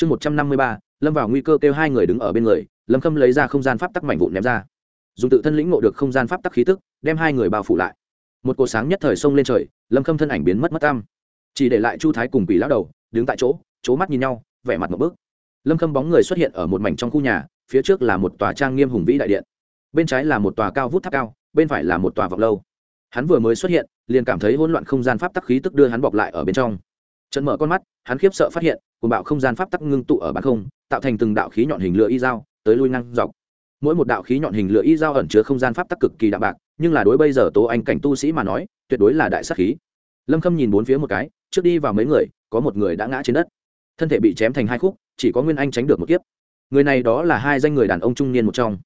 chương một trăm năm mươi ba, lâm vào nguy cơ kêu hai người đứng ở bên người, lâm khâm lấy ra không gian pháp tắc mảnh vụn ném ra. Dùng tự thân lĩnh ngộ được không gian pháp tắc khí tức, đem hai người bao phủ lại. Một cột sáng nhất thời xông lên trời, lâm khâm thân ảnh biến mất mất tam chỉ để lại chu thái cùng quỷ lão đầu, đứng tại chỗ c h ố mắt nhìn nhau, vẻ mặt một bước. Lâm khâm bóng người xuất hiện ở một mảnh trong khu nhà, phía trước là một tòa trang nghiêm hùng vĩ đại điện. Bên trái là một tòa cao vút tháp cao, bên phải là một tòa vọng lâu. Hắn vừa mới xuất hiện, liền cảm thấy hỗn loạn không gian pháp tắc khí tức đưa hắn bọc lại ở bên trong trận mở con mắt, hắn khiếp sợ phát hiện cùng bạo không gian pháp tắc ngưng tụ ở bán không, tạo thành từng đạo khí nhọn hình lửa y dao, tới lui ngang dọc. Mỗi một đạo khí nhọn hình lửa y dao ẩn chứa không gian pháp tắc cực kỳ đạm bạc, nhưng là đối bây giờ tố anh cảnh tu sĩ mà nói, tuyệt đối là đại sắc khí. Lâm khâm nhìn bốn phía một cái, trước đi vào mấy người, có một người đã ngã trên đất. Thân thể bị chém thành hai khúc, chỉ có nguyên anh tránh được một kiếp. Người này đó là hai danh người đàn ông trung niên một trong.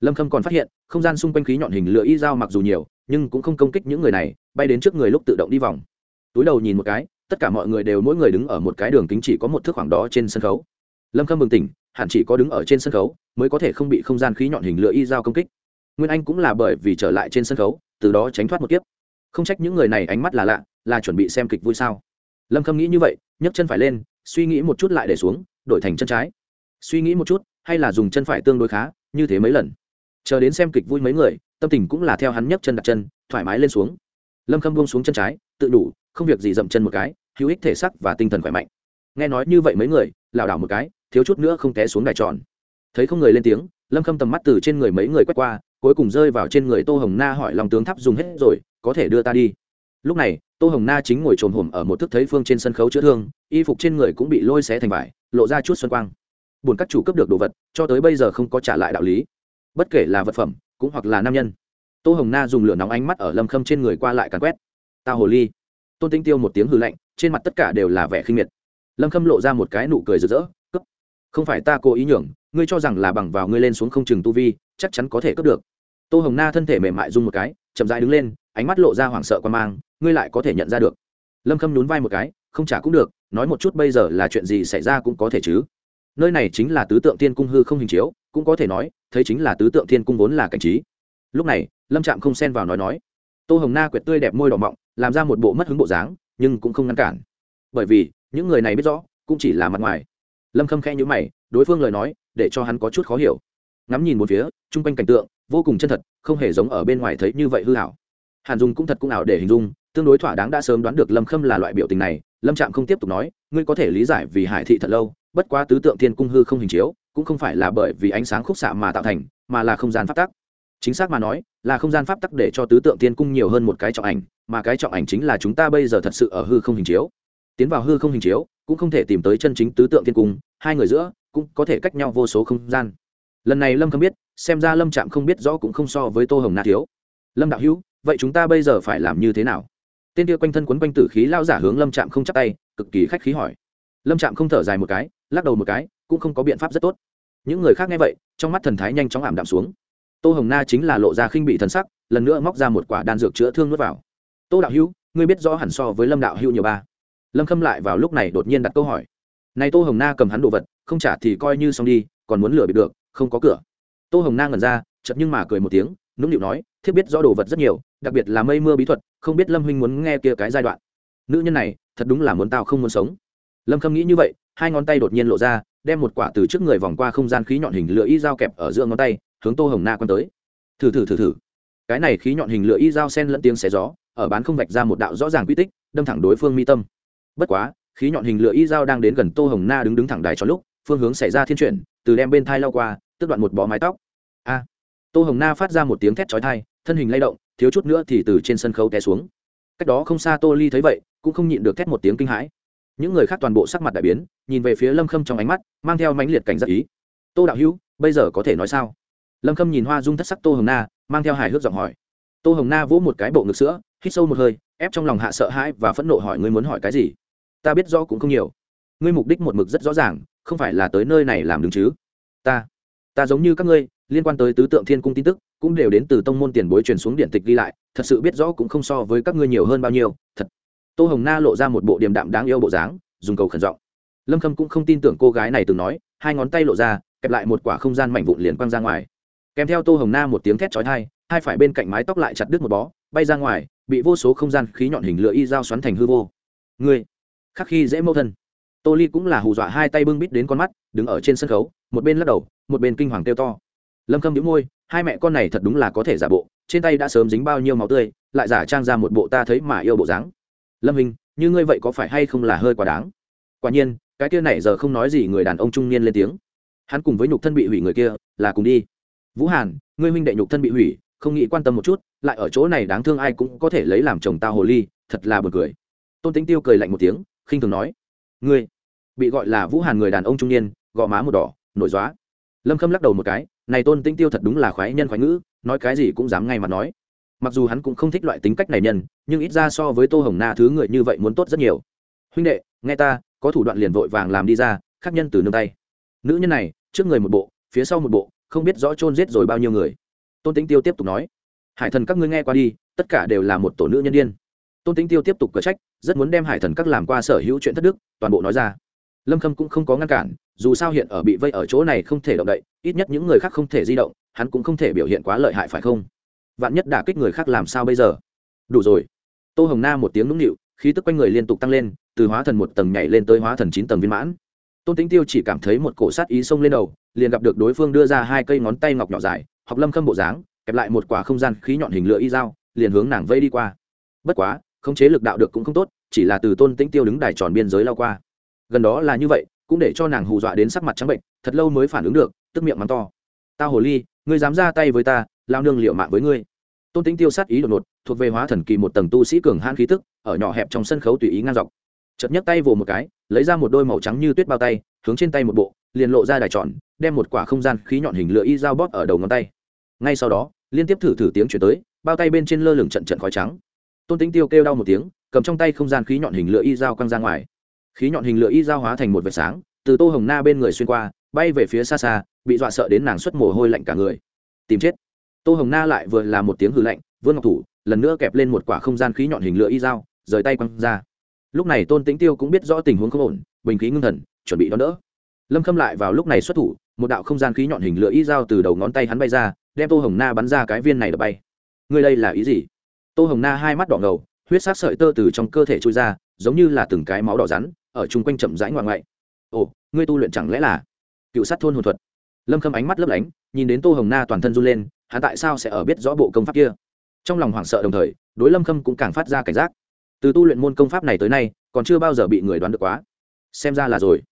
Lâm khâm còn phát hiện, không gian xung quanh khí nhọn hình lửa y dao mặc dù nhiều, nhưng cũng không công kích những người này, bay đến trước người lúc tự động đi vòng. Túi đầu nhìn một cái tất cả mọi người đều mỗi người đứng ở một cái đường kính chỉ có một thước khoảng đó trên sân khấu. Lâm khâm bừng tỉnh, hẳn chỉ có đứng ở trên sân khấu mới có thể không bị không gian khí nhọn hình lửa y dao công kích. Nguyên anh cũng là bởi vì trở lại trên sân khấu, từ đó tránh thoát một kiếp. Không trách những người này ánh mắt là lạ, là chuẩn bị xem kịch vui sao. Lâm khâm nghĩ như vậy, nhấc chân phải lên, suy nghĩ một chút lại để xuống, đổi thành chân trái. Suy nghĩ một chút, hay là dùng chân phải tương đối khá, như thế mấy lần. Chờ đến xem kịch vui mấy người, tâm tình cũng là theo hắn nhấc chân đặt chân, thoải mái lên xuống lâm khâm buông xuống chân trái, tự đủ, không việc gì dậm chân một cái, hữu ích thể sắc và tinh thần khỏe mạnh. Nghe nói như vậy mấy người, lảo đảo một cái, thiếu chút nữa không té xuống đài tròn. Thấy không người lên tiếng, lâm khâm tầm mắt từ trên người mấy người quét qua, cuối cùng rơi vào trên người tô hồng na hỏi lòng tướng tháp dùng hết rồi, có thể đưa ta đi. Lúc này, tô hồng na chính ngồi trồm hổm ở một thức thấy phương trên sân khấu chữa thương, y phục trên người cũng bị lôi xé thành vải, lộ ra chút xuân quang. Buồn các chủ cấp được đồ vật, cho tới bây giờ không có trả lại đạo lý. Bất kể là vật phẩm, cũng hoặc là nam nhân tô hồng na dùng lửa nóng ánh mắt ở lâm khâm trên người qua lại càn quét. Tao hồ ly. Tôn tinh tiêu một tiếng hư lạnh, trên mặt tất cả đều là vẻ khinh miệt. Lâm khâm lộ ra một cái nụ cười rực rỡ, cướp! Không phải ta cố ý nhường, ngươi cho rằng là bằng vào ngươi lên xuống không chừng tu vi, chắc chắn có thể cướp được. Tô hồng na thân thể mềm mại rung một cái, chậm dãi đứng lên, ánh mắt lộ ra hoảng sợ quan mang, ngươi lại có thể nhận ra được. Lâm khâm nhún vai một cái, không trả cũng được, nói một chút bây giờ là chuyện gì xảy ra cũng có thể chứ. Nơi này chính là tứ tượng tiên cung hư không hình chiếu, cũng có thể nói, thấy chính là tứ tượng thiên cung vốn là cảnh trí. Lúc này lâm trạm không xen vào nói nói. Tô hồng na quyệt tươi đẹp môi đỏ mọng, làm ra một bộ mất hứng bộ dáng, nhưng cũng không ngăn cản. Bởi vì, những người này biết rõ, cũng chỉ là mặt ngoài. Lâm khâm khẽ nhữ mày, đối phương lời nói, để cho hắn có chút khó hiểu. Ngắm nhìn một phía, chung quanh cảnh tượng, vô cùng chân thật, không hề giống ở bên ngoài thấy như vậy hư hảo hàn dung cũng thật cũng ảo để hình dung, tương đối thỏa đáng đã sớm đoán được lâm khâm là loại biểu tình này, lâm trạm không tiếp tục nói, ngươi có thể lý giải vì hải thị thật lâu, bất quá tứ tượng thiên cung hư không hình chiếu, cũng không phải là bởi vì ánh sáng khúc xạ mà tạo thành, mà là không gian phát tắc chính xác mà nói là không gian pháp tắc để cho tứ tượng tiên cung nhiều hơn một cái trọng ảnh, mà cái trọng ảnh chính là chúng ta bây giờ thật sự ở hư không hình chiếu. Tiến vào hư không hình chiếu, cũng không thể tìm tới chân chính tứ tượng tiên cung, hai người giữa cũng có thể cách nhau vô số không gian. Lần này lâm không biết, xem ra lâm trạm không biết rõ cũng không so với tô hồng na thiếu. Lâm đạo hữu, vậy chúng ta bây giờ phải làm như thế nào? Tên kia quanh thân quấn quanh tử khí lao giả hướng lâm trạm không chắc tay, cực kỳ khách khí hỏi. Lâm trạm không thở dài một cái, lắc đầu một cái, cũng không có biện pháp rất tốt. Những người khác nghe vậy, trong mắt thần thái nhanh chóng ảm đạm xuống tô hồng na chính là lộ ra khinh bị thần sắc, lần nữa móc ra một quả đan dược chữa thương nuốt vào. Tô đạo hữu, ngươi biết rõ hẳn so với lâm đạo hữu nhiều ba. Lâm khâm lại vào lúc này đột nhiên đặt câu hỏi. Này tô hồng na cầm hắn đồ vật, không trả thì coi như xong đi, còn muốn lừa bị được, không có cửa. Tô hồng na ngẩn ra chật nhưng mà cười một tiếng, nũng nịu nói thiết biết rõ đồ vật rất nhiều, đặc biệt là mây mưa bí thuật, không biết lâm huynh muốn nghe kia cái giai đoạn. Nữ nhân này, thật đúng là muốn tao không muốn sống. Lâm khâm nghĩ như vậy, hai ngón tay đột nhiên lộ ra, đem một quả từ trước người vòng qua không gian khí nhọn hình lửa y dao kẹp ở giữa ngón tay hướng tô hồng na quan tới. Thử thử thử thử. Cái này khí nhọn hình lửa y dao sen lẫn tiếng xé gió, ở bán không vạch ra một đạo rõ ràng quy tích, đâm thẳng đối phương mi tâm. Bất quá, khí nhọn hình lửa y dao đang đến gần tô hồng na đứng đứng thẳng đài cho lúc, phương hướng xảy ra thiên chuyển, từ đem bên thai lao qua, tức đoạn một bó mái tóc. A! Tô hồng na phát ra một tiếng thét chói thai thân hình lay động, thiếu chút nữa thì từ trên sân khấu té xuống. Cách đó không xa tô ly thấy vậy, cũng không nhịn được thét một tiếng kinh hãi. Những người khác toàn bộ sắc mặt đại biến, nhìn về phía lâm khâm trong ánh mắt, mang theo mãnh liệt cảnh giác ý. Tô đạo hữu, bây giờ có thể nói sao? Lâm khâm nhìn hoa dung thất sắc tô hồng na, mang theo hài hước giọng hỏi. Tô hồng na vỗ một cái bộ ngực sữa, hít sâu một hơi, ép trong lòng hạ sợ hãi và phẫn nộ hỏi ngươi muốn hỏi cái gì? Ta biết rõ cũng không nhiều. Ngươi mục đích một mực rất rõ ràng, không phải là tới nơi này làm đứng chứ? Ta ta giống như các ngươi, liên quan tới tứ tượng thiên cung tin tức, cũng đều đến từ tông môn tiền bối truyền xuống điện tịch ghi lại, thật sự biết rõ cũng không so với các ngươi nhiều hơn bao nhiêu, thật. Tô hồng na lộ ra một bộ điềm đạm đáng yêu bộ dáng, dùng cầu khẩn giọng. Lâm khâm cũng không tin tưởng cô gái này từng nói, hai ngón tay lộ ra, kẹp lại một quả không gian mảnh vụn liền quăng ra ngoài kèm theo tô hồng na một tiếng thét chói thai hai phải bên cạnh mái tóc lại chặt đứt một bó, bay ra ngoài, bị vô số không gian khí nhọn hình lửa y dao xoắn thành hư vô. Người, khắc khi dễ mâu thân. Tô ly cũng là hù dọa hai tay bưng bít đến con mắt, đứng ở trên sân khấu, một bên lắc đầu, một bên kinh hoàng kêu to. Lâm khâm đĩu môi, hai mẹ con này thật đúng là có thể giả bộ, trên tay đã sớm dính bao nhiêu máu tươi, lại giả trang ra một bộ ta thấy mà yêu bộ dáng. Lâm hình như ngươi vậy có phải hay không là hơi quá đáng? Quả nhiên, cái kia này giờ không nói gì người đàn ông trung niên lên tiếng. Hắn cùng với nhục thân bị hủy người kia, là cùng đi vũ hàn, ngươi huynh đệ nhục thân bị hủy, không nghĩ quan tâm một chút, lại ở chỗ này đáng thương ai cũng có thể lấy làm chồng tao hồ ly, thật là buồn cười. Tôn tính tiêu cười lạnh một tiếng, khinh thường nói, ngươi, bị gọi là vũ hàn người đàn ông trung niên, gò má một đỏ, nổi dóa lâm khâm lắc đầu một cái, này tôn tính tiêu thật đúng là khoái nhân khoái ngữ, nói cái gì cũng dám ngay mặt nói. Mặc dù hắn cũng không thích loại tính cách này nhân, nhưng ít ra so với tô hồng na thứ người như vậy muốn tốt rất nhiều. Huynh đệ, nghe ta, có thủ đoạn liền vội vàng làm đi ra, khác nhân từ nương tay. Nữ nhân này, trước người một bộ, phía sau một bộ không biết rõ chôn giết rồi bao nhiêu người. Tôn tính tiêu tiếp tục nói, hải thần các ngươi nghe qua đi, tất cả đều là một tổ nữ nhân đ i ê n tôn tính tiêu tiếp tục cở trách, rất muốn đem hải thần các làm qua sở hữu chuyện thất đức, toàn bộ nói ra. Lâm khâm cũng không có ngăn cản, dù sao hiện ở bị vây ở chỗ này không thể động đậy, ít nhất những người khác không thể di động, hắn cũng không thể biểu hiện quá lợi hại phải không? Vạn nhất đả kích người khác làm sao bây giờ? Đủ rồi. Tô hồng na một tiếng nũng nịu, khí tức quanh người liên tục tăng lên, từ hóa thần một tầng nhảy lên tới hóa thần chín tầng viên mãn. Tôn tính tiêu chỉ cảm thấy một cổ sát ý xông lên đầu liền gặp được đối phương đưa ra hai cây ngón tay ngọc nhỏ dài, học lâm khâm bộ dáng, kẹp lại một quả không gian khí nhọn hình lửa y dao, liền hướng nàng vây đi qua. Bất quá, khống chế lực đạo được cũng không tốt, chỉ là từ tôn tĩnh tiêu đứng đài tròn biên giới lao qua. Gần đó là như vậy, cũng để cho nàng hù dọa đến sắc mặt trắng bệnh, thật lâu mới phản ứng được, tức miệng mắng to. Tao hồ ly, ngươi dám ra tay với ta, lao nương liệu mạng với ngươi. Tôn tĩnh tiêu sát ý đột ngột, thuộc về hóa thần kỳ một tầng tu sĩ cường hãn khí tức, ở nhỏ hẹp trong sân khấu tùy ý ngang dọc. Chật nhấc tay vồ một cái, lấy ra một đôi màu trắng như tuyết bao tay, hướng trên tay một bộ liền lộ ra đài tròn, đem một quả không gian khí nhọn hình lửa y dao bóp ở đầu ngón tay. Ngay sau đó, liên tiếp thử thử tiếng chuyển tới, bao tay bên trên lơ lửng trận trận khói trắng. Tôn tính tiêu kêu đau một tiếng, cầm trong tay không gian khí nhọn hình lửa y dao quăng ra ngoài. Khí nhọn hình lửa y dao hóa thành một vệt sáng, từ tô hồng na bên người xuyên qua, bay về phía xa xa, bị dọa sợ đến nàng xuất mồ hôi lạnh cả người. Tìm chết. Tô hồng na lại vừa là một tiếng hư lạnh vươn ngọc thủ, lần nữa kẹp lên một quả không gian khí nhọn hình lửa y dao, rời tay quăng ra. Lúc này tôn tính tiêu cũng biết rõ tình huống không ổn, bình khí ngưng thần, chuẩn bị đón đỡ lâm khâm lại vào lúc này xuất thủ, một đạo không gian khí nhọn hình lửa y dao từ đầu ngón tay hắn bay ra, đem tô hồng na bắn ra cái viên này đập bay. Ngươi đây là ý gì? Tô hồng na hai mắt đỏ ngầu, huyết sát sợi tơ từ trong cơ thể trôi ra, giống như là từng cái máu đỏ rắn, ở chung quanh chậm rãi ngoại ngoại. Ồ, ngươi tu luyện chẳng lẽ là cựu sát thôn hồn thuật? Lâm khâm ánh mắt lấp lánh, nhìn đến tô hồng na toàn thân run lên, hắn tại sao sẽ ở biết rõ bộ công pháp kia? Trong lòng hoảng sợ đồng thời, đối lâm khâm cũng càng phát ra cảnh giác. Từ tu luyện môn công pháp này tới nay, còn chưa bao giờ bị người đoán được quá. Xem ra là rồi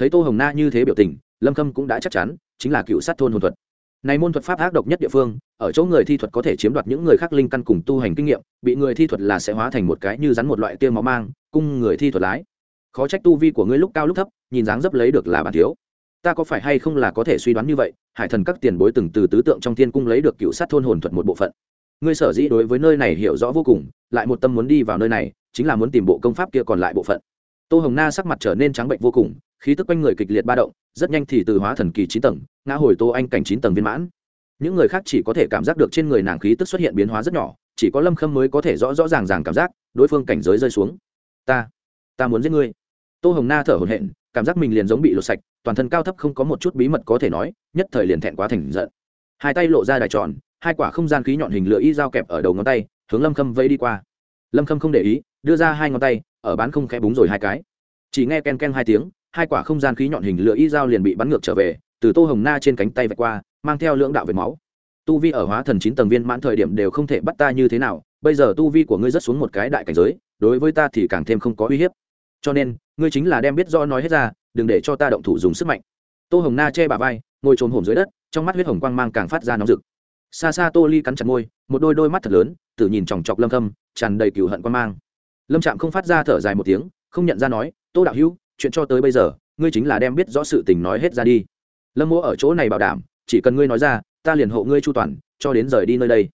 thấy tô hồng na như thế biểu tình, lâm khâm cũng đã chắc chắn, chính là cựu sát thôn hồn thuật. Này môn thuật pháp ác độc nhất địa phương, ở chỗ người thi thuật có thể chiếm đoạt những người khác linh căn cùng tu hành kinh nghiệm, bị người thi thuật là sẽ hóa thành một cái như rắn một loại tiêu máu mang cung người thi thuật lái. Khó trách tu vi của ngươi lúc cao lúc thấp, nhìn dáng dấp lấy được là bản thiếu. Ta có phải hay không là có thể suy đoán như vậy, hải thần các tiền bối từng từ tứ tượng trong thiên cung lấy được cựu sát thôn hồn thuật một bộ phận. Ngươi sở dĩ đối với nơi này hiểu rõ vô cùng, lại một tâm muốn đi vào nơi này, chính là muốn tìm bộ công pháp kia còn lại bộ phận. Tô hồng na sắc mặt trở nên trắng bệnh vô cùng khí tức quanh người kịch liệt ba động, rất nhanh thì từ hóa thần kỳ chín tầng, ngã hồi tô anh cảnh chín tầng viên mãn. Những người khác chỉ có thể cảm giác được trên người nàng khí tức xuất hiện biến hóa rất nhỏ, chỉ có lâm khâm mới có thể rõ rõ ràng ràng cảm giác, đối phương cảnh giới rơi xuống. Ta ta muốn giết ngươi. Tô hồng na thở hổn hển, cảm giác mình liền giống bị lột sạch, toàn thân cao thấp không có một chút bí mật có thể nói, nhất thời liền thẹn quá thành giận. Hai tay lộ ra đài tròn, hai quả không gian khí nhọn hình lửa y dao kẹp ở đầu ngón tay, hướng lâm khâm vẫy đi qua. Lâm khâm không để ý, đưa ra hai ngón tay, ở bán không khẽ búng rồi hai cái. Chỉ nghe ken ken hai tiếng hai quả không gian khí nhọn hình lửa y dao liền bị bắn ngược trở về, từ tô hồng na trên cánh tay vạch qua, mang theo lưỡng đạo về máu. Tu vi ở hóa thần chín tầng viên mãn thời điểm đều không thể bắt ta như thế nào, bây giờ tu vi của ngươi rất xuống một cái đại cảnh giới, đối với ta thì càng thêm không có uy hiếp. Cho nên, ngươi chính là đem biết do nói hết ra, đừng để cho ta động thủ dùng sức mạnh. Tô hồng na che bà vai, ngồi trồn hổm dưới đất, trong mắt huyết hồng quang mang càng phát ra nóng rực. Xa xa tô ly cắn chặt môi, một đôi đôi mắt thật lớn tự nhìn chòng chọc lâm thâm, tràn đầy cừu hận quan mang. Lâm trạm không phát ra thở dài một tiếng, không nhận ra nói, tô đạo hữu chuyện cho tới bây giờ, ngươi chính là đem biết rõ sự tình nói hết ra đi. Lâm mỗ ở chỗ này bảo đảm, chỉ cần ngươi nói ra, ta liền hộ ngươi chu toàn, cho đến rời đi nơi đây.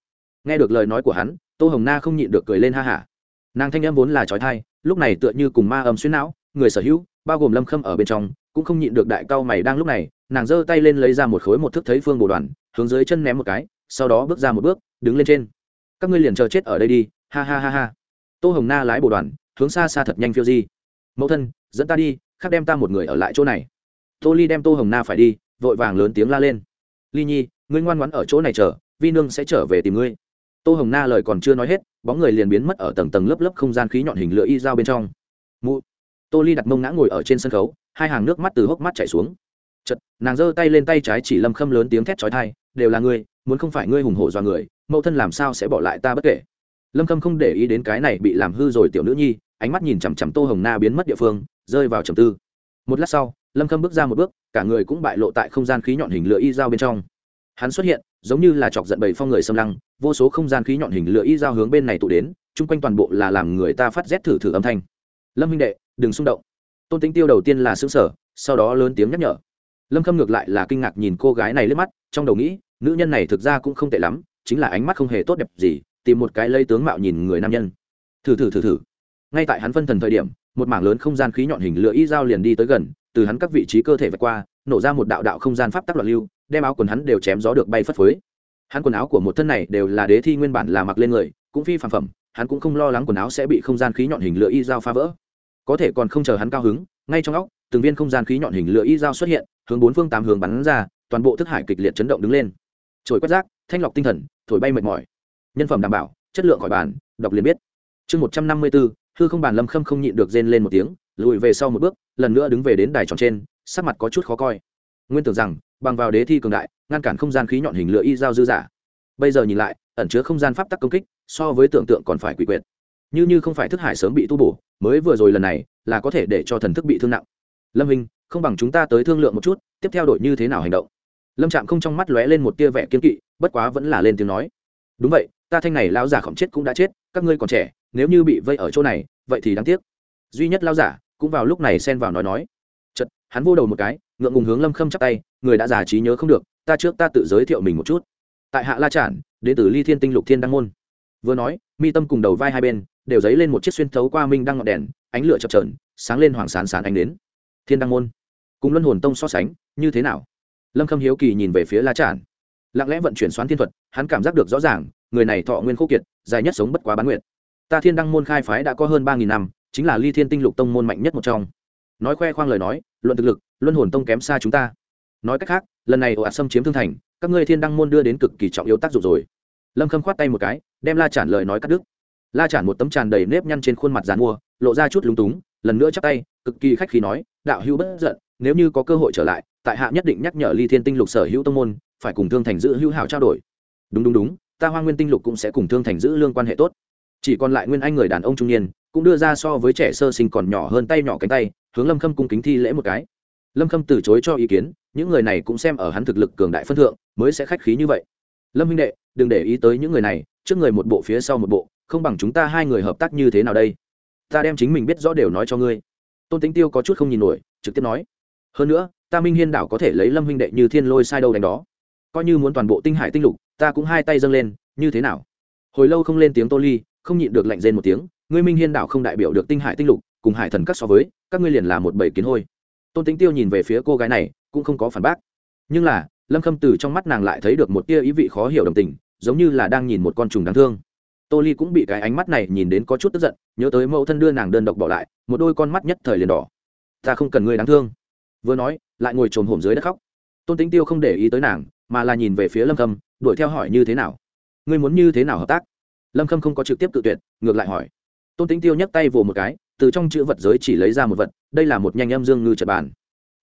Nghe được lời nói của hắn, tô hồng na không nhịn được cười lên ha hả. Nàng thanh em vốn là trói thai lúc này tựa như cùng ma âm xuyên não, người sở hữu, bao gồm lâm khâm ở bên trong, cũng không nhịn được đại cao mày đang lúc này, nàng giơ tay lên lấy ra một khối một thức thấy phương bồ đoàn, hướng dưới chân ném một cái, sau đó bước ra một bước, đứng lên trên. Các ngươi liền chờ chết ở đây đi, ha ha ha ha. Tô hồng na lái bồ đoàn, hướng xa xa thật nhanh phiêu di mẫu thân, dẫn ta đi, khác đem ta một người ở lại chỗ này. Tô ly đem tô hồng na phải đi, vội vàng lớn tiếng la lên. Ly nhi, ngươi ngoan ngoãn ở chỗ này chờ, vi nương sẽ trở về tìm ngươi. Tô hồng na lời còn chưa nói hết, bóng người liền biến mất ở tầng tầng lớp lớp không gian khí nhọn hình lửa y dao bên trong. Mụ. Tô ly đặt mông ngã ngồi ở trên sân khấu, hai hàng nước mắt từ hốc mắt chảy xuống. Chật nàng giơ tay lên tay trái chỉ lâm khâm lớn tiếng thét trói thai đều là ngươi, muốn không phải ngươi hùng hổ do người, mẫu thân làm sao sẽ bỏ lại ta bất kể? Lâm khâm không để ý đến cái này bị làm hư rồi tiểu nữ nhi ánh mắt nhìn chằm chằm tô hồng na biến mất địa phương, rơi vào trầm tư. Một lát sau, lâm khâm bước ra một bước, cả người cũng bại lộ tại không gian khí nhọn hình lửa y dao bên trong. Hắn xuất hiện, giống như là chọc giận bầy phong người xâm lăng, vô số không gian khí nhọn hình lửa y dao hướng bên này tụ đến, chung quanh toàn bộ là làm người ta phát rét thử thử âm thanh. Lâm Minh đệ, đừng xung động. Tôn tính tiêu đầu tiên là xương sở sau đó lớn tiếng nhắc nhở. Lâm khâm ngược lại là kinh ngạc nhìn cô gái này lướt mắt, trong đầu nghĩ, nữ nhân này thực ra cũng không tệ lắm, chính là ánh mắt không hề tốt đẹp gì, tìm một cái lây tướng mạo nhìn người nam nhân. Thử thử thử thử ngay tại hắn phân thần thời điểm, một mảng lớn không gian khí nhọn hình lửa y dao liền đi tới gần, từ hắn các vị trí cơ thể vạch qua, nổ ra một đạo đạo không gian pháp tắc loạn lưu, đem áo quần hắn đều chém gió được bay phất phới. Hắn quần áo của một thân này đều là đế thi nguyên bản là mặc lên người, cũng phi phàm phẩm, hắn cũng không lo lắng quần áo sẽ bị không gian khí nhọn hình lửa y dao phá vỡ. Có thể còn không chờ hắn cao hứng, ngay trong óc, từng viên không gian khí nhọn hình lửa y dao xuất hiện, hướng bốn phương tám hướng bắn ra, toàn bộ thức hải kịch liệt chấn động đứng lên. Trồi quét rác, thanh lọc tinh thần, thổi bay mệt mỏi. Nhân phẩm đảm bảo, chất lượng khỏi bàn, đọc liền biết. Chương một trăm năm mươi bốn hư không bàn lâm khâm không nhịn được rên lên một tiếng, lùi về sau một bước, lần nữa đứng về đến đài tròn trên, sắc mặt có chút khó coi. Nguyên tưởng rằng, bằng vào đế thi cường đại, ngăn cản không gian khí nhọn hình lửa y dao dư giả. Bây giờ nhìn lại, ẩn chứa không gian pháp tắc công kích, so với tưởng tượng còn phải quỷ quyệt. Như như không phải thức hải sớm bị tu bổ, mới vừa rồi lần này, là có thể để cho thần thức bị thương nặng. Lâm hình, không bằng chúng ta tới thương lượng một chút, tiếp theo đội như thế nào hành động? Lâm trạm không trong mắt lóe lên một tia vẻ kiên kỵ, bất quá vẫn là lên tiếng nói. Đúng vậy, ta thanh này lao già khổng chết cũng đã chết, các ngươi còn trẻ nếu như bị vây ở chỗ này, vậy thì đáng tiếc. Duy nhất lao giả cũng vào lúc này xen vào nói nói. Chật hắn vô đầu một cái, ngượng ngùng hướng lâm khâm chắp tay, người đã già trí nhớ không được, ta trước ta tự giới thiệu mình một chút. Tại hạ la trản, đến tử ly thiên tinh lục thiên đăng môn. Vừa nói, mi tâm cùng đầu vai hai bên đều dấy lên một chiếc xuyên thấu qua minh đăng ngọn đèn, ánh lửa chập trờn sáng lên hoàng sán sán ánh đến. Thiên đăng môn, cùng luân hồn tông so sánh, như thế nào? Lâm khâm hiếu kỳ nhìn về phía la trản. Lặng lẽ vận chuyển xoán thiên thuật, hắn cảm giác được rõ ràng, người này thọ nguyên khô kiệt, dài nhất sống bất quá bán nguyện ta thiên đăng môn khai phái đã có hơn ba nghìn năm, chính là ly thiên tinh lục tông môn mạnh nhất một trong. Nói khoe khoang lời nói, luận thực lực, luân hồn tông kém xa chúng ta. Nói cách khác, lần này ồ ạt xâm chiếm thương thành, các ngươi thiên đăng môn đưa đến cực kỳ trọng yếu tác dụng rồi. Lâm khâm khoát tay một cái, đem la chản lời nói cắt đứt. La chản một tấm tràn đầy nếp nhăn trên khuôn mặt dàn mua, lộ ra chút lúng túng, lần nữa chắp tay, cực kỳ khách khí nói, đạo hữu bất giận, nếu như có cơ hội trở lại, tại hạ nhất định nhắc nhở ly thiên tinh lục sở hữu tông môn, phải cùng thương thành giữ hữu hảo trao đổi. Đúng đúng đúng, ta hoa nguyên tinh lục cũng sẽ cùng thương thành giữ lương quan hệ tốt chỉ còn lại nguyên anh người đàn ông trung niên, cũng đưa ra so với trẻ sơ sinh còn nhỏ hơn tay nhỏ cánh tay, hướng lâm khâm cung kính thi lễ một cái. Lâm khâm từ chối cho ý kiến, những người này cũng xem ở hắn thực lực cường đại phân thượng, mới sẽ khách khí như vậy. Lâm huynh đệ, đừng để ý tới những người này, trước người một bộ phía sau một bộ, không bằng chúng ta hai người hợp tác như thế nào đây? Ta đem chính mình biết rõ đều nói cho ngươi. Tôn tính tiêu có chút không nhìn nổi, trực tiếp nói. Hơn nữa, ta minh hiên đảo có thể lấy lâm huynh đệ như thiên lôi sai đâu đánh đó. Coi như muốn toàn bộ tinh hải tinh lục, ta cũng hai tay dâng lên, như thế nào? Hồi lâu không lên tiếng tô ly không nhịn được lạnh rên một tiếng, ngươi minh hiên đảo không đại biểu được tinh hải tinh lục, cùng hải thần các so với, các ngươi liền là một bầy kiến hôi. Tôn tính tiêu nhìn về phía cô gái này, cũng không có phản bác. Nhưng là, lâm khâm từ trong mắt nàng lại thấy được một tia ý vị khó hiểu đồng tình, giống như là đang nhìn một con trùng đáng thương. Tô ly cũng bị cái ánh mắt này nhìn đến có chút tức giận, nhớ tới mẫu thân đưa nàng đơn độc bỏ lại, một đôi con mắt nhất thời liền đỏ. Ta không cần ngươi đáng thương. Vừa nói, lại ngồi trồm hổm dưới đất khóc. Tôn tính tiêu không để ý tới nàng, mà là nhìn về phía lâm khâm, đuổi theo hỏi như thế nào? Ngươi muốn như thế nào hợp tác? Lâm khâm không có trực tiếp tự tuyệt, ngược lại hỏi. Tôn tính tiêu nhấc tay vồ một cái, từ trong chữ vật giới chỉ lấy ra một vật, đây là một nhanh âm dương ngư trận bàn.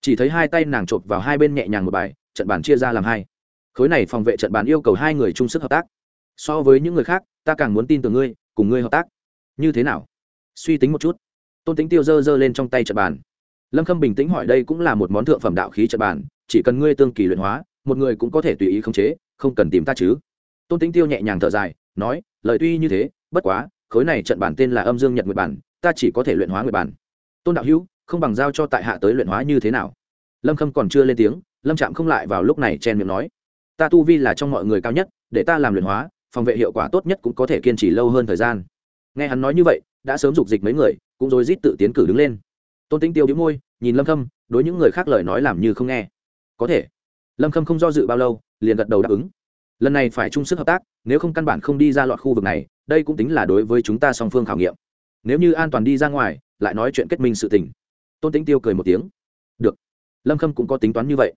Chỉ thấy hai tay nàng chộp vào hai bên nhẹ nhàng một bài, trận bàn chia ra làm hai. Khối này phòng vệ trận bàn yêu cầu hai người chung sức hợp tác. So với những người khác, ta càng muốn tin tưởng ngươi, cùng ngươi hợp tác. Như thế nào? Suy tính một chút. Tôn tính tiêu dơ dơ lên trong tay trận bàn. Lâm khâm bình tĩnh hỏi đây cũng là một món thượng phẩm đạo khí trận bàn, chỉ cần ngươi tương kỳ luyện hóa, một người cũng có thể tùy ý khống chế, không cần tìm ta chứ. Tôn tính tiêu nhẹ nhàng thở dài nói, lời tuy như thế, bất quá, khối này trận bản tên là âm dương nhật nguyệt bản, ta chỉ có thể luyện hóa nguyệt bản. Tôn đạo hữu, không bằng giao cho tại hạ tới luyện hóa như thế nào? Lâm khâm còn chưa lên tiếng, lâm trạm không lại vào lúc này chen miệng nói, ta tu vi là trong mọi người cao nhất, để ta làm luyện hóa, phòng vệ hiệu quả tốt nhất cũng có thể kiên trì lâu hơn thời gian. Nghe hắn nói như vậy, đã sớm dục dịch mấy người, cũng rồi rít tự tiến cử đứng lên. Tôn tính tiêu đĩu môi, nhìn lâm khâm, đối những người khác lời nói làm như không nghe. Có thể. Lâm khâm không do dự bao lâu, liền gật đầu đáp ứng lần này phải chung sức hợp tác, nếu không căn bản không đi ra lọt khu vực này, đây cũng tính là đối với chúng ta song phương khảo nghiệm. Nếu như an toàn đi ra ngoài, lại nói chuyện kết minh sự tình. Tôn tính tiêu cười một tiếng. Được. Lâm khâm cũng có tính toán như vậy.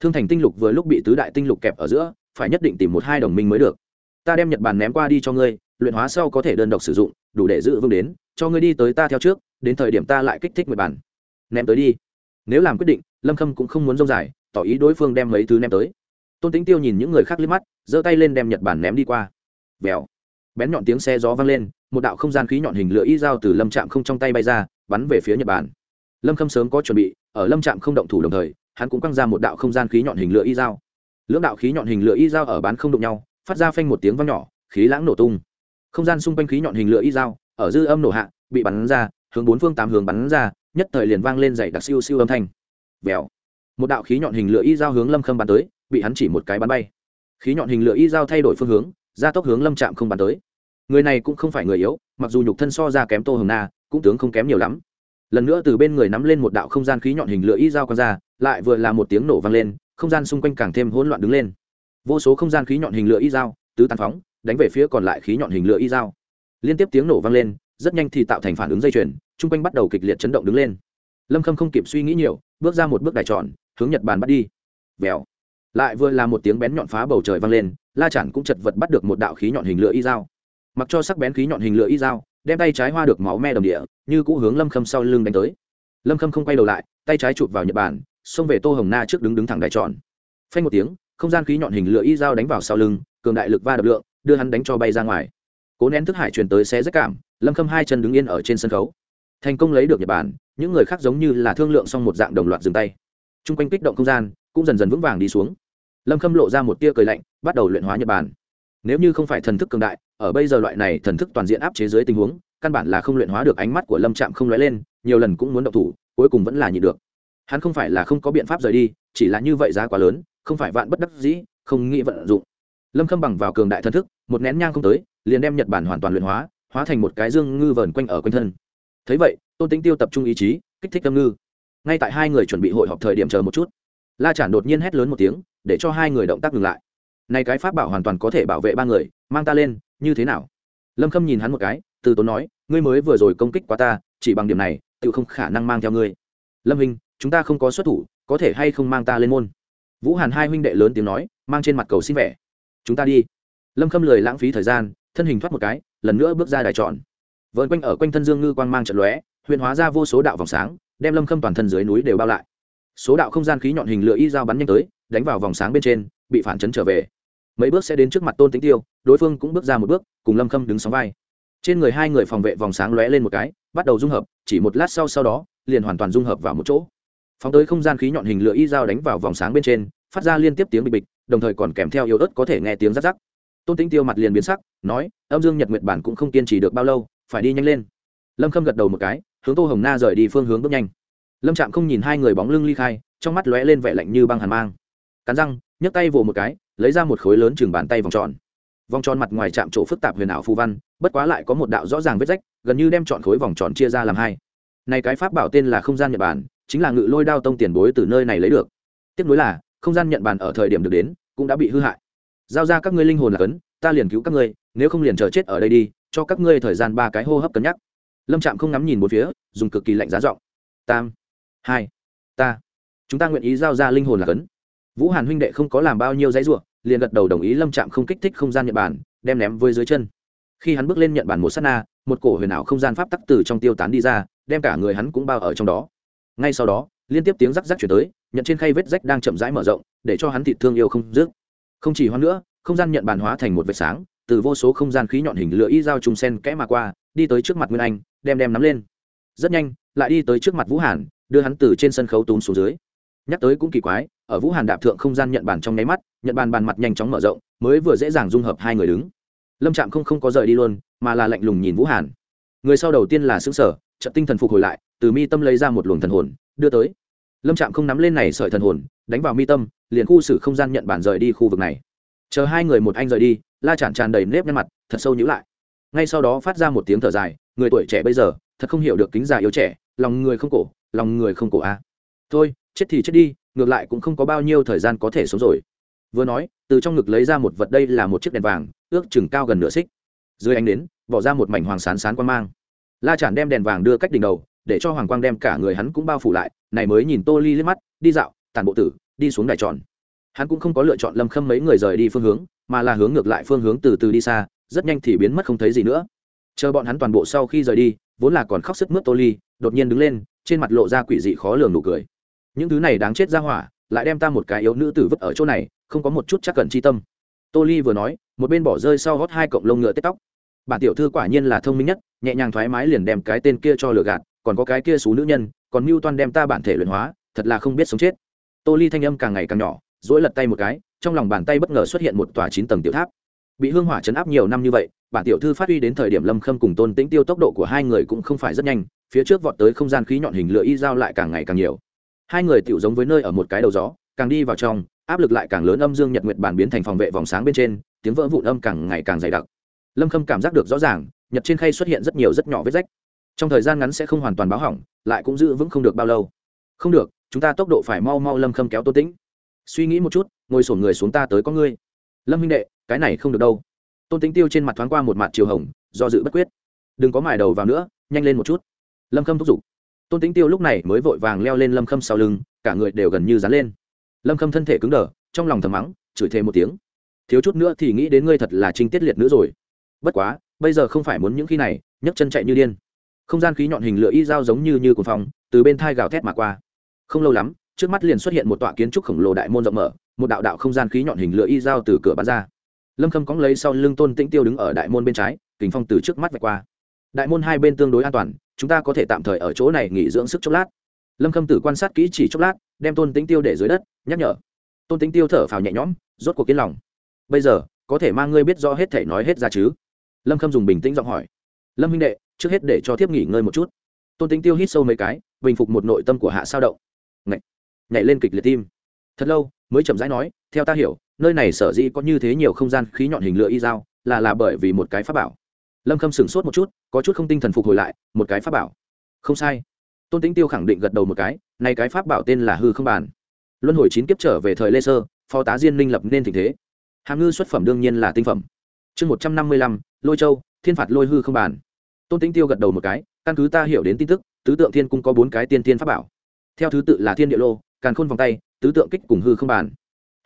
Thương thành tinh lục vừa lúc bị tứ đại tinh lục kẹp ở giữa, phải nhất định tìm một hai đồng minh mới được. Ta đem nhật bản ném qua đi cho ngươi, luyện hóa sau có thể đơn độc sử dụng, đủ để giữ vững đến, cho ngươi đi tới ta theo trước, đến thời điểm ta lại kích thích mười bản. Ném tới đi. Nếu làm quyết định, lâm khâm cũng không muốn dông dài, tỏ ý đối phương đem mấy thứ ném tới tôn tính tiêu nhìn những người khác liếc mắt giơ tay lên đem nhật bản ném đi qua vèo bén nhọn tiếng xe gió vang lên một đạo không gian khí nhọn hình lửa y dao từ lâm trạm không trong tay bay ra bắn về phía nhật bản lâm khâm sớm có chuẩn bị ở lâm trạm không động thủ đồng thời hắn cũng căng ra một đạo không gian khí nhọn hình lửa y dao lưỡng đạo khí nhọn hình lửa y dao ở bán không đụng nhau phát ra phanh một tiếng vang nhỏ khí lãng nổ tung không gian xung quanh khí nhọn hình lửa y dao ở dư âm nổ hạ bị bắn ra hướng bốn phương tám hướng bắn ra nhất thời liền vang lên dày đặc siêu siêu âm thanh vèo một đạo khí nhọn hình lửa y dao hướng lâm khâm bắn tới bị hắn chỉ một cái bắn bay. Khí nhọn hình lửa y dao thay đổi phương hướng ra tốc hướng lâm trạm không bắn tới. Người này cũng không phải người yếu, mặc dù nhục thân so ra kém tô hồng na, cũng tướng không kém nhiều lắm. Lần nữa từ bên người nắm lên một đạo không gian khí nhọn hình lửa y dao con ra, lại vừa là một tiếng nổ vang lên, không gian xung quanh càng thêm hỗn loạn đứng lên. Vô số không gian khí nhọn hình lửa y dao tứ tàn phóng, đánh về phía còn lại khí nhọn hình lửa y dao liên tiếp tiếng nổ vang lên, rất nhanh thì tạo thành phản ứng dây chuyền chung quanh bắt đầu kịch liệt chấn động đứng lên. Lâm khâm không kịp suy nghĩ nhiều, bước ra một bước đài tròn, hướng nhật bàn bắt đi. Vèo lại vừa là một tiếng bén nhọn phá bầu trời vang lên, la chản cũng chật vật bắt được một đạo khí nhọn hình lửa y dao. Mặc cho sắc bén khí nhọn hình lửa y dao, đem tay trái hoa được máu me đồng địa, như cũ hướng lâm khâm sau lưng đánh tới. Lâm khâm không quay đầu lại, tay trái chụp vào nhật bản, xông về tô hồng na trước đứng đứng thẳng đại tròn. Phanh một tiếng, không gian khí nhọn hình lửa y dao đánh vào sau lưng, cường đại lực va đập lượng, đưa hắn đánh cho bay ra ngoài. Cố nén thức hải truyền tới xe rất cảm, lâm khâm hai chân đứng yên ở trên sân khấu. Thành công lấy được nhật bản, những người khác giống như là thương lượng xong một dạng đồng loạt dừng tay. T r u n g quanh kích động không gian cũng dần dần vững vàng đi xuống. Lâm khâm lộ ra một tia cười lạnh, bắt đầu luyện hóa nhật bản. Nếu như không phải thần thức cường đại, ở bây giờ loại này thần thức toàn diện áp chế dưới tình huống, căn bản là không luyện hóa được ánh mắt của lâm trạm không lóe lên, nhiều lần cũng muốn động thủ, cuối cùng vẫn là nhịn được. Hắn không phải là không có biện pháp rời đi, chỉ là như vậy giá quá lớn, không phải vạn bất đắc dĩ, không nghĩ vận dụng. Lâm khâm bằng vào cường đại thần thức, một nén nhang không tới, liền đem nhật bản hoàn toàn luyện hóa hóa thành một cái dương ngư vờn quanh ở quanh thân. Thấy vậy, tôn tính tiêu tập trung ý chí, kích thích tâm ngư. Ngay tại hai người chuẩn bị hội họp thời điểm chờ một chút la chản đột nhiên hét lớn một tiếng, để cho hai người động tác ngừng lại. Này cái pháp bảo hoàn toàn có thể bảo vệ ba người, mang ta lên, như thế nào? Lâm khâm nhìn hắn một cái, từ tốn nói, ngươi mới vừa rồi công kích qua ta, chỉ bằng điểm này, tự không khả năng mang theo ngươi. Lâm hình, chúng ta không có xuất thủ, có thể hay không mang ta lên môn? Vũ hàn hai huynh đệ lớn tiếng nói, mang trên mặt cầu xin vẻ. Chúng ta đi. Lâm khâm lười lãng phí thời gian, thân hình thoát một cái, lần nữa bước ra đài tròn. Vợn quanh ở quanh thân dương ngư quang mang trận lóe, huyền hóa ra vô số đạo vòng sáng, đem lâm khâm toàn thân dưới núi đều bao lại số đạo không gian khí nhọn hình lửa y dao bắn nhanh tới, đánh vào vòng sáng bên trên, bị phản chấn trở về. Mấy bước sẽ đến trước mặt tôn tính tiêu, đối phương cũng bước ra một bước, cùng lâm khâm đứng sóng vai. Trên người hai người phòng vệ vòng sáng lóe lên một cái, bắt đầu dung hợp, chỉ một lát sau sau đó, liền hoàn toàn dung hợp vào một chỗ. Phóng tới không gian khí nhọn hình lửa y dao đánh vào vòng sáng bên trên, phát ra liên tiếp tiếng bịch bịch, đồng thời còn kèm theo yếu ớt có thể nghe tiếng rắc rắc. Tôn tính tiêu mặt liền biến sắc, nói, âm dương nhật nguyệt bản cũng không kiên trì được bao lâu, phải đi nhanh lên. Lâm khâm gật đầu một cái, hướng tô hồng na rời đi phương hướng bước nhanh lâm trạm không nhìn hai người bóng lưng ly khai, trong mắt lóe lên vẻ lạnh như băng hàn mang. Cắn răng, nhấc tay vồ một cái, lấy ra một khối lớn chừng bàn tay vòng tròn. Vòng tròn mặt ngoài chạm chỗ phức tạp huyền ảo phù văn, bất quá lại có một đạo rõ ràng vết rách, gần như đem chọn khối vòng tròn chia ra làm hai. Này cái pháp bảo tên là không gian nhật bản, chính là ngự lôi đao tông tiền bối từ nơi này lấy được. Tiếp nối là, không gian nhận bản ở thời điểm được đến, cũng đã bị hư hại. Giao ra các ngươi linh hồn là cấn, ta liền cứu các ngươi, nếu không liền chờ chết ở đây đi, cho các ngươi thời gian ba cái hô hấp cân nhắc. Lâm trạm không ngắm nhìn một phía, dùng cực kỳ lạnh giá giọng. Tam hai, ta. Chúng ta nguyện ý giao ra linh hồn là cấn. Vũ hàn huynh đệ không có làm bao nhiêu giấy ruộng liền gật đầu đồng ý lâm trạm không kích thích không gian nhật bản, đem ném với dưới chân. Khi hắn bước lên nhận bản một s á t na, một cổ huyền ảo không gian pháp tắc từ trong tiêu tán đi ra, đem cả người hắn cũng bao ở trong đó. Ngay sau đó, liên tiếp tiếng rắc rắc chuyển tới, nhận trên khay vết rách đang chậm rãi mở rộng, để cho hắn thịt thương yêu không dứt. Không chỉ hoan nữa, không gian nhận bàn hóa thành một vệt sáng, từ vô số không gian khí nhọn hình lửa y dao trùng sen kẽ mà qua, đi tới trước mặt nguyên anh, đem đem nắm lên. Rất nhanh, lại đi tới trước mặt vũ hàn đưa hắn từ trên sân khấu túm xuống dưới. Nhắc tới cũng kỳ quái, ở vũ hàn đạp thượng không gian nhận bàn trong nháy mắt, nhận bàn bàn mặt nhanh chóng mở rộng, mới vừa dễ dàng dung hợp hai người đứng. Lâm trạm không không có rời đi luôn, mà là lạnh lùng nhìn vũ hàn. Người sau đầu tiên là xứng sở trận tinh thần phục hồi lại, từ mi tâm lấy ra một luồng thần hồn, đưa tới. Lâm trạm không nắm lên này sợi thần hồn, đánh vào mi tâm, liền khu xử không gian nhận bản rời đi khu vực này. Chờ hai người một anh rời đi, la chản tràn đầy nếp nhăn mặt, thật sâu nhữ lại. Ngay sau đó phát ra một tiếng thở dài, người tuổi trẻ bây giờ, thật không hiểu được kính già yếu trẻ, lòng người không cổ lòng người không cổ a. À. thôi, chết thì chết đi, ngược lại cũng không có bao nhiêu thời gian có thể sống rồi. Vừa nói, từ trong ngực lấy ra một vật đây là một chiếc đèn vàng, ước chừng cao gần nửa xích. Dưới ánh đến bỏ ra một mảnh hoàng sán sán quan mang. La chản đem đèn vàng đưa cách đỉnh đầu, để cho hoàng quang đem cả người hắn cũng bao phủ lại, này mới nhìn tô ly liếc mắt, đi dạo tàn bộ tử, đi xuống đài tròn. Hắn cũng không có lựa chọn lâm khâm mấy người rời đi phương hướng, mà là hướng ngược lại phương hướng từ từ đi xa, rất nhanh thì biến mất không thấy gì nữa chờ bọn hắn toàn bộ sau khi rời đi, vốn là còn khóc sức mướt tô ly, đột nhiên đứng lên, trên mặt lộ ra quỷ dị khó lường nụ cười. Những thứ này đáng chết ra hỏa, lại đem ta một cái yếu nữ tử vứt ở chỗ này, không có một chút chắc cẩn chi tâm. Tô ly vừa nói, một bên bỏ rơi sau hót hai cọng lông ngựa tết tóc. Bản tiểu thư quả nhiên là thông minh nhất, nhẹ nhàng thoải mái liền đem cái tên kia cho lừa gạt, còn có cái kia xú nữ nhân, còn mưu toan đem ta bản thể luyện hóa, thật là không biết sống chết. Tô ly thanh âm càng ngày càng nhỏ dỗi lật tay một cái, trong lòng bàn tay bất ngờ xuất hiện một tòa chín tầng tiểu tháp. Bị hương hỏa chấn áp nhiều năm như vậy bản tiểu thư phát huy đến thời điểm lâm khâm cùng tôn tĩnh tiêu tốc độ của hai người cũng không phải rất nhanh, phía trước vọt tới không gian khí nhọn hình lửa y dao lại càng ngày càng nhiều. Hai người tiểu giống với nơi ở một cái đầu gió, càng đi vào trong, áp lực lại càng lớn âm dương nhật nguyệt bản biến thành phòng vệ vòng sáng bên trên, tiếng vỡ vụn âm càng ngày càng dày đặc. Lâm khâm cảm giác được rõ ràng, nhật trên khay xuất hiện rất nhiều rất nhỏ vết rách. Trong thời gian ngắn sẽ không hoàn toàn báo hỏng, lại cũng giữ vững không được bao lâu. Không được, chúng ta tốc độ phải mau mau lâm khâm kéo tôn tĩnh. Suy nghĩ một chút, ngồi sổn người xuống ta tới có ngươi. Lâm minh đệ, cái này không được đâu tôn tĩnh tiêu trên mặt thoáng qua một mặt chiều hồng, do dự bất quyết. Đừng có mài đầu vào nữa, nhanh lên một chút. Lâm khâm thúc giục. Tôn tĩnh tiêu lúc này mới vội vàng leo lên lâm khâm sau lưng, cả người đều gần như dán lên. Lâm khâm thân thể cứng đờ, trong lòng thầm mắng, chửi thêm một tiếng. Thiếu chút nữa thì nghĩ đến ngươi thật là trinh tiết liệt nữa rồi. Bất quá, bây giờ không phải muốn những khi này, nhấc chân chạy như điên. Không gian khí nhọn hình lửa y dao giống như như cuồng phong, từ bên thai gào thét mà qua. Không lâu lắm, trước mắt liền xuất hiện một tọa kiến trúc khổng lồ đại môn rộng mở, một đạo đạo không gian khí nhọn hình lửa y dao từ cửa bắn ra lâm khâm cóng lấy sau lưng tôn tĩnh tiêu đứng ở đại môn bên trái kính phong từ trước mắt vạch qua. Đại môn hai bên tương đối an toàn, chúng ta có thể tạm thời ở chỗ này nghỉ dưỡng sức chốc lát. Lâm khâm tử quan sát kỹ chỉ chốc lát, đem tôn tĩnh tiêu để dưới đất, nhắc nhở. Tôn tĩnh tiêu thở phào nhẹ nhõm, rốt cuộc yên lòng. Bây giờ, có thể mang ngươi biết rõ hết thể nói hết ra chứ? Lâm khâm dùng bình tĩnh giọng hỏi. Lâm huynh đệ, trước hết để cho thiếp nghỉ ngơi một chút. Tôn tĩnh tiêu hít sâu mấy cái, bình phục một nội tâm của hạ sao động. Ngậy. nhảy lên kịch liệt tim. Thật lâu, mới chậm rãi nói, theo ta hiểu nơi này sở dĩ có như thế nhiều không gian khí nhọn hình lửa y dao, là là bởi vì một cái pháp bảo. Lâm khâm sửng sốt một chút, có chút không tinh thần phục hồi lại, một cái pháp bảo. Không sai. Tôn tĩnh tiêu khẳng định gật đầu một cái, này cái pháp bảo tên là hư không bàn. Luân hồi chín kiếp trở về thời lê sơ, phó tá diên minh lập nên tình thế. Hàm ngư xuất phẩm đương nhiên là tinh phẩm. Chương một trăm năm mươi lăm, lôi châu, thiên phạt lôi hư không bàn. Tôn tĩnh tiêu gật đầu một cái, căn cứ ta hiểu đến tin tức, tứ tượng thiên cung có bốn cái tiên tiên pháp bảo. Theo thứ tự là thiên địa lô, càn khôn vòng tay, tứ tượng kích cùng hư không bàn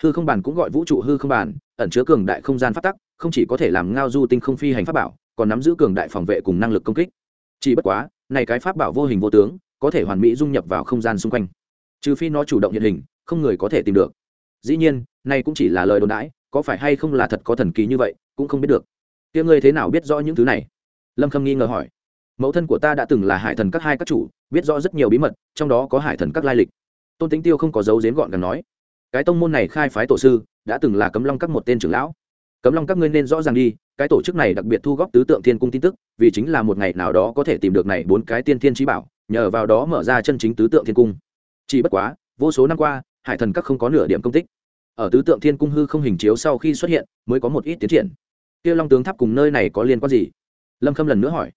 hư không bàn cũng gọi vũ trụ hư không bàn ẩn chứa cường đại không gian phát tắc, không chỉ có thể làm ngao du tinh không phi hành pháp bảo, còn nắm giữ cường đại phòng vệ cùng năng lực công kích. Chỉ bất quá, này cái pháp bảo vô hình vô tướng, có thể hoàn mỹ dung nhập vào không gian xung quanh. Trừ phi nó chủ động hiện hình, không người có thể tìm được. Dĩ nhiên, này cũng chỉ là lời đồn đãi, có phải hay không là thật có thần kỳ như vậy, cũng không biết được. Kia ngươi thế nào biết rõ những thứ này? Lâm khâm nghi ngờ hỏi. Mẫu thân của ta đã từng là hải thần các hai các chủ, biết rõ rất nhiều bí mật, trong đó có hải thần các lai lịch. Tôn tính tiêu không có dấu dếm gọn gần nói cái tông môn này khai phái tổ sư, đã từng là cấm long các một tên trưởng lão. Cấm long các ngươi nên rõ ràng đi, cái tổ chức này đặc biệt thu góp tứ tượng thiên cung tin tức, vì chính là một ngày nào đó có thể tìm được này bốn cái tiên thiên trí bảo, nhờ vào đó mở ra chân chính tứ tượng thiên cung. Chỉ bất quá, vô số năm qua, hải thần các không có nửa điểm công tích. Ở tứ tượng thiên cung hư không hình chiếu sau khi xuất hiện, mới có một ít tiến triển. Kia long tướng tháp cùng nơi này có liên quan gì? Lâm khâm lần nữa hỏi.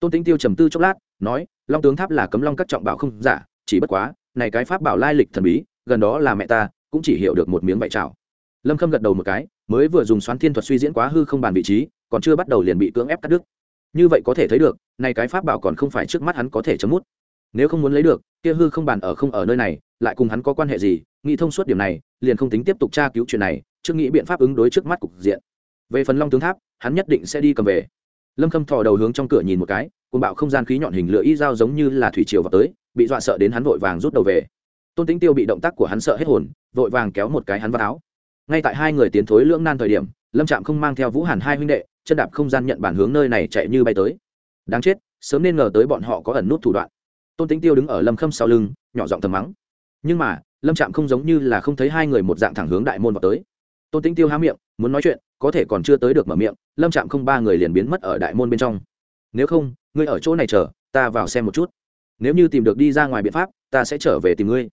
Tôn tính tiêu trầm tư chốc lát, nói, long tướng tháp là cấm long các trọng bảo không giả, chỉ bất quá, này cái pháp bảo lai lịch thần bí, gần đó là mẹ ta cũng chỉ hiểu được một miếng vậy chảo. Lâm khâm gật đầu một cái, mới vừa dùng xoắn thiên thuật suy diễn quá hư không bàn vị trí, còn chưa bắt đầu liền bị cưỡng ép cắt đứt. Như vậy có thể thấy được, nay cái pháp bảo còn không phải trước mắt hắn có thể chấm mút. Nếu không muốn lấy được, kia hư không bàn ở không ở nơi này, lại cùng hắn có quan hệ gì, nghĩ thông suốt điểm này, liền không tính tiếp tục tra cứu chuyện này, trước nghĩ biện pháp ứng đối trước mắt cục diện. Về phần long tướng tháp, hắn nhất định sẽ đi cầm về. Lâm khâm thò đầu hướng trong cửa nhìn một cái côn bạo không gian khí nhọn hình lửa y dao giống như là thủy triều vào tới, bị dọa sợ đến hắn vội vàng rút đầu về tôn tính tiêu bị động tác của hắn sợ hết hồn, vội vàng kéo một cái hắn vào áo. Ngay tại hai người tiến thối lưỡng nan thời điểm, lâm trạm không mang theo vũ hàn hai huynh đệ, chân đạp không gian nhận bản hướng nơi này chạy như bay tới. Đáng chết, sớm nên ngờ tới bọn họ có ẩn nút thủ đoạn. Tôn tính tiêu đứng ở lâm khâm sau lưng, nhỏ giọng thầm mắng. Nhưng mà, lâm trạm không giống như là không thấy hai người một dạng thẳng hướng đại môn vào tới. Tôn tính tiêu há miệng, muốn nói chuyện, có thể còn chưa tới được mở miệng, lâm trạm không ba người liền biến mất ở đại môn bên trong. Nếu không, ngươi ở chỗ này chờ, ta vào xem một chút. Nếu như tìm được đi ra ngoài biện pháp, ta sẽ trở về tìm ngươi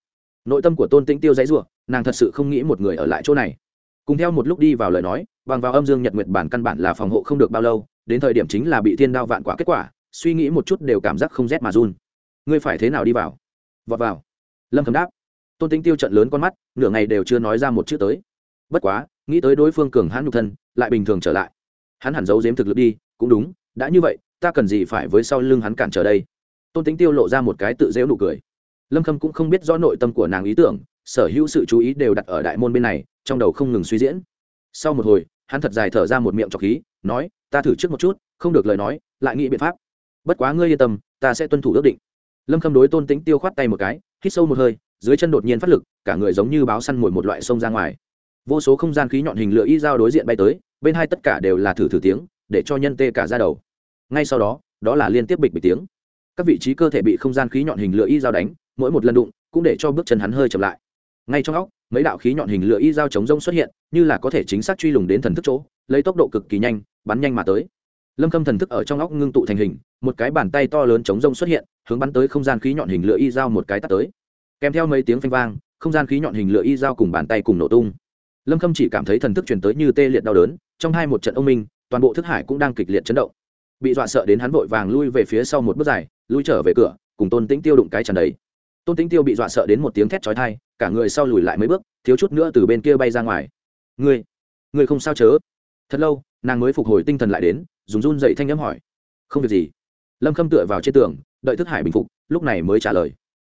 nội tâm của tôn tĩnh tiêu dãy ruộng nàng thật sự không nghĩ một người ở lại chỗ này. Cùng theo một lúc đi vào lời nói, bằng vào âm dương nhật nguyệt bản căn bản là phòng hộ không được bao lâu, đến thời điểm chính là bị thiên đao vạn quả kết quả, suy nghĩ một chút đều cảm giác không rét mà run. Ngươi phải thế nào đi vào? Vọt vào. Lâm thấm đáp. Tôn tĩnh tiêu trận lớn con mắt, nửa ngày đều chưa nói ra một chữ tới. Bất quá, nghĩ tới đối phương cường hãn nhục thân, lại bình thường trở lại. Hắn hẳn giấu giếm thực lực đi, cũng đúng, đã như vậy, ta cần gì phải với sau lưng hắn cản trở đây? Tôn tính tiêu lộ ra một cái tự dễu nụ cười lâm khâm cũng không biết rõ nội tâm của nàng ý tưởng, sở hữu sự chú ý đều đặt ở đại môn bên này, trong đầu không ngừng suy diễn. Sau một hồi, hắn thật dài thở ra một miệng trọc khí, nói, ta thử trước một chút, không được lời nói, lại nghĩ biện pháp. Bất quá ngươi yên tâm, ta sẽ tuân thủ ước định. Lâm khâm đối tôn tính tiêu khoát tay một cái, hít sâu một hơi, dưới chân đột nhiên phát lực, cả người giống như báo săn mồi một loại sông ra ngoài. Vô số không gian khí nhọn hình lửa y dao đối diện bay tới, bên hai tất cả đều là thử thử tiếng, để cho nhân tê cả ra đầu. Ngay sau đó đó là liên tiếp bịch bịch tiếng. Các vị trí cơ thể bị không gian khí nhọn hình lửa y dao đánh mỗi một lần đụng cũng để cho bước chân hắn hơi chậm lại. Ngay trong óc, mấy đạo khí nhọn hình lửa y dao chống rông xuất hiện, như là có thể chính xác truy lùng đến thần thức chỗ, lấy tốc độ cực kỳ nhanh, bắn nhanh mà tới. Lâm khâm thần thức ở trong óc ngưng tụ thành hình, một cái bàn tay to lớn chống rông xuất hiện, hướng bắn tới không gian khí nhọn hình lửa y dao một cái tắt tới. Kèm theo mấy tiếng phanh vang, không gian khí nhọn hình lửa y dao cùng bàn tay cùng nổ tung. Lâm khâm chỉ cảm thấy thần thức truyền tới như tê liệt đau đớn, trong hai một trận ông minh, toàn bộ thức hải cũng đang kịch liệt chấn động. Bị dọa sợ đến hắn vội vàng lui về phía sau một bước dài, lui trở về cửa, cùng tôn tĩnh tiêu đụng cái tràn đầy tôn tính tiêu bị dọa sợ đến một tiếng thét chói thai, cả người sau lùi lại mấy bước, thiếu chút nữa từ bên kia bay ra ngoài. Ngươi ngươi không sao chớ? Thật lâu, nàng mới phục hồi tinh thần lại đến, dùng run dậy thanh n m hỏi. Không việc gì. Lâm khâm tựa vào trên tường, đợi thức hải bình phục, lúc này mới trả lời.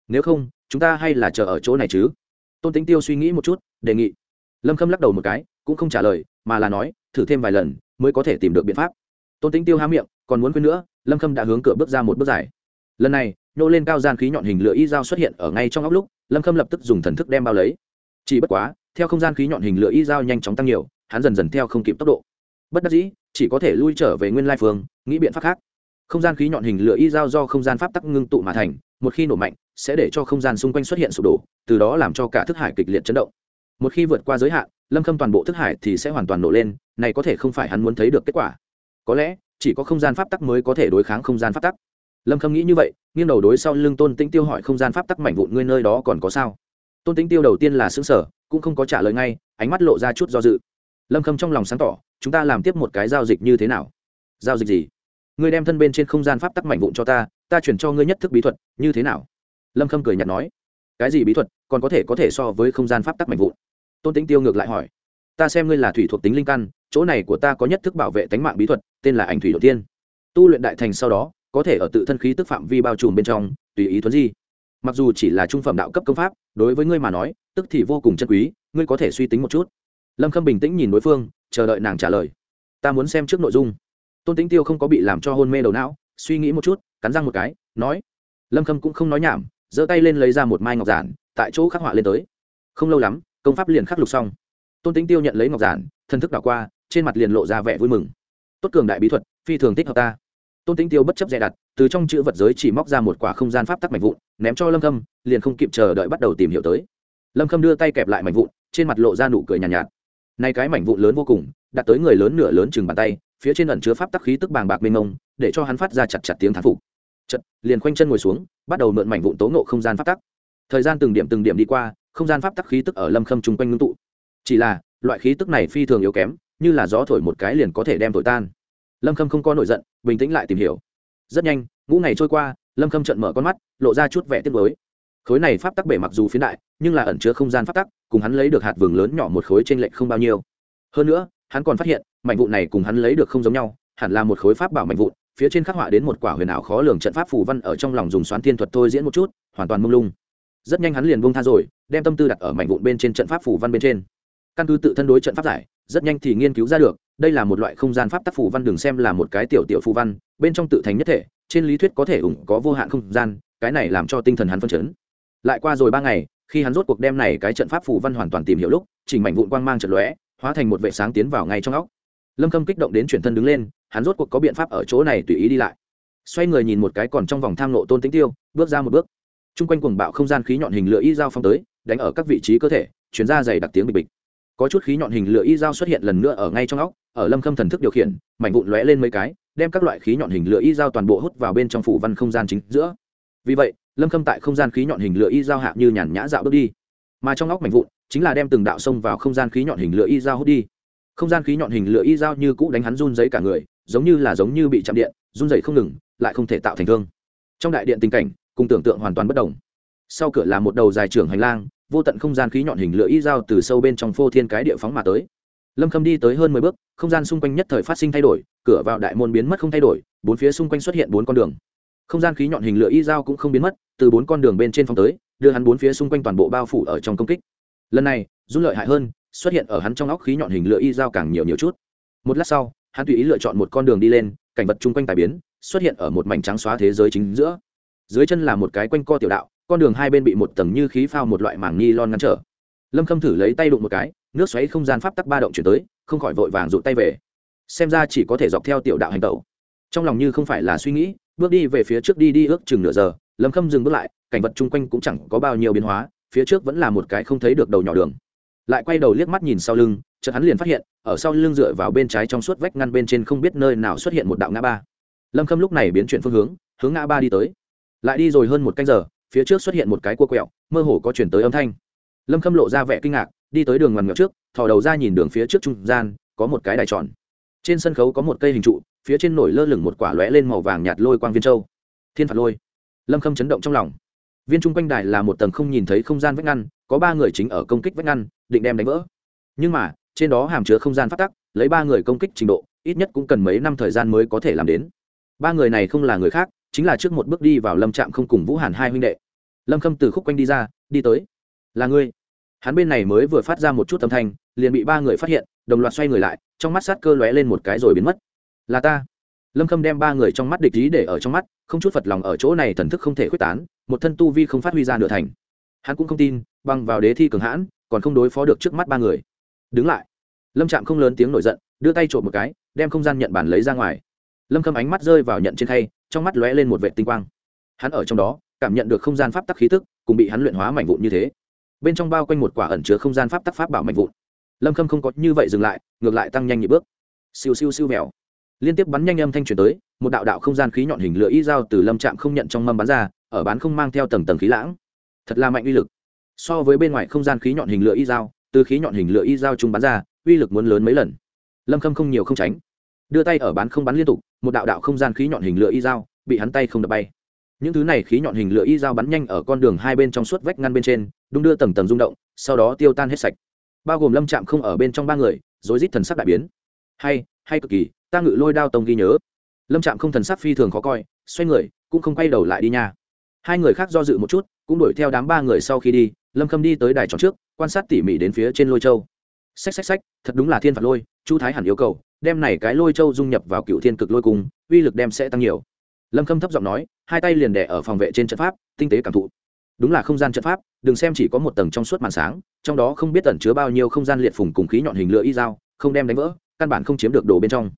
Nếu không, chúng ta hay là chờ ở chỗ này chứ? Tôn tính tiêu suy nghĩ một chút, đề nghị. Lâm khâm lắc đầu một cái, cũng không trả lời, mà là nói, thử thêm vài lần, mới có thể tìm được biện pháp. Tôn tính tiêu há miệng, còn muốn quên nữa, lâm khâm đã hướng cửa bước ra một bước dài. Lần này nô lên cao gian khí nhọn hình lửa y dao xuất hiện ở ngay trong óc lúc, lâm khâm lập tức dùng thần thức đem bao lấy. Chỉ bất quá, theo không gian khí nhọn hình lửa y dao nhanh chóng tăng nhiều, hắn dần dần theo không kịp tốc độ. Bất đắc dĩ, chỉ có thể lui trở về nguyên lai phương, nghĩ biện pháp khác. Không gian khí nhọn hình lửa y dao do không gian pháp tắc ngưng tụ mà thành, một khi nổ mạnh, sẽ để cho không gian xung quanh xuất hiện sụp đổ, từ đó làm cho cả thức hải kịch liệt chấn động. Một khi vượt qua giới hạn, lâm khâm toàn bộ thức hải thì sẽ hoàn toàn nổ lên, này có thể không phải hắn muốn thấy được kết quả. Có lẽ, chỉ có không gian pháp tắc mới có thể đối kháng không gian pháp tắc lâm khâm nghĩ như vậy, nghiêng đầu đối sau lưng tôn tĩnh tiêu hỏi không gian pháp tắc mảnh vụn ngươi nơi đó còn có sao? Tôn tĩnh tiêu đầu tiên là xứng sở cũng không có trả lời ngay, ánh mắt lộ ra chút do dự. Lâm khâm trong lòng sáng tỏ, chúng ta làm tiếp một cái giao dịch như thế nào? Giao dịch gì? Ngươi đem thân bên trên không gian pháp tắc mảnh vụn cho ta ta chuyển cho ngươi nhất thức bí thuật, như thế nào? Lâm khâm cười nhạt nói. Cái gì bí thuật, còn có thể có thể so với không gian pháp tắc mảnh vụn? Tôn tĩnh tiêu ngược lại hỏi. Ta xem ngươi là thủy thuộc tính linh căn, chỗ này của ta có nhất thức bảo vệ tánh mạng bí thuật, tên là ảnh thủy đầu tiên. Tu luyện đại thành sau đó có thể ở tự thân khí tức phạm vi bao trùm bên trong, tùy ý thuấn di. Mặc dù chỉ là trung phẩm đạo cấp công pháp, đối với ngươi mà nói, tức thì vô cùng chân quý, ngươi có thể suy tính một chút. Lâm khâm bình tĩnh nhìn đối phương, chờ đợi nàng trả lời. Ta muốn xem trước nội dung. Tôn tĩnh tiêu không có bị làm cho hôn mê đầu não, suy nghĩ một chút, cắn răng một cái, nói. Lâm khâm cũng không nói nhảm, giơ tay lên lấy ra một mai ngọc giản, tại chỗ khắc họa lên tới. Không lâu lắm, công pháp liền khắc lục xong. Tôn tĩnh tiêu nhận lấy ngọc giản thân thức đảo qua, trên mặt liền lộ ra vẻ vui mừng. Tốt cường đại bí thuật, phi thường thích hợp ta tôn tĩnh tiêu bất chấp dè đặt từ trong chữ vật giới chỉ móc ra một quả không gian pháp tắc mảnh vụn ném cho lâm khâm liền không kịp chờ đợi bắt đầu tìm hiểu tới. Lâm khâm đưa tay kẹp lại mảnh vụn trên mặt lộ ra nụ cười nhàn nhạt, nhạt. Nay cái mảnh vụn lớn vô cùng đặt tới người lớn nửa lớn chừng bàn tay phía trên ẩn chứa pháp tắc khí tức bàng bạc mênh mông để cho hắn phát ra chặt chặt tiếng thán phục. Chật liền khoanh chân ngồi xuống bắt đầu mượn mảnh vụn tố nộ không gian pháp tắc. Thời gian từng điểm từng điểm đi qua không gian pháp tắc khí tức ở lâm khâm chung quanh ngưng tụ. Chỉ là loại khí tức này phi thường yếu kém như là gió thổi một cái liền có thể đem thổi tan lâm khâm không có nổi giận, bình tĩnh lại tìm hiểu. Rất nhanh, ngũ ngày trôi qua, lâm khâm trận mở con mắt, lộ ra chút vẻ tiếc mới khối này pháp tắc bể mặc dù phiến đại, nhưng là ẩn chứa không gian pháp tắc, cùng hắn lấy được hạt vừng lớn nhỏ một khối t r ê n lệch không bao nhiêu. Hơn nữa, hắn còn phát hiện, mảnh vụn này cùng hắn lấy được không giống nhau, hẳn là một khối pháp bảo mảnh vụn, phía trên khắc họa đến một quả huyền ảo khó lường trận pháp phù văn ở trong lòng dùng xoán thiên thuật thôi diễn một chút, hoàn toàn mông lung. Rất nhanh hắn liền bông tha rồi, đem tâm tư đặt ở mảnh vụn bên trên trận pháp phù văn bên trên. Căn cứ tự thân đối trận pháp giải rất nhanh thì nghiên cứu ra được, đây là một loại không gian pháp tắc phù văn đừng xem là một cái tiểu tiểu phù văn, bên trong tự thành nhất thể, trên lý thuyết có thể ủng có vô hạn không gian, cái này làm cho tinh thần hắn phân chấn. Lại qua rồi ba ngày, khi hắn rốt cuộc đem này cái trận pháp phù văn hoàn toàn tìm hiểu lúc, chỉnh mảnh vụn quang mang trận lóe, hóa thành một vệ sáng tiến vào ngay trong óc. Lâm khâm kích động đến chuyển thân đứng lên, hắn rốt cuộc có biện pháp ở chỗ này tùy ý đi lại. Xoay người nhìn một cái còn trong vòng tham nộ tôn tính tiêu, bước ra một bước. Chung quanh cuồng bạo không gian khí nhọn hình lửa y dao phong tới, đánh ở các vị trí cơ thể chuyển ra dày đặc tiếng bịch bịch có chút khí nhọn hình lửa y dao xuất hiện lần nữa ở ngay trong óc, ở lâm khâm thần thức điều khiển, mảnh vụn lóe lên mấy cái, đem các loại khí nhọn hình lửa y dao toàn bộ hút vào bên trong phủ văn không gian chính giữa. Vì vậy, lâm khâm tại không gian khí nhọn hình lửa y dao hạ như nhàn nhã dạo bước đi. Mà trong óc mảnh vụn, chính là đem từng đạo xông vào không gian khí nhọn hình lửa y dao hút đi. Không gian khí nhọn hình lửa y dao như cũ đánh hắn run giấy cả người, giống như là giống như bị chạm điện, run dày không ngừng, lại không thể tạo thành thương. Trong đại điện tình cảnh, cùng tưởng tượng hoàn toàn bất đồng sau cửa là một đầu dài trưởng hành lang, vô tận không gian khí nhọn hình lửa y dao từ sâu bên trong phô thiên cái địa phóng mà tới. Lâm khâm đi tới hơn mười bước, không gian xung quanh nhất thời phát sinh thay đổi, cửa vào đại môn biến mất không thay đổi, bốn phía xung quanh xuất hiện bốn con đường. Không gian khí nhọn hình lửa y dao cũng không biến mất, từ bốn con đường bên trên phóng tới, đưa hắn bốn phía xung quanh toàn bộ bao phủ ở trong công kích. Lần này run lợi hại hơn, xuất hiện ở hắn trong óc khí nhọn hình lửa y dao càng nhiều nhiều chút. Một lát sau, hắn tùy ý lựa chọn một con đường đi lên, cảnh vật chung quanh tài biến, xuất hiện ở một mảnh trắng xóa thế giới chính giữa. Dưới chân là một cái quanh co tiểu đạo con đường hai bên bị một tầng như khí phao một loại màng ni lon ngăn trở. Lâm khâm thử lấy tay đụng một cái, nước xoáy không gian pháp tắc ba động chuyển tới, không khỏi vội vàng rụt tay về. Xem ra chỉ có thể dọc theo tiểu đạo hành tẩu. Trong lòng như không phải là suy nghĩ, bước đi về phía trước đi đi ước chừng nửa giờ, lâm khâm dừng bước lại, cảnh vật chung quanh cũng chẳng có bao nhiêu biến hóa, phía trước vẫn là một cái không thấy được đầu nhỏ đường. Lại quay đầu liếc mắt nhìn sau lưng, chợt hắn liền phát hiện, ở sau lưng dựa vào bên trái trong suốt vách ngăn bên trên không biết nơi nào xuất hiện một đạo ngã ba. Lâm khâm lúc này biến chuyển phương hướng hướng ngã ba đi tới. Lại đi rồi hơn một canh giờ phía trước xuất hiện một cái cua quẹo, mơ hồ có chuyển tới âm thanh. Lâm khâm lộ ra vẻ kinh ngạc, đi tới đường ngoằn ngoèo trước, thò đầu ra nhìn đường phía trước trung gian, có một cái đài tròn. Trên sân khấu có một cây hình trụ, phía trên nổi lơ lửng một quả lóe lên màu vàng nhạt lôi quang viên châu. Thiên phạt lôi. Lâm khâm chấn động trong lòng. Viên trung quanh đài là một tầng không nhìn thấy không gian vách ngăn, có ba người chính ở công kích vách ngăn, định đem đánh vỡ. Nhưng mà, trên đó hàm chứa không gian phát tắc, lấy ba người công kích trình độ, ít nhất cũng cần mấy năm thời gian mới có thể làm đến. Ba người này không là người khác, chính là trước một bước đi vào lâm trạm không cùng vũ hàn hai huynh đệ lâm khâm từ khúc quanh đi ra, đi tới. Là ngươi. Hắn bên này mới vừa phát ra một chút âm thanh, liền bị ba người phát hiện, đồng loạt xoay người lại, trong mắt sát cơ lóe lên một cái rồi biến mất. Là ta. Lâm khâm đem ba người trong mắt địch ý để ở trong mắt, không chút phật lòng ở chỗ này thần thức không thể quyết tán, một thân tu vi không phát huy ra nửa thành. Hắn cũng không tin, băng vào đế thi cường hãn, còn không đối phó được trước mắt ba người. Đứng lại. Lâm trạm không lớn tiếng nổi giận, đưa tay trộm một cái, đem không gian nhận bản lấy ra ngoài. Lâm khâm ánh mắt rơi vào nhận trên khay, trong mắt lóe lên một vệ tinh quang. Hắn ở trong đó cảm nhận được không gian pháp tắc khí tức, cùng bị hắn luyện hóa mảnh vụn như thế. Bên trong bao quanh một quả ẩn chứa không gian pháp tắc pháp bảo mảnh vụn. Lâm khâm không có như vậy dừng lại, ngược lại tăng nhanh nhịp bước. Siêu siêu siêu mèo liên tiếp bắn nhanh âm thanh truyền tới, một đạo đạo không gian khí nhọn hình lửa y dao từ lâm trạm không nhận trong mâm bắn ra, ở bán không mang theo tầng tầng khí lãng. Thật là mạnh uy lực. So với bên ngoài không gian khí nhọn hình lửa y dao, từ khí nhọn hình lửa y dao chúng bắn ra, uy lực muốn lớn mấy lần. Lâm khâm không nhiều không tránh. Đưa tay ở bán không bắn liên tục, một đạo đạo không gian khí nhọn hình lửa y dao bị hắn tay không đập bay những thứ này khí nhọn hình lửa y dao bắn nhanh ở con đường hai bên trong suốt vách ngăn bên trên, đung đưa tầng tầng rung động, sau đó tiêu tan hết sạch. Bao gồm lâm trạm không ở bên trong ba người, rối rít thần sắc đại biến. Hay hay cực kỳ, ta ngự lôi đao tông ghi nhớ. Lâm trạm không thần sắc phi thường khó coi, xoay người, cũng không quay đầu lại đi nha. Hai người khác do dự một chút, cũng đuổi theo đám ba người sau khi đi, lâm khâm đi tới đài tròn trước, quan sát tỉ mỉ đến phía trên lôi châu. Xách xách xách, thật đúng là thiên phạt lôi, chu thái hẳn yêu cầu, đem này cái lôi châu dung nhập vào cựu thiên cực lôi cung, uy lực đem sẽ tăng nhiều lâm khâm thấp giọng nói, hai tay liền đẻ ở phòng vệ trên trận pháp, tinh tế cảm thụ. Đúng là không gian trận pháp, đừng xem chỉ có một tầng trong suốt màn sáng, trong đó không biết ẩn chứa bao nhiêu không gian liệt phùng cùng khí nhọn hình lửa y dao, không đem đánh vỡ, căn bản không chiếm được đồ bên trong.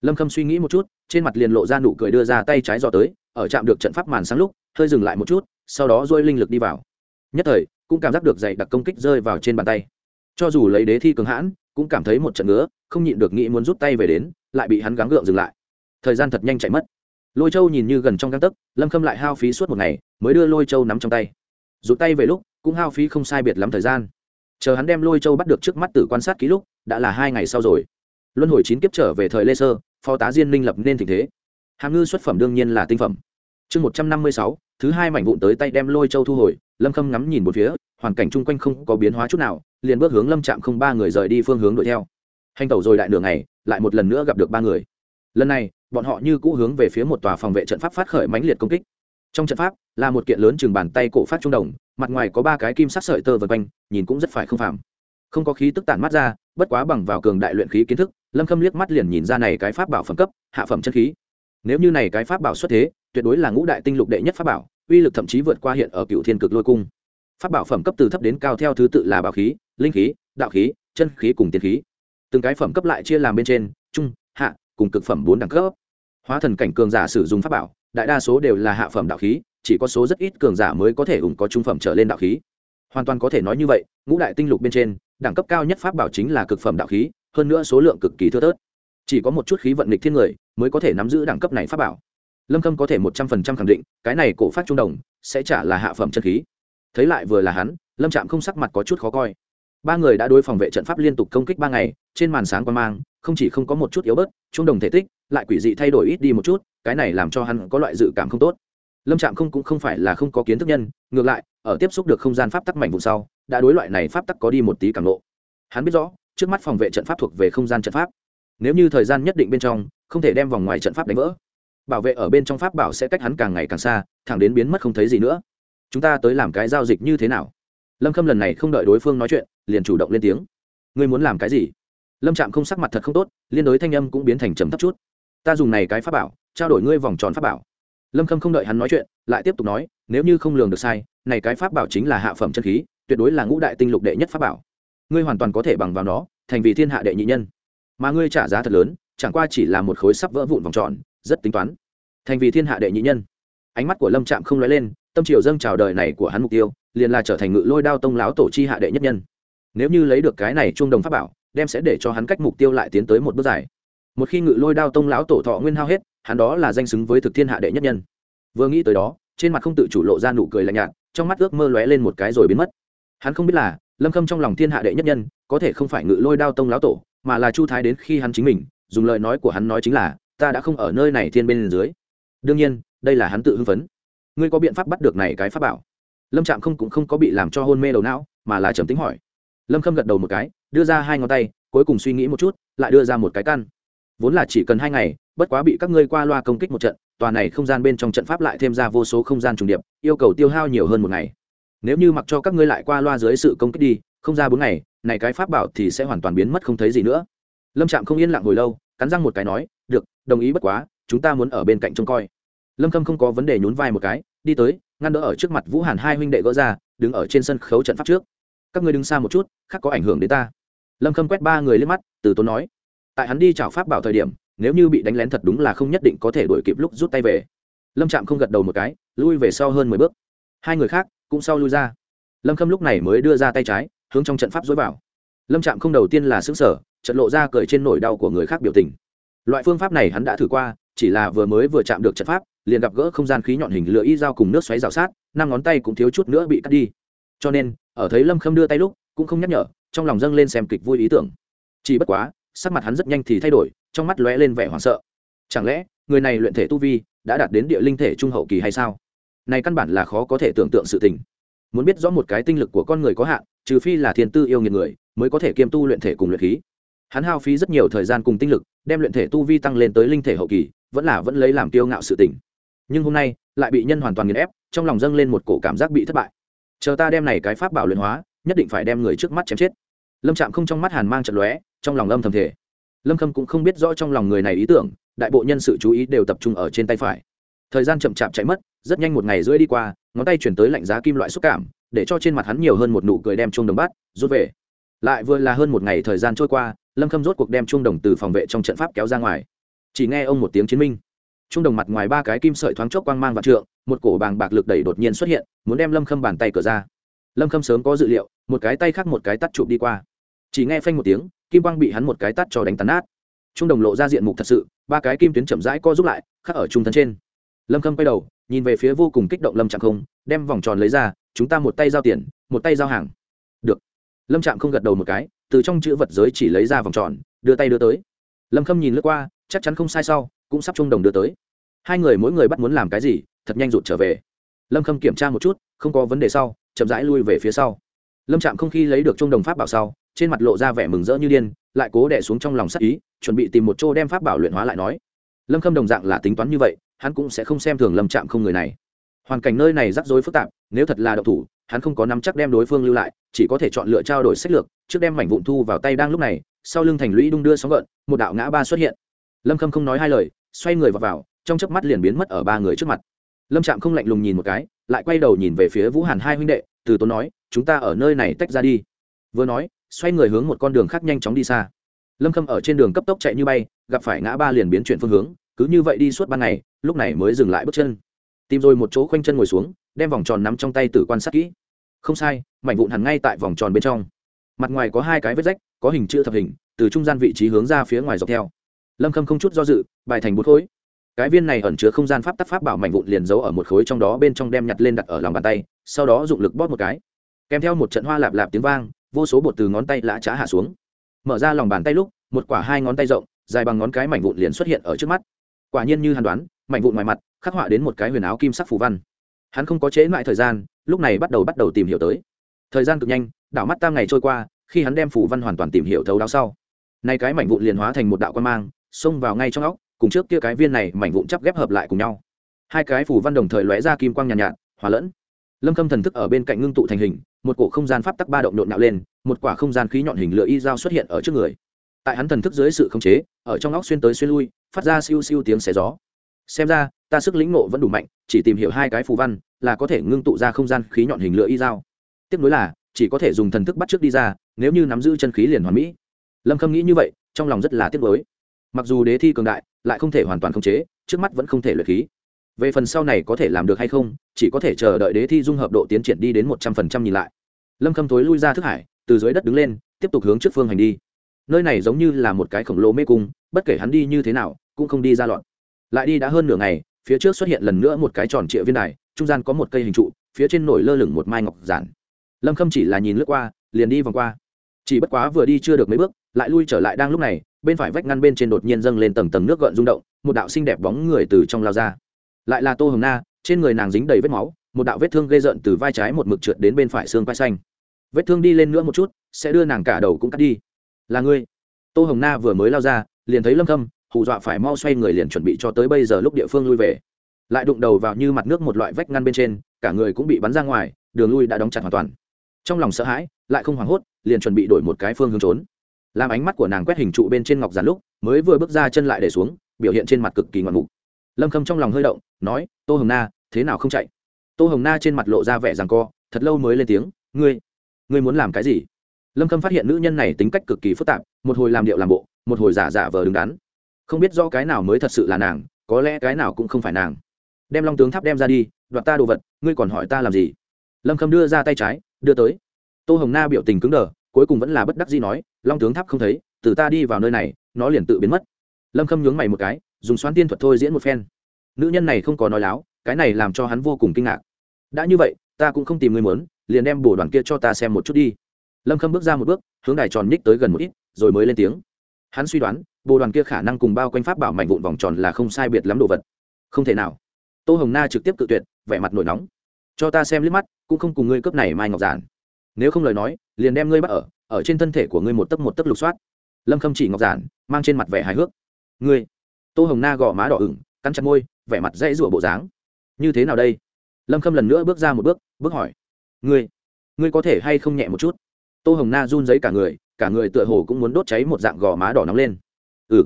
Lâm khâm suy nghĩ một chút, trên mặt liền lộ ra nụ cười đưa ra tay trái dò tới, ở chạm được trận pháp màn sáng lúc, hơi dừng lại một chút, sau đó dôi linh lực đi vào. Nhất thời, cũng cảm giác được dày đặc công kích rơi vào trên bàn tay. Cho dù lấy đế thi cường hãn, cũng cảm thấy một trận ngứa, không nhịn được nghĩ muốn rút tay về đến, lại bị hắn gắng gượng dừng lại. Thời gian thật nhanh chạy mất lôi châu nhìn như gần trong găng tấc, lâm khâm lại hao phí suốt một ngày, mới đưa lôi châu nắm trong tay. Rút tay về lúc, cũng hao phí không sai biệt lắm thời gian. Chờ hắn đem lôi châu bắt được trước mắt tử quan sát ký lúc, đã là hai ngày sau rồi. Luân hồi chín kiếp trở về thời lê sơ, phó tá diên minh lập nên tình thế. Hàm ngư xuất phẩm đương nhiên là tinh phẩm. Chương một trăm năm mươi sáu, thứ hai mảnh vụn tới tay đem lôi châu thu hồi, lâm khâm ngắm nhìn một phía, hoàn cảnh chung quanh không có biến hóa chút nào, liền bước hướng lâm trạm không ba người rời đi phương hướng đuổi theo. Hành tẩu rồi đại đường này lại một lần nữa gặp được ba người. Lần này bọn họ như cũ hướng về phía một tòa phòng vệ trận pháp phát khởi mãnh liệt công kích. Trong trận pháp, là một kiện lớn chừng bàn tay cổ phát trung đồng, mặt ngoài có ba cái kim sắc sợi tơ vân quanh, nhìn cũng rất phải không phàm. Không có khí tức tản mắt ra, bất quá bằng vào cường đại luyện khí kiến thức, lâm khâm liếc mắt liền nhìn ra này cái pháp bảo phẩm cấp, hạ phẩm chân khí. Nếu như này cái pháp bảo xuất thế, tuyệt đối là ngũ đại tinh lục đệ nhất pháp bảo, uy lực thậm chí vượt qua hiện ở cựu thiên cực lôi cung. Pháp bảo phẩm cấp từ thấp đến cao theo thứ tự là bảo khí, linh khí, đạo khí, chân khí cùng tiền khí. Từng cái phẩm cấp lại chia làm bên trên, trung, hạ, cùng cực phẩm bốn đẳng cấp hóa thần cảnh cường giả sử dụng pháp bảo, đại đa số đều là hạ phẩm đạo khí, chỉ có số rất ít cường giả mới có thể ủng có trung phẩm trở lên đạo khí. Hoàn toàn có thể nói như vậy, ngũ đại tinh lục bên trên, đẳng cấp cao nhất pháp bảo chính là cực phẩm đạo khí, hơn nữa số lượng cực kỳ thưa thớt. Chỉ có một chút khí vận nghịch thiên người mới có thể nắm giữ đẳng cấp này pháp bảo. Lâm khâm có thể một trăm phần trăm khẳng định, cái này cổ phát trung đồng sẽ trả là hạ phẩm chân khí. Thấy lại vừa là hắn, lâm trạm không sắc mặt có chút khó coi. Ba người đã đối phòng vệ trận pháp liên tục công kích ba ngày, trên màn sáng quan mang, không chỉ không có một chút yếu bớt, trung đồng thể tích lại quỷ dị thay đổi ít đi một chút, cái này làm cho hắn có loại dự cảm không tốt. Lâm trạm không cũng không phải là không có kiến thức nhân, ngược lại, ở tiếp xúc được không gian pháp tắc mạnh vụ sau, đã đối loại này pháp tắc có đi một tí cảm lộ hắn biết rõ, trước mắt phòng vệ trận pháp thuộc về không gian trận pháp. Nếu như thời gian nhất định bên trong, không thể đem vòng ngoài trận pháp đánh vỡ. Bảo vệ ở bên trong pháp bảo sẽ cách hắn càng ngày càng xa, thẳng đến biến mất không thấy gì nữa. Chúng ta tới làm cái giao dịch như thế nào? Lâm khâm lần này không đợi đối phương nói chuyện, liền chủ động lên tiếng. Ngươi muốn làm cái gì? Lâm trạm không sắc mặt thật không tốt, liên đối thanh âm cũng biến thành trầm thấp chút ta dùng này cái pháp bảo, trao đổi ngươi vòng tròn pháp bảo. Lâm khâm không đợi hắn nói chuyện, lại tiếp tục nói, nếu như không lường được sai, này cái pháp bảo chính là hạ phẩm chân khí, tuyệt đối là ngũ đại tinh lục đệ nhất pháp bảo. Ngươi hoàn toàn có thể bằng vào nó, thành vì thiên hạ đệ nhị nhân. Mà ngươi trả giá thật lớn, chẳng qua chỉ là một khối sắp vỡ vụn vòng tròn, rất tính toán. Thành vì thiên hạ đệ nhị nhân. Ánh mắt của lâm trạm không nói lên, tâm triều dâng chào đời này của hắn mục tiêu, liền là trở thành ngự lôi đao tông láo tổ chi hạ đệ nhất nhân. Nếu như lấy được cái này trung đồng pháp bảo, đem sẽ để cho hắn cách mục tiêu lại tiến tới một bước dài một khi ngự lôi đao tông lão tổ thọ nguyên hao hết, hắn đó là danh xứng với thực thiên hạ đệ nhất nhân. Vừa nghĩ tới đó, trên mặt không tự chủ lộ ra nụ cười lạnh nhạt, trong mắt ước mơ lóe lên một cái rồi biến mất. Hắn không biết là, lâm khâm trong lòng thiên hạ đệ nhất nhân, có thể không phải ngự lôi đao tông lão tổ, mà là chu thái đến khi hắn chính mình, dùng lời nói của hắn nói chính là, ta đã không ở nơi này thiên bên dưới. Đương nhiên, đây là hắn tự hưng phấn. Ngươi có biện pháp bắt được này cái pháp bảo? Lâm trạm không cũng không có bị làm cho hôn mê đầu não, mà là trầm tính hỏi. Lâm khâm gật đầu một cái, đưa ra hai ngón tay, cuối cùng suy nghĩ một chút, lại đưa ra một cái căn vốn là chỉ cần hai ngày, bất quá bị các ngươi qua loa công kích một trận, tòa này không gian bên trong trận pháp lại thêm ra vô số không gian trùng điệp, yêu cầu tiêu hao nhiều hơn một ngày. Nếu như mặc cho các ngươi lại qua loa dưới sự công kích đi, không ra bốn ngày, này cái pháp bảo thì sẽ hoàn toàn biến mất không thấy gì nữa. Lâm trạm không yên lặng hồi lâu, cắn răng một cái nói, được, đồng ý bất quá, chúng ta muốn ở bên cạnh trông coi. Lâm khâm không có vấn đề nhún vai một cái, đi tới, ngăn đỡ ở trước mặt vũ hàn hai huynh đệ gỡ ra, đứng ở trên sân khấu trận pháp trước. Các ngươi đứng xa một chút, khác có ảnh hưởng đến ta. Lâm khâm quét ba người lên mắt, từ tốn nói tại hắn đi chào pháp bảo thời điểm, nếu như bị đánh lén thật đúng là không nhất định có thể đuổi kịp lúc rút tay về. Lâm trạm không gật đầu một cái, lui về sau hơn mười bước. Hai người khác cũng sau lui ra. Lâm khâm lúc này mới đưa ra tay trái, hướng trong trận pháp dối vào. Lâm trạm không đầu tiên là xứng sở trận lộ ra cười trên nỗi đau của người khác biểu tình. Loại phương pháp này hắn đã thử qua, chỉ là vừa mới vừa chạm được trận pháp, liền gặp gỡ không gian khí nhọn hình lửa y dao cùng nước xoáy rào sát, năm ngón tay cũng thiếu chút nữa bị cắt đi. Cho nên, ở thấy lâm khâm đưa tay lúc, cũng không nhắc nhở, trong lòng dâng lên xem kịch vui ý tưởng. Chỉ bất quá sắc mặt hắn rất nhanh thì thay đổi, trong mắt lóe lên vẻ hoảng sợ. Chẳng lẽ, người này luyện thể tu vi đã đạt đến địa linh thể trung hậu kỳ hay sao? Này căn bản là khó có thể tưởng tượng sự tình. Muốn biết rõ một cái tinh lực của con người có hạn, trừ phi là thiên tư yêu nghiệt người, mới có thể kiêm tu luyện thể cùng luyện khí. Hắn hao phí rất nhiều thời gian cùng tinh lực, đem luyện thể tu vi tăng lên tới linh thể hậu kỳ, vẫn là vẫn lấy làm kiêu ngạo sự tình. Nhưng hôm nay, lại bị nhân hoàn toàn nghiền ép, trong lòng dâng lên một cổ cảm giác bị thất bại. Chờ ta đem này cái pháp bảo luyện hóa, nhất định phải đem người trước mắt chém chết. Lâm trạm không trong mắt hàn mang trận lóe trong lòng âm thầm thể lâm khâm cũng không biết rõ trong lòng người này ý tưởng, đại bộ nhân sự chú ý đều tập trung ở trên tay phải. Thời gian chậm chạp chạy mất, rất nhanh một ngày rưỡi đi qua, ngón tay chuyển tới lạnh giá kim loại xúc cảm, để cho trên mặt hắn nhiều hơn một nụ cười đem chuông đồng bát rút về. Lại vừa là hơn một ngày thời gian trôi qua, lâm khâm rốt cuộc đem chuông đồng từ phòng vệ trong trận pháp kéo ra ngoài. Chỉ nghe ông một tiếng chiến minh. Chuông đồng mặt ngoài ba cái kim sợi thoáng chốc quang mang và trượng, một cổ bàng bạc lực đẩy đột nhiên xuất hiện, muốn đem lâm khâm bàn tay cửa ra. Lâm khâm sớm có dự liệu, một cái tay khác một cái tắt chụp đi qua. Chỉ nghe phanh một tiếng kim quang bị hắn một cái tắt cho đánh tàn nát. Trung đồng lộ ra diện mục thật sự, ba cái kim tuyến chậm rãi co rút lại, khắc ở trung thân trên. Lâm khâm quay đầu, nhìn về phía vô cùng kích động lâm trạm không, đem vòng tròn lấy ra, chúng ta một tay giao tiền, một tay giao hàng. Được. Lâm trạm không gật đầu một cái, từ trong chữ vật giới chỉ lấy ra vòng tròn, đưa tay đưa tới. Lâm khâm nhìn lướt qua, chắc chắn không sai sau, cũng sắp trung đồng đưa tới. Hai người mỗi người bắt muốn làm cái gì, thật nhanh rụt trở về. Lâm khâm kiểm tra một chút, không có vấn đề sau, chậm rãi lui về phía sau. Lâm trạm không khi lấy được trung đồng pháp bảo sau trên mặt lộ ra vẻ mừng rỡ như điên lại cố đẻ xuống trong lòng sắc ý chuẩn bị tìm một chỗ đem pháp bảo luyện hóa lại nói. Lâm khâm đồng dạng là tính toán như vậy hắn cũng sẽ không xem thường lâm trạm không người này. Hoàn cảnh nơi này rắc rối phức tạp nếu thật là độc thủ hắn không có nắm chắc đem đối phương lưu lại chỉ có thể chọn lựa trao đổi sách lược trước đem mảnh vụn thu vào tay đang lúc này sau lưng thành lũy đung đưa sóng gợn một đạo ngã ba xuất hiện. Lâm khâm không nói hai lời xoay người vào, vào trong chớp mắt liền biến mất ở ba người trước mặt. Lâm trạm không lạnh lùng nhìn một cái lại quay đầu nhìn về phía vũ hàn hai huynh đệ từ tốn nói chúng ta ở nơi này tách ra đi. Vừa nói xoay người hướng một con đường khác nhanh chóng đi xa. Lâm khâm ở trên đường cấp tốc chạy như bay, gặp phải ngã ba liền biến chuyển phương hướng, cứ như vậy đi suốt ban ngày, lúc này mới dừng lại bước chân. Tìm rồi một chỗ khoanh chân ngồi xuống, đem vòng tròn nắm trong tay tử quan sát kỹ. Không sai, mảnh vụn hẳn ngay tại vòng tròn bên trong. Mặt ngoài có hai cái vết rách, có hình chữ thập hình, từ trung gian vị trí hướng ra phía ngoài dọc theo. Lâm khâm không chút do dự, bài thành bút khối. Cái viên này ẩn chứa không gian pháp tắc pháp bảo mảnh vụn liền giấu ở một khối trong đó bên trong đem nhặt lên đặt ở lòng bàn tay, sau đó dụng lực bóp một cái. Kèm theo một trận hoa lạp lạp tiếng vang vô số bột từ ngón tay lã trá hạ xuống. Mở ra lòng bàn tay lúc một quả hai ngón tay rộng dài bằng ngón cái mảnh vụn liền xuất hiện ở trước mắt. Quả nhiên như hàn đoán mảnh vụn ngoài mặt khắc họa đến một cái huyền áo kim sắc phù văn. Hắn không có chế lại thời gian lúc này bắt đầu bắt đầu tìm hiểu tới. Thời gian cực nhanh đảo mắt tam ngày trôi qua khi hắn đem phù văn hoàn toàn tìm hiểu thấu đáo sau nay cái mảnh vụn liền hóa thành một đạo quan mang xông vào ngay trong óc cùng trước kia cái viên này mảnh vụn chắp ghép hợp lại cùng nhau. Hai cái phù văn đồng thời lóe ra kim quang nhàn nhạt, nhạt hòa lẫn lâm khâm thần thức ở bên cạnh ngưng tụ thành hình, một cổ không gian pháp tắc ba động nhộn nạo lên, một quả không gian khí nhọn hình lửa y dao xuất hiện ở trước người. Tại hắn thần thức dưới sự khống chế, ở trong óc xuyên tới xuyên lui, phát ra siêu siêu tiếng xé gió. Xem ra, ta sức lĩnh nộ vẫn đủ mạnh, chỉ tìm hiểu hai cái phù văn, là có thể ngưng tụ ra không gian khí nhọn hình lửa y dao. Tiếp nối là, chỉ có thể dùng thần thức bắt trước đi ra, nếu như nắm giữ chân khí liền hoàn mỹ. Lâm khâm nghĩ như vậy, trong lòng rất là tiếc nuối. Mặc dù đế thi cường đại, lại không thể hoàn toàn khống chế, trước mắt vẫn không thể luyện khí về phần sau này có thể làm được hay không, chỉ có thể chờ đợi đế thi dung hợp độ tiến triển đi đến một trăm phần trăm nhìn lại. Lâm khâm thối lui ra thức hải, từ dưới đất đứng lên, tiếp tục hướng trước phương hành đi. Nơi này giống như là một cái khổng lồ mê cung, bất kể hắn đi như thế nào, cũng không đi ra loạn. Lại đi đã hơn nửa ngày, phía trước xuất hiện lần nữa một cái tròn trịa viên đài, trung gian có một cây hình trụ, phía trên nổi lơ lửng một mai ngọc giản. Lâm khâm chỉ là nhìn lướt qua, liền đi vòng qua. Chỉ bất quá vừa đi chưa được mấy bước, lại lui trở lại đang lúc này, bên phải vách ngăn bên trên đột nhiên dâng lên tầng tầng nước gợn rung động, một đạo xinh đẹp bóng người từ trong lao ra lại là tô hồng na, trên người nàng dính đầy vết máu, một đạo vết thương gây rợn từ vai trái một mực trượt đến bên phải xương vai xanh. Vết thương đi lên nữa một chút, sẽ đưa nàng cả đầu cũng cắt đi. Là ngươi. Tô hồng na vừa mới lao ra, liền thấy lâm khâm hù dọa phải mau xoay người liền chuẩn bị cho tới bây giờ lúc địa phương lui về. Lại đụng đầu vào như mặt nước một loại vách ngăn bên trên, cả người cũng bị bắn ra ngoài, đường lui đã đóng chặt hoàn toàn. Trong lòng sợ hãi, lại không hoảng hốt, liền chuẩn bị đổi một cái phương hướng trốn. Làm ánh mắt của nàng quét hình trụ bên trên ngọc giàn lúc, mới vừa bước ra chân lại để xuống, biểu hiện trên mặt cực kỳ ngoạn mục lâm khâm trong lòng hơi động, nói, tô hồng na, thế nào không chạy? Tô hồng na trên mặt lộ ra vẻ rằng co, thật lâu mới lên tiếng, ngươi ngươi muốn làm cái gì? Lâm khâm phát hiện nữ nhân này tính cách cực kỳ phức tạp, một hồi làm điệu làm bộ, một hồi giả giả vờ đứng đắn. Không biết do cái nào mới thật sự là nàng, có lẽ cái nào cũng không phải nàng. Đem long tướng tháp đem ra đi, đoạt ta đồ vật, ngươi còn hỏi ta làm gì? Lâm khâm đưa ra tay trái, đưa tới. Tô hồng na biểu tình cứng đờ, cuối cùng vẫn là bất đắc gì nói, long tướng tháp không thấy, từ ta đi vào nơi này, nó liền tự biến mất. Lâm khâm nhướng mày một cái dùng xoán tiên thuật thôi diễn một phen. Nữ nhân này không có nói láo cái này làm cho hắn vô cùng kinh ngạc. Đã như vậy ta cũng không tìm người muốn, liền đem bổ đoàn kia cho ta xem một chút đi. Lâm khâm bước ra một bước hướng đài tròn nhích tới gần một ít rồi mới lên tiếng. Hắn suy đoán bồ đoàn kia khả năng cùng bao quanh pháp bảo mạnh vụn vòng tròn là không sai biệt lắm đồ vật. Không thể nào. Tô hồng na trực tiếp tự tuyệt vẻ mặt nổi nóng. Cho ta xem liếc mắt cũng không cùng ngươi cướp này mai ngọc giản. Nếu không lời nói liền đem ngươi bắt ở ở trên thân thể của ngươi một tấc một tấc lục soát. Lâm khâm chỉ ngọc giản mang trên mặt vẻ hài hước. Ngươi tô hồng na gõ má đỏ ửng, cắn chặt môi, vẻ mặt dãy rụa bộ dáng. Như thế nào đây? Lâm khâm lần nữa bước ra một bước bước hỏi. Ngươi ngươi có thể hay không nhẹ một chút? Tô hồng na run giấy cả người cả người tựa hồ cũng muốn đốt cháy một dạng gò má đỏ nóng lên. Ừ.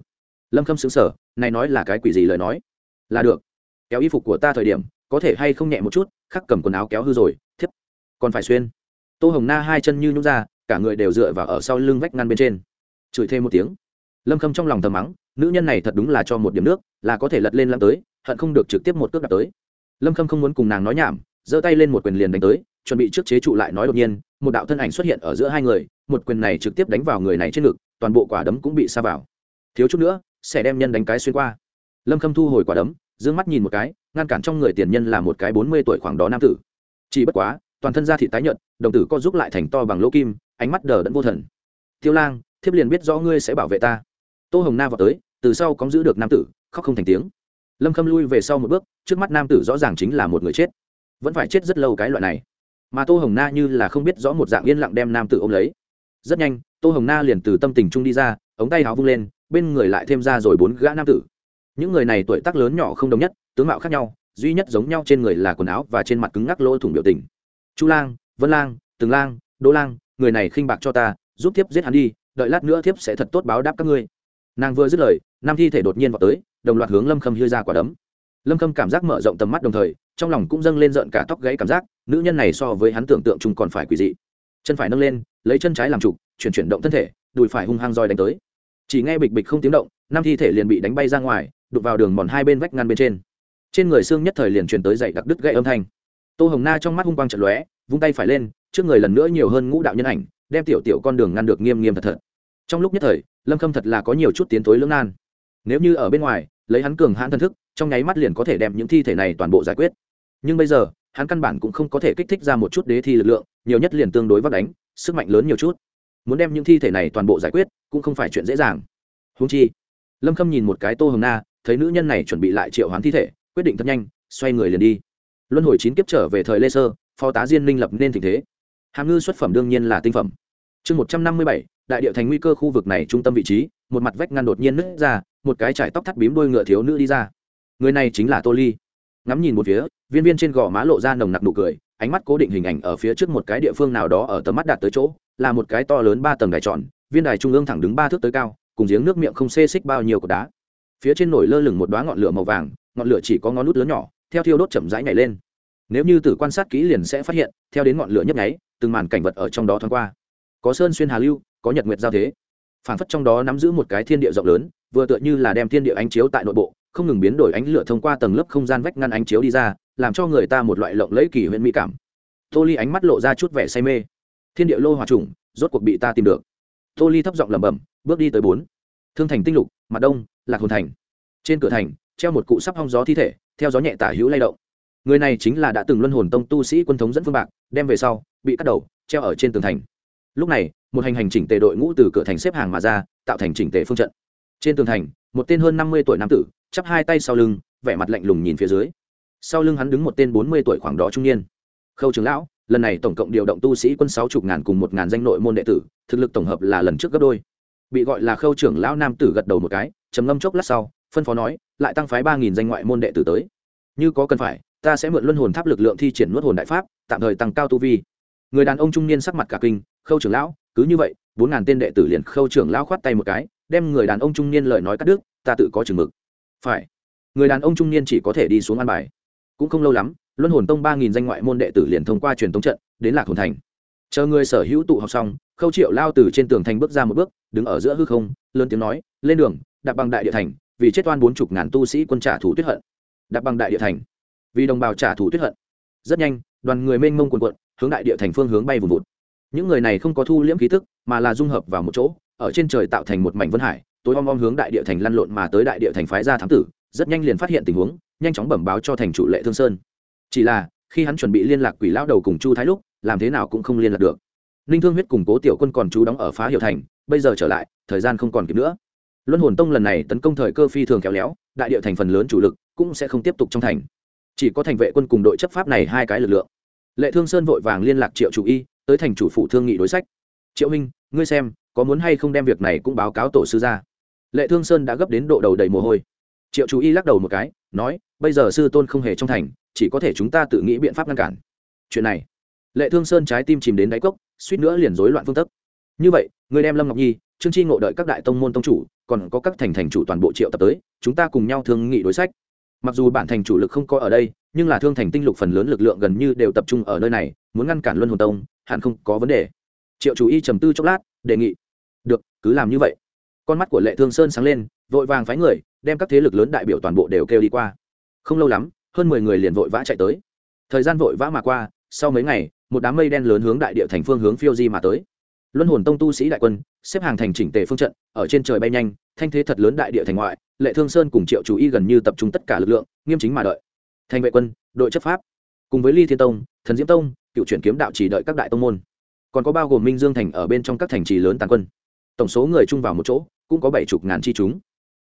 Lâm khâm xứng sở này nói là cái quỷ gì lời nói? Là được. Kéo y phục của ta thời điểm, có thể hay không nhẹ một chút, khắc cầm quần áo kéo hư rồi, thiếp. Còn phải xuyên. Tô hồng na hai chân như nhút ra, cả người đều dựa vào ở sau lưng vách ngăn bên trên. Chửi thêm một tiếng. Lâm khâm trong lòng thầm mắng nữ nhân này thật đúng là cho một điểm nước, là có thể lật lên lắm tới, hận không được trực tiếp một cước đặt tới. Lâm khâm không muốn cùng nàng nói nhảm, giơ tay lên một quyền liền đánh tới, chuẩn bị trước chế trụ lại nói đột nhiên, một đạo thân ảnh xuất hiện ở giữa hai người, một quyền này trực tiếp đánh vào người này trên ngực, toàn bộ quả đấm cũng bị xa vào. Thiếu chút nữa, sẽ đem nhân đánh cái xuyên qua. Lâm khâm thu hồi quả đấm d ư ơ n g mắt nhìn một cái, ngăn cản trong người tiền nhân là một cái bốn mươi tuổi khoảng đó nam tử. Chỉ bất quá, toàn thân da thị tái nhợt, đồng tử co giúp lại thành to bằng lỗ kim, ánh mắt đờ đẫn vô thần. Tiêu lang, thiếp liền biết rõ ngươi sẽ bảo vệ ta. Tô hồng na vào tới từ sau cóng giữ được nam tử, khóc không thành tiếng. Lâm khâm lui về sau một bước, trước mắt nam tử rõ ràng chính là một người chết. Vẫn phải chết rất lâu cái loại này. Mà tô hồng na như là không biết rõ một dạng yên lặng đem nam tử ôm lấy. Rất nhanh, tô hồng na liền từ tâm tình trung đi ra, ống tay áo vung lên, bên người lại thêm ra rồi bốn gã nam tử. Những người này tuổi tác lớn nhỏ không đồng nhất, tướng mạo khác nhau, duy nhất giống nhau trên người là quần áo và trên mặt cứng ngắc lỗ thủng biểu tình. Chu lang, vân lang, từng lang, đỗ lang, người này khinh bạc cho ta, giúp thiếp giết hắn đi, đợi lát nữa thiếp sẽ thật tốt báo đáp các ngươi nàng vừa dứt lời nam thi thể đột nhiên vào tới, đồng loạt hướng lâm khâm hưa ra quả đấm. Lâm khâm cảm giác mở rộng tầm mắt đồng thời, trong lòng cũng dâng lên rợn cả tóc gãy cảm giác, nữ nhân này so với hắn tưởng tượng chung còn phải quỷ dị. Chân phải nâng lên, lấy chân trái làm trục, chuyển chuyển động thân thể, đùi phải hung hăng roi đánh tới. Chỉ nghe bịch bịch không tiếng động, năm thi thể liền bị đánh bay ra ngoài đục vào đường mòn hai bên vách ngăn bên trên. Trên người xương nhất thời liền truyền tới dậy đặc đứt gãy âm thanh. Tô hồng na trong mắt hung quang trận lóe, vung tay phải lên, trước người lần nữa nhiều hơn ngũ đạo nhân ảnh, đem tiểu tiểu con đường ngăn được nghiêm nghiêm thật thật. Trong lúc nhất thời lâm khâm thật là có nhiều chút tiến tối lưỡng nan. Nếu như ở bên ngoài, lấy hắn cường hãn thân thức, trong nháy mắt liền có thể đem những thi thể này toàn bộ giải quyết. Nhưng bây giờ, hắn căn bản cũng không có thể kích thích ra một chút đế thi lực lượng, nhiều nhất liền tương đối vắt đánh, sức mạnh lớn nhiều chút. Muốn đem những thi thể này toàn bộ giải quyết, cũng không phải chuyện dễ dàng. Húng chi, lâm khâm nhìn một cái tô hồng na, thấy nữ nhân này chuẩn bị lại triệu hoán thi thể, quyết định thật nhanh, xoay người liền đi. Luân hồi chín kiếp trở về thời lê sơ, phó tá diên minh lập nên tình thế. Hàm ngư xuất phẩm đương nhiên là tinh phẩm. Chương một trăm năm mươi bảy đại điệu thành nguy cơ khu vực này trung tâm vị trí, một mặt vách ngăn đột nhiên nứt ra, một cái trải tóc thắt bím đôi ngựa thiếu nữ đi ra. Người này chính là tô ly. Ngắm nhìn một phía, viên viên trên gò má lộ ra nồng nặc nụ cười, ánh mắt cố định hình ảnh ở phía trước một cái địa phương nào đó ở tầm mắt đạt tới chỗ, là một cái to lớn ba tầng đài tròn, viên đài trung ương thẳng đứng ba thước tới cao, cùng giếng nước miệng không xê xích bao nhiêu cột đá. Phía trên nổi lơ lửng một đoá ngọn lửa màu vàng, ngọn lửa chỉ có ngón nút lớn nhỏ, theo thiêu đốt chậm rãi nhảy lên. Nếu như tử quan sát kỹ liền sẽ phát hiện, theo đến ngọn lửa nhấp nháy, từng màn cảnh vật ở trong đó thoáng qua. Có sơn xuyên hà lưu có nhật nguyệt giao thế. Phản phất trong đó nắm giữ một cái thiên địa rộng lớn, vừa tựa như là đem thiên địa ánh chiếu tại nội bộ, không ngừng biến đổi ánh lửa thông qua tầng lớp không gian vách ngăn ánh chiếu đi ra, làm cho người ta một loại lộng lẫy kỳ huyện mỹ cảm. Tô ly ánh mắt lộ ra chút vẻ say mê. Thiên địa lô hòa trùng, rốt cuộc bị ta tìm được. Tô ly thấp giọng lẩm bẩm, bước đi tới bốn. Thương thành tinh lục, mặt đông, lạc hồn thành. Trên cửa thành, treo một cụ sắp hong gió thi thể, theo gió nhẹ tả hữu lay động. Người này chính là đã từng luân hồn tông tu sĩ quân thống dẫn phương bạc, đem về sau, bị cắt đầu, treo ở trên tường thành lúc này, một hành hành chỉnh tề đội ngũ từ cửa thành xếp hàng mà ra, tạo thành chỉnh tề phương trận. Trên tường thành, một tên hơn năm mươi tuổi nam tử, chắp hai tay sau lưng, vẻ mặt lạnh lùng nhìn phía dưới. Sau lưng hắn đứng một tên bốn mươi tuổi khoảng đó trung niên. Khâu trưởng lão, lần này tổng cộng điều động tu sĩ quân sáu chục ngàn cùng một ngàn danh nội môn đệ tử, thực lực tổng hợp là lần trước gấp đôi. Bị gọi là khâu trưởng lão nam tử gật đầu một cái, trầm ngâm chốc lát sau, phân phó nói, lại tăng phái ba nghìn danh ngoại môn đệ tử tới. Như có cần phải, ta sẽ mượn luân hồn tháp lực lượng thi triển nuốt hồn đại pháp, tạm thời tăng cao tu vi người đàn ông trung niên sắc mặt cả kinh, khâu trưởng lão, cứ như vậy, bốn ngàn tên đệ tử liền khâu trưởng lão khoát tay một cái, đem người đàn ông trung niên lời nói cắt đứt, ta tự có chừng mực. Phải. Người đàn ông trung niên chỉ có thể đi xuống an bài. Cũng không lâu lắm, luân hồn tông ba nghìn danh ngoại môn đệ tử liền thông qua truyền thống trận, đến lạc hồn thành. Chờ người sở hữu tụ học xong, khâu triệu lao từ trên tường thành bước ra một bước, đứng ở giữa hư không, lớn tiếng nói, lên đường, đạp bằng đại địa thành, vì chết oan bốn chục ngàn tu sĩ quân trả thù tuyết hận. Đạp bằng đại địa thành, vì đồng bào trả thù tuyết hận. Rất nhanh, đoàn người mênh mông quần quận hướng đại địa thành phương hướng bay vùng vụt. Những người này không có thu liễm khí tức, mà là dung hợp vào một chỗ, ở trên trời tạo thành một mảnh vân hải, tối om om hướng đại địa thành lăn lộn mà tới đại địa thành phái ra thám tử, rất nhanh liền phát hiện tình huống, nhanh chóng bẩm báo cho thành chủ lệ thương sơn. Chỉ là, khi hắn chuẩn bị liên lạc quỷ lão đầu cùng chu thái lúc, làm thế nào cũng không liên lạc được. Ninh thương huyết cùng cố tiểu quân còn chú đóng ở phá hiệu thành, bây giờ trở lại, thời gian không còn kịp nữa. Luân hồn tông lần này tấn công thời cơ phi thường kéo léo, đại địa thành phần lớn chủ lực cũng sẽ không tiếp tục trong thành. Chỉ có thành vệ quân cùng đội chấp pháp này hai cái lực lượng lệ thương sơn vội vàng liên lạc triệu chủ y, tới thành chủ phụ thương nghị đối sách. Triệu minh ngươi xem, có muốn hay không đem việc này cũng báo cáo tổ sư ra? Lệ thương sơn đã gấp đến độ đầu đầy mồ hôi. Triệu Chủ y lắc đầu một cái, nói, bây giờ sư tôn không hề trong thành, chỉ có thể chúng ta tự nghĩ biện pháp ngăn cản. Chuyện này, lệ thương sơn trái tim chìm đến đáy cốc, suýt nữa liền rối loạn phương tức như vậy người đem lâm ngọc nhi, trương chi ngộ đợi các đại tông môn tông chủ, còn có các thành thành chủ toàn bộ triệu tập tới, chúng ta cùng nhau thương nghị đối sách mặc dù bản thành chủ lực không có ở đây, nhưng là thương thành tinh lục phần lớn lực lượng gần như đều tập trung ở nơi này, muốn ngăn cản luân hồn tông, hẳn không có vấn đề. Triệu chủ y trầm tư chốc lát, đề nghị, được, cứ làm như vậy. Con mắt của lệ thương sơn sáng lên, vội vàng phái người, đem các thế lực lớn đại biểu toàn bộ đều kêu đi qua. Không lâu lắm, hơn mười người liền vội vã chạy tới. Thời gian vội vã mà qua, sau mấy ngày, một đám mây đen lớn hướng đại địa thành phương hướng phiêu di mà tới. Luân hồn tông tu sĩ đại quân, xếp hàng thành chỉnh tề phương trận, ở trên trời bay nhanh, thanh thế thật lớn đại địa thành ngoại lệ thương sơn cùng triệu chú y gần như tập trung tất cả lực lượng, nghiêm chính mà đợi. Thành vệ quân, đội chấp pháp, cùng với ly thiên tông, thần diễm tông, cựu chuyển kiếm đạo chỉ đợi các đại tông môn. Còn có bao gồm minh dương thành ở bên trong các thành trì lớn tàn quân. Tổng số người chung vào một chỗ, cũng có bảy chục ngàn chi chúng.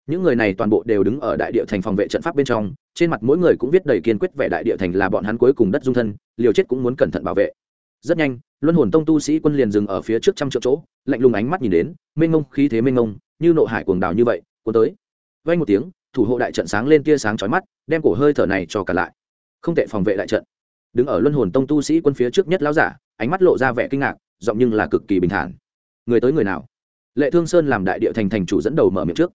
Những người này toàn bộ đều đứng ở đại địa thành phòng vệ trận pháp bên trong, trên mặt mỗi người cũng viết đầy kiên quyết vẻ đại địa thành là bọn hắn cuối cùng đất dung thân, liều chết cũng muốn cẩn thận bảo vệ. Rất nhanh, luân hồn tông tu sĩ quân liền dừng ở phía trước trăm triệu chỗ, lạnh lùng ánh mắt nhìn đến, mênh ngông khí thế mênh ngông như nộ hải cuồng đào như vậy, cuốn tới vay một tiếng, thủ hộ đại trận sáng lên tia sáng chói mắt, đem cổ hơi thở này cho cả lại. Không tệ phòng vệ đại trận. Đứng ở luân hồn tông tu sĩ quân phía trước nhất lão giả, ánh mắt lộ ra vẻ kinh ngạc, giọng nhưng là cực kỳ bình thản. Người tới người nào? Lệ thương sơn làm đại địa thành thành chủ dẫn đầu mở miệng trước.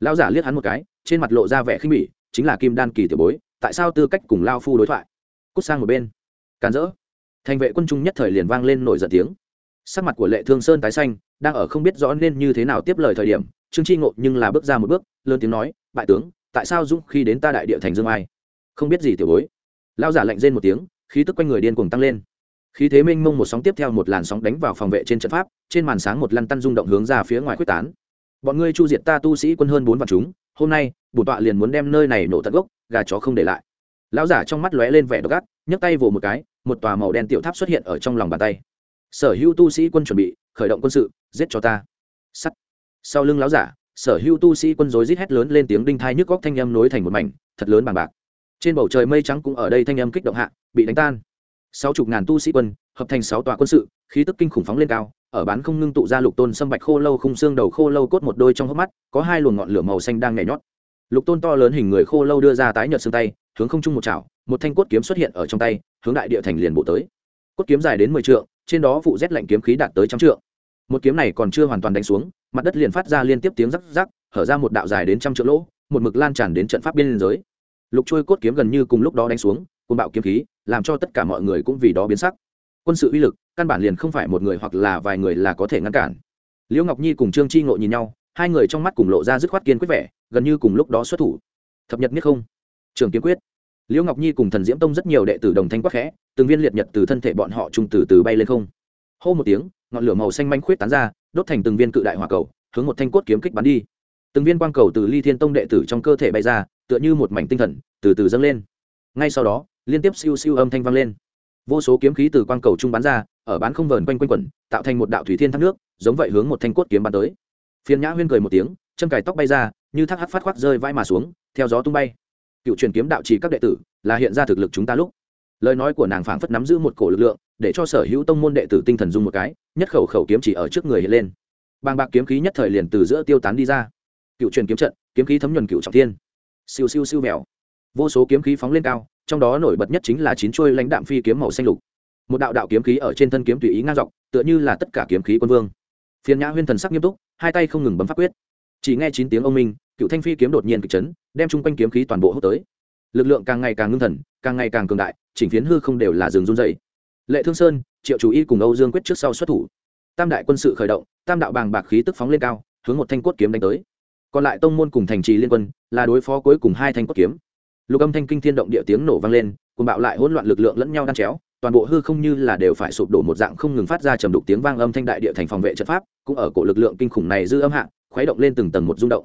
Lão giả liếc hắn một cái, trên mặt lộ ra vẻ khinh bỉ, chính là kim đan kỳ tiểu bối, tại sao tư cách cùng lao phu đối thoại? Cút sang một bên. Càn rỡ. Thành vệ quân trung nhất thời liền vang lên nổi giận tiếng. Sắc mặt của lệ thương sơn tái xanh, đang ở không biết rõ nên như thế nào tiếp lời thời điểm trương chi ngộ nhưng là bước ra một bước, lớn tiếng nói, bại tướng, tại sao dũng khi đến ta đại địa thành dương ai? Không biết gì tiểu bối. Lao giả lạnh rên một tiếng, khí tức quanh người điên cuồng tăng lên. Khí thế minh mông một sóng tiếp theo một làn sóng đánh vào phòng vệ trên trận pháp, trên màn sáng một lăn tăn rung động hướng ra phía ngoài quyết tán. Bọn ngươi chu diệt ta tu sĩ quân hơn bốn vạn chúng, hôm nay, bổn tọa liền muốn đem nơi này nổ tận gốc, gà chó không để lại. Lão giả trong mắt lóe lên vẻ độc ác, nhấc tay vồ một cái, một tòa màu đen tiểu tháp xuất hiện ở trong lòng bàn tay. Sở hữu tu sĩ quân chuẩn bị, khởi động quân sự, giết cho ta. Sắt sau lưng lão giả, sở hữu tu sĩ quân dối rít hét lớn lên tiếng đinh thai nhức góc thanh âm nối thành một mảnh, thật lớn bằng bạc. Trên bầu trời mây trắng cũng ở đây thanh âm kích động hạ, bị đánh tan. Sáu chục ngàn tu sĩ quân, hợp thành sáu tòa quân sự, khí tức kinh khủng phóng lên cao, ở bán không ngưng tụ ra lục tôn sâm bạch khô lâu khung xương đầu khô lâu cốt một đôi trong hốc mắt, có hai luồng ngọn lửa màu xanh đang nhảy nhót. Lục tôn to lớn hình người khô lâu đưa ra tái nhợt xương tay, hướng không trung một chảo, một thanh cốt kiếm xuất hiện ở trong tay, hướng đại địa thành liền bộ tới. Cốt kiếm dài đến mười trượng, trên đó phụ rét lạnh kiếm khí đạt tới trăm trượng. Một kiếm này còn chưa hoàn toàn đánh xuống mặt đất liền phát ra liên tiếp tiếng rắc rắc, hở ra một đạo dài đến trăm triệu lỗ, một mực lan tràn đến trận pháp biên giới. Lục trôi cốt kiếm gần như cùng lúc đó đánh xuống côn bạo kiếm khí, làm cho tất cả mọi người cũng vì đó biến sắc. Quân sự uy lực, căn bản liền không phải một người hoặc là vài người là có thể ngăn cản. Liễu ngọc nhi cùng trương chi ngộ nhìn nhau, hai người trong mắt cùng lộ ra dứt khoát kiên quyết vẻ, gần như cùng lúc đó xuất thủ. Thập nhật nhất không, trường kiếm quyết. Liễu ngọc nhi cùng thần diễm tông rất nhiều đệ tử đồng thanh quắc khẽ, từng viên liệt nhật từ thân thể bọn họ trung từ từ bay lên không. Hô một tiếng ngọn lửa màu xanh manh khuyết tán ra, đốt thành từng viên cự đại hỏa cầu, hướng một thanh cốt kiếm kích bắn đi. Từng viên quang cầu từ ly thiên tông đệ tử trong cơ thể bay ra, tựa như một mảnh tinh thần, từ từ dâng lên. Ngay sau đó, liên tiếp siêu siêu âm thanh vang lên. Vô số kiếm khí từ quang cầu trung bắn ra, ở bán không vờn quanh quanh quẩn, tạo thành một đạo thủy thiên thác nước, giống vậy hướng một thanh cốt kiếm bắn tới. Phiền nhã huyên cười một tiếng, chân cài tóc bay ra, như thác hát phát khoác rơi vai mà xuống, theo gió tung bay. Cựu truyền kiếm đạo trì các đệ tử, là hiện ra thực lực chúng ta lúc. Lời nói của nàng phảng phất nắm giữ một cổ lực lượng để cho sở hữu tông môn đệ tử tinh thần dung một cái, nhất khẩu khẩu kiếm chỉ ở trước người hiện lên. Bàng bạc kiếm khí nhất thời liền từ giữa tiêu tán đi ra. Cựu truyền kiếm trận, kiếm khí thấm nhuần cựu trọng thiên. Siêu siêu siêu mèo vô số kiếm khí phóng lên cao, trong đó nổi bật nhất chính là chín chuôi lãnh đạm phi kiếm màu xanh lục. Một đạo đạo kiếm khí ở trên thân kiếm tùy ý ngang dọc, tựa như là tất cả kiếm khí quân vương. Phiền nhã huyên thần sắc nghiêm túc, hai tay không ngừng bấm pháp quyết. Chỉ nghe chín tiếng ông minh, cựu thanh phi kiếm đột nhiên kịch chấn, đem chung quanh kiếm khí toàn bộ hút tới. Lực lượng càng ngày càng ngưng thần, càng ngày càng cường đại, chỉnh phiến hư không đều là rừng run dày lệ thương sơn, triệu chủ y cùng âu dương quyết trước sau xuất thủ. Tam đại quân sự khởi động, tam đạo bàng bạc khí tức phóng lên cao, hướng một thanh cốt kiếm đánh tới. Còn lại tông môn cùng thành trì liên quân, là đối phó cuối cùng hai thanh cốt kiếm. Lục âm thanh kinh thiên động địa tiếng nổ vang lên cùng bạo lại hỗn loạn lực lượng lẫn nhau đan chéo, toàn bộ hư không như là đều phải sụp đổ một dạng không ngừng phát ra trầm đục tiếng vang âm thanh đại địa thành phòng vệ trận pháp, cũng ở cổ lực lượng kinh khủng này dư âm hạ, khuấy động lên từng tầng một rung động.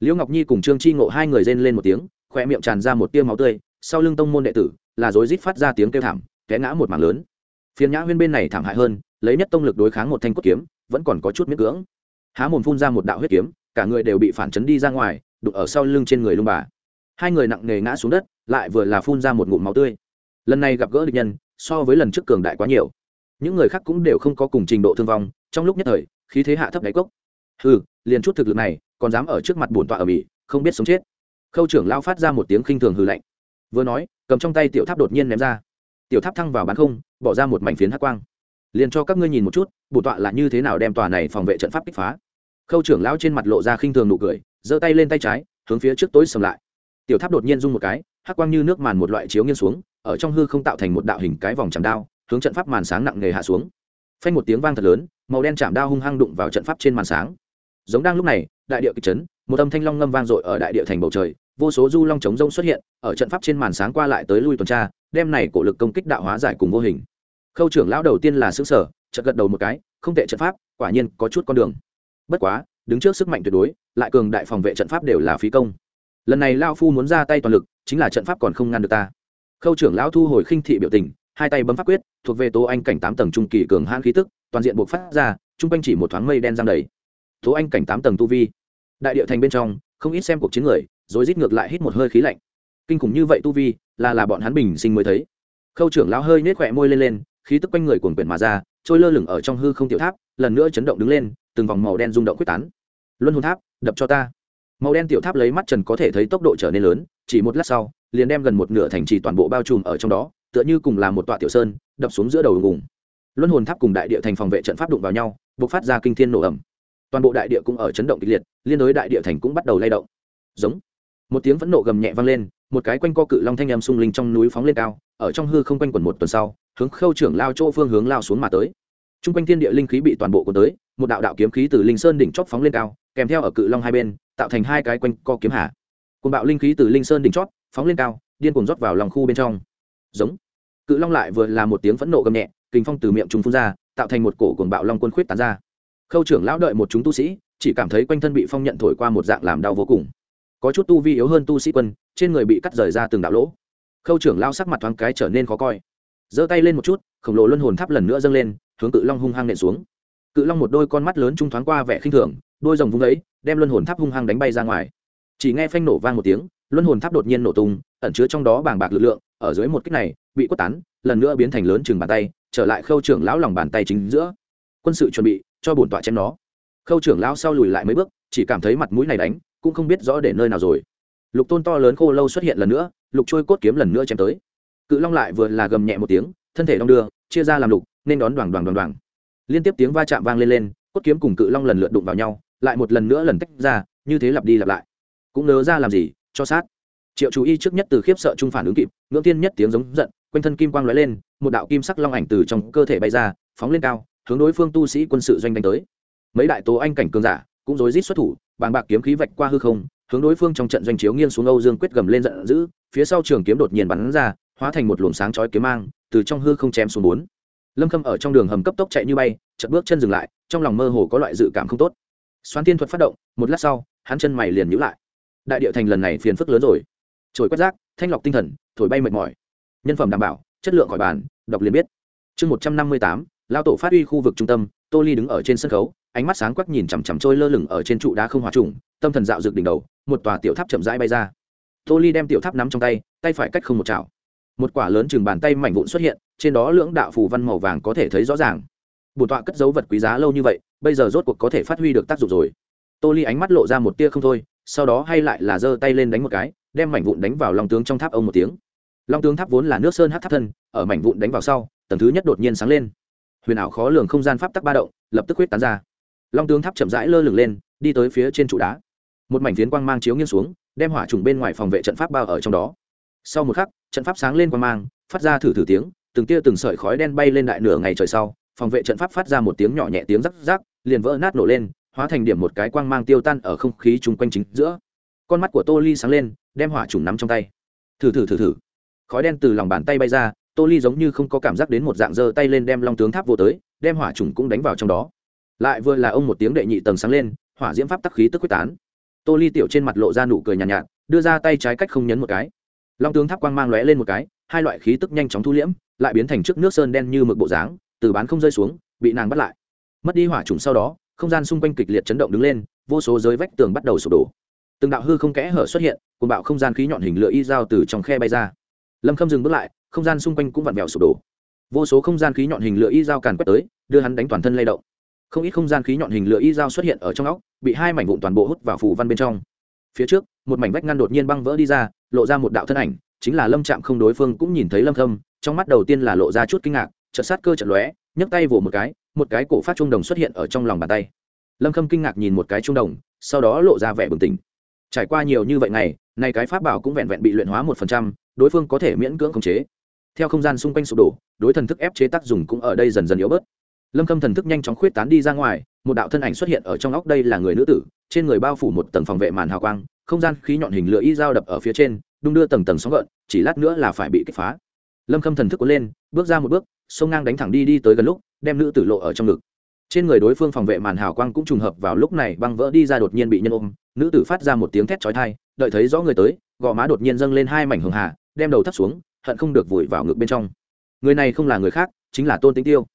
Liễu ngọc nhi cùng trương chi ngộ hai người rên lên một tiếng khoe miệng tràn ra một tia máu tươi, sau lưng tông môn đệ tử, là rối rít phát ra tiếng kêu thảm, té ngã một mảng lớn phiền nhã huyên bên này thảm hại hơn, lấy nhất tông lực đối kháng một thanh cốt kiếm, vẫn còn có chút miễn cưỡng. Há mồm phun ra một đạo huyết kiếm, cả người đều bị phản chấn đi ra ngoài đục ở sau lưng trên người lung bà. Hai người nặng nề ngã xuống đất, lại vừa là phun ra một ngụm máu tươi. Lần này gặp gỡ địch nhân, so với lần trước cường đại quá nhiều. Những người khác cũng đều không có cùng trình độ thương vong, trong lúc nhất thời, khí thế hạ thấp đáy cốc. Hừ, liền chút thực lực này, còn dám ở trước mặt bổn tọa ở bỉ, không biết sống chết. Khâu trưởng lao phát ra một tiếng khinh thường hư lạnh. Vừa nói, cầm trong tay tiểu tháp đột nhiên ném ra tiểu tháp thăng vào bán không, bỏ ra một mảnh phiến hắc quang. Liền cho các ngươi nhìn một chút, bổ tọa là như thế nào đem tòa này phòng vệ trận pháp kích phá. Khâu trưởng lão trên mặt lộ ra khinh thường nụ cười, giơ tay lên tay trái, hướng phía trước tối sầm lại. Tiểu tháp đột nhiên rung một cái, hắc quang như nước màn một loại chiếu nghiêng xuống, ở trong hư không tạo thành một đạo hình cái vòng chạm đao, hướng trận pháp màn sáng nặng nề hạ xuống. Phanh một tiếng vang thật lớn, màu đen chạm đao hung hăng đụng vào trận pháp trên màn sáng. Giống đang lúc này, đại địa kịch chấn, một âm thanh long ngâm vang dội ở đại địa thành bầu trời, vô số du long chống rông xuất hiện, ở trận pháp trên màn sáng qua lại tới lui tuần tra đem này cổ lực công kích đạo hóa giải cùng vô hình. Khâu trưởng lão đầu tiên là xứ sở chợt gật đầu một cái, không tệ trận pháp, quả nhiên có chút con đường. Bất quá, đứng trước sức mạnh tuyệt đối, lại cường đại phòng vệ trận pháp đều là phí công. Lần này lao phu muốn ra tay toàn lực, chính là trận pháp còn không ngăn được ta. Khâu trưởng lão thu hồi khinh thị biểu tình, hai tay bấm pháp quyết, thuộc về tố anh cảnh tám tầng trung kỳ cường hãn khí tức, toàn diện buộc phát ra chung quanh chỉ một thoáng mây đen giang đầy. Tố anh cảnh tám tầng tu vi, đại địa thành bên trong, không ít xem cuộc chiến người rồi rít ngược lại hít một hơi khí lạnh kinh khủng như vậy tu vi, là là bọn hắn bình sinh mới thấy. Khâu trưởng lão hơi nết khỏe môi lên lên, khí tức quanh người cuồng quyển mà ra, trôi lơ lửng ở trong hư không tiểu tháp, lần nữa chấn động đứng lên, từng vòng màu đen rung động quyết tán. Luân hồn tháp, đập cho ta. Màu đen tiểu tháp lấy mắt trần có thể thấy tốc độ trở nên lớn, chỉ một lát sau, liền đem gần một nửa thành trì toàn bộ bao trùm ở trong đó, tựa như cùng là một tọa tiểu sơn, đập xuống giữa đầu đùng ngùng luân hồn tháp cùng đại địa thành phòng vệ trận pháp đụng vào nhau b ộ c phát ra kinh thiên nổ ẩm toàn bộ đại địa cũng ở chấn động kịch liệt, liên đối đại địa thành cũng bắt đầu lay động. Giống. Một tiếng phẫn nộ gầm nhẹ vang lên một cái quanh co cự long thanh em sung linh trong núi phóng lên cao, ở trong hư không quanh quẩn một tuần sau, hướng khâu trưởng lao chỗ phương hướng lao xuống mà tới. T r u n g quanh thiên địa linh khí bị toàn bộ cuốn tới, một đạo đạo kiếm khí từ linh sơn đỉnh chót phóng lên cao, kèm theo ở cự long hai bên, tạo thành hai cái quanh co kiếm hạ cùng bạo linh khí từ linh sơn đỉnh chót phóng lên cao, điên cuồng rót vào lòng khu bên trong. Giống. Cự long lại vừa là một tiếng phẫn nộ gầm nhẹ, kinh phong từ miệng chúng phun ra, tạo thành một cổ cuồng bạo long quân khuyết tán ra. Khâu trưởng lão đợi một chúng tu sĩ, chỉ cảm thấy quanh thân bị phong nhận thổi qua một dạng làm đau vô cùng có chút tu vi yếu hơn tu sĩ quân, trên người bị cắt rời ra từng đạo lỗ. Khâu trưởng lao sắc mặt thoáng cái trở nên khó coi. Giơ tay lên một chút, khổng lồ luân hồn tháp lần nữa dâng lên, hướng cự long hung hăng nện xuống. Cự long một đôi con mắt lớn trung thoáng qua vẻ khinh thường, đôi rồng vung ấy, đem luân hồn tháp hung hăng đánh bay ra ngoài. Chỉ nghe phanh nổ vang một tiếng, luân hồn tháp đột nhiên nổ tung, ẩn chứa trong đó bàng bạc lực lượng, ở dưới một kích này, bị quất tán, lần nữa biến thành lớn chừng bàn tay, trở lại khâu trưởng lão lòng bàn tay chính giữa. Quân sự chuẩn bị cho bổn tọa chém nó. Khâu trưởng lão sau lùi lại mấy bước, chỉ cảm thấy mặt mũi này đánh cũng không biết rõ để nơi nào rồi. Lục tôn to lớn khô lâu xuất hiện lần nữa, lục trôi cốt kiếm lần nữa chém tới. Cự long lại vừa là gầm nhẹ một tiếng, thân thể đong đưa, chia ra làm lục, nên đón đoàn đoàn đoàn đoàn. Liên tiếp tiếng va chạm vang lên lên, cốt kiếm cùng cự long lần lượt đụng vào nhau, lại một lần nữa lần tách ra, như thế lặp đi lặp lại. Cũng nớ ra làm gì, cho sát. Triệu chú y trước nhất từ khiếp sợ trung phản ứng kịp, ngưỡng tiên nhất tiếng giống giận, quanh thân kim quang lóe lên, một đạo kim sắc long ảnh từ trong cơ thể bay ra, phóng lên cao, hướng đối phương tu sĩ quân sự doanh đánh tới. Mấy đại tố anh cảnh cường giả, cũng rối rít xuất thủ bàng bạc kiếm khí vạch qua hư không, hướng đối phương trong trận doanh chiếu nghiêng xuống âu dương quyết gầm lên giận dữ, phía sau trường kiếm đột nhiên bắn ra, hóa thành một luồng sáng chói kiếm mang, từ trong hư không chém xuống bốn. Lâm khâm ở trong đường hầm cấp tốc chạy như bay, chợt bước chân dừng lại, trong lòng mơ hồ có loại dự cảm không tốt. Xoán tiên thuật phát động, một lát sau, hắn chân mày liền nhíu lại. Đại địa thành lần này phiền phức lớn rồi. Trồi quét rác, thanh lọc tinh thần, thổi bay mệt mỏi. Nhân phẩm đảm bảo, chất lượng khỏi bàn, đọc liền biết. Chương một trăm năm mươi tám lao tổ phát huy khu vực trung tâm, tô ly đứng ở trên sân khấu ánh mắt sáng quắc nhìn chằm chằm trôi lơ lửng ở trên trụ đá không hòa trùng, tâm thần dạo dựng đỉnh đầu, một tòa tiểu tháp chậm rãi bay ra. Tô ly đem tiểu tháp nắm trong tay tay phải cách không một chảo. Một quả lớn chừng bàn tay mảnh vụn xuất hiện, trên đó lưỡng đạo phù văn màu vàng có thể thấy rõ ràng. Bổn tọa cất dấu vật quý giá lâu như vậy, bây giờ rốt cuộc có thể phát huy được tác dụng rồi. Tô ly ánh mắt lộ ra một tia không thôi, sau đó hay lại là giơ tay lên đánh một cái, đem mảnh vụn đánh vào lòng tướng trong tháp ông một tiếng. Long tướng tháp vốn là nước sơn hát tháp thân, ở mảnh vụn đánh vào sau, tầng thứ nhất đột nhiên sáng lên. Huyền ảo khó lường không gian pháp tắc ba động, lập tức huyết tán ra long tướng tháp chậm rãi lơ lửng lên, đi tới phía trên trụ đá. Một mảnh phiến quang mang chiếu nghiêng xuống, đem hỏa trùng bên ngoài phòng vệ trận pháp bao ở trong đó. Sau một khắc, trận pháp sáng lên quang mang, phát ra thử thử tiếng, từng tia từng sợi khói đen bay lên đại nửa ngày trời sau, phòng vệ trận pháp phát ra một tiếng nhỏ nhẹ tiếng rắc rắc, liền vỡ nát nổ lên, hóa thành điểm một cái quang mang tiêu tan ở không khí chung quanh chính giữa. Con mắt của tô ly sáng lên, đem hỏa trùng nắm trong tay. Thử thử thử thử. Khói đen từ lòng bàn tay bay ra, tô ly giống như không có cảm giác đến một dạng giơ tay lên đem long tướng tháp vô tới, đem hỏa trùng cũng đánh vào trong đó lại vừa là ông một tiếng đệ nhị tầng sáng lên hỏa diễm pháp tắc khí tức quyết tán. Tô ly tiểu trên mặt lộ ra nụ cười nhàn nhạt, nhạt đưa ra tay trái cách không nhấn một cái. Long tướng tháp quang mang lóe lên một cái hai loại khí tức nhanh chóng thu liễm lại biến thành trước nước sơn đen như mực bộ dáng từ bán không rơi xuống bị nàng bắt lại. Mất đi hỏa trùng sau đó không gian xung quanh kịch liệt chấn động đứng lên vô số giới vách tường bắt đầu sụp đổ. Từng đạo hư không kẽ hở xuất hiện cùng bạo không gian khí nhọn hình lửa y dao từ trong khe bay ra. Lâm khâm dừng bước lại không gian xung quanh cũng vặn vẹo sụp đổ. Vô số không gian khí nhọn hình lửa y dao càn quét tới đưa hắn đánh toàn thân lay động không ít không gian khí nhọn hình lửa y dao xuất hiện ở trong óc, bị hai mảnh vụn toàn bộ hút vào phủ văn bên trong. Phía trước, một mảnh vách ngăn đột nhiên băng vỡ đi ra, lộ ra một đạo thân ảnh, chính là lâm trạm không đối phương cũng nhìn thấy lâm thâm. trong mắt đầu tiên là lộ ra chút kinh ngạc, chợt sát cơ chợt lóe, nhấc tay vỗ một cái một cái cổ phát trung đồng xuất hiện ở trong lòng bàn tay. Lâm khâm kinh ngạc nhìn một cái trung đồng, sau đó lộ ra vẻ bừng tỉnh. Trải qua nhiều như vậy ngày, nay cái pháp bảo cũng vẹn vẹn bị luyện hóa một phần trăm, đối phương có thể miễn cưỡng khống chế. Theo không gian xung quanh sụp đổ, đối thần thức ép chế tác dụng cũng ở đây dần dần yếu bớt lâm khâm thần thức nhanh chóng khuyết tán đi ra ngoài, một đạo thân ảnh xuất hiện ở trong óc đây là người nữ tử, trên người bao phủ một tầng phòng vệ màn hào quang, không gian khí nhọn hình lửa y dao đập ở phía trên, đung đưa tầng tầng sóng gợn, chỉ lát nữa là phải bị kích phá. Lâm khâm thần thức cuốn lên, bước ra một bước, sông ngang đánh thẳng đi đi tới gần lúc, đem nữ tử lộ ở trong ngực. Trên người đối phương phòng vệ màn hào quang cũng trùng hợp vào lúc này băng vỡ đi ra đột nhiên bị nhân ôm, nữ tử phát ra một tiếng thét chói tai, đợi thấy rõ người tới, gò má đột nhiên dâng lên hai mảnh hường hà, đem đầu thắt xuống, hận không được vùi vào ngực bên trong. Người này không là người khác, chính là tôn tính tiêu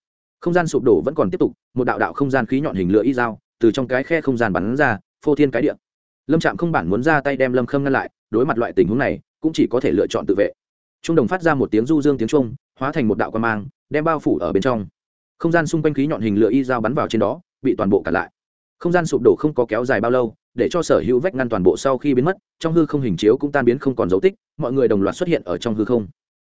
không gian sụp đổ vẫn còn tiếp tục, một đạo đạo không gian khí nhọn hình lửa y dao từ trong cái khe không gian bắn ra, phô thiên cái địa. Lâm trạm không bản muốn ra tay đem lâm khâm ngăn lại, đối mặt loại tình huống này, cũng chỉ có thể lựa chọn tự vệ. Trung đồng phát ra một tiếng du dương tiếng trung hóa thành một đạo quan mang, đem bao phủ ở bên trong. Không gian xung quanh khí nhọn hình lửa y dao bắn vào trên đó, bị toàn bộ cản lại. Không gian sụp đổ không có kéo dài bao lâu, để cho sở hữu vách ngăn toàn bộ sau khi biến mất, trong hư không hình chiếu cũng tan biến không còn dấu tích, mọi người đồng loạt xuất hiện ở trong hư không.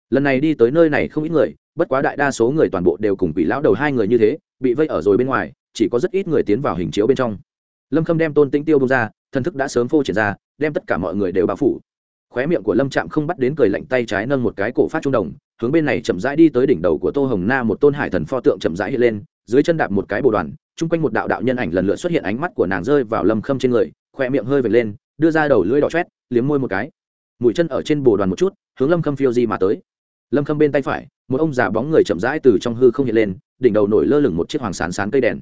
Lần này đi tới nơi này không ít người bất quá đại đa số người toàn bộ đều cùng quỷ lão đầu hai người như thế, bị vây ở rồi bên ngoài, chỉ có rất ít người tiến vào hình chiếu bên trong. Lâm khâm đem tôn tĩnh tiêu bông ra thân thức đã sớm phô triển ra, đem tất cả mọi người đều bao phủ. Khóe miệng của lâm trạm không bắt đến cười lạnh tay trái nâng một cái cổ phát trung đồng, hướng bên này chậm rãi đi tới đỉnh đầu của tô hồng na một tôn hải thần pho tượng chậm rãi hiện lên, dưới chân đạp một cái bồ đoàn, chung quanh một đạo đạo nhân ảnh lần lượt xuất hiện ánh mắt của nàng rơi vào lâm khâm trên người khoe miệng hơi vệt lên, đưa ra đầu lưỡi đỏ chét liếm môi một cái. Mũi chân ở trên bồ đoàn một chút, hướng lâm khâm phiêu di mà tới. Lâm khâm bên tay phải một ông già bóng người chậm rãi từ trong hư không hiện lên, đỉnh đầu nổi lơ lửng một chiếc hoàng sán sán cây đèn.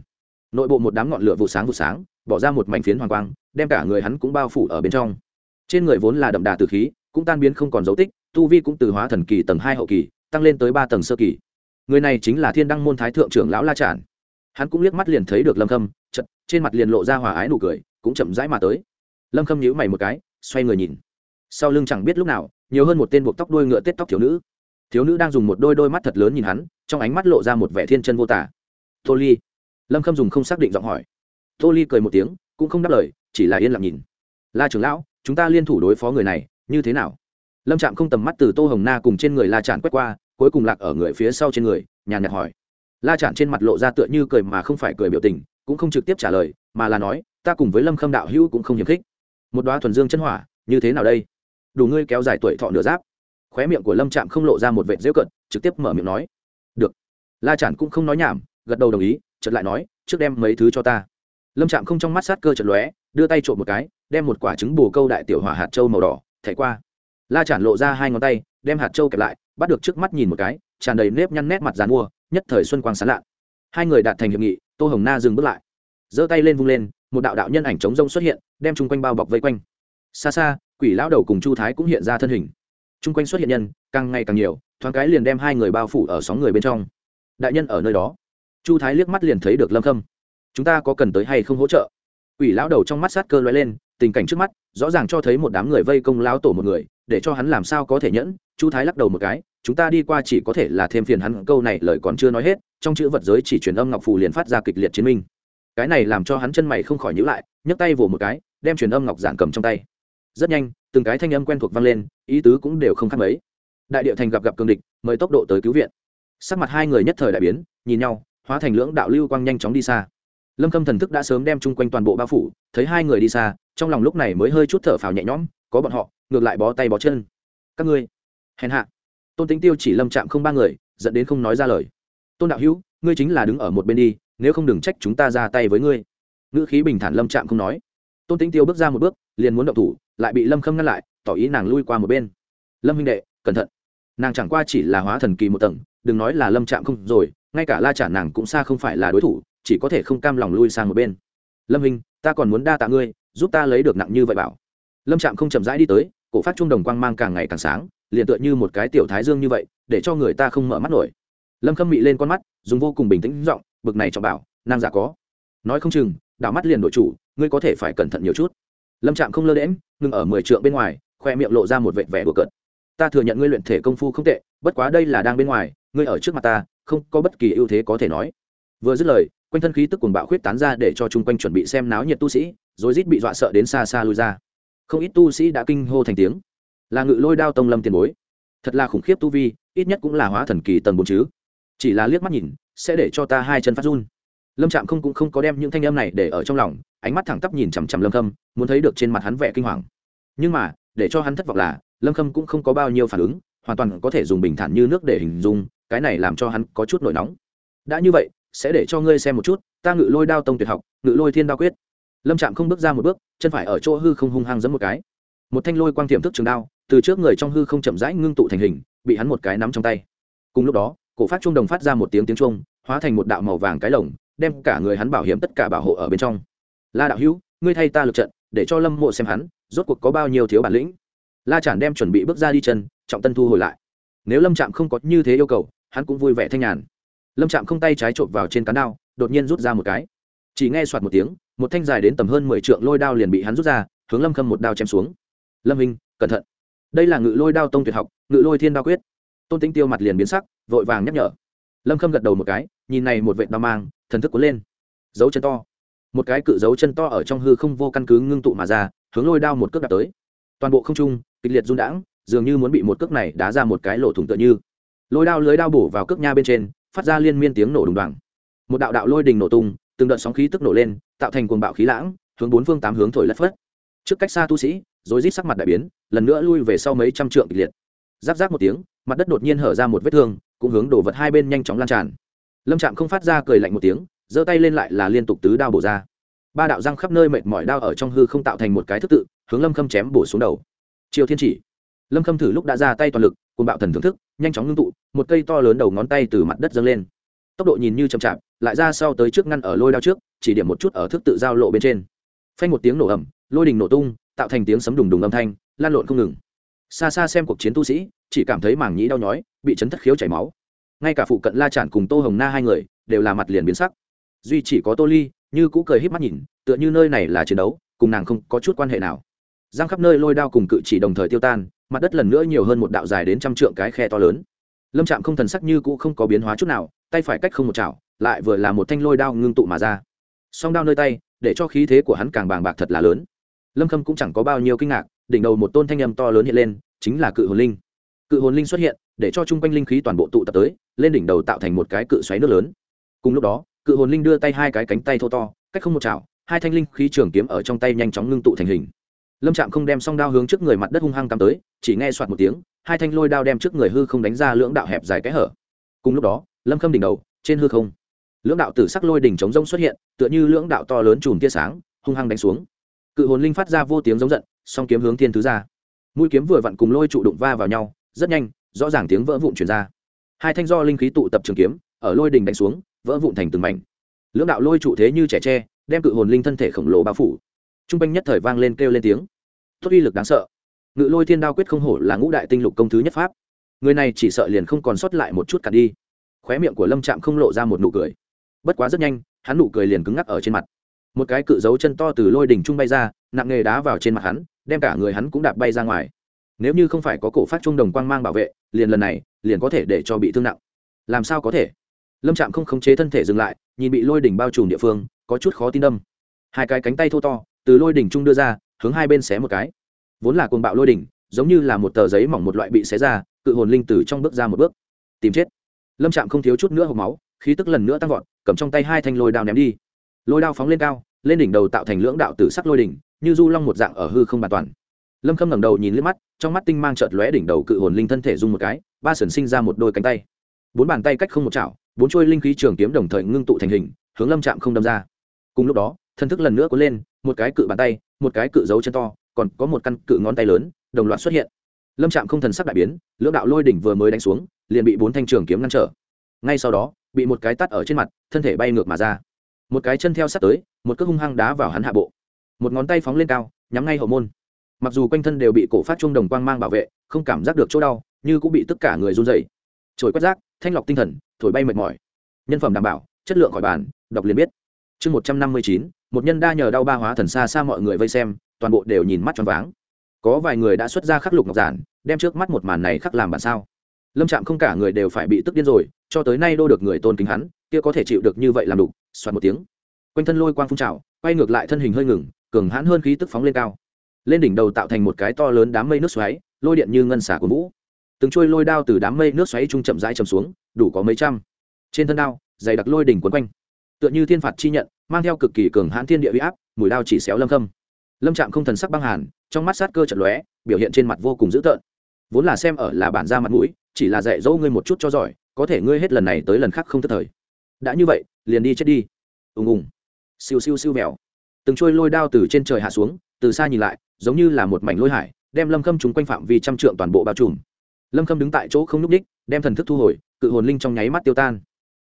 Nội bộ một đám ngọn lửa vụ sáng vụ sáng, bỏ ra một mảnh phiến hoàng quang, đem cả người hắn cũng bao phủ ở bên trong. Trên người vốn là đậm đà từ khí, cũng tan biến không còn dấu tích, tu vi cũng từ hóa thần kỳ tầng hai hậu kỳ, tăng lên tới ba tầng sơ kỳ. Người này chính là thiên đăng môn thái thượng trưởng lão la trản. Hắn cũng liếc mắt liền thấy được lâm khâm chật trên mặt liền lộ ra hòa ái nụ cười, cũng chậm rãi mà tới. Lâm khâm nhíu mày một cái, xoay người nhìn. Sau lưng chẳng biết lúc nào, nhiều hơn một tên buộc tóc đuôi ngựa tết tóc thiếu nữ thiếu nữ đang dùng một đôi đôi mắt thật lớn nhìn hắn, trong ánh mắt lộ ra một vẻ thiên chân vô tả. Tô ly. Lâm khâm dùng không xác định giọng hỏi. Tô ly cười một tiếng, cũng không đáp lời, chỉ là yên lặng nhìn. La trưởng lão, chúng ta liên thủ đối phó người này, như thế nào? Lâm trạm không tầm mắt từ tô hồng na cùng trên người la tràn quét qua, cuối cùng lạc ở người phía sau trên người, nhàn nhạt hỏi. La tràn trên mặt lộ ra tựa như cười mà không phải cười biểu tình, cũng không trực tiếp trả lời, mà là nói, ta cùng với lâm khâm đạo hữu cũng không hiềm khích. Một đoá thuần dương chân hỏa, như thế nào đây? Đủ ngươi kéo dài tuổi thọ nửa giáp khóe miệng của lâm trạm không lộ ra một vệt rêu cận trực tiếp mở miệng nói, được. La chản cũng không nói nhảm, gật đầu đồng ý, chợt lại nói, trước đem mấy thứ cho ta. Lâm trạm không trong mắt sát cơ chợt lóe, đưa tay trộm một cái, đem một quả trứng bù câu đại tiểu hỏa hạt châu màu đỏ thảy qua. La chản lộ ra hai ngón tay, đem hạt châu kẹp lại, bắt được trước mắt nhìn một cái, tràn đầy nếp nhăn nét mặt dàn mua, nhất thời xuân quang sán lạ. Hai người đạt thành hiệp nghị, tô hồng na dừng bước lại. Giơ tay lên vung lên, một đạo đạo nhân ảnh trống rông xuất hiện, đem chung quanh bao bọc vây quanh. Xa xa, quỷ lão đầu cùng chu thái cũng hiện ra thân hình chung quanh xuất hiện nhân, càng ngày càng nhiều, thoáng cái liền đem hai người bao phủ ở sóng người bên trong. Đại nhân ở nơi đó. Chu thái liếc mắt liền thấy được lâm khâm. Chúng ta có cần tới hay không hỗ trợ? Quỷ lão đầu trong mắt sát cơ loay lên, tình cảnh trước mắt, rõ ràng cho thấy một đám người vây công lão tổ một người, để cho hắn làm sao có thể nhẫn, chu thái lắc đầu một cái, chúng ta đi qua chỉ có thể là thêm phiền hắn, câu này lời còn chưa nói hết, trong chữ vật giới chỉ truyền âm ngọc phù liền phát ra kịch liệt chiến minh. Cái này làm cho hắn chân mày không khỏi nhữ lại, nhấc tay vồ một cái, đem truyền âm ngọc giản cầm trong tay rất nhanh, từng cái thanh âm quen thuộc vang lên, ý tứ cũng đều không khác mấy. Đại địa thành gặp gặp cường địch, mời tốc độ tới cứu viện. Sắc mặt hai người nhất thời đại biến, nhìn nhau, hóa thành lưỡng đạo lưu quang nhanh chóng đi xa. Lâm khâm thần thức đã sớm đem chung quanh toàn bộ bao phủ, thấy hai người đi xa, trong lòng lúc này mới hơi chút thở phào nhẹ nhõm, có bọn họ, ngược lại bó tay bó chân. Các ngươi, hèn hạ. Tôn tính tiêu chỉ lâm chạm không ba người dẫn đến không nói ra lời. Tôn đạo hữu, ngươi chính là đứng ở một bên đi, nếu không đừng trách chúng ta ra tay với ngươi. Ngữ khí bình thản lâm chạm không nói. Tôn tính tiêu bước ra một bước liền muốn động thủ, lại bị lâm khâm ngăn lại, tỏ ý nàng lui qua một bên. Lâm huynh đệ, cẩn thận. Nàng chẳng qua chỉ là hóa thần kỳ một tầng, đừng nói là lâm chạm không rồi, ngay cả la trả nàng cũng xa không phải là đối thủ, chỉ có thể không cam lòng lui sang một bên. Lâm huynh, ta còn muốn đa tạ ngươi, giúp ta lấy được nặng như vậy bảo. Lâm trạm không chậm rãi đi tới, cổ phát trung đồng quang mang càng ngày càng sáng, liền tựa như một cái tiểu thái dương như vậy, để cho người ta không mở mắt nổi. Lâm khâm mị lên con mắt, dùng vô cùng bình tĩnh giọng, bực này cho bảo, nàng giả có. Nói không chừng, đảo mắt liền đội chủ, ngươi có thể phải cẩn thận nhiều chút lâm trạm không lơ đễm ngừng ở mười trượng bên ngoài, khoe miệng lộ ra một vệt vẻ đùa cợt. Ta thừa nhận ngươi luyện thể công phu không tệ, bất quá đây là đang bên ngoài, ngươi ở trước mặt ta, không có bất kỳ ưu thế có thể nói. Vừa dứt lời, quanh thân khí tức cuồng bạo khuyết tán ra để cho chung quanh chuẩn bị xem náo nhiệt tu sĩ rồi rít bị dọa sợ đến xa xa lui ra. Không ít tu sĩ đã kinh hô thành tiếng. Là ngự lôi đao tông lâm tiền bối. Thật là khủng khiếp tu vi, ít nhất cũng là hóa thần kỳ tầng bốn chứ. Chỉ là liếc mắt nhìn, sẽ để cho ta hai chân phát run. Lâm trạm không cũng không có đem những thanh âm này để ở trong lòng ánh mắt thẳng tắp nhìn chằm chằm lâm khâm, muốn thấy được trên mặt hắn vẻ kinh hoàng. Nhưng mà, để cho hắn thất vọng là, lâm khâm cũng không có bao nhiêu phản ứng, hoàn toàn có thể dùng bình thản như nước để hình dung, cái này làm cho hắn có chút nổi nóng. Đã như vậy, sẽ để cho ngươi xem một chút, ta ngự lôi đao tông tuyệt học, ngự lôi thiên đao quyết. Lâm trạm không bước ra một bước, chân phải ở chỗ hư không hung hăng giẫm một cái. Một thanh lôi quang tiềm thức trường đao, từ trước người trong hư không chậm rãi ngưng tụ thành hình, bị hắn một cái nắm trong tay. Cùng lúc đó, cổ phát trung đồng phát ra một tiếng tiếng trung hóa thành một đạo màu vàng cái lồng, đem cả người hắn bảo hiểm tất cả bảo hộ ở bên trong la đạo hữu, ngươi thay ta lượt trận, để cho lâm mộ xem hắn, rốt cuộc có bao nhiêu thiếu bản lĩnh. La chản đem chuẩn bị bước ra đi chân, trọng tân thu hồi lại. Nếu lâm trạm không có như thế yêu cầu, hắn cũng vui vẻ thanh nhàn. Lâm trạm không tay trái trộm vào trên cán đao, đột nhiên rút ra một cái. Chỉ nghe soạt một tiếng, một thanh dài đến tầm hơn mười trượng lôi đao liền bị hắn rút ra, hướng lâm khâm một đao chém xuống. Lâm hình cẩn thận. Đây là ngự lôi đao tông tuyệt học, ngự lôi thiên đao quyết. Tôn tính tiêu mặt liền biến sắc, vội vàng nhắc nhở. Lâm khâm gật đầu một cái, nhìn này một vệ đao mang, thần thức cuốn lên. Dấu chân to một cái cự dấu chân to ở trong hư không vô căn cứ ngưng tụ mà ra, hướng lôi đao một cước đạp tới. Toàn bộ không trung, kịch liệt run đãng, dường như muốn bị một cước này đá ra một cái lỗ thủng tựa như. Lôi đao lưới đao bổ vào cước nha bên trên, phát ra liên miên tiếng nổ đùng đoàng. Một đạo đạo lôi đình nổ tung, từng đợt sóng khí tức nổ lên, tạo thành cuồng bạo khí lãng, hướng bốn phương tám hướng thổi lất phất. Trước cách xa tu sĩ rồi rít sắc mặt đại biến, lần nữa lui về sau mấy trăm trượng kịch liệt. Giáp giáp một tiếng, mặt đất đột nhiên hở ra một vết thương, cũng hướng đổ vật hai bên nhanh chóng lan tràn. Lâm trạm không phát ra cười lạnh một tiếng giơ tay lên lại là liên tục tứ đao bổ ra. Ba đạo răng khắp nơi mệt mỏi đao ở trong hư không tạo thành một cái thức tự, hướng lâm khâm chém bổ xuống đầu. Triều thiên chỉ. Lâm khâm thử lúc đã ra tay toàn lực cùng bạo thần thưởng thức, nhanh chóng ngưng tụ, một cây to lớn đầu ngón tay từ mặt đất dâng lên. Tốc độ nhìn như chậm chạp, lại ra sau tới trước ngăn ở lôi đao trước, chỉ điểm một chút ở thức tự giao lộ bên trên. Phanh một tiếng nổ ẩm lôi đình nổ tung, tạo thành tiếng sấm đùng đùng âm thanh, lan lộn không ngừng. Xa xa xem cuộc chiến tu sĩ, chỉ cảm thấy mảng nhĩ đau nhói, bị chấn thất khiếu chảy máu. Ngay cả phụ cận la trản cùng tô hồng na hai người, đều là mặt liền biến sắc duy chỉ có tô ly, như cũ cười híp mắt nhìn, tựa như nơi này là chiến đấu, cùng nàng không có chút quan hệ nào. Giang khắp nơi lôi đao cùng cự chỉ đồng thời tiêu tan, mặt đất lần nữa nhiều hơn một đạo dài đến trăm trượng cái khe to lớn. Lâm trạm không thần sắc như cũ không có biến hóa chút nào, tay phải cách không một chảo, lại vừa là một thanh lôi đao ngưng tụ mà ra. Song đao nơi tay, để cho khí thế của hắn càng bàng bạc thật là lớn. Lâm khâm cũng chẳng có bao nhiêu kinh ngạc, đỉnh đầu một tôn thanh âm to lớn hiện lên, chính là cự hồn linh. Cự hồn linh xuất hiện, để cho chung quanh linh khí toàn bộ tụ tập tới, lên đỉnh đầu tạo thành một cái cự xoáy nước lớn. Cùng lúc đó cự hồn linh đưa tay hai cái cánh tay thô to, cách không một chảo, hai thanh linh khí trường kiếm ở trong tay nhanh chóng ngưng tụ thành hình. Lâm trạm không đem song đao hướng trước người mặt đất hung hăng cắm tới, chỉ nghe soạt một tiếng, hai thanh lôi đao đem trước người hư không đánh ra lưỡng đạo hẹp dài cái hở. Cùng lúc đó, lâm khâm đỉnh đầu, trên hư không, lưỡng đạo tử sắc lôi đỉnh chống rông xuất hiện, tựa như lưỡng đạo to lớn chùm tia sáng, hung hăng đánh xuống. Cự hồn linh phát ra vô tiếng giống giận, song kiếm hướng thiên thứ ra. Mũi kiếm vừa vặn cùng lôi trụ đụng va vào nhau, rất nhanh, rõ ràng tiếng vỡ vụn chuyển ra. Hai thanh do linh khí tụ tập trường kiếm, ở lôi đỉnh đánh xuống vỡ vụn thành từng mảnh. Lưỡng đạo lôi trụ thế như trẻ tre, đem cự hồn linh thân thể khổng lồ bao phủ. T r u n g quanh nhất thời vang lên kêu lên tiếng. Tốt uy lực đáng sợ. Ngự lôi thiên đao quyết không hổ là ngũ đại tinh lục công thứ nhất pháp. Người này chỉ sợ liền không còn sót lại một chút cả đi. Khóe miệng của lâm trạm không lộ ra một nụ cười. Bất quá rất nhanh, hắn nụ cười liền cứng ngắc ở trên mặt. Một cái cự dấu chân to từ lôi đỉnh trung bay ra, nặng nghề đá vào trên mặt hắn, đem cả người hắn cũng đạp bay ra ngoài. Nếu như không phải có cổ phát trung đồng quang mang bảo vệ, liền lần này, liền có thể để cho bị thương nặng. Làm sao có thể? Lâm trạm không khống chế thân thể dừng lại, nhìn bị lôi đỉnh bao trùm địa phương, có chút khó tin đâm. Hai cái cánh tay thô to, từ lôi đỉnh trung đưa ra, hướng hai bên xé một cái. Vốn là cuồng bạo lôi đỉnh, giống như là một tờ giấy mỏng một loại bị xé ra, cự hồn linh từ trong bước ra một bước. Tìm chết. Lâm trạm không thiếu chút nữa hộp máu, khí tức lần nữa tăng vọt, cầm trong tay hai thanh lôi đao ném đi. Lôi đao phóng lên cao, lên đỉnh đầu tạo thành lưỡng đạo tử sắc lôi đỉnh, như du long một dạng ở hư không bàn toàn. Lâm khâm ngẩng đầu nhìn liếc mắt, trong mắt tinh mang chợt lóe đỉnh đầu cự hồn linh thân thể rung một cái, ba sần sinh ra một đôi cánh tay bốn bàn tay cách không một chảo, bốn trôi linh khí trường kiếm đồng thời ngưng tụ thành hình, hướng lâm trạm không đâm ra. Cùng lúc đó thân thức lần nữa có lên, một cái cự bàn tay, một cái cự dấu chân to, còn có một căn cự ngón tay lớn, đồng loạt xuất hiện. Lâm trạm không thần sắc đại biến, lưỡng đạo lôi đỉnh vừa mới đánh xuống, liền bị bốn thanh trường kiếm ngăn trở. Ngay sau đó, bị một cái tắt ở trên mặt, thân thể bay ngược mà ra. Một cái chân theo sát tới, một cước hung hăng đá vào hắn hạ bộ. Một ngón tay phóng lên cao, nhắm ngay hậu môn. Mặc dù quanh thân đều bị cổ phát trung đồng quang mang bảo vệ, không cảm giác được chỗ đau, như cũng bị tất cả người run dày trồi quét rác thanh lọc tinh thần, thổi bay mệt mỏi. Nhân phẩm đảm bảo, chất lượng khỏi bàn, đọc liền biết. Chương một trăm năm mươi chín, một nhân đa nhờ đau ba hóa thần xa xa mọi người vây xem, toàn bộ đều nhìn mắt tròn váng. Có vài người đã xuất ra khắc lục ngọc giản, đem trước mắt một màn này khắc làm bản sao. Lâm trạm không cả người đều phải bị tức điên rồi, cho tới nay đô được người tôn kính hắn, kia có thể chịu được như vậy làm đủ soạt một tiếng. Quanh thân lôi quang phun trào, quay ngược lại thân hình hơi ngừng, cường hãn hơn khí tức phóng lên cao. Lên đỉnh đầu tạo thành một cái to lớn đám mây nước xoáy, lôi điện như ngân xả của vũ từng trôi lôi đao từ đám mây nước xoáy trung chậm rãi chầm xuống, đủ có mấy trăm. Trên thân đao, dày đặc lôi đỉnh quấn quanh. Tựa như thiên phạt chi nhận, mang theo cực kỳ cường hãn thiên địa huy áp, mùi đao chỉ xéo lâm khâm. Lâm trạm không thần sắc băng hàn, trong mắt sát cơ chật lóe, biểu hiện trên mặt vô cùng dữ tợn. Vốn là xem ở là bản ra mặt mũi, chỉ là dạy dỗ ngươi một chút cho giỏi, có thể ngươi hết lần này tới lần khác không thất thời. Đã như vậy, liền đi chết đi. Ùng ùng. Siêu siêu siêu mèo từng trôi lôi đao từ trên trời hạ xuống, từ xa nhìn lại, giống như là một mảnh lôi hải, đem lâm khâm chúng quanh phạm vi trăm trượng toàn bộ bao trùm lâm khâm đứng tại chỗ không nhúc ních đem thần thức thu hồi, cự hồn linh trong nháy mắt tiêu tan.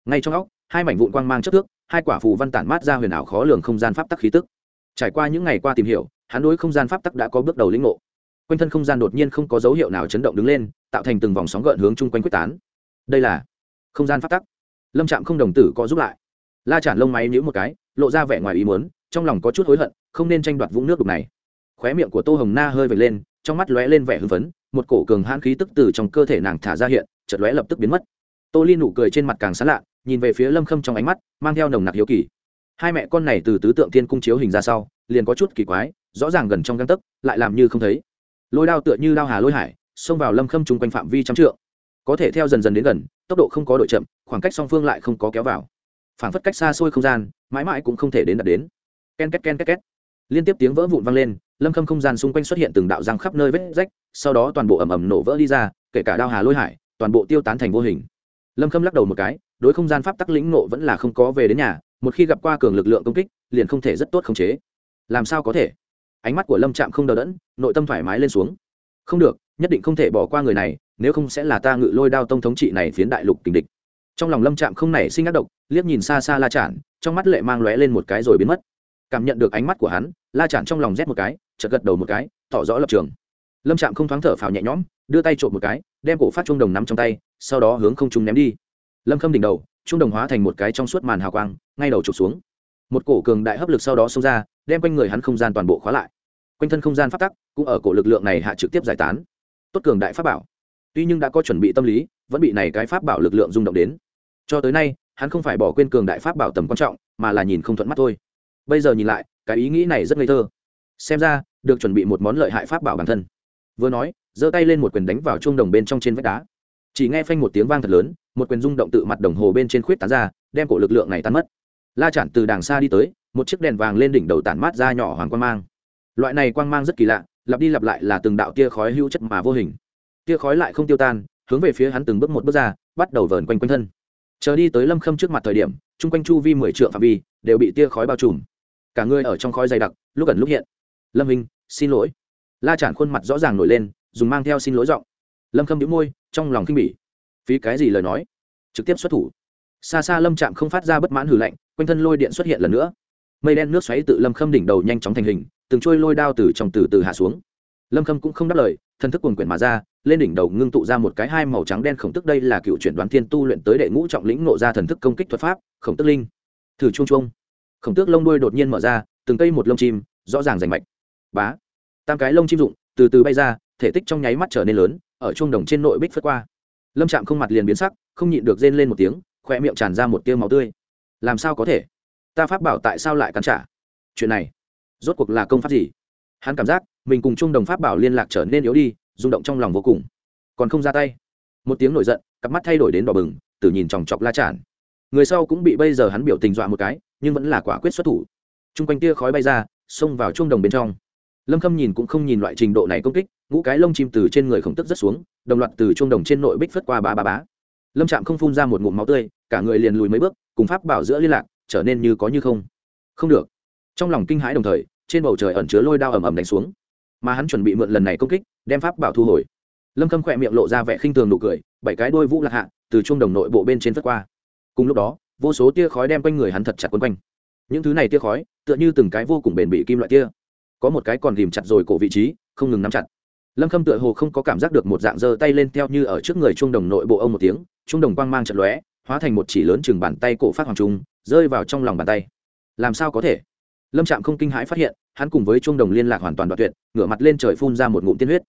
Ngay trong óc, hai mảnh vụn quang mang chất thước, hai quả phù văn tản mát ra huyền ảo khó lường không gian pháp tắc khí tức. Trải qua những ngày qua tìm hiểu, hắn đối không gian pháp tắc đã có bước đầu lĩnh ngộ. Quanh thân không gian đột nhiên không có dấu hiệu nào chấn động đứng lên, tạo thành từng vòng sóng gợn hướng chung quanh quyết tán. Đây là không gian pháp tắc. Lâm trạm không đồng tử có giúp lại. La chản lông máy nhữ một cái, lộ ra vẻ ngoài ý muốn, trong lòng có chút hối hận, không nên tranh đoạt vũng nước đục này. Khóe miệng của tô hồng na hơi vệt lên, trong mắt lóe lên vẻ hưng phấn một cổ cường hãn khí tức từ trong cơ thể nàng thả ra hiện, chợt lóe lập tức biến mất. Tô ly nụ cười trên mặt càng sán lạ, nhìn về phía lâm khâm trong ánh mắt, mang theo nồng nặc hiếu kỳ. Hai mẹ con này từ tứ tượng thiên cung chiếu hình ra sau, liền có chút kỳ quái, rõ ràng gần trong găng tấc, lại làm như không thấy. Lôi đao tựa như đao hà lôi hải, xông vào lâm khâm chung quanh phạm vi trăm trượng. Có thể theo dần dần đến gần, tốc độ không có đội chậm, khoảng cách song phương lại không có kéo vào. Phảng phất cách xa xôi không gian, mãi mãi cũng không thể đến đạt đến. Ken két ken két két. Liên tiếp tiếng vỡ vụn vang lên, lâm khâm không gian xung quanh xuất hiện từng đạo răng khắp nơi vết rách sau đó toàn bộ ầm ầm nổ vỡ đi ra, kể cả đao hà lôi hải, toàn bộ tiêu tán thành vô hình. Lâm khâm lắc đầu một cái, đối không gian pháp tắc lĩnh nộ vẫn là không có về đến nhà, một khi gặp qua cường lực lượng công kích, liền không thể rất tốt khống chế. Làm sao có thể? Ánh mắt của lâm trạm không đờ đẫn, nội tâm thoải mái lên xuống. Không được, nhất định không thể bỏ qua người này, nếu không sẽ là ta ngự lôi đao tông thống trị này phiến đại lục kình địch. Trong lòng lâm trạm không nảy sinh ác độc, liếc nhìn xa xa la chản trong mắt lệ mang lóe lên một cái rồi biến mất. Cảm nhận được ánh mắt của hắn, la chản trong lòng rét một cái, chợt gật đầu một cái, tỏ rõ lập trường lâm trạm không thoáng thở phào nhẹ nhõm, đưa tay trộm một cái, đem cổ phát trung đồng nắm trong tay, sau đó hướng không trung ném đi. Lâm khâm đỉnh đầu trung đồng hóa thành một cái trong suốt màn hào quang, ngay đầu trục xuống. Một cổ cường đại hấp lực sau đó xông ra, đem quanh người hắn không gian toàn bộ khóa lại. Quanh thân không gian phát tắc, cũng ở cổ lực lượng này hạ trực tiếp giải tán. Tốt cường đại pháp bảo. Tuy nhưng đã có chuẩn bị tâm lý, vẫn bị này cái pháp bảo lực lượng rung động đến. Cho tới nay, hắn không phải bỏ quên cường đại pháp bảo tầm quan trọng, mà là nhìn không thuận mắt thôi. Bây giờ nhìn lại, cái ý nghĩ này rất ngây thơ. Xem ra, được chuẩn bị một món lợi hại pháp bảo bản thân vừa nói, giơ tay lên một quyền đánh vào chuông đồng bên trong trên vách đá. Chỉ nghe phanh một tiếng vang thật lớn, một quyền rung động tự mặt đồng hồ bên trên khuyết tán ra, đem cổ lực lượng này tan mất. La chản từ đàng xa đi tới, một chiếc đèn vàng lên đỉnh đầu tản mát ra nhỏ hoàng quang mang. Loại này quang mang rất kỳ lạ, lặp đi lặp lại là từng đạo tia khói hữu chất mà vô hình. Tia khói lại không tiêu tan, hướng về phía hắn từng bước một bước ra, bắt đầu vờn quanh quanh thân. Chờ đi tới lâm khâm trước mặt thời điểm, chung quanh chu vi mười triệu phạm vi, đều bị tia khói bao trùm. Cả người ở trong khói dày đặc, lúc ẩn lúc hiện. Lâm hình xin lỗi la chản khuôn mặt rõ ràng nổi lên, dùng mang theo xin lỗi giọng. Lâm khâm đĩu môi, trong lòng khinh bỉ. Phí cái gì lời nói? Trực tiếp xuất thủ. Xa xa lâm chạm không phát ra bất mãn hử lạnh, quanh thân lôi điện xuất hiện lần nữa. Mây đen nước xoáy tự lâm khâm đỉnh đầu nhanh chóng thành hình, từng trôi lôi đao từ trong từ từ hạ xuống. Lâm khâm cũng không đáp lời thân thức quần quyển mà ra, lên đỉnh đầu ngưng tụ ra một cái hai màu trắng đen khổng tức đây là cựu chuyển đoán thiên tu luyện tới đệ ngũ trọng lĩnh nộ ra thần thức công kích thuật pháp, khổng tức linh. Thử chuông chuông. Khổng tước lông đuôi đột nhiên mở ra, từng cây một lông chim, rõ ràng rành mạch. Bá tam cái lông chim rụng từ từ bay ra, thể tích trong nháy mắt trở nên lớn, ở chuông đồng trên nội bích phất qua. Lâm chạm không mặt liền biến sắc, không nhịn được rên lên một tiếng khoe miệng tràn ra một tiêu máu tươi. Làm sao có thể? Ta pháp bảo tại sao lại cắn trả? Chuyện này, rốt cuộc là công pháp gì? Hắn cảm giác, mình cùng chung đồng pháp bảo liên lạc trở nên yếu đi, rung động trong lòng vô cùng. Còn không ra tay. Một tiếng nổi giận, cặp mắt thay đổi đến đỏ bừng từ nhìn chòng chọc la chản người sau cũng bị bây giờ hắn biểu tình dọa một cái, nhưng vẫn là quả quyết xuất thủ. T r u n g quanh tia khói bay ra, xông vào chuông đồng bên trong lâm khâm nhìn cũng không nhìn loại trình độ này công kích, ngũ cái lông chim từ trên người khổng tức rất xuống, đồng loạt từ chuông đồng trên nội bích phất qua bá bá bá. Lâm trạm không phun ra một ngụm máu tươi, cả người liền lùi mấy bước, cùng pháp bảo giữa liên lạc, trở nên như có như không. Không được. Trong lòng kinh hãi đồng thời, trên bầu trời ẩn chứa lôi đao ầm ầm đánh xuống. Mà hắn chuẩn bị mượn lần này công kích, đem pháp bảo thu hồi. Lâm khâm khỏe miệng lộ ra vẻ khinh thường nụ cười, bảy cái đôi vũ lạc hạ, từ chuông đồng nội bộ bên trên phất qua. Cùng lúc đó, vô số tia khói đem quanh người hắn thật chặt quấn quanh. Những thứ này tia khói, tựa như từng cái vô cùng bền bị kim loại tia có một cái còn ghìm chặt rồi cổ vị trí, không ngừng nắm chặt. Lâm khâm tựa hồ không có cảm giác được một dạng giơ tay lên theo như ở trước người trung đồng nội bộ ông một tiếng trung đồng quang mang trận lóe, hóa thành một chỉ lớn chừng bàn tay cổ phát hoàng trung, rơi vào trong lòng bàn tay. Làm sao có thể? Lâm trạm không kinh hãi phát hiện, hắn cùng với trung đồng liên lạc hoàn toàn đoạn tuyệt, ngửa mặt lên trời phun ra một ngụm tiên huyết.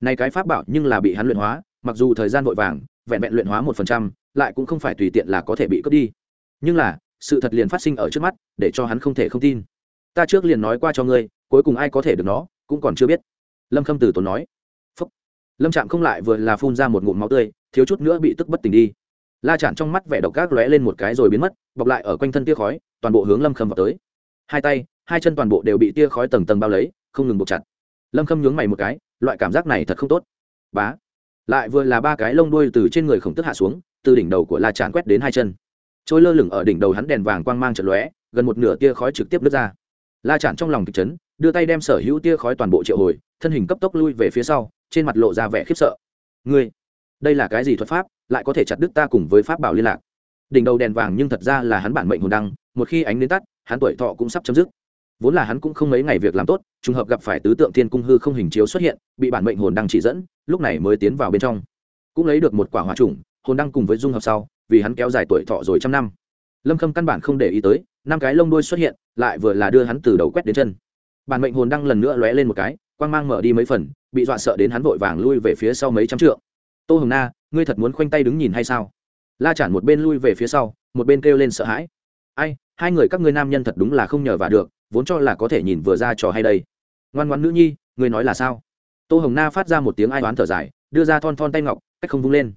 Này cái pháp bảo nhưng là bị hắn luyện hóa, mặc dù thời gian vội vàng, vẹn vẹn luyện hóa một phần trăm, lại cũng không phải tùy tiện là có thể bị cướp đi. Nhưng là, sự thật liền phát sinh ở trước mắt, để cho hắn không thể không tin. Ta trước liền nói qua cho ngươi cuối cùng ai có thể được nó, cũng còn chưa biết. Lâm khâm từ tốn nói. Phúc. lâm trạm không lại vừa là phun ra một ngụm máu tươi, thiếu chút nữa bị tức bất tỉnh đi. La chản trong mắt vẻ độc gác lóe lên một cái rồi biến mất, bọc lại ở quanh thân tia khói, toàn bộ hướng lâm khâm vào tới. Hai tay, hai chân toàn bộ đều bị tia khói tầng tầng bao lấy, không ngừng buộc chặt. Lâm khâm nhướng mày một cái, loại cảm giác này thật không tốt. Bá. Lại vừa là ba cái lông đuôi từ trên người khổng tức hạ xuống, từ đỉnh đầu của la chản quét đến hai chân. Trôi lơ lửng ở đỉnh đầu hắn đèn vàng quang mang trận lóe, gần một nửa tia khói trực tiếp nứt ra la chản trong lòng kịch chấn, đưa tay đem sở hữu tia khói toàn bộ triệu hồi, thân hình cấp tốc lui về phía sau, trên mặt lộ ra vẻ khiếp sợ. Ngươi, đây là cái gì thuật pháp, lại có thể chặt đứt ta cùng với pháp bảo liên lạc? Đỉnh đầu đèn vàng nhưng thật ra là hắn bản mệnh hồn đăng, một khi ánh đến tắt, hắn tuổi thọ cũng sắp chấm dứt. Vốn là hắn cũng không mấy ngày việc làm tốt, trùng hợp gặp phải tứ tượng thiên cung hư không hình chiếu xuất hiện, bị bản mệnh hồn đăng chỉ dẫn, lúc này mới tiến vào bên trong. Cũng lấy được một quả hỏa trùng hồn đăng cùng với dung hợp sau, vì hắn kéo dài tuổi thọ rồi trăm năm. Lâm khâm căn bản không để ý tới năm cái lông đuôi xuất hiện, lại vừa là đưa hắn từ đầu quét đến chân. Bản mệnh hồn đăng lần nữa lóe lên một cái, quang mang mở đi mấy phần, bị dọa sợ đến hắn vội vàng lui về phía sau mấy trăm trượng. Tô hồng na, ngươi thật muốn khoanh tay đứng nhìn hay sao? La chản một bên lui về phía sau, một bên kêu lên sợ hãi. Ai, hai người các ngươi nam nhân thật đúng là không nhờ vả được, vốn cho là có thể nhìn vừa ra trò hay đây. Ngoan ngoan nữ nhi, ngươi nói là sao? Tô hồng na phát ra một tiếng ai oán thở dài, đưa ra thon thon tay ngọc, cách không vung lên.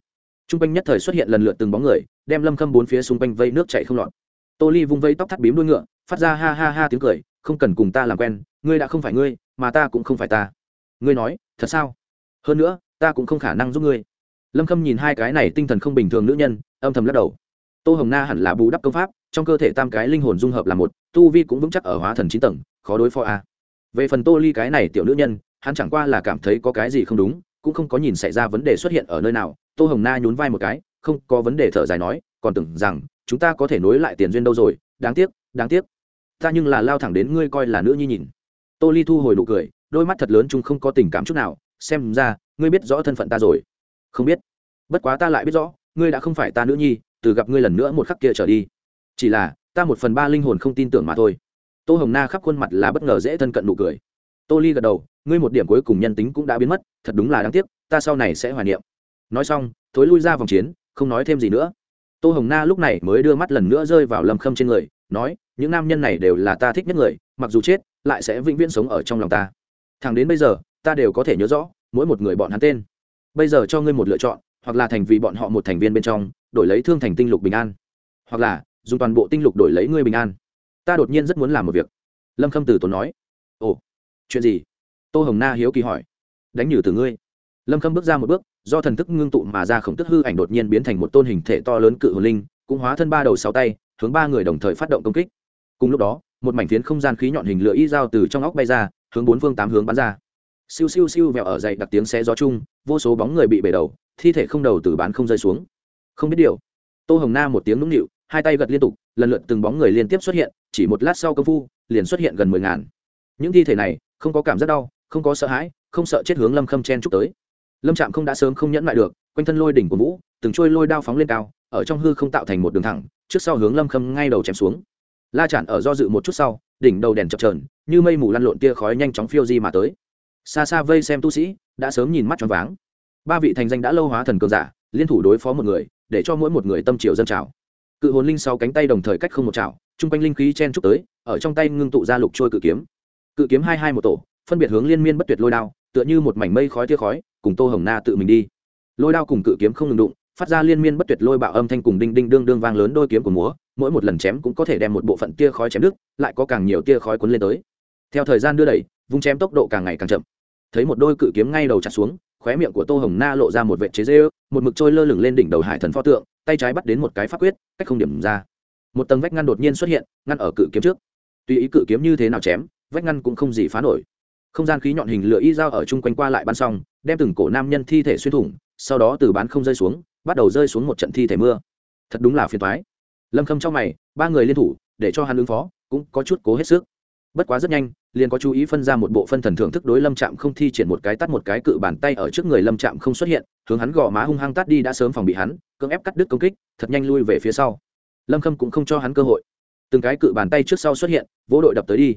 T r u n g quanh nhất thời xuất hiện lần lượt từng bóng người, đem lâm khâm bốn phía xung quanh vây nước chạy không lọt tô ly vung vây tóc thắt bím đuôi ngựa, phát ra ha ha ha tiếng cười, không cần cùng ta làm quen, ngươi đã không phải ngươi, mà ta cũng không phải ta. Ngươi nói, thật sao? Hơn nữa, ta cũng không khả năng giúp ngươi. Lâm khâm nhìn hai cái này tinh thần không bình thường nữ nhân, âm thầm lắc đầu. Tô hồng na hẳn là bù đắp công pháp, trong cơ thể tam cái linh hồn dung hợp là một, tu vi cũng vững chắc ở hóa thần chín tầng, khó đối phó a. Về phần tô ly cái này tiểu nữ nhân, hắn chẳng qua là cảm thấy có cái gì không đúng, cũng không có nhìn xảy ra vấn đề xuất hiện ở nơi nào. Tô hồng na nhún vai một cái, không có vấn đề thở dài nói, còn tưởng rằng chúng ta có thể nối lại tiền duyên đâu rồi, đáng tiếc đáng tiếc. Ta nhưng là lao thẳng đến ngươi coi là nữ nhi nhìn. Tô ly thu hồi nụ cười, đôi mắt thật lớn chúng không có tình cảm chút nào, xem ra, ngươi biết rõ thân phận ta rồi. Không biết. Bất quá ta lại biết rõ, ngươi đã không phải ta nữ nhi, từ gặp ngươi lần nữa một khắc kia trở đi. Chỉ là, ta một phần ba linh hồn không tin tưởng mà thôi. Tô hồng na khắp khuôn mặt là bất ngờ dễ thân cận nụ cười. Tô ly gật đầu, ngươi một điểm cuối cùng nhân tính cũng đã biến mất, thật đúng là đáng tiếc, ta sau này sẽ hoài niệm. Nói xong, thối lui ra vòng chiến, không nói thêm gì nữa tô hồng na lúc này mới đưa mắt lần nữa rơi vào lâm khâm trên người, nói, những nam nhân này đều là ta thích nhất người, mặc dù chết, lại sẽ vĩnh viễn sống ở trong lòng ta. Thằng đến bây giờ, ta đều có thể nhớ rõ, mỗi một người bọn hắn tên. Bây giờ cho ngươi một lựa chọn, hoặc là thành vì bọn họ một thành viên bên trong, đổi lấy thương thành tinh lục bình an. Hoặc là, dùng toàn bộ tinh lục đổi lấy ngươi bình an. Ta đột nhiên rất muốn làm một việc. Lâm khâm từ tốn nói, ồ, chuyện gì? Tô hồng na hiếu kỳ hỏi, đánh nhử từ ngươi. Lâm khâm bước ra một bước do thần thức ngưng tụ mà ra khổng tức hư ảnh đột nhiên biến thành một tôn hình thể to lớn cự hồn linh, cũng hóa thân ba đầu sáu tay, hướng ba người đồng thời phát động công kích. Cùng lúc đó, một mảnh phiến không gian khí nhọn hình lửa y dao từ trong óc bay ra, hướng bốn phương tám hướng bắn ra. Siêu siêu siêu vẹo ở dậy đặc tiếng xé gió chung, vô số bóng người bị bể đầu, thi thể không đầu từ bán không rơi xuống. Không biết điều, tô hồng na một tiếng nũng nịu, hai tay gật liên tục, lần lượt từng bóng người liên tiếp xuất hiện, chỉ một lát sau công phu, liền xuất hiện gần mười ngàn. Những thi thể này, không có cảm giác đau, không có sợ hãi, không sợ chết hướng lâm khâm chen chúc tới lâm trạm không đã sớm không nhẫn lại được, quanh thân lôi đỉnh của vũ, từng trôi lôi đao phóng lên cao, ở trong hư không tạo thành một đường thẳng, trước sau hướng lâm khâm ngay đầu chém xuống. La chản ở do dự một chút sau, đỉnh đầu đèn chập trờn như mây mù lăn lộn tia khói nhanh chóng phiêu di mà tới. Xa xa vây xem tu sĩ, đã sớm nhìn mắt tròn váng. Ba vị thành danh đã lâu hóa thần cường giả, liên thủ đối phó một người, để cho mỗi một người tâm triều dân trào. Cự hồn linh sau cánh tay đồng thời cách không một trào chung quanh linh khí chen trúc tới, ở trong tay ngưng tụ ra lục trôi cự kiếm. Cự kiếm hai hai một tổ, phân biệt hướng liên miên bất tuyệt lôi đao tựa như một mảnh mây khói tia khói, cùng tô hồng na tự mình đi. Lôi đao cùng cự kiếm không ngừng đụng, phát ra liên miên bất tuyệt lôi bạo âm thanh cùng đinh đinh đương đương vang lớn đôi kiếm của múa, mỗi một lần chém cũng có thể đem một bộ phận tia khói chém đứt, lại có càng nhiều tia khói cuốn lên tới. Theo thời gian đưa đẩy, vung chém tốc độ càng ngày càng chậm. Thấy một đôi cự kiếm ngay đầu chặt xuống, khóe miệng của tô hồng na lộ ra một vệ chế dê ư một mực trôi lơ lửng lên đỉnh đầu hải thần pho tượng, tay trái bắt đến một cái pháp quyết, cách không điểm ra. Một tầng vách ngăn đột nhiên xuất hiện, ngăn ở cự kiếm trước. Tùy ý cự kiếm như thế nào chém, vách ngăn cũng không gì phá nổi không gian khí nhọn hình lửa y dao ở chung quanh qua lại bắn xong, đem từng cổ nam nhân thi thể xuyên thủng, sau đó từ bán không rơi xuống, bắt đầu rơi xuống một trận thi thể mưa. Thật đúng là phiền toái. Lâm khâm trong mày, ba người liên thủ, để cho hắn ứng phó, cũng có chút cố hết sức. Bất quá rất nhanh, liền có chú ý phân ra một bộ phân thần thưởng thức đối lâm trạm không thi triển một cái tắt một cái cự bàn tay ở trước người lâm trạm không xuất hiện, hướng hắn gò má hung hăng tắt đi đã sớm phòng bị hắn, cưỡng ép cắt đứt công kích, thật nhanh lui về phía sau. Lâm khâm cũng không cho hắn cơ hội. Từng cái cự bàn tay trước sau xuất hiện, vỗ đội đập tới đi.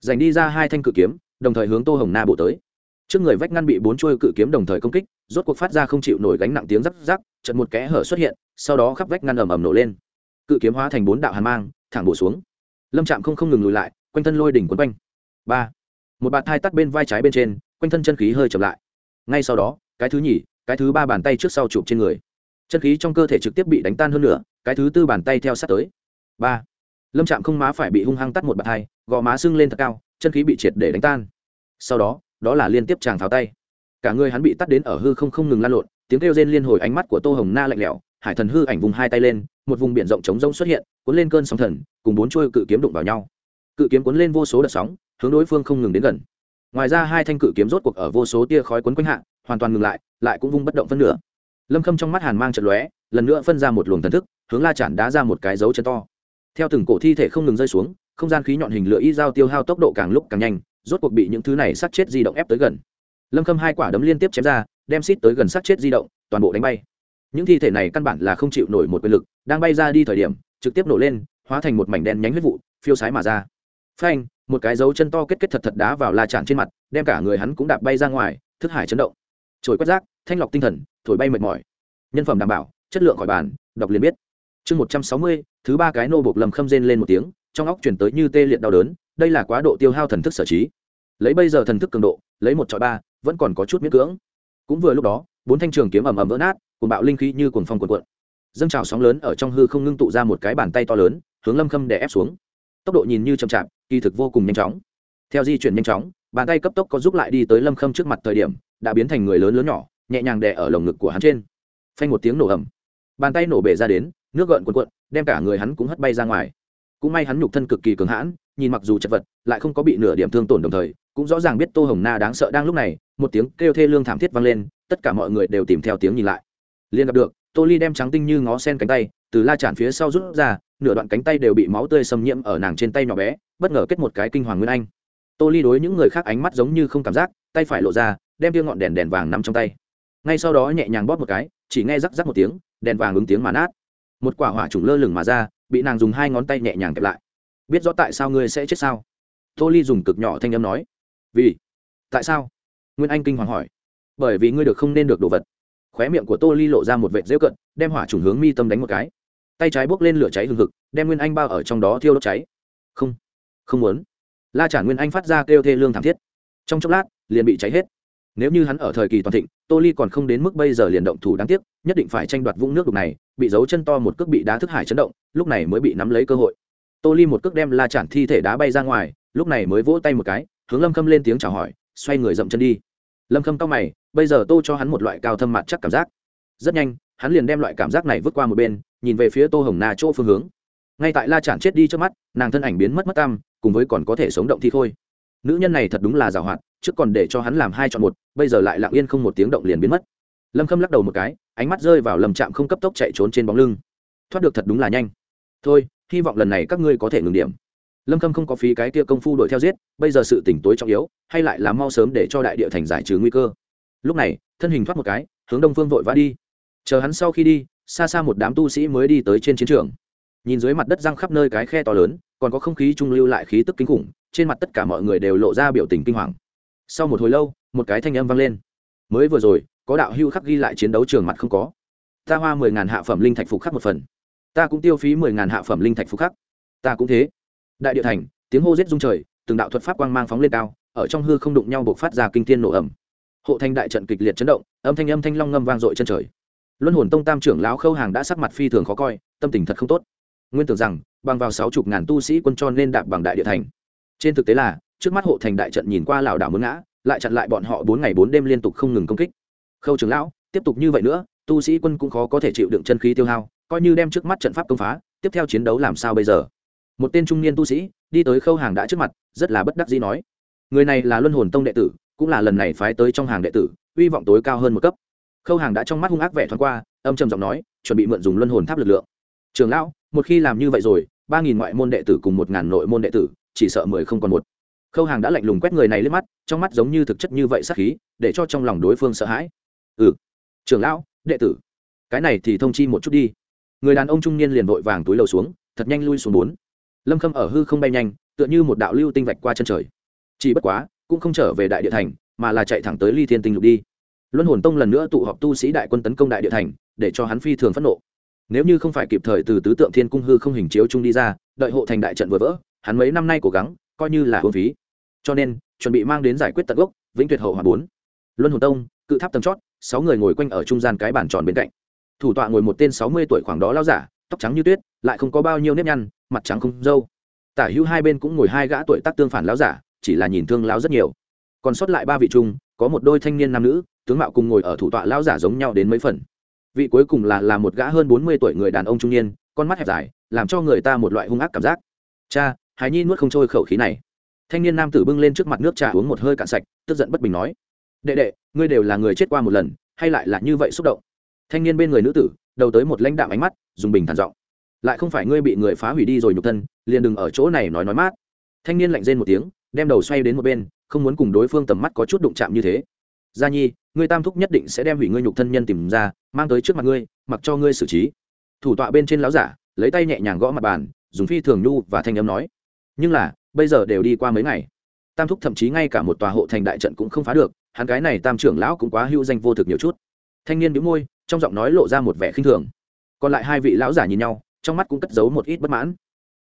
Giành đi ra hai thanh cự kiếm đồng thời hướng tô hồng na bộ tới. Trước người vách ngăn bị bốn chuôi cự kiếm đồng thời công kích, rốt cuộc phát ra không chịu nổi gánh nặng tiếng rắc rắc chật một kẽ hở xuất hiện, sau đó khắp vách ngăn ầm ầm nổ lên. Cự kiếm hóa thành bốn đạo hàn mang, thẳng bổ xuống. Lâm trạm không không ngừng lùi lại, quanh thân lôi đỉnh quấn quanh. Ba. Một bạt thai tắt bên vai trái bên trên, quanh thân chân khí hơi chậm lại. Ngay sau đó, cái thứ nhì, cái thứ ba bàn tay trước sau chụp trên người. Chân khí trong cơ thể trực tiếp bị đánh tan hơn nữa cái thứ tư bàn tay theo sát tới. Ba. Lâm trạm không má phải bị hung hăng tắt một bạt thai, gò má sưng lên thật cao chân khí bị triệt để đánh tan. Sau đó đó là liên tiếp chàng tháo tay. Cả người hắn bị tắt đến ở hư không không ngừng lan lộn, tiếng kêu rên liên hồi ánh mắt của tô hồng na lạnh lẽo, hải thần hư ảnh vùng hai tay lên, một vùng biển rộng trống rông xuất hiện, cuốn lên cơn sóng thần, cùng bốn chuôi cự kiếm đụng vào nhau. Cự kiếm cuốn lên vô số đợt sóng, hướng đối phương không ngừng đến gần. Ngoài ra hai thanh cự kiếm rốt cuộc ở vô số tia khói quấn quanh hạ, hoàn toàn ngừng lại lại cũng vung bất động phân nửa. Lâm khâm trong mắt hàn mang trận lóe, lần nữa phân ra một luồng thần thức, hướng la chản đá ra một cái dấu chân to. Theo từng cổ thi thể không ngừng rơi xuống không gian khí nhọn hình lửa y dao tiêu hao tốc độ càng lúc càng nhanh, rốt cuộc bị những thứ này sát chết di động ép tới gần. Lâm khâm hai quả đấm liên tiếp chém ra, đem xít tới gần sát chết di động, toàn bộ đánh bay. Những thi thể này căn bản là không chịu nổi một quyền lực, đang bay ra đi thời điểm, trực tiếp nổ lên, hóa thành một mảnh đen nhánh huyết vụ, phiêu sái mà ra. Phanh, một cái dấu chân to kết kết thật thật đá vào la tràn trên mặt, đem cả người hắn cũng đạp bay ra ngoài, thức hải chấn động. Trồi quét rác, thanh lọc tinh thần, thổi bay mệt mỏi. Nhân phẩm đảm bảo, chất lượng khỏi bàn, đọc liền biết. Chương một trăm sáu mươi, thứ ba cái nô bộc lầm khâm rên lên một tiếng trong óc chuyển tới như tê liệt đau đớn, đây là quá độ tiêu hao thần thức sở trí. Lấy bây giờ thần thức cường độ, lấy một trọi ba, vẫn còn có chút miễn cưỡng. Cũng vừa lúc đó, bốn thanh trường kiếm ầm ầm vỡ nát cùng bạo linh khí như cuồng phong cuộn cuộn. Dâng trào sóng lớn ở trong hư không ngưng tụ ra một cái bàn tay to lớn, hướng lâm khâm để ép xuống. Tốc độ nhìn như chậm chạp, kỳ thực vô cùng nhanh chóng. Theo di chuyển nhanh chóng, bàn tay cấp tốc có giúp lại đi tới lâm khâm trước mặt thời điểm, đã biến thành người lớn lớn nhỏ, nhẹ nhàng đè ở lồng ngực của hắn trên. Phanh một tiếng nổ ầm. Bàn tay nổ bể ra đến, nước gợn cuộn cuộn, đem cả người hắn cũng hất bay ra ngoài cũng may hắn nhục thân cực kỳ cường hãn, nhìn mặc dù chật vật, lại không có bị nửa điểm thương tổn đồng thời, cũng rõ ràng biết tô hồng na đáng sợ đang lúc này, một tiếng kêu thê lương thảm thiết vang lên, tất cả mọi người đều tìm theo tiếng nhìn lại. Liền gặp được, tô ly đem trắng tinh như ngó sen cánh tay, từ la tràn phía sau rút ra, nửa đoạn cánh tay đều bị máu tươi xâm nhiễm ở nàng trên tay nhỏ bé, bất ngờ kết một cái kinh hoàng nguyên anh. Tô ly đối những người khác ánh mắt giống như không cảm giác, tay phải lộ ra, đem tiêu ngọn đèn đèn vàng nằm trong tay. Ngay sau đó nhẹ nhàng bóp một cái, chỉ nghe rắc rắc một tiếng, đèn vàng ứng tiếng mà nát. Một quả hỏa trùng lơ lửng mà ra bị nàng dùng hai ngón tay nhẹ nhàng kẹp lại. Biết rõ tại sao ngươi sẽ chết sao? Tô ly dùng cực nhỏ thanh âm nói. Vì? Tại sao? Nguyên anh kinh hoàng hỏi. Bởi vì ngươi được không nên được đồ vật. Khóe miệng của tô ly lộ ra một vệt rêu cận, đem hỏa trùng hướng mi tâm đánh một cái. Tay trái bốc lên lửa cháy hừng hực, đem nguyên anh bao ở trong đó thiêu đốt cháy. Không không muốn. La trả nguyên anh phát ra kêu thê lương thảm thiết. Trong chốc lát, liền bị cháy hết nếu như hắn ở thời kỳ toàn thịnh, tô ly còn không đến mức bây giờ liền động thủ đáng tiếc, nhất định phải tranh đoạt vũng nước đục này, bị giấu chân to một cước bị đá thức hải chấn động, lúc này mới bị nắm lấy cơ hội. Tô ly một cước đem la chản thi thể đá bay ra ngoài, lúc này mới vỗ tay một cái, hướng lâm khâm lên tiếng chào hỏi, xoay người dậm chân đi. Lâm khâm cao mày, bây giờ tô cho hắn một loại cao thâm mặt chắc cảm giác. Rất nhanh, hắn liền đem loại cảm giác này vứt qua một bên, nhìn về phía tô hồng na chỗ phương hướng. Ngay tại la chản chết đi trước mắt, nàng thân ảnh biến mất mất tam cùng với còn có thể sống động thi khôi nữ nhân này thật đúng là giàu hoạt trước còn để cho hắn làm hai chọn một, bây giờ lại lặng yên không một tiếng động liền biến mất. Lâm khâm lắc đầu một cái, ánh mắt rơi vào lầm trạm không cấp tốc chạy trốn trên bóng lưng. Thoát được thật đúng là nhanh. Thôi, hy vọng lần này các ngươi có thể ngừng điểm. Lâm khâm không có phí cái kia công phu đuổi theo giết, bây giờ sự tỉnh tối trọng yếu, hay lại là mau sớm để cho đại địa thành giải trừ nguy cơ. Lúc này, thân hình thoát một cái, hướng đông phương vội vã đi. Chờ hắn sau khi đi, xa xa một đám tu sĩ mới đi tới trên chiến trường. Nhìn dưới mặt đất răng khắp nơi cái khe to lớn, còn có không khí trung lưu lại khí tức kinh khủng, trên mặt tất cả mọi người đều lộ ra biểu tình kinh hoàng sau một hồi lâu, một cái thanh âm vang lên. Mới vừa rồi, có đạo hưu khắc ghi lại chiến đấu trường mặt không có. Ta hoa mười ngàn hạ phẩm linh thạch phục khắc một phần. Ta cũng tiêu phí mười ngàn hạ phẩm linh thạch phục khắc. Ta cũng thế. Đại địa thành, tiếng hô rết rung trời, từng đạo thuật pháp quang mang phóng lên cao, ở trong hư không đụng nhau buộc phát ra kinh thiên nổ ẩm. Hộ thanh đại trận kịch liệt chấn động, âm thanh âm thanh long ngâm vang dội chân trời. Luân hồn tông tam trưởng lão khâu hàng đã sắc mặt phi thường khó coi, tâm tình thật không tốt. Nguyên tưởng rằng, bằng vào sáu chục ngàn tu sĩ quân cho nên đạp bằng đại địa thành. Trên thực tế là trước mắt hộ thành đại trận nhìn qua lảo đảo muốn ngã, lại chặn lại bọn họ bốn ngày bốn đêm liên tục không ngừng công kích. Khâu trưởng lão, tiếp tục như vậy nữa, tu sĩ quân cũng khó có thể chịu đựng chân khí tiêu hao, coi như đem trước mắt trận pháp công phá, tiếp theo chiến đấu làm sao bây giờ? Một tên trung niên tu sĩ, đi tới khâu hàng đã trước mặt, rất là bất đắc dĩ nói, người này là luân hồn tông đệ tử, cũng là lần này phái tới trong hàng đệ tử, hy vọng tối cao hơn một cấp. Khâu hàng đã trong mắt hung ác vẻ thoáng qua, âm trầm giọng nói, chuẩn bị mượn dùng luân hồn tháp lực lượng. Trường lão, một khi làm như vậy rồi, ba nghìn ngoại môn đệ tử cùng một ngàn nội môn đệ tử, chỉ sợ mười không còn một khâu hàng đã lạnh lùng quét người này lên mắt, trong mắt giống như thực chất như vậy sắc khí, để cho trong lòng đối phương sợ hãi. Ừ trưởng lão, đệ tử, cái này thì thông chi một chút đi. Người đàn ông trung niên liền vội vàng túi lầu xuống, thật nhanh lui xuống bốn. Lâm khâm ở hư không bay nhanh, tựa như một đạo lưu tinh vạch qua chân trời. Chỉ bất quá, cũng không trở về đại địa thành, mà là chạy thẳng tới ly thiên tinh lục đi. Luân hồn tông lần nữa tụ họp tu sĩ đại quân tấn công đại địa thành, để cho hắn phi thường phẫn nộ. Nếu như không phải kịp thời từ tứ tượng thiên cung hư không hình chiếu chung đi ra, đợi hộ thành đại trận vừa vỡ, hắn mấy năm nay cố gắng coi như là hôn phí. Cho nên, chuẩn bị mang đến giải quyết tận gốc, vĩnh tuyệt hậu hòa bốn. Luân hồn tông, cự tháp tầng chót, sáu người ngồi quanh ở trung gian cái bàn tròn bên cạnh. Thủ tọa ngồi một tên sáu mươi tuổi khoảng đó lao giả, tóc trắng như tuyết, lại không có bao nhiêu nếp nhăn, mặt trắng không dâu tả hữu hai bên cũng ngồi hai gã tuổi tác tương phản lao giả, chỉ là nhìn thương lao rất nhiều. Còn sót lại ba vị trung, có một đôi thanh niên nam nữ, tướng mạo cùng ngồi ở thủ tọa lao giả giống nhau đến mấy phần. Vị cuối cùng là là một gã hơn bốn mươi tuổi người đàn ông trung niên, con mắt hẹp dài, làm cho người ta một loại hung ác cảm giác. Cha hài nhi nuốt không trôi khẩu khí này. Thanh niên nam tử bưng lên trước mặt nước trà uống một hơi cạn sạch, tức giận bất bình nói, đệ đệ, ngươi đều là người chết qua một lần, hay lại là như vậy xúc động? Thanh niên bên người nữ tử, đầu tới một lãnh đạm ánh mắt, dùng bình thản giọng, lại không phải ngươi bị người phá hủy đi rồi nhục thân, liền đừng ở chỗ này nói nói mát. Thanh niên lạnh rên một tiếng, đem đầu xoay đến một bên, không muốn cùng đối phương tầm mắt có chút đụng chạm như thế. Gia nhi, ngươi tam thúc nhất định sẽ đem hủy ngươi nhục thân nhân tìm ra, mang tới trước mặt ngươi, mặc cho ngươi xử trí. Thủ tọa bên trên láo giả, lấy tay nhẹ nhàng gõ mặt bàn, dùng phi thường nhu và thanh âm nói nhưng là, bây giờ đều đi qua mấy ngày. Tam thúc thậm chí ngay cả một tòa hộ thành đại trận cũng không phá được, hắn cái này tam trưởng lão cũng quá hưu danh vô thực nhiều chút. Thanh niên đĩu môi, trong giọng nói lộ ra một vẻ khinh thường. Còn lại hai vị lão giả nhìn nhau, trong mắt cũng cất giấu một ít bất mãn.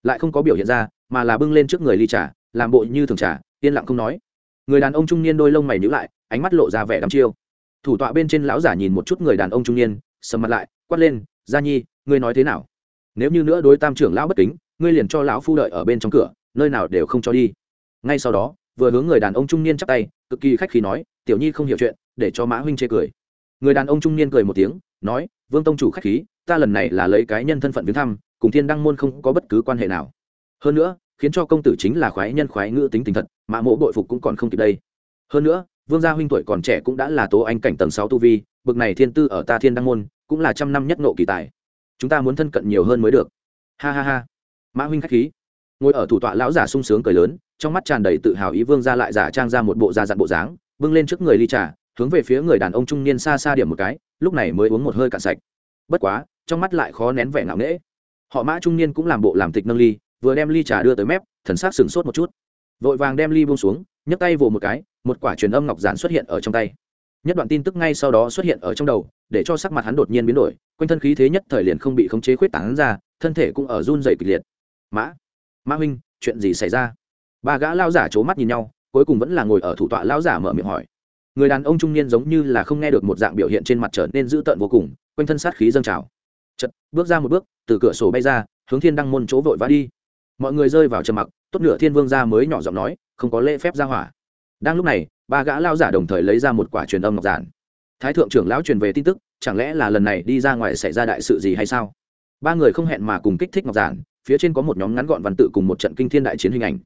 Lại không có biểu hiện ra, mà là bưng lên trước người ly trà, làm bộ như thường trà, yên lặng không nói. Người đàn ông trung niên đôi lông mày nhíu lại, ánh mắt lộ ra vẻ đăm chiêu. Thủ tọa bên trên lão giả nhìn một chút người đàn ông trung niên, sầm mặt lại, quát lên, gia nhi, ngươi nói thế nào? Nếu như nữa đối tam trưởng lão bất kính, ngươi liền cho lão phu đợi ở bên trong cửa nơi nào đều không cho đi. Ngay sau đó, vừa hướng người đàn ông trung niên chắp tay, cực kỳ khách khí nói, tiểu nhi không hiểu chuyện, để cho mã huynh chê cười. Người đàn ông trung niên cười một tiếng, nói, vương tông chủ khách khí, ta lần này là lấy cái nhân thân phận viếng thăm, cùng thiên đăng môn không có bất cứ quan hệ nào. Hơn nữa, khiến cho công tử chính là khoái nhân khoái ngữ tính tình thật, mã mỗ bội phục cũng còn không kịp đây. Hơn nữa, vương gia huynh tuổi còn trẻ cũng đã là tố anh cảnh tầng sáu tu vi, bực này thiên tư ở ta thiên đăng môn, cũng là trăm năm nhất nộ kỳ tài. Chúng ta muốn thân cận nhiều hơn mới được. Ha ha ha. Mã huynh khách khí ngồi ở thủ tọa lão giả sung sướng cười lớn, trong mắt tràn đầy tự hào ý vương ra lại giả trang ra một bộ da dặn bộ dáng, bưng lên trước người ly trà, hướng về phía người đàn ông trung niên xa xa điểm một cái, lúc này mới uống một hơi cạn sạch. Bất quá, trong mắt lại khó nén vẻ ngạo nghễ. Họ mã trung niên cũng làm bộ làm tịch nâng ly, vừa đem ly trà đưa tới mép, thần sắc sừng sốt một chút. Vội vàng đem ly buông xuống, nhấc tay vồ một cái, một quả truyền âm ngọc giản xuất hiện ở trong tay. Nhất đoạn tin tức ngay sau đó xuất hiện ở trong đầu, để cho sắc mặt hắn đột nhiên biến đổi, quanh thân khí thế nhất thời liền không bị khống chế khuyết tảng ra, thân thể cũng ở run dày kịch liệt. Mã mã huynh, chuyện gì xảy ra? Ba gã lao giả c h ố mắt nhìn nhau, cuối cùng vẫn là ngồi ở thủ tọa lao giả mở miệng hỏi. Người đàn ông trung niên giống như là không nghe được một dạng biểu hiện trên mặt trở nên dữ tợn vô cùng, quanh thân sát khí dâng trào. Chật bước ra một bước, từ cửa sổ bay ra, hướng thiên đăng môn chỗ vội vã đi. Mọi người rơi vào trầm mặc, tốt nửa thiên vương gia mới nhỏ giọng nói, không có lễ phép ra hỏa. Đang lúc này, ba gã lao giả đồng thời lấy ra một quả truyền âm ngọc giản. Thái thượng trưởng lão truyền về tin tức, chẳng lẽ là lần này đi ra ngoài xảy ra đại sự gì hay sao? Ba người không hẹn mà cùng kích thích ngọc giản phía trên có một nhóm ngắn gọn văn tự cùng một trận kinh thiên đại chiến hình ảnh.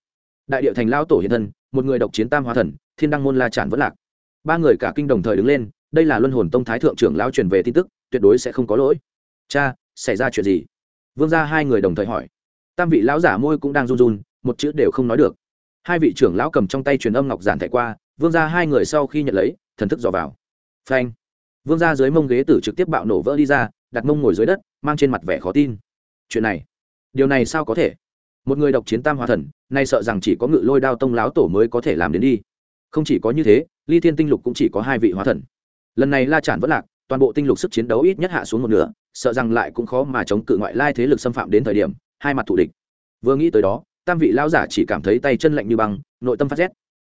Đại địa thành lao tổ hiện thân, một người độc chiến tam hóa thần, thiên đăng môn la tràn vẫn lạc. Ba người cả kinh đồng thời đứng lên, đây là luân hồn tông thái thượng trưởng lao truyền về tin tức, tuyệt đối sẽ không có lỗi. Cha, xảy ra chuyện gì? Vương ra hai người đồng thời hỏi. Tam vị lão giả môi cũng đang run run, một chữ đều không nói được. Hai vị trưởng lão cầm trong tay truyền âm ngọc giản thẻ qua, vương ra hai người sau khi nhận lấy, thần thức dò vào. Phanh. Vương ra dưới mông ghế tử trực tiếp bạo nổ vỡ đi ra, đặt mông ngồi dưới đất, mang trên mặt vẻ khó tin. Chuyện này điều này sao có thể? Một người độc chiến tam hóa thần, nay sợ rằng chỉ có ngự lôi đao tông láo tổ mới có thể làm đến đi. Không chỉ có như thế, ly thiên tinh lục cũng chỉ có hai vị hóa thần. Lần này la tràn vẫn lạc, toàn bộ tinh lục sức chiến đấu ít nhất hạ xuống một nửa, sợ rằng lại cũng khó mà chống cự ngoại lai thế lực xâm phạm đến thời điểm, hai mặt thủ địch. Vừa nghĩ tới đó, tam vị lão giả chỉ cảm thấy tay chân lạnh như băng, nội tâm phát rét.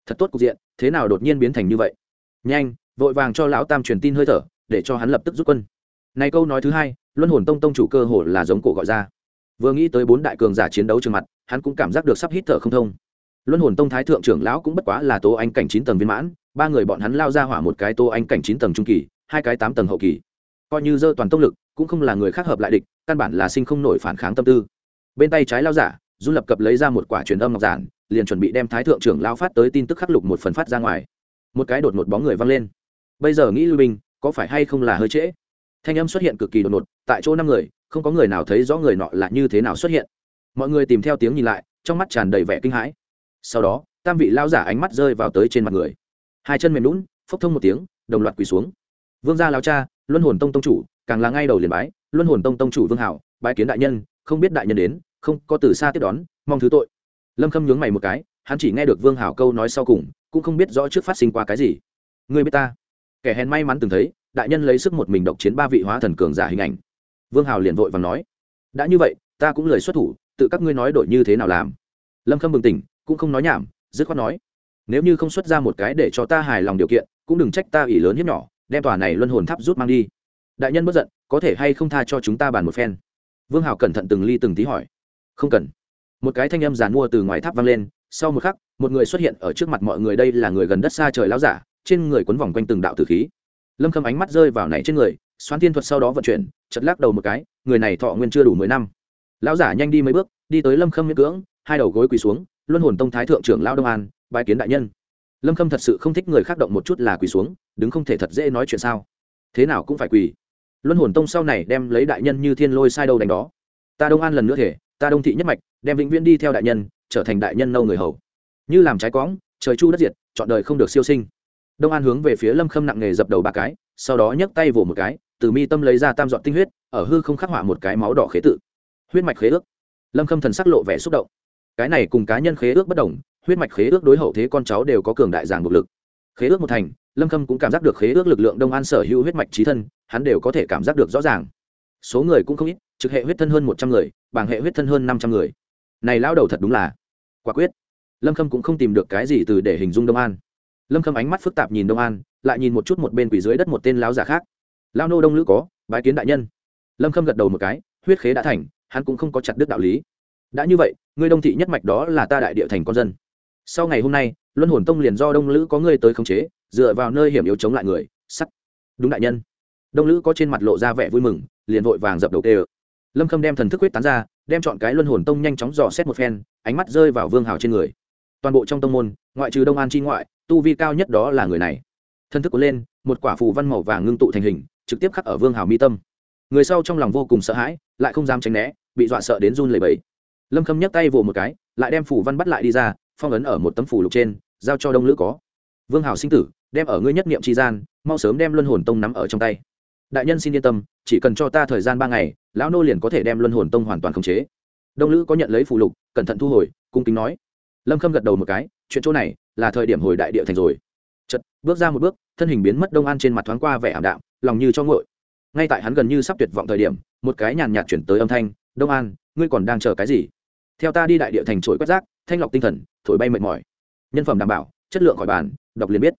Thật tốt cục diện, thế nào đột nhiên biến thành như vậy? Nhanh, vội vàng cho lão tam truyền tin hơi thở, để cho hắn lập tức rút quân. Này câu nói thứ hai, luân hồn tông tông chủ cơ hồ là giống cổ gọi ra vừa nghĩ tới bốn đại cường giả chiến đấu trước mặt, hắn cũng cảm giác được sắp hít thở không thông. Luân hồn tông thái thượng trưởng lão cũng bất quá là tố anh cảnh chín tầng viên mãn, ba người bọn hắn lao ra hỏa một cái tô anh cảnh chín tầng trung kỳ, hai cái tám tầng hậu kỳ. Coi như dơ toàn tông lực, cũng không là người khác hợp lại địch, căn bản là sinh không nổi phản kháng tâm tư. Bên tay trái lao giả, du lập cập lấy ra một quả truyền âm ngọc giản, liền chuẩn bị đem thái thượng trưởng lao phát tới tin tức khắc lục một phần phát ra ngoài. Một cái đột một bóng người văng lên. Bây giờ nghĩ lưu binh, có phải hay không là hơi trễ? Thanh âm xuất hiện cực kỳ đột ngột, tại chỗ năm người không có người nào thấy rõ người nọ là như thế nào xuất hiện. Mọi người tìm theo tiếng nhìn lại, trong mắt tràn đầy vẻ kinh hãi. Sau đó, tam vị lao giả ánh mắt rơi vào tới trên mặt người. Hai chân mềm lún phốc thông một tiếng, đồng loạt quỳ xuống. Vương gia lao cha, luân hồn tông tông chủ, càng là ngay đầu liền bái, luân hồn tông tông chủ vương hảo, bái kiến đại nhân, không biết đại nhân đến, không có từ xa tiếp đón, mong thứ tội. Lâm khâm nhướng mày một cái, hắn chỉ nghe được vương hảo câu nói sau cùng, cũng không biết rõ trước phát sinh qua cái gì. Người biết ta. Kẻ hèn may mắn từng thấy, đại nhân lấy sức một mình độc chiến ba vị hóa thần cường giả hình ảnh vương hào liền vội và nói, đã như vậy, ta cũng lời xuất thủ, tự các ngươi nói đổi như thế nào làm? Lâm khâm bừng tỉnh, cũng không nói nhảm, dứt khoát nói, nếu như không xuất ra một cái để cho ta hài lòng điều kiện, cũng đừng trách ta ủy lớn hiếp nhỏ, đem tòa này luân hồn tháp rút mang đi. Đại nhân bất giận, có thể hay không tha cho chúng ta bàn một phen? Vương hào cẩn thận từng ly từng tí hỏi. Không cần. Một cái thanh âm giàn mua từ ngoài tháp vang lên, sau một khắc, một người xuất hiện ở trước mặt mọi người, đây là người gần đất xa trời láo giả, trên người quấn vòng quanh từng đạo tử khí. Lâm khâm ánh mắt rơi vào này trên người xoán thiên thuật sau đó vận chuyển chật lắc đầu một cái, người này thọ nguyên chưa đủ mười năm. Lão giả nhanh đi mấy bước, đi tới lâm khâm miễn cưỡng, hai đầu gối quỳ xuống, luân hồn tông thái thượng trưởng lao đông an bài kiến đại nhân. Lâm khâm thật sự không thích người khác động một chút là quỳ xuống, đứng không thể thật dễ nói chuyện sao. Thế nào cũng phải quỳ. Luân hồn tông sau này đem lấy đại nhân như thiên lôi sai đâu đánh đó. Ta đông an lần nữa thể, ta đông thị nhất mạch, đem vĩnh viễn đi theo đại nhân, trở thành đại nhân nâu người hầu. Như làm trái quõng trời chu đất diệt, chọn đời không được siêu sinh. Đông an hướng về phía lâm khâm nặng nghề dập đầu ba cái, sau đó nhấc tay vỗ một cái từ mi tâm lấy ra tam dọn tinh huyết, ở hư không khắc họa một cái máu đỏ khế tự. Huyết mạch khế ước. Lâm khâm thần sắc lộ vẻ xúc động. Cái này cùng cá nhân khế ước bất đồng, huyết mạch khế ước đối hậu thế con cháu đều có cường đại giảng bộc lực. Khế ước một thành, lâm khâm cũng cảm giác được khế ước lực lượng đông an sở hữu huyết mạch trí thân, hắn đều có thể cảm giác được rõ ràng. Số người cũng không ít, trực hệ huyết thân hơn một trăm người, bảng hệ huyết thân hơn năm trăm người. Này lao đầu thật đúng là quả quyết. Lâm khâm cũng không tìm được cái gì từ để hình dung đông an. Lâm khâm ánh mắt phức tạp nhìn đông an, lại nhìn một chút một bên quỷ dưới đất một tên lão giả khác lao nô đông lữ có, bái kiến đại nhân. Lâm khâm gật đầu một cái, huyết khế đã thành, hắn cũng không có chặt đứt đạo lý. Đã như vậy, ngươi đông thị nhất mạch đó là ta đại địa thành con dân. Sau ngày hôm nay, luân hồn tông liền do đông lữ có ngươi tới khống chế, dựa vào nơi hiểm yếu chống lại người, sắt. Đúng đại nhân. Đông lữ có trên mặt lộ ra vẻ vui mừng, liền vội vàng dập đầu tê ơ lâm khâm đem thần thức huyết tán ra, đem chọn cái luân hồn tông nhanh chóng dò xét một phen, ánh mắt rơi vào vương hào trên người. Toàn bộ trong tông môn, ngoại trừ đông an chi ngoại, tu vi cao nhất đó là người này. Thân thức cuốn lên, một quả phù văn màu vàng ngưng tụ thành hình trực tiếp khắc ở vương hào mi tâm người sau trong lòng vô cùng sợ hãi lại không dám tránh né bị dọa sợ đến run lẩy bẩy lâm khâm nhấc tay vồ một cái lại đem phủ văn bắt lại đi ra phong ấn ở một tấm phủ lục trên giao cho đông lữ có vương hào sinh tử đem ở ngươi nhất niệm tri gian mau sớm đem luân hồn tông nắm ở trong tay đại nhân xin yên tâm chỉ cần cho ta thời gian ba ngày lão nô liền có thể đem luân hồn tông hoàn toàn khống chế đông lữ có nhận lấy phủ lục cẩn thận thu hồi cung kính nói lâm khâm gật đầu một cái chuyện chỗ này là thời điểm hồi đại địa thành rồi chật bước ra một bước thân hình biến mất đông an trên mặt thoáng qua vẻ ảm đạm lòng như cho ngội. Ngay tại hắn gần như sắp tuyệt vọng thời điểm, một cái nhàn nhạt chuyển tới âm thanh, đông an, ngươi còn đang chờ cái gì? Theo ta đi đại địa thành trổi quét rác, thanh lọc tinh thần, thổi bay mệt mỏi. Nhân phẩm đảm bảo, chất lượng khỏi bàn, đọc liền biết.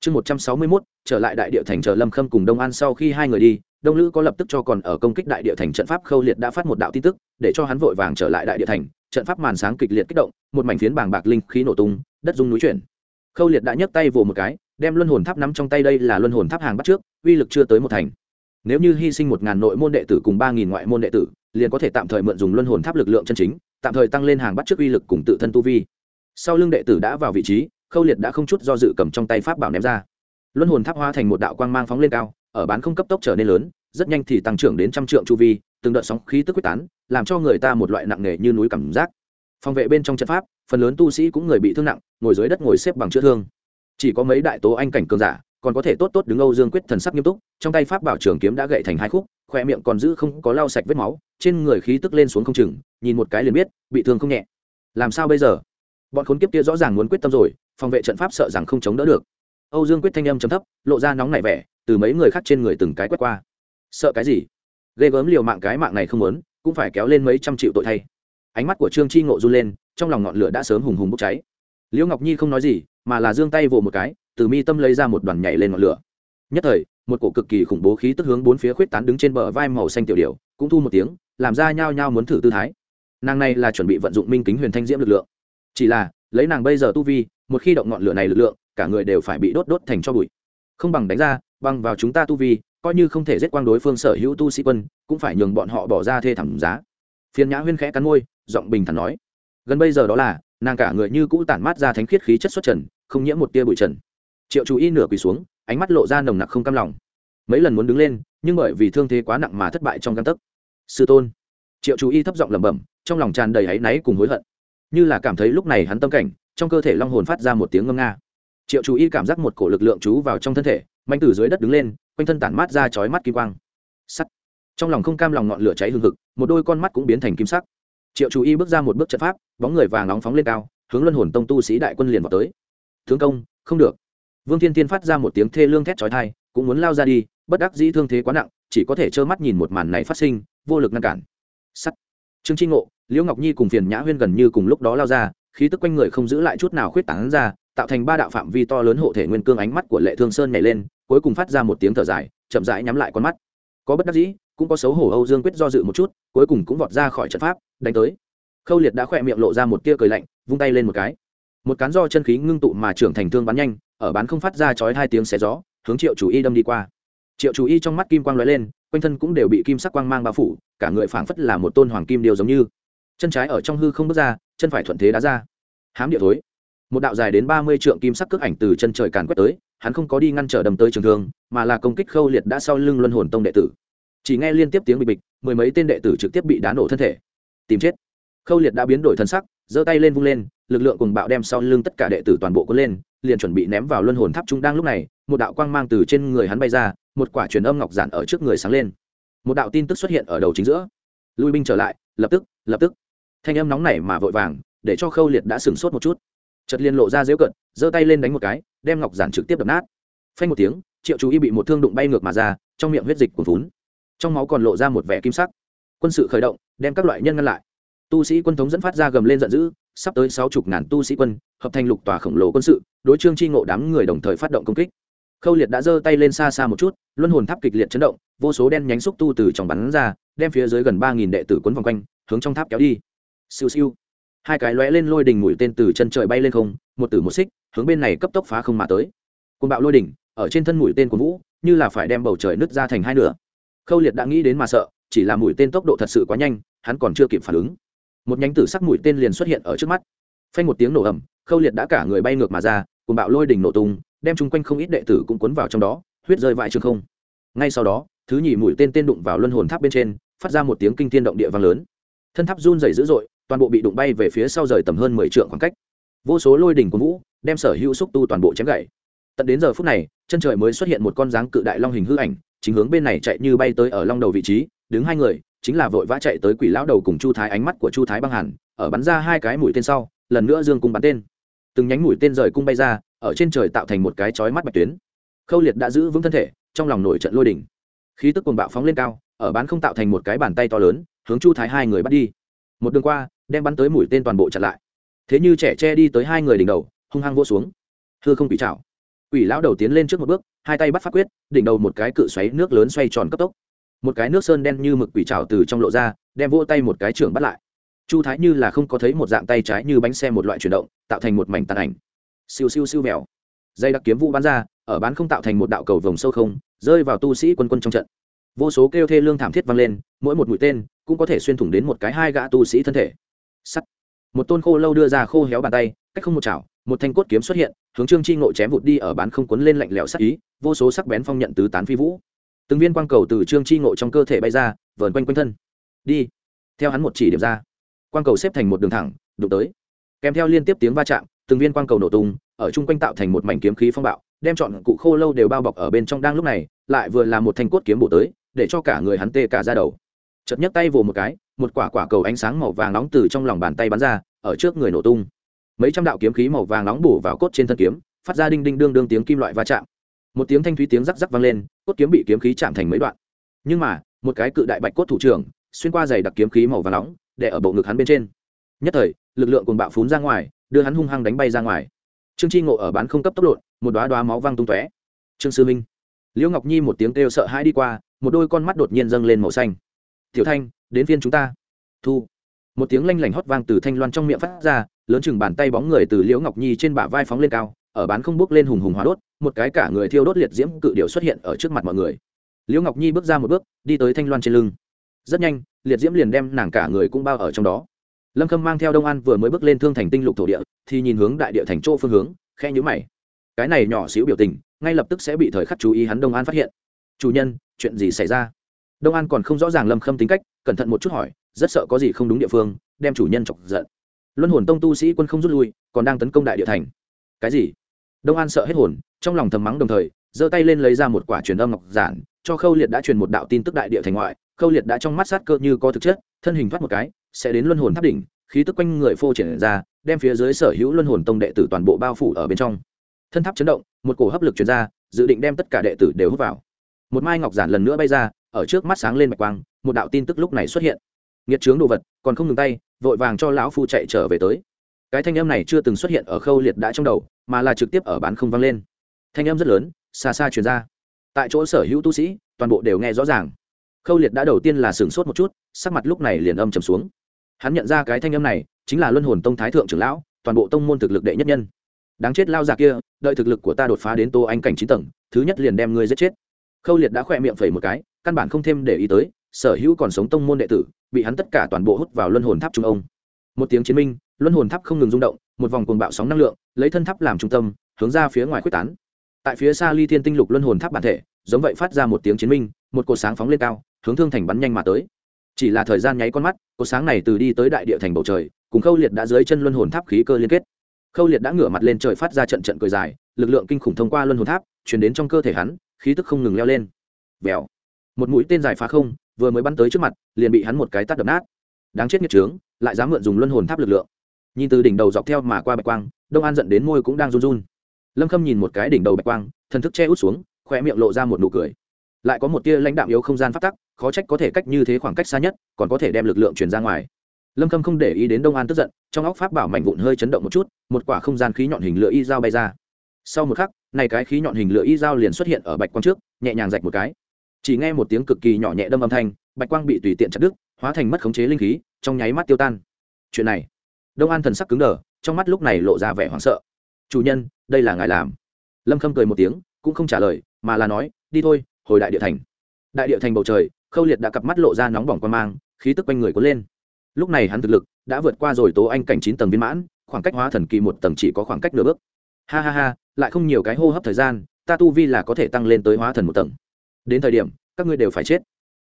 Chương một trăm sáu mươi mốt, trở lại đại địa thành chờ lâm khâm cùng đông an sau khi hai người đi, đông lữ có lập tức cho còn ở công kích đại địa thành trận pháp khâu liệt đã phát một đạo tin tức, để cho hắn vội vàng trở lại đại địa thành, trận pháp màn sáng kịch liệt kích động, một mảnh phiến bàng bạc linh khí nổ tung, đất dung núi chuyển. Khâu liệt đã nhấc tay vồ một cái đem luân hồn tháp nắm trong tay đây là luân hồn tháp hàng bắt trước, uy lực chưa tới một thành. Nếu như hy sinh một ngàn nội môn đệ tử cùng ba nghìn ngoại môn đệ tử, liền có thể tạm thời mượn dùng luân hồn tháp lực lượng chân chính, tạm thời tăng lên hàng bắt trước uy lực cùng tự thân tu vi. Sau lưng đệ tử đã vào vị trí, khâu liệt đã không chút do dự cầm trong tay pháp bảo ném ra. Luân hồn tháp hóa thành một đạo quang mang phóng lên cao, ở bán không cấp tốc trở nên lớn, rất nhanh thì tăng trưởng đến trăm trượng chu vi, từng đợt sóng khí tức quyết tán, làm cho người ta một loại nặng nề như núi cảm giác. Phòng vệ bên trong trận pháp, phần lớn tu sĩ cũng người bị thương nặng, ngồi dưới đất ngồi xếp bằng chữa thương chỉ có mấy đại tố anh cảnh cường giả, còn có thể tốt tốt đứng âu dương quyết thần sắc nghiêm túc, trong tay pháp bảo trường kiếm đã gậy thành hai khúc, khoe miệng còn giữ không có lau sạch vết máu, trên người khí tức lên xuống không chừng, nhìn một cái liền biết, bị thương không nhẹ. Làm sao bây giờ? Bọn khốn kiếp kia rõ ràng muốn quyết tâm rồi, phòng vệ trận pháp sợ rằng không chống đỡ được. Âu dương quyết thanh âm chấm thấp, lộ ra nóng nảy vẻ, từ mấy người khác trên người từng cái quét qua. Sợ cái gì? Ghê gớm liều mạng cái mạng này không muốn, cũng phải kéo lên mấy trăm triệu tội thay. Ánh mắt của trương Tri ngộ run lên, trong lòng ngọn lửa đã sớm hùng hùng bốc cháy. Liễu ngọc nhi không nói gì mà là giương tay vồ một cái, từ mi tâm lấy ra một đoàn nhảy lên ngọn lửa. Nhất thời, một cổ cực kỳ khủng bố khí tức hướng bốn phía khuyết tán đứng trên bờ vai màu xanh tiểu điểu, cũng thu một tiếng, làm ra nhao nhao muốn thử tư thái. Nàng này là chuẩn bị vận dụng minh kính huyền thanh diễm lực lượng. Chỉ là, lấy nàng bây giờ tu vi, một khi động ngọn lửa này lực lượng, cả người đều phải bị đốt đốt thành cho bụi. Không bằng đánh ra, băng vào chúng ta tu vi, coi như không thể giết quang đối phương sở hữu tu sĩ quân, cũng phải nhường bọn họ bỏ ra thê thảm giá. Phiền nhã huyên khẽ cắn môi, giọng bình thản nói. Gần bây giờ đó là nàng cả người như cũ tản mát ra thánh khiết khí chất xuất trần, không nhiễm một tia bụi trần. Triệu chú y nửa quỳ xuống, ánh mắt lộ ra nồng nặc không cam lòng. Mấy lần muốn đứng lên, nhưng bởi vì thương thế quá nặng mà thất bại trong căn tấc. Sư tôn. Triệu chú y thấp giọng lẩm bẩm, trong lòng tràn đầy áy náy cùng hối hận. Như là cảm thấy lúc này hắn tâm cảnh, trong cơ thể long hồn phát ra một tiếng ngâm nga. Triệu chú y cảm giác một cổ lực lượng chú vào trong thân thể, manh từ dưới đất đứng lên, quanh thân tản mát ra chói mắt kim quang. Sắt. Trong lòng không cam lòng ngọn lửa cháy hừng hực, một đôi con mắt cũng biến thành kim sắc triệu chú y bước ra một bước trận pháp, bóng người vàng nóng phóng lên cao, hướng luân hồn tông tu sĩ đại quân liền vào tới. Thương công, không được. Vương thiên tiên phát ra một tiếng thê lương thét chói thai cũng muốn lao ra đi, bất đắc dĩ thương thế quá nặng, chỉ có thể trơ mắt nhìn một màn này phát sinh, vô lực ngăn cản. Sắt. Trương tri ngộ, liễu ngọc nhi cùng phiền nhã huyên gần như cùng lúc đó lao ra, khí tức quanh người không giữ lại chút nào khuyết tảng ra, tạo thành ba đạo phạm vi to lớn hộ thể nguyên cương ánh mắt của lệ thương sơn nhảy lên, cuối cùng phát ra một tiếng thở dài, chậm rãi nhắm lại con mắt. Có bất đắc dĩ cũng có xấu hổ âu dương quyết do dự một chút, cuối cùng cũng vọt ra khỏi trận pháp, đánh tới. Khâu liệt đã khỏe miệng lộ ra một tia cười lạnh, vung tay lên một cái. Một cán do chân khí ngưng tụ mà trưởng thành thương bắn nhanh, ở bán không phát ra chói hai tiếng xé gió, hướng triệu chủ y đâm đi qua. Triệu chủ y trong mắt kim quang lóe lên, quanh thân cũng đều bị kim sắc quang mang bao phủ, cả người phảng phất là một tôn hoàng kim điều giống như. Chân trái ở trong hư không bước ra, chân phải thuận thế đá ra. Hám địa thối. Một đạo dài đến ba mươi trượng kim sắc cước ảnh từ chân trời càn quét tới, hắn không có đi ngăn trở đầm tới trường thương, mà là công kích khâu liệt đã sau lưng luân hồn tông đệ tử chỉ nghe liên tiếp tiếng bịch bịch, mười mấy tên đệ tử trực tiếp bị đá nổ thân thể. Tìm chết. Khâu liệt đã biến đổi thân sắc, giơ tay lên vung lên, lực lượng cùng bạo đem sau lưng tất cả đệ tử toàn bộ cuốn lên, liền chuẩn bị ném vào luân hồn tháp trung đang lúc này, một đạo quang mang từ trên người hắn bay ra, một quả truyền âm ngọc giản ở trước người sáng lên. Một đạo tin tức xuất hiện ở đầu chính giữa. Lui binh trở lại, lập tức lập tức. Thanh âm nóng nảy mà vội vàng, để cho khâu liệt đã sửng sốt một chút. Chật liên lộ ra dễu cận giơ tay lên đánh một cái, đem ngọc giản trực tiếp đập nát. Phanh một tiếng, triệu chú y bị một thương đụng bay ngược mà ra, trong miệng huyết dịch cuồn vốn trong máu còn lộ ra một vẻ kim sắc. Quân sự khởi động, đem các loại nhân ngăn lại. Tu sĩ quân thống dẫn phát ra gầm lên giận dữ, sắp tới sáu chục ngàn tu sĩ quân, hợp thành lục tòa khổng lồ quân sự, đối trương chi ngộ đám người đồng thời phát động công kích. Khâu liệt đã giơ tay lên xa xa một chút, luân hồn tháp kịch liệt chấn động, vô số đen nhánh xúc tu từ trong bắn ra, đem phía dưới gần ba nghìn đệ tử quấn vòng quanh, hướng trong tháp kéo đi. Siêu siêu. Hai cái lóe lên lôi đỉnh mũi tên từ chân trời bay lên không, một tử một xích, hướng bên này cấp tốc phá không mà tới. Côn bạo lôi đỉnh, ở trên thân mũi tên của vũ, như là phải đem bầu trời nứt ra thành hai nửa khâu liệt đã nghĩ đến mà sợ, chỉ là mũi tên tốc độ thật sự quá nhanh, hắn còn chưa kịp phản ứng. Một nhánh tử sắc mũi tên liền xuất hiện ở trước mắt. Phanh một tiếng nổ ầm, khâu liệt đã cả người bay ngược mà ra cùng bạo lôi đỉnh nổ tung, đem chung quanh không ít đệ tử cũng cuốn vào trong đó, huyết rơi vãi trường không. Ngay sau đó, thứ nhì mũi tên tên đụng vào luân hồn tháp bên trên, phát ra một tiếng kinh thiên động địa vang lớn. Thân tháp run rẩy dữ dội, toàn bộ bị đụng bay về phía sau rời tầm hơn mười trượng khoảng cách. Vô số lôi đỉnh của vũ, đem sở hữu xúc tu toàn bộ chém gãy. Tận đến giờ phút này, chân trời mới xuất hiện một con dáng cự đại long hình hư ảnh chính hướng bên này chạy như bay tới ở long đầu vị trí, đứng hai người, chính là vội vã chạy tới quỷ lão đầu cùng chu thái, ánh mắt của chu thái băng hẳn, ở bắn ra hai cái mũi tên sau, lần nữa dương cung bắn tên. Từng nhánh mũi tên rời cung bay ra, ở trên trời tạo thành một cái chói mắt bạch tuyến. Khâu liệt đã giữ vững thân thể, trong lòng nổi trận lôi đỉnh khí tức cuồng bạo phóng lên cao, ở bán không tạo thành một cái bàn tay to lớn, hướng chu thái hai người bắt đi. Một đường qua, đem bắn tới mũi tên toàn bộ chặn lại. Thế như trẻ che đi tới hai người đỉnh đầu, hung hăng vỗ xuống. Thưa không quỷ chảo. quỷ lão đầu tiến lên trước một bước hai tay bắt phát quyết, đỉnh đầu một cái cự xoáy nước lớn xoay tròn cấp tốc. Một cái nước sơn đen như mực quỷ trào từ trong lộ ra, đem vỗ tay một cái trưởng bắt lại. Chu thái như là không có thấy một dạng tay trái như bánh xe một loại chuyển động, tạo thành một mảnh tàn ảnh. Siêu siêu siêu mèo dây đặc kiếm vũ bắn ra, ở bán không tạo thành một đạo cầu vồng sâu không, rơi vào tu sĩ quân quân trong trận. Vô số kêu thê lương thảm thiết vang lên, mỗi một mũi tên cũng có thể xuyên thủng đến một cái hai gã tu sĩ thân thể. Sắt. Một tôn khô lâu đưa ra khô héo bàn tay, cách không một chảo một thanh cốt kiếm xuất hiện, hướng trương chi ngộ chém vụt đi ở bán không cuốn lên lạnh lẽo sắc ý, vô số sắc bén phong nhận tứ tán phi vũ. Từng viên quang cầu từ trương chi ngộ trong cơ thể bay ra, vờn quanh quanh thân. Đi. Theo hắn một chỉ điểm ra, quang cầu xếp thành một đường thẳng, đụng tới. Kèm theo liên tiếp tiếng va chạm, từng viên quang cầu nổ tung, ở chung quanh tạo thành một mảnh kiếm khí phong bạo, đem chọn cụ khô lâu đều bao bọc ở bên trong đang lúc này, lại vừa là một thanh cốt kiếm bổ tới, để cho cả người hắn tê cả ra đầu. Chợt nhấc tay vồ một cái, một quả quả cầu ánh sáng màu vàng nóng từ trong lòng bàn tay bắn ra, ở trước người nổ tung mấy trăm đạo kiếm khí màu vàng nóng bổ vào cốt trên thân kiếm, phát ra đinh đinh đương đương tiếng kim loại va chạm. Một tiếng thanh thúy tiếng rắc rắc vang lên, cốt kiếm bị kiếm khí chạm thành mấy đoạn. Nhưng mà, một cái cự đại bạch cốt thủ trưởng, xuyên qua giày đặc kiếm khí màu vàng nóng để ở bộ ngực hắn bên trên. Nhất thời, lực lượng cùng bạo phún ra ngoài, đưa hắn hung hăng đánh bay ra ngoài. Trương chi ngộ ở bán không cấp tốc độ một đoá đoá máu văng tung tóe. Trương sư minh. Liễu ngọc nhi một tiếng kêu sợ hãi đi qua, một đôi con mắt đột nhiên dâng lên màu xanh. Tiểu thanh, đến phiên chúng ta. Thu một tiếng lanh lảnh hót vang từ thanh loan trong miệng phát ra, lớn chừng bàn tay bóng người từ liễu ngọc nhi trên bả vai phóng lên cao, ở bán không bước lên hùng hùng hóa đốt, một cái cả người thiêu đốt liệt diễm cự điệu xuất hiện ở trước mặt mọi người. Liễu ngọc nhi bước ra một bước, đi tới thanh loan trên lưng. Rất nhanh, liệt diễm liền đem nàng cả người cũng bao ở trong đó. Lâm khâm mang theo đông an vừa mới bước lên thương thành tinh lục thổ địa, thì nhìn hướng đại địa thành chỗ phương hướng khe nhữ mày. Cái này nhỏ xíu biểu tình, ngay lập tức sẽ bị thời khắc chú ý hắn đông an phát hiện. Chủ nhân, chuyện gì xảy ra? Đông an còn không rõ ràng lâm khâm tính cách, cẩn thận một chút hỏi rất sợ có gì không đúng địa phương, đem chủ nhân chọc giận. Luân hồn tông tu sĩ quân không rút lui, còn đang tấn công đại địa thành. Cái gì? Đông an sợ hết hồn, trong lòng thầm mắng đồng thời, giơ tay lên lấy ra một quả truyền âm ngọc giản, cho khâu liệt đã truyền một đạo tin tức đại địa thành ngoại. Khâu liệt đã trong mắt sát cơ như có thực chất, thân hình thoát một cái, sẽ đến luân hồn tháp đỉnh, khí tức quanh người phô triển ra, đem phía dưới sở hữu luân hồn tông đệ tử toàn bộ bao phủ ở bên trong. Thân tháp chấn động, một cổ hấp lực chuyển ra, dự định đem tất cả đệ tử đều hút vào. Một mai ngọc giản lần nữa bay ra, ở trước mắt sáng lên mạch quang, một đạo tin tức lúc này xuất hiện nghiệt trướng đồ vật, còn không ngừng tay, vội vàng cho lão phu chạy trở về tới. Cái thanh âm này chưa từng xuất hiện ở khâu liệt đã trong đầu, mà là trực tiếp ở bán không vang lên. Thanh âm rất lớn, xa xa truyền ra. Tại chỗ sở hữu tu sĩ, toàn bộ đều nghe rõ ràng. Khâu liệt đã đầu tiên là sửng sốt một chút, sắc mặt lúc này liền âm trầm xuống. Hắn nhận ra cái thanh âm này, chính là luân hồn tông thái thượng trưởng lão, toàn bộ tông môn thực lực đệ nhất nhân. Đáng chết lao già kia, đợi thực lực của ta đột phá đến tô anh cảnh chín tầng, thứ nhất liền đem ngươi giết chết. Khâu liệt đã khỏe miệng phẩy một cái, căn bản không thêm để ý tới, sở hữu còn sống tông môn đệ tử bị hắn tất cả toàn bộ hút vào luân hồn tháp trung ông. Một tiếng chiến minh, luân hồn tháp không ngừng rung động, một vòng cuồng bạo sóng năng lượng, lấy thân tháp làm trung tâm, hướng ra phía ngoài quyết tán. Tại phía xa ly thiên tinh lục luân hồn tháp bản thể, giống vậy phát ra một tiếng chiến minh, một cột sáng phóng lên cao, hướng thương thành bắn nhanh mà tới. Chỉ là thời gian nháy con mắt cột sáng này từ đi tới đại địa thành bầu trời, cùng khâu liệt đã dưới chân luân hồn tháp khí cơ liên kết. Khâu liệt đã ngửa mặt lên trời phát ra trận trận cười dài, lực lượng kinh khủng thông qua luân hồn tháp chuyển đến trong cơ thể hắn, khí tức không ngừng leo lên. Vèo. Một mũi tên dài phá không vừa mới bắn tới trước mặt, liền bị hắn một cái tắt đập nát. Đáng chết nghiệt trướng, lại dám mượn dùng luân hồn tháp lực lượng. Nhìn từ đỉnh đầu dọc theo mà qua bạch quang, đông an giận đến môi cũng đang run run. Lâm khâm nhìn một cái đỉnh đầu bạch quang, thần thức che út xuống khoe miệng lộ ra một nụ cười. Lại có một tia lãnh đạm yếu không gian phát tắc, khó trách có thể cách như thế khoảng cách xa nhất, còn có thể đem lực lượng truyền ra ngoài. Lâm khâm không để ý đến đông an tức giận, trong óc pháp bảo mảnh vụn hơi chấn động một chút, một quả không gian khí nhọn hình lửa y dao bay ra. Sau một khắc, này cái khí nhọn hình lửa y dao liền xuất hiện ở bạch quang trước, nhẹ nhàng rạch một cái chỉ nghe một tiếng cực kỳ nhỏ nhẹ đâm âm thanh, bạch quang bị tùy tiện chặt đứt, hóa thành mất khống chế linh khí, trong nháy mắt tiêu tan. Chuyện này, đông an thần sắc cứng đờ, trong mắt lúc này lộ ra vẻ hoảng sợ. Chủ nhân, đây là ngài làm? Lâm khâm cười một tiếng, cũng không trả lời, mà là nói, đi thôi, hồi đại địa thành. Đại địa thành bầu trời, khâu liệt đã cặp mắt lộ ra nóng bỏng quan mang, khí tức quanh người cuốn lên. Lúc này hắn thực lực đã vượt qua rồi tố anh cảnh chín tầng viên mãn, khoảng cách hóa thần kỳ một tầng chỉ có khoảng cách nửa bước. Ha ha ha, lại không nhiều cái hô hấp thời gian, ta tu vi là có thể tăng lên tới hóa thần một tầng đến thời điểm, các ngươi đều phải chết.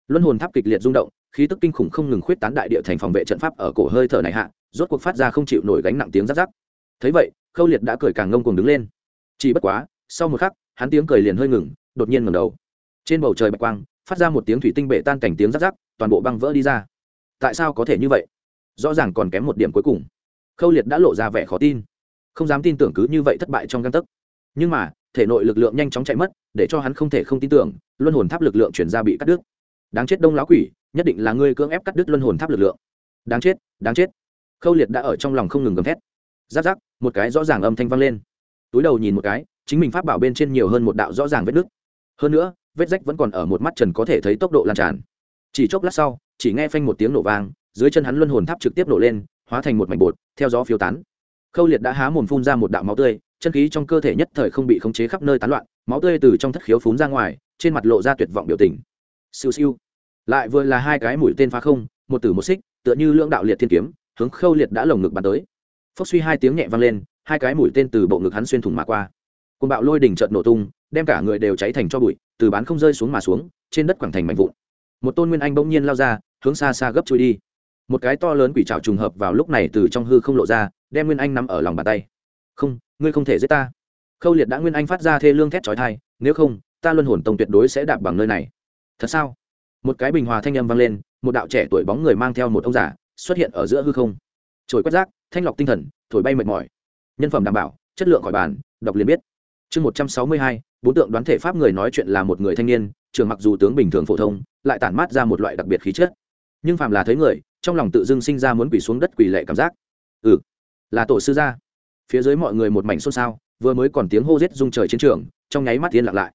Luân hồn tháp kịch liệt rung động, khí tức kinh khủng không ngừng khuyết tán đại địa thành phòng vệ trận pháp ở cổ hơi thở này hạ, rốt cuộc phát ra không chịu nổi gánh nặng tiếng rắc rắc. Thấy vậy, khâu liệt đã cười càng ngông cuồng đứng lên. Chỉ bất quá, sau một khắc, hắn tiếng cười liền hơi ngừng, đột nhiên ngẩng đầu. Trên bầu trời bạch quang, phát ra một tiếng thủy tinh bệ tan cảnh tiếng rắc rắc, toàn bộ băng vỡ đi ra. Tại sao có thể như vậy? Rõ ràng còn kém một điểm cuối cùng. Khâu liệt đã lộ ra vẻ khó tin. Không dám tin tưởng cứ như vậy thất bại trong găng tấc. Nhưng mà thể nội lực lượng nhanh chóng chạy mất, để cho hắn không thể không tin tưởng, luân hồn tháp lực lượng chuyển ra bị cắt đứt. Đáng chết đông lão quỷ, nhất định là ngươi cưỡng ép cắt đứt luân hồn tháp lực lượng. Đáng chết đáng chết. Khâu liệt đã ở trong lòng không ngừng gầm thét. Giáp giáp một cái rõ ràng âm thanh vang lên. Túi đầu nhìn một cái, chính mình pháp bảo bên trên nhiều hơn một đạo rõ ràng vết nứt. Hơn nữa, vết rách vẫn còn ở một mắt trần có thể thấy tốc độ lan tràn. Chỉ chốc lát sau, chỉ nghe phanh một tiếng nổ vang, dưới chân hắn luân hồn tháp trực tiếp nổ lên, hóa thành một mảnh bột, theo gió phiếu tán. Khâu liệt đã há mồm phun ra một đạo máu tươi chân khí trong cơ thể nhất thời không bị khống chế khắp nơi tán loạn, máu tươi từ trong thất khiếu phún ra ngoài, trên mặt lộ ra tuyệt vọng biểu tình. Siêu siêu. Lại vừa là hai cái mũi tên phá không, một tử một xích, tựa như lưỡng đạo liệt thiên kiếm, hướng khâu liệt đã lồng ngực bắn tới. Phốc suy hai tiếng nhẹ vang lên, hai cái mũi tên từ bộ ngực hắn xuyên thủng mà qua. Côn bạo lôi đỉnh chợt nổ tung, đem cả người đều cháy thành cho bụi, từ bán không rơi xuống mà xuống, trên đất quảng thành mảnh vụn. Một tôn nguyên anh bỗng nhiên lao ra, hướng xa xa gấp chui đi. Một cái to lớn quỷ trào trùng hợp vào lúc này từ trong hư không lộ ra, đem nguyên anh nằm ở lòng bàn tay. Không ngươi không thể giết ta. Khâu liệt đã nguyên anh phát ra thê lương thét trói thai nếu không, ta luân hồn tông tuyệt đối sẽ đạp bằng nơi này. Thật sao? Một cái bình hòa thanh âm vang lên, một đạo trẻ tuổi bóng người mang theo một ông già xuất hiện ở giữa hư không. Trồi quét rác, thanh lọc tinh thần, thổi bay mệt mỏi. Nhân phẩm đảm bảo, chất lượng khỏi bàn, đọc liền biết. Chương một trăm sáu mươi hai, bốn tượng đoán thể pháp người nói chuyện là một người thanh niên, trường mặc dù tướng bình thường phổ thông, lại tản mát ra một loại đặc biệt khí chất. Nhưng phàm là thấy người, trong lòng tự dưng sinh ra muốn quỳ xuống đất quỳ lệ cảm giác. Ừ là tổ sư gia phía dưới mọi người một mảnh xôn xao, vừa mới còn tiếng hô rết rung trời chiến trường, trong nháy mắt yên lặng lại.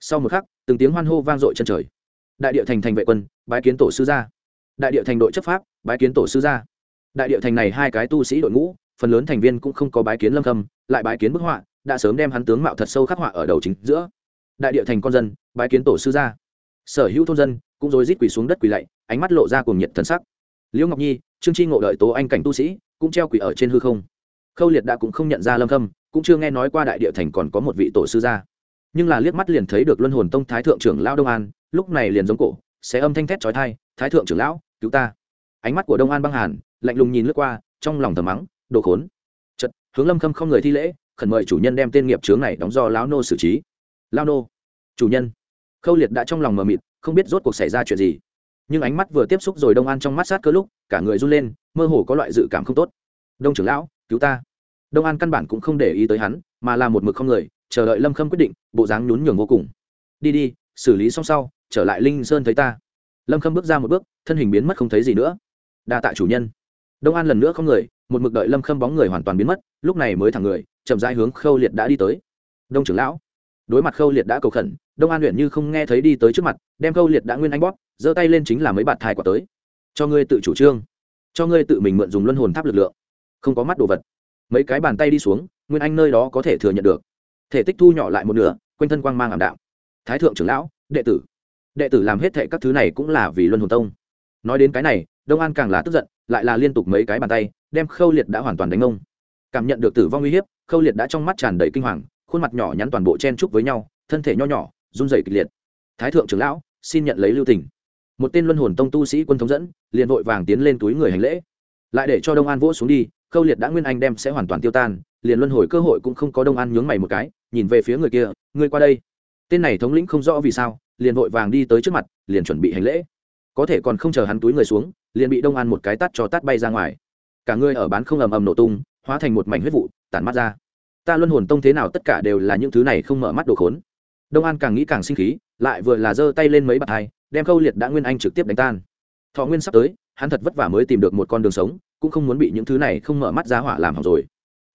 Sau một khắc, từng tiếng hoan hô vang dội chân trời. Đại địa thành thành vệ quân, bái kiến tổ sư gia. Đại địa thành đội chấp pháp, bái kiến tổ sư gia. Đại địa thành này hai cái tu sĩ đội ngũ, phần lớn thành viên cũng không có bái kiến lâm khâm, lại bái kiến bức họa, đã sớm đem hắn tướng mạo thật sâu khắc họa ở đầu chính giữa. Đại địa thành con dân, bái kiến tổ sư gia. Sở hữu thôn dân cũng rối rít quỳ xuống đất quỳ lạy, ánh mắt lộ ra cùng nhiệt thân sắc. Liễu ngọc nhi, trương tri ngộ đợi tố anh cảnh tu sĩ, cũng treo quỳ ở trên hư không khâu liệt đã cũng không nhận ra lâm khâm, cũng chưa nghe nói qua đại địa thành còn có một vị tổ sư gia. Nhưng là liếc mắt liền thấy được luân hồn tông thái thượng trưởng lão đông an, lúc này liền giống cổ, sẽ âm thanh thét trói thai thái thượng trưởng lão, cứu ta. Ánh mắt của đông an băng hàn, lạnh lùng nhìn lướt qua, trong lòng thầm mắng, đồ khốn. Chật hướng lâm khâm không người thi lễ, khẩn mời chủ nhân đem tên nghiệp chướng này đóng do lão nô xử trí. Lao nô, chủ nhân. Khâu liệt đã trong lòng mờ mịt, không biết rốt cuộc xảy ra chuyện gì. Nhưng ánh mắt vừa tiếp xúc rồi đông an trong mắt sát cơ lúc, cả người run lên, mơ hồ có loại dự cảm không tốt. Đông trưởng lão cứu ta. Đông an căn bản cũng không để ý tới hắn, mà là một mực không người, chờ đợi lâm khâm quyết định, bộ dáng nhún nhường vô cùng. Đi đi, xử lý xong sau, trở lại linh sơn thấy ta. Lâm khâm bước ra một bước, thân hình biến mất không thấy gì nữa. Đa tạ chủ nhân. Đông an lần nữa không người, một mực đợi lâm khâm bóng người hoàn toàn biến mất, lúc này mới thẳng người, chậm rãi hướng khâu liệt đã đi tới. Đông trưởng lão, đối mặt khâu liệt đã cầu khẩn, đông an luyện như không nghe thấy đi tới trước mặt, đem khâu liệt đã nguyên anh bóp, giơ tay lên chính là mấy bạt thai quả tới. Cho ngươi tự chủ trương. Cho ngươi tự mình mượn dùng luân hồn tháp lực lượng không có mắt đồ vật. Mấy cái bàn tay đi xuống, nguyên anh nơi đó có thể thừa nhận được. Thể tích thu nhỏ lại một nửa, quanh thân quang mang ảm đạm. Thái thượng trưởng lão, đệ tử. Đệ tử làm hết thệ các thứ này cũng là vì luân hồn tông. Nói đến cái này, đông an càng là tức giận, lại là liên tục mấy cái bàn tay, đem khâu liệt đã hoàn toàn đánh ông cảm nhận được tử vong uy hiếp, khâu liệt đã trong mắt tràn đầy kinh hoàng, khuôn mặt nhỏ nhắn toàn bộ chen trúc với nhau, thân thể nho nhỏ, run rẩy kịch liệt. Thái thượng trưởng lão, xin nhận lấy lưu tình. Một tên luân hồn tông tu sĩ quân thống dẫn, liền vội vàng tiến lên túi người hành lễ. Lại để cho đông an vỗ xuống đi khâu liệt đã nguyên anh đem sẽ hoàn toàn tiêu tan, liền luân hồi cơ hội cũng không có đông an nhướng mày một cái, nhìn về phía người kia, ngươi qua đây. Tên này thống lĩnh không rõ vì sao, liền vội vàng đi tới trước mặt, liền chuẩn bị hành lễ. Có thể còn không chờ hắn túi người xuống, liền bị đông an một cái tắt cho tắt bay ra ngoài. Cả người ở bán không ầm ầm nổ tung, hóa thành một mảnh huyết vụ, tản mắt ra. Ta luân hồn tông thế nào tất cả đều là những thứ này không mở mắt đồ khốn. Đông an càng nghĩ càng sinh khí, lại vừa là giơ tay lên mấy bạt hai, đem khâu liệt đã nguyên anh trực tiếp đánh tan. Thọ nguyên sắp tới, hắn thật vất vả mới tìm được một con đường sống cũng không muốn bị những thứ này không mở mắt ra hỏa làm hỏng rồi.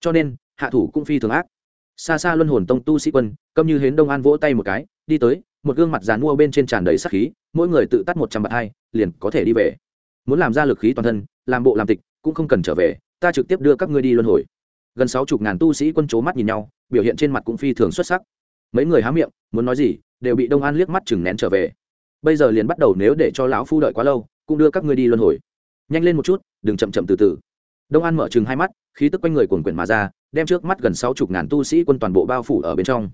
Cho nên, hạ thủ cũng phi thường ác. Xa xa luân hồn tông tu sĩ quân, câm như hến đông an vỗ tay một cái, đi tới, một gương mặt dàn mua bên trên tràn đầy sắc khí, mỗi người tự tắt một trăm bạt hai, liền có thể đi về. Muốn làm ra lực khí toàn thân, làm bộ làm tịch, cũng không cần trở về, ta trực tiếp đưa các ngươi đi luân hồi. Gần sáu chục ngàn tu sĩ quân c mắt nhìn nhau, biểu hiện trên mặt cũng phi thường xuất sắc. Mấy người há miệng, muốn nói gì, đều bị đông an liếc mắt chừng nén trở về. Bây giờ liền bắt đầu nếu để cho lão phu đợi quá lâu, cũng đưa các ngươi đi luân hồi nhanh lên một chút, đừng chậm chậm từ từ. Đông an mở chừng hai mắt, khí tức quanh người cuồn quyển mà ra, đem trước mắt gần sáu chục ngàn tu sĩ quân toàn bộ bao phủ ở bên trong.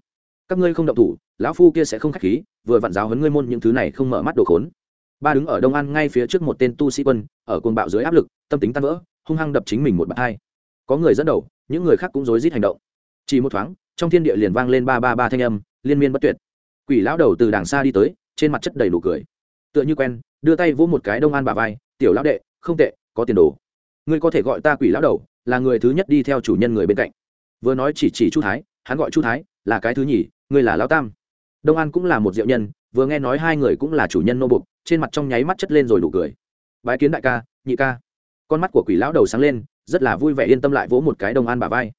Các ngươi không động thủ, lão phu kia sẽ không k h á c h khí, vừa vặn giáo hấn ngươi môn những thứ này không mở mắt đồ khốn. Ba đứng ở đông an ngay phía trước một tên tu sĩ quân, ở cồn bạo dưới áp lực, tâm tính tan vỡ, hung hăng đập chính mình một bậc hai. Có người dẫn đầu, những người khác cũng rối rít hành động. Chỉ một thoáng, trong thiên địa liền vang lên ba ba ba thanh âm, liên miên bất tuyệt. Quỷ lão đầu từ đàng xa đi tới, trên mặt chất đầy nụ cười. Tựa như quen, đưa tay vỗ một cái đông an bà vai, tiểu lão đệ không tệ, có tiền đồ. Ngươi có thể gọi ta quỷ lão đầu, là người thứ nhất đi theo chủ nhân người bên cạnh. Vừa nói chỉ chỉ chu thái, hắn gọi chu thái, là cái thứ nhì, ngươi là lão tam. Đông an cũng là một diệu nhân, vừa nghe nói hai người cũng là chủ nhân nô bục, trên mặt trong nháy mắt chất lên rồi đủ cười. Bái kiến đại ca, nhị ca. Con mắt của quỷ lão đầu sáng lên, rất là vui vẻ yên tâm lại vỗ một cái đông an bà vai.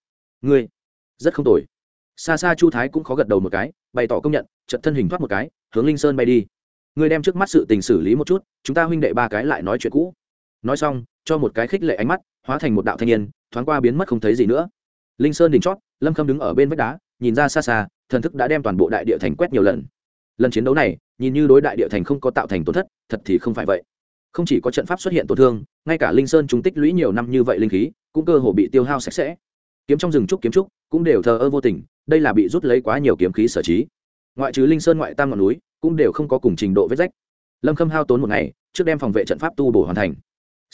Ngươi, rất không tồi. Xa xa chu thái cũng khó gật đầu một cái, bày tỏ công nhận trận thân hình thoát một cái, hướng linh sơn bay đi. Ngươi đem trước mắt sự tình xử lý một chút, chúng ta huynh đệ ba cái lại nói chuyện cũ nói xong, cho một cái khích lệ ánh mắt, hóa thành một đạo thanh niên, thoáng qua biến mất không thấy gì nữa. Linh sơn đỉnh chót, lâm khâm đứng ở bên vách đá, nhìn ra xa xa, thần thức đã đem toàn bộ đại địa thành quét nhiều lần. Lần chiến đấu này, nhìn như đối đại địa thành không có tạo thành tổn thất, thật thì không phải vậy. Không chỉ có trận pháp xuất hiện tổn thương, ngay cả linh sơn chúng tích lũy nhiều năm như vậy linh khí, cũng cơ hồ bị tiêu hao sạch sẽ. Kiếm trong rừng trúc kiếm trúc, cũng đều thờ ơ vô tình, đây là bị rút lấy quá nhiều kiếm khí sở trí. Ngoại trừ linh sơn ngoại tam ngọn núi, cũng đều không có cùng trình độ vết rách. Lâm khâm hao tốn một ngày, trước đem phòng vệ trận pháp tu bổ hoàn thành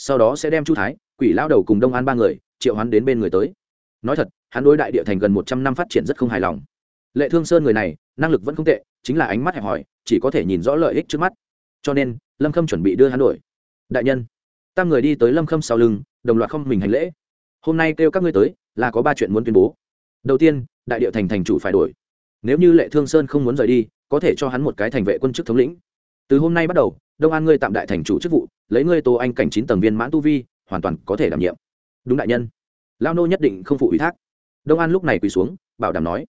sau đó sẽ đem chu thái, quỷ lao đầu cùng đông an ba người, triệu hắn đến bên người tới. Nói thật, hắn đối đại địa thành gần một trăm năm phát triển rất không hài lòng. Lệ thương sơn người này, năng lực vẫn không tệ, chính là ánh mắt hẹp hòi, chỉ có thể nhìn rõ lợi ích trước mắt. Cho nên, lâm khâm chuẩn bị đưa hắn đổi đại nhân, tam người đi tới lâm khâm sau lưng, đồng loạt không mình hành lễ. Hôm nay kêu các ngươi tới, là có ba chuyện muốn tuyên bố. Đầu tiên, đại địa thành thành chủ phải đổi nếu như lệ thương sơn không muốn rời đi, có thể cho hắn một cái thành vệ quân chức thống lĩnh. Từ hôm nay bắt đầu đông an ngươi tạm đại thành chủ chức vụ, lấy ngươi tô anh cảnh chín tầng viên mãn tu vi, hoàn toàn có thể đảm nhiệm. Đúng đại nhân. Lao nô nhất định không phụ ủy thác. Đông an lúc này quỳ xuống, bảo đảm nói,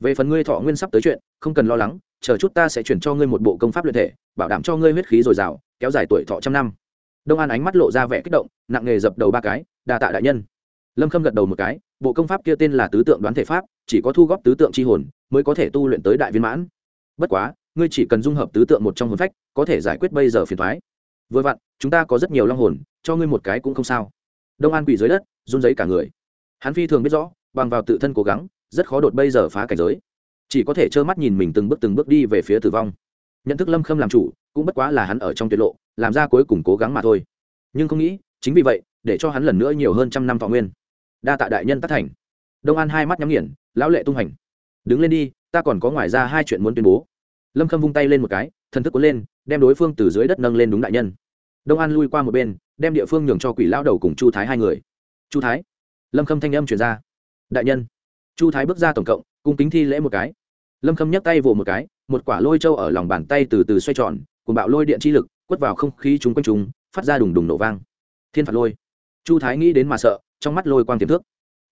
về phần ngươi thọ nguyên sắp tới chuyện, không cần lo lắng, chờ chút ta sẽ chuyển cho ngươi một bộ công pháp luyện thể, bảo đảm cho ngươi huyết khí dồi dào, kéo dài tuổi thọ trăm năm. Đông an ánh mắt lộ ra vẻ kích động, nặng nghề dập đầu ba cái, đa tạ đại nhân. Lâm khâm gật đầu một cái, bộ công pháp kia tên là tứ tượng đoán thể pháp, chỉ có thu góp tứ tượng c h i hồn, mới có thể tu luyện tới đại viên mãn. Bất quá, ngươi chỉ cần dung hợp tứ tượng một trong hồn phách có thể giải quyết bây giờ phiền thoái. Vừa vặn, chúng ta có rất nhiều long hồn, cho ngươi một cái cũng không sao. Đông an quỳ dưới đất, run giấy cả người. Hắn phi thường biết rõ, bằng vào tự thân cố gắng, rất khó đột bây giờ phá cảnh giới. Chỉ có thể trơ mắt nhìn mình từng bước từng bước đi về phía tử vong. Nhận thức lâm khâm làm chủ, cũng bất quá là hắn ở trong tuyệt lộ, làm ra cuối cùng cố gắng mà thôi. Nhưng không nghĩ, chính vì vậy, để cho hắn lần nữa nhiều hơn trăm năm thọ nguyên. Đa tạ đại nhân tất thành. Đông an hai mắt nhắm nghiền, lão lệ tung hành. Đứng lên đi, ta còn có ngoài ra hai chuyện muốn tuyên bố lâm khâm vung tay lên một cái, thần thức cuốn lên, đem đối phương từ dưới đất nâng lên đúng đại nhân. Đông an lui qua một bên, đem địa phương nhường cho quỷ lão đầu cùng chu thái hai người. Chu thái, lâm khâm thanh âm chuyển ra. Đại nhân, chu thái bước ra tổng cộng, cung kính thi lễ một cái. Lâm khâm nhấc tay vỗ một cái, một quả lôi trâu ở lòng bàn tay từ từ xoay tròn cùng bạo lôi điện chi lực, quất vào không khí chúng quanh chúng phát ra đùng đùng nổ vang. Thiên phạt lôi. Chu thái nghĩ đến mà sợ, trong mắt lôi quang tiềm thức.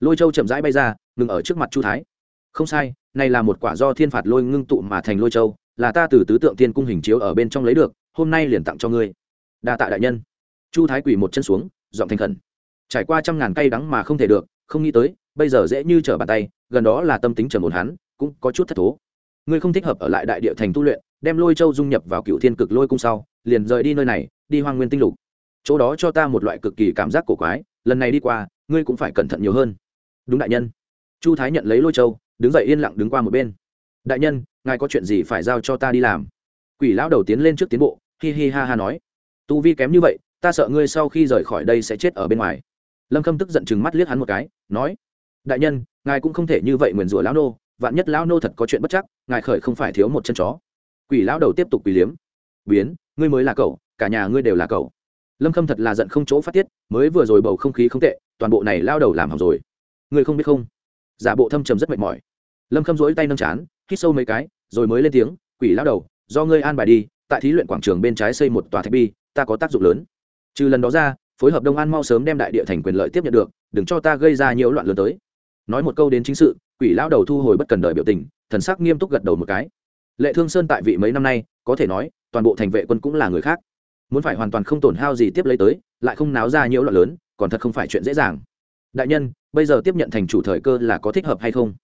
Lôi châu chậm rãi bay ra, ngừng ở trước mặt chu thái. Không sai, này là một quả do thiên phạt lôi ngưng tụ mà thành lôi châu là ta từ tứ tượng tiên cung hình chiếu ở bên trong lấy được, hôm nay liền tặng cho ngươi. Đa tạ đại nhân. Chu thái quỳ một chân xuống, giọng thành khẩn. Trải qua trăm ngàn cây đắng mà không thể được, không nghĩ tới, bây giờ dễ như trở bàn tay, gần đó là tâm tính trầm ổn hắn, cũng có chút thất thố. Ngươi không thích hợp ở lại đại địa thành tu luyện, đem lôi châu dung nhập vào cựu thiên cực lôi cung sau, liền rời đi nơi này, đi hoang nguyên tinh lục. Chỗ đó cho ta một loại cực kỳ cảm giác cổ quái, lần này đi qua, ngươi cũng phải cẩn thận nhiều hơn. Đúng đại nhân. Chu thái nhận lấy lôi châu, đứng dậy yên lặng đứng qua một bên đại nhân, ngài có chuyện gì phải giao cho ta đi làm? Quỷ lão đầu tiến lên trước tiến bộ, hi hi ha ha nói. Tu vi kém như vậy, ta sợ ngươi sau khi rời khỏi đây sẽ chết ở bên ngoài. Lâm khâm tức giận chừng mắt liếc hắn một cái, nói. Đại nhân, ngài cũng không thể như vậy nguyền rủa lão nô, vạn nhất lão nô thật có chuyện bất chắc, ngài khởi không phải thiếu một chân chó. Quỷ lão đầu tiếp tục quỷ liếm. Biến, ngươi mới là cậu, cả nhà ngươi đều là cậu. Lâm khâm thật là giận không chỗ phát tiết, mới vừa rồi bầu không khí không tệ, toàn bộ này lao đầu làm hỏng rồi. Ngươi không biết không? Giả bộ thâm trầm rất mệt mỏi. Lâm khâm rỗi tay nâng chán hít sâu mấy cái, rồi mới lên tiếng, quỷ lao đầu, do ngươi an bài đi, tại thí luyện quảng trường bên trái xây một tòa thạch bi, ta có tác dụng lớn. Trừ lần đó ra, phối hợp đông an mau sớm đem đại địa thành quyền lợi tiếp nhận được, đừng cho ta gây ra nhiều loạn lớn tới. Nói một câu đến chính sự, quỷ lão đầu thu hồi bất cần đời biểu tình, thần sắc nghiêm túc gật đầu một cái. Lệ thương sơn tại vị mấy năm nay, có thể nói, toàn bộ thành vệ quân cũng là người khác. Muốn phải hoàn toàn không tổn hao gì tiếp lấy tới, lại không náo ra nhiều loạn lớn, còn thật không phải chuyện dễ dàng. Đại nhân, bây giờ tiếp nhận thành chủ thời cơ là có thích hợp hay không?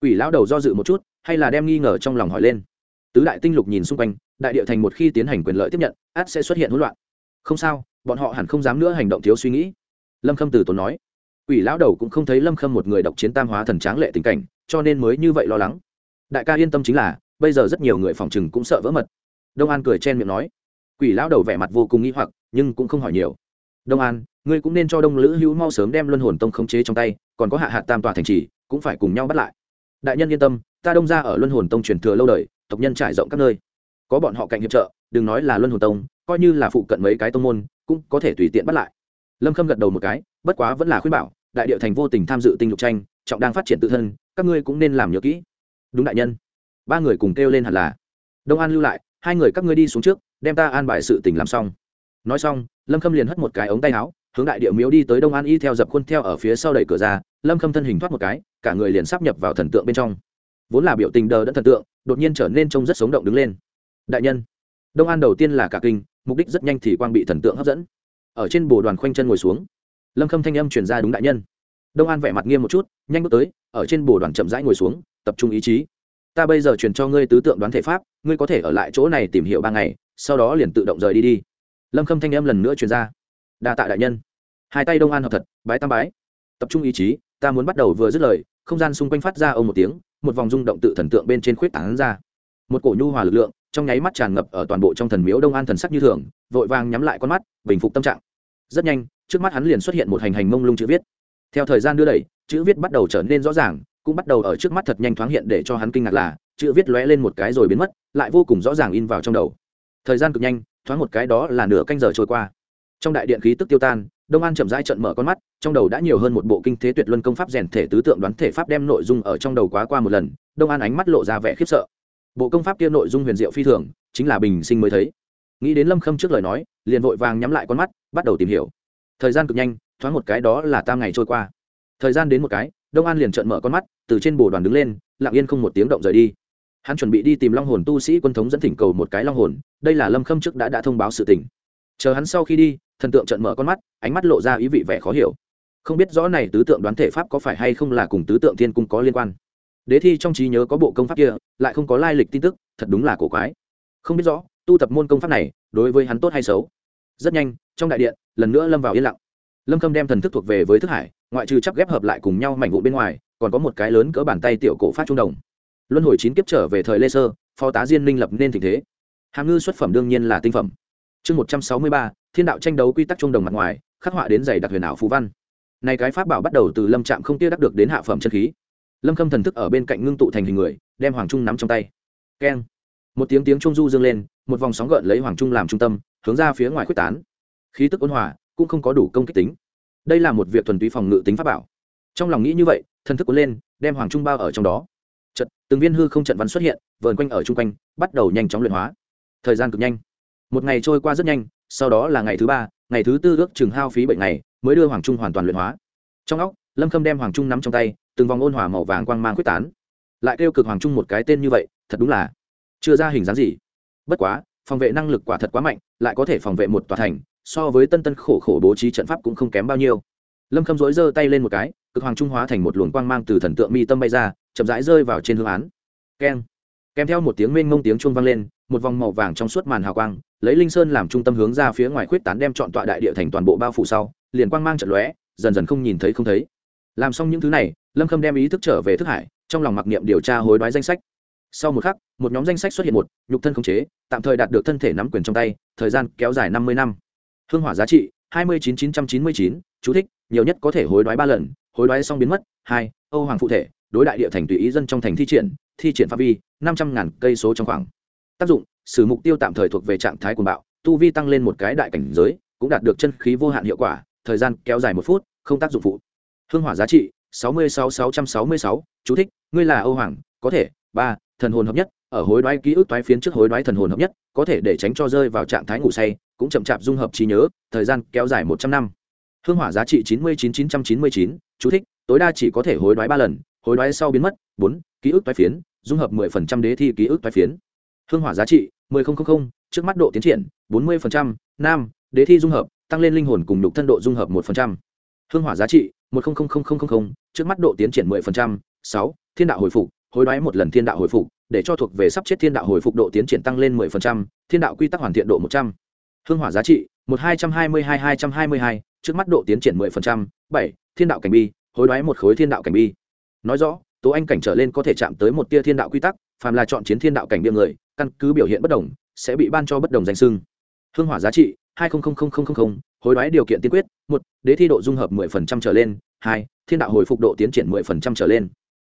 Quỷ lão đầu do dự một chút hay là đem nghi ngờ trong lòng hỏi lên. Tứ đại tinh lục nhìn xung quanh, đại địa thành một khi tiến hành quyền lợi tiếp nhận át sẽ xuất hiện hỗn loạn. Không sao, bọn họ hẳn không dám nữa hành động thiếu suy nghĩ. Lâm khâm từ tốn nói. Quỷ lão đầu cũng không thấy lâm khâm một người độc chiến tam hóa thần tráng lệ tình cảnh, cho nên mới như vậy lo lắng. Đại ca yên tâm chính là, bây giờ rất nhiều người phòng chừng cũng sợ vỡ mật. Đông an cười chen miệng nói. Quỷ lão đầu vẻ mặt vô cùng nghĩ hoặc, nhưng cũng không hỏi nhiều. Đông an, ngươi cũng nên cho đông lữ hữu mau sớm đem luân hồn tông khống chế trong tay, còn có hạ hạt tam tòa thành trì, cũng phải cùng nhau bắt lại đại nhân yên tâm, ta đông ra ở luân hồn tông truyền thừa lâu đời, tộc nhân trải rộng các nơi. Có bọn họ cạnh hiệp trợ, đừng nói là luân hồn tông, coi như là phụ cận mấy cái tông môn, cũng có thể tùy tiện bắt lại. Lâm khâm gật đầu một cái, bất quá vẫn là khuyên bảo, đại điệu thành vô tình tham dự tinh lục tranh, trọng đang phát triển tự thân, các ngươi cũng nên làm nhớ kỹ. Đúng đại nhân. Ba người cùng kêu lên hẳn là. Đông an lưu lại, hai người các ngươi đi xuống trước, đem ta an bài sự tình làm xong. Nói xong, lâm khâm liền hất một cái ống tay áo hướng đại địa miếu đi tới đông an y theo dập khuôn theo ở phía sau đẩy cửa ra, lâm khâm thân hình thoát một cái, cả người liền sắp nhập vào thần tượng bên trong. Vốn là biểu tình đờ đẫn thần tượng, đột nhiên trở nên trông rất sống động đứng lên. Đại nhân, đông an đầu tiên là cả kinh, mục đích rất nhanh thì quang bị thần tượng hấp dẫn. Ở trên bồ đoàn khoanh chân ngồi xuống, lâm khâm thanh âm truyền ra đúng đại nhân. Đông an vẻ mặt nghiêm một chút, nhanh bước tới, ở trên bồ đoàn chậm rãi ngồi xuống, tập trung ý chí. Ta bây giờ truyền cho ngươi tứ tượng đoán thể pháp, ngươi có thể ở lại chỗ này tìm hiểu ba ngày, sau đó liền tự động rời đi đi. Lâm khâm thanh âm lần nữa truyền ra đa tạ đại nhân. Hai tay đông an hợp thật, bái tam bái. Tập trung ý chí, ta muốn bắt đầu vừa dứt lời, không gian xung quanh phát ra ông một tiếng, một vòng rung động tự thần tượng bên trên khuyết tảng ra. Một cổ nhu hòa lực lượng, trong nháy mắt tràn ngập ở toàn bộ trong thần miếu đông an thần sắc như thường, vội vàng nhắm lại con mắt, bình phục tâm trạng. Rất nhanh, trước mắt hắn liền xuất hiện một hành hành mông lung chữ viết. Theo thời gian đưa đẩy, chữ viết bắt đầu trở nên rõ ràng, cũng bắt đầu ở trước mắt thật nhanh thoáng hiện để cho hắn kinh ngạc là, chữ viết lóe lên một cái rồi biến mất, lại vô cùng rõ ràng in vào trong đầu. Thời gian cực nhanh, thoáng một cái đó là nửa canh giờ trôi qua trong đại điện khí tức tiêu tan, đông an chậm rãi trận mở con mắt, trong đầu đã nhiều hơn một bộ kinh thế tuyệt luân công pháp rèn thể tứ tượng đoán thể pháp đem nội dung ở trong đầu quá qua một lần, đông an ánh mắt lộ ra vẻ khiếp sợ. Bộ công pháp kia nội dung huyền diệu phi thường, chính là bình sinh mới thấy. Nghĩ đến lâm khâm trước lời nói, liền vội vàng nhắm lại con mắt, bắt đầu tìm hiểu. Thời gian cực nhanh, thoáng một cái đó là tam ngày trôi qua. Thời gian đến một cái, đông an liền trợn mở con mắt, từ trên bồ đoàn đứng lên, lặng yên không một tiếng động rời đi. Hắn chuẩn bị đi tìm long hồn tu sĩ quân thống dẫn thỉnh cầu một cái long hồn, đây là lâm khâm trước đã đã thông báo sự tình chờ hắn sau khi đi, thần tượng trợn mở con mắt, ánh mắt lộ ra ý vị vẻ khó hiểu. Không biết rõ này tứ tượng đoán thể pháp có phải hay không là cùng tứ tượng thiên cung có liên quan. Đế thi trong trí nhớ có bộ công pháp kia, lại không có lai lịch tin tức, thật đúng là cổ quái. Không biết rõ, tu tập môn công pháp này, đối với hắn tốt hay xấu? Rất nhanh, trong đại điện, lần nữa lâm vào yên lặng. Lâm khâm đem thần thức thuộc về với thức hải, ngoại trừ chắp ghép hợp lại cùng nhau mảnh vụ bên ngoài, còn có một cái lớn cỡ bàn tay tiểu cổ phát trung đồng. Luân hồi chín kiếp trở về thời lê sơ, phó tá diên minh lập nên tình thế. Hàm ngư xuất phẩm đương nhiên là tinh phẩm chương một trăm sáu mươi ba, thiên đạo tranh đấu quy tắc trung đồng mặt ngoài, khắc họa đến giày đặc huyền ảo phú văn. Này cái pháp bảo bắt đầu từ lâm trạm không tiêu đắc được đến hạ phẩm chân khí. Lâm khâm thần thức ở bên cạnh ngưng tụ thành hình người, đem hoàng trung nắm trong tay. Keng. Một tiếng tiếng trung du dương lên, một vòng sóng gợn lấy hoàng trung làm trung tâm, hướng ra phía ngoài quyết tán. Khí tức ôn hòa, cũng không có đủ công kích tính. Đây là một việc thuần túy phòng ngự tính pháp bảo. Trong lòng nghĩ như vậy, thần thức cuốn lên, đem hoàng trung bao ở trong đó. Trận từng viên hư không trận văn xuất hiện, vờn quanh ở chung quanh, bắt đầu nhanh chóng luyện hóa. Thời gian cực nhanh một ngày trôi qua rất nhanh, sau đó là ngày thứ ba, ngày thứ tư ước chừng hao phí bệnh ngày, mới đưa hoàng trung hoàn toàn luyện hóa. Trong óc, lâm khâm đem hoàng trung nắm trong tay, từng vòng ôn hòa màu vàng quang mang quyết tán. Lại kêu cực hoàng trung một cái tên như vậy, thật đúng là chưa ra hình dáng gì. Bất quá, phòng vệ năng lực quả thật quá mạnh, lại có thể phòng vệ một tòa thành, so với tân tân khổ khổ bố trí trận pháp cũng không kém bao nhiêu. Lâm khâm dối giơ tay lên một cái, cực hoàng trung hóa thành một luồng quang mang từ thần tượng mi tâm bay ra, chậm rãi rơi vào trên hương án. Keng kèm theo một tiếng mênh mông tiếng chuông vang lên, một vòng màu vàng trong suốt màn hào quang, lấy linh sơn làm trung tâm hướng ra phía ngoài khuyết tán đem chọn tọa đại địa thành toàn bộ bao phủ sau, liền quang mang trận lóe, dần dần không nhìn thấy không thấy. Làm xong những thứ này, lâm khâm đem ý thức trở về thức hải, trong lòng mặc niệm điều tra hối đoái danh sách. Sau một khắc, một nhóm danh sách xuất hiện một, nhục thân khống chế, tạm thời đạt được thân thể nắm quyền trong tay, thời gian kéo dài năm mươi năm. Hương hỏa giá trị, hai mươi chín chín trăm chín mươi chín, chú thích, nhiều nhất có thể hối đoái ba lần, hối đoái xong biến mất, hai, âu hoàng phụ thể, đối đại địa thành tùy ý dân trong thành thi triển thi triển phạm vi năm trăm ngàn cây số trong khoảng. Tác dụng xử mục tiêu tạm thời thuộc về trạng thái cuồng bạo, tu vi tăng lên một cái đại cảnh giới, cũng đạt được chân khí vô hạn hiệu quả, thời gian kéo dài một phút, không tác dụng phụ. Hương hỏa giá trị, sáu mươi sáu sáu trăm sáu mươi sáu, chú thích, ngươi là âu hoàng, có thể, ba, thần hồn hợp nhất, ở hối đoái ký ức toái phiến trước hối đoái thần hồn hợp nhất, có thể để tránh cho rơi vào trạng thái ngủ say, cũng chậm chạp dung hợp trí nhớ, thời gian kéo dài một trăm năm. Hương hỏa giá trị chín mươi chín chín trăm chín mươi chín, chú thích, tối đa chỉ có thể hối đoái ba lần, hối đoái sau biến mất, bốn ký ức tái phiến dung hợp 10% đế thi ký ức tái phiến hương hỏa giá trị 10.000, trước mắt độ tiến triển 40%, nam đế thi dung hợp tăng lên linh hồn cùng nhục thân độ dung hợp 1%. hương hỏa giá trị 10.000, trước mắt độ tiến triển 10%, 6, thiên đạo hồi phục hồi đoái một lần thiên đạo hồi phục để cho thuộc về sắp chết thiên đạo hồi phục độ tiến triển tăng lên 10%, thiên đạo quy tắc hoàn thiện độ 100. Hương hỏa giá trị 1222 trước mắt độ tiến triển 10%, 7, thiên đạo cảnh bi, hồi đoái một khối thiên đạo cảnh bi. Nói rõ, tố anh cảnh trở lên có thể chạm tới một tia thiên đạo quy tắc phàm là chọn chiến thiên đạo cảnh biệm người căn cứ biểu hiện bất đồng sẽ bị ban cho bất đồng danh sưng hương hỏa giá trị hai hối đoái điều kiện tiên quyết một đế thi độ dung hợp mười phần trăm trở lên hai thiên đạo hồi phục độ tiến triển mười phần trăm trở lên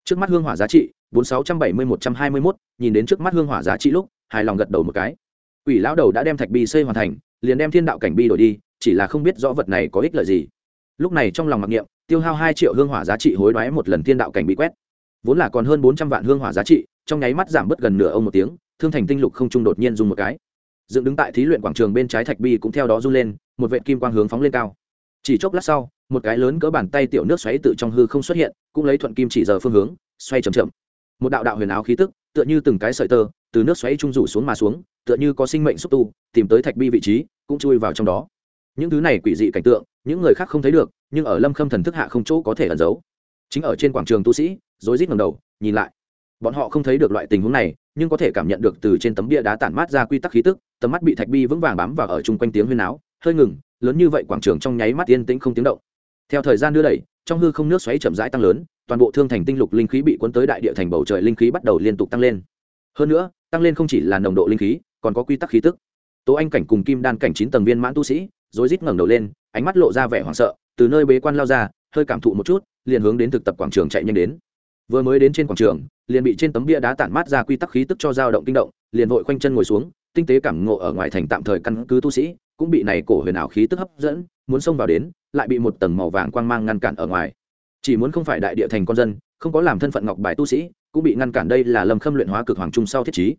trước mắt hương hỏa giá trị bốn sáu trăm bảy mươi một trăm hai mươi mốt nhìn đến trước mắt hương hỏa giá trị lúc hài lòng gật đầu một cái Quỷ lão đầu đã đem thạch bi xây hoàn thành, liền đem thiên đạo cảnh bi đổi đi, chỉ là không biết rõ vật này có ích lợi gì. Lúc này trong lòng mặc niệm, tiêu hao hai triệu hương hỏa giá trị hối đoái một lần thiên đạo cảnh bị quét. Vốn là còn hơn bốn trăm vạn hương hỏa giá trị, trong nháy mắt giảm bớt gần nửa ông một tiếng, thương thành tinh lục không trung đột nhiên dùng một cái. Dựng đứng tại thí luyện quảng trường bên trái thạch bi cũng theo đó run lên, một vệt kim quang hướng phóng lên cao. Chỉ chốc lát sau, một cái lớn cỡ bàn tay tiểu nước xoáy tự trong hư không xuất hiện, cũng lấy thuận kim chỉ giờ phương hướng, xoay chậm chậm. Một đạo đạo huyền áo khí tức, tựa như từng cái sợi tơ, từ nước xoáy trung rủ xuống mà xuống, tựa như có sinh mệnh xúc tu tìm tới thạch bi vị trí cũng chui vào trong đó những thứ này quỷ dị cảnh tượng những người khác không thấy được nhưng ở lâm khâm thần thức hạ không chỗ có thể ẩn giấu chính ở trên quảng trường tu sĩ rối rít ngầm đầu, nhìn lại. Bọn họ không thấy được loại tình huống này, nhưng có thể cảm nhận được từ trên tấm bia đá tản mát ra quy tắc khí tức, tầm mắt bị thạch bi vững vàng bám vào ở chung quanh tiếng huyên áo hơi ngừng, lớn như vậy quảng trường trong nháy mắt yên tĩnh không tiếng động. Theo thời gian đưa đẩy, trong hư không nước xoáy chậm rãi tăng lớn, toàn bộ thương thành tinh lục linh khí bị cuốn tới đại địa thành bầu trời linh khí bắt đầu liên tục tăng lên. Hơn nữa, tăng lên không chỉ là nồng độ linh khí, còn có quy tắc khí tức. Tố anh cảnh cùng kim đan cảnh chín tầng viên mãn tu sĩ, rối rít ngẩng đầu lên, ánh mắt lộ ra vẻ hoảng sợ, từ nơi bế quan lao ra, hơi cảm thụ một chút, liền hướng đến thực tập quảng trường chạy nhanh đến vừa mới đến trên quảng trường, liền bị trên tấm bia đá tản mát ra quy tắc khí tức cho dao động kinh động, liền vội khoanh chân ngồi xuống, tinh tế cảm ngộ ở ngoài thành tạm thời căn cứ tu sĩ, cũng bị này cổ huyền ảo khí tức hấp dẫn, muốn xông vào đến, lại bị một tầng màu vàng quang mang ngăn cản ở ngoài chỉ muốn không phải đại địa thành con dân, không có làm thân phận ngọc bài tu sĩ, cũng bị ngăn cản đây là lâm khâm luyện hóa cực hoàng trung sau thiết trí.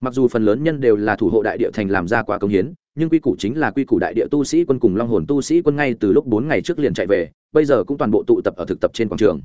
mặc dù phần lớn nhân đều là thủ hộ đại địa thành làm ra quá công hiến, nhưng quy củ chính là quy củ đại địa tu sĩ quân cùng long hồn tu sĩ quân ngay từ lúc bốn ngày trước liền chạy về, bây giờ cũng toàn bộ tụ tập ở thực tập trên quảng trường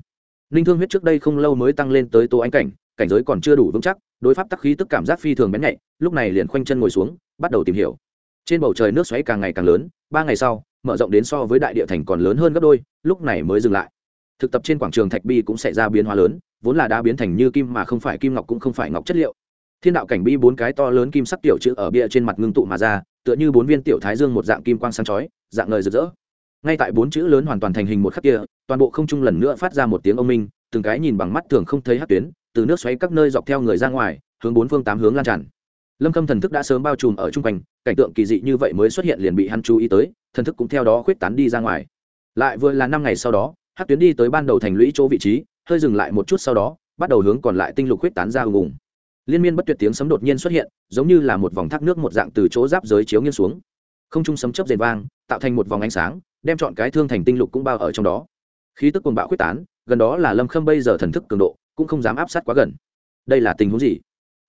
ninh thương huyết trước đây không lâu mới tăng lên tới tô ánh cảnh cảnh giới còn chưa đủ vững chắc, đối pháp tắc khí tức cảm giác phi thường bén nhạy, lúc này liền khoanh chân ngồi xuống, bắt đầu tìm hiểu. Trên bầu trời nước xoáy càng ngày càng lớn, ba ngày sau, mở rộng đến so với đại địa thành còn lớn hơn gấp đôi, lúc này mới dừng lại. Thực tập trên quảng trường thạch bi cũng xảy ra biến hóa lớn, vốn là đá biến thành như kim mà không phải kim ngọc cũng không phải ngọc chất liệu. Thiên đạo cảnh bi bốn cái to lớn kim sắc tiểu chữ ở bia trên mặt ngưng tụ mà ra, tựa như bốn viên tiểu thái dương một dạng kim quang sáng chói, dạng ngời rực rỡ ngay tại bốn chữ lớn hoàn toàn thành hình một khắc kia, toàn bộ không trung lần nữa phát ra một tiếng ông minh, từng cái nhìn bằng mắt thường không thấy hát tuyến, từ nước xoáy các nơi dọc theo người ra ngoài, hướng bốn phương tám hướng lan tràn. Lâm khâm thần thức đã sớm bao trùm ở chung quanh, cảnh tượng kỳ dị như vậy mới xuất hiện liền bị hắn chú ý tới, thần thức cũng theo đó khuyết tán đi ra ngoài. Lại vừa là năm ngày sau đó hát tuyến đi tới ban đầu thành lũy chỗ vị trí, hơi dừng lại một chút sau đó, bắt đầu hướng còn lại tinh lục khuyết tán ra hùng hùng liên miên bất tuyệt tiếng sấm đột nhiên xuất hiện, giống như là một vòng thác nước một dạng từ chỗ giáp giới chiếu nghiêng xuống. Không trung sấm chớp rền vang, tạo thành một vòng ánh sáng đem chọn cái thương thành tinh lục cũng bao ở trong đó. Khí tức cuồng bạo quyết tán, gần đó là lâm khâm bây giờ thần thức cường độ, cũng không dám áp sát quá gần. Đây là tình huống gì?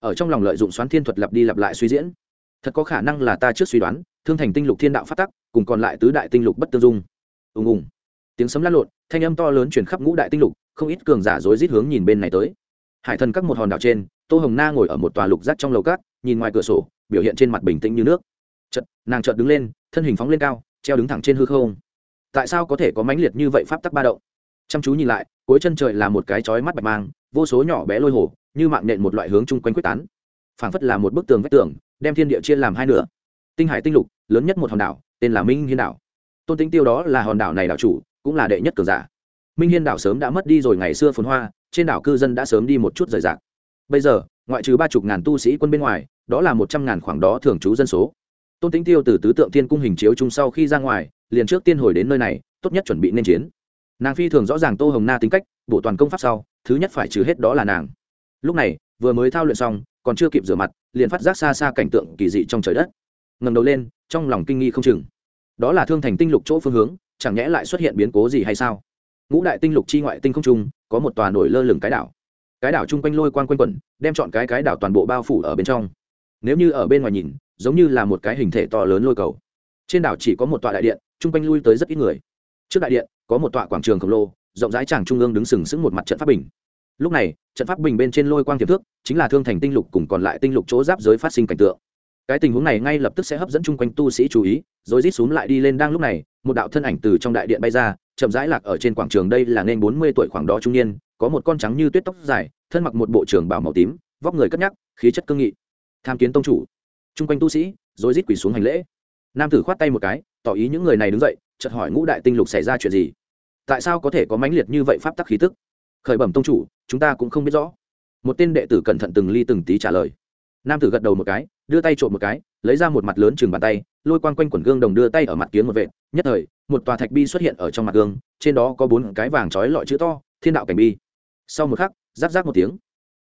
Ở trong lòng lợi dụng xoán thiên thuật lặp đi lặp lại suy diễn. Thật có khả năng là ta trước suy đoán, thương thành tinh lục thiên đạo phát tắc, cùng còn lại tứ đại tinh lục bất tương dung. Ùng ùng. Tiếng sấm lăn lộn, thanh âm to lớn chuyển khắp ngũ đại tinh lục, không ít cường giả rối rít hướng nhìn bên này tới. Hải thần các một hòn đảo trên, tô hồng na ngồi ở một tòa lục rác trong lầu cát, nhìn ngoài cửa sổ, biểu hiện trên mặt bình tĩnh như nước. Chật nàng chợt đứng lên, thân hình phóng lên cao, treo đứng thẳng trên hư không tại sao có thể có mãnh liệt như vậy pháp tắc ba động? Chăm chú nhìn lại, cuối chân trời là một cái chói mắt bạch mang, vô số nhỏ bé lôi hồ, như mạng nện một loại hướng chung quanh quyết tán. Phảng phất là một bức tường vách tường, đem thiên địa chia làm hai nửa. Tinh hải tinh lục, lớn nhất một hòn đảo, tên là minh hiên đảo. Tôn tính tiêu đó là hòn đảo này đảo chủ, cũng là đệ nhất cường giả. Minh hiên đảo sớm đã mất đi rồi ngày xưa phồn hoa, trên đảo cư dân đã sớm đi một chút rời rạc. Bây giờ, ngoại trừ ba chục ngàn tu sĩ quân bên ngoài, đó là một trăm ngàn khoảng đó thường trú dân số. Tôn tính tiêu từ tứ tượng thiên cung hình chiếu chung sau khi ra ngoài liền trước tiên hồi đến nơi này, tốt nhất chuẩn bị nên chiến. Nàng phi thường rõ ràng tô hồng na tính cách, bộ toàn công pháp sau, thứ nhất phải trừ hết đó là nàng. Lúc này, vừa mới thao luyện xong, còn chưa kịp rửa mặt, liền phát giác xa xa cảnh tượng kỳ dị trong trời đất. Ngầm đầu lên, trong lòng kinh nghi không chừng. Đó là thương thành tinh lục chỗ phương hướng, chẳng nhẽ lại xuất hiện biến cố gì hay sao? Ngũ đại tinh lục chi ngoại tinh không trung, có một tòa nổi lơ lửng cái đảo. Cái đảo chung quanh lôi quan quanh quẩn, đem chọn cái cái đảo toàn bộ bao phủ ở bên trong. Nếu như ở bên ngoài nhìn, giống như là một cái hình thể to lớn lôi cầu. Trên đảo chỉ có một tòa đại điện chung quanh lui tới rất ít người. Trước đại điện, có một tọa quảng trường khổng lồ, rộng rãi tràng trung ương đứng sừng sững một mặt trận pháp bình. Lúc này, trận pháp bình bên trên lôi quang tiềm thước, chính là thương thành tinh lục cùng còn lại tinh lục chỗ giáp giới phát sinh cảnh tượng. Cái tình huống này ngay lập tức sẽ hấp dẫn chung quanh tu sĩ chú ý, rồi rít xuống lại đi lên đang lúc này, một đạo thân ảnh từ trong đại điện bay ra, chậm rãi lạc ở trên quảng trường đây là nên bốn mươi tuổi khoảng đó trung niên, có một con trắng như tuyết tóc dài, thân mặc một bộ trường bảo màu tím, vóc người cất nhắc, khí chất cương nghị. Tham kiến tông chủ. Chung quanh tu sĩ, rồi rít quỳ xuống hành lễ. Nam tử khoát tay một cái tỏ ý những người này đứng dậy, chợt hỏi ngũ đại tinh lục xảy ra chuyện gì? Tại sao có thể có mãnh liệt như vậy pháp tắc khí tức? Khởi bẩm tông chủ, chúng ta cũng không biết rõ. Một tên đệ tử cẩn thận từng ly từng tí trả lời. Nam tử gật đầu một cái, đưa tay trộm một cái, lấy ra một mặt lớn chừng bàn tay, lôi quang quanh quẩn gương đồng đưa tay ở mặt kiến một vệt. Nhất thời, một tòa thạch bi xuất hiện ở trong mặt gương, trên đó có bốn cái vàng trói lọi chữ to, thiên đạo cảnh bi. Sau một khắc giáp giáp một tiếng,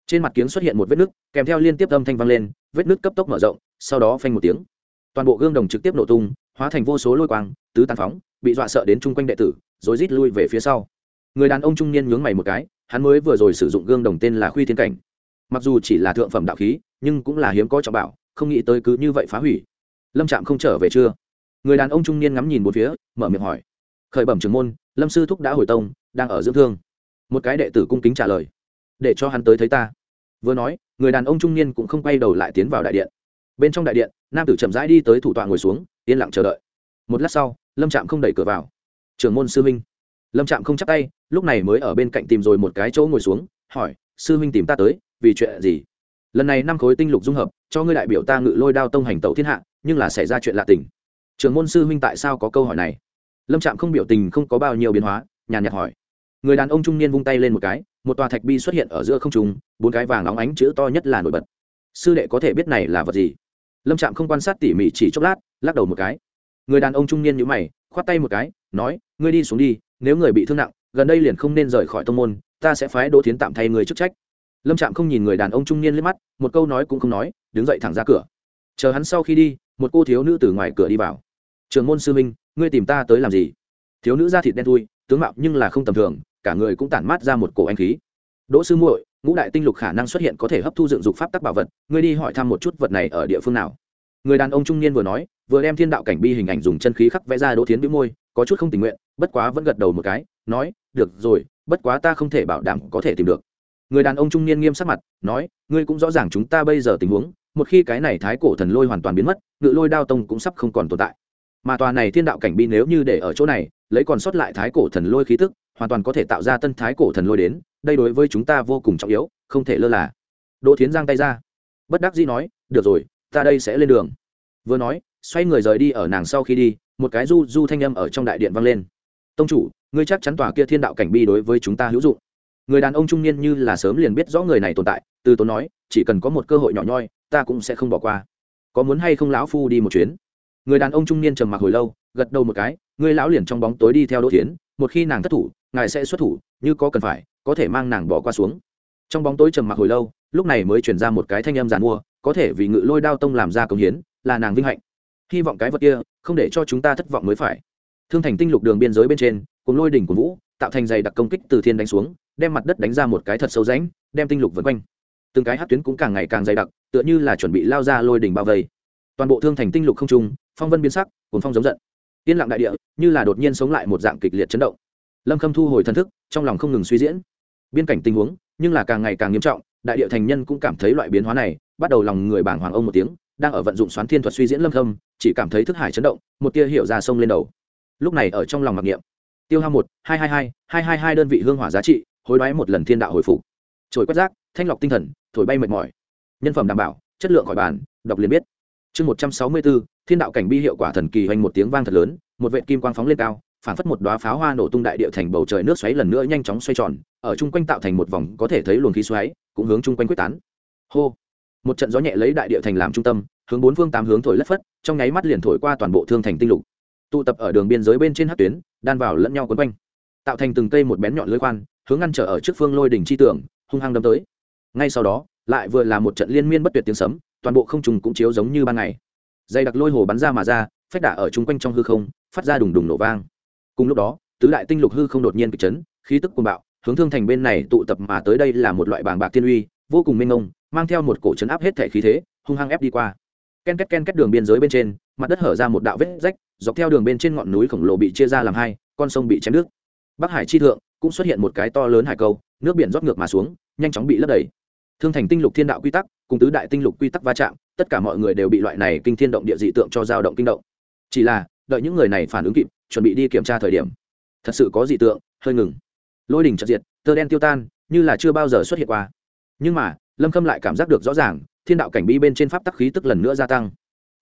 trên mặt kiếng xuất hiện một vết nứt, kèm theo liên tiếp âm thanh vang lên, vết nứt cấp tốc mở rộng, sau đó phanh một tiếng. Toàn bộ gương đồng trực tiếp nổ tung hóa thành vô số lôi quang, tứ tàn phóng, bị dọa sợ đến chung quanh đệ tử, rồi rít lui về phía sau. Người đàn ông trung niên nhướng mày một cái, hắn mới vừa rồi sử dụng gương đồng tên là khuy thiên cảnh. Mặc dù chỉ là thượng phẩm đạo khí, nhưng cũng là hiếm có trọng bảo, không nghĩ tới cứ như vậy phá hủy. Lâm trạm không trở về chưa? Người đàn ông trung niên ngắm nhìn một phía, mở miệng hỏi. Khởi bẩm trưởng môn, lâm sư thúc đã hồi tông, đang ở dưỡng thương. Một cái đệ tử cung kính trả lời. Để cho hắn tới thấy ta. Vừa nói, người đàn ông trung niên cũng không quay đầu lại tiến vào đại điện bên trong đại điện, nam tử chậm rãi đi tới thủ tọa ngồi xuống, yên lặng chờ đợi. Một lát sau, lâm trạm không đẩy cửa vào. Trưởng môn sư huynh. Lâm trạm không chắp tay, lúc này mới ở bên cạnh tìm rồi một cái chỗ ngồi xuống, hỏi, sư huynh tìm ta tới, vì chuyện gì? Lần này năm khối tinh lục dung hợp, cho ngươi đại biểu ta ngự lôi đao tông hành tẩu thiên hạ, nhưng là xảy ra chuyện lạ tình. Trưởng môn sư huynh tại sao có câu hỏi này? Lâm trạm không biểu tình không có bao nhiêu biến hóa, nhàn nhạt hỏi. Người đàn ông trung niên vung tay lên một cái, một tòa thạch bi xuất hiện ở giữa không trung, bốn cái vàng óng ánh chữ to nhất là nổi bật sư đệ có thể biết này là vật gì? Lâm trạm không quan sát tỉ mỉ chỉ chốc lát, lắc đầu một cái. Người đàn ông trung niên nhữ mày, khoát tay một cái, nói, ngươi đi xuống đi, nếu người bị thương nặng, gần đây liền không nên rời khỏi tông môn, ta sẽ phái đỗ thiến tạm thay người chức trách. Lâm trạm không nhìn người đàn ông trung niên lên mắt, một câu nói cũng không nói, đứng dậy thẳng ra cửa. Chờ hắn sau khi đi, một cô thiếu nữ từ ngoài cửa đi vào. Trường môn sư minh ngươi tìm ta tới làm gì? Thiếu nữ da thịt đen thui, tướng mạo nhưng là không tầm thường, cả người cũng tản mát ra một cổ anh khí. Đỗ sư muội ngũ đại tinh lục khả năng xuất hiện có thể hấp thu dựng dục pháp tắc bảo vật, ngươi đi hỏi thăm một chút vật này ở địa phương nào. Người đàn ông trung niên vừa nói, vừa đem thiên đạo cảnh bi hình ảnh dùng chân khí khắc vẽ ra đỗ thiến bĩu môi, có chút không tình nguyện, bất quá vẫn gật đầu một cái, nói, được rồi, bất quá ta không thể bảo đảm có thể tìm được. Người đàn ông trung niên nghiêm sắc mặt, nói, ngươi cũng rõ ràng chúng ta bây giờ tình huống, một khi cái này thái cổ thần lôi hoàn toàn biến mất, ngự lôi đao tông cũng sắp không còn tồn tại. Mà tòa này thiên đạo cảnh bi nếu như để ở chỗ này, lấy còn sót lại thái cổ thần lôi khí tức, hoàn toàn có thể tạo ra tân thái cổ thần lôi đến đây đối với chúng ta vô cùng trọng yếu, không thể lơ là. Đỗ thiến giang tay ra. Bất đắc dĩ nói, được rồi, ta đây sẽ lên đường. Vừa nói, xoay người rời đi ở nàng sau khi đi, một cái du du thanh âm ở trong đại điện vang lên. Tông chủ, ngươi chắc chắn tòa kia thiên đạo cảnh bi đối với chúng ta hữu dụng. Người đàn ông trung niên như là sớm liền biết rõ người này tồn tại, từ tốn nói, chỉ cần có một cơ hội nhỏ nhoi, ta cũng sẽ không bỏ qua. Có muốn hay không lão phu đi một chuyến? Người đàn ông trung niên trầm mặc hồi lâu, gật đầu một cái người lão liền trong bóng tối đi theo đỗ thiến một khi nàng thất thủ, ngài sẽ xuất thủ, như có cần phải, có thể mang nàng bỏ qua xuống. Trong bóng tối trầm mặc hồi lâu, lúc này mới chuyển ra một cái thanh âm giàn mua, có thể vì ngự lôi đao tông làm ra công hiến, là nàng vinh hạnh. Hy vọng cái vật kia, không để cho chúng ta thất vọng mới phải. Thương thành tinh lục đường biên giới bên trên, cùng lôi đỉnh của vũ, tạo thành dày đặc công kích từ thiên đánh xuống, đem mặt đất đánh ra một cái thật sâu rãnh, đem tinh lục vân quanh. Từng cái hát tuyến cũng càng ngày càng dày đặc, tựa như là chuẩn bị lao ra lôi đỉnh bao vây. Toàn bộ thương thành tinh lục không trung, phong vân biến sắc cuốn phong giống giận yên lặng đại địa, như là đột nhiên sống lại một dạng kịch liệt chấn động. Lâm khâm thu hồi thân thức, trong lòng không ngừng suy diễn. Biên cảnh tình huống, nhưng là càng ngày càng nghiêm trọng, đại địa thành nhân cũng cảm thấy loại biến hóa này, bắt đầu lòng người bảng hoàng ông một tiếng, đang ở vận dụng xoán thiên thuật suy diễn lâm khâm, chỉ cảm thấy thức hải chấn động, một tia hiểu ra sông lên đầu. Lúc này ở trong lòng mặc niệm. Tiêu hao một, hai hai hai hai hai hai đơn vị hương hỏa giá trị, hối đoái một lần thiên đạo hồi phục. Trồi quét rác, thanh lọc tinh thần, thổi bay mệt mỏi. Nhân phẩm đảm bảo, chất lượng khỏi bàn, đọc liền biết chương một trăm sáu mươi bốn thiên đạo cảnh bi hiệu quả thần kỳ hoành một tiếng vang thật lớn, một vệ kim quang phóng lên cao, phản phất một đoá pháo hoa nổ tung đại địa thành bầu trời nước xoáy lần nữa nhanh chóng xoay tròn, ở chung quanh tạo thành một vòng có thể thấy luồng khí xoáy, cũng hướng chung quanh quyết tán. Hô! Một trận gió nhẹ lấy đại địa thành làm trung tâm, hướng bốn phương tám hướng thổi lất phất, trong nháy mắt liền thổi qua toàn bộ thương thành tinh lục. Tụ tập ở đường biên giới bên trên hát tuyến, đan vào lẫn nhau quấn quanh. Tạo thành từng cây một bén nhọn lưới khoan, hướng ngăn trở ở trước phương lôi đỉnh chi tưởng hung hăng đâm tới. Ngay sau đó, lại vừa là một trận liên miên bất tuyệt tiếng sấm toàn bộ không trùng cũng chiếu giống như ban ngày. Dây đặc lôi hồ bắn ra mà ra phách đả ở chung quanh trong hư không phát ra đùng đùng nổ vang. Cùng lúc đó tứ đại tinh lục hư không đột nhiên kịch chấn khí tức cuồng bạo hướng thương thành bên này tụ tập mà tới đây là một loại bàng bạc thiên uy vô cùng mênh ngông, mang theo một cổ chấn áp hết thể khí thế hung hăng ép đi qua. Ken két ken két đường biên giới bên trên mặt đất hở ra một đạo vết rách dọc theo đường bên trên ngọn núi khổng lồ bị chia ra làm hai con sông bị chém nước bắc hải chi thượng cũng xuất hiện một cái to lớn hải câu nước biển rót ngược mà xuống nhanh chóng bị lấp đầy. Thương thành tinh lục thiên đạo quy tắc cùng tứ đại tinh lục quy tắc va chạm, tất cả mọi người đều bị loại này kinh thiên động địa dị tượng cho dao động kinh động. Chỉ là, đợi những người này phản ứng kịp, chuẩn bị đi kiểm tra thời điểm, thật sự có dị tượng, hơi ngừng. Lôi đỉnh trật diệt, tơ đen tiêu tan, như là chưa bao giờ xuất hiện qua. Nhưng mà, lâm khâm lại cảm giác được rõ ràng, thiên đạo cảnh bi bên trên pháp tắc khí tức lần nữa gia tăng.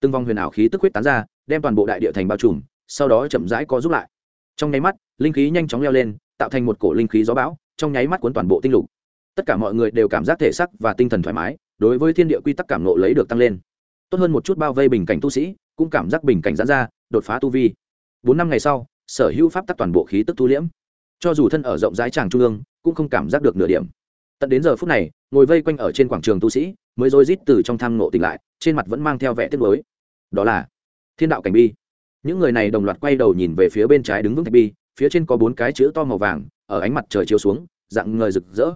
Từng vòng huyền ảo khí tức huyết tán ra, đem toàn bộ đại địa thành bao trùm, sau đó chậm rãi co giúp lại. Trong nháy mắt, linh khí nhanh chóng leo lên, tạo thành một cổ linh khí gió bão, trong nháy mắt cuốn toàn bộ tinh lục. Tất cả mọi người đều cảm giác thể sắc và tinh thần thoải mái đối với thiên địa quy tắc cảm nộ lấy được tăng lên. Tốt hơn một chút bao vây bình cảnh tu sĩ, cũng cảm giác bình cảnh giãn ra, đột phá tu vi. Bốn năm ngày sau, sở hữu pháp tắc toàn bộ khí tức thu liễm. Cho dù thân ở rộng rãi tràng trung ương, cũng không cảm giác được nửa điểm. Tận đến giờ phút này, ngồi vây quanh ở trên quảng trường tu sĩ, mới rối rít từ trong thang nộ tỉnh lại, trên mặt vẫn mang theo vẻ tiếc nuối. Đó là thiên đạo cảnh bi. Những người này đồng loạt quay đầu nhìn về phía bên trái đứng vững thạch bi, phía trên có bốn cái chữ to màu vàng, ở ánh mặt trời chiếu xuống, dạng ngời rực rỡ.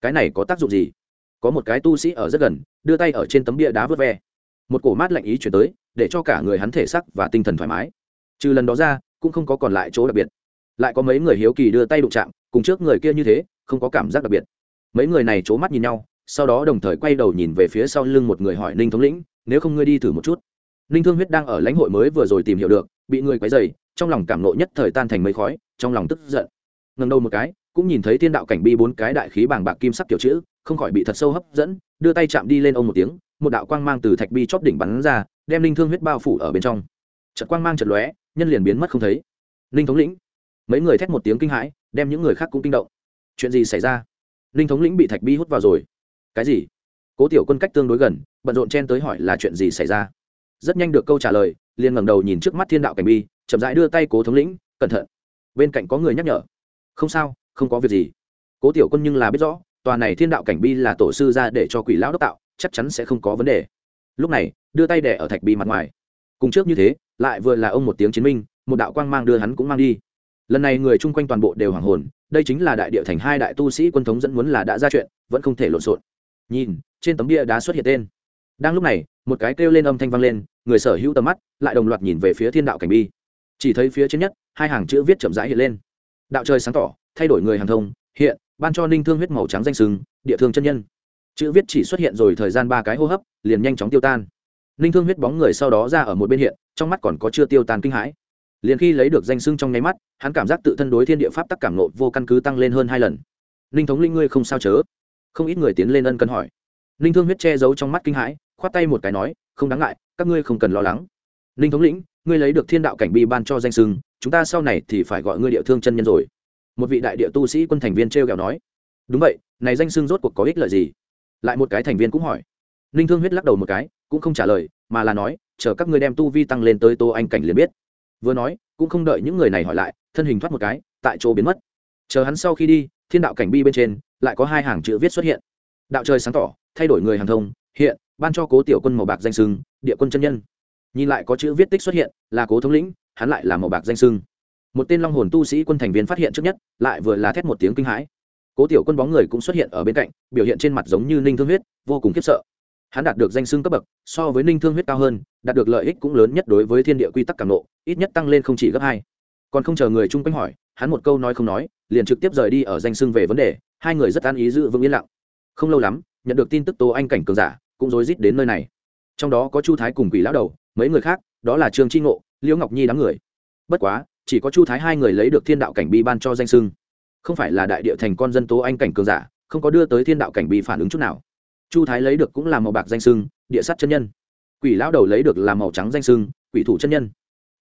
Cái này có tác dụng gì? Có một cái tu sĩ ở rất gần, đưa tay ở trên tấm bia đá vớt ve. Một cổ mát lạnh ý chuyển tới, để cho cả người hắn thể sắc và tinh thần thoải mái. Trừ lần đó ra, cũng không có còn lại chỗ đặc biệt. Lại có mấy người hiếu kỳ đưa tay đụng chạm, cùng trước người kia như thế, không có cảm giác đặc biệt. Mấy người này c h ố mắt nhìn nhau, sau đó đồng thời quay đầu nhìn về phía sau lưng một người hỏi ninh thống lĩnh, nếu không ngươi đi thử một chút? Ninh thương huyết đang ở lãnh hội mới vừa rồi tìm hiểu được, bị người quấy dày trong lòng cảm nộ nhất thời tan thành mây khói, trong lòng tức giận. Ngần đầu một cái, cũng nhìn thấy thiên đạo cảnh bi bốn cái đại khí bàng bạc kim sắc kiểu chữ không khỏi bị thật sâu hấp dẫn, đưa tay chạm đi lên ông một tiếng, một đạo quang mang từ thạch bi chóp đỉnh bắn ra, đem linh thương huyết bao phủ ở bên trong. Trận quang mang trận lóe, nhân liền biến mất không thấy. Linh thống lĩnh, mấy người thét một tiếng kinh hãi, đem những người khác cũng kinh động. Chuyện gì xảy ra? Linh thống lĩnh bị thạch bi hút vào rồi. Cái gì? Cố tiểu quân cách tương đối gần, bận rộn chen tới hỏi là chuyện gì xảy ra. Rất nhanh được câu trả lời, liền ngẩng đầu nhìn trước mắt thiên đạo cảnh bi, chậm rãi đưa tay cố thống lĩnh, cẩn thận, bên cạnh có người nhắc nhở. Không sao, không có việc gì. Cố tiểu quân nhưng là biết rõ tòa này thiên đạo cảnh bi là tổ sư ra để cho quỷ lão đốc tạo, chắc chắn sẽ không có vấn đề. Lúc này, đưa tay đẻ ở thạch bi mặt ngoài. Cùng trước như thế, lại vừa là ông một tiếng chiến minh, một đạo quang mang đưa hắn cũng mang đi. Lần này người chung quanh toàn bộ đều hoảng hồn, đây chính là đại địa thành hai đại tu sĩ quân thống dẫn muốn là đã ra chuyện, vẫn không thể lộn xộn. Nhìn, trên tấm bia đá xuất hiện tên. Đang lúc này, một cái kêu lên âm thanh vang lên, người sở hữu tầm mắt lại đồng loạt nhìn về phía thiên đạo cảnh bi. Chỉ thấy phía trên nhất, hai hàng chữ viết chậm rãi hiện lên. Đạo trời sáng tỏ, thay đổi người hàng thông hiện, ban cho ninh thương huyết màu trắng danh sừng, địa thương chân nhân. Chữ viết chỉ xuất hiện rồi thời gian ba cái hô hấp, liền nhanh chóng tiêu tan. Ninh thương huyết bóng người sau đó ra ở một bên hiện, trong mắt còn có chưa tiêu tan kinh hãi. Liền khi lấy được danh sưng trong nháy mắt, hắn cảm giác tự thân đối thiên địa pháp tắc cảm nộ vô căn cứ tăng lên hơn hai lần. Ninh thống linh ngươi không sao chớ? Không ít người tiến lên ân cần hỏi. Ninh thương huyết che giấu trong mắt kinh hãi, khoát tay một cái nói, không đáng ngại, các ngươi không cần lo lắng. Ninh thống lĩnh, ngươi lấy được thiên đạo cảnh bi ban cho danh sưng chúng ta sau này thì phải gọi ngươi địa thương chân nhân rồi một vị đại địa tu sĩ quân thành viên t r e o kẹo nói, đúng vậy, này danh xưng rốt cuộc có ích lợi gì? Lại một cái thành viên cũng hỏi. Ninh thương huyết lắc đầu một cái, cũng không trả lời, mà là nói, chờ các ngươi đem tu vi tăng lên tới tô anh cảnh liền biết. Vừa nói, cũng không đợi những người này hỏi lại, thân hình thoát một cái, tại chỗ biến mất. Chờ hắn sau khi đi, thiên đạo cảnh bi bên trên, lại có hai hàng chữ viết xuất hiện. Đạo trời sáng tỏ, thay đổi người hàng thông, hiện, ban cho cố tiểu quân màu bạc danh sưng địa quân chân nhân. Nhìn lại có chữ viết tích xuất hiện, là cố thống lĩnh, hắn lại là màu bạc danh sưng một tên long hồn tu sĩ quân thành viên phát hiện trước nhất, lại vừa là thét một tiếng kinh hãi. Cố tiểu quân bóng người cũng xuất hiện ở bên cạnh, biểu hiện trên mặt giống như ninh thương huyết, vô cùng khiếp sợ. Hắn đạt được danh xưng cấp bậc, so với ninh thương huyết cao hơn, đạt được lợi ích cũng lớn nhất đối với thiên địa quy tắc cảm nộ, ít nhất tăng lên không chỉ gấp hai. Còn không chờ người chung quanh hỏi, hắn một câu nói không nói, liền trực tiếp rời đi ở danh xưng về vấn đề, hai người rất an ý giữ vững yên lặng. Không lâu lắm, nhận được tin tức tố anh cảnh cường giả, cũng rối rít đến nơi này. Trong đó có chu thái cùng quỷ lão đầu, mấy người khác, đó là trương tri ngộ, liễu ngọc nhi đám người. Bất quá chỉ có chu thái hai người lấy được thiên đạo cảnh bi ban cho danh sưng không phải là đại địa thành con dân tố anh cảnh cường giả, không có đưa tới thiên đạo cảnh bi phản ứng chút nào. Chu thái lấy được cũng là màu bạc danh sưng địa sắt chân nhân. Quỷ lão đầu lấy được là màu trắng danh sưng quỷ thủ chân nhân.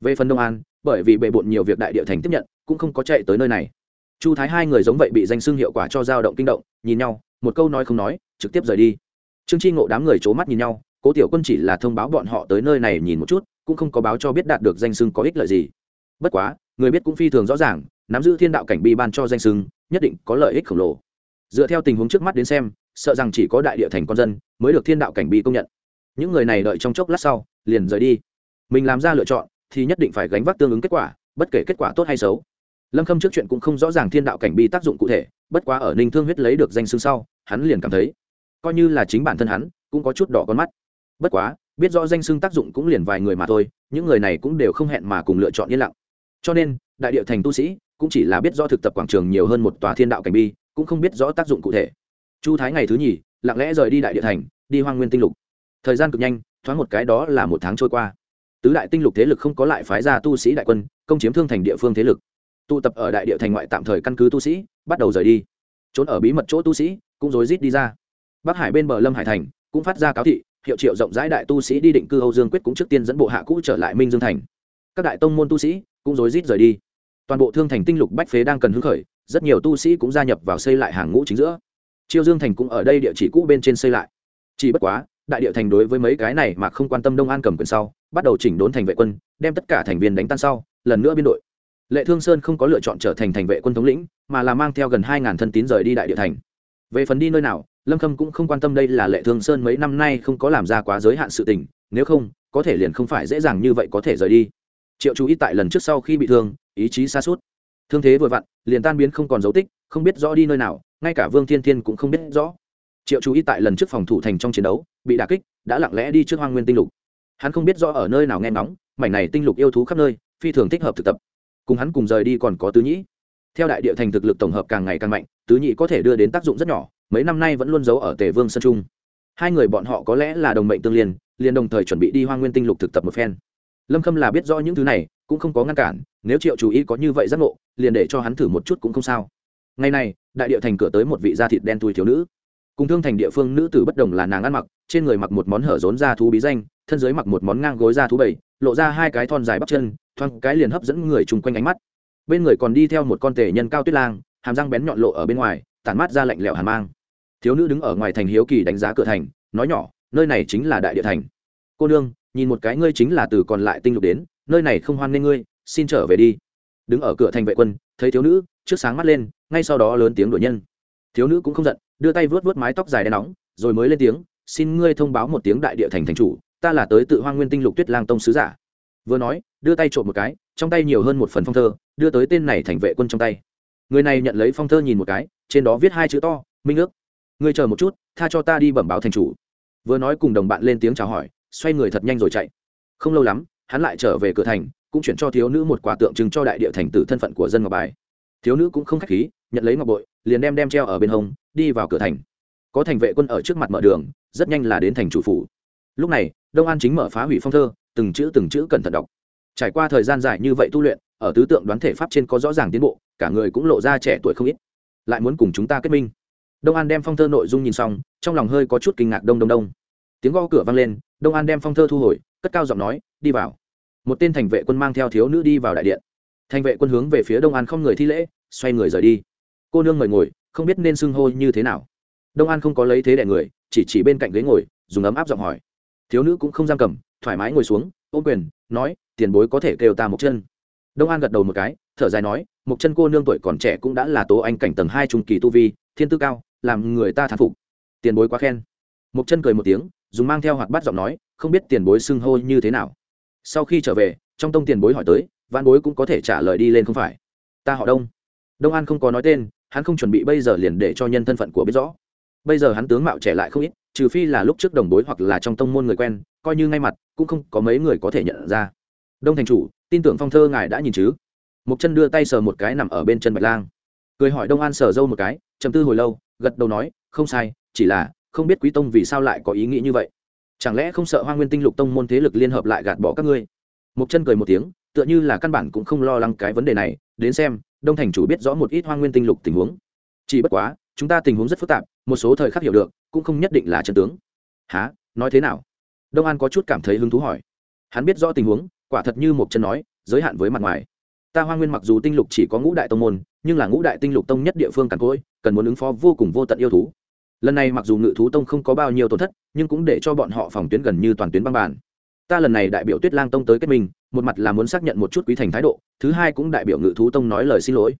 Về phần đông an, bởi vì bề bộn nhiều việc đại địa thành tiếp nhận, cũng không có chạy tới nơi này. Chu thái hai người giống vậy bị danh sưng hiệu quả cho dao động kinh động, nhìn nhau, một câu nói không nói, trực tiếp rời đi. Trương tri ngộ đám người c h ố mắt nhìn nhau, cố tiểu quân chỉ là thông báo bọn họ tới nơi này nhìn một chút, cũng không có báo cho biết đạt được danh sưng có ích lợi gì bất quá, người biết cũng phi thường rõ ràng, nắm giữ thiên đạo cảnh bi ban cho danh sưng nhất định có lợi ích khổng lồ. Dựa theo tình huống trước mắt đến xem, sợ rằng chỉ có đại địa thành con dân mới được thiên đạo cảnh bi công nhận. Những người này đợi trong chốc lát sau, liền rời đi. Mình làm ra lựa chọn, thì nhất định phải gánh vác tương ứng kết quả, bất kể kết quả tốt hay xấu. Lâm khâm trước chuyện cũng không rõ ràng thiên đạo cảnh bi tác dụng cụ thể, bất quá ở ninh thương huyết lấy được danh xưng sau, hắn liền cảm thấy, coi như là chính bản thân hắn, cũng có chút đỏ con mắt. Bất quá, biết rõ danh xưng tác dụng cũng liền vài người mà thôi, những người này cũng đều không hẹn mà cùng lựa chọn yên lặng cho nên, đại địa thành tu sĩ cũng chỉ là biết rõ thực tập quảng trường nhiều hơn một tòa thiên đạo cảnh bi, cũng không biết rõ tác dụng cụ thể. Chu thái ngày thứ nhì, lặng lẽ rời đi đại địa thành, đi hoang nguyên tinh lục. Thời gian cực nhanh, thoáng một cái đó là một tháng trôi qua. Tứ đại tinh lục thế lực không có lại phái ra tu sĩ đại quân, công chiếm thương thành địa phương thế lực. Tụ tập ở đại địa thành ngoại tạm thời căn cứ tu sĩ, bắt đầu rời đi. Trốn ở bí mật chỗ tu sĩ, cũng rối rít đi ra. Bắc hải bên bờ lâm hải thành cũng phát ra cáo thị, hiệu triệu rộng rãi đại tu sĩ đi định cư âu dương quyết cũng trước tiên dẫn bộ hạ cũ trở lại minh dương thành các đại tông môn tu sĩ cũng rối rít rời đi. Toàn bộ thương thành tinh lục bách phế đang cần hứng khởi, rất nhiều tu sĩ cũng gia nhập vào xây lại hàng ngũ chính giữa. Chiêu dương thành cũng ở đây địa chỉ cũ bên trên xây lại. Chỉ bất quá, đại địa thành đối với mấy cái này mà không quan tâm đông an cầm quyền sau, bắt đầu chỉnh đốn thành vệ quân, đem tất cả thành viên đánh tan sau, lần nữa biên đội. Lệ thương sơn không có lựa chọn trở thành thành vệ quân thống lĩnh, mà là mang theo gần hai ngàn thân tín rời đi đại địa thành. Về phần đi nơi nào, lâm khâm cũng không quan tâm đây là lệ thương sơn mấy năm nay không có làm ra quá giới hạn sự tình, nếu không, có thể liền không phải dễ dàng như vậy có thể rời đi triệu chú ý tại lần trước sau khi bị thương, ý chí xa suốt thương thế vừa vặn, liền tan biến không còn dấu tích, không biết rõ đi nơi nào, ngay cả vương thiên thiên cũng không biết rõ. Triệu chú ý tại lần trước phòng thủ thành trong chiến đấu, bị đà kích, đã lặng lẽ đi trước hoang nguyên tinh lục. Hắn không biết rõ ở nơi nào nghe ngóng, mảnh này tinh lục yêu thú khắp nơi, phi thường thích hợp thực tập. Cùng hắn cùng rời đi còn có tứ nhĩ. Theo đại địa thành thực lực tổng hợp càng ngày càng mạnh, tứ nhĩ có thể đưa đến tác dụng rất nhỏ, mấy năm nay vẫn luôn giấu ở tề vương sơn trung. Hai người bọn họ có lẽ là đồng mệnh tương liên, liền đồng thời chuẩn bị đi hoang nguyên tinh lục thực tập một phen lâm khâm là biết rõ những thứ này, cũng không có ngăn cản, nếu triệu chú ý có như vậy giác ngộ, liền để cho hắn thử một chút cũng không sao. Ngày này, đại địa thành cửa tới một vị da thịt đen thui thiếu nữ. Cùng thương thành địa phương nữ tử bất đồng là nàng ăn mặc, trên người mặc một món hở rốn da thú bí danh, thân dưới mặc một món ngang gối da thú bầy, lộ ra hai cái thon dài bắp chân thoang cái liền hấp dẫn người chung quanh ánh mắt. Bên người còn đi theo một con tể nhân cao tuyết lang, hàm răng bén nhọn lộ ở bên ngoài, tản mát ra lạnh lẽo hàn mang. Thiếu nữ đứng ở ngoài thành hiếu kỳ đánh giá cửa thành, nói nhỏ, nơi này chính là đại địa thành. Cô nương nhìn một cái ngươi chính là từ còn lại tinh lục đến, nơi này không hoan nghênh ngươi, xin trở về đi. Đứng ở cửa thành vệ quân, thấy thiếu nữ, trước sáng mắt lên, ngay sau đó lớn tiếng đuổi nhân. Thiếu nữ cũng không giận, đưa tay vớt vớt mái tóc dài đen nóng, rồi mới lên tiếng, xin ngươi thông báo một tiếng đại địa thành thành chủ, ta là tới tự hoang nguyên tinh lục tuyết lang tông sứ giả. Vừa nói, đưa tay trộm một cái, trong tay nhiều hơn một phần phong thơ, đưa tới tên này thành vệ quân trong tay. Người này nhận lấy phong thơ nhìn một cái, trên đó viết hai chữ to, minh ước, ngươi chờ một chút, tha cho ta đi bẩm báo thành chủ. Vừa nói cùng đồng bạn lên tiếng chào hỏi xoay người thật nhanh rồi chạy. Không lâu lắm, hắn lại trở về cửa thành, cũng chuyển cho thiếu nữ một quả tượng trưng cho đại địa thành tử thân phận của dân ngọc bài. Thiếu nữ cũng không khách khí, nhận lấy ngọc bội, liền đem đem treo ở bên hông, đi vào cửa thành. Có thành vệ quân ở trước mặt mở đường, rất nhanh là đến thành chủ phủ. Lúc này, đông an chính mở phá hủy phong thơ, từng chữ từng chữ cẩn thận đọc. Trải qua thời gian dài như vậy tu luyện, ở tứ tượng đoán thể pháp trên có rõ ràng tiến bộ, cả người cũng lộ ra trẻ tuổi không ít. Lại muốn cùng chúng ta kết minh. Đông an đem phong thơ nội dung nhìn xong, trong lòng hơi có chút kinh ngạc đông đông đông tiếng gõ cửa vang lên, đông an đem phong thơ thu hồi, cất cao giọng nói, đi vào. Một tên thành vệ quân mang theo thiếu nữ đi vào đại điện. Thành vệ quân hướng về phía đông an không người thi lễ, xoay người rời đi. Cô nương mời ngồi, không biết nên xưng hô như thế nào. Đông an không có lấy thế đẻ người, chỉ chỉ bên cạnh ghế ngồi, dùng ấm áp giọng hỏi. Thiếu nữ cũng không giam cầm, thoải mái ngồi xuống, ôm quyền, nói, tiền bối có thể kêu ta một chân. Đông an gật đầu một cái, thở dài nói một chân cô nương tuổi còn trẻ cũng đã là tố anh cảnh tầng hai trung kỳ tu vi, thiên tư cao, làm người ta thán phục. Tiền bối quá khen. Một chân cười một tiếng dùng mang theo hoạt bát giọng nói, không biết tiền bối xưng hô như thế nào. Sau khi trở về, trong tông tiền bối hỏi tới văn bối cũng có thể trả lời đi lên không phải? Ta họ đông. Đông an không có nói tên, hắn không chuẩn bị bây giờ liền để cho nhân thân phận của biết rõ. Bây giờ hắn tướng mạo trẻ lại không ít, trừ phi là lúc trước đồng bối hoặc là trong tông môn người quen, coi như ngay mặt, cũng không có mấy người có thể nhận ra. Đông thành chủ, tin tưởng phong thơ ngài đã nhìn chứ? Một chân đưa tay sờ một cái nằm ở bên chân bạch lang. Cười hỏi đông an sờ dâu một cái chầm tư hồi lâu, gật đầu nói, không sai, chỉ là không biết quý tông vì sao lại có ý nghĩ như vậy. Chẳng lẽ không sợ hoa nguyên tinh lục tông môn thế lực liên hợp lại gạt bỏ các ngươi? Mục chân cười một tiếng, tựa như là căn bản cũng không lo lắng cái vấn đề này, đến xem, đông thành chủ biết rõ một ít hoa nguyên tinh lục tình huống. Chỉ bất quá, chúng ta tình huống rất phức tạp, một số thời khắc hiểu được, cũng không nhất định là chân tướng. Há nói thế nào? Đông an có chút cảm thấy hứng thú hỏi. Hắn biết rõ tình huống, quả thật như một chân nói, giới hạn với mặt ngoài. Ta hoa nguyên mặc dù tinh lục chỉ có ngũ đại tông môn, nhưng là ngũ đại tinh lục tông nhất địa phương càn cỗi, cần muốn ứng phó vô cùng vô tận yêu thú lần này mặc dù ngự thú tông không có bao nhiêu tổn thất, nhưng cũng để cho bọn họ phòng tuyến gần như toàn tuyến băng bản ta lần này đại biểu tuyết lang tông tới kết minh, một mặt là muốn xác nhận một chút quý thành thái độ, thứ hai cũng đại biểu ngự thú tông nói lời xin lỗi.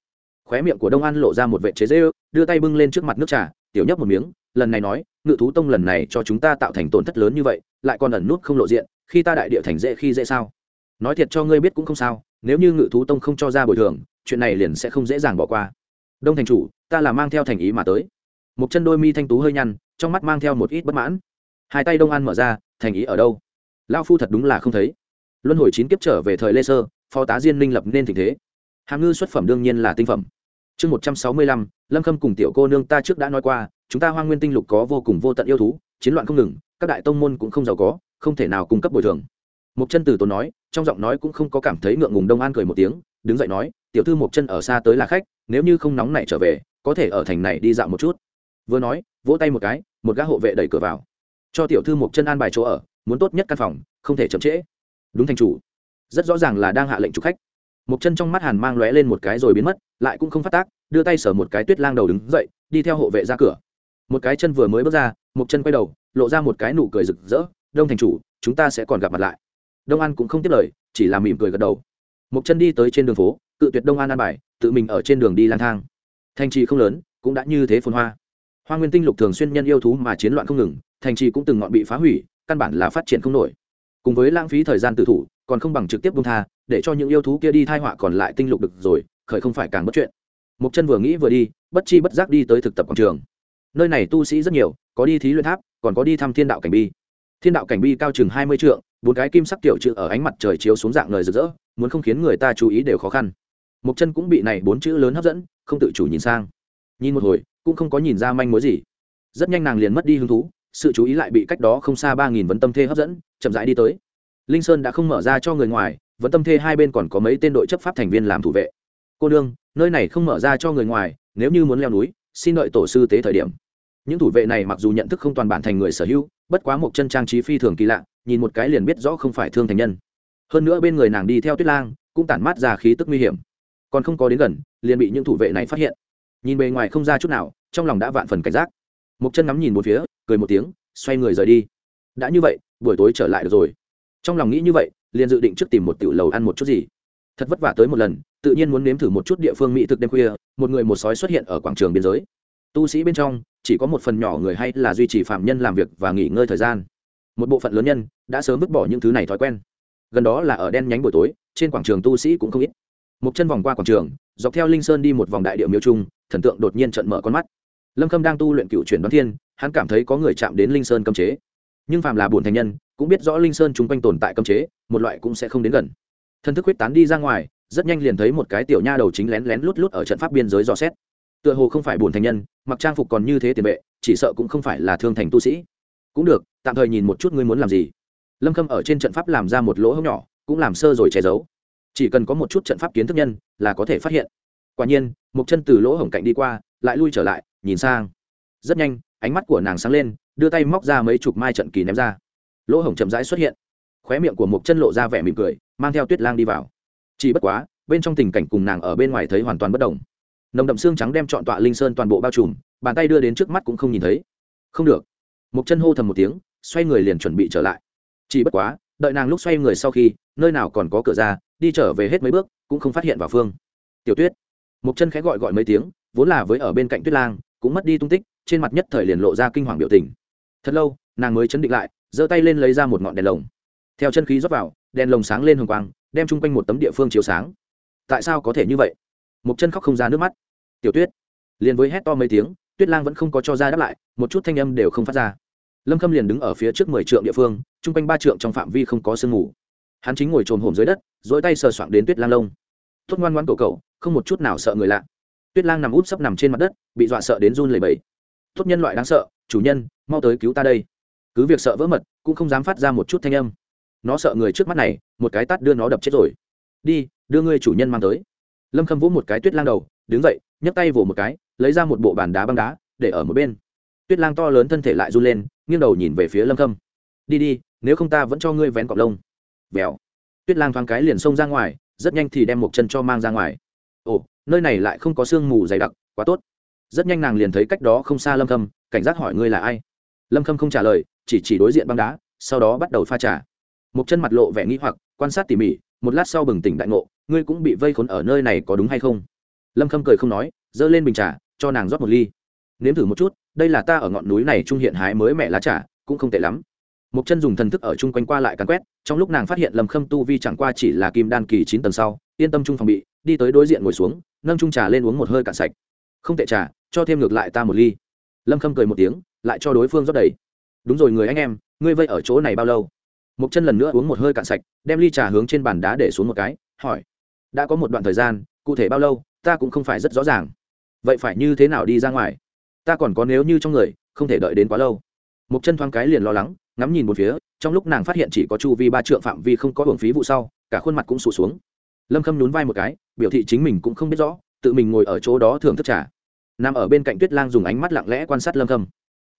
Khóe miệng của đông an lộ ra một vệ chế dễ ư đưa tay bưng lên trước mặt nước trà, tiểu nhấp một miếng, lần này nói, ngự thú tông lần này cho chúng ta tạo thành tổn thất lớn như vậy, lại còn ẩn nút không lộ diện, khi ta đại địa thành dễ khi dễ sao? Nói thiệt cho ngươi biết cũng không sao, nếu như ngự thú tông không cho ra bồi thường, chuyện này liền sẽ không dễ dàng bỏ qua. Đông thành chủ, ta là mang theo thành ý mà tới một chân đôi mi thanh tú hơi nhăn, trong mắt mang theo một ít bất mãn. Hai tay đông an mở ra, thành ý ở đâu? Lao phu thật đúng là không thấy. Luân hồi chín kiếp trở về thời lê sơ, phó tá diên minh lập nên tình thế. Hàm ngư xuất phẩm đương nhiên là tinh phẩm. Chương một trăm sáu mươi lăm, lâm khâm cùng tiểu cô nương ta trước đã nói qua, chúng ta hoang nguyên tinh lục có vô cùng vô tận yêu thú, chiến loạn không ngừng, các đại tông môn cũng không giàu có, không thể nào cung cấp bồi thường. Một chân từ tốn nói, trong giọng nói cũng không có cảm thấy ngượng ngùng đông an cười một tiếng, đứng dậy nói, tiểu thư một chân ở xa tới là khách, nếu như không nóng này trở về, có thể ở thành này đi dạo một chút vừa nói, vỗ tay một cái, một gã hộ vệ đẩy cửa vào. Cho tiểu thư một chân an bài chỗ ở, muốn tốt nhất căn phòng, không thể chậm trễ. Đúng thành chủ. Rất rõ ràng là đang hạ lệnh chủ khách. Một chân trong mắt hàn mang lóe lên một cái rồi biến mất, lại cũng không phát tác, đưa tay sở một cái tuyết lang đầu đứng dậy, đi theo hộ vệ ra cửa. Một cái chân vừa mới bước ra, một chân quay đầu, lộ ra một cái nụ cười rực rỡ, đông thành chủ, chúng ta sẽ còn gặp mặt lại. Đông an cũng không tiếp lời, chỉ là mỉm cười gật đầu. Một chân đi tới trên đường phố, cự tuyệt đông an an bài, tự mình ở trên đường đi lang thang. Thành trì không lớn, cũng đã như thế phồn hoa hoa nguyên tinh lục thường xuyên nhân yêu thú mà chiến loạn không ngừng, thành trì cũng từng ngọn bị phá hủy, căn bản là phát triển không nổi. Cùng với lãng phí thời gian tự thủ, còn không bằng trực tiếp bung tha, để cho những yêu thú kia đi thai họa còn lại tinh lục được rồi, khởi không phải càng bất chuyện. Một chân vừa nghĩ vừa đi, bất chi bất giác đi tới thực tập quảng trường. Nơi này tu sĩ rất nhiều, có đi thí luyện tháp, còn có đi thăm thiên đạo cảnh bi. Thiên đạo cảnh bi cao chừng hai mươi trượng, bốn cái kim sắc tiểu chữ ở ánh mặt trời chiếu xuống dạng lời rực rỡ, muốn không khiến người ta chú ý đều khó khăn. Một chân cũng bị này bốn chữ lớn hấp dẫn, không tự chủ nhìn sang. Nhìn một hồi cũng không có nhìn ra manh mối gì. Rất nhanh nàng liền mất đi hứng thú, sự chú ý lại bị cách đó không xa ba nghìn vấn tâm thê hấp dẫn, chậm rãi đi tới. Linh sơn đã không mở ra cho người ngoài vấn tâm thê hai bên còn có mấy tên đội chấp pháp thành viên làm thủ vệ. Cô đương nơi này không mở ra cho người ngoài, nếu như muốn leo núi, xin đợi tổ sư tế thời điểm. Những thủ vệ này mặc dù nhận thức không toàn bản thành người sở hữu, bất quá một chân trang trí phi thường kỳ lạ, nhìn một cái liền biết rõ không phải thương thành nhân. Hơn nữa bên người nàng đi theo tuyết lang, cũng tản mát ra khí tức nguy hiểm. Còn không có đến gần, liền bị những thủ vệ này phát hiện nhìn bề ngoài không ra chút nào, trong lòng đã vạn phần cảnh giác. Một chân ngắm nhìn một phía, cười một tiếng, xoay người rời đi. Đã như vậy, buổi tối trở lại được rồi. Trong lòng nghĩ như vậy, liền dự định trước tìm một tiểu lầu ăn một chút gì. Thật vất vả tới một lần, tự nhiên muốn nếm thử một chút địa phương mỹ thực đêm khuya, một người một sói xuất hiện ở quảng trường biên giới. Tu sĩ bên trong, chỉ có một phần nhỏ người hay là duy trì phạm nhân làm việc và nghỉ ngơi thời gian. Một bộ phận lớn nhân đã sớm vứt bỏ những thứ này thói quen. Gần đó là ở đen nhánh buổi tối, trên quảng trường tu sĩ cũng không ít. Một chân vòng qua quảng trường, dọc theo linh sơn đi một vòng đại điệu miêu trung thần tượng đột nhiên trận mở con mắt. Lâm khâm đang tu luyện cựu chuyển đoán thiên, hắn cảm thấy có người chạm đến linh sơn cấm chế. Nhưng phàm là bùn thành nhân, cũng biết rõ linh sơn chung quanh tồn tại cấm chế, một loại cũng sẽ không đến gần. Thần thức huyết tán đi ra ngoài, rất nhanh liền thấy một cái tiểu nha đầu chính lén lén lút lút ở trận pháp biên giới dò xét. Tựa hồ không phải bùn thành nhân, mặc trang phục còn như thế tiền vệ, chỉ sợ cũng không phải là thương thành tu sĩ. Cũng được, tạm thời nhìn một chút ngươi muốn làm gì. Lâm khâm ở trên trận pháp làm ra một lỗ hổng nhỏ, cũng làm sơ rồi che giấu. Chỉ cần có một chút trận pháp kiến thức nhân, là có thể phát hiện quả nhiên, một chân từ lỗ hổng cạnh đi qua, lại lui trở lại, nhìn sang. Rất nhanh, ánh mắt của nàng sáng lên, đưa tay móc ra mấy chục mai trận kỳ ném ra. Lỗ hổng chậm rãi xuất hiện. Khóe miệng của một chân lộ ra vẻ mỉm cười, mang theo tuyết lang đi vào. Chỉ bất quá, bên trong tình cảnh cùng nàng ở bên ngoài thấy hoàn toàn bất đồng. Nồng đậm xương trắng đem trọn tọa linh sơn toàn bộ bao trùm, bàn tay đưa đến trước mắt cũng không nhìn thấy. Không được. Một chân hô thầm một tiếng, xoay người liền chuẩn bị trở lại. Chỉ bất quá, đợi nàng lúc xoay người sau khi, nơi nào còn có cửa ra, đi trở về hết mấy bước, cũng không phát hiện vào phương. Tiểu tuyết một chân khẽ gọi gọi mấy tiếng, vốn là với ở bên cạnh tuyết lang, cũng mất đi tung tích, trên mặt nhất thời liền lộ ra kinh hoàng biểu tình. Thật lâu, nàng mới chấn định lại, giơ tay lên lấy ra một ngọn đèn lồng. Theo chân khí rót vào, đèn lồng sáng lên hồng quang, đem chung quanh một tấm địa phương chiếu sáng. Tại sao có thể như vậy? Một chân khóc không ra nước mắt. Tiểu tuyết, liền với hét to mấy tiếng, tuyết lang vẫn không có cho ra đáp lại, một chút thanh âm đều không phát ra. Lâm khâm liền đứng ở phía trước mười trượng địa phương, chung quanh ba trượng trong phạm vi không có sương mù. Hắn chính ngồi trồm hổm dưới đất dỗi tay sờ soạng đến tuyết lang lông. Tốt ngoan ngoan cổ cầu không một chút nào sợ người lạ. Tuyết lang nằm úp sấp nằm trên mặt đất, bị dọa sợ đến run lẩy bẩy. tốt nhân loại đáng sợ, chủ nhân, mau tới cứu ta đây. Cứ việc sợ vỡ mật, cũng không dám phát ra một chút thanh âm. Nó sợ người trước mắt này, một cái tát đưa nó đập chết rồi. Đi, đưa ngươi chủ nhân mang tới. Lâm khâm vỗ một cái tuyết lang đầu, đứng dậy, nhấc tay vỗ một cái, lấy ra một bộ bàn đá băng đá, để ở một bên. Tuyết lang to lớn thân thể lại run lên, nghiêng đầu nhìn về phía lâm khâm. Đi đi, nếu không ta vẫn cho ngươi vén cọc lông. Vèo. Tuyết lang thoáng cái liền xông ra ngoài, rất nhanh thì đem một chân cho mang ra ngoài ồ, nơi này lại không có sương mù dày đặc, quá tốt. Rất nhanh nàng liền thấy cách đó không xa lâm khâm, cảnh giác hỏi ngươi là ai? Lâm khâm không trả lời, chỉ chỉ đối diện băng đá, sau đó bắt đầu pha trà. Một chân mặt lộ vẻ nghĩ hoặc, quan sát tỉ mỉ, một lát sau bừng tỉnh đại ngộ, ngươi cũng bị vây khốn ở nơi này có đúng hay không? Lâm khâm cười không nói, giơ lên bình trà, cho nàng rót một ly. Nếm thử một chút, đây là ta ở ngọn núi này trung hiện hái mới mẹ lá trà, cũng không tệ lắm. Một chân dùng thần thức ở chung quanh qua lại càn quét, trong lúc nàng phát hiện lâm khâm tu vi chẳng qua chỉ là kim đan kỳ chín tầng sau, yên tâm trung phòng bị đi tới đối diện ngồi xuống, nâng trung trà lên uống một hơi cạn sạch. Không tệ trà, cho thêm ngược lại ta một ly. Lâm khâm cười một tiếng, lại cho đối phương rót đầy. Đúng rồi người anh em, ngươi vây ở chỗ này bao lâu? Một chân lần nữa uống một hơi cạn sạch, đem ly trà hướng trên bàn đá để xuống một cái, hỏi. Đã có một đoạn thời gian, cụ thể bao lâu, ta cũng không phải rất rõ ràng. Vậy phải như thế nào đi ra ngoài? Ta còn có nếu như trong người, không thể đợi đến quá lâu. Một chân thoáng cái liền lo lắng, ngắm nhìn một phía, trong lúc nàng phát hiện chỉ có chu vi ba trượng phạm vi không có hưởng phí vụ sau, cả khuôn mặt cũng sụt xuống lâm khâm nhún vai một cái biểu thị chính mình cũng không biết rõ tự mình ngồi ở chỗ đó thường thức trả nằm ở bên cạnh tuyết lang dùng ánh mắt lặng lẽ quan sát lâm khâm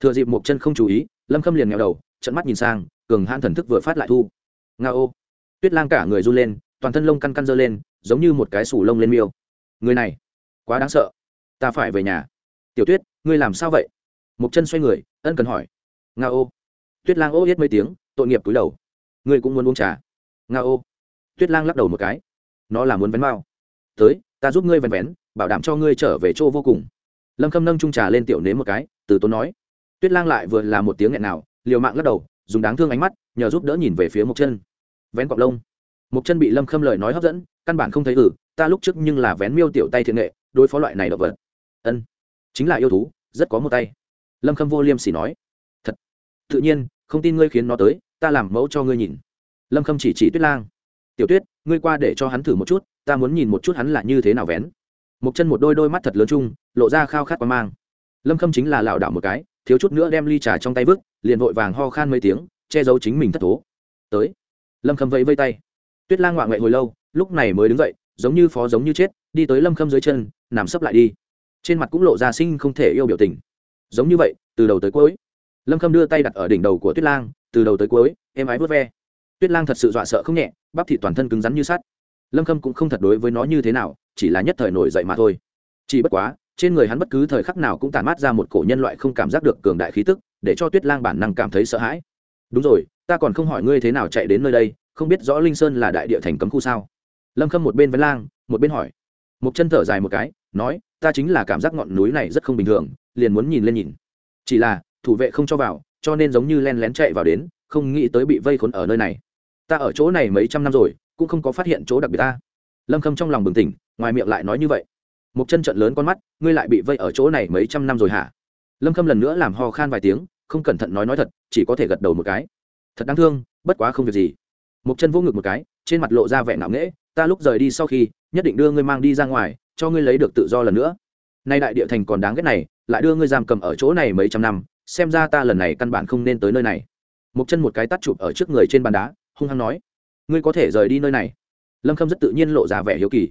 thừa dịp một chân không chú ý lâm khâm liền nghèo đầu trận mắt nhìn sang cường hãn thần thức vừa phát lại thu nga ô tuyết lang cả người run lên toàn thân lông căn căn dơ lên giống như một cái sủ lông lên miêu người này quá đáng sợ ta phải về nhà tiểu tuyết ngươi làm sao vậy một chân xoay người ân cần hỏi nga ô tuyết lang ô hết mấy tiếng tội nghiệp túi đầu ngươi cũng muốn uống trà nga ô tuyết lang lắc đầu một cái nó là muốn vén mao. Tới, ta giúp ngươi vén vén, bảo đảm cho ngươi trở về chỗ vô cùng. Lâm khâm nâng trung trà lên tiểu nếm một cái, từ tốn nói. Tuyết lang lại vừa là một tiếng nghẹn nào, liều mạng lắc đầu, dùng đáng thương ánh mắt, nhờ giúp đỡ nhìn về phía mộc chân. Vén cọc lông. Mộc chân bị lâm khâm lời nói hấp dẫn, căn bản không thấy ử ta lúc trước nhưng là vén miêu tiểu tay thiện nghệ, đối phó loại này động vật. Ân, chính là yêu thú, rất có một tay. Lâm khâm vô liêm sỉ nói. Thật. Tự nhiên, không tin ngươi khiến nó tới, ta làm mẫu cho ngươi nhìn. Lâm khâm chỉ chỉ tuyết lang tiểu tuyết, ngươi qua để cho hắn thử một chút, ta muốn nhìn một chút hắn là như thế nào vén. Một chân một đôi đôi mắt thật lớn chung, lộ ra khao khát qua mang. Lâm khâm chính là lảo đảo một cái, thiếu chút nữa đem ly trà trong tay vứt, liền vội vàng ho khan mấy tiếng, che giấu chính mình thất thố. Tới. Lâm khâm vẫy vây tay. Tuyết lang ngoạ ngoại hồi lâu, lúc này mới đứng dậy, giống như phó giống như chết, đi tới lâm khâm dưới chân, nằm sấp lại đi. Trên mặt cũng lộ ra sinh không thể yêu biểu tình. Giống như vậy, từ đầu tới cuối. Lâm khâm đưa tay đặt ở đỉnh đầu của tuyết lang, từ đầu tới cuối em ái vớt ve. Tuyết lang thật sự dọa sợ không nhẹ bắp thị toàn thân cứng rắn như sắt. Lâm khâm cũng không thật đối với nó như thế nào, chỉ là nhất thời nổi dậy mà thôi. Chỉ bất quá, trên người hắn bất cứ thời khắc nào cũng tàn mát ra một cổ nhân loại không cảm giác được cường đại khí tức, để cho tuyết lang bản năng cảm thấy sợ hãi. Đúng rồi, ta còn không hỏi ngươi thế nào chạy đến nơi đây, không biết rõ linh sơn là đại địa thành cấm khu sao? Lâm khâm một bên vấn lang, một bên hỏi. Một chân thở dài một cái, nói, ta chính là cảm giác ngọn núi này rất không bình thường, liền muốn nhìn lên nhìn. Chỉ là, thủ vệ không cho vào, cho nên giống như len lén chạy vào đến, không nghĩ tới bị vây khốn ở nơi này ta ở chỗ này mấy trăm năm rồi, cũng không có phát hiện chỗ đặc biệt ta. Lâm khâm trong lòng bừng tỉnh, ngoài miệng lại nói như vậy. Một chân trận lớn con mắt, ngươi lại bị vây ở chỗ này mấy trăm năm rồi hả? Lâm khâm lần nữa làm ho khan vài tiếng, không cẩn thận nói nói thật, chỉ có thể gật đầu một cái. Thật đáng thương, bất quá không việc gì. Một chân vỗ ngực một cái, trên mặt lộ ra vẻ nặng nễ ta lúc rời đi sau khi, nhất định đưa ngươi mang đi ra ngoài, cho ngươi lấy được tự do lần nữa. Nay đại địa thành còn đáng ghét này, lại đưa ngươi giam cầm ở chỗ này mấy trăm năm, xem ra ta lần này căn bản không nên tới nơi này. Một chân một cái tắt chụp ở trước người trên bàn đá hung hăng nói, ngươi có thể rời đi nơi này. Lâm khâm rất tự nhiên lộ ra vẻ hiếu kỳ.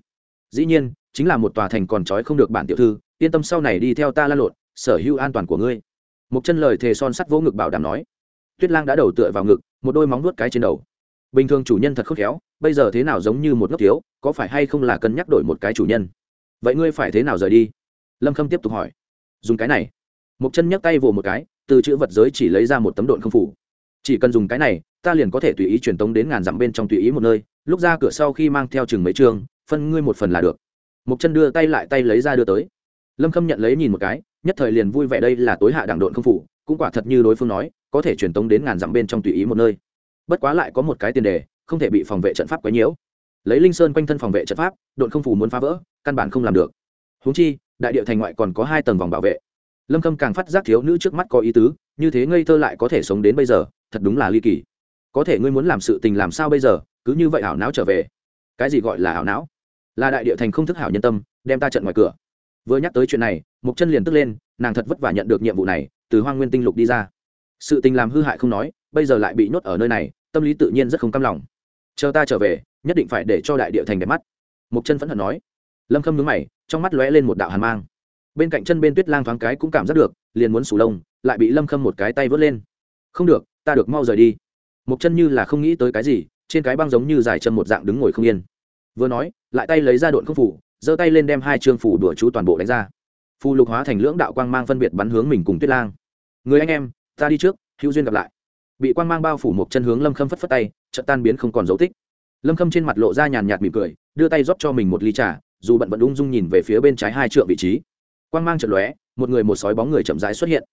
Dĩ nhiên, chính là một tòa thành còn trói không được bản tiểu thư, yên tâm sau này đi theo ta lan lộn, sở hữu an toàn của ngươi. Một chân lời thề son sắt vỗ ngực bảo đảm nói. Tuyết lang đã đầu tựa vào ngực, một đôi móng nuốt cái trên đầu. Bình thường chủ nhân thật khôn khéo, bây giờ thế nào giống như một ngốc thiếu, có phải hay không là cân nhắc đổi một cái chủ nhân? Vậy ngươi phải thế nào rời đi? Lâm khâm tiếp tục hỏi. Dùng cái này. Một chân nhấc tay vồ một cái, từ chữ vật giới chỉ lấy ra một tấm độn không phủ chỉ cần dùng cái này, ta liền có thể tùy ý truyền tống đến ngàn dặm bên trong tùy ý một nơi, lúc ra cửa sau khi mang theo chừng mấy chương phân ngươi một phần là được. Một chân đưa tay lại tay lấy ra đưa tới. Lâm khâm nhận lấy nhìn một cái, nhất thời liền vui vẻ đây là tối hạ đẳng độn không phủ, cũng quả thật như đối phương nói, có thể truyền tống đến ngàn dặm bên trong tùy ý một nơi. Bất quá lại có một cái tiền đề, không thể bị phòng vệ trận pháp quấy nhiễu. Lấy linh sơn quanh thân phòng vệ trận pháp, độn không phủ muốn phá vỡ, căn bản không làm được. Húng chi, đại địa thành ngoại còn có hai tầng vòng bảo vệ. Lâm khâm càng phát giác thiếu nữ trước mắt có ý tứ, như thế ngây thơ lại có thể sống đến bây giờ thật đúng là ly kỳ. Có thể ngươi muốn làm sự tình làm sao bây giờ, cứ như vậy ảo não trở về. Cái gì gọi là ảo não? Là đại địa thành không thức hảo nhân tâm, đem ta trận ngoài cửa. Vừa nhắc tới chuyện này mục chân liền tức lên, nàng thật vất vả nhận được nhiệm vụ này, từ hoang nguyên tinh lục đi ra. Sự tình làm hư hại không nói, bây giờ lại bị nhốt ở nơi này, tâm lý tự nhiên rất không cam lòng. Chờ ta trở về, nhất định phải để cho đại địa thành đẹp mắt. Mục chân vẫn hận nói. Lâm khâm nhướng mày, trong mắt lóe lên một đạo hàn mang. Bên cạnh chân bên tuyết lang thoáng cái cũng cảm giác được, liền muốn sủ lông, lại bị lâm khâm một cái tay vớt lên. Không được ta được mau rời đi. Một chân như là không nghĩ tới cái gì, trên cái băng giống như dài chân một dạng đứng ngồi không yên. Vừa nói, lại tay lấy ra độn không phủ, giơ tay lên đem hai chương phủ đùa chú toàn bộ đánh ra. Phù lục hóa thành lưỡng đạo quang mang phân biệt bắn hướng mình cùng tuyết lang. Người anh em, ta đi trước, hữu duyên gặp lại. Bị quang mang bao phủ một chân hướng lâm khâm phất phất tay trận tan biến không còn dấu tích. Lâm khâm trên mặt lộ ra nhàn nhạt mỉm cười, đưa tay rót cho mình một ly trà, dù bận vẫn ung dung nhìn về phía bên trái hai trượng vị trí. Quang mang trận lóe, một người một sói bóng người chậm rãi xuất hiện.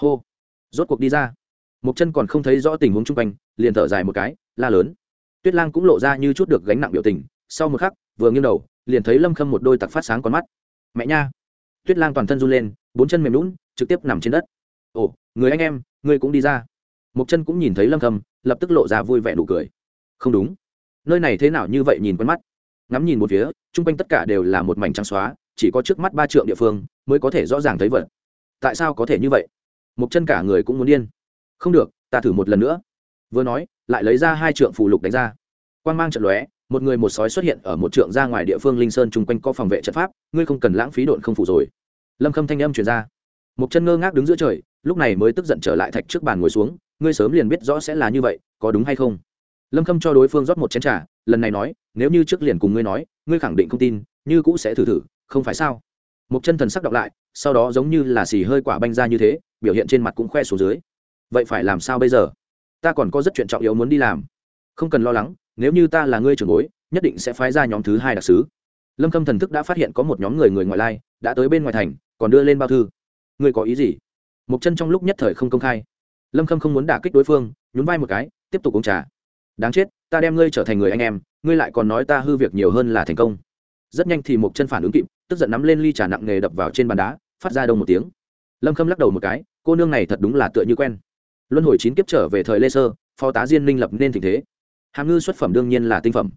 Hô, rốt cuộc đi ra một chân còn không thấy rõ tình huống chung quanh, liền thở dài một cái, la lớn. Tuyết lang cũng lộ ra như chút được gánh nặng biểu tình, sau một khắc, vừa nghiêng đầu, liền thấy lâm khâm một đôi tặc phát sáng con mắt. Mẹ nha. Tuyết lang toàn thân run lên, bốn chân mềm lún trực tiếp nằm trên đất. Ồ, người anh em ngươi cũng đi ra. Một chân cũng nhìn thấy lâm khâm, lập tức lộ ra vui vẻ nụ cười. Không đúng. Nơi này thế nào như vậy nhìn quen mắt. Ngắm nhìn một phía, chung quanh tất cả đều là một mảnh trắng xóa, chỉ có trước mắt ba trượng địa phương mới có thể rõ ràng thấy vật. Tại sao có thể như vậy? Một chân cả người cũng muốn điên không được, ta thử một lần nữa. Vừa nói, lại lấy ra hai trượng phù lục đánh ra. Quan g mang trận lóe, một người một sói xuất hiện ở một trượng ra ngoài địa phương linh sơn chung quanh có phòng vệ trận pháp, ngươi không cần lãng phí độn không phủ rồi. Lâm khâm thanh âm truyền ra. Một chân ngơ ngác đứng giữa trời, lúc này mới tức giận trở lại thạch trước bàn ngồi xuống, ngươi sớm liền biết rõ sẽ là như vậy, có đúng hay không? Lâm khâm cho đối phương rót một chén t r à lần này nói, nếu như trước liền cùng ngươi nói, ngươi khẳng định không tin, như cũ sẽ thử thử, không phải sao? Một chân thần sắc đọc lại, sau đó giống như là xì hơi quả banh ra như thế, biểu hiện trên mặt cũng khoe xuống dưới vậy phải làm sao bây giờ? Ta còn có rất chuyện trọng yếu muốn đi làm. Không cần lo lắng, nếu như ta là ngươi trưởng bối, nhất định sẽ phái ra nhóm thứ hai đặc s ứ lâm khâm thần thức đã phát hiện có một nhóm người người ngoại lai, đã tới bên ngoài thành, còn đưa lên bao thư. Ngươi có ý gì? Mộc chân trong lúc nhất thời không công khai. Lâm khâm không muốn đả kích đối phương, nhún vai một cái, tiếp tục uống trà. Đáng chết, ta đem ngươi trở thành người anh em, ngươi lại còn nói ta hư việc nhiều hơn là thành công. Rất nhanh thì mộc chân phản ứng kịp, tức giận nắm lên ly trà nặng nghề đập vào trên bàn đá, phát ra đông một tiếng. Lâm khâm lắc đầu một cái, cô nương này thật đúng là tựa như quen luân hồi chín kiếp trở về thời lê sơ, phó tá diên minh lập nên tình thế. Hàm ngư xuất phẩm đương nhiên là tinh phẩm.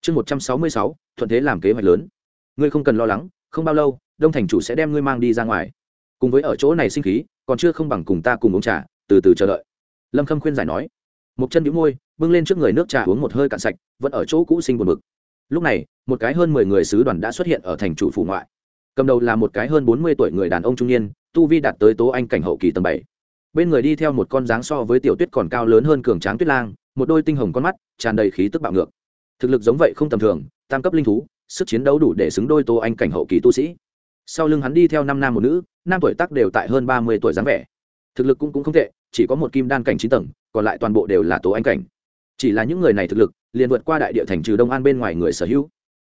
Chương một trăm sáu mươi sáu, thuận thế làm kế hoạch lớn. Ngươi không cần lo lắng, không bao lâu, đông thành chủ sẽ đem ngươi mang đi ra ngoài. Cùng với ở chỗ này sinh khí, còn chưa không bằng cùng ta cùng uống trà, từ từ chờ đợi. Lâm khâm khuyên giải nói. Một chân nhũ môi, bưng lên trước người nước trà uống một hơi cạn sạch, vẫn ở chỗ cũ sinh buồn bực. Lúc này, một cái hơn mười người sứ đoàn đã xuất hiện ở thành chủ phủ ngoại. Cầm đầu là một cái hơn bốn mươi tuổi người đàn ông trung niên, tu vi đạt tới tố anh cảnh hậu kỳ tầng bảy bên người đi theo một con dáng so với tiểu tuyết còn cao lớn hơn cường tráng tuyết lang một đôi tinh hồng con mắt tràn đầy khí tức bạo ngược. Thực lực giống vậy không tầm thường tam cấp linh thú sức chiến đấu đủ để xứng đôi Tô anh cảnh hậu kỳ tu sĩ. Sau lưng hắn đi theo năm nam một nữ nam tuổi tác đều tại hơn ba mươi tuổi dáng vẻ. Thực lực cũng, cũng không tệ chỉ có một kim đan cảnh chín tầng còn lại toàn bộ đều là tố anh cảnh. Chỉ là những người này thực lực liền vượt qua đại địa thành trừ đông an bên ngoài người sở hữu.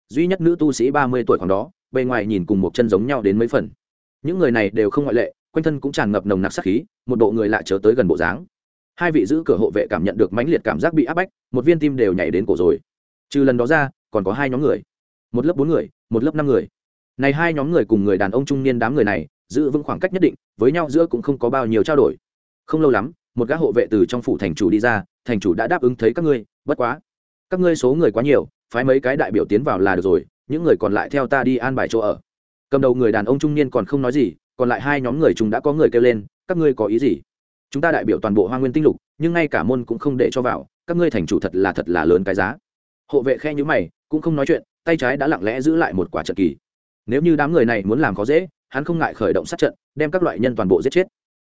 Duy nhất nữ tu sĩ ba mươi tuổi còn đó bề ngoài nhìn cùng một chân giống nhau đến mấy phần. Những người này đều không ngoại lệ quanh thân cũng tràn ngập nồng nặc sát khí, một bộ người lạ chớ tới gần bộ dáng. Hai vị giữ cửa hộ vệ cảm nhận được mãnh liệt cảm giác bị áp bách, một viên tim đều nhảy đến cổ rồi. Trừ lần đó ra, còn có hai nhóm người. Một lớp bốn người, một lớp năm người. Này hai nhóm người cùng người đàn ông trung niên đám người này, giữ vững khoảng cách nhất định, với nhau giữa cũng không có bao nhiêu trao đổi. Không lâu lắm, một gã hộ vệ từ trong phủ thành chủ đi ra, thành chủ đã đáp ứng thấy các ngươi, bất quá, các ngươi số người quá nhiều, phái mấy cái đại biểu tiến vào là được rồi, những người còn lại theo ta đi an bài chỗ ở. Cầm đầu người đàn ông trung niên còn không nói gì còn lại hai nhóm người chúng đã có người kêu lên, các ngươi có ý gì? Chúng ta đại biểu toàn bộ hoa nguyên tinh lục, nhưng ngay cả môn cũng không để cho vào, các ngươi thành chủ thật là thật là lớn cái giá. Hộ vệ khe nhữ mày, cũng không nói chuyện, tay trái đã lặng lẽ giữ lại một quả trận kỳ. Nếu như đám người này muốn làm khó dễ, hắn không ngại khởi động sát trận, đem các loại nhân toàn bộ giết chết.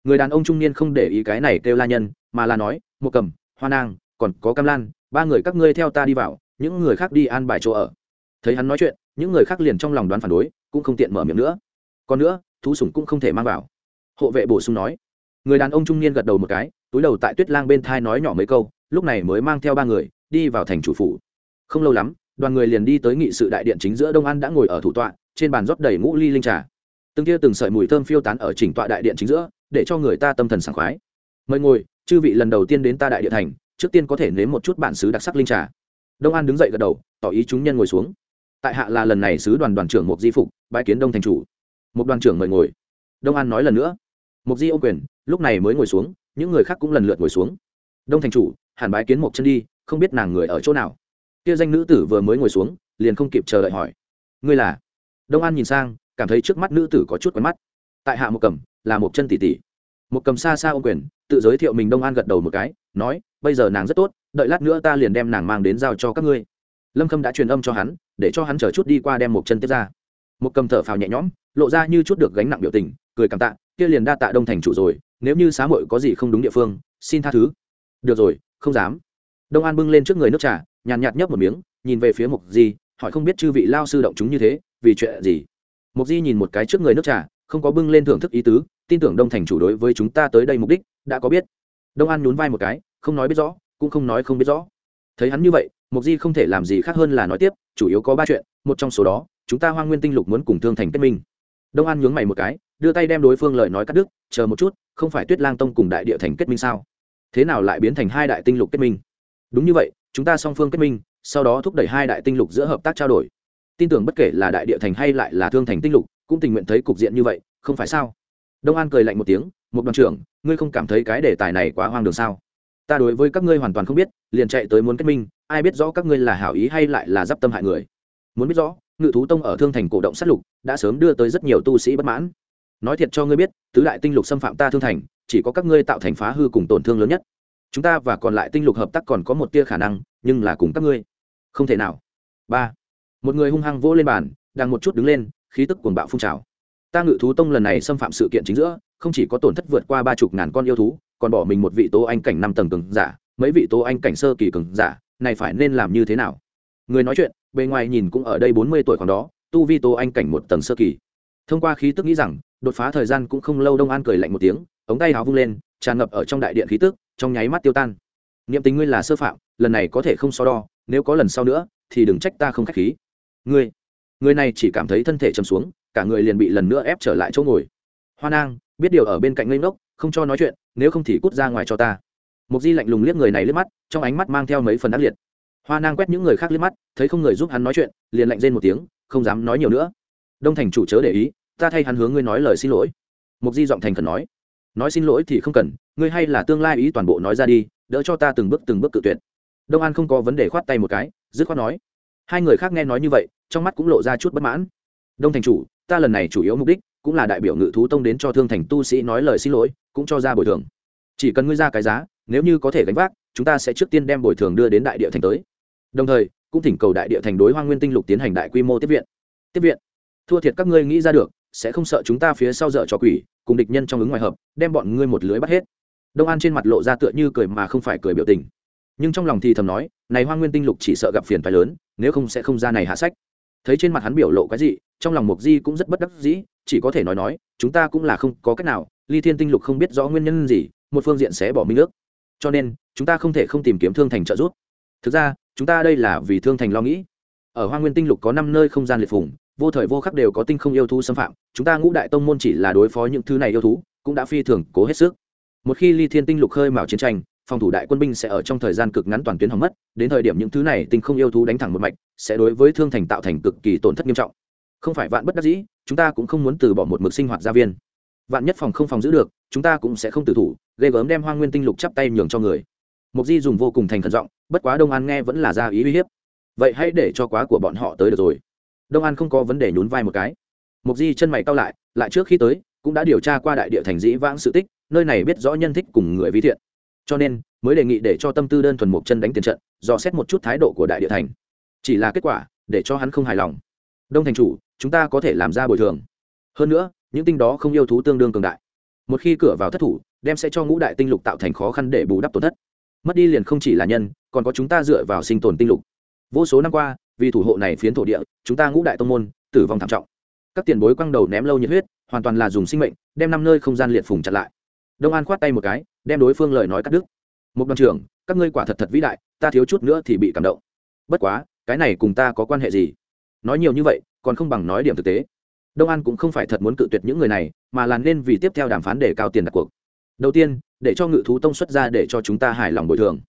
Người đàn ông trung niên không để ý cái này kêu la nhân, mà là nói một cầm, hoa nang, còn có cam lan, ba người các ngươi theo ta đi vào, những người khác đi an bài chỗ ở. Thấy hắn nói chuyện, những người khác liền trong lòng đoán phản đối, cũng không tiện mở miệng nữa. Còn nữa thú sủng cũng không thể mang vào. Hộ vệ bổ sung nói. Người đàn ông trung niên gật đầu một cái, túi đầu tại tuyết lang bên thai nói nhỏ mấy câu, lúc này mới mang theo ba người, đi vào thành chủ phủ. Không lâu lắm, đoàn người liền đi tới nghị sự đại điện chính giữa đông an đã ngồi ở thủ tọa, trên bàn rót đầy ngũ ly linh trà. Từng kia từng sợi mùi thơm phiêu tán ở chỉnh tọa đại điện chính giữa, để cho người ta tâm thần sảng khoái. Mời ngồi, chư vị lần đầu tiên đến ta đại địa thành, trước tiên có thể nếm một chút bản xứ đặc sắc linh trà. Đông an đứng dậy gật đầu, tỏ ý chúng nhân ngồi xuống. Tại hạ là lần này sứ đoàn đoàn trưởng mục di phục bãi kiến đông thành chủ một đoàn trưởng mời ngồi. Đông an nói lần nữa. Mục di ô quyền, lúc này mới ngồi xuống, những người khác cũng lần lượt ngồi xuống. Đông thành chủ, hàn bái kiến một chân đi, không biết nàng người ở chỗ nào. Kia danh nữ tử vừa mới ngồi xuống, liền không kịp chờ đợi hỏi. Ngươi là? Đông an nhìn sang, cảm thấy trước mắt nữ tử có chút quen mắt. Tại hạ một cầm, là một chân tỷ tỷ. Một cầm xa xa ô quyền, tự giới thiệu mình đông an gật đầu một cái, nói, bây giờ nàng rất tốt, đợi lát nữa ta liền đem nàng mang đến giao cho các ngươi. Lâm khâm đã truyền âm cho hắn, để cho hắn chờ chút đi qua đem một chân tiếp ra. Một cầm thở phào nhẹ nhõm lộ ra như chút được gánh nặng biểu tình, cười cảm tạ, kia liền đa tạ đông thành chủ rồi, nếu như xá muội có gì không đúng địa phương, xin tha thứ. Được rồi, không dám. Đông an bưng lên trước người nước trà, nhàn nhạt nhấp một miếng, nhìn về phía mục di, hỏi không biết chư vị lao sư động chúng như thế, vì chuyện gì? Mục di nhìn một cái trước người nước trà, không có bưng lên thưởng thức ý tứ, tin tưởng đông thành chủ đối với chúng ta tới đây mục đích, đã có biết. Đông an nhún vai một cái, không nói biết rõ, cũng không nói không biết rõ. Thấy hắn như vậy mục di không thể làm gì khác hơn là nói tiếp, chủ yếu có ba chuyện, một trong số đó, chúng ta hoang nguyên tinh lục muốn cùng thương thành kết minh đông an nhướng mày một cái, đưa tay đem đối phương lời nói cắt đứt, chờ một chút, không phải tuyết lang tông cùng đại địa thành kết minh sao? Thế nào lại biến thành hai đại tinh lục kết minh? Đúng như vậy, chúng ta song phương kết minh, sau đó thúc đẩy hai đại tinh lục giữa hợp tác trao đổi. Tin tưởng bất kể là đại địa thành hay lại là thương thành tinh lục, cũng tình nguyện thấy cục diện như vậy, không phải sao? Đông an cười lạnh một tiếng một đoàn trưởng, ngươi không cảm thấy cái đề tài này quá hoang đường sao? Ta đối với các ngươi hoàn toàn không biết, liền chạy tới muốn kết minh, ai biết rõ các ngươi là hảo ý hay lại là d i p tâm hại người? Muốn biết rõ ngự thú tông ở thương thành cổ động sát lục, đã sớm đưa tới rất nhiều tu sĩ bất mãn. Nói thiệt cho ngươi biết, tứ đại tinh lục xâm phạm ta thương thành, chỉ có các ngươi tạo thành phá hư cùng tổn thương lớn nhất. Chúng ta và còn lại tinh lục hợp tác còn có một tia khả năng, nhưng là cùng các ngươi. Không thể nào. Ba. Một người hung hăng vỗ lên bàn, đang một chút đứng lên, khí tức cuồng bạo phun trào. Ta ngự thú tông lần này xâm phạm sự kiện chính giữa, không chỉ có tổn thất vượt qua ba chục ngàn con yêu thú, còn bỏ mình một vị tố anh cảnh năm tầng cường giả, mấy vị tố anh cảnh sơ kỳ cường giả, này phải nên làm như thế nào? Người nói chuyện bề ngoài nhìn cũng ở đây bốn mươi tuổi còn đó, tu vi tô anh cảnh một tầng sơ kỳ. Thông qua khí tức nghĩ rằng, đột phá thời gian cũng không lâu đông an cười lạnh một tiếng, ống tay áo vung lên, tràn ngập ở trong đại điện khí tức, trong nháy mắt tiêu tan. Niệm tình ngươi là sơ phạm, lần này có thể không so đo, nếu có lần sau nữa, thì đừng trách ta không khách khí. Ngươi, người này chỉ cảm thấy thân thể chầm xuống, cả người liền bị lần nữa ép trở lại chỗ ngồi. Hoa nang, biết điều ở bên cạnh ngây ngốc, không cho nói chuyện, nếu không thì cút ra ngoài cho ta. Mục di lạnh lùng liếc người này liếc mắt, trong ánh mắt mang theo mấy phần ác liệt hoa nang quét những người khác liếc mắt, thấy không người giúp hắn nói chuyện, liền lạnh rên một tiếng, không dám nói nhiều nữa. Đông thành chủ chớ để ý, ta thay hắn hướng ngươi nói lời xin lỗi. Mục di giọng thành khẩn nói. Nói xin lỗi thì không cần, ngươi hay là tương lai ý toàn bộ nói ra đi, đỡ cho ta từng bước từng bước cự tuyệt. Đông an không có vấn đề khoát tay một cái, dứt khoát nói. Hai người khác nghe nói như vậy, trong mắt cũng lộ ra chút bất mãn. Đông thành chủ, ta lần này chủ yếu mục đích cũng là đại biểu ngự thú tông đến cho thương thành tu sĩ nói lời xin lỗi, cũng cho ra bồi thường. Chỉ cần ngươi ra cái giá, nếu như có thể gánh vác, chúng ta sẽ trước tiên đem bồi thường đưa đến đại địa thành tới đồng thời, cũng thỉnh cầu đại địa thành đối hoa nguyên tinh lục tiến hành đại quy mô tiếp viện. Tiếp viện. Thua thiệt các ngươi nghĩ ra được, sẽ không sợ chúng ta phía sau dở cho quỷ, cùng địch nhân trong ứng ngoài hợp, đem bọn ngươi một lưới bắt hết. Đông an trên mặt lộ ra tựa như cười mà không phải cười biểu tình. Nhưng trong lòng thì thầm nói, này hoa nguyên tinh lục chỉ sợ gặp phiền phái lớn, nếu không sẽ không ra này hạ sách. Thấy trên mặt hắn biểu lộ cái gì trong lòng mục di cũng rất bất đắc dĩ, chỉ có thể nói nói, chúng ta cũng là không có cách nào, ly thiên tinh lục không biết rõ nguyên nhân gì, một phương diện sẽ bỏ minh nước. Cho nên, chúng ta không thể không tìm kiếm thương thành trợ giúp. Thực ra chúng ta đây là vì thương thành lo nghĩ. Ở hoa nguyên tinh lục có năm nơi không gian liệt phủng vô thời vô khắc đều có tinh không yêu thú xâm phạm, chúng ta ngũ đại tông môn chỉ là đối phó những thứ này yêu thú, cũng đã phi thường cố hết sức. Một khi ly thiên tinh lục khơi mào chiến tranh, phòng thủ đại quân binh sẽ ở trong thời gian cực ngắn toàn tuyến hỏng mất, đến thời điểm những thứ này tinh không yêu thú đánh thẳng một mạch, sẽ đối với thương thành tạo thành cực kỳ tổn thất nghiêm trọng. Không phải vạn bất đắc dĩ, chúng ta cũng không muốn từ bỏ một mực sinh hoạt gia viên. Vạn nhất phòng không phòng giữ được, chúng ta cũng sẽ không tử thủ, ghê gớm đem hoa nguyên tinh lục chắp tay nhường cho người. Mục di dùng vô cùng thành khẩn giọng bất quá đông an nghe vẫn là ra ý uy hiếp. Vậy hãy để cho quá của bọn họ tới được rồi. Đông an không có vấn đề nhún vai một cái. Mục di chân mày cao lại lại trước khi tới, cũng đã điều tra qua đại địa thành dĩ vãng sự tích, nơi này biết rõ nhân thích cùng người vi thiện. Cho nên, mới đề nghị để cho tâm tư đơn thuần một chân đánh tiền trận, dò xét một chút thái độ của đại địa thành. Chỉ là kết quả, để cho hắn không hài lòng. Đông thành chủ, chúng ta có thể làm ra bồi thường. Hơn nữa, những tinh đó không yêu thú tương đương cường đại. Một khi cửa vào thất thủ, đem sẽ cho ngũ đại tinh lục tạo thành khó khăn để bù đắp tổn thất mất đi liền không chỉ là nhân, còn có chúng ta dựa vào sinh tồn tinh lục. Vô số năm qua, vì thủ hộ này phiến thổ địa, chúng ta ngũ đại tông môn, tử vong thảm trọng. Các tiền bối quăng đầu ném lâu nhiệt huyết, hoàn toàn là dùng sinh mệnh, đem năm nơi không gian liệt phùng chặt lại. Đông an khoát tay một cái, đem đối phương lời nói cắt đứt. Một đoàn trưởng, các ngươi quả thật thật vĩ đại, ta thiếu chút nữa thì bị cảm động. Bất quá, cái này cùng ta có quan hệ gì? Nói nhiều như vậy, còn không bằng nói điểm thực tế. Đông an cũng không phải thật muốn cự tuyệt những người này, mà là nên vì tiếp theo đàm phán để cao tiền đặt cuộc. Đầu tiên để cho ngự thú tông xuất ra để cho chúng ta hài lòng bồi thường.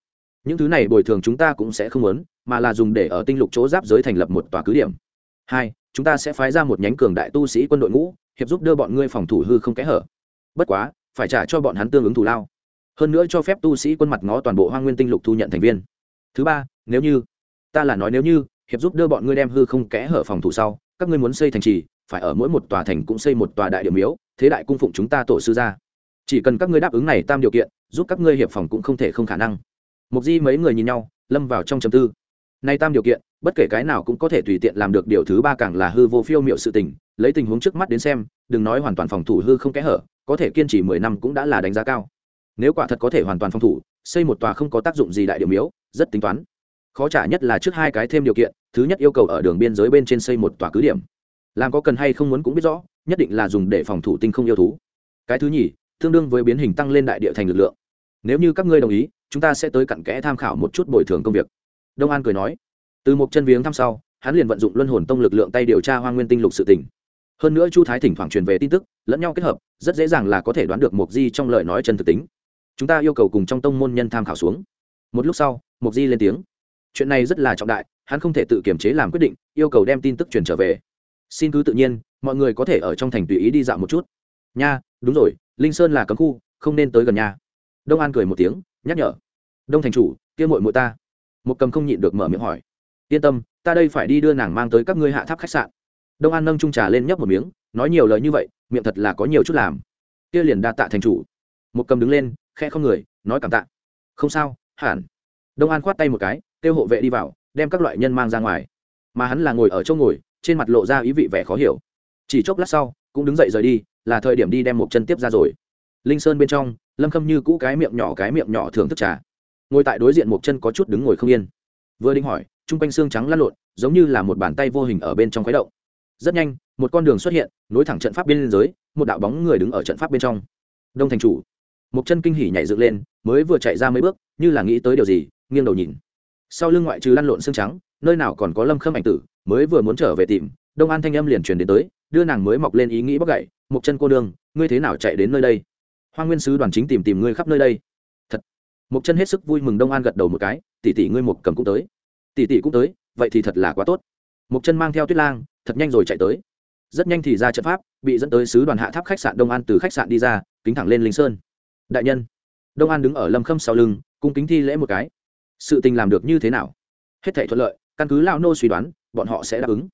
Những thứ này bồi thường chúng ta cũng sẽ không muốn, mà là dùng để ở tinh lục chỗ giáp giới thành lập một tòa cứ điểm. Hai, chúng ta sẽ phái ra một nhánh cường đại tu sĩ quân đội ngũ, hiệp giúp đưa bọn ngươi phòng thủ hư không kẽ hở. Bất quá, phải trả cho bọn hắn tương ứng thủ lao. Hơn nữa cho phép tu sĩ quân mặt ngó toàn bộ hoa nguyên tinh lục thu nhận thành viên. Thứ ba, nếu như, ta là nói nếu như, hiệp giúp đưa bọn ngươi đem hư không kẽ hở phòng thủ sau, các ngươi muốn xây thành trì, phải ở mỗi một tòa thành cũng xây một tòa đại điểm miếu, thế đại cung phụng chúng ta tổ sư ra chỉ cần các ngươi đáp ứng này tam điều kiện, giúp các ngươi hiệp phòng cũng không thể không khả năng. Mục di mấy người nhìn nhau, lâm vào trong chầm tư. Nay tam điều kiện, bất kể cái nào cũng có thể tùy tiện làm được điều thứ ba càng là hư vô phiêu miệu sự tình, lấy tình huống trước mắt đến xem, đừng nói hoàn toàn phòng thủ hư không kẽ hở, có thể kiên trì mười năm cũng đã là đánh giá cao. Nếu quả thật có thể hoàn toàn phòng thủ, xây một tòa không có tác dụng gì đại điểm miếu rất tính toán. Khó trả nhất là trước hai cái thêm điều kiện, thứ nhất yêu cầu ở đường biên giới bên trên xây một tòa cứ điểm. Làm có cần hay không muốn cũng biết rõ, nhất định là dùng để phòng thủ tinh không yêu thú. Cái thứ nhì tương đương với biến hình tăng lên đại địa thành lực lượng. Nếu như các ngươi đồng ý, chúng ta sẽ tới cặn kẽ tham khảo một chút bồi thường công việc. Đông an cười nói. Từ một chân viếng thăm sau, hắn liền vận dụng luân hồn tông lực lượng tay điều tra hoa nguyên tinh lục sự tỉnh hơn nữa chu thái thỉnh thoảng truyền về tin tức, lẫn nhau kết hợp, rất dễ dàng là có thể đoán được mục di trong lời nói chân thực tính. Chúng ta yêu cầu cùng trong tông môn nhân tham khảo xuống. Một lúc sau mục di lên tiếng. Chuyện này rất là trọng đại, hắn không thể tự kiểm chế làm quyết định, yêu cầu đem tin tức truyền trở về. Xin cứ tự nhiên, mọi người có thể ở trong thành tùy ý đi dạo một chút. Nha đúng rồi, linh sơn là cấm khu, không nên tới gần nhà. Đông an cười một tiếng, nhắc nhở. Đông thành chủ, kia mội mội ta. Một cầm không nhịn được mở miệng hỏi. Yên tâm, ta đây phải đi đưa nàng mang tới các ngươi hạ tháp khách sạn. Đông an nâng trung trà lên nhấp một miếng, nói nhiều lời như vậy, miệng thật là có nhiều chút làm. Kia liền đa tạ thành chủ. Một cầm đứng lên khe không người, nói cảm tạ. Không sao, hẳn. Đông an khoát tay một cái, kêu hộ vệ đi vào, đem các loại nhân mang ra ngoài. Mà hắn là ngồi ở chỗ ngồi, trên mặt lộ ra ý vị vẻ khó hiểu. Chỉ chốc lát sau cũng đứng dậy rời đi, là thời điểm đi đem một chân tiếp ra rồi. Linh sơn bên trong, lâm khâm như cũ cái miệng nhỏ cái miệng nhỏ thưởng thức trà. Ngồi tại đối diện một chân có chút đứng ngồi không yên. Vừa định hỏi, chung quanh xương trắng lăn lộn, giống như là một bàn tay vô hình ở bên trong khuấy động. Rất nhanh, một con đường xuất hiện, nối thẳng trận pháp bên giới, một đạo bóng người đứng ở trận pháp bên trong. Đông thành chủ. Một chân kinh hỉ nhảy dựng lên, mới vừa chạy ra mấy bước, như là nghĩ tới điều gì, nghiêng đầu nhìn. Sau lưng ngoại trừ lăn lộn xương trắng, nơi nào còn có lâm khâm ảnh tử, mới vừa muốn trở về tìm, đông an thanh âm liền truyền đến tới đưa nàng mới mọc lên ý nghĩ bóc gậy một chân cô đường ngươi thế nào chạy đến nơi đây? Hoa nguyên sứ đoàn chính tìm tìm ngươi khắp nơi đây. Thật. Một chân hết sức vui mừng đông an gật đầu một cái, tỷ tỷ ngươi một cầm cũng tới. Tỷ tỷ cũng tới, vậy thì thật là quá tốt. Một chân mang theo tuyết lang, thật nhanh rồi chạy tới. Rất nhanh thì ra trận pháp, bị dẫn tới sứ đoàn hạ tháp khách sạn đông an từ khách sạn đi ra, kính thẳng lên linh sơn. Đại nhân. Đông an đứng ở lâm khâm sau lưng, cung kính thi lễ một cái. Sự tình làm được như thế nào? Hết thể thuận lợi, căn cứ lao nô suy đoán, bọn họ sẽ đáp ứng.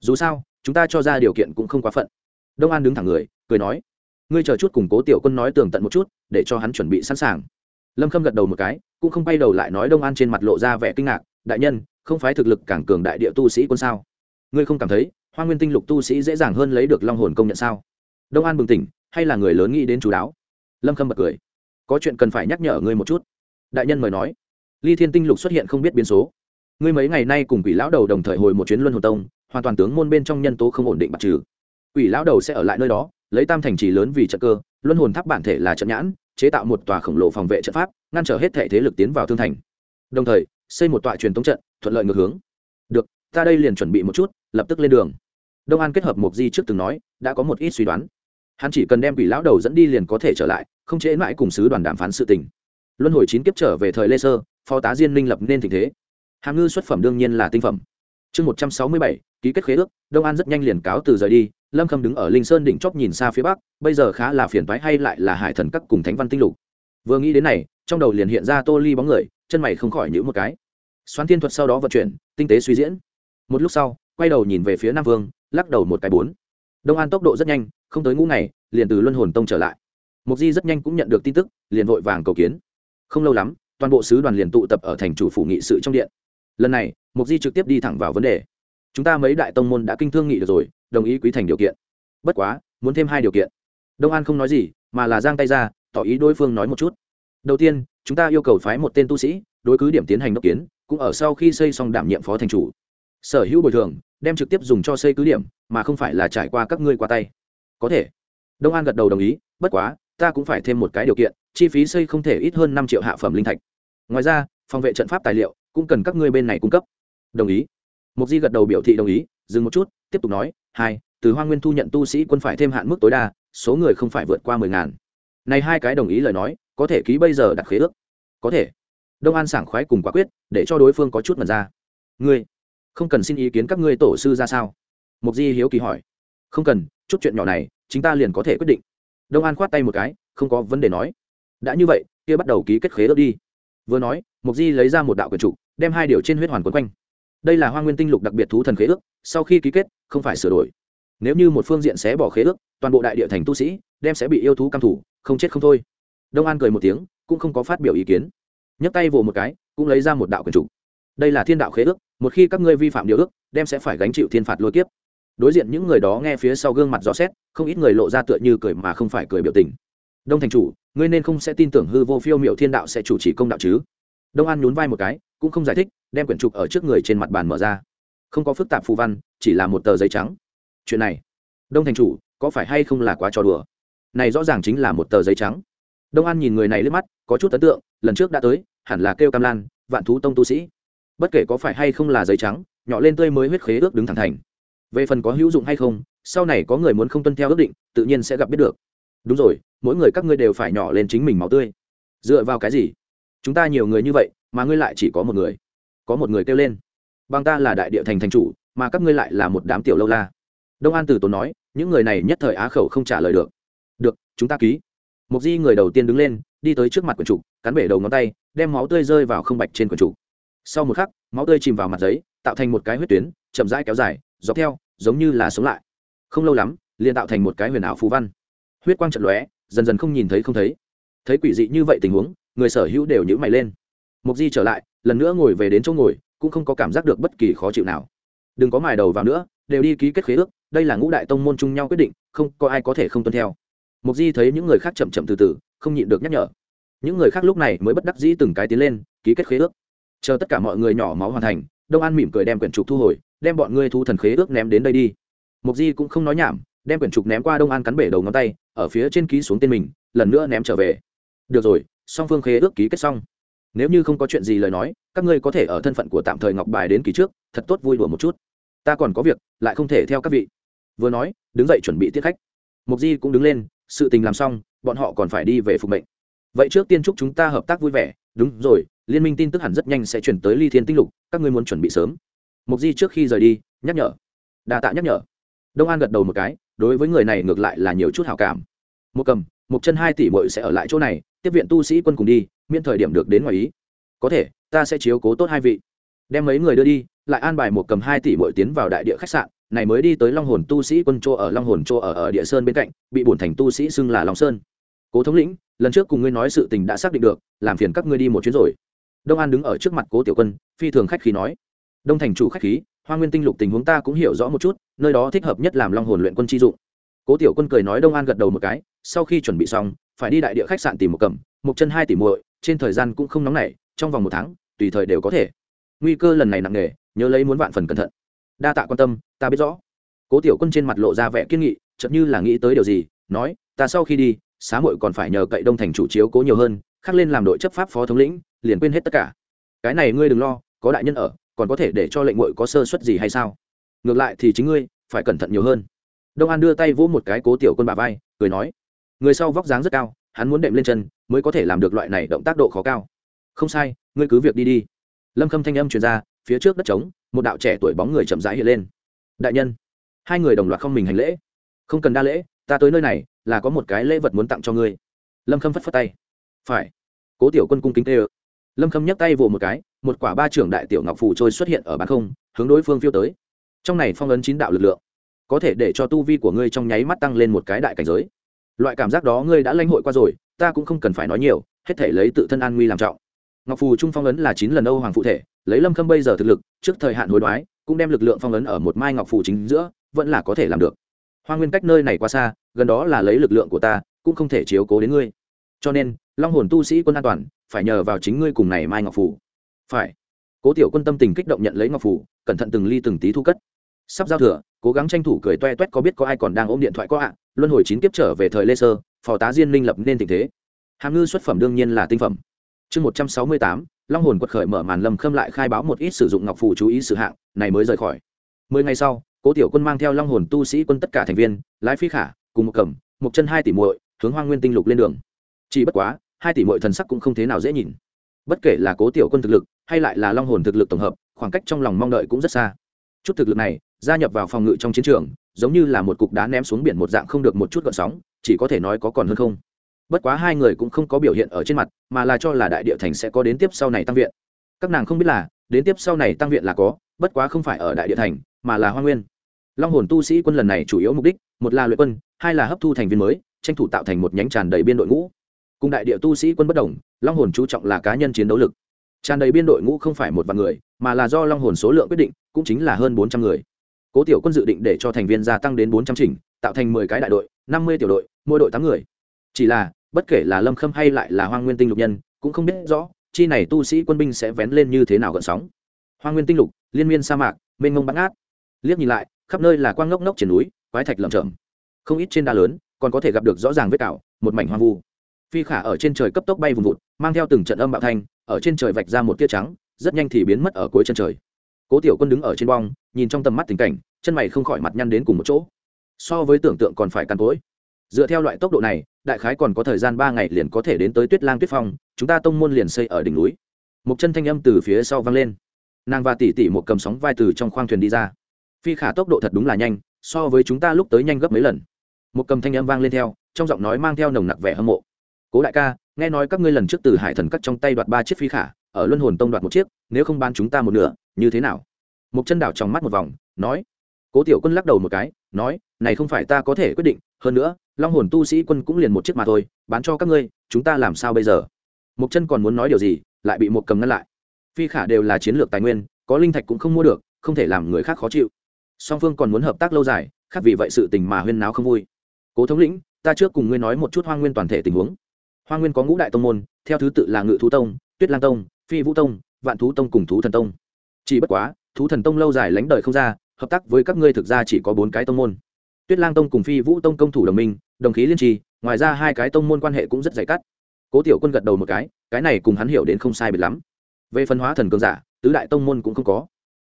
Dù sao chúng ta cho ra điều kiện cũng không quá phận. Đông an đứng thẳng người, cười nói, ngươi chờ chút củng cố tiểu quân nói tường tận một chút, để cho hắn chuẩn bị sẵn sàng. Lâm khâm gật đầu một cái, cũng không bay đầu lại nói đông an trên mặt lộ ra vẻ kinh ngạc, đại nhân, không phải thực lực càng cường đại địa tu sĩ quân sao? Ngươi không cảm thấy hoa nguyên tinh lục tu sĩ dễ dàng hơn lấy được long hồn công nhận sao? Đông an bừng tỉnh, hay là người lớn nghĩ đến chú đáo. Lâm khâm bật cười, có chuyện cần phải nhắc nhở ngươi một chút. Đại nhân mời nói, ly thiên tinh lục xuất hiện không biết biến số. Ngươi mấy ngày nay cùng quỷ lão đầu đồng thời hồi một chuyến luân hồn tông hoàn toàn tướng môn bên trong nhân tố không ổn định bạc trừ. Quỷ lão đầu sẽ ở lại nơi đó, lấy tam thành trì lớn vì trận cơ, luân hồn tháp bản thể là trận nhãn, chế tạo một tòa khổng lồ phòng vệ trận pháp, ngăn trở hết thể thế lực tiến vào thương thành. Đồng thời, xây một tòa truyền thống trận, thuận lợi ngược hướng. Được, ta đây liền chuẩn bị một chút, lập tức lên đường. Đông an kết hợp một di trước từng nói, đã có một ít suy đoán. Hắn chỉ cần đem quỷ lão đầu dẫn đi liền có thể trở lại, không chế mãi cùng sứ đoàn đàm phán sự tình. Luân hồi chín kiếp trở về thời lê sơ, phó tá diên minh lập nên tình thế. Hàm ngư xuất phẩm đương nhiên là tinh phẩm chương một trăm sáu mươi bảy, ký kết khế ước, đông an rất nhanh liền cáo từ rời đi, lâm khâm đứng ở linh sơn đỉnh chóp nhìn xa phía bắc, bây giờ khá là phiền toái hay lại là hải thần các cùng thánh văn tinh lục. Vừa nghĩ đến này, trong đầu liền hiện ra tô ly bóng người, chân mày không khỏi nhữ một cái. Xoắn thiên thuật sau đó vận chuyển, tinh tế suy diễn. Một lúc sau, quay đầu nhìn về phía nam vương, lắc đầu một cái bốn. Đông an tốc độ rất nhanh, không tới ngũ ngày, liền từ luân hồn tông trở lại. Mục di rất nhanh cũng nhận được tin tức, liền vội vàng cầu kiến. Không lâu lắm, toàn bộ sứ đoàn liền tụ tập ở thành chủ phủ nghị sự trong điện. Lần này mục di trực tiếp đi thẳng vào vấn đề. Chúng ta mấy đại tông môn đã kinh thương nghị được rồi, đồng ý quý thành điều kiện. Bất quá, muốn thêm hai điều kiện. Đông an không nói gì, mà là giang tay ra, tỏ ý đối phương nói một chút. Đầu tiên, chúng ta yêu cầu phái một tên tu sĩ, đối cứ điểm tiến hành đốc kiến, cũng ở sau khi xây xong đảm nhiệm phó thành chủ. Sở hữu bồi thường, đem trực tiếp dùng cho xây cứ điểm, mà không phải là trải qua các ngươi qua tay. Có thể. Đông an gật đầu đồng ý, bất quá, ta cũng phải thêm một cái điều kiện, chi phí xây không thể ít hơn năm triệu hạ phẩm linh thạch. Ngoài ra, phòng vệ trận pháp tài liệu, cũng cần các ngươi bên này cung cấp đồng ý. Mục di gật đầu biểu thị đồng ý, dừng một chút, tiếp tục nói, hai, từ hoa nguyên thu nhận tu sĩ quân phải thêm hạn mức tối đa, số người không phải vượt qua mười ngàn. Này hai cái đồng ý lời nói, có thể ký bây giờ đặt khế ước. Có thể. Đông an sảng khoái cùng quả quyết, để cho đối phương có chút mật ra. Ngươi, không cần xin ý kiến các ngươi tổ sư ra sao? Mục di hiếu kỳ hỏi. Không cần, chút chuyện nhỏ này chúng ta liền có thể quyết định. Đông an khoát tay một cái, không có vấn đề nói. Đã như vậy, kia bắt đầu ký kết khế ước đi. Vừa nói, mục di lấy ra một đạo quyền trục đem hai điều trên huyết hoàn quấn quanh đây là hoa nguyên tinh lục đặc biệt thú thần khế ước, sau khi ký kết, không phải sửa đổi. Nếu như một phương diện xé bỏ khế ước, toàn bộ đại địa thành tu sĩ, đem sẽ bị yêu thú căm thủ, không chết không thôi. Đông an cười một tiếng, cũng không có phát biểu ý kiến. Nhấc tay vồ một cái, cũng lấy ra một đạo quyền chủ. đây là thiên đạo khế ước, một khi các ngươi vi phạm điều ước, đem sẽ phải gánh chịu thiên phạt lôi kiếp. Đối diện những người đó nghe phía sau gương mặt rõ xét, không ít người lộ ra tựa như cười mà không phải cười biểu tình. Đông thành chủ, ngươi nên không sẽ tin tưởng hư vô phiêu miệu thiên đạo sẽ chủ trì công đạo chứ? Đông an nhún vai một cái, cũng không giải thích, đem quyển trục ở trước người trên mặt bàn mở ra. Không có phức tạp phù văn, chỉ là một tờ giấy trắng. Chuyện này, đông thành chủ, có phải hay không là quá trò đùa? Này rõ ràng chính là một tờ giấy trắng. Đông an nhìn người này lướt mắt, có chút ấn tượng, lần trước đã tới, hẳn là kêu cam lan, vạn thú tông tu sĩ. Bất kể có phải hay không là giấy trắng, nhỏ lên tươi mới huyết khế ước đứng thẳng thành. Về phần có hữu dụng hay không, sau này có người muốn không tuân theo ước định, tự nhiên sẽ gặp biết được. Đúng rồi, mỗi người các ngươi đều phải nhỏ lên chính mình máu tươi. Dựa vào cái gì? Chúng ta nhiều người như vậy, mà ngươi lại chỉ có một người. Có một người kêu lên. Bằng ta là đại địa thành thành chủ, mà các ngươi lại là một đám tiểu lâu la. Đông an tử tốn nói, những người này nhất thời á khẩu không trả lời được. Được, chúng ta ký. Mục di người đầu tiên đứng lên, đi tới trước mặt quần trục cắn bể đầu ngón tay, đem máu tươi rơi vào không bạch trên quần trục sau một khắc, máu tươi chìm vào mặt giấy, tạo thành một cái huyết tuyến, chậm rãi kéo dài, dọc theo, giống như là sống lại. Không lâu lắm, liền tạo thành một cái huyền ảo phú văn. Huyết quang trận lóe, dần dần không nhìn thấy không thấy. Thấy quỷ dị như vậy tình huống người sở hữu đều nhữ mày lên. Mục di trở lại, lần nữa ngồi về đến chỗ ngồi, cũng không có cảm giác được bất kỳ khó chịu nào. Đừng có mài đầu vào nữa, đều đi ký kết khế ước, đây là ngũ đại tông môn chung nhau quyết định, không, có ai có thể không tuân theo. Mục di thấy những người khác chậm chậm từ từ, không nhịn được nhắc nhở. Những người khác lúc này mới bất đắc dĩ từng cái tiến lên, ký kết khế ước. Chờ tất cả mọi người nhỏ máu hoàn thành, đông an mỉm cười đem quyển trục thu hồi, đem bọn ngươi thu thần khế ước ném đến đây đi. Mục di cũng không nói nhảm, đem quyển trục ném qua đông an cắn bể đầu ngón tay, ở phía trên ký xuống tên mình, lần nữa ném trở về. Được rồi song phương khế ước ký kết xong. Nếu như không có chuyện gì lời nói, các ngươi có thể ở thân phận của tạm thời ngọc bài đến kỳ trước, thật tốt vui đùa một chút. Ta còn có việc, lại không thể theo các vị. Vừa nói, đứng dậy chuẩn bị tiết khách. Mục di cũng đứng lên, sự tình làm xong, bọn họ còn phải đi về phục mệnh. Vậy trước tiên chúc chúng ta hợp tác vui vẻ. Đúng rồi, liên minh tin tức hẳn rất nhanh sẽ chuyển tới ly thiên tinh lục, các ngươi muốn chuẩn bị sớm. Mục di trước khi rời đi, nhắc nhở. Đà tạ nhắc nhở. Đông an gật đầu một cái, đối với người này ngược lại là nhiều chút hảo cảm. Một cầm một chân hai tỷ bội sẽ ở lại chỗ này tiếp viện tu sĩ quân cùng đi, miễn thời điểm được đến ngoài ý. Có thể, ta sẽ chiếu cố tốt hai vị. Đem mấy người đưa đi, lại an bài một cầm hai tỷ bội tiến vào đại địa khách sạn, này mới đi tới long hồn tu sĩ quân chỗ ở long hồn chỗ ở ở địa sơn bên cạnh, bị bổn thành tu sĩ xưng là long sơn. Cố thống lĩnh, lần trước cùng ngươi nói sự tình đã xác định được, làm phiền các ngươi đi một chuyến rồi. Đông an đứng ở trước mặt cố tiểu quân, phi thường khách khí nói. Đông thành chủ khách khí, hoa nguyên tinh lục tình huống ta cũng hiểu rõ một chút, nơi đó thích hợp nhất làm long hồn luyện quân chi dụng. Cố tiểu quân cười nói đông an gật đầu một cái, sau khi chuẩn bị xong phải đi đại địa khách sạn tìm một cầm, một chân hai tỷ muội, trên thời gian cũng không nóng nảy, trong vòng một tháng, tùy thời đều có thể. Nguy cơ lần này nặng nề, nhớ lấy muốn vạn phần cẩn thận. Đa tạ quan tâm, ta biết rõ. Cố tiểu quân trên mặt lộ ra vẻ kiên nghị, chợt như là nghĩ tới điều gì, nói, ta sau khi đi, xá muội còn phải nhờ cậy đông thành chủ chiếu cố nhiều hơn khắc lên làm đội chấp pháp phó thống lĩnh, liền quên hết tất cả. Cái này ngươi đừng lo, có đại nhân ở, còn có thể để cho lệnh muội có sơ suất gì hay sao? Ngược lại thì chính ngươi, phải cẩn thận nhiều hơn. Đông an đưa tay vỗ một cái cố tiểu quân bà vai, cười nói người sau vóc dáng rất cao, hắn muốn đệm lên chân mới có thể làm được loại này động tác độ khó cao. Không sai, ngươi cứ việc đi đi. Lâm khâm thanh âm truyền ra, phía trước đất trống, một đạo trẻ tuổi bóng người chậm rãi hiện lên. Đại nhân, hai người đồng loạt không mình hành lễ. Không cần đa lễ, ta tới nơi này là có một cái lễ vật muốn tặng cho ngươi. Lâm khâm phất phất tay. Phải. Cố tiểu quân cung kính tê ơ lâm khâm nhấc tay vỗ một cái, một quả ba trưởng đại tiểu ngọc phù trôi xuất hiện ở bán không, hướng đối phương phiêu tới. Trong này phong ấn chín đạo lực lượng, có thể để cho tu vi của ngươi trong nháy mắt tăng lên một cái đại cảnh giới loại cảm giác đó ngươi đã lãnh hội qua rồi, ta cũng không cần phải nói nhiều, hết thể lấy tự thân an nguy làm trọng. Ngọc phù trung phong ấn là chín lần âu hoàng phụ thể, lấy lâm khâm bây giờ thực lực, trước thời hạn hối đoái, cũng đem lực lượng phong ấn ở một mai ngọc phù chính giữa, vẫn là có thể làm được. Hoa nguyên cách nơi này quá xa, gần đó là lấy lực lượng của ta, cũng không thể chiếu cố đến ngươi. Cho nên, long hồn tu sĩ quân an toàn, phải nhờ vào chính ngươi cùng này mai ngọc phù. Phải. Cố tiểu quân tâm tình kích động nhận lấy ngọc phù, cẩn thận từng ly từng tí thu cất. Sắp giao thừa, cố gắng tranh thủ cười toe toét có biết có ai còn đang ôm điện thoại có ạ luân hồi chín kiếp trở về thời lê sơ, phò tá diên linh lập nên tình thế. Hàm ngư xuất phẩm đương nhiên là tinh phẩm. Chương một trăm sáu mươi tám, long hồn quật khởi mở màn lâm khâm lại khai báo một ít sử dụng ngọc phủ chú ý sự hạng, này mới rời khỏi. Mười ngày sau, cố tiểu quân mang theo long hồn tu sĩ quân tất cả thành viên, lái phi khả, cùng một cầm, một chân hai tỷ muội, hướng hoang nguyên tinh lục lên đường. Chỉ bất quá, hai tỷ muội thần sắc cũng không thế nào dễ nhìn. Bất kể là cố tiểu quân thực lực, hay lại là long hồn thực lực tổng hợp, khoảng cách trong lòng mong đợi cũng rất xa. Chút thực lực này, gia nhập vào phòng ngự trong chiến trường giống như là một cục đá ném xuống biển một dạng không được một chút gợn sóng, chỉ có thể nói có còn hơn không. Bất quá hai người cũng không có biểu hiện ở trên mặt, mà là cho là đại địa thành sẽ có đến tiếp sau này tăng viện. Các nàng không biết là, đến tiếp sau này tăng viện là có, bất quá không phải ở đại địa thành, mà là hoa nguyên. Long hồn tu sĩ quân lần này chủ yếu mục đích, một là luyện quân, hai là hấp thu thành viên mới, tranh thủ tạo thành một nhánh tràn đầy biên đội ngũ. Cùng đại địa tu sĩ quân bất đồng, long hồn chú trọng là cá nhân chiến đấu lực. Tràn đầy biên đội ngũ không phải một vạn người, mà là do long hồn số lượng quyết định, cũng chính là hơn bốn trăm người cố tiểu quân dự định để cho thành viên gia tăng đến bốn trăm trình tạo thành mười cái đại đội, năm mươi tiểu đội, mỗi đội tám người. Chỉ là, bất kể là lâm khâm hay lại là hoang nguyên tinh lục nhân, cũng không biết rõ, chi này tu sĩ quân binh sẽ vén lên như thế nào gợn sóng. Hoang nguyên tinh lục, liên miên sa mạc, mênh mông bắn át liếc nhìn lại, khắp nơi là quang ngốc ngốc trên núi, quái thạch lởm chởm. Không ít trên đá lớn, còn có thể gặp được rõ ràng vết cào, một mảnh hoang vu. Phi khả ở trên trời cấp tốc bay vùng vụt, mang theo từng trận âm bạo thanh, ở trên trời vạch ra một tia trắng, rất nhanh thì biến mất ở cuối chân trời cố tiểu quân đứng ở trên bong, nhìn trong tầm mắt tình cảnh, chân mày không khỏi mặt nhăn đến cùng một chỗ. So với tưởng tượng còn phải căn cối dựa theo loại tốc độ này, đại khái còn có thời gian ba ngày liền có thể đến tới tuyết lang tuyết phong, chúng ta tông môn liền xây ở đỉnh núi. Một chân thanh âm từ phía sau vang lên. Nàng và tỉ tỉ một cầm sóng vai từ trong khoang thuyền đi ra. Phi khả tốc độ thật đúng là nhanh, so với chúng ta lúc tới nhanh gấp mấy lần. Một cầm thanh âm vang lên theo, trong giọng nói mang theo nồng nặc vẻ hâm mộ. Cố đại ca, nghe nói các ngươi lần trước từ hải thần cắt trong tay đoạt ba chiếc phi khả ở luân hồn tông đoạt một chiếc, nếu không ban chúng ta một nửa, như thế nào? Một chân đảo trong mắt một vòng, nói. Cố tiểu quân lắc đầu một cái, nói, này không phải ta có thể quyết định, hơn nữa, long hồn tu sĩ quân cũng liền một chiếc mà thôi, bán cho các ngươi, chúng ta làm sao bây giờ? Một chân còn muốn nói điều gì, lại bị một cầm ngăn lại. Phi khả đều là chiến lược tài nguyên, có linh thạch cũng không mua được, không thể làm người khác khó chịu. Song phương còn muốn hợp tác lâu dài, khác vì vậy sự tình mà huyên náo không vui. Cố thống lĩnh, ta trước cùng ngươi nói một chút hoang nguyên toàn thể tình huống. Hoang nguyên có ngũ đại tông môn, theo thứ tự là ngự thú tông, tuyết lang tông phi vũ tông, vạn thú tông cùng thú thần tông. Chỉ bất quá, thú thần tông lâu dài lánh đời không ra, hợp tác với các ngươi thực ra chỉ có bốn cái tông môn. Tuyết lang tông cùng phi vũ tông công thủ đồng minh, đồng khí liên trì, ngoài ra hai cái tông môn quan hệ cũng rất dày cắt. Cố tiểu quân gật đầu một cái cái này cùng hắn hiểu đến không sai biệt lắm. Về phân hóa thần cường giả, tứ đại tông môn cũng không có.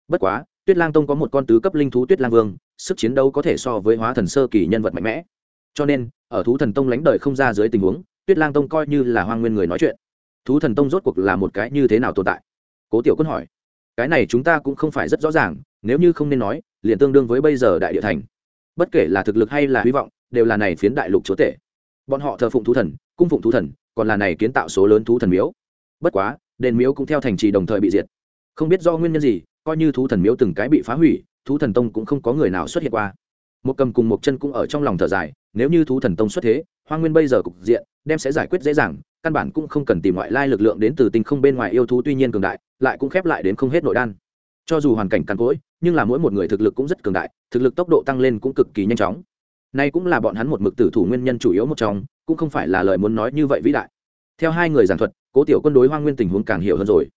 Bất quá, tuyết lang tông có một con tứ cấp linh thú tuyết lang vương, sức chiến đấu có thể so với hóa thần sơ kỳ nhân vật mạnh mẽ. Cho nên, ở thú thần tông lánh đời không ra dưới tình huống, tuyết lang tông coi như là hoang nguyên người nói chuyện thú thần tông rốt cuộc là một cái như thế nào tồn tại? Cố tiểu quân hỏi. Cái này chúng ta cũng không phải rất rõ ràng, nếu như không nên nói, liền tương đương với bây giờ đại địa thành. Bất kể là thực lực hay là hy vọng, đều là này phiến đại lục chúa tể. Bọn họ thờ phụng thú thần, cung phụng thú thần, còn là này kiến tạo số lớn thú thần miếu. Bất quá, đền miếu cũng theo thành trì đồng thời bị diệt. Không biết do nguyên nhân gì, coi như thú thần miếu từng cái bị phá hủy, thú thần tông cũng không có người nào xuất hiện qua. Một cầm cùng một chân cũng ở trong lòng thở dài, nếu như thú thần tông xuất thế hoa nguyên bây giờ cục diện, đem sẽ giải quyết dễ dàng căn bản cũng không cần tìm ngoại lai lực lượng đến từ tinh không bên ngoài yêu thú tuy nhiên cường đại, lại cũng khép lại đến không hết nội đan. Cho dù hoàn cảnh cằn cỗi, nhưng là mỗi một người thực lực cũng rất cường đại, thực lực tốc độ tăng lên cũng cực kỳ nhanh chóng. Nay cũng là bọn hắn một mực tử thủ nguyên nhân chủ yếu một trong, cũng không phải là lời muốn nói như vậy vĩ đại. Theo hai người giảng thuật, cố tiểu quân đối hoa nguyên tình huống càng hiểu hơn rồi.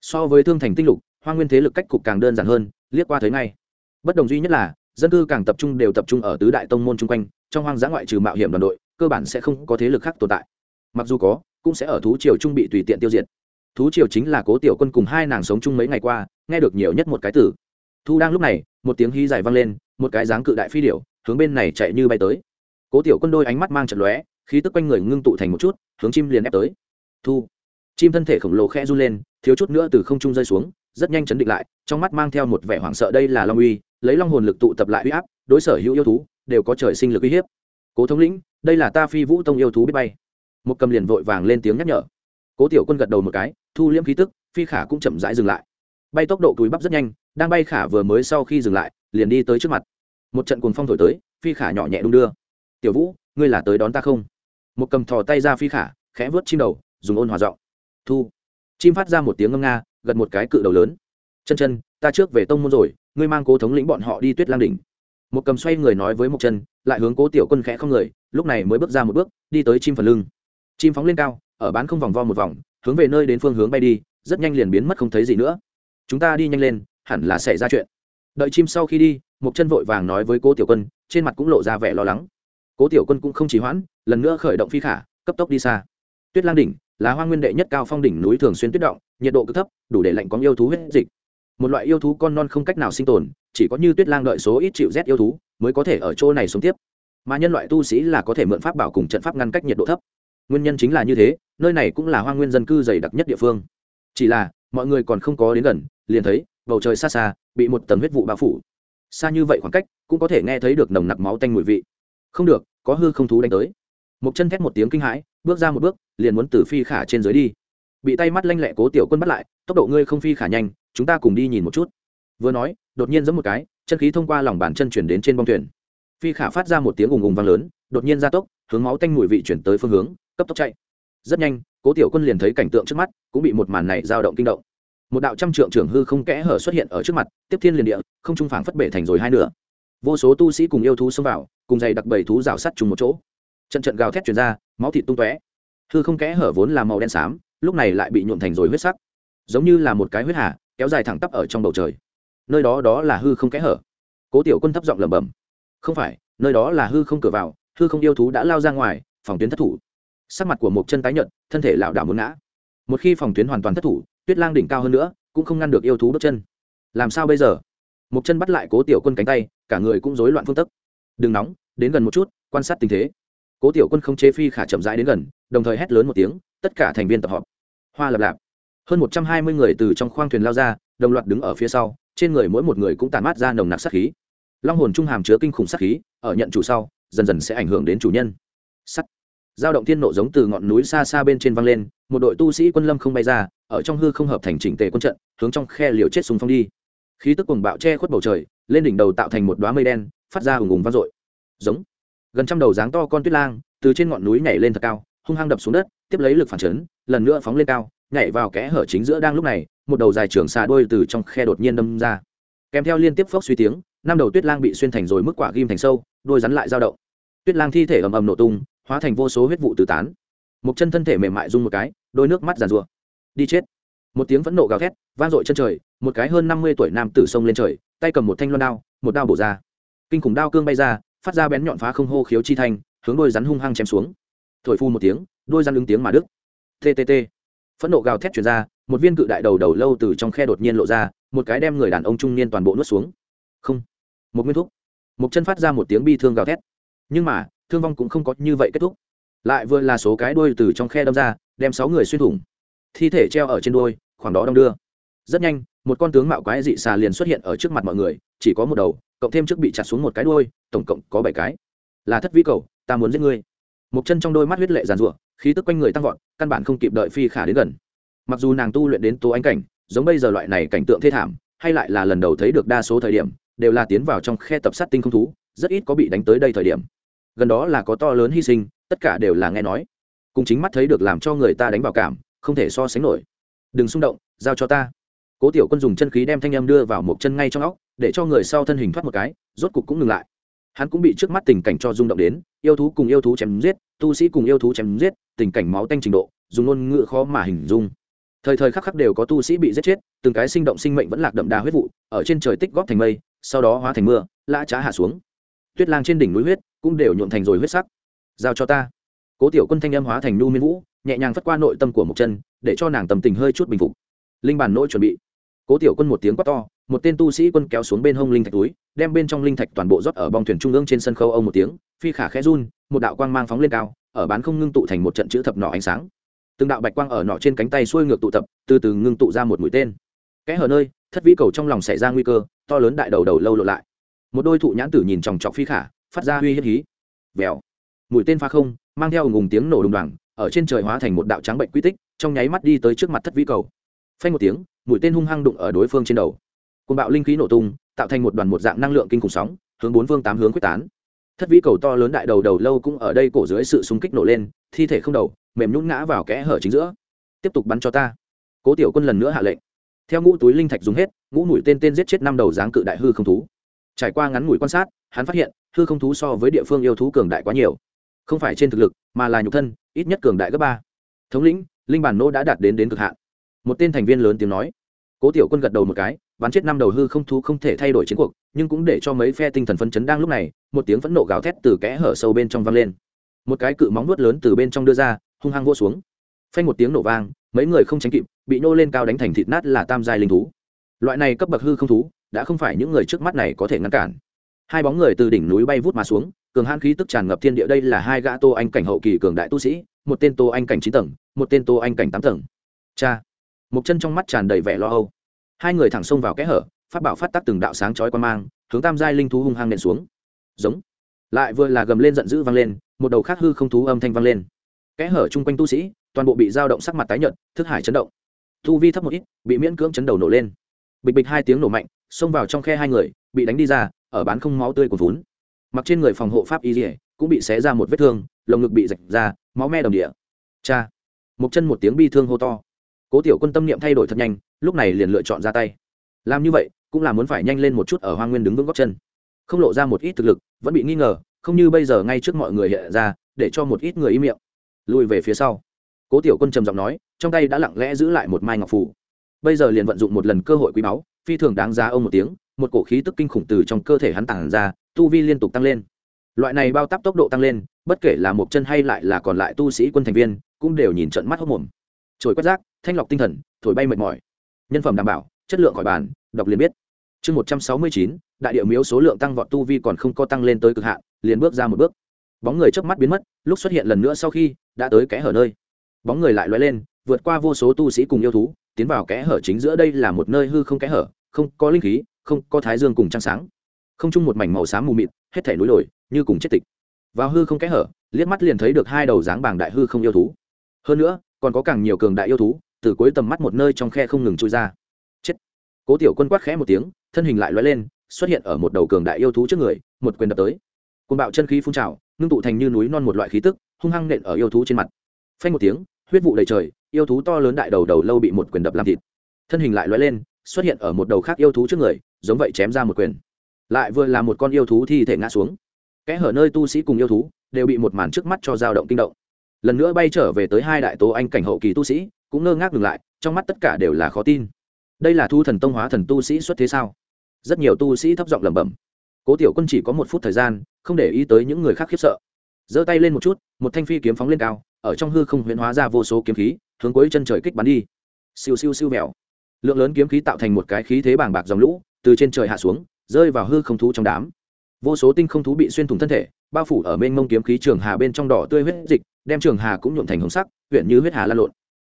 So với thương thành tinh lục, hoa nguyên thế lực cách cục càng đơn giản hơn, liếc qua thấy ngay. Bất đồng duy nhất là, dân cư càng tập trung đều tập trung ở tứ đại tông môn chung quanh, trong hoang dã ngoại trừ mạo hiểm đoàn đội, cơ bản sẽ không có thế lực khác tồn tại. Mặc dù có cũng sẽ ở thú triều trung bị tùy tiện tiêu diệt. Thú triều chính là cố tiểu quân cùng hai nàng sống chung mấy ngày qua, nghe được nhiều nhất một cái tử thu đang lúc này, một tiếng hí dài vang lên, một cái dáng cự đại phi điểu, hướng bên này chạy như bay tới. Cố tiểu quân đôi ánh mắt mang trận lóe, khí tức quanh người ngưng tụ thành một chút, hướng chim liền ép tới. Thu, chim thân thể khổng lồ khẽ run lên, thiếu chút nữa từ không trung rơi xuống, rất nhanh chấn định lại, trong mắt mang theo một vẻ hoảng sợ đây là long uy, lấy long hồn lực tụ tập lại uy áp, đối sở hữu yêu thú, đều có trời sinh lực uy hiếp. Cố thống lĩnh, đây là ta phi vũ tông yêu thú biết bay một cầm liền vội vàng lên tiếng nhắc nhở. Cố tiểu quân gật đầu một cái, thu liễm khí tức, phi khả cũng chậm rãi dừng lại. Bay tốc độ túi bắp rất nhanh, đang bay khả vừa mới sau khi dừng lại, liền đi tới trước mặt. Một trận cuồng phong thổi tới, phi khả nhỏ nhẹ đung đưa. Tiểu vũ, ngươi là tới đón ta không? Một cầm thò tay ra phi khả, khẽ vớt chim đầu, dùng ôn hòa giọng. Thu. Chim phát ra một tiếng ngâm nga, gật một cái cự đầu lớn. Chân chân, ta trước về tông môn rồi, ngươi mang cố thống lĩnh bọn họ đi tuyết lang đỉnh. Một cầm xoay người nói với một chân, lại hướng cố tiểu quân khẽ không người, lúc này mới bước ra một bước, đi tới chim phần lưng chim phóng lên cao, ở bán không vòng vo một vòng, hướng về nơi đến phương hướng bay đi, rất nhanh liền biến mất không thấy gì nữa. Chúng ta đi nhanh lên, hẳn là xảy ra chuyện. Đợi chim sau khi đi một chân vội vàng nói với cố tiểu quân, trên mặt cũng lộ ra vẻ lo lắng. Cố tiểu quân cũng không chỉ hoãn, lần nữa khởi động phi khả, cấp tốc đi xa. Tuyết lang đỉnh là hoa nguyên đệ nhất cao phong đỉnh núi thường xuyên tuyết động, nhiệt độ cực thấp, đủ để lạnh có yêu thú huyết dịch. Một loại yêu thú con non không cách nào sinh tồn, chỉ có như tuyết lang đợi số ít chịu rét yêu thú, mới có thể ở chỗ này sống tiếp. Mà nhân loại tu sĩ là có thể mượn pháp bảo cùng trận pháp ngăn cách nhiệt độ thấp nguyên nhân chính là như thế, nơi này cũng là hoa nguyên dân cư dày đặc nhất địa phương. Chỉ là, mọi người còn không có đến gần, liền thấy, bầu trời xa xa, bị một tầng huyết vụ bao phủ. Xa như vậy khoảng cách, cũng có thể nghe thấy được nồng nặc máu tanh mùi vị. Không được, có hư không thú đánh tới. Một chân thét một tiếng kinh hãi, bước ra một bước, liền muốn từ phi khả trên dưới đi. Bị tay mắt lanh lẹ cố tiểu quân bắt lại, tốc độ ngươi không phi khả nhanh, chúng ta cùng đi nhìn một chút. Vừa nói, đột nhiên giẫm một cái, chân khí thông qua lòng bàn chân chuyển đến trên bông thuyền. Phi khả phát ra một tiếng ùng ùng vang lớn, đột nhiên ra tốc, hướng máu tanh mùi vị chuyển tới phương hướng cấp tốc chạy. Rất nhanh, cố tiểu quân liền thấy cảnh tượng trước mắt, cũng bị một màn này dao động kinh động. Một đạo trăm trượng trưởng hư không kẽ hở xuất hiện ở trước mặt, tiếp thiên liền địa, không trung phảng phất bể thành rồi hai nửa. Vô số tu sĩ cùng yêu thú xông vào, cùng dày đặc bầy thú rào sắt chung một chỗ. Trận trận gào thét chuyển ra, máu thịt tung tóe. Hư không kẽ hở vốn là màu đen xám, lúc này lại bị nhuộn thành rồi huyết sắc. Giống như là một cái huyết hà, kéo dài thẳng tắp ở trong bầu trời. Nơi đó đó là hư không kẽ hở. Cố tiểu quân thấp giọng lẩm bẩm. Không phải, nơi đó là hư không cửa vào, hư không yêu thú đã lao ra ngoài, phòng tuyến thất thủ sắc mặt của một chân tái nhợt, thân thể lảo đảo muốn ngã. Một khi phòng tuyến hoàn toàn thất thủ, tuyết lang đỉnh cao hơn nữa, cũng không ngăn được yêu thú bước chân. Làm sao bây giờ? Một chân bắt lại cố tiểu quân cánh tay, cả người cũng rối loạn phương tức đừng nóng, đến gần một chút, quan sát tình thế. Cố tiểu quân không chế phi khả chậm rãi đến gần, đồng thời hét lớn một tiếng, tất cả thành viên tập họp. Hoa lập lạp. Hơn một trăm hai mươi người từ trong khoang thuyền lao ra, đồng loạt đứng ở phía sau, trên người mỗi một người cũng tàn mát ra nồng nặc sát khí. Long hồn trung hàm chứa kinh khủng sát khí, ở nhận chủ sau, dần dần sẽ ảnh hưởng đến chủ nhân. Sắt. Giao động thiên nộ giống từ ngọn núi xa xa bên trên văng lên, một đội tu sĩ quân lâm không bay ra, ở trong hư không hợp thành chỉnh tề quân trận, hướng trong khe liều chết súng phong đi. Khí tức cùng bạo che khuất bầu trời, lên đỉnh đầu tạo thành một đoá mây đen, phát ra hùng hùng vang dội. Giống. Gần trăm đầu dáng to con tuyết lang, từ trên ngọn núi nhảy lên thật cao, hung hăng đập xuống đất, tiếp lấy lực phản chấn, lần nữa phóng lên cao, nhảy vào kẽ hở chính giữa đang lúc này, một đầu dài trưởng xà đôi từ trong khe đột nhiên đâm ra. Kèm theo liên tiếp phốc suy tiếng, năm đầu tuyết lang bị xuyên thành rồi mức quả ghim thành sâu đôi rắn lại dao động. Tuyết lang thi thể ầm ầm nổ tung hóa thành vô số huyết vụ tứ tán. Một chân thân thể mềm mại rung một cái, đôi nước mắt giàn rùa đi chết. Một tiếng phẫn nộ gào thét, vang dội chân trời, một cái hơn năm mươi tuổi nam tử sông lên trời, tay cầm một thanh loan đao, một đao bổ ra. Kinh khủng đao cương bay ra, phát ra bén nhọn phá không hô khiếu chi thanh, hướng đôi rắn hung hăng chém xuống. Thổi phu một tiếng, đôi rắn ứng tiếng mà đức ttt phẫn nộ gào thét chuyển ra, một viên cự đại đầu đầu lâu từ trong khe đột nhiên lộ ra, một cái đem người đàn ông trung niên toàn bộ nuốt xuống. Không. Một nguyên thúc. Một chân phát ra một tiếng bi thương gào thét. Nhưng mà thương vong cũng không có như vậy kết thúc. Lại vừa là số cái đuôi từ trong khe đâm ra, đem sáu người xuyên thủng. Thi thể treo ở trên đuôi, khoảng đó đong đưa. Rất nhanh, một con tướng mạo quái dị xà liền xuất hiện ở trước mặt mọi người, chỉ có một đầu, cộng thêm trước bị chặt xuống một cái đuôi, tổng cộng có bảy cái. Là thất vĩ cầu, ta muốn giết ngươi. Một chân trong đôi mắt huyết lệ giàn rủa khí tức quanh người tăng vọt, căn bản không kịp đợi phi khả đến gần. Mặc dù nàng tu luyện đến tố ánh cảnh, giống bây giờ loại này cảnh tượng thê thảm, hay lại là lần đầu thấy được đa số thời điểm, đều là tiến vào trong khe tập sát tinh không thú, rất ít có bị đánh tới đây thời điểm gần đó là có to lớn hy sinh, tất cả đều là nghe nói. Cùng chính mắt thấy được làm cho người ta đánh vào cảm, không thể so sánh nổi. Đừng xung động, giao cho ta. Cố tiểu quân dùng chân khí đem thanh âm đưa vào một chân ngay trong óc, để cho người sau thân hình thoát một cái, rốt cục cũng ngừng lại. Hắn cũng bị trước mắt tình cảnh cho rung động đến, yêu thú cùng yêu thú chém giết, tu sĩ cùng yêu thú chém giết, tình cảnh máu tanh trình độ, dùng ngôn ngữ khó mà hình dung. Thời thời khắc khắc đều có tu sĩ bị giết chết, từng cái sinh động sinh mệnh vẫn lạc đậm đà huyết vụ, ở trên trời tích góp thành mây, sau đó hóa thành mưa, lã trá hạ xuống tuyết lang trên đỉnh núi huyết cũng đều nhuộn thành rồi huyết sắc. Giao cho ta. Cố tiểu quân thanh âm hóa thành nu miên vũ, nhẹ nhàng phất qua nội tâm của một chân, để cho nàng tầm tình hơi chút bình phục. Linh bản nỗi chuẩn bị. Cố tiểu quân một tiếng quát to, một tên tu sĩ quân kéo xuống bên hông linh thạch túi, đem bên trong linh thạch toàn bộ rót ở bong thuyền trung ương trên sân khấu ông một tiếng, phi khả khẽ run, một đạo quang mang phóng lên cao, ở bán không ngưng tụ thành một trận chữ thập nỏ ánh sáng. Từng đạo bạch quang ở nọ trên cánh tay xuôi ngược tụ tập, từ từ ngưng tụ ra một mũi tên. Kẽ hở nơi, thất vĩ cầu trong lòng xảy ra nguy cơ, to lớn đại đầu đầu lâu lộ lại một đôi thụ nhãn tử nhìn chòng chọc phi khả, phát ra uy hiếp hí. Vèo. Mũi tên pha không, mang theo ngùng tiếng nổ đùng đoàng ở trên trời hóa thành một đạo trắng bệnh quy tích, trong nháy mắt đi tới trước mặt thất vĩ cầu. Phanh một tiếng mũi tên hung hăng đụng ở đối phương trên đầu. Côn bạo linh khí nổ tung, tạo thành một đoàn một dạng năng lượng kinh khủng sóng, hướng bốn phương tám hướng quyết tán. Thất vĩ cầu to lớn đại đầu đầu lâu cũng ở đây cổ dưới sự súng kích nổ lên, thi thể không đầu, mềm nhún ngã vào kẽ hở chính giữa. Tiếp tục bắn cho ta. Cố tiểu quân lần nữa hạ lệnh. Theo ngũ túi linh thạch dùng hết, ngũ mũi tên tên giết chết năm đầu dáng cự đại hư không thú trải qua ngắn ngủi quan sát, hắn phát hiện, hư không thú so với địa phương yêu thú cường đại quá nhiều. Không phải trên thực lực, mà là nhục thân, ít nhất cường đại gấp ba. Thống lĩnh, linh bản nô đã đạt đến đến cực hạn. Một tên thành viên lớn tiếng nói. Cố tiểu quân gật đầu một cái, bắn chết năm đầu hư không thú không thể thay đổi chiến cuộc, nhưng cũng để cho mấy phe tinh thần phấn chấn đang lúc này, một tiếng phẫn nộ gào thét từ kẽ hở sâu bên trong vang lên. Một cái cự móng nuốt lớn từ bên trong đưa ra, hung hăng vô xuống. Phanh một tiếng nổ vang, mấy người không tránh kịp, bị nô lên cao đánh thành thịt nát là tam giai linh thú. Loại này cấp bậc hư không thú đã không phải những người trước mắt này có thể ngăn cản. Hai bóng người từ đỉnh núi bay vút mà xuống, cường hãn khí tức tràn ngập thiên địa. Đây là hai gã tô anh cảnh hậu kỳ cường đại tu sĩ, một tên tô anh cảnh chín tầng, một tên tô anh cảnh tám tầng. Cha. Một chân trong mắt tràn đầy vẻ lo âu. Hai người thẳng xông vào kẽ hở, phát bảo phát tắc từng đạo sáng chói quan mang, hướng tam giai linh thú hung hăng nện xuống. Giống. Lại vừa là gầm lên giận dữ vang lên, một đầu khác hư không thú âm thanh vang lên. Kẽ hở chung quanh tu sĩ, toàn bộ bị dao động sắc mặt tái nhợt, thức hải chấn động. Tu vi thấp một ít, bị miễn cưỡng chấn đầu nổ lên. Bịch bịch hai tiếng nổ mạnh xông vào trong khe hai người, bị đánh đi ra, ở bán không máu tươi của vốn mặc trên người phòng hộ pháp y dỉa cũng bị xé ra một vết thương, lồng ngực bị rạch ra, máu me đồng địa. Cha! Một chân một tiếng bi thương hô to. Cố tiểu quân tâm niệm thay đổi thật nhanh, lúc này liền lựa chọn ra tay. Làm như vậy, cũng là muốn phải nhanh lên một chút ở hoa nguyên đứng vững góc chân. Không lộ ra một ít thực lực, vẫn bị nghi ngờ, không như bây giờ ngay trước mọi người hiện ra, để cho một ít người im miệng. Lùi về phía sau. Cố tiểu quân trầm giọng nói, trong tay đã lặng lẽ giữ lại một mai ngọc phủ bây giờ liền vận dụng một lần cơ hội quý báu phi thường đáng giá ông một tiếng, một cổ khí tức kinh khủng từ trong cơ thể hắn tản ra, tu vi liên tục tăng lên. Loại này bao tắp tốc độ tăng lên, bất kể là một chân hay lại là còn lại tu sĩ quân thành viên, cũng đều nhìn trận mắt hốc mồm trồi quét rác, thanh lọc tinh thần, thổi bay mệt mỏi. Nhân phẩm đảm bảo, chất lượng khỏi bàn, đọc liền biết. Chương một trăm sáu mươi chín, đại điệu miếu số lượng tăng vọt tu vi còn không có tăng lên tới cực hạn, liền bước ra một bước. Bóng người trước mắt biến mất, lúc xuất hiện lần nữa sau khi, đã tới kẽ hở nơi. Bóng người lại loay lên, vượt qua vô số tu sĩ cùng yêu thú, tiến vào kẽ hở chính giữa đây là một nơi hư không kẽ hở không có linh khí, không có thái dương cùng trăng sáng. Không chung một mảnh màu xám mù mịt, hết thể núi đồi, như cùng chết tịch. Vào hư không kẽ hở, liếc mắt liền thấy được hai đầu dáng bảng đại hư không yêu thú. Hơn nữa, còn có càng nhiều cường đại yêu thú, từ cuối tầm mắt một nơi trong khe không ngừng trôi ra. Chết. Cố tiểu quân quát khẽ một tiếng, thân hình lại loay lên, xuất hiện ở một đầu cường đại yêu thú trước người, một quyền đập tới. Côn bạo chân khí phun trào, ngưng tụ thành như núi non một loại khí tức, hung hăng nện ở yêu thú trên mặt. Phanh một tiếng, huyết vụ đầy trời, yêu thú to lớn đại đầu đầu lâu bị một quyền đập làm thịt. Thân hình lại loay lên xuất hiện ở một đầu khác yêu thú trước người, giống vậy chém ra một quyền. Lại vừa là một con yêu thú thi thể ngã xuống. Kẽ hở nơi tu sĩ cùng yêu thú đều bị một màn trước mắt cho dao động kinh động. Lần nữa bay trở về tới hai đại tố anh cảnh hậu kỳ tu sĩ, cũng ngơ ngác ngừng lại, trong mắt tất cả đều là khó tin. Đây là thu thần tông hóa thần tu sĩ xuất thế sao? Rất nhiều tu sĩ thấp giọng lẩm bẩm. Cố tiểu quân chỉ có một phút thời gian, không để ý tới những người khác khiếp sợ. Giơ tay lên một chút, một thanh phi kiếm phóng lên cao, ở trong hư không huyễn hóa ra vô số kiếm khí, hướng cuối chân trời kích bắn đi. Siêu siêu siêu mèo lượng lớn kiếm khí tạo thành một cái khí thế bàng bạc dòng lũ, từ trên trời hạ xuống, rơi vào hư không thú trong đám. Vô số tinh không thú bị xuyên thủng thân thể, bao phủ ở bên mông kiếm khí trường hà bên trong đỏ tươi huyết dịch, đem trường hà cũng nhuộm thành hồng sắc huyện như huyết hà lan lộn.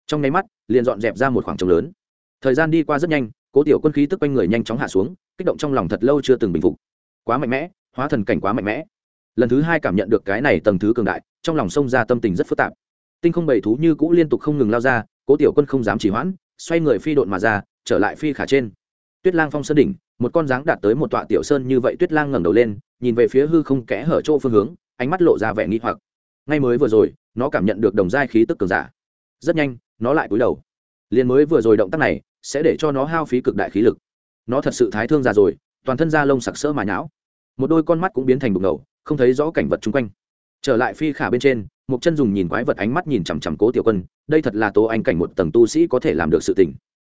Trong nháy mắt, liền dọn dẹp ra một khoảng trống lớn. Thời gian đi qua rất nhanh, cố tiểu quân khí tức quanh người nhanh chóng hạ xuống, kích động trong lòng thật lâu chưa từng bình phục. Quá mạnh mẽ, hóa thần cảnh quá mạnh mẽ. Lần thứ hai cảm nhận được cái này tầng thứ cường đại, trong lòng sông ra tâm tình rất phức tạp. Tinh không bảy thú như cũ liên tục không ngừng lao ra, cố tiểu quân không dám chỉ hoãn xoay người phi độn mà ra, trở lại phi khả trên. Tuyết lang phong sơn đỉnh, một con dáng đạt tới một tọa tiểu sơn như vậy, tuyết lang ngẩng đầu lên, nhìn về phía hư không kẽ hở chỗ phương hướng, ánh mắt lộ ra vẻ nghi hoặc. Ngay mới vừa rồi, nó cảm nhận được đồng giai khí tức cường giả. Rất nhanh, nó lại cúi đầu. Liền mới vừa rồi động tác này, sẽ để cho nó hao phí cực đại khí lực. Nó thật sự thái thương già rồi, toàn thân da lông sặc sỡ mà nhão. Một đôi con mắt cũng biến thành đục ngầu, không thấy rõ cảnh vật chung quanh. Trở lại phi khả bên trên một chân dùng nhìn quái vật ánh mắt nhìn chằm chằm cố tiểu quân, đây thật là tố anh cảnh một tầng tu sĩ có thể làm được sự tình.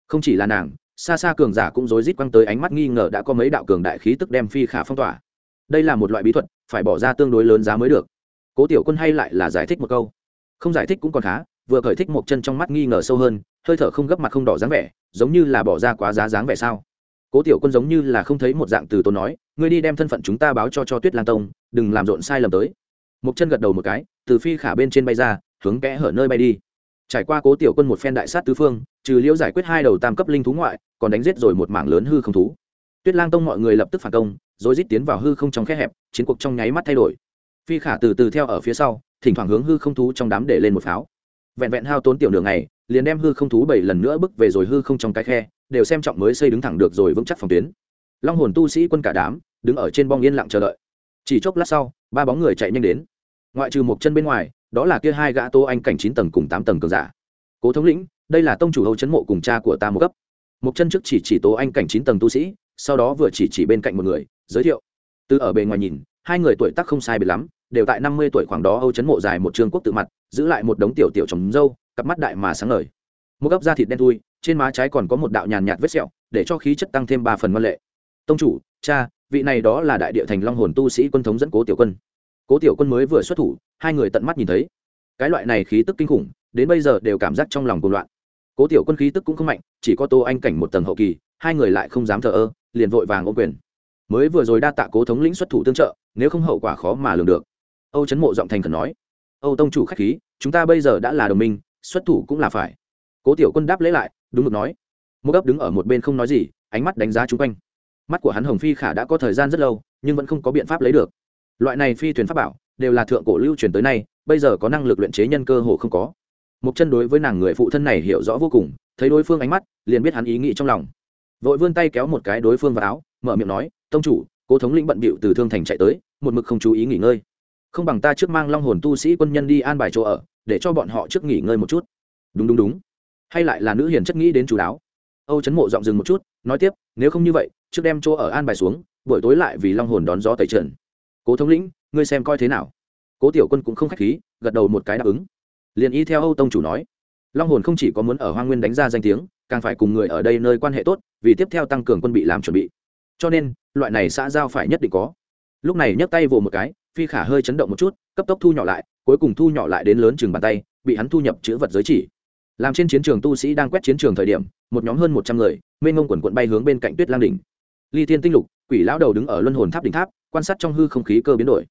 Không chỉ là nàng, xa xa cường giả cũng rối rít quăng tới ánh mắt nghi ngờ đã có mấy đạo cường đại khí tức đem phi khả phong tỏa. Đây là một loại bí thuật, phải bỏ ra tương đối lớn giá mới được. Cố tiểu quân hay lại là giải thích một câu. Không giải thích cũng còn khá, vừa khởi thích một chân trong mắt nghi ngờ sâu hơn, hơi thở không gấp mặt không đỏ dáng vẻ, giống như là bỏ ra quá giá dáng vẻ sao? Cố tiểu quân giống như là không thấy một dạng từ tôi nói, ngươi đi đem thân phận chúng ta báo cho cho tuyết lan tông, đừng làm rộn sai lầm tới. Một chân gật đầu một cái từ phi khả bên trên bay ra, hướng kẽ hở nơi bay đi. Trải qua cố tiểu quân một phen đại sát tứ phương, trừ liễu giải quyết hai đầu tam cấp linh thú ngoại, còn đánh giết rồi một mảng lớn hư không thú. Tuyết lang tông mọi người lập tức phản công, rồi rít tiến vào hư không trong khe hẹp, chiến cuộc trong nháy mắt thay đổi. Phi khả từ từ theo ở phía sau, thỉnh thoảng hướng hư không thú trong đám để lên một pháo. Vẹn vẹn hao tốn tiểu đường này liền đem hư không thú bảy lần nữa bước về rồi hư không trong cái khe, đều xem trọng mới xây đứng thẳng được rồi vững chắc phòng tuyến. Long hồn tu sĩ quân cả đám, đứng ở trên bong yên lặng chờ đợi. Chỉ chốc lát sau, ba bóng người chạy nhanh đến ngoại trừ một chân bên ngoài, đó là kia hai gã tô anh cảnh chín tầng cùng tám tầng cường giả. Cố thống lĩnh, đây là tông chủ hầu chấn mộ cùng cha của ta một cấp một chân trước chỉ chỉ tố anh cảnh chín tầng tu sĩ, sau đó vừa chỉ chỉ bên cạnh một người, giới thiệu. Từ ở bề ngoài nhìn, hai người tuổi tác không sai biệt lắm, đều tại năm mươi tuổi khoảng đó âu chấn mộ dài một trường quốc tự mặt, giữ lại một đống tiểu tiểu trồng dâu, cặp mắt đại mà sáng ngời. Một góc da thịt đen thui, trên má trái còn có một đạo nhàn nhạt vết sẹo, để cho khí chất tăng thêm ba phần văn lệ. Tông chủ, cha, vị này đó là đại địa thành long hồn tu sĩ quân thống dẫn cố tiểu quân cố tiểu quân mới vừa xuất thủ, hai người tận mắt nhìn thấy. Cái loại này khí tức kinh khủng, đến bây giờ đều cảm giác trong lòng cuồng loạn. Cố tiểu quân khí tức cũng không mạnh, chỉ có tô anh cảnh một tầng hậu kỳ, hai người lại không dám thờ ơ, liền vội vàng ô quyền. Mới vừa rồi đa tạ cố thống lĩnh xuất thủ tương trợ, nếu không hậu quả khó mà lường được. Âu chấn mộ giọng thành khẩn nói, âu tông chủ k h á c h khí, chúng ta bây giờ đã là đồng minh, xuất thủ cũng là phải. Cố tiểu quân đáp lễ lại, đúng được nói. Mô gấp đứng ở một bên không nói gì, ánh mắt đánh giá chung quanh. Mắt của hắn hồng phi khả đã có thời gian rất lâu, nhưng vẫn không có biện pháp lấy được loại này phi thuyền pháp bảo đều là thượng cổ lưu truyền tới nay, bây giờ có năng lực luyện chế nhân cơ hồ không có. Một chân đối với nàng người phụ thân này hiểu rõ vô cùng, thấy đối phương ánh mắt, liền biết hắn ý nghĩ trong lòng. Vội vươn tay kéo một cái đối phương vào áo, mở miệng nói, tông chủ, cố thống lĩnh bận bịu từ thương thành chạy tới, một mực không chú ý nghỉ ngơi. Không bằng ta trước mang long hồn tu sĩ quân nhân đi an bài chỗ ở, để cho bọn họ trước nghỉ ngơi một chút. Đúng đúng đúng. Hay lại là nữ hiền chất nghĩ đến chú đáo. Âu chấn mộ dọn dừng một chút, nói tiếp, nếu không như vậy, trước đem chỗ ở an bài xuống, buổi tối lại vì long hồn đón gió tẩy trần cố thống lĩnh, ngươi xem coi thế nào. Cố tiểu quân cũng không k h á c h khí, gật đầu một cái đáp ứng. Liền y theo âu tông chủ nói, long hồn không chỉ có muốn ở hoa nguyên đánh ra danh tiếng, càng phải cùng người ở đây nơi quan hệ tốt, vì tiếp theo tăng cường quân bị làm chuẩn bị. Cho nên, loại này xã giao phải nhất định có. Lúc này nhấc tay vồ một cái, phi khả hơi chấn động một chút, cấp tốc thu nhỏ lại, cuối cùng thu nhỏ lại đến lớn chừng bàn tay, bị hắn thu nhập chữ vật giới chỉ. Làm trên chiến trường tu sĩ đang quét chiến trường thời điểm, một nhóm hơn một trăm người, mênh ngông quần quận bay hướng bên cạnh tuyết lang đỉnh. Ly thiên tinh lục, quỷ lão đầu đứng ở luân hồn tháp đỉnh tháp quan sát trong hư không khí cơ biến đổi.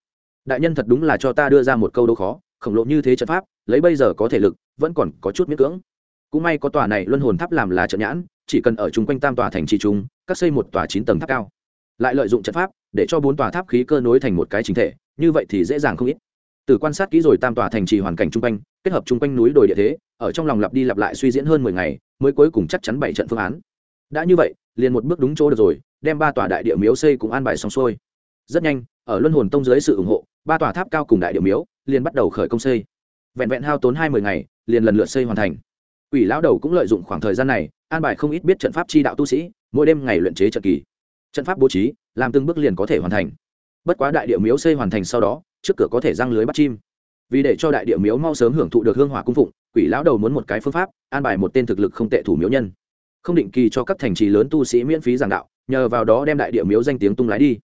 Đại nhân thật đúng là cho ta đưa ra một câu đố khó, khổng lộ như thế trận pháp, lấy bây giờ có thể lực, vẫn còn có chút miễn cưỡng. Cũng may có tòa này luân hồn tháp làm là trận nhãn, chỉ cần ở chung quanh tam tòa thành trì trung các xây một tòa chín tầng tháp cao. Lại lợi dụng trận pháp, để cho bốn tòa tháp khí cơ nối thành một cái chính thể, như vậy thì dễ dàng không ít. Từ quan sát kỹ rồi tam tòa thành trì hoàn cảnh chung quanh, kết hợp chung quanh núi đồi địa thế, ở trong lòng lặp đi lặp lại suy diễn hơn mười ngày, mới cuối cùng chắc chắn bảy trận phương án. Đã như vậy, liền một bước đúng chỗ được rồi, đem ba tòa đại địa miếu xây cùng an bài xong xuôi rất nhanh, ở luân hồn tông dưới sự ủng hộ, ba tòa tháp cao cùng đại địa miếu liền bắt đầu khởi công xây. Vẹn vẹn hao tốn hai mươi ngày, liền lần lượt xây hoàn thành. Quỷ lão đầu cũng lợi dụng khoảng thời gian này, an bài không ít biết trận pháp chi đạo tu sĩ, mỗi đêm ngày luyện chế trận kỳ. Trận pháp bố trí, làm từng bước liền có thể hoàn thành. Bất quá đại địa miếu xây hoàn thành sau đó, trước cửa có thể răng lưới bắt chim. Vì để cho đại địa miếu mau sớm hưởng thụ được hương hỏa cung phụng, quỷ lão đầu muốn một cái phương pháp, an bài một tên thực lực không tệ thủ miếu nhân. Không định kỳ cho các thành trì lớn tu sĩ miễn phí giảng đạo, nhờ vào đó đem đại địa miếu danh tiếng tung lái đi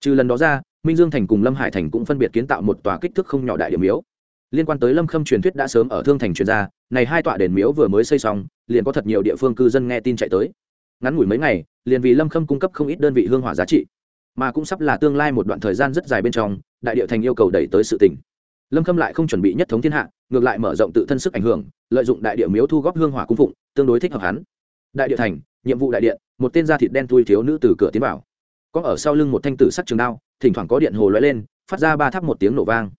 trừ lần đó ra, minh dương thành cùng lâm hải thành cũng phân biệt kiến tạo một tòa kích thước không nhỏ đại điểm miếu. Liên quan tới lâm khâm truyền thuyết đã sớm ở thương thành truyền ra, này hai tòa đền miếu vừa mới xây xong, liền có thật nhiều địa phương cư dân nghe tin chạy tới. Ngắn ngủi mấy ngày, liền vì lâm khâm cung cấp không ít đơn vị hương hỏa giá trị. Mà cũng sắp là tương lai một đoạn thời gian rất dài bên trong, đại địa thành yêu cầu đẩy tới sự tỉnh. Lâm khâm lại không chuẩn bị nhất thống thiên hạ, ngược lại mở rộng tự thân sức ảnh hưởng, lợi dụng đại địa miếu thu góp hương hỏa cung phụng, tương đối thích hợp hắn. Đại địa thành, nhiệm vụ đại điện, một tên da thịt đen thui thiếu nữ từ cửa tiến vào có ở sau lưng một thanh tử sắc trường đao, thỉnh thoảng có điện hồ lóe lên, phát ra ba tháp một tiếng nổ vang.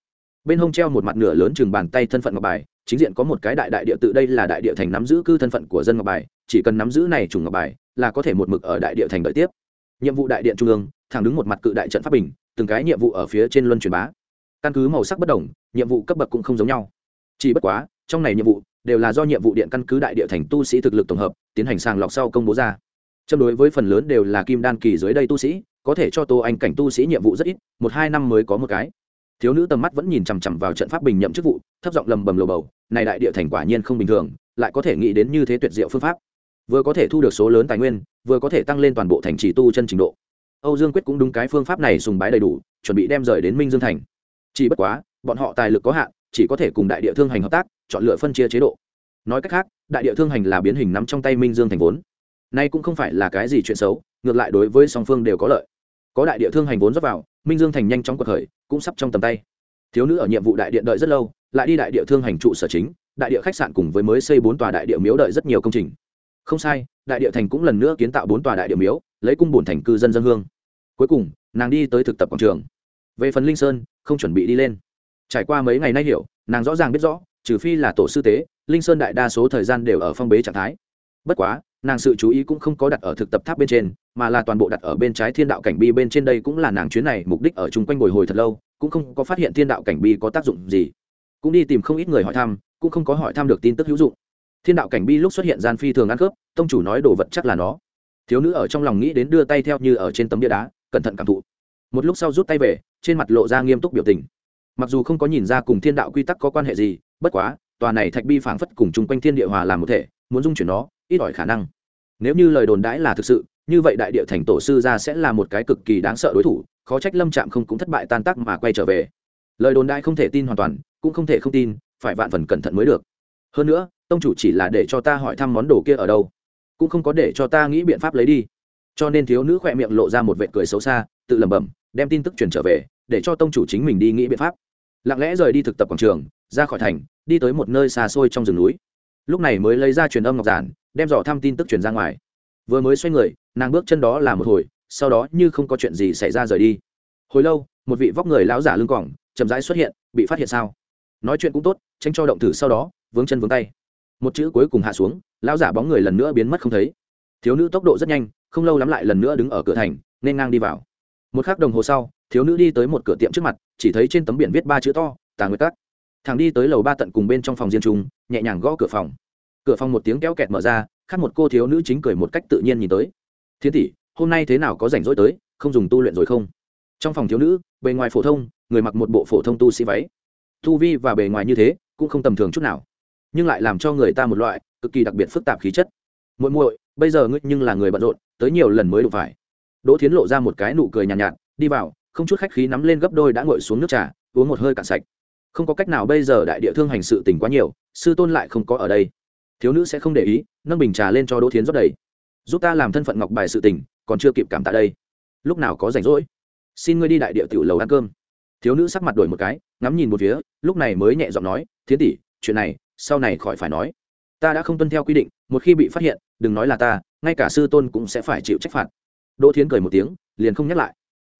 Bên hông treo một mặt nửa lớn chừng bàn tay thân phận ngọc bài, chính diện có một cái đại đại địa tự đây là đại địa thành nắm giữ cư thân phận của dân ngọc bài, chỉ cần nắm giữ này trùng ngọc bài là có thể một mực ở đại địa thành đợi tiếp. Nhiệm vụ đại điện trung ương, thẳng đứng một mặt cự đại trận pháp bình, từng cái nhiệm vụ ở phía trên luân truyền bá. Căn cứ màu sắc bất đồng, nhiệm vụ cấp bậc cũng không giống nhau. Chỉ bất quá, trong này nhiệm vụ đều là do nhiệm vụ điện căn cứ đại địa thành tu sĩ thực lực tổng hợp, tiến hành sàng lọc sau công bố ra châm đối với phần lớn đều là kim đan kỳ dưới đây tu sĩ, có thể cho tô anh cảnh tu sĩ nhiệm vụ rất ít, một hai năm mới có một cái. Thiếu nữ tầm mắt vẫn nhìn chằm chằm vào trận pháp bình nhậm chức vụ, thấp giọng lầm bầm lồ bầu, này đại địa thành quả nhiên không bình thường, lại có thể nghĩ đến như thế tuyệt diệu phương pháp. Vừa có thể thu được số lớn tài nguyên, vừa có thể tăng lên toàn bộ thành trì tu chân trình độ. Âu dương quyết cũng đúng cái phương pháp này sùng bái đầy đủ, chuẩn bị đem rời đến minh dương thành. Chỉ bất quá, bọn họ tài lực có hạn, chỉ có thể cùng đại địa thương hành hợp tác, chọn lựa phân chia chế độ. Nói cách khác, đại địa thương hành là biến hình nắm trong tay minh dương thành vốn nay cũng không phải là cái gì chuyện xấu, ngược lại đối với song phương đều có lợi. Có đại địa thương hành vốn dốc vào, minh dương thành nhanh chóng cuộc khởi, cũng sắp trong tầm tay. Thiếu nữ ở nhiệm vụ đại điện đợi rất lâu, lại đi đại địa thương hành trụ sở chính, đại địa khách sạn cùng với mới xây bốn tòa đại địa miếu đợi rất nhiều công trình. Không sai, đại địa thành cũng lần nữa kiến tạo bốn tòa đại địa miếu, lấy cung bổn thành cư dân dân hương. Cuối cùng, nàng đi tới thực tập quảng trường. Về phần linh sơn, không chuẩn bị đi lên. Trải qua mấy ngày nay hiểu, nàng rõ ràng biết rõ, trừ phi là tổ sư tế, linh sơn đại đa số thời gian đều ở phong bế trạng thái. Bất quá nàng sự chú ý cũng không có đặt ở thực tập tháp bên trên, mà là toàn bộ đặt ở bên trái thiên đạo cảnh bi bên trên đây cũng là nàng chuyến này mục đích ở chung quanh bồi hồi thật lâu, cũng không có phát hiện thiên đạo cảnh bi có tác dụng gì. Cũng đi tìm không ít người hỏi thăm, cũng không có hỏi thăm được tin tức hữu dụng. Thiên đạo cảnh bi lúc xuất hiện gian phi thường ăn cướp tông chủ nói đồ vật chắc là nó. Thiếu nữ ở trong lòng nghĩ đến đưa tay theo như ở trên tấm bia đá, cẩn thận cảm thụ. Một lúc sau rút tay về, trên mặt lộ ra nghiêm túc biểu tình. Mặc dù không có nhìn ra cùng thiên đạo quy tắc có quan hệ gì, bất quá, tòa này thạch bi phảng phất cùng chung quanh thiên địa hòa làm một thể, muốn dung chuyển nó, ít ỏi khả năng nếu như lời đồn đãi là thực sự, như vậy đại địa thành tổ sư ra sẽ là một cái cực kỳ đáng sợ đối thủ, khó trách lâm trạm không cũng thất bại tan tác mà quay trở về. Lời đồn đãi không thể tin hoàn toàn, cũng không thể không tin, phải vạn phần cẩn thận mới được. Hơn nữa, tông chủ chỉ là để cho ta hỏi thăm món đồ kia ở đâu, cũng không có để cho ta nghĩ biện pháp lấy đi. Cho nên thiếu nữ khỏe miệng lộ ra một vệ cười xấu xa, tự lẩm bẩm, đem tin tức truyền trở về, để cho tông chủ chính mình đi nghĩ biện pháp. Lặng lẽ rời đi thực tập quảng trường, ra khỏi thành, đi tới một nơi xa xôi trong rừng núi lúc này mới lấy ra truyền âm ngọc giản, đem dò thăm tin tức truyền ra ngoài. Vừa mới xoay người, nàng bước chân đó là một hồi, sau đó như không có chuyện gì xảy ra rời đi. Hồi lâu, một vị vóc người lão giả lưng cỏng chậm rãi xuất hiện, bị phát hiện sao? Nói chuyện cũng tốt, tránh cho động thử sau đó, vướng chân vướng tay. Một chữ cuối cùng hạ xuống, lão giả bóng người lần nữa biến mất không thấy. Thiếu nữ tốc độ rất nhanh, không lâu lắm lại lần nữa đứng ở cửa thành, nên ngang đi vào. Một k h ắ c đồng hồ sau, thiếu nữ đi tới một cửa tiệm trước mặt, chỉ thấy trên tấm biển viết ba chữ to, tà nguyệt cắt thằng đi tới lầu ba tận cùng bên trong phòng riêng trung nhẹ nhàng gõ cửa phòng. Cửa phòng một tiếng kéo kẹt mở ra khác một cô thiếu nữ chính cười một cách tự nhiên nhìn tới. Thiên tỷ hôm nay thế nào có rảnh rỗi tới không dùng tu luyện rồi không? Trong phòng thiếu nữ bề ngoài phổ thông người mặc một bộ phổ thông tu sĩ váy. Tu vi và bề ngoài như thế cũng không tầm thường chút nào. Nhưng lại làm cho người ta một loại cực kỳ đặc biệt phức tạp khí chất. Muội muội bây giờ ngươi nhưng là người bận rộn tới nhiều lần mới đủ phải. Đỗ thiến lộ ra một cái nụ cười nhàn nhạt, nhạt đi vào không chút khách khí nắm lên gấp đôi đã ngồi xuống nước trà uống một hơi cạn sạch không có cách nào bây giờ đại địa thương hành sự tình quá nhiều, sư tôn lại không có ở đây. Thiếu nữ sẽ không để ý, nâng bình trà lên cho đỗ thiến rót đầy. Giúp ta làm thân phận ngọc bài sự tình, còn chưa kịp cảm tạ đây. Lúc nào có rảnh rỗi, xin ngươi đi đại địa tiểu lầu ăn cơm. Thiếu nữ sắc mặt đổi một cái, ngắm nhìn một phía, lúc này mới nhẹ giọng nói, thiến tỷ, chuyện này, sau này khỏi phải nói. Ta đã không tuân theo quy định, một khi bị phát hiện, đừng nói là ta, ngay cả sư tôn cũng sẽ phải chịu trách phạt. Đỗ thiến cười một tiếng, liền không nhắc lại.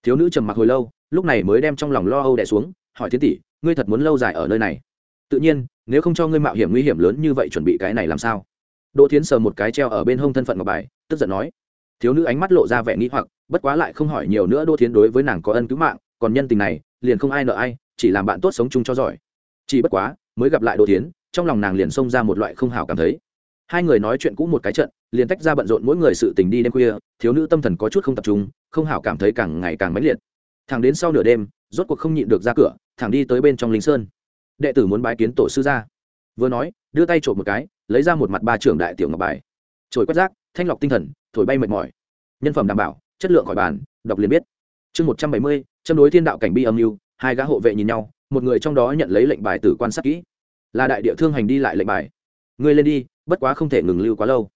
Thiếu nữ trầm mặc hồi lâu, lúc này mới đem trong lòng lo âu đẻ xuống hỏi thiến tỷ, ngươi thật muốn lâu dài ở nơi này? Tự nhiên, nếu không cho ngươi mạo hiểm nguy hiểm lớn như vậy chuẩn bị cái này làm sao? Đỗ thiến sờ một cái treo ở bên hông thân phận ngọc bài, tức giận nói. Thiếu nữ ánh mắt lộ ra vẻ nghĩ hoặc, bất quá lại không hỏi nhiều nữa đỗ thiến đối với nàng có ân cứu mạng, còn nhân tình này, liền không ai nợ ai, chỉ làm bạn tốt sống chung cho giỏi. Chỉ bất quá, mới gặp lại đỗ thiến, trong lòng nàng liền xông ra một loại không hảo cảm thấy. Hai người nói chuyện cũ một cái trận, liền tách ra bận rộn mỗi người sự tình đi đêm khuya, thiếu nữ tâm thần có chút không tập trung, không hảo cảm thấy càng ngày càng mãnh liệt. Thẳng đến sau nửa đêm, rốt cuộc không nhịn được ra cửa thẳng đi tới bên trong linh sơn. Đệ tử muốn bái kiến tổ sư ra vừa nói, đưa tay trộm một cái, lấy ra một mặt ba trưởng đại tiểu ngọc bài. Trồi quét rác, thanh lọc tinh thần, thổi bay mệt mỏi. Nhân phẩm đảm bảo, chất lượng khỏi bàn, đọc liền biết. Chương một trăm bảy mươi, châm đối thiên đạo cảnh bi âm mưu, hai gã hộ vệ nhìn nhau, một người trong đó nhận lấy lệnh bài từ quan sát kỹ. Là đại địa thương hành đi lại lệnh bài. Ngươi lên đi, bất quá không thể ngừng lưu quá lâu.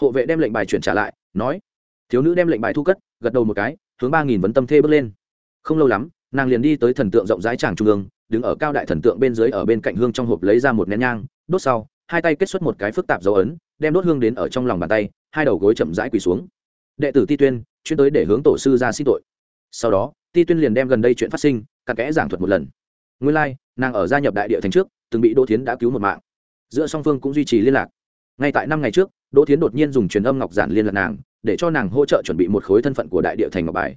Hộ vệ đem lệnh bài chuyển trả lại, nói, thiếu nữ đem lệnh bài thu cất, gật đầu một cái, hướng ba nghìn vấn tâm thê bước lên. Không lâu lắm nàng liền đi tới thần tượng rộng rãi tràng trung ương đứng ở cao đại thần tượng bên dưới ở bên cạnh hương trong hộp lấy ra một nén nhang đốt sau hai tay kết xuất một cái phức tạp dấu ấn đem đốt hương đến ở trong lòng bàn tay hai đầu gối chậm rãi quỳ xuống. Đệ tử ti tuyên chuyên tới để hướng tổ sư ra xin tội. Sau đó ti tuyên liền đem gần đây chuyện phát sinh cặn kẽ giảng thuật một lần. Nguyên lai、like, nàng ở gia nhập đại địa thành trước từng bị đỗ thiến đã cứu một mạng. Giữa song phương cũng duy trì liên lạc. Ngay tại năm ngày trước đỗ thiến đột nhiên dùng truyền âm ngọc giản liên lạc nàng để cho nàng hỗ trợ chuẩn bị một khối thân phận của đại địa thành ngọc bài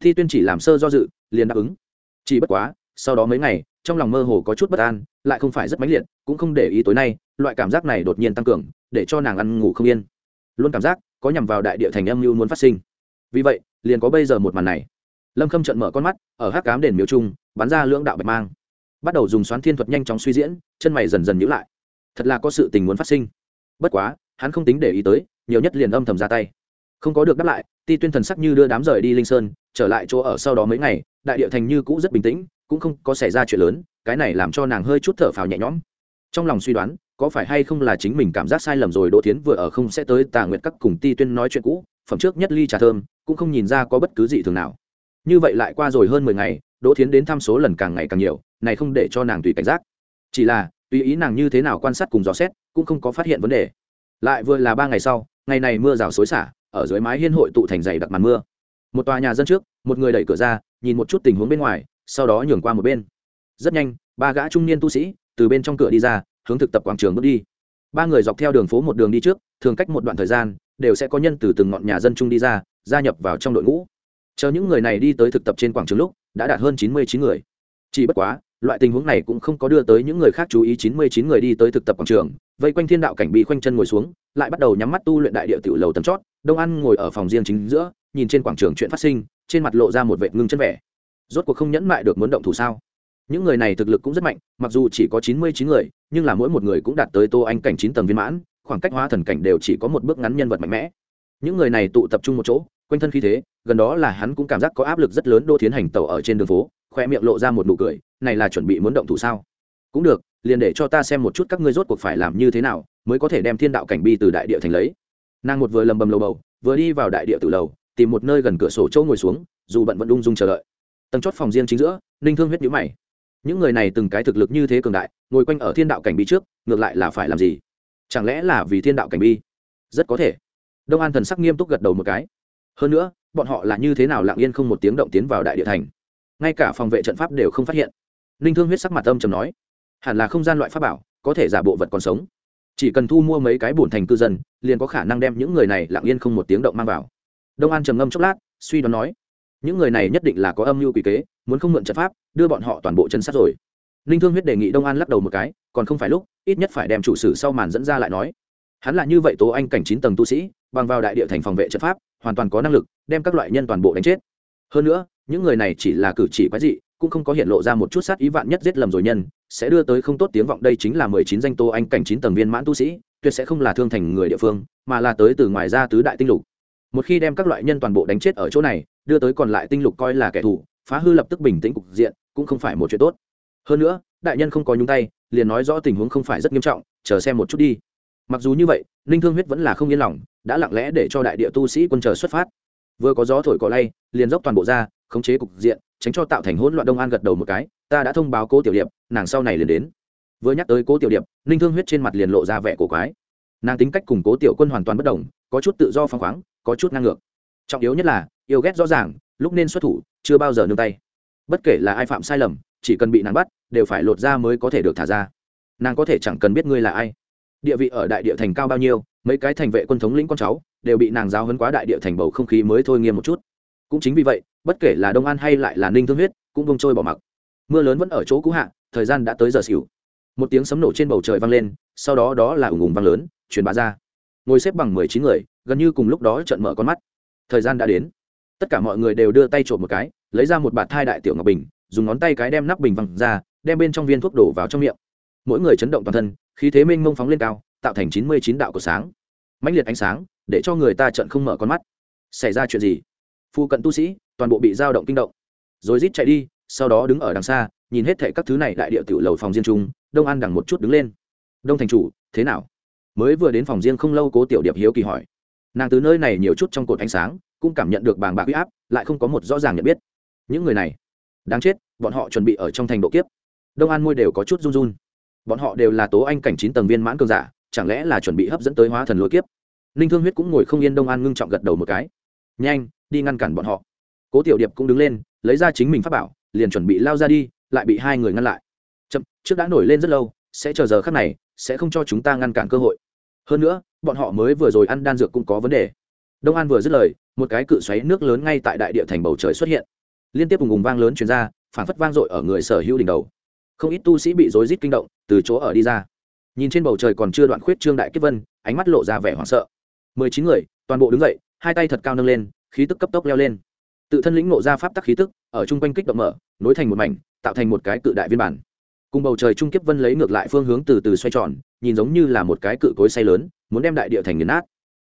thi tuyên chỉ làm sơ do dự, liền đáp ứng. Chỉ bất quá, sau đó mấy ngày, trong lòng mơ hồ có chút bất an, lại không phải rất mãnh liệt, cũng không để ý tối nay, loại cảm giác này đột nhiên tăng cường, để cho nàng ăn ngủ không yên. Luôn cảm giác có nhằm vào đại địa thành âm mưu muốn phát sinh. Vì vậy, liền có bây giờ một màn này. Lâm khâm trận mở con mắt, ở hát cám đền miếu trung, bắn ra lưỡng đạo bạch mang. Bắt đầu dùng xoán thiên thuật nhanh chóng suy diễn, chân mày dần dần nhữ lại. Thật là có sự tình muốn phát sinh. Bất quá, hắn không tính để ý tới, nhiều nhất liền âm thầm ra tay không có được đáp lại, ti tuyên thần sắc như đưa đám rời đi linh sơn, trở lại chỗ ở sau đó mấy ngày, đại địa thành như cũ rất bình tĩnh, cũng không có xảy ra chuyện lớn, cái này làm cho nàng hơi chút thở phào nhẹ nhõm. Trong lòng suy đoán, có phải hay không là chính mình cảm giác sai lầm rồi, đỗ tiến vừa ở không sẽ tới, tà nguyệt các cùng ti tuyên nói chuyện cũ, phẩm trước nhất ly trà thơm, cũng không nhìn ra có bất cứ gì thường nào. Như vậy lại qua rồi hơn mười ngày, đỗ tiến đến thăm số lần càng ngày càng nhiều, này không để cho nàng tùy cảnh giác. Chỉ là, tùy ý nàng như thế nào quan sát cùng dò xét, cũng không có phát hiện vấn đề. Lại vừa là ba ngày sau, ngày này mưa rào xối xả ở dưới mái hiên hội tụ thành dày đặc màn mưa. Một tòa nhà dân trước, một người đẩy cửa ra, nhìn một chút tình huống bên ngoài, sau đó nhường qua một bên. Rất nhanh, ba gã trung niên tu sĩ từ bên trong cửa đi ra, hướng thực tập quảng trường bước đi. Ba người dọc theo đường phố một đường đi trước, thường cách một đoạn thời gian, đều sẽ có nhân từ từng ngọn nhà dân chung đi ra, gia nhập vào trong đội ngũ. Chờ những người này đi tới thực tập trên quảng trường lúc, đã đạt hơn chín mươi chín người. Chỉ bất quá, loại tình huống này cũng không có đưa tới những người khác chú ý chín mươi chín người đi tới thực tập quảng trường, vây quanh thiên đạo cảnh bị khoanh chân ngồi xuống, lại bắt đầu nhắm mắt tu luyện đại địa tiểu lầu tầm chót đông ăn ngồi ở phòng riêng chính giữa, nhìn trên quảng trường chuyện phát sinh, trên mặt lộ ra một vệ ngưng chân vẻ. Rốt cuộc không nhẫn mại được muốn động thủ sao? Những người này thực lực cũng rất mạnh, mặc dù chỉ có chín mươi chín người, nhưng là mỗi một người cũng đạt tới tô anh cảnh chín tầng viên mãn, khoảng cách hóa thần cảnh đều chỉ có một bước ngắn nhân vật mạnh mẽ. Những người này tụ tập trung một chỗ, quanh thân khí thế, gần đó là hắn cũng cảm giác có áp lực rất lớn đô thiến hành tàu ở trên đường phố, khoe miệng lộ ra một nụ cười, này là chuẩn bị muốn động thủ sao? Cũng được, liền để cho ta xem một chút các ngươi rốt cuộc phải làm như thế nào, mới có thể đem thiên đạo cảnh bi từ đại địa thành lấy nàng một vừa lầm bầm lầu bầu, vừa đi vào đại địa tử lầu, tìm một nơi gần cửa sổ chỗ ngồi xuống, dù bận vẫn ung dung chờ đợi. Tầng chót phòng riêng chính giữa, ninh thương huyết nhũ mày. Những người này từng cái thực lực như thế cường đại, ngồi quanh ở thiên đạo cảnh bi trước, ngược lại là phải làm gì? Chẳng lẽ là vì thiên đạo cảnh bi? Rất có thể. Đông an thần sắc nghiêm túc gật đầu một cái. Hơn nữa, bọn họ là như thế nào lặng yên không một tiếng động tiến vào đại địa thành? Ngay cả phòng vệ trận pháp đều không phát hiện. Ninh thương huyết sắc mặt âm trầm nói, hẳn là không gian loại pháp bảo, có thể giả bộ vật còn sống chỉ cần thu mua mấy cái bổn thành cư dân, liền có khả năng đem những người này lặng yên không một tiếng động mang vào. Đông an trầm ngâm chốc lát, suy đoán nói, những người này nhất định là có âm mưu quỷ kế, muốn không mượn trận pháp, đưa bọn họ toàn bộ chân sát rồi. Ninh thương huyết đề nghị đông an lắc đầu một cái, còn không phải lúc, ít nhất phải đem chủ sử sau màn dẫn ra lại nói. Hắn là như vậy tố anh cảnh chín tầng tu sĩ, bằng vào đại địa thành phòng vệ trận pháp, hoàn toàn có năng lực, đem các loại nhân toàn bộ đánh chết. Hơn nữa, những người này chỉ là cử chỉ quái dị, cũng không có hiện lộ ra một chút sát ý vạn nhất giết lầm rồi nhân sẽ đưa tới không tốt tiếng vọng. Đây chính là mười chín danh tô anh cảnh chín tầng viên mãn tu sĩ, tuyệt sẽ không là thương thành người địa phương, mà là tới từ ngoài ra tứ đại tinh lục. Một khi đem các loại nhân toàn bộ đánh chết ở chỗ này, đưa tới còn lại tinh lục coi là kẻ thù, phá hư lập tức bình tĩnh cục diện, cũng không phải một chuyện tốt. Hơn nữa, đại nhân không có nhúng tay, liền nói rõ tình huống không phải rất nghiêm trọng, chờ xem một chút đi. Mặc dù như vậy, ninh thương huyết vẫn là không yên lòng, đã lặng lẽ để cho đại địa tu sĩ quân chờ xuất phát. Vừa có gió thổi cỏ lay, liền dốc toàn bộ ra, khống chế cục diện, tránh cho tạo thành hỗn loạn đông an gật đầu một cái ta đã thông báo cố tiểu điệp, nàng sau này liền đến. Vừa nhắc tới cố tiểu điệp, ninh thương huyết trên mặt liền lộ ra vẻ cổ quái. Nàng tính cách cùng cố tiểu quân hoàn toàn bất đồng, có chút tự do phăng khoáng, có chút ngang ngược. Trọng yếu nhất là, yêu ghét rõ ràng, lúc nên xuất thủ, chưa bao giờ nương tay. Bất kể là ai phạm sai lầm, chỉ cần bị nàng bắt, đều phải lột ra mới có thể được thả ra. Nàng có thể chẳng cần biết ngươi là ai. Địa vị ở đại địa thành cao bao nhiêu, mấy cái thành vệ quân thống lĩnh con cháu, đều bị nàng giáo hấn quá đại địa thành bầu không khí mới thôi nghiêm một chút. Cũng chính vì vậy, bất kể là đông an hay lại là ninh thương huyết, cũng vông trôi bỏ mặc mưa lớn vẫn ở chỗ cũ hạ, thời gian đã tới giờ xỉu. Một tiếng sấm nổ trên bầu trời vang lên, sau đó đó là ủng ủng vang lớn, truyền bá ra. Ngồi xếp bằng mười chín người, gần như cùng lúc đó trận mở con mắt. Thời gian đã đến. Tất cả mọi người đều đưa tay trộm một cái, lấy ra một bạt thai đại tiểu ngọc bình, dùng ngón tay cái đem nắp bình văng ra, đem bên trong viên thuốc đổ vào trong miệng. Mỗi người chấn động toàn thân, khí thế mênh mông phóng lên cao, tạo thành chín mươi chín đạo của sáng. Mãnh liệt ánh sáng, để cho người ta trận không mở con mắt. Xảy ra chuyện gì? Phu cận tu sĩ, toàn bộ bị dao động kinh động. Rồi rít chạy đi sau đó đứng ở đằng xa, nhìn hết thệ các thứ này đại địa tiểu lầu phòng riêng chung, đông an đằng một chút đứng lên. Đông thành chủ, thế nào? Mới vừa đến phòng riêng không lâu cố tiểu điệp hiếu kỳ hỏi. Nàng từ nơi này nhiều chút trong cột ánh sáng, cũng cảm nhận được bàng bạc huy áp, lại không có một rõ ràng nhận biết. Những người này, đáng chết, bọn họ chuẩn bị ở trong thành độ kiếp. Đông an môi đều có chút run run. Bọn họ đều là tố anh cảnh chín tầng viên mãn cường giả, chẳng lẽ là chuẩn bị hấp dẫn tới hóa thần lôi kiếp? Ninh thương huyết cũng ngồi không yên đông an ngưng trọng gật đầu một cái. Nhanh, đi ngăn cản bọn họ. Cố tiểu điệp cũng đứng lên, lấy ra chính mình pháp bảo liền chuẩn bị lao ra đi, lại bị hai người ngăn lại. Chậm, trước đã nổi lên rất lâu, sẽ chờ giờ khắc này, sẽ không cho chúng ta ngăn cản cơ hội. Hơn nữa, bọn họ mới vừa rồi ăn đan dược cũng có vấn đề. Đông an vừa dứt lời, một cái cự xoáy nước lớn ngay tại đại địa thành bầu trời xuất hiện. Liên tiếp vùng ùng vang lớn chuyển ra phản phất vang dội ở người sở hữu đỉnh đầu. Không ít tu sĩ bị rối rít kinh động, từ chỗ ở đi ra. Nhìn trên bầu trời còn chưa đoạn khuyết trương đại kiếp vân, ánh mắt lộ ra vẻ hoảng sợ. Mười chín người, toàn bộ đứng dậy, hai tay thật cao nâng lên, khí tức cấp tốc leo lên tự thân lĩnh ngộ ra pháp tắc khí tức, ở chung quanh kích động mở, nối thành một mảnh, tạo thành một cái cự đại viên bản. Cùng bầu trời trung kiếp vân lấy ngược lại phương hướng từ từ xoay tròn, nhìn giống như là một cái cự cối say lớn, muốn đem đại địa thành nghiền nát.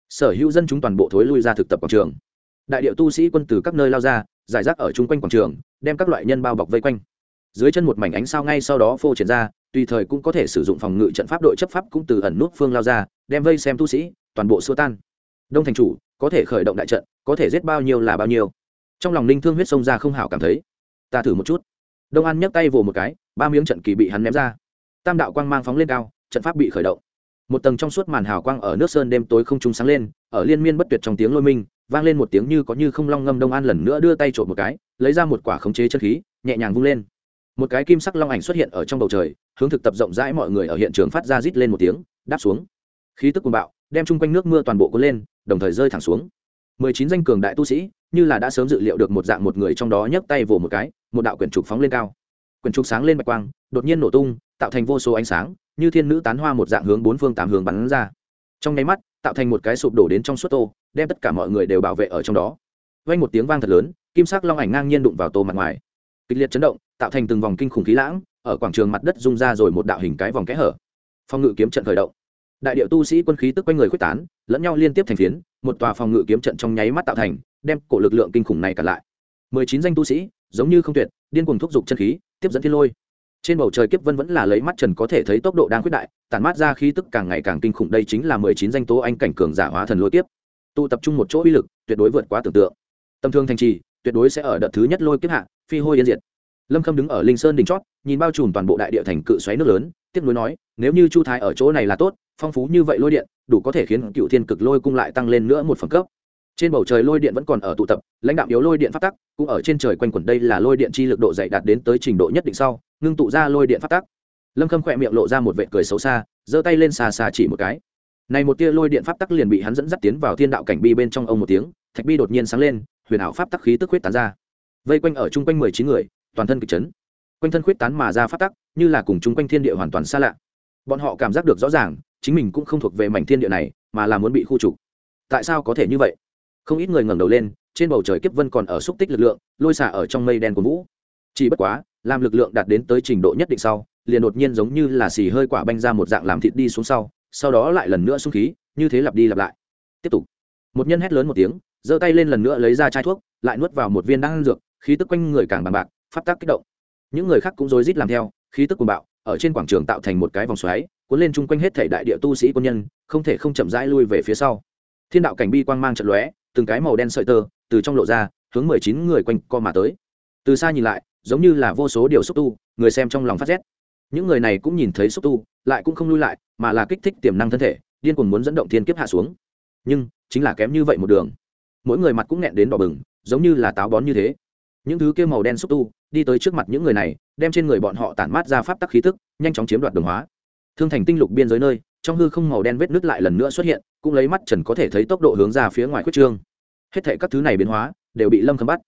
Sở hữu dân chúng toàn bộ thối lui ra thực tập quảng trường. Đại địa tu sĩ quân từ các nơi lao ra, giải rác ở chung quanh quảng trường, đem các loại nhân bao bọc vây quanh. Dưới chân một mảnh ánh sao ngay sau đó phô triển ra, tùy thời cũng có thể sử dụng phòng ngự trận pháp đội chấp pháp cũng từ ẩn nút phương lao ra, đem vây xem tu sĩ, toàn bộ xua tan. Đông thành chủ, có thể khởi động đại trận, có thể giết bao nhiêu là bao nhiêu trong lòng ninh thương huyết sông ra không hảo cảm thấy. Ta thử một chút. Đông an nhấc tay vồ một cái, ba miếng trận kỳ bị hắn ném ra. Tam đạo quang mang phóng lên cao, trận pháp bị khởi động. Một tầng trong suốt màn hào quang ở nước sơn đêm tối không trung sáng lên, ở liên miên bất tuyệt trong tiếng lôi minh, vang lên một tiếng như có như không long ngâm đông an lần nữa đưa tay trộm một cái, lấy ra một quả khống chế chân khí, nhẹ nhàng vung lên. Một cái kim sắc long ảnh xuất hiện ở trong bầu trời, hướng thực tập rộng rãi mọi người ở hiện trường phát ra rít lên một tiếng, đáp xuống. Khí tức cuồng bạo, đem chung quanh nước mưa toàn bộ cuốn lên, đồng thời rơi thẳng xuống mười chín danh cường đại tu sĩ, như là đã sớm dự liệu được một dạng một người trong đó nhấc tay vồ một cái, một đạo quyển trục phóng lên cao. Quyển trục sáng lên bạch quang, đột nhiên nổ tung, tạo thành vô số ánh sáng, như thiên nữ tán hoa một dạng hướng bốn phương tám hướng bắn ra. Trong nháy mắt, tạo thành một cái sụp đổ đến trong suốt tô, đem tất cả mọi người đều bảo vệ ở trong đó. Vang một tiếng vang thật lớn, kim sắc long ảnh ngang nhiên đụng vào tô mặt ngoài. Kịch liệt chấn động, tạo thành từng vòng kinh khủng khí lãng, ở quảng trường mặt đất rung ra rồi một đạo hình cái vòng kẽ hở. Phong ngự kiếm trận khởi động. Đại điệu tu sĩ quân khí tức quanh người quyết tán, lẫn nhau liên tiếp thành phiến một tòa phòng ngự kiếm trận trong nháy mắt tạo thành, đem cổ lực lượng kinh khủng này cả lại. Mười chín danh tu sĩ, giống như không tuyệt, điên cuồng thúc giục chân khí, tiếp dẫn thiên lôi. Trên bầu trời kiếp vân vẫn là lấy mắt trần có thể thấy tốc độ đang quyết đại, tản mát ra khí tức càng ngày càng kinh khủng đây chính là mười chín danh tố anh cảnh cường giả hóa thần lôi kiếp. Tụ tập trung một chỗ uy lực, tuyệt đối vượt quá tưởng tượng. Tâm thương thành trì, tuyệt đối sẽ ở đợt thứ nhất lôi kiếp hạ, phi hôi yên diệt. Lâm khâm đứng ở linh sơn đỉnh chót, nhìn bao trùm toàn bộ đại địa thành cự xoáy nước lớn tiếp nuối nói, nếu như chu thái ở chỗ này là tốt phong phú như vậy lôi điện, đủ có thể khiến cựu thiên cực lôi cung lại tăng lên nữa một phần cấp. Trên bầu trời lôi điện vẫn còn ở tụ tập, lãnh đạo yếu lôi điện phát tắc, cũng ở trên trời quanh quẩn đây là lôi điện chi lực độ dày đạt đến tới trình độ nhất định sau, ngưng tụ ra lôi điện phát tắc. Lâm khâm khỏe miệng lộ ra một vệ cười xấu xa, giơ tay lên xà xà chỉ một cái. Này một tia lôi điện pháp tắc liền bị hắn dẫn dắt tiến vào thiên đạo cảnh bi bên trong ông một tiếng, thạch bi đột nhiên sáng lên, huyền ảo pháp tắc khí tức huyết tán ra. Vây quanh ở chung quanh mười chín người, toàn thân kịch chấn. Quanh thân khuyết tán mà ra pháp tắc, như là cùng chung quanh thiên địa hoàn toàn xa lạ. Bọn họ cảm giác được rõ ràng chính mình cũng không thuộc về mảnh thiên địa này, mà là muốn bị khu trục. Tại sao có thể như vậy? Không ít người ngẩng đầu lên, trên bầu trời kiếp vân còn ở xúc tích lực lượng, lôi xả ở trong mây đen của vũ. Chỉ bất quá, làm lực lượng đạt đến tới trình độ nhất định sau, liền đột nhiên giống như là xì hơi quả banh ra một dạng làm thịt đi xuống sau sau đó lại lần nữa xung khí, như thế lặp đi lặp lại. Tiếp tục. Một nhân hét lớn một tiếng, giơ tay lên lần nữa lấy ra chai thuốc, lại nuốt vào một viên đan dược, khí tức quanh người càng bằng bạc phát tác kích động. Những người khác cũng rối rít làm theo, khí tức cuồng bạo, ở trên quảng trường tạo thành một cái vòng xoáy cuốn lên chung quanh hết thể đại địa tu sĩ quân nhân, không thể không chậm rãi lui về phía sau. Thiên đạo cảnh bi quang mang trận lóe, từng cái màu đen sợi tơ từ trong lộ ra, hướng mười chín người quanh co mà tới. Từ xa nhìn lại, giống như là vô số điều xúc tu, người xem trong lòng phát rét. Những người này cũng nhìn thấy xúc tu, lại cũng không lui lại, mà là kích thích tiềm năng thân thể, điên cuồng muốn dẫn động thiên kiếp hạ xuống. Nhưng, chính là kém như vậy một đường. Mỗi người mặt cũng nghẹn đến đỏ bừng, giống như là táo bón như thế. Những thứ kêu màu đen xúc tu, đi tới trước mặt những người này, đem trên người bọn họ tản mát ra pháp tắc khí tức, nhanh chóng chiếm đoạt đường hóa thương thành tinh lục biên giới nơi, trong hư không màu đen vết nứt lại lần nữa xuất hiện, cũng lấy mắt trần có thể thấy tốc độ hướng ra phía ngoài quyết trương. Hết thể các thứ này biến hóa, đều bị lâm khâm bắt.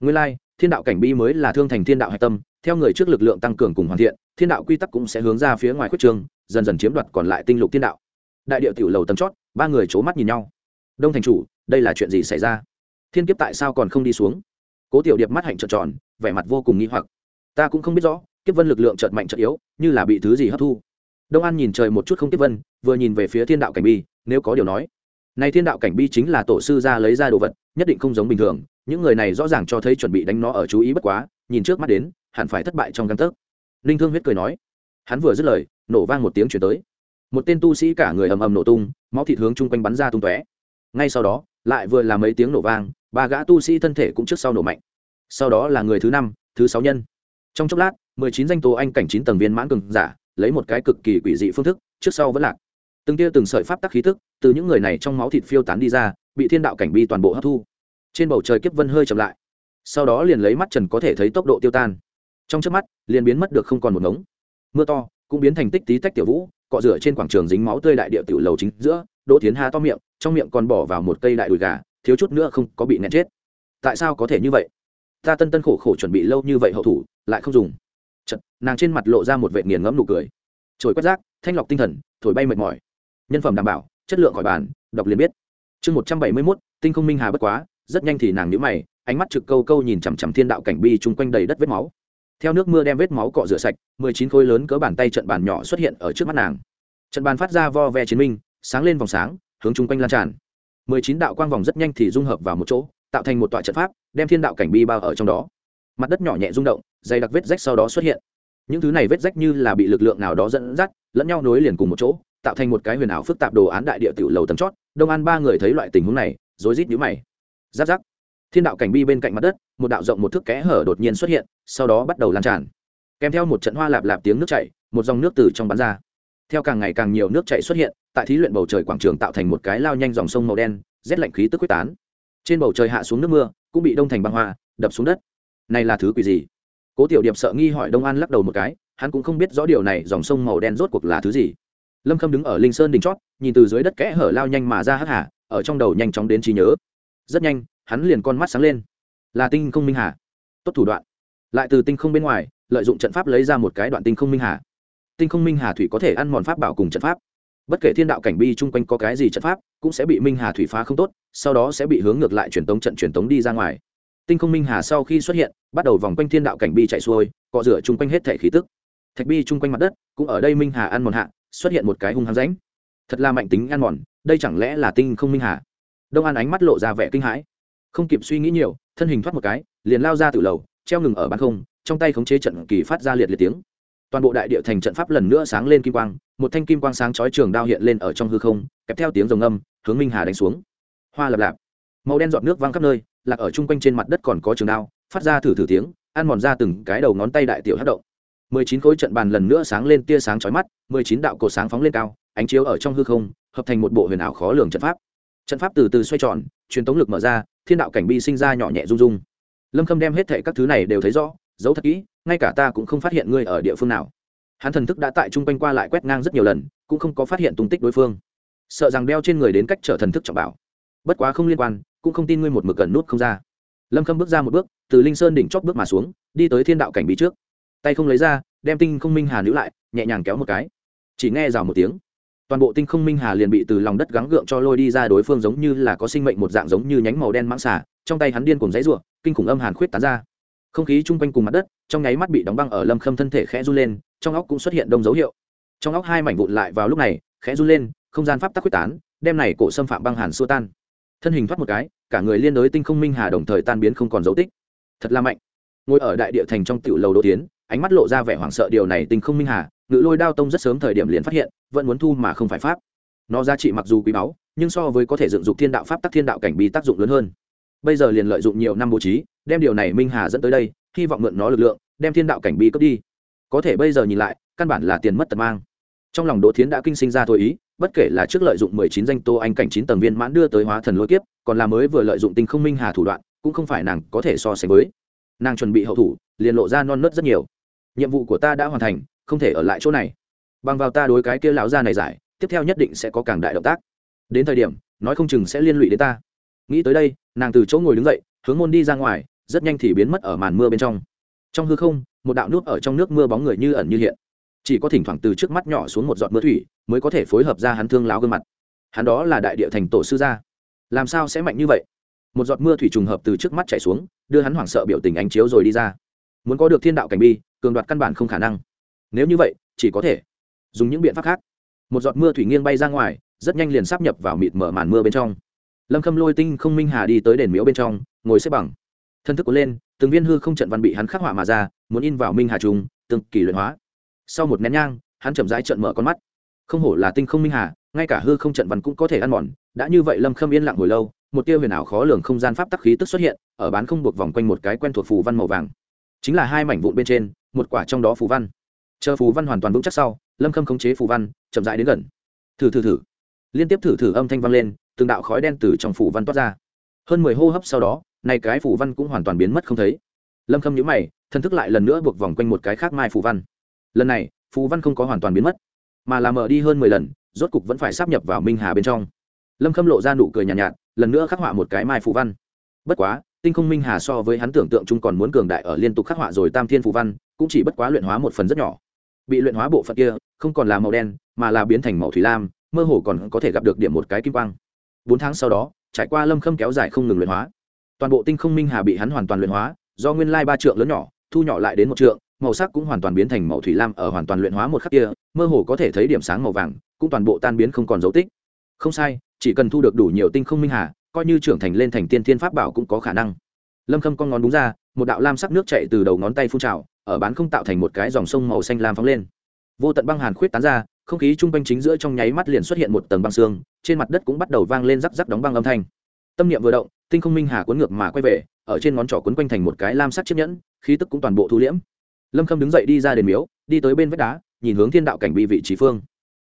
Nguyên lai, thiên đạo cảnh bi mới là thương thành thiên đạo hạch tâm, theo người trước lực lượng tăng cường cùng hoàn thiện, thiên đạo quy tắc cũng sẽ hướng ra phía ngoài quyết trương, dần dần chiếm đoạt còn lại tinh lục thiên đạo. Đại điệu tiểu lầu tầm chót, ba người c h ố mắt nhìn nhau. Đông thành chủ, đây là chuyện gì xảy ra? Thiên kiếp tại sao còn không đi xuống? Cố tiểu điệp mắt hạnh trợn tròn, vẻ mặt vô cùng nghi hoặc. Ta cũng không biết rõ, kiếp vân lực lượng trợt mạnh trợt yếu, như là bị thứ gì hấp thu đông an nhìn trời một chút không tiếp vân, vừa nhìn về phía thiên đạo cảnh bi, nếu có điều nói. Này thiên đạo cảnh bi chính là tổ sư ra lấy ra đồ vật, nhất định không giống bình thường, những người này rõ ràng cho thấy chuẩn bị đánh nó ở chú ý bất quá, nhìn trước mắt đến, hẳn phải thất bại trong căn tấc. Ninh thương huyết cười nói. Hắn vừa dứt lời, nổ vang một tiếng chuyển tới. Một tên tu sĩ cả người ầm ầm nổ tung, máu thịt hướng chung quanh bắn ra tung tóe. Ngay sau đó, lại vừa là mấy tiếng nổ vang, ba gã tu sĩ thân thể cũng trước sau nổ mạnh. Sau đó là người thứ năm, thứ sáu nhân. Trong chốc lát, mười chín danh tố anh cảnh chín tầng viên mãn cường giả lấy một cái cực kỳ quỷ dị phương thức, trước sau vẫn lạc. Từng tia từng sợi pháp tắc khí thức từ những người này trong máu thịt phiêu tán đi ra, bị thiên đạo cảnh bi toàn bộ hấp thu. Trên bầu trời kiếp vân hơi chậm lại. Sau đó liền lấy mắt trần có thể thấy tốc độ tiêu tan. Trong trước mắt, liền biến mất được không còn một ngống. Mưa to, cũng biến thành tích tí tách tiểu vũ, cọ rửa trên quảng trường dính máu tươi đại địa tiểu lầu chính giữa, đỗ tiến hà to miệng, trong miệng còn bỏ vào một cây đại đùi gà, thiếu chút nữa không có bị nén chết. Tại sao có thể như vậy? Ta tân tân khổ khổ chuẩn bị lâu như vậy hậu thủ, lại không dùng. Chật, nàng trên mặt lộ ra một vệ nghiền ngẫm nụ cười. Trồi quét rác thanh lọc tinh thần thổi bay mệt mỏi. Nhân phẩm đảm bảo chất lượng khỏi bàn đọc liền biết. Chương một trăm bảy mươi mốt tinh không minh hà bất quá rất nhanh thì nàng nhữ mày ánh mắt trực câu câu nhìn chằm chằm thiên đạo cảnh bi chung quanh đầy đất vết máu. Theo nước mưa đem vết máu cọ rửa sạch mười chín khối lớn cỡ bàn tay trận bàn nhỏ xuất hiện ở trước mắt nàng. Trận bàn phát ra vo ve chiến minh sáng lên vòng sáng hướng chung quanh lan tràn. Mười chín đạo quang vòng rất nhanh thì dung hợp vào một chỗ tạo thành một tọa trận pháp đem thiên đạo cảnh bi bao ở trong đó mặt đất nhỏ nhẹ rung động, dày đặc vết rách sau đó xuất hiện. Những thứ này vết rách như là bị lực lượng nào đó dẫn dắt, lẫn nhau nối liền cùng một chỗ, tạo thành một cái huyền ảo phức tạp đồ án đại địa tiểu lầu tầm chót. Đông an ba người thấy loại tình huống này, rối rít nhíu mày. Giáp giáp thiên đạo cảnh bi bên cạnh mặt đất, một đạo rộng một thước kẽ hở đột nhiên xuất hiện, sau đó bắt đầu lan tràn. Kèm theo một trận hoa lạp lạp tiếng nước chảy, một dòng nước từ trong bắn ra. Theo càng ngày càng nhiều nước chảy xuất hiện, tại thí luyện bầu trời quảng trường tạo thành một cái lao nhanh dòng sông màu đen, rét lạnh khí tức quyết tán. Trên bầu trời hạ xuống nước mưa, cũng bị đông thành băng hoa, đập xuống đất này là thứ quỷ gì? Cố tiểu điệp sợ nghi hỏi đông an lắc đầu một cái, hắn cũng không biết rõ điều này, dòng sông màu đen rốt cuộc là thứ gì. Lâm khâm đứng ở linh sơn đỉnh chót, nhìn từ dưới đất kẽ hở lao nhanh mà ra hắc hà, ở trong đầu nhanh chóng đến trí nhớ. Rất nhanh, hắn liền con mắt sáng lên. Là tinh không minh hà. Tốt thủ đoạn. Lại từ tinh không bên ngoài, lợi dụng trận pháp lấy ra một cái đoạn tinh không minh hà. Tinh không minh hà thủy có thể ăn mòn pháp bảo cùng trận pháp. Bất kể thiên đạo cảnh bi chung quanh có cái gì trận pháp, cũng sẽ bị minh hà thủy phá không tốt, sau đó sẽ bị hướng ngược lại truyền tống trận truyền tống đi ra ngoài tinh không minh hà sau khi xuất hiện, bắt đầu vòng quanh thiên đạo cảnh bi chạy xuôi, cọ rửa chung quanh hết thể khí tức. Thạch bi chung quanh mặt đất, cũng ở đây minh hà ăn mòn hạ, xuất hiện một cái hung hăng rãnh. Thật là mạnh tính ăn mòn, đây chẳng lẽ là tinh không minh hà? Đông an ánh mắt lộ ra vẻ kinh hãi. Không kịp suy nghĩ nhiều, thân hình thoát một cái, liền lao ra từ lầu, treo ngừng ở ban không, trong tay khống chế trận kỳ phát ra liệt liệt tiếng. Toàn bộ đại địa thành trận pháp lần nữa sáng lên kim quang, một thanh kim quang sáng chói trường đao hiện lên ở trong hư không, kèm theo tiếng rồng âm, hướng minh hà đánh xuống. Hoa lập lạp. Màu đen giọt nước văng khắp nơi lạc ở chung quanh trên mặt đất còn có trường đao, phát ra thử thử tiếng, ăn mòn ra từng cái đầu ngón tay đại tiểu hát động. Mười chín khối trận bàn lần nữa sáng lên tia sáng chói mắt, mười chín đạo cột sáng phóng lên cao, ánh chiếu ở trong hư không, hợp thành một bộ huyền ảo khó lường trận pháp. Trận pháp từ từ xoay tròn, truyền tống lực mở ra, thiên đạo cảnh bi sinh ra nhỏ nhẹ rung rung. Lâm khâm đem hết thệ các thứ này đều thấy rõ, giấu thật kỹ, ngay cả ta cũng không phát hiện ngươi ở địa phương nào. Hắn thần thức đã tại chung quanh qua lại quét ngang rất nhiều lần, cũng không có phát hiện tung tích đối phương. Sợ rằng đeo trên người đến cách trở thần thức trọng bảo bất quá không liên quan, cũng không tin ngươi một mực cần nút không ra. Lâm khâm bước ra một bước, từ linh sơn đỉnh chóp bước mà xuống, đi tới thiên đạo cảnh bí trước. Tay không lấy ra, đem tinh không minh hà níu lại, nhẹ nhàng kéo một cái. Chỉ nghe rào một tiếng, toàn bộ tinh không minh hà liền bị từ lòng đất gắng gượng cho lôi đi ra đối phương giống như là có sinh mệnh một dạng giống như nhánh màu đen mãng xả trong tay hắn điên cùng dãy ruộng kinh khủng âm hàn khuyết tán ra. Không khí chung quanh cùng mặt đất, trong nháy mắt bị đóng băng ở lâm khâm thân thể khẽ run lên, trong óc cũng xuất hiện đông dấu hiệu. Trong óc hai mảnh vụn lại vào lúc này, khẽ run lên, không gian pháp tắc quyết tán, đem này cổ xâm phạm băng hàn xua tan thân hình thoát một cái, cả người liên đối tinh không minh hà đồng thời tan biến không còn dấu tích. Thật là mạnh. Ngồi ở đại địa thành trong tiểu lầu đỗ tiến, ánh mắt lộ ra vẻ hoảng sợ điều này tinh không minh hà, ngự lôi đao tông rất sớm thời điểm liền phát hiện, vẫn muốn thu mà không phải pháp. Nó giá trị mặc dù quý báu, nhưng so với có thể dựng dục thiên đạo pháp tắc thiên đạo cảnh bí tác dụng lớn hơn. Bây giờ liền lợi dụng nhiều năm bố trí, đem điều này minh hà dẫn tới đây, hy vọng mượn nó lực lượng, đem thiên đạo cảnh bí cướp đi. Có thể bây giờ nhìn lại, căn bản là tiền mất tật mang. Trong lòng đỗ thiến đã kinh sinh ra thôi ý bất kể là trước lợi dụng mười chín danh tô anh cảnh chín tầng viên mãn đưa tới hóa thần lôi kiếp, còn là mới vừa lợi dụng tinh không minh hà thủ đoạn, cũng không phải nàng có thể so sánh với. Nàng chuẩn bị hậu thủ, liền lộ ra non nớt rất nhiều. Nhiệm vụ của ta đã hoàn thành, không thể ở lại chỗ này. Bằng vào ta đối cái kia lão gia này giải, tiếp theo nhất định sẽ có càng đại động tác. Đến thời điểm, nói không chừng sẽ liên lụy đến ta. Nghĩ tới đây, nàng từ chỗ ngồi đứng dậy, hướng môn đi ra ngoài, rất nhanh thì biến mất ở màn mưa bên trong. Trong hư không, một đạo nút ở trong nước mưa bóng người như ẩn như hiện chỉ có thỉnh thoảng từ trước mắt nhỏ xuống một giọt mưa thủy mới có thể phối hợp ra hắn thương láo gương mặt. Hắn đó là đại địa thành tổ sư gia. Làm sao sẽ mạnh như vậy? Một giọt mưa thủy trùng hợp từ trước mắt chảy xuống, đưa hắn hoảng sợ biểu tình ánh chiếu rồi đi ra. Muốn có được thiên đạo cảnh bi, cường đoạt căn bản không khả năng. Nếu như vậy, chỉ có thể dùng những biện pháp khác. Một giọt mưa thủy nghiêng bay ra ngoài, rất nhanh liền sắp nhập vào mịt mở màn mưa bên trong. Lâm khâm lôi tinh không minh hà đi tới đền miếu bên trong, ngồi xếp bằng. Thân thức cuốn lên, từng viên hư không trận văn bị hắn khắc họa mà ra, muốn in vào minh hà trùng, từng kỳ luyện hóa sau một nén nhang, hắn chậm rãi trận mở con mắt. Không hổ là tinh không minh hà, ngay cả hư không trận văn cũng có thể ăn mòn. Đã như vậy lâm khâm yên lặng hồi lâu, một tia huyền ảo khó lường không gian pháp tắc khí tức xuất hiện, ở bán không buộc vòng quanh một cái quen thuộc phù văn màu vàng. Chính là hai mảnh vụn bên trên, một quả trong đó phù văn. Chờ phù văn hoàn toàn vững chắc sau, lâm khâm khống chế phù văn, chậm rãi đến gần. Thử thử thử. Liên tiếp thử thử âm thanh vang lên, từng đạo khói đen từ trong phù văn toát ra. Hơn mười hô hấp sau đó này cái phù văn cũng hoàn toàn biến mất không thấy. Lâm khâm nhíu mày thân thức lại lần nữa buộc vòng quanh một cái khác mai phù văn lần này phù văn không có hoàn toàn biến mất mà là mở đi hơn mười lần rốt cục vẫn phải sắp nhập vào minh hà bên trong. Lâm khâm lộ ra nụ cười nhàn nhạt, nhạt lần nữa khắc họa một cái mai phù văn. Bất quá tinh không minh hà so với hắn tưởng tượng chung còn muốn cường đại ở liên tục khắc họa rồi tam thiên phù văn cũng chỉ bất quá luyện hóa một phần rất nhỏ. Bị luyện hóa bộ phận kia không còn là màu đen mà là biến thành màu thủy lam mơ hồ còn có thể gặp được điểm một cái kim quang. Bốn tháng sau đó trải qua lâm khâm kéo dài không ngừng luyện hóa. Toàn bộ tinh không minh hà bị hắn hoàn toàn luyện hóa do nguyên lai ba trượng lớn nhỏ thu nhỏ lại đến một trượng màu sắc cũng hoàn toàn biến thành màu thủy lam ở hoàn toàn luyện hóa một khắc kia, mơ hồ có thể thấy điểm sáng màu vàng, cũng toàn bộ tan biến không còn dấu tích. Không sai, chỉ cần thu được đủ nhiều tinh không minh hà, coi như trưởng thành lên thành tiên thiên pháp bảo cũng có khả năng. Lâm khâm con ngón đúng ra, một đạo lam sắc nước chạy từ đầu ngón tay phun trào, ở bán không tạo thành một cái dòng sông màu xanh lam phóng lên. Vô tận băng hàn khuyết tán ra, không khí chung quanh chính giữa trong nháy mắt liền xuất hiện một tầng băng xương, trên mặt đất cũng bắt đầu vang lên rắc rắc đóng băng âm thanh. Tâm niệm vừa động, tinh không minh hà cuốn ngược mà quay về, ở trên ngón trỏ cuốn quanh thành một cái lam sắc chiếc nhẫn, khí tức cũng toàn bộ thu liễm lâm khâm đứng dậy đi ra đền miếu, đi tới bên vách đá, nhìn hướng thiên đạo cảnh bi vị trí phương.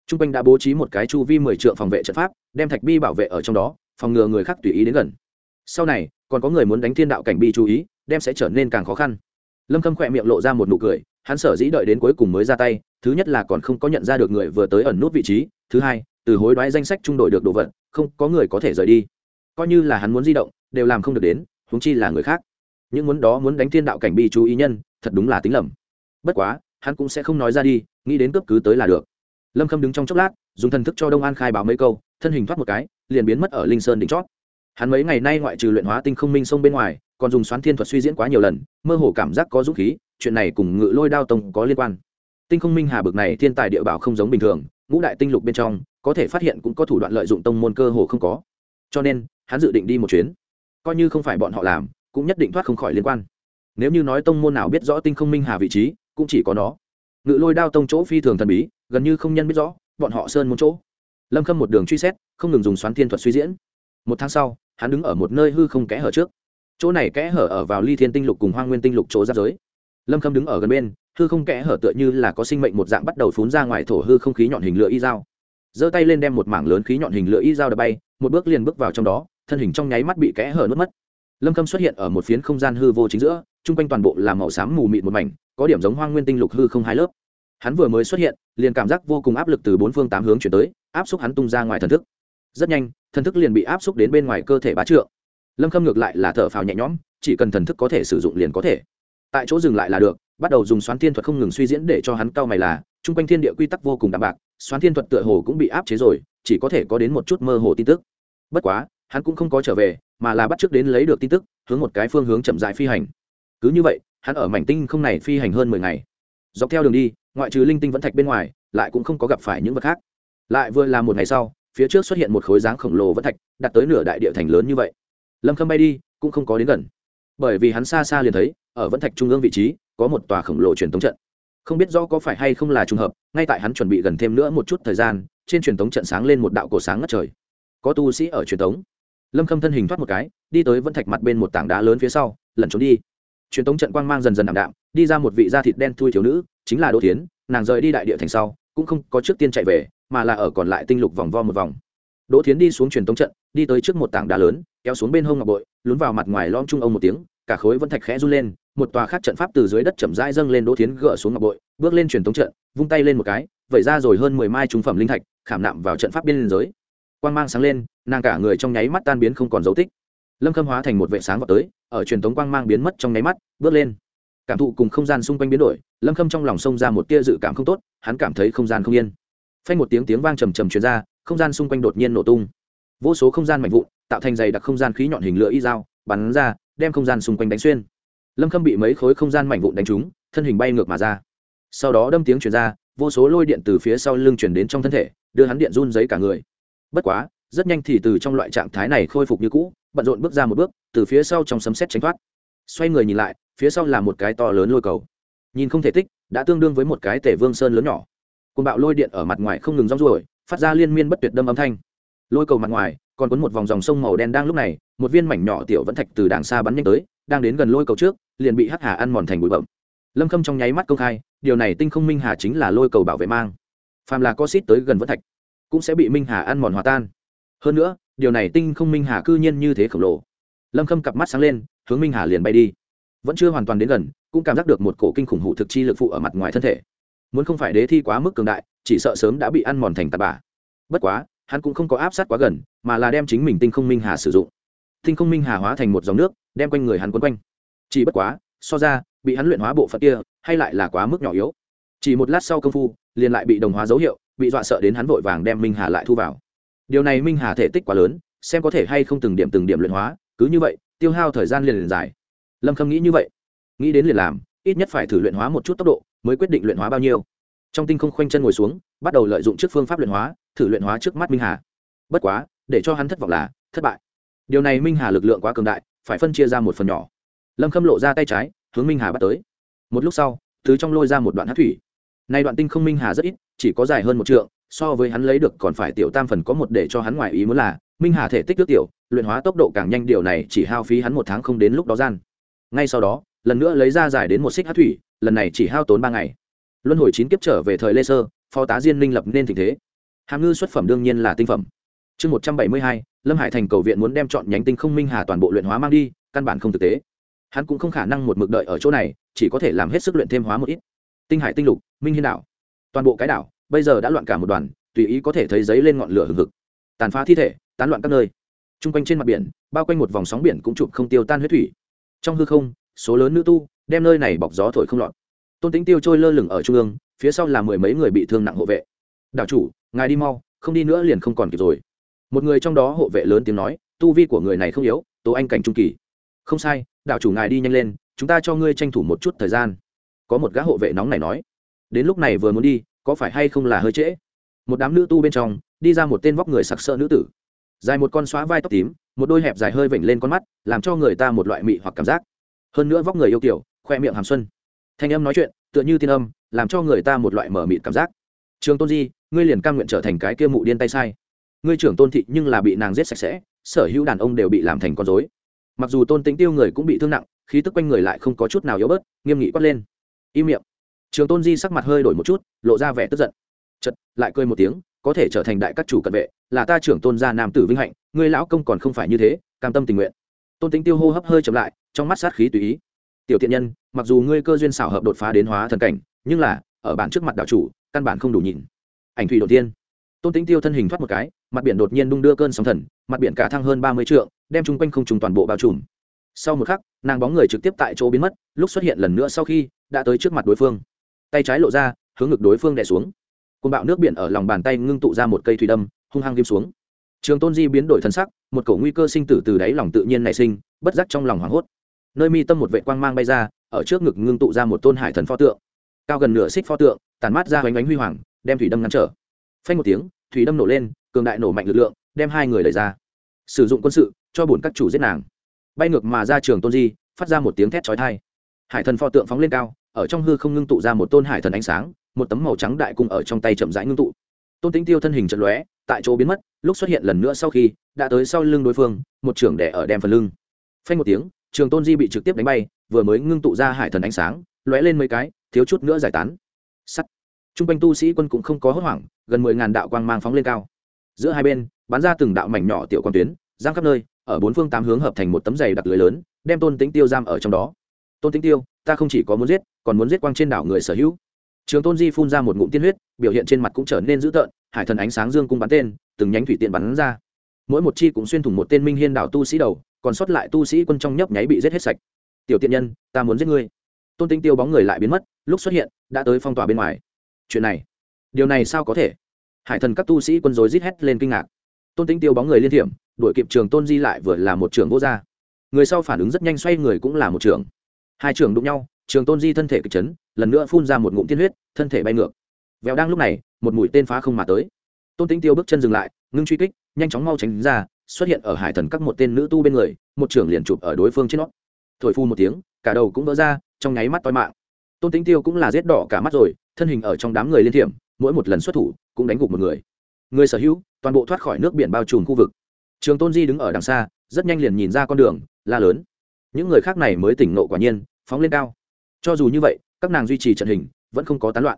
T r u n g quanh đã bố trí một cái chu vi mười t phòng vệ trận pháp, đem thạch bi bảo vệ ở trong đó, phòng ngừa người khác tùy ý đến gần. Sau này, còn có người muốn đánh thiên đạo cảnh bi chú ý, đem sẽ trở nên càng khó khăn. Lâm khâm khỏe miệng lộ ra một nụ cười, hắn sở dĩ đợi đến cuối cùng mới ra tay, thứ nhất là còn không có nhận ra được người vừa tới ẩn nút vị trí, thứ hai, từ hối đoái danh sách trung đội được đồ vật, không có người có thể rời đi. Coi như là hắn muốn di động, đều làm không được đến, huống chi là người khác những muốn đó muốn đánh thiên đạo cảnh bi chú ý nhân, thật đúng là tính lầm. Bất quá, hắn cũng sẽ không nói ra đi, nghĩ đến cướp cứ tới là được. Lâm khâm đứng trong chốc lát, dùng thần thức cho đông an khai báo mấy câu, thân hình thoát một cái, liền biến mất ở linh sơn đỉnh chót. Hắn mấy ngày nay ngoại trừ luyện hóa tinh không minh sông bên ngoài, còn dùng xoán thiên thuật suy diễn quá nhiều lần, mơ hồ cảm giác có dũng khí, chuyện này cùng ngự lôi đao tông có liên quan. Tinh không minh hà bực này thiên tài địa bảo không giống bình thường, ngũ đại tinh lục bên trong, có thể phát hiện cũng có thủ đoạn lợi dụng tông môn cơ hồ không có. Cho nên, hắn dự định đi một chuyến. Coi như không phải bọn họ làm cũng nhất định thoát không khỏi liên quan. Nếu như nói tông môn nào biết rõ tinh không minh hà vị trí, cũng chỉ có nó. Ngự lôi đao tông chỗ phi thường thần bí, gần như không nhân biết rõ, bọn họ sơn một chỗ. Lâm khâm một đường truy xét, không ngừng dùng xoắn thiên thuật suy diễn. Một tháng sau, hắn đứng ở một nơi hư không kẽ hở trước. Chỗ này kẽ hở ở vào ly thiên tinh lục cùng hoa nguyên tinh lục chỗ giáp giới. Lâm khâm đứng ở gần bên, hư không kẽ hở tựa như là có sinh mệnh một dạng bắt đầu phun ra ngoài thổ hư không khí nhọn hình lửa y dao. Giơ tay lên đem một mảng lớn khí nhọn hình lửa y dao đập bay, một bước liền bước vào trong đó, thân hình trong nháy mắt bị kẽ hở nuốt mất lâm khâm xuất hiện ở một phiến không gian hư vô chính giữa, chung quanh toàn bộ là màu xám mù mịt một mảnh, có điểm giống hoang nguyên tinh lục hư không hai lớp. Hắn vừa mới xuất hiện, liền cảm giác vô cùng áp lực từ bốn phương tám hướng chuyển tới, áp xúc hắn tung ra ngoài thần thức. Rất nhanh, thần thức liền bị áp xúc đến bên ngoài cơ thể bá trượng. Lâm khâm ngược lại là thở phào nhẹ nhõm, chỉ cần thần thức có thể sử dụng liền có thể. Tại chỗ dừng lại là được, bắt đầu dùng xoán thiên thuật không ngừng suy diễn để cho hắn cao mày là, chung quanh thiên địa quy tắc vô cùng đạm bạc, xoán thiên thuật tựa hồ cũng bị áp chế rồi, chỉ có thể có đến một chút mơ hồ tin tức. Bất quá hắn cũng không có trở về, mà là bắt trước đến lấy được tin tức, hướng một cái phương hướng chậm dài phi hành. Cứ như vậy, hắn ở mảnh tinh không này phi hành hơn mười ngày. Dọc theo đường đi, ngoại trừ linh tinh vẫn thạch bên ngoài, lại cũng không có gặp phải những vật khác. Lại vừa là một ngày sau, phía trước xuất hiện một khối dáng khổng lồ vẫn thạch, đặt tới nửa đại địa thành lớn như vậy. Lâm khâm bay đi, cũng không có đến gần. Bởi vì hắn xa xa liền thấy, ở vẫn thạch trung ương vị trí, có một tòa khổng lồ truyền thống trận. Không biết do có phải hay không là trùng hợp, ngay tại hắn chuẩn bị gần thêm nữa một chút thời gian, trên truyền thống trận sáng lên một đạo cổ sáng ngất trời. Có tu sĩ ở truyền thống lâm khâm thân hình thoát một cái, đi tới vẫn thạch mặt bên một tảng đá lớn phía sau, lẩn trốn đi. Truyền tống trận quang mang dần dần ảm đạm, đi ra một vị da thịt đen thui thiếu nữ, chính là đỗ tiến nàng rời đi đại địa thành sau, cũng không có trước tiên chạy về, mà là ở còn lại tinh lục vòng vo một vòng. Đỗ tiến đi xuống truyền tống trận, đi tới trước một tảng đá lớn, kéo xuống bên hông ngọc bội, lún vào mặt ngoài lom trung ông một tiếng, cả khối vẫn thạch khẽ run lên, một tòa khác trận pháp từ dưới đất chậm rãi dâng lên đỗ tiến gỡ xuống ngọc bội, bước lên truyền tống trận, vung tay lên một cái, vẩy ra rồi hơn mười mai trung phẩm linh thạch, khảm nạm vào trận pháp biên giới quang mang sáng lên, nàng cả người trong nháy mắt tan biến không còn dấu tích. Lâm khâm hóa thành một vệ sáng vào tới, ở truyền thống quang mang biến mất trong nháy mắt, bước lên. Cảm thụ cùng không gian xung quanh biến đổi, lâm khâm trong lòng sông ra một tia dự cảm không tốt, hắn cảm thấy không gian không yên. Phanh một tiếng tiếng vang trầm trầm truyền ra, không gian xung quanh đột nhiên nổ tung. Vô số không gian mạnh vụn, tạo thành dày đặc không gian khí nhọn hình lửa y dao, bắn ra, đem không gian xung quanh đánh xuyên. Lâm khâm bị mấy khối không gian mạnh vụn đánh trúng, thân hình bay ngược mà ra. Sau đó đâm tiếng truyền ra, vô số lôi điện từ phía sau lưng chuyển đến trong thân thể, đưa hắn điện run giấy cả người bất quá, rất nhanh thì từ trong loại trạng thái này khôi phục như cũ, bận rộn bước ra một bước, từ phía sau trong sấm xét tránh thoát. Xoay người nhìn lại, phía sau là một cái to lớn lôi cầu. Nhìn không thể tích, đã tương đương với một cái tể vương sơn lớn nhỏ. Côn bạo lôi điện ở mặt ngoài không ngừng rong ruổi, phát ra liên miên bất tuyệt đâm âm thanh. Lôi cầu mặt ngoài, còn cuốn một vòng dòng sông màu đen đang lúc này, một viên mảnh nhỏ tiểu vẫn thạch từ đàng xa bắn nhanh tới, đang đến gần lôi cầu trước, liền bị hắc hà ăn mòn thành bụi bậm lâm khâm trong nháy mắt công khai, điều này tinh không minh hà chính là lôi cầu bảo vệ mang. Phàm là có xít tới gần vẫn thạch cũng sẽ bị minh hà ăn mòn hòa tan. Hơn nữa, điều này tinh không minh hà cư nhiên như thế khổng lồ. Lâm khâm cặp mắt sáng lên, hướng minh hà liền bay đi. Vẫn chưa hoàn toàn đến gần, cũng cảm giác được một cổ kinh khủng hụ thực chi lực phụ ở mặt ngoài thân thể. Muốn không phải đế thi quá mức cường đại, chỉ sợ sớm đã bị ăn mòn thành tạt bả bất quá, hắn cũng không có áp sát quá gần, mà là đem chính mình tinh không minh hà sử dụng. Tinh không minh hà hóa thành một dòng nước, đem quanh người hắn quấn quanh. Chỉ bất quá, so ra, bị hắn luyện hóa bộ phận kia, hay lại là quá mức nhỏ yếu. Chỉ một lát sau công phu, liền lại bị đồng hóa dấu hiệu bị dọa sợ đến hắn vội vàng đem minh hà lại thu vào. Điều này minh hà thể tích quá lớn, xem có thể hay không từng điểm từng điểm luyện hóa, cứ như vậy, tiêu hao thời gian liền liền dài. Lâm khâm nghĩ như vậy. Nghĩ đến liền làm, ít nhất phải thử luyện hóa một chút tốc độ, mới quyết định luyện hóa bao nhiêu. Trong tinh không khoanh chân ngồi xuống, bắt đầu lợi dụng trước phương pháp luyện hóa, thử luyện hóa trước mắt minh hà. Bất quá, để cho hắn thất vọng là, thất bại. Điều này minh hà lực lượng quá cường đại, phải phân chia ra một phần nhỏ. Lâm khâm lộ ra tay trái, hướng minh hà bắt tới. Một lúc sau thứ trong lôi ra một đoạn hát thủy nay đoạn tinh không minh hà rất ít, chỉ có dài hơn một trượng, so với hắn lấy được còn phải tiểu tam phần có một để cho hắn ngoài ý muốn là, minh hà thể tích nước tiểu, luyện hóa tốc độ càng nhanh, điều này chỉ hao phí hắn một tháng không đến lúc đó gian. Ngay sau đó, lần nữa lấy ra giải đến một xích hát thủy, lần này chỉ hao tốn ba ngày. Luân hồi chín kiếp trở về thời lê sơ, phó tá diên minh lập nên tình thế. Hàm ngư xuất phẩm đương nhiên là tinh phẩm. Chương một trăm bảy mươi hai, lâm hải thành cầu viện muốn đem chọn nhánh tinh không minh hà toàn bộ luyện hóa mang đi, căn bản không thực tế. Hắn cũng không khả năng một mực đợi ở chỗ này, chỉ có thể làm hết sức luyện thêm hóa một ít tinh hải tinh lục, minh hiên đảo. Toàn bộ cái đảo, bây giờ đã loạn cả một đoàn, tùy ý có thể thấy giấy lên ngọn lửa hừng hực. Tàn phá thi thể, tán loạn các nơi. T r u n g quanh trên mặt biển, bao quanh một vòng sóng biển cũng chụp không tiêu tan huyết thủy. Trong hư không, số lớn nữ tu, đem nơi này bọc gió thổi không lọt. Tôn tính tiêu trôi lơ lửng ở trung ương, phía sau là mười mấy người bị thương nặng hộ vệ. Đảo chủ, ngài đi mau, không đi nữa liền không còn kịp rồi. Một người trong đó hộ vệ lớn tiếng nói, tu vi của người này không yếu tố anh cảnh trung kỳ. Không sai, đảo chủ ngài đi nhanh lên, chúng ta cho ngươi tranh thủ một chút thời gian có một gã hộ vệ nóng này nói, đến lúc này vừa muốn đi, có phải hay không là hơi trễ? Một đám nữ tu bên trong, đi ra một tên vóc người sặc sỡ nữ tử. Dài một con xóa vai tóc tím, một đôi hẹp dài hơi vểnh lên con mắt, làm cho người ta một loại mị hoặc cảm giác. Hơn nữa vóc người yêu kiểu, khoe miệng hàm xuân. Thanh âm nói chuyện, tựa như tiên âm, làm cho người ta một loại mở mịt cảm giác. Trường tôn di, ngươi liền cam nguyện trở thành cái kia mụ điên tay sai. Ngươi trưởng tôn thị nhưng là bị nàng giết sạch sẽ, sở hữu đàn ông đều bị làm thành con dối mặc dù tôn tính tiêu người cũng bị thương nặng, khí tức quanh người lại không có chút nào yếu bớt, nghiêm nghị quát lên im miệng. Trường tôn di sắc mặt hơi đổi một chút, lộ ra vẻ tức giận. Chật lại cười một tiếng, có thể trở thành đại các chủ cận vệ, là ta trưởng tôn gia nam tử vinh hạnh, ngươi lão công còn không phải như thế, cam tâm tình nguyện. Tôn tính tiêu hô hấp hơi chậm lại, trong mắt sát khí tùy ý. Tiểu thiện nhân, mặc dù ngươi cơ duyên xảo hợp đột phá đến hóa thần cảnh, nhưng là, ở bản trước mặt đạo chủ, căn bản không đủ nhìn. Ảnh thủy đầu tiên tôn tính tiêu thân hình thoát một cái, mặt biển đột nhiên đung đưa cơn sóng thần, mặt biển cả thăng hơn ba mươi trượng, đem chung quanh không trùng toàn bộ bao trùm. Sau một khắc, nàng bóng người trực tiếp tại chỗ biến mất, lúc xuất hiện lần nữa sau khi đã tới trước mặt đối phương. Tay trái lộ ra, hướng ngực đối phương đè xuống. Côn bạo nước biển ở lòng bàn tay ngưng tụ ra một cây thủy đâm, hung hăng ghim xuống. Trường tôn di biến đổi thân sắc, một cổ nguy cơ sinh tử từ đáy lòng tự nhiên nảy sinh, bất giác trong lòng hoảng hốt. Nơi mi tâm một vệ quang mang bay ra, ở trước ngực ngưng tụ ra một tôn hải thần pho tượng. Cao gần nửa xích pho tượng tàn mát ra hoành ánh huy hoàng, đem thủy đâm ngăn trở. Phanh một tiếng, thủy đâm nổ lên, cường đại nổ mạnh lực lượng, đem hai người đẩy ra. Sử dụng quân sự, cho bổn các chủ giết nàng. Bay ngược mà ra trường tôn di, phát ra một tiếng thét chói tai. Hải thần pho tượng phóng lên cao ở trong hư không ngưng tụ ra một tôn hải thần ánh sáng, một tấm màu trắng đại cung ở trong tay chậm rãi ngưng tụ. Tôn tính tiêu thân hình trận lóe, tại chỗ biến mất, lúc xuất hiện lần nữa sau khi, đã tới sau lưng đối phương, một trưởng đẻ ở đem phần lưng. Phanh một tiếng, trường tôn di bị trực tiếp đánh bay, vừa mới ngưng tụ ra hải thần ánh sáng, lóe lên mấy cái, thiếu chút nữa giải tán. Sắt. T r u n g quanh tu sĩ quân cũng không có hốt hoảng, gần mười ngàn đạo quang mang phóng lên cao. Giữa hai bên, bắn ra từng đạo mảnh nhỏ tiểu quang tuyến, giang khắp nơi, ở bốn phương tám hướng hợp thành một tấm giày đặc lưới lớn, đem tôn tính tiêu giam ở trong đó tôn tính tiêu, ta không chỉ có muốn giết, còn muốn giết quang trên đảo người sở hữu. Trường tôn di phun ra một ngụm tiên huyết, biểu hiện trên mặt cũng trở nên dữ tợn, hải thần ánh sáng dương cung bắn tên, từng nhánh thủy tiện bắn ra. Mỗi một chi cũng xuyên thủng một tên minh hiên đảo tu sĩ đầu, còn sót lại tu sĩ quân trong nhấp nháy bị giết hết sạch. Tiểu tiện nhân, ta muốn giết ngươi. Tôn tinh tiêu bóng người lại biến mất, lúc xuất hiện, đã tới phong tỏa bên ngoài. Chuyện này, điều này sao có thể? Hải thần các tu sĩ quân dối rít hét lên kinh ngạc. Tôn tinh tiêu bóng người liên thiểm đuổi kịp trường tôn di lại vừa là một trường vô gia. Người sau phản ứng rất nhanh xoay người cũng là một trường hai trường đụng nhau, trường tôn di thân thể kịch chấn, lần nữa phun ra một ngụm tiên huyết, thân thể bay ngược. Vèo đang lúc này, một mũi tên phá không mà tới. Tôn tính tiêu bước chân dừng lại, ngưng truy kích, nhanh chóng mau tránh ra, xuất hiện ở hải thần các một tên nữ tu bên người, một trưởng liền chụp ở đối phương trên nó. Thổi phu một tiếng, cả đầu cũng vỡ ra, trong nháy mắt toi mạng. Tôn tính tiêu cũng là rét đỏ cả mắt rồi, thân hình ở trong đám người liên thiểm, mỗi một lần xuất thủ, cũng đánh gục một người. Người sở hữu, toàn bộ thoát khỏi nước biển bao trùm khu vực. Trường tôn di đứng ở đằng xa, rất nhanh liền nhìn ra con đường, la lớn những người khác này mới tỉnh nộ quả nhiên, phóng lên cao. Cho dù như vậy, các nàng duy trì trận hình, vẫn không có tán loạn.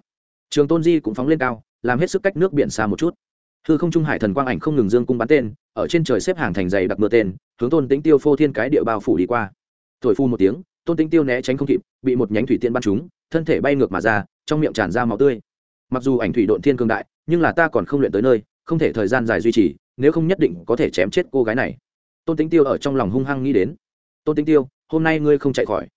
Trường tôn di cũng phóng lên cao, làm hết sức cách nước biển xa một chút. Hư không trung hải thần quang ảnh không ngừng dương cung bắn tên, ở trên trời xếp hàng thành dày đặc mưa tên, hướng tôn tĩnh tiêu phô thiên cái địa bao phủ đi qua. Thổi phu một tiếng, tôn tĩnh tiêu né tránh không kịp, bị một nhánh thủy tiên bắn trúng, thân thể bay ngược mà ra, trong miệng tràn ra máu tươi. Mặc dù ảnh thủy độn thiên cương đại, nhưng là ta còn không luyện tới nơi, không thể thời gian dài duy trì, nếu không nhất định có thể chém chết cô gái này. Tôn tính tiêu ở trong lòng hung hăng nghĩ đến tôn tinh tiêu, hôm nay ngươi không chạy khỏi.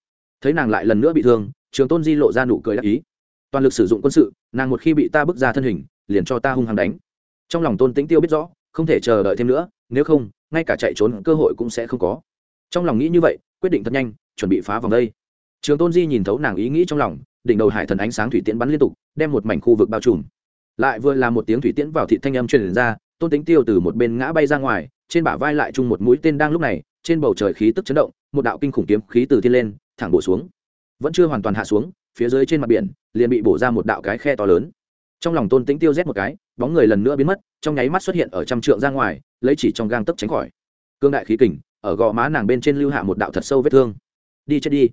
Thấy nàng lại lần nữa bị thương, trường tôn di lộ ra nụ cười đắc ý. Toàn lực sử dụng quân sự, nàng một khi bị ta bước ra thân hình, liền cho ta hung hăng đánh. Trong lòng tôn Tĩnh tiêu biết rõ, không thể chờ đợi thêm nữa, nếu không, ngay cả chạy trốn cơ hội cũng sẽ không có. Trong lòng nghĩ như vậy, quyết định thật nhanh, chuẩn bị phá vòng đây. Trường tôn di nhìn thấu nàng ý nghĩ trong lòng, đỉnh đầu hải thần ánh sáng thủy tiễn bắn liên tục, đem một mảnh khu vực bao trùm. Lại vừa là một tiếng thủy tiễn vào thị thanh âm truyền ra, tôn tính tiêu từ một bên ngã bay ra ngoài, trên bả vai lại chung một mũi tên đang lúc này trên bầu trời khí tức chấn động, một đạo kinh khủng kiếm khí từ thiên lên, thẳng bổ xuống. Vẫn chưa hoàn toàn hạ xuống, phía dưới trên mặt biển, liền bị bổ ra một đạo cái khe to lớn. Trong lòng tôn tính tiêu rét một cái, bóng người lần nữa biến mất, trong nháy mắt xuất hiện ở trăm trượng ra ngoài, lấy chỉ trong gang tấc tránh khỏi. Cương đại khí kình, ở gò má nàng bên trên lưu hạ một đạo thật sâu vết thương. Đi chết đi.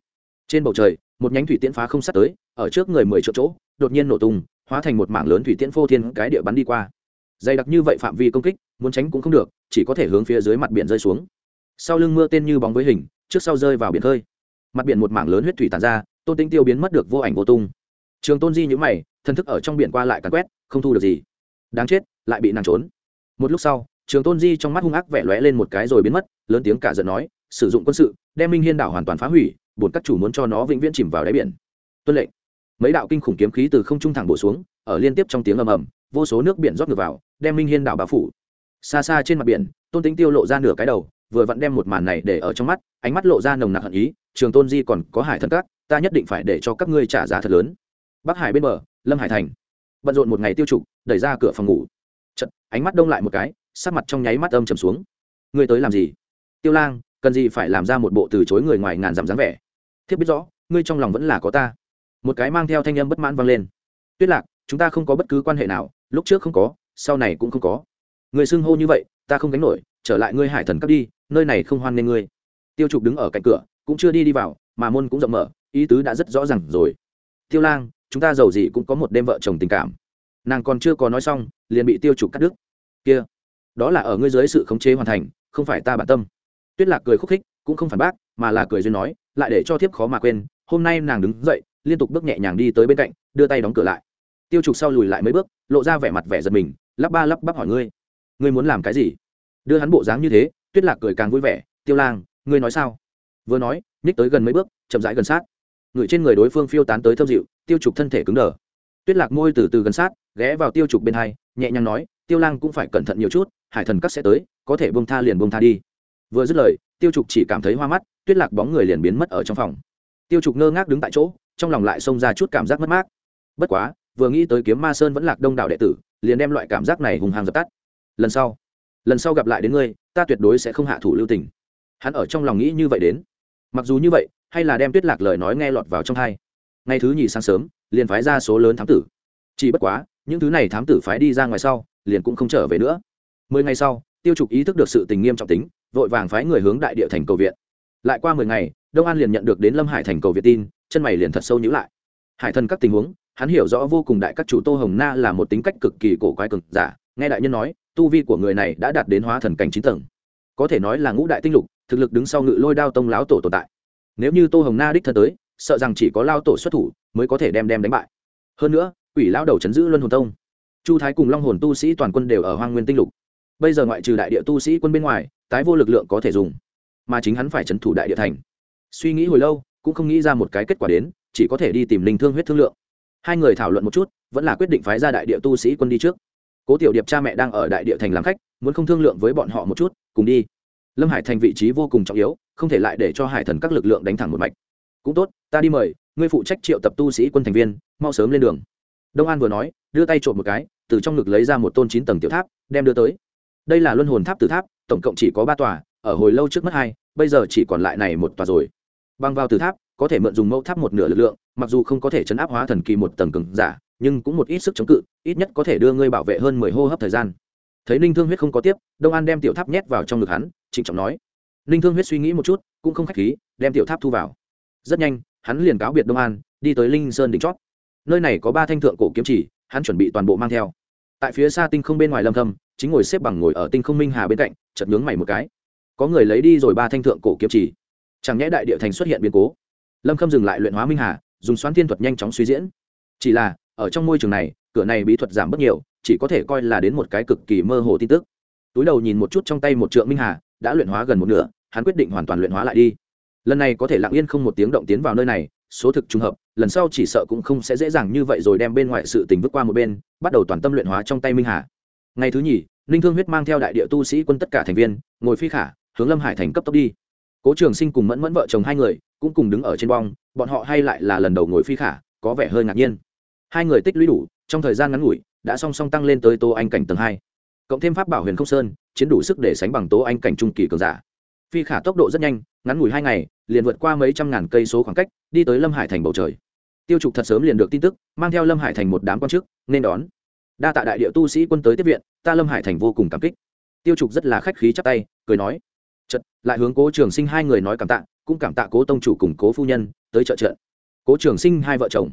Trên bầu trời, một nhánh thủy tiễn phá không sát tới, ở trước người mười triệu chỗ, đột nhiên nổ tung, hóa thành một mảng lớn thủy tiễn phô thiên cái địa bắn đi qua. Dày đặc như vậy phạm vi công kích, muốn tránh cũng không được, chỉ có thể hướng phía dưới mặt biển rơi xuống sau lưng mưa tên như bóng với hình, trước sau rơi vào biển khơi. Mặt biển một mảng lớn huyết thủy tàn ra, tôn tinh tiêu biến mất được vô ảnh vô tung. Trường tôn di nhữ mày thân thức ở trong biển qua lại cắn quét, không thu được gì. Đáng chết, lại bị nàng trốn. Một lúc sau, trường tôn di trong mắt hung ác vẽ lóe lên một cái rồi biến mất, lớn tiếng cả giận nói, sử dụng quân sự, đem minh hiên đảo hoàn toàn phá hủy, bổn các chủ muốn cho nó vĩnh viễn chìm vào đáy biển. Tuân lệnh. Mấy đạo kinh khủng kiếm khí từ không trung thẳng bổ xuống, ở liên tiếp trong tiếng ầm ầm, vô số nước biển rót ngược vào, đem minh hiên đảo bao phủ. Xa xa trên mặt biển, tôn tính tiêu lộ ra nửa cái đầu vừa vặn đem một màn này để ở trong mắt ánh mắt lộ ra nồng nặc hận ý trường tôn di còn có hải thần các ta nhất định phải để cho các ngươi trả giá thật lớn. Bắc hải bên bờ lâm hải thành. Bận rộn một ngày tiêu trục đẩy ra cửa phòng ngủ. Chật, ánh mắt đông lại một cái sắc mặt trong nháy mắt âm trầm xuống. Ngươi tới làm gì? Tiêu lang cần gì phải làm ra một bộ từ chối người ngoài ngàn dặm dáng vẻ? Thiếp biết rõ ngươi trong lòng vẫn là có ta. Một cái mang theo thanh âm bất mãn vang lên. Tuyết lạc chúng ta không có bất cứ quan hệ nào lúc trước không có sau này cũng không có. Người xưng hô như vậy ta không gánh nổi trở lại ngươi hải thần cấp đi, nơi này không hoan nên ngươi. Tiêu trục đứng ở cạnh cửa, cũng chưa đi đi vào, mà môn cũng rộng mở, ý tứ đã rất rõ ràng rồi. Tiêu lang, chúng ta giàu gì cũng có một đêm vợ chồng tình cảm. Nàng còn chưa có nói xong, liền bị tiêu trục cắt đứt. Kia, đó là ở ngươi dưới sự khống chế hoàn thành, không phải ta bản tâm. Tuyết lạc cười khúc khích, cũng không phản bác, mà là cười duyên nói, lại để cho thiếp khó mà quên, hôm nay nàng đứng dậy, liên tục bước nhẹ nhàng đi tới bên cạnh, đưa tay đóng cửa lại. Tiêu trục sau lùi lại mấy bước, lộ ra vẻ mặt vẻ giật mình, lắp ba lắp bắp hỏi ngươi ngươi muốn làm cái gì? Đưa hắn bộ dáng như thế, tuyết lạc cười càng vui vẻ, tiêu lang, ngươi nói sao? Vừa nói, nhích tới gần mấy bước, chậm rãi gần sát. Người trên người đối phương phiêu tán tới thâm dịu, tiêu trục thân thể cứng đờ. Tuyết lạc môi từ từ gần sát, ghé vào tiêu trục bên hai, nhẹ nhàng nói, tiêu lang cũng phải cẩn thận nhiều chút, hải thần cắt sẽ tới, có thể bông tha liền bông tha đi. Vừa dứt lời, tiêu trục chỉ cảm thấy hoa mắt, tuyết lạc bóng người liền biến mất ở trong phòng. Tiêu trục ngơ ngác đứng tại chỗ, trong lòng lại xông ra chút cảm giác mất mát. Bất quá, vừa nghĩ tới kiếm ma sơn vẫn lạc đông đảo đệ tử, liền đem loại cảm giác này hùng hàng dập tắt. Lần sau lần sau gặp lại đến ngươi, ta tuyệt đối sẽ không hạ thủ lưu tình. Hắn ở trong lòng nghĩ như vậy đến. Mặc dù như vậy, hay là đem tuyết lạc lời nói nghe lọt vào trong hai ngày thứ nhì sáng sớm, liền phái ra số lớn thám tử. Chỉ bất quá, những thứ này thám tử phái đi ra ngoài sau, liền cũng không trở về nữa. Mười ngày sau, tiêu trục ý thức được sự tình nghiêm trọng tính, vội vàng phái người hướng đại địa thành cầu viện. Lại qua mười ngày, đông an liền nhận được đến lâm hải thành cầu viện tin, chân mày liền thật sâu nhữ lại. Hải thần các tình huống, hắn hiểu rõ vô cùng đại các chủ tô hồng na là một tính cách cực kỳ cổ quái cực giả nghe đại nhân nói, tu vi của người này đã đạt đến hóa thần cảnh chín tầng. Có thể nói là ngũ đại tinh lục, thực lực đứng sau ngự lôi đao tông láo tổ tồn tại. Nếu như tô hồng na đích thân tới, sợ rằng chỉ có lao tổ xuất thủ mới có thể đem đem đánh bại. Hơn nữa, quỷ lao đầu chấn giữ luân hồn tông, chu thái cùng long hồn tu sĩ toàn quân đều ở hoang nguyên tinh lục. Bây giờ ngoại trừ đại địa tu sĩ quân bên ngoài, tái vô lực lượng có thể dùng, mà chính hắn phải c h ấ n thủ đại địa thành. Suy nghĩ hồi lâu, cũng không nghĩ ra một cái kết quả đến, chỉ có thể đi tìm linh thương huyết thương lượng. Hai người thảo luận một chút, vẫn là quyết định phái ra đại địa tu sĩ quân đi trước cố tiểu điệp cha mẹ đang ở đại địa thành làm khách, muốn không thương lượng với bọn họ một chút, cùng đi. Lâm hải thành vị trí vô cùng trọng yếu, không thể lại để cho hải thần các lực lượng đánh thẳng một mạch. Cũng tốt, ta đi mời, ngươi phụ trách triệu tập tu sĩ quân thành viên, mau sớm lên đường. Đông an vừa nói, đưa tay trộm một cái, từ trong ngực lấy ra một tôn chín tầng tiểu tháp, đem đưa tới. Đây là luân hồn tháp từ tháp, tổng cộng chỉ có ba tòa, ở hồi lâu trước mất hai, bây giờ chỉ còn lại này một tòa rồi. Băng vào từ tháp có thể mượn dùng mẫu tháp một nửa lực lượng, mặc dù không có thể chấn áp hóa thần kỳ một tầng cường giả, nhưng cũng một ít sức chống cự, ít nhất có thể đưa ngươi bảo vệ hơn mười hô hấp thời gian. Thấy ninh thương huyết không có tiếp, đông an đem tiểu tháp nhét vào trong ngực hắn, trịnh trọng nói. Ninh thương huyết suy nghĩ một chút, cũng không k h á c h khí, đem tiểu tháp thu vào. Rất nhanh, hắn liền cáo biệt đông an, đi tới linh sơn đỉnh chót. Nơi này có ba thanh thượng cổ kiếm chỉ, hắn chuẩn bị toàn bộ mang theo. Tại phía xa tinh không bên ngoài lâm thâm, chính ngồi xếp bằng ngồi ở tinh không minh hà bên cạnh, chợt nhướng mày một cái. Có người lấy đi rồi ba thanh thượng cổ kiếm chỉ. Chẳng nhẽ đại địa thành xuất hiện biến cố lâm khâm dừng lại luyện hóa minh hà, dùng xoán thiên thuật nhanh chóng suy diễn. Chỉ là, ở trong môi trường này, cửa này bí thuật giảm bất nhiều, chỉ có thể coi là đến một cái cực kỳ mơ hồ tin tức. Túi đầu nhìn một chút trong tay một trượng minh hà, đã luyện hóa gần một nửa, hắn quyết định hoàn toàn luyện hóa lại đi. Lần này có thể lặng yên không một tiếng động tiến vào nơi này, số thực trùng hợp, lần sau chỉ sợ cũng không sẽ dễ dàng như vậy rồi đem bên ngoài sự tình vứt qua một bên, bắt đầu toàn tâm luyện hóa trong tay minh hà. Ngày thứ nhì, ninh thương huyết mang theo đại địa tu sĩ quân tất cả thành viên, ngồi phi khả, hướng lâm hải thành cấp tốc đi. Cố trường sinh cùng mẫn mẫn vợ chồng hai người cũng cùng đứng ở trên bong, bọn họ hay lại là lần đầu ngồi phi khả, có vẻ hơi ngạc nhiên. Hai người tích lũy đủ, trong thời gian ngắn ngủi, đã song song tăng lên tới tô anh cảnh tầng hai. Cộng thêm pháp bảo huyền không sơn, chiến đủ sức để sánh bằng tố anh cảnh trung kỳ cường giả. Phi khả tốc độ rất nhanh, ngắn ngủi hai ngày, liền vượt qua mấy trăm ngàn cây số khoảng cách, đi tới lâm hải thành bầu trời. Tiêu trục thật sớm liền được tin tức, mang theo lâm hải thành một đám quan chức, nên đón. Đa tạ đại địa tu sĩ quân tới tiếp viện, ta lâm hải thành vô cùng cảm kích. Tiêu trục rất là khách khí chắp tay, cười nói. Chật lại hướng cố trường sinh hai người nói cảm tạ cũng cảm tạ cố tông chủ cùng cố phu nhân tới trợ trợ. Cố trường sinh hai vợ chồng.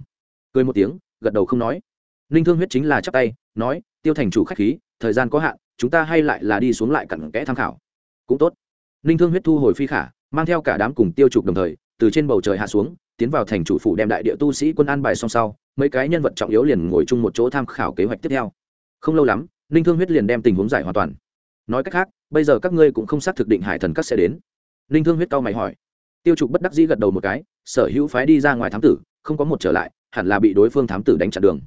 Cười một tiếng, gật đầu không nói. Ninh thương huyết chính là chắp tay, nói, tiêu thành chủ khách khí, thời gian có hạn, chúng ta hay lại là đi xuống lại cặn kẽ tham khảo. Cũng tốt. Ninh thương huyết thu hồi phi khả, mang theo cả đám cùng tiêu trục đồng thời, từ trên bầu trời hạ xuống, tiến vào thành chủ phủ đem đại địa tu sĩ quân an bài song sau, mấy cái nhân vật trọng yếu liền ngồi chung một chỗ tham khảo kế hoạch tiếp theo. Không lâu lắm, ninh thương huyết liền đem tình huống giải hoàn toàn. Nói cách khác, bây giờ các ngươi cũng không xác thực định hải thần các sẽ đến. Ninh thương huyết cao mày hỏi tiêu trục bất đắc dĩ gật đầu một cái, sở hữu phái đi ra ngoài thám tử, không có một trở lại, hẳn là bị đối phương thám tử đánh chặn đường.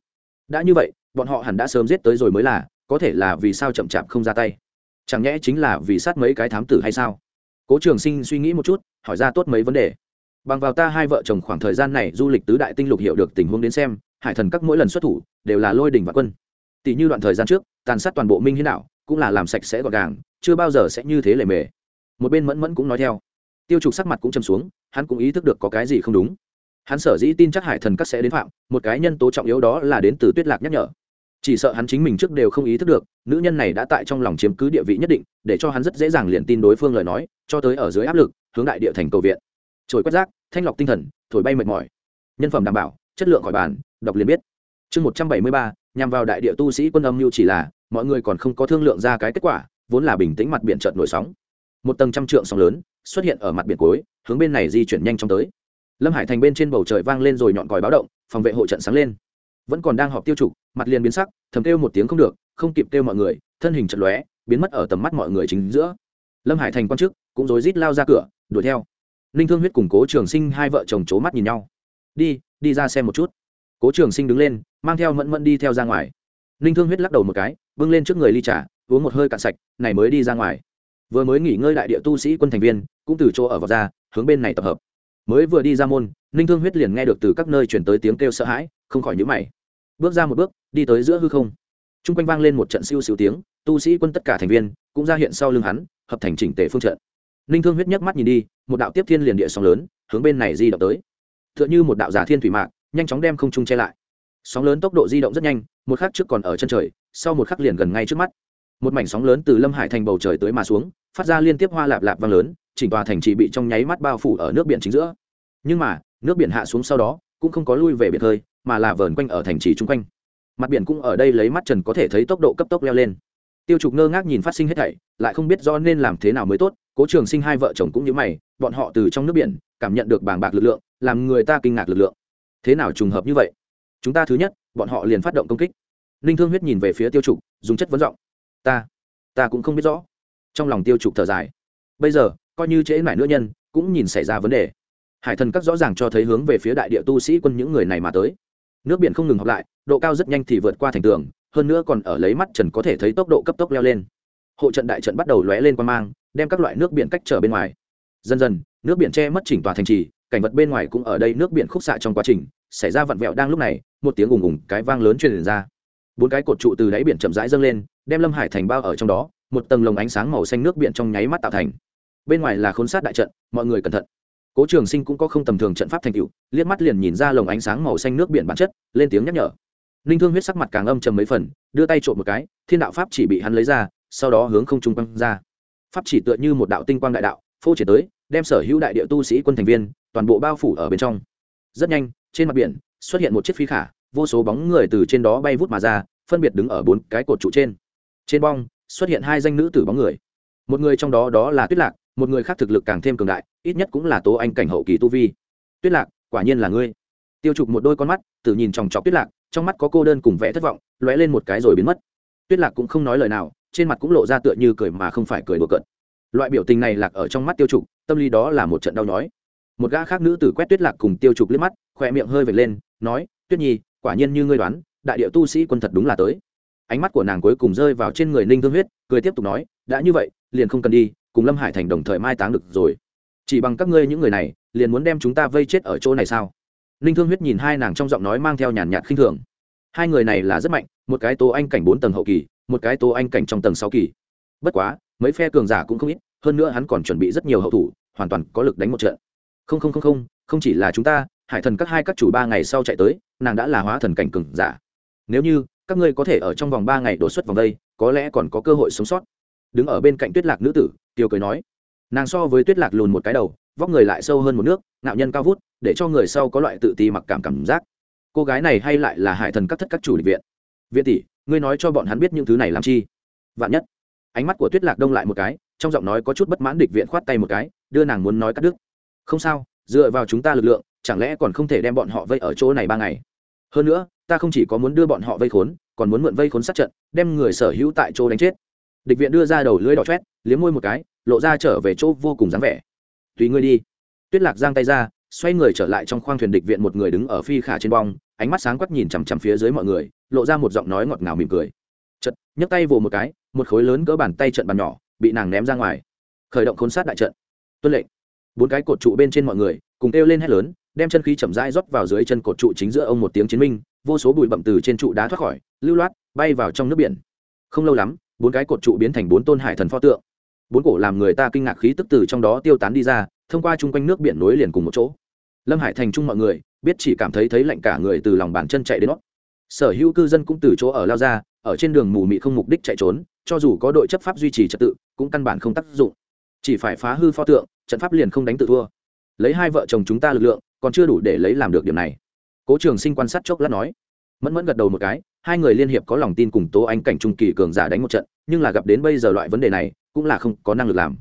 Đã như vậy, bọn họ hẳn đã sớm giết tới rồi mới là, có thể là vì sao chậm chạp không ra tay? Chẳng nhẽ chính là vì sát mấy cái thám tử hay sao? Cố trường sinh suy nghĩ một chút, hỏi ra tốt mấy vấn đề. Bằng vào ta hai vợ chồng khoảng thời gian này du lịch tứ đại tinh lục hiểu được tình huống đến xem, hải thần các mỗi lần xuất thủ, đều là lôi đỉnh và quân. Tỷ như đoạn thời gian trước, tàn sát toàn bộ minh hiến đạo cũng là làm sạch sẽ gọn gàng, chưa bao giờ sẽ như thế lề mề. Một bên mẫn mẫn cũng nói theo tiêu trục sắc mặt cũng châm xuống, hắn cũng ý thức được có cái gì không đúng. Hắn sở dĩ tin chắc hải thần các sẽ đến phạm, một cái nhân tố trọng yếu đó là đến từ tuyết lạc nhắc nhở. Chỉ sợ hắn chính mình trước đều không ý thức được, nữ nhân này đã tại trong lòng chiếm cứ địa vị nhất định, để cho hắn rất dễ dàng liền tin đối phương lời nói, cho tới ở dưới áp lực, hướng đại địa thành cầu viện. Trồi quét rác, thanh lọc tinh thần, thổi bay mệt mỏi. Nhân phẩm đảm bảo, chất lượng khỏi bàn, đọc liền biết. Chương một trăm bảy mươi ba, nhằm vào đại địa tu sĩ quân âm mưu chỉ là, mọi người còn không có thương lượng ra cái kết quả, vốn là bình tĩnh mặt biển trợn nổi sóng một tầng trăm trượng sóng lớn xuất hiện ở mặt biển cuối, hướng bên này di chuyển nhanh chóng tới. Lâm hải thành bên trên bầu trời vang lên rồi nhọn còi báo động, phòng vệ hộ trận sáng lên. Vẫn còn đang họp tiêu trục, mặt liền biến sắc, thầm kêu một tiếng không được, không kịp kêu mọi người, thân hình trận lóe, biến mất ở tầm mắt mọi người chính giữa. Lâm hải thành quan chức cũng rối rít lao ra cửa, đuổi theo. Ninh thương huyết cùng cố trường sinh hai vợ chồng c mắt nhìn nhau. Đi đi ra xem một chút. Cố trường sinh đứng lên, mang theo mẫn mẫn đi theo ra ngoài. Ninh thương huyết lắc đầu một cái, bưng lên trước người ly trà, uống một hơi cạn sạch, này mới đi ra ngoài vừa mới nghỉ ngơi đại địa tu sĩ quân thành viên, cũng từ chỗ ở vào ra, hướng bên này tập hợp. Mới vừa đi ra môn, ninh thương huyết liền nghe được từ các nơi chuyển tới tiếng kêu sợ hãi, không khỏi nhữ mày. Bước ra một bước, đi tới giữa hư không. T r u n g quanh vang lên một trận siêu siêu tiếng, tu sĩ quân tất cả thành viên cũng ra hiện sau lưng hắn, hợp thành chỉnh tề phương trận. Ninh thương huyết nhấc mắt nhìn đi, một đạo tiếp thiên liền địa sóng lớn, hướng bên này di động tới. T h ư ợ n h ư một đạo giả thiên thủy mạc, nhanh chóng đem không trung che lại. Sóng lớn tốc độ di động rất nhanh, một khắc trước còn ở chân trời, sau một khắc liền gần ngay trước mắt một mảnh sóng lớn từ lâm hải thành bầu trời tới mà xuống, phát ra liên tiếp hoa lạp lạp vang lớn, chỉnh tòa thành trì bị trong nháy mắt bao phủ ở nước biển chính giữa. Nhưng mà, nước biển hạ xuống sau đó, cũng không có lui về biển hơi, mà là vờn quanh ở thành trì chung quanh. Mặt biển cũng ở đây lấy mắt trần có thể thấy tốc độ cấp tốc leo lên. Tiêu trục ngơ ngác nhìn phát sinh hết thảy, lại không biết do nên làm thế nào mới tốt, cố trường sinh hai vợ chồng cũng như mày, bọn họ từ trong nước biển, cảm nhận được bàng bạc lực lượng, làm người ta kinh ngạc lực lượng. Thế nào trùng hợp như vậy? Chúng ta thứ nhất, bọn họ liền phát động công kích. Ninh thương huyết nhìn về phía tiêu trục, dùng chất vấn giọng ta ta cũng không biết rõ. Trong lòng tiêu trục thở dài. Bây giờ, coi như trễ mải nữ nhân, cũng nhìn xảy ra vấn đề. Hải thần các rõ ràng cho thấy hướng về phía đại địa tu sĩ quân những người này mà tới. Nước biển không ngừng học lại, độ cao rất nhanh thì vượt qua thành tường, hơn nữa còn ở lấy mắt trần có thể thấy tốc độ cấp tốc leo lên. Hộ trận đại trận bắt đầu lóe lên qua mang, đem các loại nước biển cách trở bên ngoài. Dần dần, nước biển che mất chỉnh tòa thành trì, cảnh vật bên ngoài cũng ở đây nước biển khúc xạ trong quá trình, xảy ra vặn vẹo đang lúc này, một tiếng ùng ùng, cái vang lớn truyền ra bốn cái cột trụ từ đáy biển chậm rãi dâng lên, đem lâm hải thành bao ở trong đó, một tầng lồng ánh sáng màu xanh nước biển trong nháy mắt tạo thành. Bên ngoài là khốn sát đại trận, mọi người cẩn thận. Cố trường sinh cũng có không tầm thường trận pháp thành cựu liếc mắt liền nhìn ra lồng ánh sáng màu xanh nước biển bản chất, lên tiếng nhắc nhở. Ninh thương huyết sắc mặt càng âm trầm mấy phần, đưa tay trộm một cái, thiên đạo pháp chỉ bị hắn lấy ra, sau đó hướng không trung quăng ra. Pháp chỉ tựa như một đạo tinh quang đại đạo, phô triển tới, đem sở hữu đại địa tu sĩ quân thành viên, toàn bộ bao phủ ở bên trong. Rất nhanh, trên mặt biển, xuất hiện một chiếc phi khả vô số bóng người từ trên đó bay vút mà ra, phân biệt đứng ở bốn cái cột trụ trên. Trên bong xuất hiện hai danh nữ tử bóng người. Một người trong đó đó là tuyết lạc, một người khác thực lực càng thêm cường đại, ít nhất cũng là tố anh cảnh hậu kỳ tu vi. Tuyết lạc, quả nhiên là ngươi. Tiêu trục một đôi con mắt, tự nhìn chòng chọc tuyết lạc, trong mắt có cô đơn cùng vẽ thất vọng, lóe lên một cái rồi biến mất. Tuyết lạc cũng không nói lời nào, trên mặt cũng lộ ra tựa như cười mà không phải cười đùa cợt. Loại biểu tình này lạc ở trong mắt tiêu trục, tâm lý đó là một trận đau nhói. Một gã khác nữ tử quét tuyết lạc cùng tiêu trục liếc mắt khỏe miệng hơi vệt lên, nói, tuyết nhi quả nhiên như ngươi đoán, đại địa tu sĩ quân thật đúng là tới. Ánh mắt của nàng cuối cùng rơi vào trên người ninh thương huyết, cười tiếp tục nói, đã như vậy, liền không cần đi, cùng lâm hải thành đồng thời mai táng được rồi. Chỉ bằng các ngươi những người này, liền muốn đem chúng ta vây chết ở chỗ này sao? Ninh thương huyết nhìn hai nàng trong giọng nói mang theo nhàn nhạt khinh thường. Hai người này là rất mạnh, một cái tố anh cảnh bốn tầng hậu kỳ, một cái tố anh cảnh trong tầng sáu kỳ. Bất quá, mấy phe cường giả cũng không ít, hơn nữa hắn còn chuẩn bị rất nhiều hậu thủ, hoàn toàn có lực đánh một trận. Không không không không không chỉ là chúng ta hải thần các hai các chủ ba ngày sau chạy tới, nàng đã là hóa thần cảnh cường giả. Nếu như, các ngươi có thể ở trong vòng ba ngày đột xuất vòng đây, có lẽ còn có cơ hội sống sót. Đứng ở bên cạnh tuyết lạc nữ tử, tiêu cười nói. Nàng so với tuyết lạc lùn một cái đầu, vóc người lại sâu hơn một nước nạo nhân cao vút, để cho người sau có loại tự ti mặc cảm cảm giác. Cô gái này hay lại là hải thần các thất các chủ định viện. Viện tỷ, ngươi nói cho bọn hắn biết những thứ này làm chi? Vạn nhất. Ánh mắt của tuyết lạc đông lại một cái, trong giọng nói có chút bất mãn địch viện khoát tay một cái, đưa nàng muốn nói cắt đứt. Không sao, dựa vào chúng ta lực lượng chẳng lẽ còn không thể đem bọn họ vây ở chỗ này ba ngày? Hơn nữa, ta không chỉ có muốn đưa bọn họ vây khốn, còn muốn mượn vây khốn sát trận, đem người sở hữu tại chỗ đánh chết. Địch viện đưa ra đầu lưỡi đỏ chét liếm môi một cái, lộ ra trở về chỗ vô cùng dáng vẻ. Tùy ngươi đi. Tuyết lạc giang tay ra, xoay người trở lại trong khoang thuyền địch viện một người đứng ở phi khả trên bong, ánh mắt sáng quắc nhìn chằm chằm phía dưới mọi người, lộ ra một giọng nói ngọt ngào mỉm cười. Chật nhấc tay vồ một cái, một khối lớn cỡ bàn tay trận bàn nhỏ, bị nàng ném ra ngoài. Khởi động khốn sát đại trận. Tuân lệnh. Bốn cái cột trụ bên trên mọi người, cùng kêu lên hét lớn đem chân khí chậm rãi rót vào dưới chân cột trụ chính giữa ông một tiếng chiến minh, vô số bụi bậm từ trên trụ đá thoát khỏi, lưu loát, bay vào trong nước biển. Không lâu lắm, bốn cái cột trụ biến thành bốn tôn hải thần pho tượng. Bốn cổ làm người ta kinh ngạc khí tức từ trong đó tiêu tán đi ra, thông qua chung quanh nước biển nối liền cùng một chỗ. Lâm hải thành chung mọi người, biết chỉ cảm thấy thấy lạnh cả người từ lòng bàn chân chạy đến nót sở hữu cư dân cũng từ chỗ ở lao ra, ở trên đường mù mị không mục đích chạy trốn, cho dù có đội chấp pháp duy trì trật tự, cũng căn bản không tác dụng. Chỉ phải phá hư pho tượng, trận pháp liền không đánh tự thua. Lấy hai vợ chồng chúng ta lực lượng còn chưa đủ để lấy làm được điểm này. Cố trường sinh quan sát chốc lát nói, mẫn mẫn gật đầu một cái, hai người liên hiệp có lòng tin cùng tố anh cảnh trung kỳ cường giả đánh một trận, nhưng là gặp đến bây giờ loại vấn đề này, cũng là không có năng lực làm.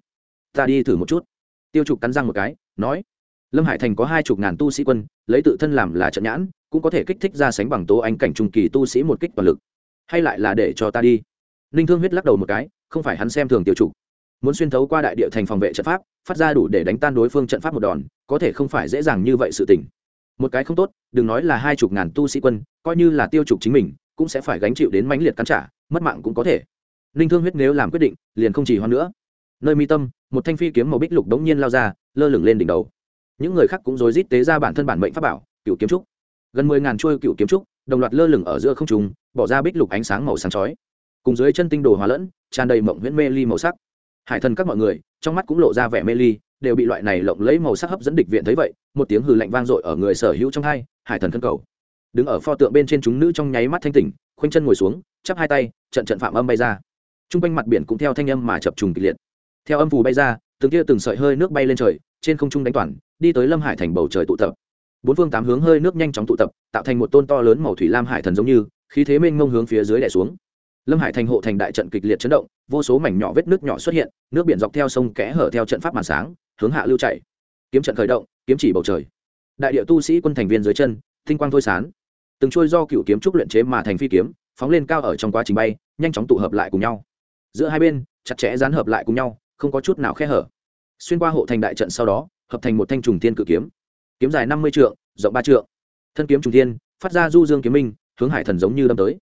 Ta đi thử một chút. Tiêu trục cắn răng một cái, nói, lâm hải thành có hai chục ngàn tu sĩ quân, lấy tự thân làm là trận nhãn, cũng có thể kích thích ra sánh bằng tố anh cảnh trung kỳ tu sĩ một kích toàn lực. Hay lại là để cho ta đi. Ninh thương huyết lắc đầu một cái, không phải hắn xem thường tiêu trục muốn xuyên thấu qua đại địa thành phòng vệ trận pháp, phát ra đủ để đánh tan đối phương trận pháp một đòn, có thể không phải dễ dàng như vậy sự tình. Một cái không tốt, đừng nói là hai chục ngàn tu sĩ quân, coi như là tiêu trục chính mình, cũng sẽ phải gánh chịu đến mãnh liệt cắn trả, mất mạng cũng có thể. Ninh thương huyết nếu làm quyết định, liền không chỉ hoan nữa. Nơi mi tâm, một thanh phi kiếm màu bích lục đống nhiên lao ra, lơ lửng lên đỉnh đầu. Những người khác cũng rối rít tế ra bản thân bản mệnh pháp bảo, cựu kiếm trúc. Gần mười ngàn chuôi cựu kiếm trúc, đồng loạt lơ lửng ở giữa không trung, bỏ ra bích lục ánh sáng màu sáng chói. Cùng dưới chân tinh đồ hóa lẫn, tràn đầy mộng huyễn mê ly màu sắc hải thần các mọi người, trong mắt cũng lộ ra vẻ mê ly, đều bị loại này lộng lấy màu sắc hấp dẫn địch viện thấy vậy, một tiếng hừ lạnh vang dội ở người sở hữu trong hai, hải thần thân cầu. Đứng ở pho tượng bên trên chúng nữ trong nháy mắt thanh tỉnh, khoanh chân ngồi xuống, chắp hai tay, trận trận phạm âm bay ra. T r u n g quanh mặt biển cũng theo thanh âm mà chập trùng kịch liệt. Theo âm phù bay ra, từng kia từng sợi hơi nước bay lên trời, trên không trung đánh toàn, đi tới lâm hải thành bầu trời tụ tập. Bốn phương tám hướng hơi nước nhanh chóng tụ tập, tạo thành một tôn to lớn màu thủy lam hải thần giống như, khí thế mênh mông hướng phía dưới đẻ xuống lâm hải thành hộ thành đại trận kịch liệt chấn động, vô số mảnh nhỏ vết nước nhỏ xuất hiện, nước biển dọc theo sông kẽ hở theo trận pháp màn sáng, hướng hạ lưu chạy. Kiếm trận khởi động, kiếm chỉ bầu trời. Đại địa tu sĩ quân thành viên dưới chân, tinh quang thôi sán từng trôi do cựu kiếm trúc luyện chế mà thành phi kiếm, phóng lên cao ở trong quá trình bay, nhanh chóng tụ hợp lại cùng nhau. Giữa hai bên, chặt chẽ dán hợp lại cùng nhau, không có chút nào khe hở. Xuyên qua hộ thành đại trận sau đó, hợp thành một thanh trùng thiên cự kiếm. Kiếm dài năm mươi trượng, rộng ba trượng. Thân kiếm trùng thiên, phát ra du dương kiếm minh, hướng hải thần giống như đâm tới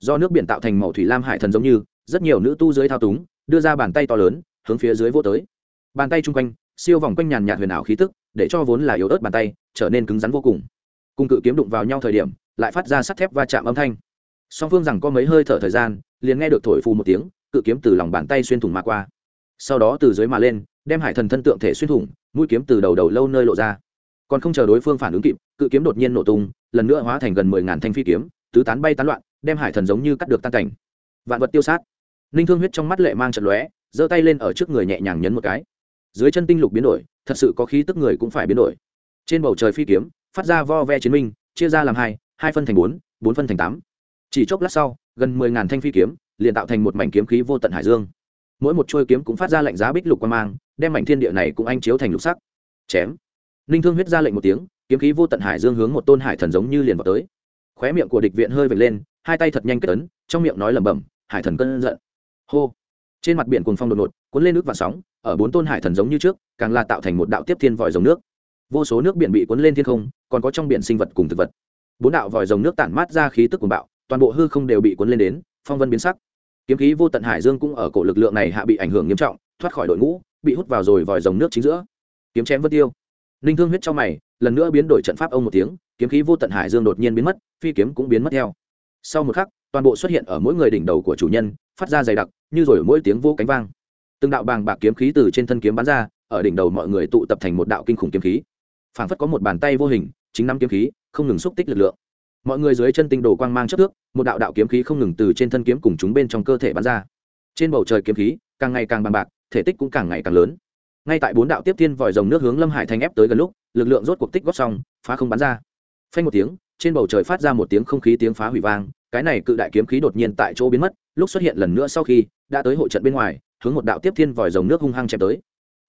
do nước biển tạo thành màu thủy lam hải thần giống như, rất nhiều nữ tu dưới thao túng, đưa ra bàn tay to lớn, hướng phía dưới vô tới. Bàn tay chung quanh, siêu vòng quanh nhàn nhạt huyền ảo khí tức, để cho vốn là yếu ớt bàn tay, trở nên cứng rắn vô cùng. Cùng cự kiếm đụng vào nhau thời điểm, lại phát ra sắt thép va chạm âm thanh. Song phương rằng có mấy hơi thở thời gian, liền nghe được thổi phù một tiếng, cự kiếm từ lòng bàn tay xuyên thủng mà qua. Sau đó từ dưới mà lên, đem hải thần thân tượng thể xuyên thủng, mũi kiếm từ đầu đầu lâu nơi lộ ra. Còn không chờ đối phương phản ứng kịp, cự kiếm đột nhiên nổ tung, lần nữa hóa thành gần mười ngàn thanh phi kiếm, tứ tán bay tán loạn đem hải thần giống như cắt được tan cảnh. Vạn vật tiêu sát. Ninh thương huyết trong mắt lệ mang trận lóe, giơ tay lên ở trước người nhẹ nhàng nhấn một cái. Dưới chân tinh lục biến đổi, thật sự có khí tức người cũng phải biến đổi. Trên bầu trời phi kiếm, phát ra vo ve chiến minh, chia ra làm hai hai phân thành bốn bốn phân thành tám. Chỉ chốc lát sau, gần mười ngàn thanh phi kiếm, liền tạo thành một mảnh kiếm khí vô tận hải dương. Mỗi một trôi kiếm cũng phát ra lệnh giá bích lục quan mang, đem mảnh thiên địa này cũng anh chiếu thành lục sắc. Chém. Ninh thương huyết ra lệnh một tiếng, kiếm khí vô tận hải dương hướng một tôn hải thần giống như liền vào tới. Khóe miệng của địch viện hơi vệt lên hai tay thật nhanh kết ấn, trong miệng nói lẩm bẩm, hải thần cơn giận. Hô. Trên mặt biển cuồng phong đột ngột, cuốn lên nước và sóng, ở bốn tôn hải thần giống như trước, càng là tạo thành một đạo tiếp thiên vòi dòng nước. Vô số nước biển bị cuốn lên thiên không, còn có trong biển sinh vật cùng thực vật. Bốn đạo vòi dòng nước tản mát ra khí tức cuồng bạo, toàn bộ hư không đều bị cuốn lên đến, phong vân biến sắc. Kiếm khí vô tận hải dương cũng ở cổ lực lượng này hạ bị ảnh hưởng nghiêm trọng, thoát khỏi đội ngũ, bị hút vào rồi vòi dòng nước chính giữa. Kiếm chém vân tiêu. Ninh thương huyết trong mày, lần nữa biến đổi trận pháp ông một tiếng, kiếm khí vô tận hải dương đột nhiên biến mất, phi kiếm cũng biến mất theo sau một khắc, toàn bộ xuất hiện ở mỗi người đỉnh đầu của chủ nhân, phát ra dày đặc, như rồi mỗi tiếng vô cánh vang. Từng đạo bàng bạc kiếm khí từ trên thân kiếm bắn ra, ở đỉnh đầu mọi người tụ tập thành một đạo kinh khủng kiếm khí. Phảng phất có một bàn tay vô hình, chính năm kiếm khí, không ngừng xúc tích lực lượng. Mọi người dưới chân tinh đồ quang mang chất thước một đạo đạo kiếm khí không ngừng từ trên thân kiếm cùng chúng bên trong cơ thể bắn ra. Trên bầu trời kiếm khí, càng ngày càng bằng bạc, thể tích cũng càng ngày càng lớn. Ngay tại bốn đạo tiếp thiên vòi rồng nước hướng lâm hải thành ép tới gần lúc, lực lượng rốt cuộc tích góp xong, phá không bắn ra. Phanh một tiếng, trên bầu trời phát ra một tiếng không khí tiếng phá hủy vang cái này cự đại kiếm khí đột nhiên tại chỗ biến mất, lúc xuất hiện lần nữa sau khi, đã tới hội trận bên ngoài, hướng một đạo tiếp thiên vòi rồng nước hung hăng chém tới.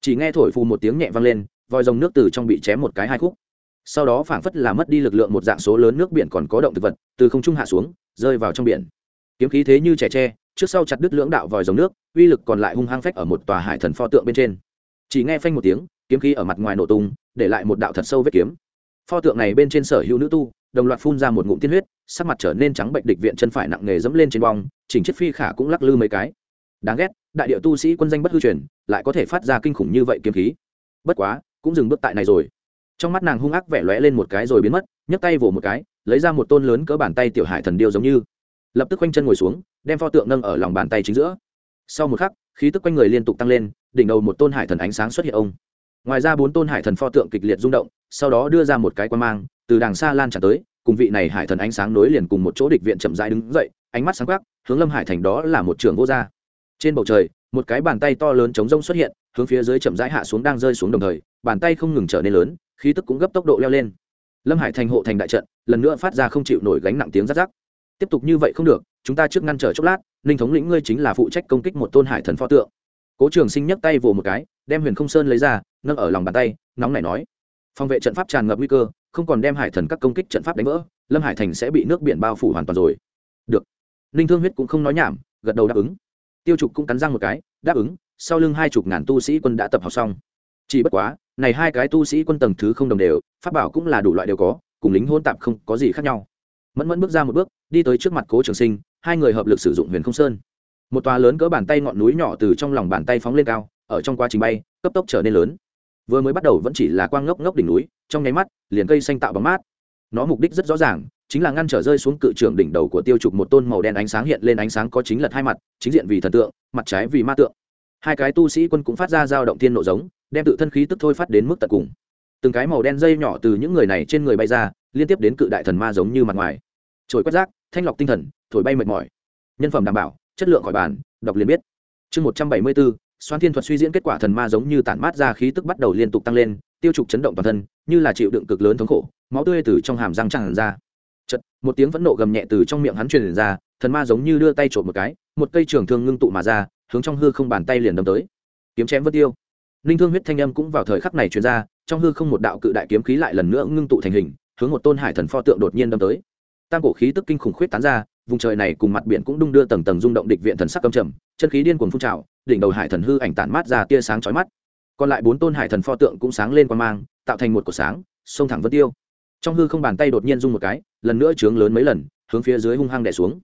Chỉ nghe thổi phù một tiếng nhẹ vang lên, vòi rồng nước từ trong bị chém một cái hai khúc. Sau đó phảng phất là mất đi lực lượng một dạng số lớn nước biển còn có động thực vật, từ không trung hạ xuống, rơi vào trong biển. Kiếm khí thế như trẻ tre, trước sau chặt đứt lưỡng đạo vòi rồng nước, uy lực còn lại hung hăng phách ở một tòa hải thần pho tượng bên trên. Chỉ nghe phanh một tiếng, kiếm khí ở mặt ngoài nổ tung, để lại một đạo thật sâu vết kiếm. Pho tượng này bên trên sở hữu nữ tu, đồng loạt phun ra một ngụm tiên huyết sắc mặt trở nên trắng bệnh, địch viện chân phải nặng nghề dẫm lên trên bong chỉnh chiếc phi khả cũng lắc lư mấy cái. Đáng ghét, đại địa tu sĩ quân danh bất hư truyền, lại có thể phát ra kinh khủng như vậy kiếm khí. Bất quá, cũng dừng bước tại này rồi. Trong mắt nàng hung ác vẻ lóe lên một cái rồi biến mất, nhấc tay vỗ một cái, lấy ra một tôn lớn cỡ bàn tay tiểu hải thần điêu giống như. Lập tức quanh chân ngồi xuống, đem pho tượng nâng ở lòng bàn tay chính giữa. Sau một khắc, khí tức quanh người liên tục tăng lên, đỉnh đầu một tôn hải thần ánh sáng xuất hiện ông. Ngoài ra bốn tôn hải thần pho tượng kịch liệt rung động, sau đó đưa ra một cái quan mang, từ đàng xa lan tràn tới cùng vị này hải thần ánh sáng nối liền cùng một chỗ địch viện chậm rãi đứng dậy, ánh mắt sáng quắc, hướng lâm hải thành đó là một trường vô gia. Trên bầu trời, một cái bàn tay to lớn chống rông xuất hiện, hướng phía dưới chậm rãi hạ xuống đang rơi xuống đồng thời, bàn tay không ngừng trở nên lớn, khí tức cũng gấp tốc độ leo lên. Lâm hải thành hộ thành đại trận, lần nữa phát ra không chịu nổi gánh nặng tiếng rát rác tiếp tục như vậy không được, chúng ta trước ngăn trở chốc lát, ninh thống lĩnh ngươi chính là phụ trách công kích một tôn hải thần pho tượng. Cố trường sinh nhấc tay vồ một cái, đem huyền không sơn lấy ra, nâng ở lòng bàn tay, nóng nảy nói. Phòng vệ trận pháp tràn ngập nguy cơ không còn đem hải thần các công kích trận pháp đánh vỡ, lâm hải thành sẽ bị nước biển bao phủ hoàn toàn rồi. Được. Ninh thương huyết cũng không nói nhảm, gật đầu đáp ứng. Tiêu trục cũng cắn răng một cái, đáp ứng, sau lưng hai chục ngàn tu sĩ quân đã tập học xong. Chỉ bất quá, này hai cái tu sĩ quân tầng thứ không đồng đều, pháp bảo cũng là đủ loại đều có, cùng lính hôn tạp không có gì khác nhau. Mẫn mẫn bước ra một bước, đi tới trước mặt cố trường sinh, hai người hợp lực sử dụng huyền không sơn. Một tòa lớn cỡ bàn tay ngọn núi nhỏ từ trong lòng bàn tay phóng lên cao, ở trong quá trình bay, cấp tốc trở nên lớn. Vừa mới bắt đầu vẫn chỉ là quang ngốc ngốc đỉnh núi trong nháy mắt, liền cây xanh tạo bóng mát. Nó mục đích rất rõ ràng, chính là ngăn trở rơi xuống cự trường đỉnh đầu của tiêu trục một tôn màu đen ánh sáng hiện lên ánh sáng có chính lật hai mặt, chính diện vì thần tượng, mặt trái vì ma tượng. Hai cái tu sĩ quân cũng phát ra dao động thiên nộ giống, đem tự thân khí tức thôi phát đến mức tận cùng. Từng cái màu đen dây nhỏ từ những người này trên người bay ra, liên tiếp đến cự đại thần ma giống như mặt ngoài. Trồi quét rác, thanh lọc tinh thần, thổi bay mệt mỏi. Nhân phẩm đảm bảo, chất lượng khỏi bàn, đọc liền biết. Chương một trăm bảy mươi bốn xoan thiên thuật suy diễn kết quả thần ma giống như tản mát ra khí tức bắt đầu liên tục tăng lên, tiêu trục chấn động toàn thân, như là chịu đựng cực lớn thống khổ, máu tươi từ trong hàm răng tràn ra. Chật một tiếng phẫn nộ gầm nhẹ từ trong miệng hắn truyền ra, thần ma giống như đưa tay trộm một cái, một cây trường thương ngưng tụ mà ra, hướng trong hư không bàn tay liền đâm tới. Kiếm chém vân tiêu. Linh thương huyết thanh âm cũng vào thời khắc này truyền ra, trong hư không một đạo cự đại kiếm khí lại lần nữa ngưng tụ thành hình, hướng một tôn hải thần pho tượng đột nhiên đâm tới. Tam cổ khí tức kinh khủng khuyết tán ra, vùng trời này cùng mặt biển cũng đung đưa tầng tầng rung động địch viện thần sắc âm trầm, chân khí điên cuồng phun trào đỉnh đầu hải thần hư ảnh tản mát ra tia sáng chói mắt. Còn lại bốn tôn hải thần pho tượng cũng sáng lên quan mang, tạo thành một cột sáng sông thẳng vân tiêu. Trong hư không bàn tay đột nhiên rung một cái, lần nữa trướng lớn mấy lần, hướng phía dưới hung hăng đè xuống.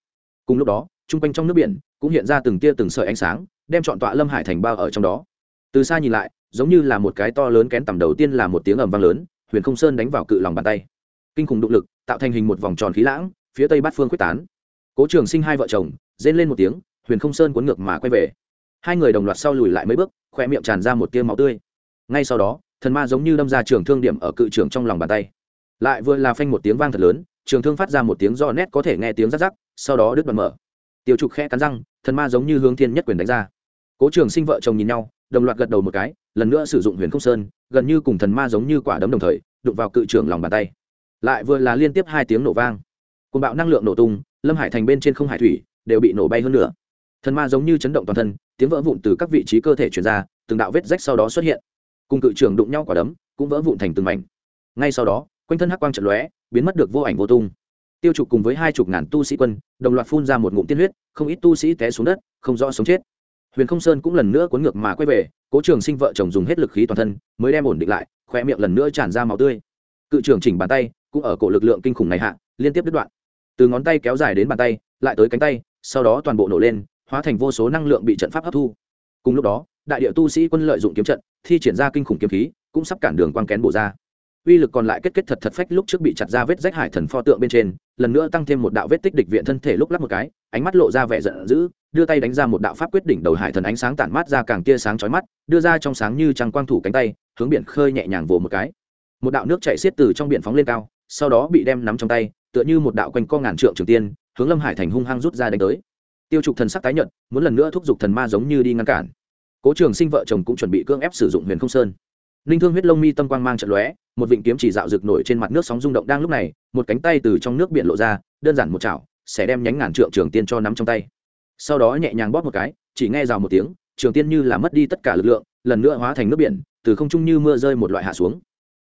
Cùng lúc đó, trung quanh trong nước biển cũng hiện ra từng tia từng sợi ánh sáng, đem chọn tọa lâm hải thành bao ở trong đó. Từ xa nhìn lại, giống như là một cái to lớn kén tầm đầu tiên là một tiếng ầm vang lớn, huyền không sơn đánh vào cự lòng bàn tay. Kinh khủng động lực, tạo thành hình một vòng tròn khí lãng, phía tây bát phương quyết tán. Cố trường sinh hai vợ chồng, rên lên một tiếng, huyền không sơn cuốn ngược mà quay về hai người đồng loạt sau lùi lại mấy bước khoe miệng tràn ra một tia máu tươi. Ngay sau đó, thần ma giống như đâm ra trường thương điểm ở cự trường trong lòng bàn tay. Lại vừa là phanh một tiếng vang thật lớn, trường thương phát ra một tiếng do nét có thể nghe tiếng rắc rắc, sau đó đứt đoạn mở. Tiêu trục khẽ cắn răng, thần ma giống như hướng thiên nhất quyền đánh ra. Cố trường sinh vợ chồng nhìn nhau, đồng loạt gật đầu một cái, lần nữa sử dụng huyền không sơn, gần như cùng thần ma giống như quả đấm đồng thời, đụng vào cự trường lòng bàn tay. Lại vừa là liên tiếp hai tiếng nổ vang. Côn bạo năng lượng nổ tung, lâm hải thành bên trên không hải thủy, đều bị nổ bay hơn nữa thần ma giống như chấn động toàn thân, tiếng vỡ vụn từ các vị trí cơ thể chuyển ra, từng đạo vết rách sau đó xuất hiện. Cùng cự trường đụng nhau quả đấm, cũng vỡ vụn thành từng mảnh. Ngay sau đó, quanh thân hắc quang trận lóe, biến mất được vô ảnh vô tung. Tiêu trục cùng với hai chục ngàn tu sĩ quân, đồng loạt phun ra một ngụm tiên huyết, không ít tu sĩ té xuống đất, không rõ sống chết. Huyền không sơn cũng lần nữa cuốn ngược mà quay về, cố trường sinh vợ chồng dùng hết lực khí toàn thân, mới đem ổn định lại khoe miệng lần nữa tràn ra máu tươi. Cự trưởng chỉnh bàn tay, cũng ở cổ lực lượng kinh khủng này hạ, liên tiếp đứt đoạn. Từ ngón tay kéo dài đến bàn tay, lại tới cánh tay, sau đó toàn bộ nổ lên hóa thành vô số năng lượng bị trận pháp hấp thu. Cùng lúc đó, đại địa tu sĩ quân lợi dụng kiếm trận, thi triển ra kinh khủng kiếm khí, cũng sắp cản đường quang kén bổ ra. Uy lực còn lại kết kết thật thật phách lúc trước bị chặt ra vết rách hải thần pho tượng bên trên, lần nữa tăng thêm một đạo vết tích địch viện thân thể lúc lắp một cái, ánh mắt lộ ra vẻ giận dữ, đưa tay đánh ra một đạo pháp quyết đỉnh đầu hải thần ánh sáng tản mát ra càng tia sáng chói mắt, đưa ra trong sáng như trăng quang thủ cánh tay, hướng biển khơi nhẹ nhàng vồ một cái. Một đạo nước chảy xiết từ trong biển phóng lên cao, sau đó bị đem nắm trong tay, tựa như một đạo quanh co ngàn trượng trường tiên, hướng lâm hải thành hung hăng rút ra đánh tới tiêu trục thần sắc tái nhợt, muốn lần nữa thúc giục thần ma giống như đi ngăn cản. Cố trường sinh vợ chồng cũng chuẩn bị cưỡng ép sử dụng huyền không sơn. Linh thương huyết lông mi tâm quang mang trận lóe một vịnh kiếm chỉ dạo rực nổi trên mặt nước sóng rung động đang lúc này một cánh tay từ trong nước biển lộ ra đơn giản một chảo sẽ đem nhánh ngàn trượng trường tiên cho nắm trong tay. Sau đó nhẹ nhàng bóp một cái chỉ nghe rào một tiếng trường tiên như là mất đi tất cả lực lượng lần nữa hóa thành nước biển từ không trung như mưa rơi một loại hạ xuống.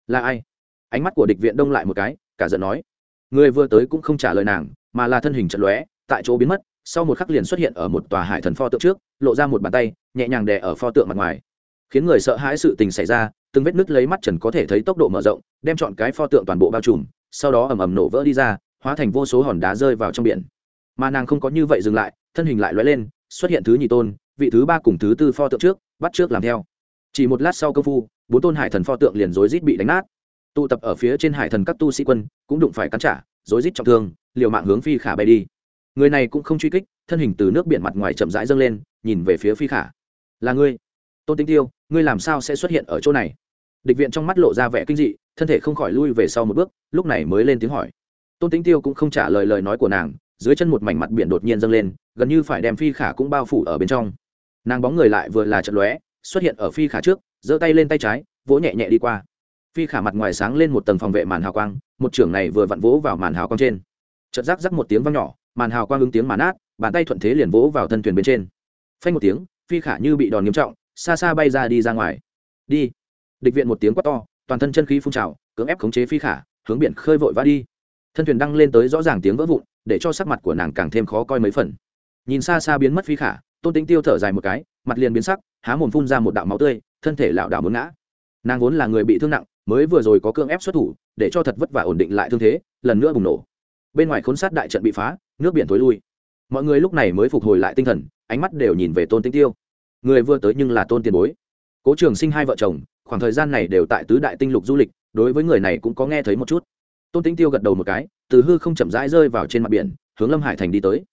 Là ai? Ánh mắt của địch viện đông lại một cái cả giận nói. Người vừa tới cũng không trả lời nàng mà là thân hình trận lóe tại chỗ biến mất sau một khắc liền xuất hiện ở một tòa hải thần pho tượng trước, lộ ra một bàn tay, nhẹ nhàng đè ở pho tượng mặt ngoài. Khiến người sợ hãi sự tình xảy ra, từng vết nứt lấy mắt trần có thể thấy tốc độ mở rộng, đem chọn cái pho tượng toàn bộ bao trùm, sau đó ầm ầm nổ vỡ đi ra, hóa thành vô số hòn đá rơi vào trong biển. Mà nàng không có như vậy dừng lại, thân hình lại lóe lên, xuất hiện thứ nhị tôn, vị thứ ba cùng thứ tư pho tượng trước, bắt trước làm theo. Chỉ một lát sau công phu, bốn tôn hải thần pho tượng liền rối rít bị đánh nát. Tụ tập ở phía trên hải thần các tu sĩ quân, cũng đụng phải cắn trả, rối rít trọng thương, liều mạng hướng phi khả bay đi người này cũng không truy kích, thân hình từ nước biển mặt ngoài chậm rãi dâng lên, nhìn về phía phi khả. Là ngươi? Tôn tinh tiêu, ngươi làm sao sẽ xuất hiện ở chỗ này? Địch viện trong mắt lộ ra vẻ kinh dị, thân thể không khỏi lui về sau một bước, lúc này mới lên tiếng hỏi. Tôn tinh tiêu cũng không trả lời lời nói của nàng, dưới chân một mảnh mặt biển đột nhiên dâng lên, gần như phải đem phi khả cũng bao phủ ở bên trong. Nàng bóng người lại vừa là trận lóe, xuất hiện ở phi khả trước, giơ tay lên tay trái, vỗ nhẹ nhẹ đi qua. Phi khả mặt ngoài sáng lên một tầng phòng vệ màn hào quang, một trưởng này vừa vặn vỗ vào màn hào quang trên. Chợt rắc rắc một tiếng vang nhỏ màn hào quang ứng tiếng màn át, bàn tay thuận thế liền vỗ vào thân thuyền bên trên. Phanh một tiếng, phi khả như bị đòn nghiêm trọng, xa xa bay ra đi ra ngoài. Đi. Địch viện một tiếng quát to, toàn thân chân khí phun trào, cưỡng ép khống chế phi khả, hướng biển khơi vội vã đi. Thân thuyền đăng lên tới rõ ràng tiếng vỡ vụn, để cho sắc mặt của nàng càng thêm khó coi mấy phần. Nhìn xa xa biến mất phi khả, tôn tính tiêu thở dài một cái, mặt liền biến sắc, há mồm phun ra một đạo máu tươi, thân thể lảo đảo muốn ngã. Nàng vốn là người bị thương nặng, mới vừa rồi có cưỡng ép xuất thủ, để cho thật vất vả ổn định lại thương thế, lần nữa bùng nổ. Bên ngoài khốn sát đại trận bị phá nước biển tối lui. Mọi người lúc này mới phục hồi lại tinh thần, ánh mắt đều nhìn về tôn tinh tiêu. Người vừa tới nhưng là tôn tiền bối. Cố trường sinh hai vợ chồng, khoảng thời gian này đều tại tứ đại tinh lục du lịch, đối với người này cũng có nghe thấy một chút. Tôn tinh tiêu gật đầu một cái, từ hư không chậm rãi rơi vào trên mặt biển, hướng lâm hải thành đi tới.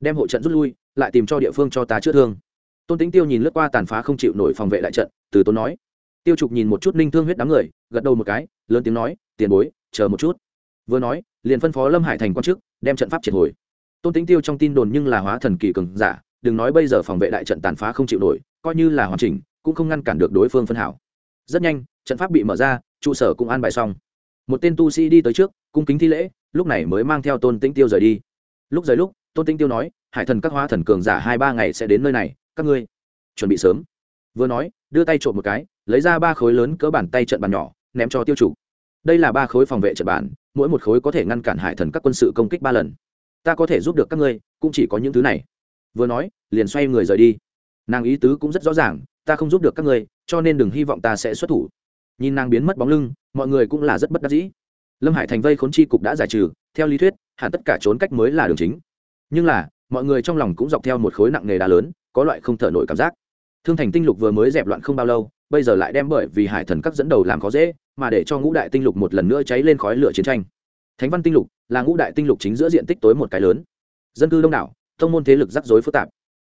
Đem hộ trận rút lui, lại tìm cho địa phương cho ta chữa thương. Tôn tinh tiêu nhìn lướt qua tàn phá không chịu nổi phòng vệ đại trận, từ tôn nói. Tiêu trục nhìn một chút ninh thương huyết đám người, gật đầu một cái, lớn tiếng nói, tiền bối, chờ một chút. Vừa nói, liền phân phó lâm hải thành quan chức, đem trận pháp triệt hồi tôn tính tiêu trong tin đồn nhưng là hóa thần kỳ cường giả, đừng nói bây giờ phòng vệ đại trận tàn phá không chịu nổi, coi như là hoàn chỉnh, cũng không ngăn cản được đối phương phân hảo. Rất nhanh, trận pháp bị mở ra, trụ sở cũng an bài xong. Một tên tu sĩ đi tới trước, cung kính thi lễ, lúc này mới mang theo tôn tĩnh tiêu rời đi. Lúc rời lúc, tôn tĩnh tiêu nói, hải thần các hóa thần cường giả hai ba ngày sẽ đến nơi này, các ngươi chuẩn bị sớm. Vừa nói, đưa tay trộm một cái, lấy ra ba khối lớn cỡ bàn tay trận bàn nhỏ, ném cho tiêu chủ. Đây là ba khối phòng vệ trận bàn, mỗi một khối có thể ngăn cản hải thần các quân sự công kích ba lần ta có thể giúp được các ngươi, cũng chỉ có những thứ này. Vừa nói, liền xoay người rời đi. Nàng ý tứ cũng rất rõ ràng, ta không giúp được các ngươi, cho nên đừng hy vọng ta sẽ xuất thủ. Nhìn nàng biến mất bóng lưng, mọi người cũng là rất bất đắc dĩ. Lâm hải thành vây khốn chi cục đã giải trừ, theo lý thuyết, hẳn tất cả trốn cách mới là đường chính. Nhưng là, mọi người trong lòng cũng dọc theo một khối nặng nề đá lớn, có loại không thở nổi cảm giác. Thương thành tinh lục vừa mới dẹp loạn không bao lâu, bây giờ lại đem bởi vì hải thần các dẫn đầu làm khó dễ, mà để cho ngũ đại tinh lục một lần nữa cháy lên khói lửa chiến tranh. Thánh văn tinh lục là ngũ đại tinh lục chính giữa diện tích tối một cái lớn. Dân cư đông đảo, tông môn thế lực rắc rối phức tạp.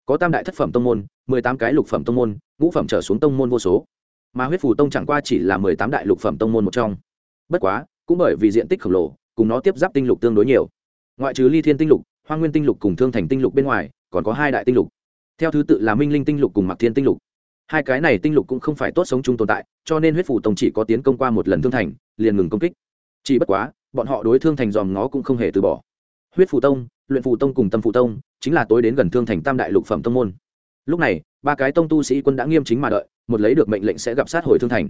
Có tam đại thất phẩm tông môn, mười tám cái lục phẩm tông môn, ngũ phẩm trở xuống tông môn vô số. Mà huyết phù tông chẳng qua chỉ là mười tám đại lục phẩm tông môn một trong. Bất quá, cũng bởi vì diện tích khổng lồ, cùng nó tiếp giáp tinh lục tương đối nhiều. Ngoại trừ ly thiên tinh lục hoa nguyên tinh lục cùng thương thành tinh lục bên ngoài, còn có hai đại tinh lục. Theo thứ tự là minh linh tinh lục cùng mặc thiên tinh lục. Hai cái này tinh lục cũng không phải tốt sống chung tồn tại, cho nên huyết phủ tông chỉ có tiến công qua một lần thương thành, liền ngừng công kích chỉ bất quá, bọn họ đối thương thành dòm ngó cũng không hề từ bỏ. Huyết phù tông, luyện phù tông cùng tâm phù tông, chính là tối đến gần thương thành tam đại lục phẩm tông môn. Lúc này, ba cái tông tu sĩ quân đã nghiêm chính mà đợi, một lấy được mệnh lệnh sẽ gặp sát hồi thương thành.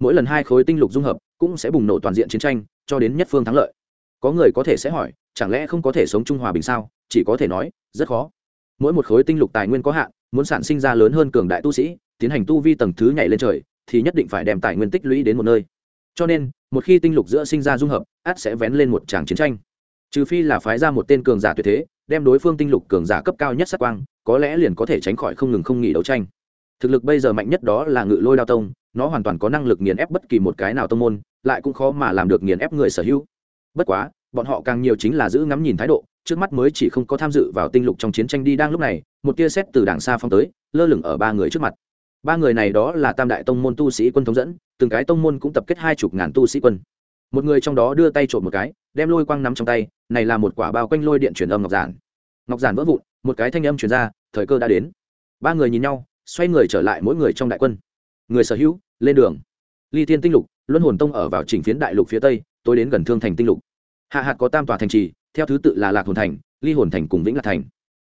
Mỗi lần hai khối tinh lục dung hợp, cũng sẽ bùng nổ toàn diện chiến tranh, cho đến nhất phương thắng lợi. Có người có thể sẽ hỏi, chẳng lẽ không có thể sống trung hòa bình sao? Chỉ có thể nói, rất khó. Mỗi một khối tinh lục tài nguyên có hạn, muốn sản sinh ra lớn hơn cường đại tu sĩ, tiến hành tu vi tầng thứ nhảy lên trời, thì nhất định phải đem tài nguyên tích lũy đến một nơi cho nên, một khi tinh lục giữa sinh ra dung hợp át sẽ vén lên một tràng chiến tranh. Trừ phi là phái ra một tên cường giả tuyệt thế, đem đối phương tinh lục cường giả cấp cao nhất sát quang, có lẽ liền có thể tránh khỏi không ngừng không nghỉ đấu tranh. Thực lực bây giờ mạnh nhất đó là ngự lôi đao tông, nó hoàn toàn có năng lực nghiền ép bất kỳ một cái nào tông môn, lại cũng khó mà làm được nghiền ép người sở hữu. Bất quá, bọn họ càng nhiều chính là giữ ngắm nhìn thái độ, trước mắt mới chỉ không có tham dự vào tinh lục trong chiến tranh đi đang lúc này, một tia xét từ đàng xa phong tới, lơ lửng ở ba người trước mặt ba người này đó là tam đại tông môn tu sĩ quân thống dẫn, từng cái tông môn cũng tập kết hai chục ngàn tu sĩ quân. Một người trong đó đưa tay trộm một cái, đem lôi quang nắm trong tay, này là một quả bao quanh lôi điện truyền âm ngọc giản. Ngọc giản vỡ vụn, một cái thanh âm truyền ra, thời cơ đã đến. Ba người nhìn nhau, xoay người trở lại mỗi người trong đại quân. Người sở hữu, lên đường. Ly thiên tinh lục, luân hồn tông ở vào chỉnh phiến đại lục phía tây, tối đến gần thương thành tinh lục. Hạ hạt có tam tòa thành trì, theo thứ tự là lạc hồn thành, ly hồn thành cùng vĩnh lạc thành.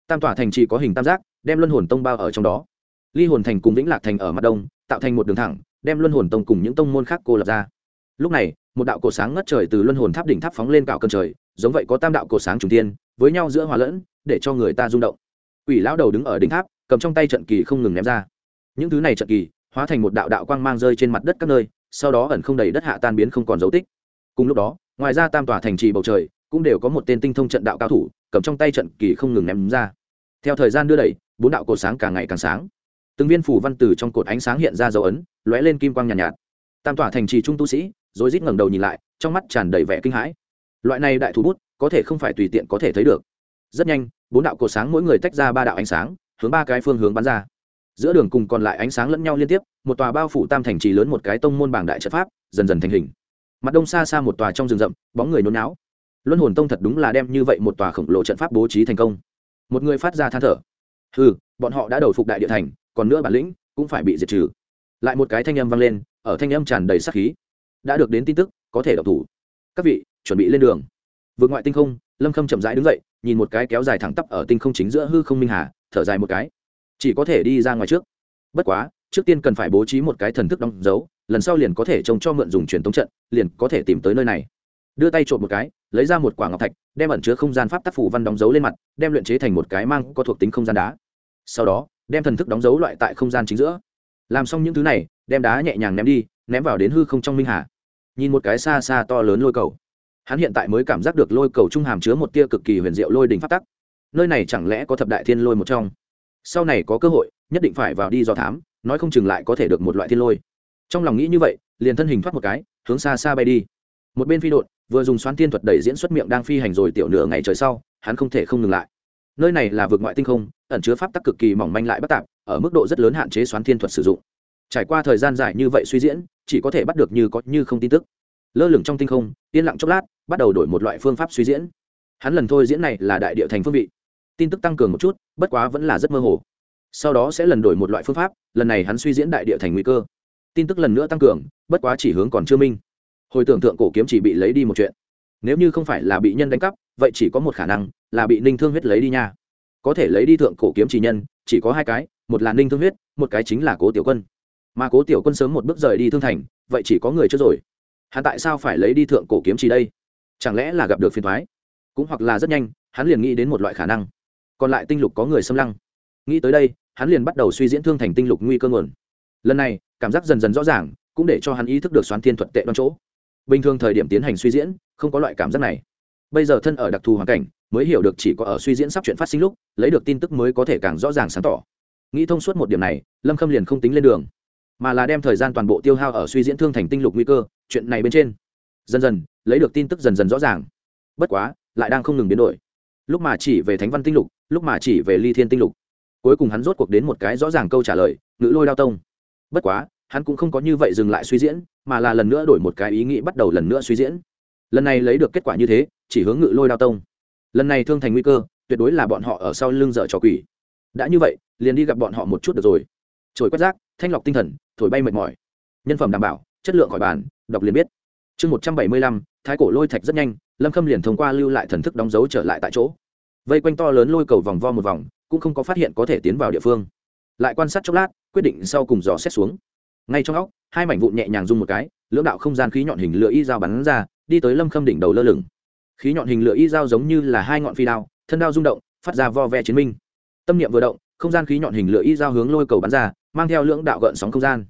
Tam tòa thành trì có hình tam giác, đem luân hồn tông bao ở trong đó ly hồn thành cùng vĩnh lạc thành ở mặt đông, tạo thành một đường thẳng, đem luân hồn tông cùng những tông môn khác cô lập ra. Lúc này, một đạo cổ sáng ngất trời từ luân hồn tháp đỉnh tháp phóng lên cạo cơn trời, giống vậy có tam đạo cổ sáng trùng tiên với nhau giữa hòa lẫn, để cho người ta rung động. Quỷ lão đầu đứng ở đỉnh tháp, cầm trong tay trận kỳ không ngừng ném ra. Những thứ này trận kỳ, hóa thành một đạo đạo quang mang rơi trên mặt đất các nơi, sau đó ẩn không đầy đất hạ tan biến không còn dấu tích. Cùng lúc đó, ngoài ra tam tòa thành trì bầu trời, cũng đều có một tên tinh thông trận đạo cao thủ, cầm trong tay trận kỳ không ngừng ném ra. Theo thời gian đưa đẩy, bốn đạo cổ sáng càng ngày càng sáng từng viên phủ văn từ trong cột ánh sáng hiện ra dấu ấn lóe lên kim quang nhàn nhạt, nhạt. Tam tòa thành trì trung tu sĩ rồi rít ngẩng đầu nhìn lại trong mắt tràn đầy vẻ kinh hãi. Loại này đại thủ bút có thể không phải tùy tiện có thể thấy được. Rất nhanh bốn đạo cột sáng mỗi người tách ra ba đạo ánh sáng hướng ba cái phương hướng bắn ra. Giữa đường cùng còn lại ánh sáng lẫn nhau liên tiếp một tòa bao phủ tam thành trì lớn một cái tông môn bảng đại trận pháp dần dần thành hình. Mặt đông xa xa một tòa trong rừng rậm bóng người nôn não luân hồn tông thật đúng là đem như vậy một tòa khổng lồ trận pháp bố trí thành công. Một người phát ra than thở. Ừ bọn họ đã đầu phục đại địa thành còn nữa bản lĩnh cũng phải bị diệt trừ. Lại một cái thanh âm vang lên, ở thanh âm tràn đầy sắc khí. Đã được đến tin tức, có thể độc thủ. Các vị, chuẩn bị lên đường. Vượt ngoại tinh không, lâm khâm chậm rãi đứng dậy, nhìn một cái kéo dài thẳng tắp ở tinh không chính giữa hư không minh hà, thở dài một cái. Chỉ có thể đi ra ngoài trước. Bất quá, trước tiên cần phải bố trí một cái thần thức đóng dấu, lần sau liền có thể trông cho mượn dùng truyền tống trận, liền có thể tìm tới nơi này. Đưa tay trộm một cái, lấy ra một quả ngọc thạch, đem ẩn chứa không gian pháp tác phủ văn đóng dấu lên mặt, đem luyện chế thành một cái mang có thuộc tính không gian đá. Sau đó đem thần thức đóng dấu loại tại không gian chính giữa. Làm xong những thứ này, đem đá nhẹ nhàng ném đi, ném vào đến hư không trong minh hà. Nhìn một cái xa xa to lớn lôi cầu. Hắn hiện tại mới cảm giác được lôi cầu trung hàm chứa một tia cực kỳ huyền diệu lôi đình phát tắc. Nơi này chẳng lẽ có thập đại thiên lôi một trong? Sau này có cơ hội, nhất định phải vào đi do thám, nói không chừng lại có thể được một loại thiên lôi. Trong lòng nghĩ như vậy, liền thân hình thoát một cái, hướng xa xa bay đi. Một bên phi đội vừa dùng xoán tiên thuật đẩy diễn xuất miệng đang phi hành rồi tiểu nửa ngày trời sau, hắn không thể không ngừng lại nơi này là vực ngoại tinh không, ẩn chứa pháp tắc cực kỳ mỏng manh lại bất tạp, ở mức độ rất lớn hạn chế xoắn thiên thuật sử dụng. Trải qua thời gian dài như vậy suy diễn, chỉ có thể bắt được như có như không tin tức. Lơ lửng trong tinh không, yên lặng chốc lát, bắt đầu đổi một loại phương pháp suy diễn. Hắn lần thôi diễn này là đại địa thành phương vị. Tin tức tăng cường một chút, bất quá vẫn là rất mơ hồ. Sau đó sẽ lần đổi một loại phương pháp, lần này hắn suy diễn đại địa thành nguy cơ. Tin tức lần nữa tăng cường, bất quá chỉ hướng còn chưa minh. Hồi tưởng tượng cổ kiếm chỉ bị lấy đi một chuyện. Nếu như không phải là bị nhân đánh cắp vậy chỉ có một khả năng là bị ninh thương huyết lấy đi nha. Có thể lấy đi thượng cổ kiếm chỉ nhân, chỉ có hai cái, một là ninh thương huyết, một cái chính là cố tiểu quân. Mà cố tiểu quân sớm một bước rời đi thương thành, vậy chỉ có người chết rồi. Hắn tại sao phải lấy đi thượng cổ kiếm chỉ đây? Chẳng lẽ là gặp được phiền thoái cũng hoặc là rất nhanh, hắn liền nghĩ đến một loại khả năng. Còn lại tinh lục có người xâm lăng. Nghĩ tới đây, hắn liền bắt đầu suy diễn thương thành tinh lục nguy cơ nguồn. Lần này, cảm giác dần dần rõ ràng, cũng để cho hắn ý thức được xoán thiên thuật tệ đoan chỗ. Bình thường thời điểm tiến hành suy diễn, không có loại cảm giác này bây giờ thân ở đặc thù hoàn cảnh, mới hiểu được chỉ có ở suy diễn sắp chuyện phát sinh lúc, lấy được tin tức mới có thể càng rõ ràng sáng tỏ. Nghĩ thông suốt một điểm này, lâm khâm liền không tính lên đường, mà là đem thời gian toàn bộ tiêu hao ở suy diễn thương thành tinh lục nguy cơ, chuyện này bên trên. Dần dần, lấy được tin tức dần dần rõ ràng. Bất quá, lại đang không ngừng biến đổi. Lúc mà chỉ về thánh văn tinh lục, lúc mà chỉ về ly thiên tinh lục, cuối cùng hắn rốt cuộc đến một cái rõ ràng câu trả lời ngữ lôi đao tông. Bất quá, hắn cũng không có như vậy dừng lại suy diễn, mà là lần nữa đổi một cái ý nghĩ bắt đầu lần nữa suy diễn. Lần này lấy được kết quả như thế chỉ hướng ngự lôi đao tông. Lần này thương thành nguy cơ, tuyệt đối là bọn họ ở sau lưng dở trò quỷ. Đã như vậy, liền đi gặp bọn họ một chút được rồi. Trồi quét rác, thanh lọc tinh thần, thổi bay mệt mỏi. Nhân phẩm đảm bảo, chất lượng khỏi bàn, đọc liền biết. Chương một trăm bảy mươi lăm, thái cổ lôi thạch rất nhanh, lâm khâm liền thông qua lưu lại thần thức đóng dấu trở lại tại chỗ. Vây quanh to lớn lôi cầu vòng vo một vòng, cũng không có phát hiện có thể tiến vào địa phương. Lại quan sát chốc lát, quyết định sau cùng dò xét xuống. Ngay trong óc, hai mảnh vụn nhẹ nhàng rung một cái, lưỡng đạo không gian khí nhọn hình lửa y dao bắn ra, đi tới lâm khâm đỉnh đầu lơ lửng khí nhọn hình lửa y dao giống như là hai ngọn phi đao, thân đao rung động, phát ra vo ve chiến minh. Tâm niệm vừa động, không gian khí nhọn hình lửa y dao hướng lôi cầu bắn ra, mang theo lưỡng đạo gợn sóng không gian.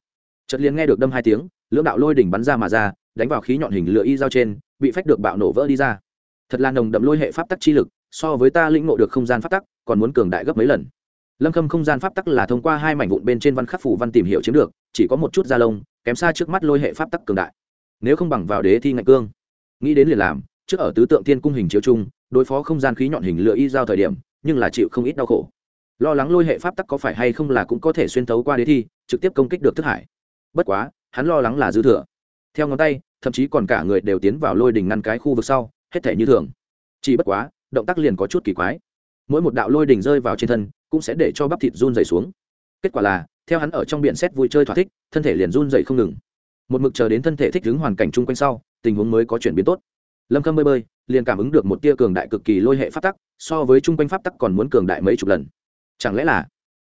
Chợt liền nghe được đâm hai tiếng, lưỡng đạo lôi đỉnh bắn ra mà ra, đánh vào khí nhọn hình lửa y dao trên, bị phách được bạo nổ vỡ đi ra. Thật là nồng đậm lôi hệ pháp tắc chi lực, so với ta lĩnh ngộ được không gian pháp tắc, còn muốn cường đại gấp mấy lần. Lâm khâm không gian pháp tắc là thông qua hai mảnh vụn bên trên văn khắc phủ văn tìm hiểu chiếm được, chỉ có một chút da lông, kém xa trước mắt lôi hệ pháp tắc cường đại. Nếu không bằng vào đế thi ngạch cương, nghĩ đến liền làm trước ở tứ tượng thiên cung hình chiếu chung, đối phó không gian khí nhọn hình lựa y giao thời điểm, nhưng là chịu không ít đau khổ. Lo lắng lôi hệ pháp tắc có phải hay không là cũng có thể xuyên thấu qua đế thi, trực tiếp công kích được thức hải. Bất quá, hắn lo lắng là dư thừa. Theo ngón tay, thậm chí còn cả người đều tiến vào lôi đỉnh ngăn cái khu vực sau, hết thể như thường. Chỉ bất quá, động tác liền có chút kỳ quái. Mỗi một đạo lôi đỉnh rơi vào trên thân, cũng sẽ để cho bắp thịt run dày xuống. Kết quả là, theo hắn ở trong biển xét vui chơi thỏa thích, thân thể liền run dày không ngừng. Một mực chờ đến thân thể thích ứng hoàn cảnh chung quanh sau, tình huống mới có chuyển biến tốt lâm khâm bơi bơi, liền cảm ứng được một tia cường đại cực kỳ lôi hệ pháp tắc, so với chung quanh pháp tắc còn muốn cường đại mấy chục lần. Chẳng lẽ là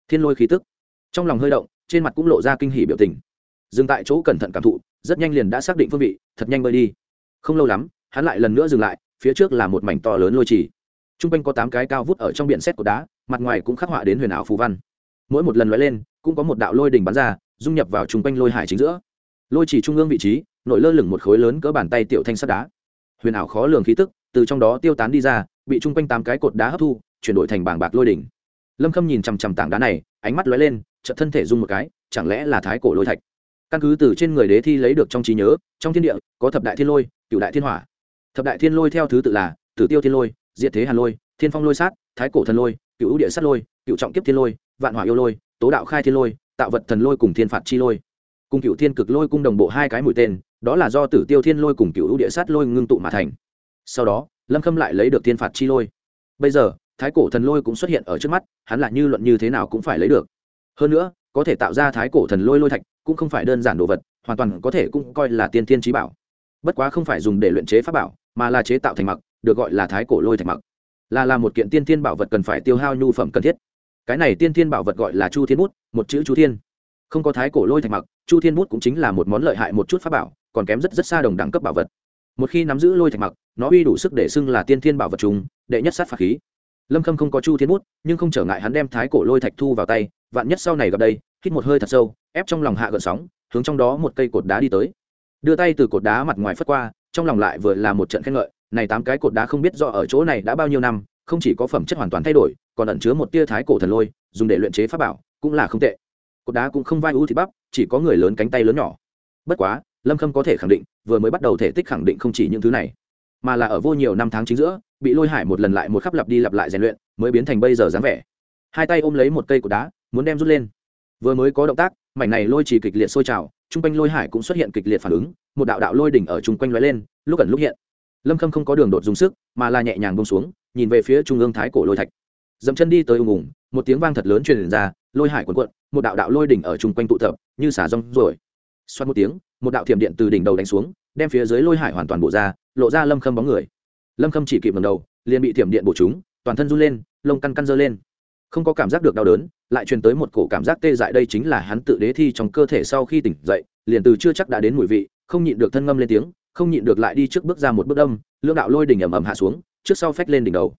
thiên lôi khí tức? Trong lòng hơi động, trên mặt cũng lộ ra kinh hỉ biểu tình. Dừng tại chỗ cẩn thận cảm thụ, rất nhanh liền đã xác định phương vị, thật nhanh bơi đi. Không lâu lắm, hắn lại lần nữa dừng lại, phía trước là một mảnh to lớn lôi trì. T r u n g quanh có tám cái cao vút ở trong biển xét của đá, mặt ngoài cũng khắc họa đến huyền ảo phù văn. Mỗi một lần l lên, cũng có một đạo lôi đình bắn ra, dung nhập vào chung quanh lôi hải chính giữa. Lôi chỉ trung ương vị trí, nội lơ lửng một khối lớn cỡ bàn tay tiểu thanh sắt đá huyền ảo khó lường khí tức, từ trong đó tiêu tán đi ra, bị chung quanh tám cái cột đá hấp thu, chuyển đổi thành bảng bạc lôi đỉnh. Lâm khâm nhìn chằm chằm tảng đá này, ánh mắt lóe lên, chợt thân thể rung một cái, chẳng lẽ là thái cổ lôi thạch? Căn cứ từ trên người đế thi lấy được trong trí nhớ, trong thiên địa, có thập đại thiên lôi cựu đại thiên hỏa. Thập đại thiên lôi theo thứ tự là, tử tiêu thiên lôi, diệt thế hàn lôi, thiên phong lôi sát, thái cổ thần lôi cựu ưu địa sát lôi cựu trọng kiếp thiên lôi, vạn hỏa yêu lôi, tố đạo khai thiên lôi, tạo vật thần lôi cùng thiên phạt chi lôi. Cùng cựu thiên cực lôi cung đồng bộ hai cái mũi tên đó là do tử tiêu thiên lôi cùng cựu ưu địa sát lôi ngưng tụ mà thành. Sau đó, lâm khâm lại lấy được thiên phạt chi lôi. Bây giờ, thái cổ thần lôi cũng xuất hiện ở trước mắt, hắn là như luận như thế nào cũng phải lấy được. Hơn nữa, có thể tạo ra thái cổ thần lôi lôi thạch cũng không phải đơn giản đồ vật, hoàn toàn có thể cũng coi là tiên thiên trí bảo. Bất quá không phải dùng để luyện chế pháp bảo, mà là chế tạo thành mặc, được gọi là thái cổ lôi thạch mặc. Là là một kiện tiên thiên bảo vật cần phải tiêu hao nhu phẩm cần thiết. Cái này tiên thiên bảo vật gọi là chu thiên bút, một chữ chu thiên. Không có thái cổ lôi thạch mặc, chu thiên bút cũng chính là một món lợi hại một chút pháp bảo còn kém rất rất xa đồng đẳng cấp bảo vật. Một khi nắm giữ lôi thạch mặc, nó uy đủ sức để xưng là tiên thiên bảo vật chúng, đệ nhất sát phạt khí. Lâm khâm không có chu thiên bút, nhưng không trở ngại hắn đem thái cổ lôi thạch thu vào tay, vạn nhất sau này gặp đây, hít một hơi thật sâu, ép trong lòng hạ gợn sóng, hướng trong đó một cây cột đá đi tới. Đưa tay từ cột đá mặt ngoài phất qua, trong lòng lại vừa là một trận khen ngợi, này tám cái cột đá không biết do ở chỗ này đã bao nhiêu năm, không chỉ có phẩm chất hoàn toàn thay đổi, còn ẩn chứa một tia thái cổ thần lôi, dùng để luyện chế pháp bảo, cũng là không tệ. Cột đá cũng không vai ưu thịt bắp, chỉ có người lớn cánh tay lớn nhỏ. Bất quá lâm khâm có thể khẳng định, vừa mới bắt đầu thể tích khẳng định không chỉ những thứ này, mà là ở vô nhiều năm tháng chính giữa, bị lôi hải một lần lại một khắp lặp đi lặp lại rèn luyện, mới biến thành bây giờ dáng vẻ. Hai tay ôm lấy một cây cột đá, muốn đem rút lên. Vừa mới có động tác, mảnh này lôi chỉ kịch liệt sôi trào chung quanh lôi hải cũng xuất hiện kịch liệt phản ứng, một đạo đạo lôi đỉnh ở chung quanh lóe lên, lúc ẩn lúc hiện. Lâm khâm không có đường đột dùng sức, mà là nhẹ nhàng bông xuống, nhìn về phía trung ương thái cổ lôi thạch. Dậm chân đi tới ùng ùng, một tiếng vang thật lớn truyền ra, lôi hải quần quận một đạo đạo lôi đỉnh ở chung quanh tụ tập, như xả rong rồi xoát một tiếng một đạo thiểm điện từ đỉnh đầu đánh xuống, đem phía dưới lôi hải hoàn toàn bộ ra, lộ ra lâm khâm bóng người. Lâm khâm chỉ kịp ngầm đầu, liền bị thiểm điện bổ chúng toàn thân run lên, lông căn căn dơ lên. Không có cảm giác được đau đớn, lại truyền tới một cổ cảm giác tê dại đây chính là hắn tự đế thi trong cơ thể sau khi tỉnh dậy, liền từ chưa chắc đã đến mùi vị, không nhịn được thân ngâm lên tiếng, không nhịn được lại đi trước bước ra một bước đâm, lưỡng đạo lôi đỉnh ầm ầm hạ xuống, trước sau phách lên đỉnh đầu.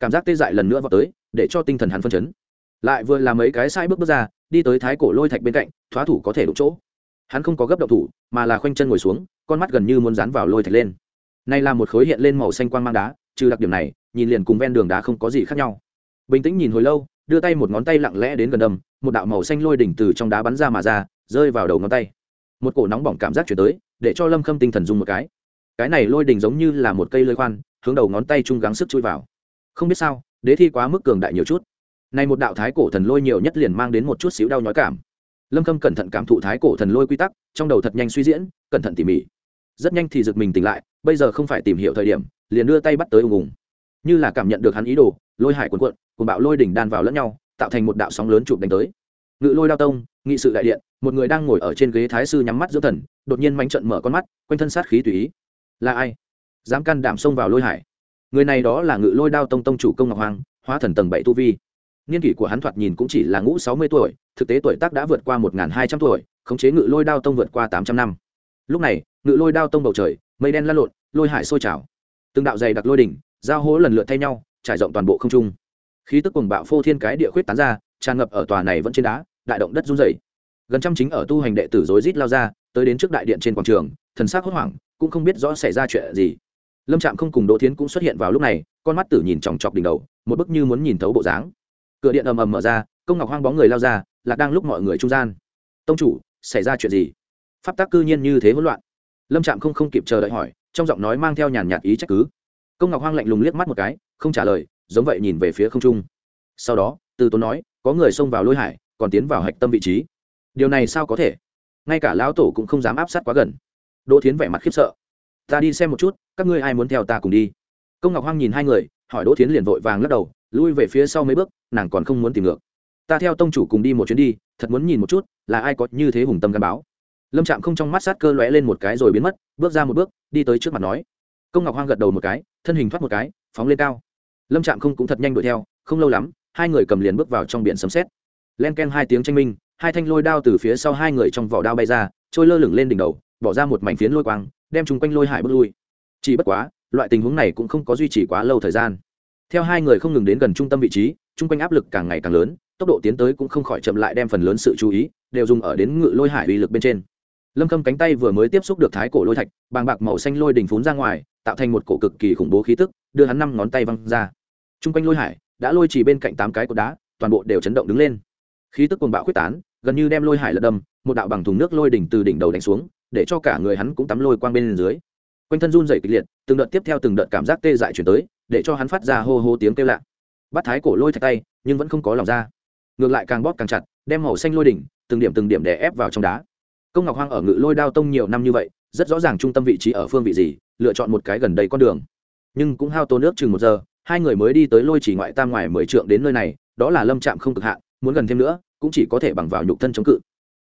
Cảm giác tê dại lần nữa vào tới, để cho tinh thần hắn phân chấn. Lại vừa làm mấy cái sai bước bước ra, đi tới thái cổ lôi thạch bên cạnh, thoá thủ có thể đụng chỗ hắn không có gấp động thủ, mà là khoanh chân ngồi xuống, con mắt gần như muốn dán vào lôi thạch lên. Này là một khối hiện lên màu xanh quang mang đá, trừ đặc điểm này, nhìn liền cùng ven đường đá không có gì khác nhau. Bình tĩnh nhìn hồi lâu, đưa tay một ngón tay lặng lẽ đến gần đầm, một đạo màu xanh lôi đỉnh từ trong đá bắn ra mà ra, rơi vào đầu ngón tay. Một cổ nóng bỏng cảm giác chuyển tới, để cho lâm khâm tinh thần dùng một cái. Cái này lôi đỉnh giống như là một cây lơi khoan, hướng đầu ngón tay chung gắng sức chui vào. Không biết sao, đế thi quá mức cường đại nhiều chút. Này một đạo thái cổ thần lôi nhiều nhất liền mang đến một chút xíu đau nhói cảm lâm khâm cẩn thận cảm thụ thái cổ thần lôi quy tắc, trong đầu thật nhanh suy diễn, cẩn thận tỉ mỉ. Rất nhanh thì giật mình tỉnh lại, bây giờ không phải tìm hiểu thời điểm, liền đưa tay bắt tới ùng ùng như là cảm nhận được hắn ý đồ, lôi hải quần quận cùng bạo lôi đỉnh đan vào lẫn nhau, tạo thành một đạo sóng lớn chụp đánh tới. Ngự lôi đao tông, nghị sự đại điện, một người đang ngồi ở trên ghế thái sư nhắm mắt giữa thần, đột nhiên mánh trận mở con mắt, quanh thân sát khí tùy ý. Là ai? Dám can đảm xông vào lôi hải. Người này đó là ngự lôi đao tông tông chủ công ngọc hoàng, hóa thần tầng bảy tu vi niên kỷ của hắn thoạt nhìn cũng chỉ là ngũ sáu mươi tuổi, thực tế tuổi tác đã vượt qua một hai trăm tuổi, khống chế ngự lôi đao tông vượt qua tám trăm năm. Lúc này, ngự lôi đao tông bầu trời, mây đen lăn lộn, lôi hải sôi trào. Từng đạo dày đặc lôi đỉnh, giao hố lần lượt thay nhau, trải rộng toàn bộ không trung. Khí tức cùng bạo phô thiên cái địa khuyết tán ra, tràn ngập ở tòa này vẫn trên đá, đại động đất run rẩy. Gần trăm chính ở tu hành đệ tử rối rít lao ra, tới đến trước đại điện trên quảng trường, thần sắc hốt hoảng, cũng không biết rõ xảy ra chuyện gì. Lâm trạm không cùng đỗ thiến cũng xuất hiện vào lúc này, con mắt tử nhìn chòng chọc đỉnh đầu, một bức như muốn nhìn thấu bộ dáng cửa điện ầm ầm mở ra, công ngọc hoang bóng người lao ra, là đang lúc mọi người trung gian. Tông chủ, xảy ra chuyện gì? Pháp tác cư nhiên như thế hỗn loạn. Lâm trạm không không kịp chờ đợi hỏi, trong giọng nói mang theo nhàn nhạt ý trách cứ. Công ngọc hoang lạnh lùng liếc mắt một cái, không trả lời, giống vậy nhìn về phía không trung. Sau đó, từ tốn nói, có người xông vào lôi hải, còn tiến vào hạch tâm vị trí. Điều này sao có thể? Ngay cả lão tổ cũng không dám áp sát quá gần. Đỗ thiến vẻ mặt khiếp sợ. Ta đi xem một chút, các ngươi ai muốn theo ta cùng đi? Công ngọc hoang nhìn hai người, hỏi đỗ thiến liền vội vàng lắc đầu lui về phía sau mấy bước, nàng còn không muốn tìm ngược. Ta theo tông chủ cùng đi một chuyến đi, thật muốn nhìn một chút, là ai có như thế hùng tâm gắn báo. Lâm trạm không trong mắt sát cơ lóe lên một cái rồi biến mất, bước ra một bước, đi tới trước mặt nói. Công ngọc hoang gật đầu một cái, thân hình thoát một cái, phóng lên cao. Lâm trạm không cũng thật nhanh đuổi theo, không lâu lắm, hai người cầm liền bước vào trong biển sấm xét len ken hai tiếng tranh minh, hai thanh lôi đao từ phía sau hai người trong vỏ đao bay ra, trôi lơ lửng lên đỉnh đầu, bỏ ra một mảnh phiến lôi quang, đem chung quanh lôi hải bước lui. Chỉ bất quá, loại tình huống này cũng không có duy trì quá lâu thời gian theo hai người không ngừng đến gần trung tâm vị trí, chung quanh áp lực càng ngày càng lớn, tốc độ tiến tới cũng không khỏi chậm lại đem phần lớn sự chú ý đều dùng ở đến ngự lôi hải uy lực bên trên. Lâm khâm cánh tay vừa mới tiếp xúc được thái cổ lôi thạch, bàng bạc màu xanh lôi đỉnh phún ra ngoài, tạo thành một cổ cực kỳ khủng bố khí tức, đưa hắn năm ngón tay văng ra. Chung quanh lôi hải đã lôi chỉ bên cạnh tám cái cột đá, toàn bộ đều chấn động đứng lên. Khí tức cuồng bạo quyết tán, gần như đem lôi hải lật đâm, một đạo bằng thùng nước lôi đỉnh từ đỉnh đầu đánh xuống, để cho cả người hắn cũng tắm lôi quang bên dưới. Quanh thân run dày kịch liệt, từng đợt tiếp theo từng đợt cảm giác tê dại chuyển tới để cho hắn phát ra hô hô tiếng kêu lạ. Bắt thái cổ lôi thạch tay, nhưng vẫn không có lòng ra. Ngược lại càng bóp càng chặt, đem màu xanh lôi đỉnh, từng điểm từng điểm để ép vào trong đá. Công ngọc hoang ở ngự lôi đao tông nhiều năm như vậy, rất rõ ràng trung tâm vị trí ở phương vị gì, lựa chọn một cái gần đầy con đường. Nhưng cũng hao tốn nước chừng một giờ, hai người mới đi tới lôi chỉ ngoại tam ngoài mười trượng đến nơi này, đó là lâm trạm không cực hạn, muốn gần thêm nữa, cũng chỉ có thể bằng vào nhục thân chống cự.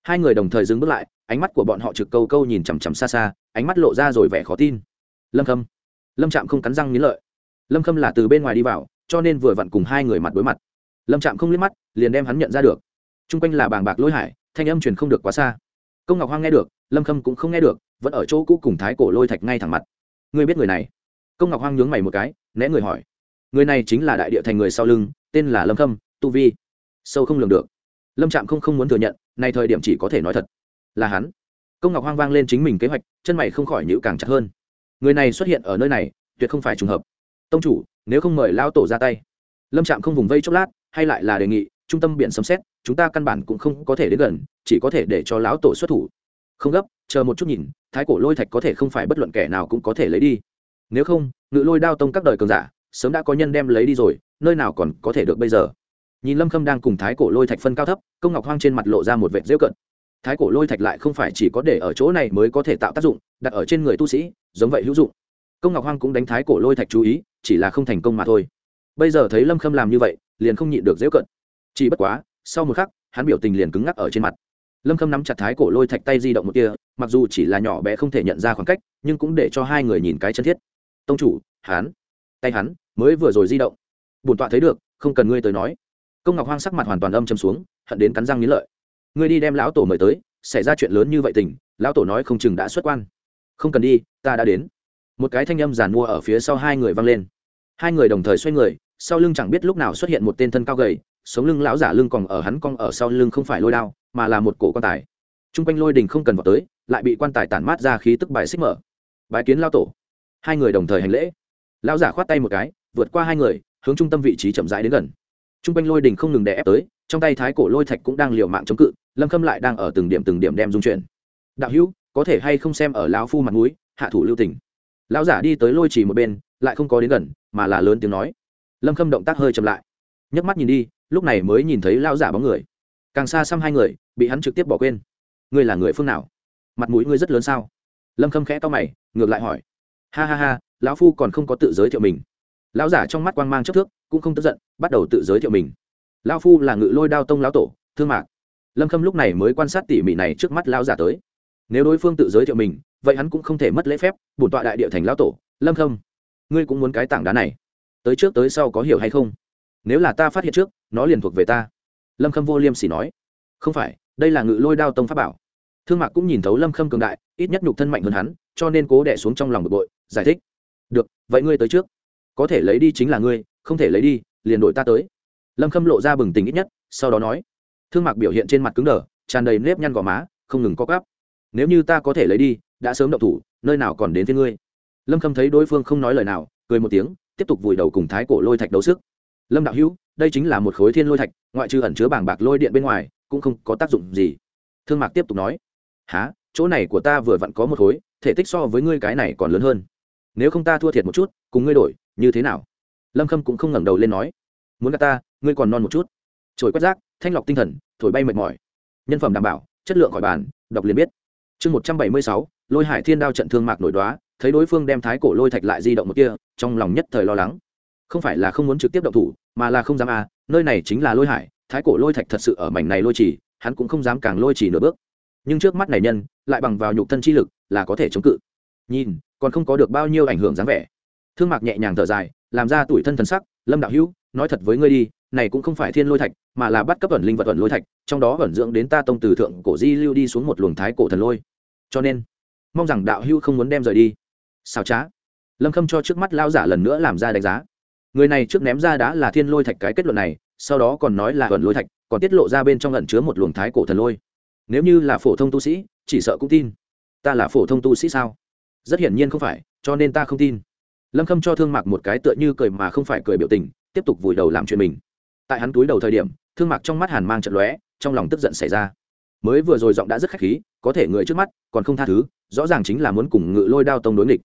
Hai người đồng thời dừng bước lại, ánh mắt của bọn họ trực câu câu nhìn chằm chằm xa xa, ánh mắt lộ ra rồi vẻ khó tin. Lâm khâm lâm trạm không cắn răng nghĩ lợi lâm khâm là từ bên ngoài đi vào, cho nên vừa vặn cùng hai người mặt đối mặt. Lâm trạm không liếc mắt, liền đem hắn nhận ra được. T r u n g quanh là bàng bạc lôi hải, thanh âm truyền không được quá xa. Công ngọc hoang nghe được, lâm khâm cũng không nghe được, vẫn ở chỗ cũ cùng thái cổ lôi thạch ngay thẳng mặt. Ngươi biết người này? Công ngọc hoang nhướng mày một cái, né người hỏi. Người này chính là đại địa thành người sau lưng, tên là lâm khâm, tu vi. Sâu không lường được. Lâm trạm không không muốn thừa nhận nay thời điểm chỉ có thể nói thật. Là hắn. Công ngọc hoang vang lên chính mình kế hoạch, chân mày không khỏi nhữ càng chặt hơn. Người này xuất hiện ở nơi này, tuyệt không phải trùng hợp tông chủ, nếu không mời lao tổ ra tay. Lâm trạm không vùng vây chốc lát, hay lại là đề nghị, trung tâm biển sấm xét chúng ta căn bản cũng không có thể đến gần, chỉ có thể để cho lão tổ xuất thủ. Không gấp, chờ một chút nhìn, thái cổ lôi thạch có thể không phải bất luận kẻ nào cũng có thể lấy đi. Nếu không, ngự lôi đao tông các đời cường giả, sớm đã có nhân đem lấy đi rồi, nơi nào còn có thể được bây giờ? Nhìn lâm khâm đang cùng thái cổ lôi thạch phân cao thấp, công ngọc hoang trên mặt lộ ra một vệt rêu cận thái cổ lôi thạch lại không phải chỉ có để ở chỗ này mới có thể tạo tác dụng, đặt ở trên người tu sĩ, giống vậy hữu dụng công ngọc hoang cũng đánh thái cổ lôi thạch chú ý, chỉ là không thành công mà thôi. Bây giờ thấy lâm khâm làm như vậy, liền không nhịn được dễ cận chỉ bất quá, sau một khắc, hắn biểu tình liền cứng ngắc ở trên mặt. Lâm khâm nắm chặt thái cổ lôi thạch tay di động một kia mặc dù chỉ là nhỏ bé không thể nhận ra khoảng cách, nhưng cũng để cho hai người nhìn cái chân thiết. Tông chủ, hắn, tay hắn, mới vừa rồi di động. Bổn tọa thấy được, không cần ngươi tới nói. Công ngọc hoang sắc mặt hoàn toàn âm châm xuống, hận đến cắn răng nghĩ lợi. Ngươi đi đem lão tổ mời tới, xảy ra chuyện lớn như vậy tình, lão tổ nói không chừng đã xuất quan. Không cần đi, ta đã đến một cái thanh âm giàn mua ở phía sau hai người vang lên. Hai người đồng thời xoay người, sau lưng chẳng biết lúc nào xuất hiện một tên thân cao gầy, sống lưng lão giả lưng còn ở hắn cong ở sau lưng không phải lôi đao, mà là một cổ quan tài. T r u n g quanh lôi đình không cần vào tới, lại bị quan tài tản mát ra khí tức bài xích mở. Bài kiến lao tổ. Hai người đồng thời hành lễ. Lão giả khoát tay một cái, vượt qua hai người, hướng trung tâm vị trí chậm rãi đến gần. T r u n g quanh lôi đình không ngừng đè ép tới, trong tay thái cổ lôi thạch cũng đang liều mạng chống cự, lâm khâm lại đang ở từng điểm từng điểm đem dung chuyển. Đạo hữu, có thể hay không xem ở lão phu mặt núi hạ thủ lưu tỉnh lão giả đi tới lôi chỉ một bên, lại không có đến gần, mà là lớn tiếng nói. Lâm khâm động tác hơi chậm lại. Nhấc mắt nhìn đi, lúc này mới nhìn thấy lão giả bóng người. Càng xa xăm hai người, bị hắn trực tiếp bỏ quên. Ngươi là người phương nào? Mặt mũi ngươi rất lớn sao? Lâm khâm khẽ to mày, ngược lại hỏi. Ha ha ha, lão phu còn không có tự giới thiệu mình. Lão giả trong mắt quang mang chất thước, cũng không tức giận, bắt đầu tự giới thiệu mình. Lão phu là ngự lôi đao tông lão tổ, thương mạc. Lâm khâm lúc này mới quan sát tỉ mỉ này trước mắt lão giả tới. Nếu đối phương tự giới thiệu mình vậy hắn cũng không thể mất lễ phép, bổn tọa đại địa thành lão tổ, lâm khâm, ngươi cũng muốn cái tảng đá này. Tới trước tới sau có hiểu hay không? Nếu là ta phát hiện trước, nó liền thuộc về ta. Lâm khâm vô liêm sỉ nói. Không phải, đây là ngự lôi đao tông pháp bảo. Thương mạc cũng nhìn thấu lâm khâm cường đại, ít nhất nhục thân mạnh hơn hắn, cho nên cố đẻ xuống trong lòng bực bội, giải thích. Được, vậy ngươi tới trước. Có thể lấy đi chính là ngươi, không thể lấy đi, liền đổi ta tới. Lâm khâm lộ ra bừng tình ít nhất, sau đó nói. Thương mạc biểu hiện trên mặt cứng đờ, tràn đầy nếp nhăn gò má, không ngừng co gắp nếu như ta có thể lấy đi đã sớm động thủ, nơi nào còn đến với ngươi. Lâm khâm thấy đối phương không nói lời nào, cười một tiếng, tiếp tục vùi đầu cùng thái cổ lôi thạch đấu sức. Lâm đạo hữu, đây chính là một khối thiên lôi thạch, ngoại trừ ẩn chứa bảng bạc lôi điện bên ngoài, cũng không có tác dụng gì. Thương mạc tiếp tục nói há chỗ này của ta vừa vặn có một khối, thể tích so với ngươi cái này còn lớn hơn. Nếu không ta thua thiệt một chút, cùng ngươi đổi, như thế nào? Lâm khâm cũng không ngẩng đầu lên nói, muốn gặp ta, ngươi còn non một chút. Trồi quét rác, thanh lọc tinh thần, thổi bay mệt mỏi. Nhân phẩm đảm bảo, chất lượng khỏi bàn, đọc liền biết chương một trăm bảy mươi sáu, lôi hải thiên đao trận thương mạc nổi đoá thấy đối phương đem thái cổ lôi thạch lại di động một kia, trong lòng nhất thời lo lắng. Không phải là không muốn trực tiếp động thủ, mà là không dám à nơi này chính là lôi hải, thái cổ lôi thạch thật sự ở mảnh này lôi trì, hắn cũng không dám càng lôi trì nửa bước. Nhưng trước mắt này nhân, lại bằng vào nhục thân chi lực, là có thể chống cự. Nhìn, còn không có được bao nhiêu ảnh hưởng dáng vẻ. Thương mạc nhẹ nhàng thở dài, làm ra tuổi thân thần sắc, lâm đạo hữu, nói thật với ngươi đi này cũng không phải thiên lôi thạch, mà là bắt cấp ẩn linh vật ẩn lôi thạch, trong đó ẩn dưỡng đến ta tông từ thượng cổ di lưu đi xuống một luồng thái cổ thần lôi. Cho nên, mong rằng đạo hưu không muốn đem rời đi. Sao trá. Lâm khâm cho trước mắt lao giả lần nữa làm ra đánh giá. Người này trước ném ra đã là thiên lôi thạch cái kết luận này, sau đó còn nói là ẩn lôi thạch, còn tiết lộ ra bên trong ẩn chứa một luồng thái cổ thần lôi. Nếu như là phổ thông tu sĩ, chỉ sợ cũng tin. Ta là phổ thông tu sĩ sao? Rất hiển nhiên không phải, cho nên ta không tin. Lâm khâm cho thương mạc một cái tựa như cười mà không phải cười biểu tình, tiếp tục vùi đầu làm chuyện mình tại hắn túi đầu thời điểm, thương mạc trong mắt hàn mang trận lóe, trong lòng tức giận xảy ra. Mới vừa rồi giọng đã rất khách khí, có thể người trước mắt, còn không tha thứ, rõ ràng chính là muốn cùng ngự lôi đao tông đối nghịch.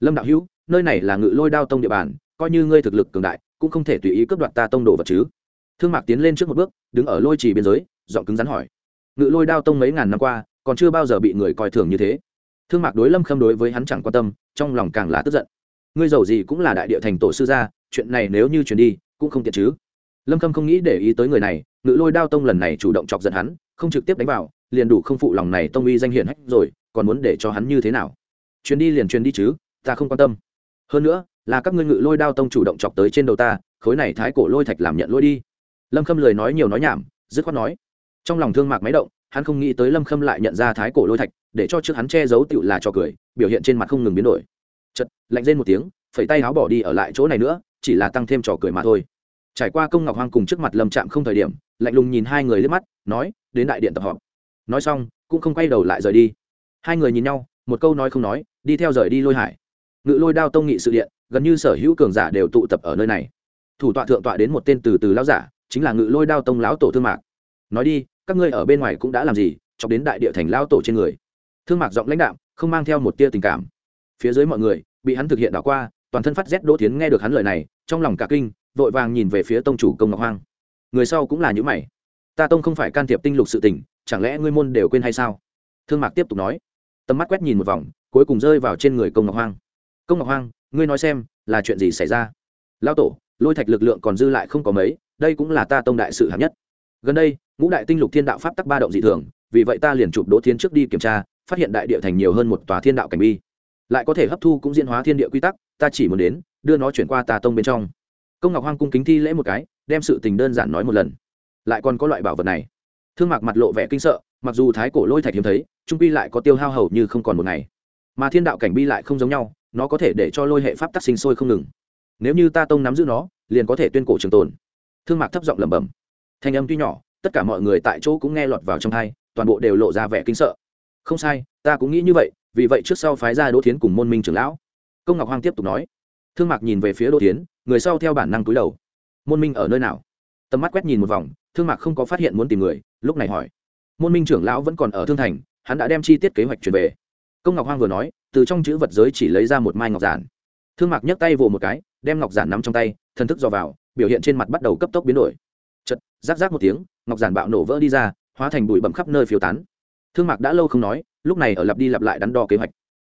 Lâm đạo hữu, nơi này là ngự lôi đao tông địa bàn, coi như ngươi thực lực cường đại, cũng không thể tùy ý cướp đoạt ta tông đồ vật chứ. Thương mạc tiến lên trước một bước, đứng ở lôi trì biên giới, giọng cứng rắn hỏi. Ngự lôi đao tông mấy ngàn năm qua, còn chưa bao giờ bị người coi thường như thế. Thương mạc đối lâm khâm đối với hắn chẳng quan tâm, trong lòng càng là tức giận. Ngươi giàu gì cũng là đại địa thành tổ sư gia, chuyện này nếu như chuyển đi, cũng không tiện chứ lâm khâm không nghĩ để ý tới người này, ngự lôi đao tông lần này chủ động chọc giận hắn, không trực tiếp đánh vào, liền đủ không phụ lòng này tông uy danh hiển hách rồi, còn muốn để cho hắn như thế nào? Chuyến đi liền chuyến đi chứ, ta không quan tâm. Hơn nữa, là các ngươi ngự lôi đao tông chủ động chọc tới trên đầu ta, khối này thái cổ lôi thạch làm nhận lôi đi. Lâm khâm lời nói nhiều nói nhảm, dứt khoát nói. Trong lòng thương mạc máy động, hắn không nghĩ tới lâm khâm lại nhận ra thái cổ lôi thạch, để cho trước hắn che giấu tựu là cho cười, biểu hiện trên mặt không ngừng biến đổi. Chật lạnh lên một tiếng, phẩy tay áo bỏ đi ở lại chỗ này nữa, chỉ là tăng thêm trò cười mà thôi trải qua công ngọc hoang cùng trước mặt lâm trạm không thời điểm, lạnh lùng nhìn hai người liếc mắt, nói, đến đại điện tập họp. Nói xong, cũng không quay đầu lại rời đi. Hai người nhìn nhau, một câu nói không nói, đi theo rời đi lôi hải. Ngự lôi đao tông nghị sự điện, gần như sở hữu cường giả đều tụ tập ở nơi này. Thủ tọa thượng tọa đến một tên từ từ lão giả, chính là ngự lôi đao tông lão tổ thương mạc. Nói đi, các ngươi ở bên ngoài cũng đã làm gì, chọc đến đại địa thành lão tổ trên người. Thương mạc giọng lãnh đạo không mang theo một tia tình cảm. Phía dưới mọi người, bị hắn thực hiện đảo qua, toàn thân phát rét đỗ tiến nghe được hắn lời này, trong lòng cả kinh vội vàng nhìn về phía tông chủ công ngọc hoang. Người sau cũng là những mày. Ta tông không phải can thiệp tinh lục sự tình, chẳng lẽ ngươi môn đều quên hay sao? Thương mạc tiếp tục nói. Tầm mắt quét nhìn một vòng, cuối cùng rơi vào trên người công ngọc hoang. Công ngọc hoang, ngươi nói xem, là chuyện gì xảy ra? Lao tổ, lôi thạch lực lượng còn dư lại không có mấy, đây cũng là ta tông đại sự hạng nhất. Gần đây, ngũ đại tinh lục thiên đạo pháp tắc ba động dị thường, vì vậy ta liền chụp đỗ thiên trước đi kiểm tra, phát hiện đại địa thành nhiều hơn một tòa thiên đạo cảnh bi. Lại có thể hấp thu cũng diễn hóa thiên địa quy tắc, ta chỉ muốn đến, đưa nó chuyển qua tà tông bên trong công ngọc hoang cung kính thi lễ một cái, đem sự tình đơn giản nói một lần. Lại còn có loại bảo vật này. Thương mạc mặt lộ vẻ kinh sợ, mặc dù thái cổ lôi thạch hiếm thấy, trung bi lại có tiêu hao hầu như không còn một ngày. Mà thiên đạo cảnh bi lại không giống nhau, nó có thể để cho lôi hệ pháp tắc sinh sôi không ngừng. Nếu như ta tông nắm giữ nó, liền có thể tuyên cổ trường tồn. Thương mạc thấp giọng lẩm bẩm. Thanh âm tuy nhỏ, tất cả mọi người tại chỗ cũng nghe lọt vào trong thai toàn bộ đều lộ ra vẻ kinh sợ. Không sai, ta cũng nghĩ như vậy, vì vậy trước sau phái ra đỗ thiến cùng môn minh trưởng lão. Công ngọc hoang tiếp tục nói. Thương mạc nhìn về phía đỗ thiến người sau theo bản năng túi đầu. Môn minh ở nơi nào? Tầm mắt quét nhìn một vòng, thương mạc không có phát hiện muốn tìm người, lúc này hỏi. Môn minh trưởng lão vẫn còn ở thương thành, hắn đã đem chi tiết kế hoạch chuyển về. Công ngọc hoang vừa nói, từ trong chữ vật giới chỉ lấy ra một mai ngọc giản. Thương mạc nhấc tay vồ một cái, đem ngọc giản nắm trong tay, thần thức dò vào, biểu hiện trên mặt bắt đầu cấp tốc biến đổi. Chật rác rác một tiếng, ngọc giản bạo nổ vỡ đi ra, hóa thành bụi bẩm khắp nơi phiêu tán. Thương mạc đã lâu không nói, lúc này ở lặp đi lặp lại đắn đo kế hoạch.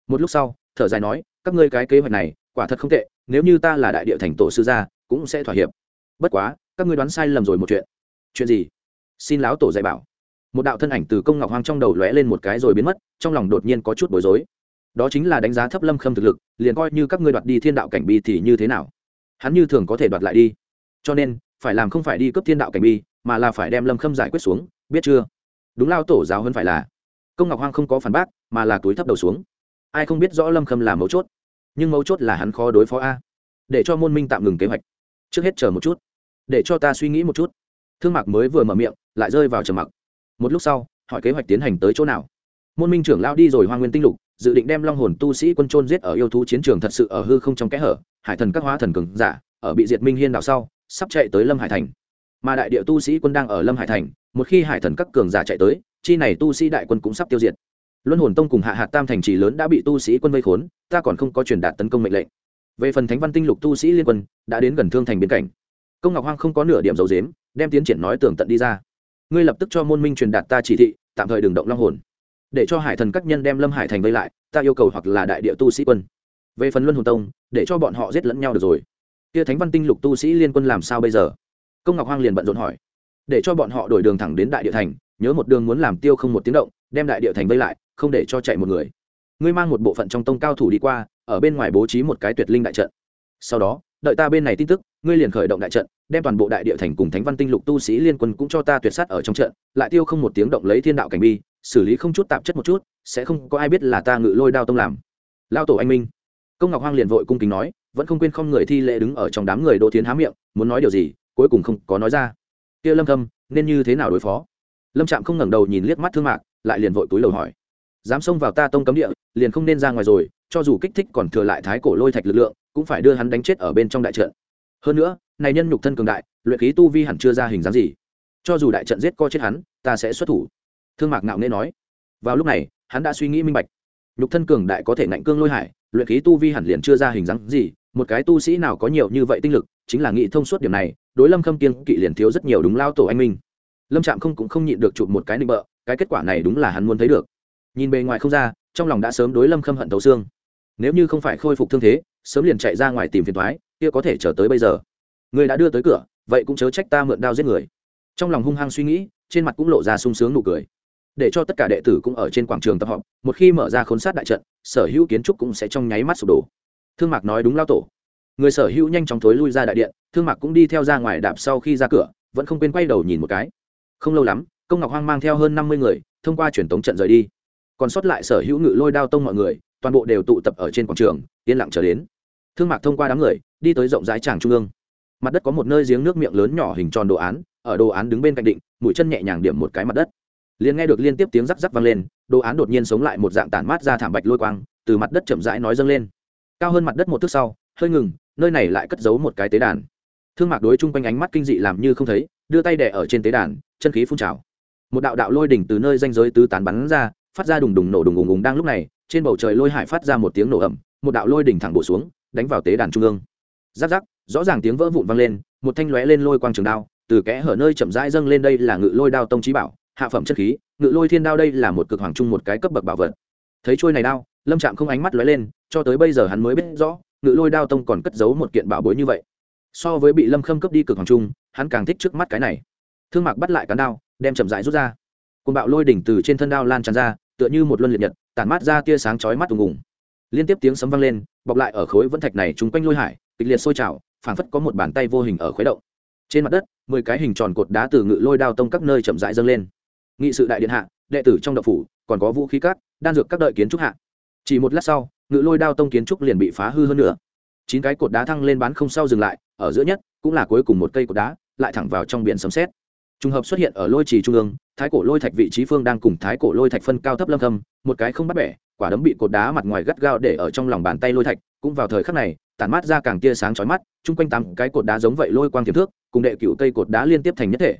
Một lúc sau, thở dài nói, các ngươi cái kế hoạch này, quả thật không tệ nếu như ta là đại địa thành tổ sư gia, cũng sẽ thỏa hiệp. Bất quá, các ngươi đoán sai lầm rồi một chuyện. Chuyện gì? Xin láo tổ dạy bảo. Một đạo thân ảnh từ công ngọc hoang trong đầu lóe lên một cái rồi biến mất, trong lòng đột nhiên có chút bối rối. Đó chính là đánh giá thấp lâm khâm thực lực, liền coi như các ngươi đoạt đi thiên đạo cảnh bi thì như thế nào? Hắn như thường có thể đoạt lại đi. Cho nên, phải làm không phải đi cấp thiên đạo cảnh bi, mà là phải đem lâm khâm giải quyết xuống, biết chưa? Đúng lao tổ giáo hơn phải là. Công ngọc hoang không có phản bác, mà là túi thấp đầu xuống. Ai không biết rõ lâm khâm là mấu chốt? Nhưng mấu chốt là hắn khó đối phó a. Để cho môn minh tạm ngừng kế hoạch. Trước hết chờ một chút. Để cho ta suy nghĩ một chút. Thương mạc mới vừa mở miệng, lại rơi vào trầm mặc. Một lúc sau, hỏi kế hoạch tiến hành tới chỗ nào? Môn minh trưởng lao đi rồi hoa nguyên tinh lục, dự định đem long hồn tu sĩ quân trôn giết ở yêu thú chiến trường thật sự ở hư không trong kẽ hở, hải thần các hóa thần cường giả, ở bị diệt minh hiên đảo sau, sắp chạy tới lâm hải thành. Mà đại địa tu sĩ quân đang ở lâm hải thành, một khi hải thần các cường giả chạy tới, chi này tu sĩ đại quân cũng sắp tiêu diệt. Luân hồn tông cùng hạ hạt tam thành trì lớn đã bị tu sĩ quân vây khốn ta còn không có truyền đạt tấn công mệnh lệnh. Về phần thánh văn tinh lục tu sĩ liên quân, đã đến gần thương thành biên cảnh. Công ngọc hoang không có nửa điểm dấu dếm đem tiến triển nói tường tận đi ra. Ngươi lập tức cho môn minh truyền đạt ta chỉ thị, tạm thời đừng động long hồn. Để cho hải thần các nhân đem lâm hải thành vây lại, ta yêu cầu hoặc là đại địa tu sĩ quân. Về phần luân hồn tông, để cho bọn họ giết lẫn nhau được rồi. Kia thánh văn tinh lục tu sĩ liên quân làm sao bây giờ? Công ngọc hoang liền bận rộn hỏi. Để cho bọn họ đổi đường thẳng đến đại địa thành, nhớ một đường muốn làm tiêu không một tiếng động, đem đại địa thành vây lại, không để cho chạy một người ngươi mang một bộ phận trong tông cao thủ đi qua, ở bên ngoài bố trí một cái tuyệt linh đại trận. Sau đó, đợi ta bên này tin tức, ngươi liền khởi động đại trận, đem toàn bộ đại địa thành cùng thánh văn tinh lục tu sĩ liên quân cũng cho ta tuyệt sát ở trong trận, lại tiêu không một tiếng động lấy thiên đạo cảnh bi, xử lý không chút tạp chất một chút, sẽ không có ai biết là ta ngự lôi đao tông làm. Lao tổ anh minh. Công ngọc hoang liền vội cung kính nói, vẫn không quên không người thi lễ đứng ở trong đám người đỗ tiến há miệng, muốn nói điều gì, cuối cùng không có nói ra. Kia lâm thâm, nên như thế nào đối phó? Lâm trạm không ngẩng đầu nhìn liếc mắt thương mạc, lại liền vội túi lầu hỏi dám xông vào ta tông cấm địa, liền không nên ra ngoài rồi, cho dù kích thích còn thừa lại thái cổ lôi thạch lực lượng, cũng phải đưa hắn đánh chết ở bên trong đại trận. Hơn nữa, này nhân nhục thân cường đại, luyện khí tu vi hẳn chưa ra hình dáng gì. Cho dù đại trận giết co chết hắn, ta sẽ xuất thủ. Thương mạc ngạo nghễ nói. Vào lúc này, hắn đã suy nghĩ minh bạch. Nhục thân cường đại có thể ngạnh cương lôi hải, luyện khí tu vi hẳn liền chưa ra hình dáng gì, một cái tu sĩ nào có nhiều như vậy tinh lực, chính là nghĩ thông suốt điểm này, đối lâm khâm kiên kỵ liền thiếu rất nhiều đúng lao tổ anh minh. Lâm trạm không cũng không nhịn được chụp một cái nịnh bợ, cái kết quả này đúng là hắn muốn thấy được nhìn bề ngoài không ra, trong lòng đã sớm đối lâm khâm hận thấu xương. Nếu như không phải khôi phục thương thế, sớm liền chạy ra ngoài tìm phiền thoái kia có thể chờ tới bây giờ. Người đã đưa tới cửa, vậy cũng chớ trách ta mượn đao giết người. Trong lòng hung hăng suy nghĩ, trên mặt cũng lộ ra sung sướng nụ cười. Để cho tất cả đệ tử cũng ở trên quảng trường tập họp, một khi mở ra khốn sát đại trận, sở hữu kiến trúc cũng sẽ trong nháy mắt sụp đổ. Thương mạc nói đúng lao tổ. Người sở hữu nhanh chóng thối lui ra đại điện, thương mạc cũng đi theo ra ngoài đạp sau khi ra cửa, vẫn không quên quay đầu nhìn một cái. Không lâu lắm, công ngọc hoang mang theo hơn năm mươi người, thông qua truyền tống trận rời đi còn sót lại sở hữu ngự lôi đao tông mọi người, toàn bộ đều tụ tập ở trên quảng trường, yên lặng trở đến. Thương mạc thông qua đám người, đi tới rộng rãi tràng trung ương. Mặt đất có một nơi giếng nước miệng lớn nhỏ hình tròn đồ án, ở đồ án đứng bên cạnh định, mũi chân nhẹ nhàng điểm một cái mặt đất. Liền nghe được liên tiếp tiếng rắc rắc vang lên, đồ án đột nhiên sống lại một dạng tản mát ra thảm bạch lôi quang, từ mặt đất chậm rãi nói dâng lên. Cao hơn mặt đất một thước sau, hơi ngừng, nơi này lại cất giấu một cái tế đàn. Thương mạc đối chung quanh ánh mắt kinh dị làm như không thấy, đưa tay đẻ ở trên tế đàn, chân khí phun trào. Một đạo đạo lôi đỉnh từ nơi danh giới tứ tán bắn ra phát ra đùng đùng nổ đùng ùng ùng đang lúc này, trên bầu trời lôi hải phát ra một tiếng nổ ẩm một đạo lôi đỉnh thẳng bổ xuống, đánh vào tế đàn trung ương. Giáp giáp rõ ràng tiếng vỡ vụn vang lên, một thanh lóe lên lôi quang trường đao, từ kẽ hở nơi chậm rãi dâng lên đây là ngự lôi đao tông trí bảo, hạ phẩm chất khí, ngự lôi thiên đao đây là một cực hoàng trung một cái cấp bậc bảo vật. Thấy trôi này đao, lâm trạm không ánh mắt lóe lên, cho tới bây giờ hắn mới biết rõ, ngự lôi đao tông còn cất giấu một kiện bảo bối như vậy. So với bị lâm khâm cấp đi cực hoàng trung, hắn càng thích trước mắt cái này. Thương mạc bắt lại cán đao, đem chậm rãi rút ra. Côn bạo lôi đỉnh từ trên thân đao lan tràn ra tựa như một luân liệt nhật, tản mát ra tia sáng chói mắt ùng ùng. Liên tiếp tiếng sấm vang lên, bọc lại ở khối vẫn thạch này chúng quanh lôi hải, kịch liệt sôi trào, phảng phất có một bàn tay vô hình ở khuấy động. Trên mặt đất, mười cái hình tròn cột đá từ ngự lôi đao tông các nơi chậm rãi dâng lên. Nghị sự đại điện hạ, đệ tử trong đậu phủ, còn có vũ khí cát đan dược các đợi kiến trúc hạ. Chỉ một lát sau, ngự lôi đao tông kiến trúc liền bị phá hư hơn nữa chín cái cột đá thăng lên bán không sau dừng lại, ở giữa nhất, cũng là cuối cùng một cây cột đá, lại thẳng vào trong biển sấm xét trùng hợp xuất hiện ở lôi trì trung ương, thái cổ lôi thạch vị trí phương đang cùng thái cổ lôi thạch phân cao thấp lâm thâm, một cái không bắt bẻ, quả đấm bị cột đá mặt ngoài gắt gao để ở trong lòng bàn tay lôi thạch, cũng vào thời khắc này, tản mát ra càng tia sáng chói mắt, chung quanh tám cái cột đá giống vậy lôi quang tiềm thước cùng đệ cựu cây cột đá liên tiếp thành nhất thể.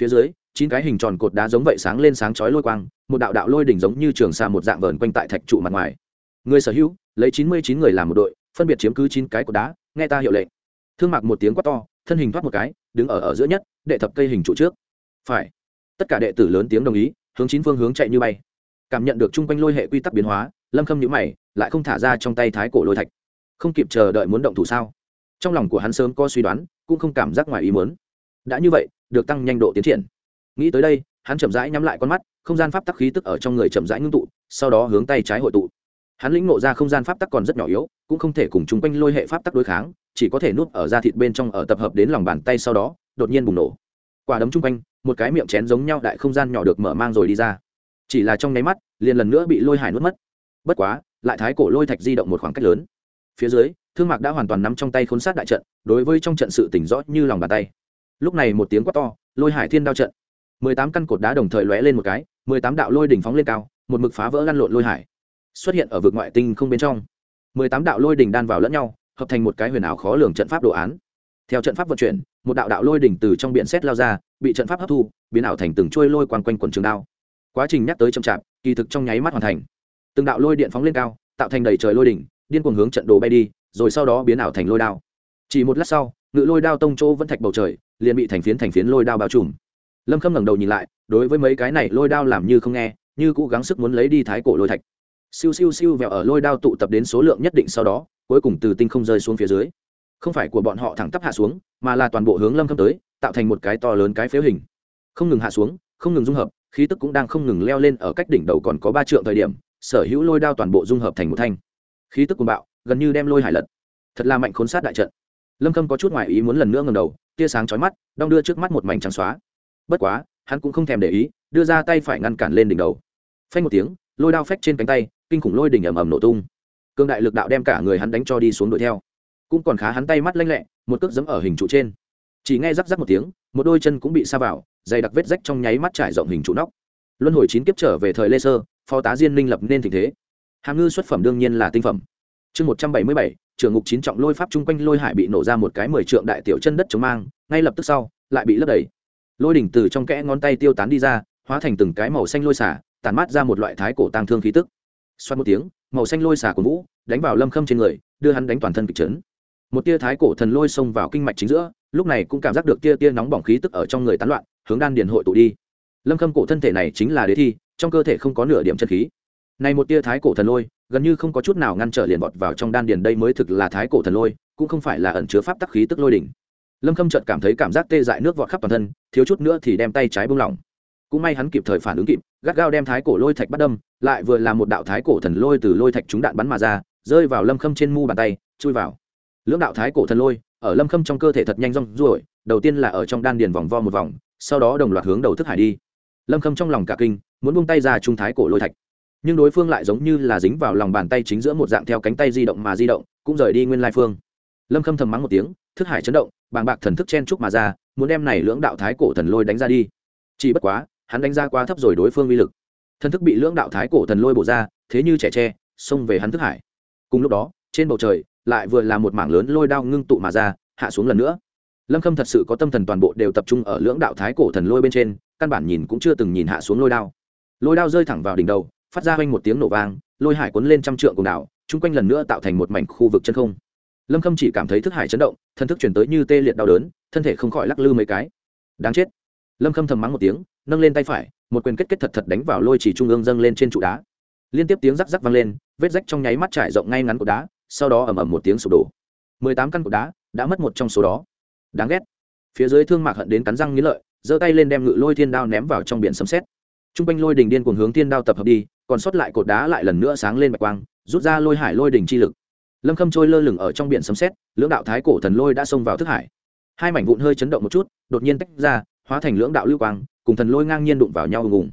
Phía dưới, chín cái hình tròn cột đá giống vậy sáng lên sáng chói lôi quang, một đạo đạo lôi đỉnh giống như trường xa một dạng vờn quanh tại thạch trụ mặt ngoài. Người sở hữu, lấy chín mươi chín người làm một đội, phân biệt chiếm cứ chín cái cột đá, nghe ta hiệu lệnh. Thương mặc một tiếng quát to, thân hình thoát một cái đứng ở ở giữa nhất, đệ thập cây hình trụ trước. Phải. Tất cả đệ tử lớn tiếng đồng ý, hướng chín phương hướng chạy như bay. Cảm nhận được chung quanh lôi hệ quy tắc biến hóa, lâm khâm nhữ mày, lại không thả ra trong tay thái cổ lôi thạch. Không kịp chờ đợi muốn động thủ sao? Trong lòng của hắn sớm có suy đoán, cũng không cảm giác ngoài ý muốn. Đã như vậy, được tăng nhanh độ tiến triển. Nghĩ tới đây, hắn chậm rãi nhắm lại con mắt, không gian pháp tắc khí tức ở trong người chậm rãi ngưng tụ, sau đó hướng tay trái hội tụ. Hắn lĩnh ngộ ra không gian pháp tắc còn rất nhỏ yếu, cũng không thể cùng chung quanh lôi hệ pháp tắc đối kháng chỉ có thể nuốt ở da thịt bên trong ở tập hợp đến lòng bàn tay sau đó, đột nhiên bùng nổ. Quả đấm chung quanh, một cái miệng chén giống nhau đại không gian nhỏ được mở mang rồi đi ra. Chỉ là trong nháy mắt, liền lần nữa bị lôi hải nuốt mất. Bất quá, lại thái cổ lôi thạch di động một khoảng cách lớn. Phía dưới, thương mạc đã hoàn toàn nắm trong tay khốn sát đại trận, đối với trong trận sự tỉnh rõ như lòng bàn tay. Lúc này một tiếng quát to, lôi hải thiên đao trận. Mười tám căn cột đá đồng thời lóe lên một cái, mười tám đạo lôi đỉnh phóng lên cao, một mực phá vỡ lăn lộn lôi hải, xuất hiện ở vực ngoại tinh không bên trong. Mười tám đạo lôi đỉnh đan vào lẫn nhau hợp thành một cái huyền ảo khó lường trận pháp đồ án. Theo trận pháp vận chuyển, một đạo đạo lôi đỉnh từ trong biển xét lao ra, bị trận pháp hấp thu, biến ảo thành từng trôi lôi quanh quanh quần trường đao. Quá trình nhắc tới chậm chạp, kỳ thực trong nháy mắt hoàn thành. Từng đạo lôi điện phóng lên cao, tạo thành đầy trời lôi đỉnh, điên cuồng hướng trận đồ bay đi, rồi sau đó biến ảo thành lôi đao. Chỉ một lát sau, ngự lôi đao tông chỗ vẫn thạch bầu trời, liền bị thành phiến thành phiến lôi đao bao trùm. Lâm khâm ngẩng đầu nhìn lại, đối với mấy cái này lôi đao làm như không nghe, như cố gắng sức muốn lấy đi thái cổ lôi thạch siêu siêu siêu vẹo ở lôi đao tụ tập đến số lượng nhất định sau đó, cuối cùng từ tinh không rơi xuống phía dưới. Không phải của bọn họ thẳng tắp hạ xuống, mà là toàn bộ hướng lâm khâm tới, tạo thành một cái to lớn cái phếu hình. Không ngừng hạ xuống, không ngừng dung hợp, khí tức cũng đang không ngừng leo lên ở cách đỉnh đầu còn có ba trượng thời điểm, sở hữu lôi đao toàn bộ dung hợp thành một thanh. Khí tức cuồng bạo, gần như đem lôi hải lật. Thật là mạnh khốn sát đại trận. Lâm khâm có chút ngoại ý muốn lần nữa ngầm đầu, tia sáng chói mắt, đong đưa trước mắt một mảnh trắng xóa. Bất quá, hắn cũng không thèm để ý, đưa ra tay phải ngăn cản lên đỉnh đầu. Phanh một tiếng, lôi đao phách trên cánh tay kinh khủng lôi đỉnh ầm ầm nổ tung. Cương đại lực đạo đem cả người hắn đánh cho đi xuống đuổi theo. Cũng còn khá hắn tay mắt lanh lẹ, một cước giấm ở hình trụ trên. Chỉ nghe rắc rắc một tiếng, một đôi chân cũng bị sa vào, dày đặc vết rách trong nháy mắt trải rộng hình trụ nóc. Luân hồi chín kiếp trở về thời lê sơ, phó tá diên minh lập nên tình thế. Hàm ngư xuất phẩm đương nhiên là tinh phẩm. Chương một trăm bảy mươi bảy trưởng ngục chín trọng lôi pháp chung quanh lôi hải bị nổ ra một cái mười trượng đại tiểu chân đất chống mang, ngay lập tức sau, lại bị lấp đầy. Lôi đỉnh từ trong kẽ ngón tay tiêu tán đi ra, hóa thành từng cái màu xanh lôi xả tàn mát ra một loại thái cổ tang thương khí tức xoát một tiếng, màu xanh lôi xả của vũ đánh vào lâm khâm trên người, đưa hắn đánh toàn thân kịch chấn. Một tia thái cổ thần lôi xông vào kinh mạch chính giữa, lúc này cũng cảm giác được tia tia nóng bỏng khí tức ở trong người tán loạn, hướng đan điền hội tụ đi. Lâm khâm cổ thân thể này chính là đế thi, trong cơ thể không có nửa điểm chân khí. Này một tia thái cổ thần lôi, gần như không có chút nào ngăn trở liền bọt vào trong đan điền đây mới thực là thái cổ thần lôi, cũng không phải là ẩn chứa pháp tắc khí tức lôi đỉnh. Lâm khâm chợt cảm thấy cảm giác tê dại nước vọt khắp toàn thân, thiếu chút nữa thì đem tay trái buông lỏng. Cũng may hắn kịp thời phản ứng kịp gắt gao đem thái cổ lôi thạch bắt đâm, lại vừa là một đạo thái cổ thần lôi từ lôi thạch trúng đạn bắn mà ra, rơi vào lâm khâm trên mu bàn tay, chui vào. Lưỡng đạo thái cổ thần lôi, ở lâm khâm trong cơ thể thật nhanh rong ruổi, đầu tiên là ở trong đan điền vòng vo một vòng, sau đó đồng loạt hướng đầu thức hải đi. Lâm khâm trong lòng cả kinh, muốn buông tay ra trung thái cổ lôi thạch. Nhưng đối phương lại giống như là dính vào lòng bàn tay chính giữa một dạng theo cánh tay di động mà di động, cũng rời đi nguyên lai phương. Lâm khâm thầm mắng một tiếng, thức hải chấn động, bàng bạc thần thức chen trúc mà ra, muốn đem này lưỡng đạo thái cổ thần lôi đánh ra đi. Chỉ bất quá hắn đánh ra quá thấp rồi đối phương uy lực. Thần thức bị lưỡng đạo thái cổ thần lôi bổ ra, thế như trẻ tre, xông về hắn thức hải. Cùng lúc đó, trên bầu trời lại vừa là một mảng lớn lôi đao ngưng tụ mà ra, hạ xuống lần nữa. Lâm khâm thật sự có tâm thần toàn bộ đều tập trung ở lưỡng đạo thái cổ thần lôi bên trên, căn bản nhìn cũng chưa từng nhìn hạ xuống lôi đao. Lôi đao rơi thẳng vào đỉnh đầu, phát ra quanh một tiếng nổ vang, lôi hải cuốn lên trăm trượng cùng đảo, chung quanh lần nữa tạo thành một mảnh khu vực chân không. Lâm khâm chỉ cảm thấy thức hải chấn động thân thức chuyển tới như tê liệt đau đớn, thân thể không khỏi lắc lư mấy cái. Đáng chết lâm khâm thầm mắng một tiếng, nâng lên tay phải, một quyền kết kết thật thật đánh vào lôi chỉ trung ương dâng lên trên trụ đá. Liên tiếp tiếng rắc rắc vang lên, vết rách trong nháy mắt trải rộng ngay ngắn của đá, sau đó ầm ầm một tiếng sụp đổ. Mười tám căn cột đá đã mất một trong số đó. Đáng ghét. Phía dưới thương mạc hận đến cắn răng nghĩ lợi, giơ tay lên đem ngự lôi thiên đao ném vào trong biển sấm xét t r u n g quanh lôi đình điên cuồng hướng thiên đao tập hợp đi, còn sót lại cột đá lại lần nữa sáng lên bạch quang, rút ra lôi hải lôi đình chi lực. Lâm khâm trôi lơ lửng ở trong biển sấm xét lưỡng đạo thái cổ thần lôi đã xông vào thức hải. Hai mảnh vụn hơi chấn động một chút, đột nhiên tách ra hóa thành lưỡng đạo lưu quang, cùng thần lôi ngang nhiên đụng vào nhau ùng ùng.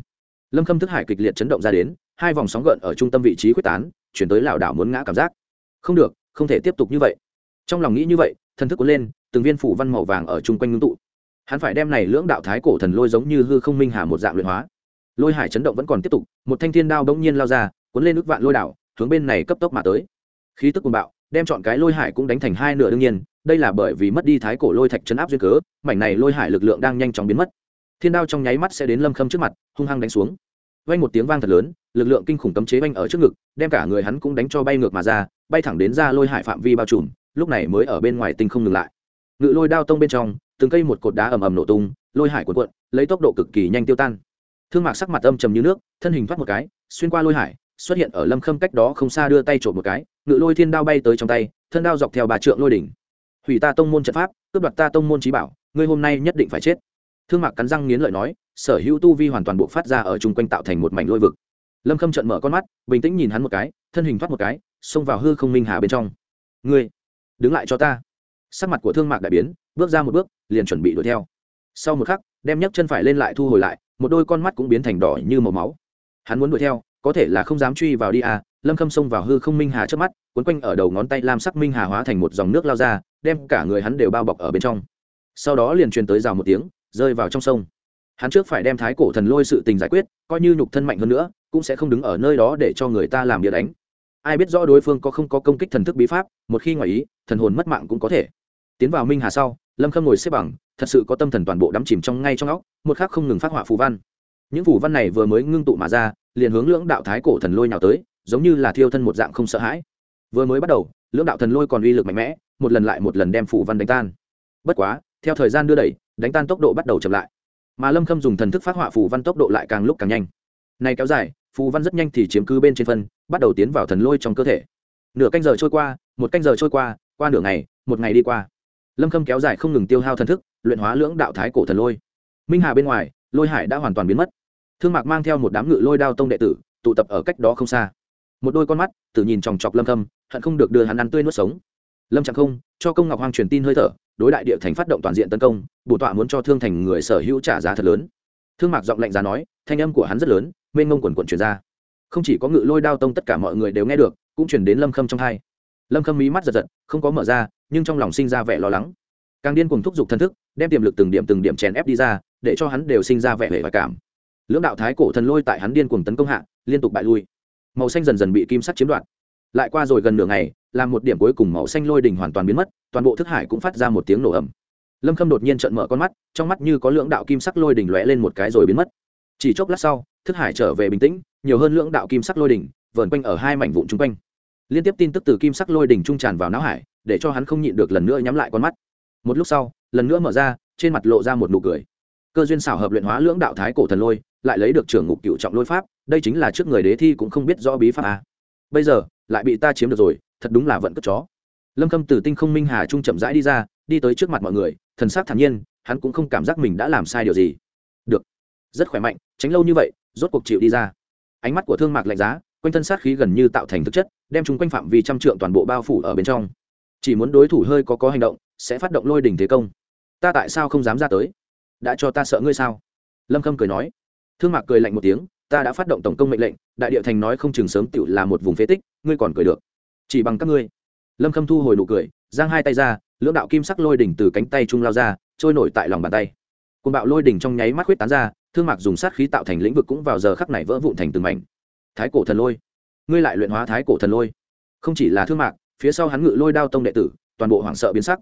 Lâm khâm thức hải kịch liệt chấn động ra đến, hai vòng sóng gợn ở trung tâm vị trí quyết tán, chuyển tới lảo đảo muốn ngã cảm giác. Không được, không thể tiếp tục như vậy. Trong lòng nghĩ như vậy, thần thức cuốn lên, từng viên phủ văn màu vàng ở chung quanh ngưng tụ. Hắn phải đem này lưỡng đạo thái cổ thần lôi giống như hư không minh hà một dạng luyện hóa. Lôi hải chấn động vẫn còn tiếp tục, một thanh thiên đao bỗng nhiên lao ra, cuốn lên nước vạn lôi đảo, hướng bên này cấp tốc mà tới. Khí tức cuồng bạo đem chọn cái lôi hải cũng đánh thành hai nửa đương nhiên, đây là bởi vì mất đi thái cổ lôi thạch chấn áp duyên cớ, mảnh này lôi hải lực lượng đang nhanh chóng biến mất. Thiên đao trong nháy mắt sẽ đến lâm khâm trước mặt, hung hăng đánh xuống. Vang một tiếng vang thật lớn, lực lượng kinh khủng cấm chế vang ở trước ngực, đem cả người hắn cũng đánh cho bay ngược mà ra, bay thẳng đến ra lôi hải phạm vi bao trùm, lúc này mới ở bên ngoài tinh không ngừng lại. Ngự lôi đao tông bên trong, từng cây một cột đá ầm ầm nổ tung, lôi hải cuộn cuộn, lấy tốc độ cực kỳ nhanh tiêu tan. Thương mạc sắc mặt âm trầm như nước, thân hình thoát một cái, xuyên qua lôi hải xuất hiện ở lâm khâm cách đó không xa đưa tay trộm một cái, ngự lôi thiên đao bay tới trong tay, thân đao dọc theo bà trượng lôi đỉnh. Hủy ta tông môn trận pháp, cướp đoạt ta tông môn trí bảo, ngươi hôm nay nhất định phải chết. Thương mạc cắn răng nghiến lợi nói, sở hữu tu vi hoàn toàn bộ phát ra ở chung quanh tạo thành một mảnh lôi vực. Lâm khâm trận mở con mắt, bình tĩnh nhìn hắn một cái, thân hình thoát một cái, xông vào hư không minh hà bên trong. Ngươi, đứng lại cho ta. Sắc mặt của thương mạc đại biến, bước ra một bước, liền chuẩn bị đuổi theo. Sau một khắc, đem nhấc chân phải lên lại thu hồi lại, một đôi con mắt cũng biến thành đỏ như màu máu. Hắn muốn đuổi theo có thể là không dám truy vào đi à lâm khâm xông vào hư không minh hà trước mắt, cuốn quanh ở đầu ngón tay lam sắc minh hà hóa thành một dòng nước lao ra, đem cả người hắn đều bao bọc ở bên trong. Sau đó liền truyền tới rào một tiếng, rơi vào trong sông. Hắn trước phải đem thái cổ thần lôi sự tình giải quyết, coi như nhục thân mạnh hơn nữa, cũng sẽ không đứng ở nơi đó để cho người ta làm bia đánh. Ai biết rõ đối phương có không có công kích thần thức bí pháp, một khi ngoài ý, thần hồn mất mạng cũng có thể. Tiến vào minh hà sau, lâm khâm ngồi xếp bằng, thật sự có tâm thần toàn bộ đắm chìm trong ngay trong óc, một khác không ngừng phát họa phù văn. Những phù văn này vừa mới ngưng tụ mà ra liền hướng lưỡng đạo thái cổ thần lôi nào tới, giống như là thiêu thân một dạng không sợ hãi. Vừa mới bắt đầu, lưỡng đạo thần lôi còn uy lực mạnh mẽ, một lần lại một lần đem phù văn đánh tan. Bất quá, theo thời gian đưa đẩy, đánh tan tốc độ bắt đầu chậm lại. Mà lâm khâm dùng thần thức phát họa phù văn tốc độ lại càng lúc càng nhanh. Này kéo dài phù văn rất nhanh thì chiếm cứ bên trên phân, bắt đầu tiến vào thần lôi trong cơ thể. Nửa canh giờ trôi qua, một canh giờ trôi qua qua nửa ngày, một ngày đi qua. Lâm khâm kéo dài không ngừng tiêu hao thần thức, luyện hóa lưỡng đạo thái cổ thần lôi. Minh hà bên ngoài, lôi hải đã hoàn toàn biến mất thương mạc mang theo một đám ngự lôi đao tông đệ tử, tụ tập ở cách đó không xa. Một đôi con mắt tự nhìn chòng chọc lâm thâm, hận không được đưa hắn ăn tươi nuốt sống. Lâm trạng không, cho công ngọc hoàng truyền tin hơi thở, đối đại địa thành phát động toàn diện tấn công, bổ tọa muốn cho thương thành người sở hữu trả giá thật lớn. Thương mạc giọng lạnh giá nói, thanh âm của hắn rất lớn, mênh ngông quần quần truyền ra. Không chỉ có ngự lôi đao tông tất cả mọi người đều nghe được, cũng truyền đến lâm khâm trong hai. Lâm khâm mí mắt giật giật, không có mở ra, nhưng trong lòng sinh ra vẻ lo lắng. Càng điên cuồng thúc giục thân thức, đem tiềm lực từng điểm từng điểm chèn ép đi ra, để cho hắn đều sinh ra vẻ vẻ và cảm lưỡng đạo thái cổ thần lôi tại hắn điên cuồng tấn công hạ, liên tục bại lui. Màu xanh dần dần bị kim sắc chiếm đoạt. Lại qua rồi gần nửa ngày, làm một điểm cuối cùng màu xanh lôi đỉnh hoàn toàn biến mất, toàn bộ thức hải cũng phát ra một tiếng nổ ẩm lâm khâm đột nhiên trợn mở con mắt, trong mắt như có lưỡng đạo kim sắc lôi đỉnh lóe lên một cái rồi biến mất. Chỉ chốc lát sau, thức hải trở về bình tĩnh, nhiều hơn lưỡng đạo kim sắc lôi đỉnh vờn quanh ở hai mảnh vụn chung quanh. Liên tiếp tin tức từ kim sắc lôi đỉnh trung tràn vào não hải, để cho hắn không nhịn được lần nữa nhắm lại con mắt. Một lúc sau, lần nữa mở ra, trên mặt lộ ra một nụ cười. Cơ duyên xảo hợp luyện hóa lưỡng đạo thái cổ thần lôi lại lấy được trưởng ngục cựu trọng lôi pháp, đây chính là trước người đế thi cũng không biết rõ bí pháp à. bây giờ, lại bị ta chiếm được rồi, thật đúng là vận cất chó. Lâm khâm từ tinh không minh hà trung chậm rãi đi ra, đi tới trước mặt mọi người, thần sắc thản nhiên, hắn cũng không cảm giác mình đã làm sai điều gì. Được. Rất khỏe mạnh, tránh lâu như vậy, rốt cuộc chịu đi ra. Ánh mắt của thương mạc lạnh giá, quanh thân sát khí gần như tạo thành thực chất, đem chúng quanh phạm vi trăm trượng toàn bộ bao phủ ở bên trong. Chỉ muốn đối thủ hơi có có hành động, sẽ phát động lôi đỉnh thế công. Ta tại sao không dám ra tới? Đã cho ta sợ ngươi sao? Lâm khâm cười nói thương mạc cười lạnh một tiếng, ta đã phát động tổng công mệnh lệnh, đại địa thành nói không chừng sớm tựu là một vùng phế tích, ngươi còn cười được. Chỉ bằng các ngươi. Lâm khâm thu hồi nụ cười, giang hai tay ra, lưỡng đạo kim sắc lôi đỉnh từ cánh tay trung lao ra, trôi nổi tại lòng bàn tay. Côn bạo lôi đỉnh trong nháy mắt huyết tán ra, thương mạc dùng sát khí tạo thành lĩnh vực cũng vào giờ khắc này vỡ vụn thành từng mảnh. Thái cổ thần lôi, ngươi lại luyện hóa thái cổ thần lôi. Không chỉ là thương mạc, phía sau hắn ngự lôi đao tông đệ tử, toàn bộ hoảng sợ biến sắc.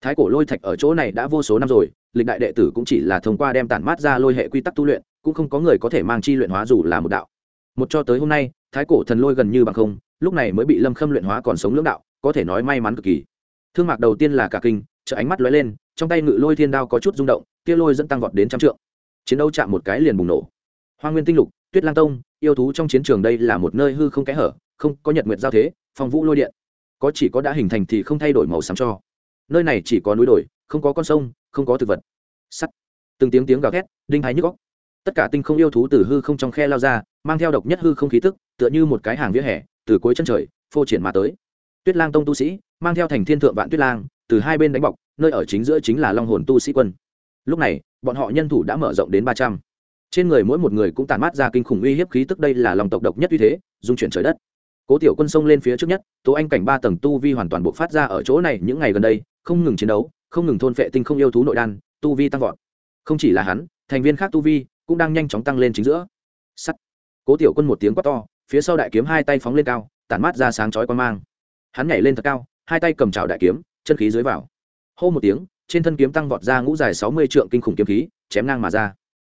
Thái cổ lôi thạch ở chỗ này đã vô số năm rồi, lịch đại đệ tử cũng chỉ là thông qua đem tản mát ra lôi hệ quy tắc tu luyện cũng không có người có thể mang chi luyện hóa dù là một đạo. Một cho tới hôm nay, thái cổ thần lôi gần như bằng không, lúc này mới bị lâm khâm luyện hóa còn sống lưỡng đạo, có thể nói may mắn cực kỳ. Thương mạc đầu tiên là cả kinh chợ ánh mắt lóe lên, trong tay ngự lôi thiên đao có chút rung động tia lôi dẫn tăng vọt đến trăm trượng. Chiến đấu chạm một cái liền bùng nổ. Hoa nguyên tinh lục, tuyết lang tông, yêu thú trong chiến trường đây là một nơi hư không kẽ hở, không có nhật nguyệt giao thế, phong vũ lôi điện. Có chỉ có đã hình thành thì không thay đổi màu xám cho. Nơi này chỉ có núi đồi, không có con sông, không có thực vật. Sắt. Từng tiếng tiếng gào thét, đinh thái nhức góc tất cả tinh không yêu thú từ hư không trong khe lao ra, mang theo độc nhất hư không khí tức, tựa như một cái hàng vỉa hè, từ cuối chân trời, phô triển mà tới. Tuyết lang tông tu sĩ, mang theo thành thiên thượng vạn tuyết lang, từ hai bên đánh bọc, nơi ở chính giữa chính là long hồn tu sĩ quân. Lúc này, bọn họ nhân thủ đã mở rộng đến ba trăm. Trên người mỗi một người cũng tàn mát ra kinh khủng uy hiếp khí tức đây là lòng tộc độc nhất uy thế, dung chuyển trời đất. Cố tiểu quân sông lên phía trước nhất, tố anh cảnh ba tầng tu vi hoàn toàn bộc phát ra ở chỗ này những ngày gần đây, không ngừng chiến đấu, không ngừng thôn phệ tinh không yêu thú nội đan, tu vi tăng vọt. Không chỉ là hắn, thành viên khác tu vi cũng đang nhanh chóng tăng lên chính giữa. Sắt. Cố tiểu quân một tiếng quát to, phía sau đại kiếm hai tay phóng lên cao, tản mát ra sáng chói quan mang. Hắn nhảy lên thật cao, hai tay cầm trào đại kiếm, chân khí dưới vào. Hô một tiếng, trên thân kiếm tăng vọt ra ngũ dài sáu mươi trượng kinh khủng kiếm khí, chém ngang mà ra.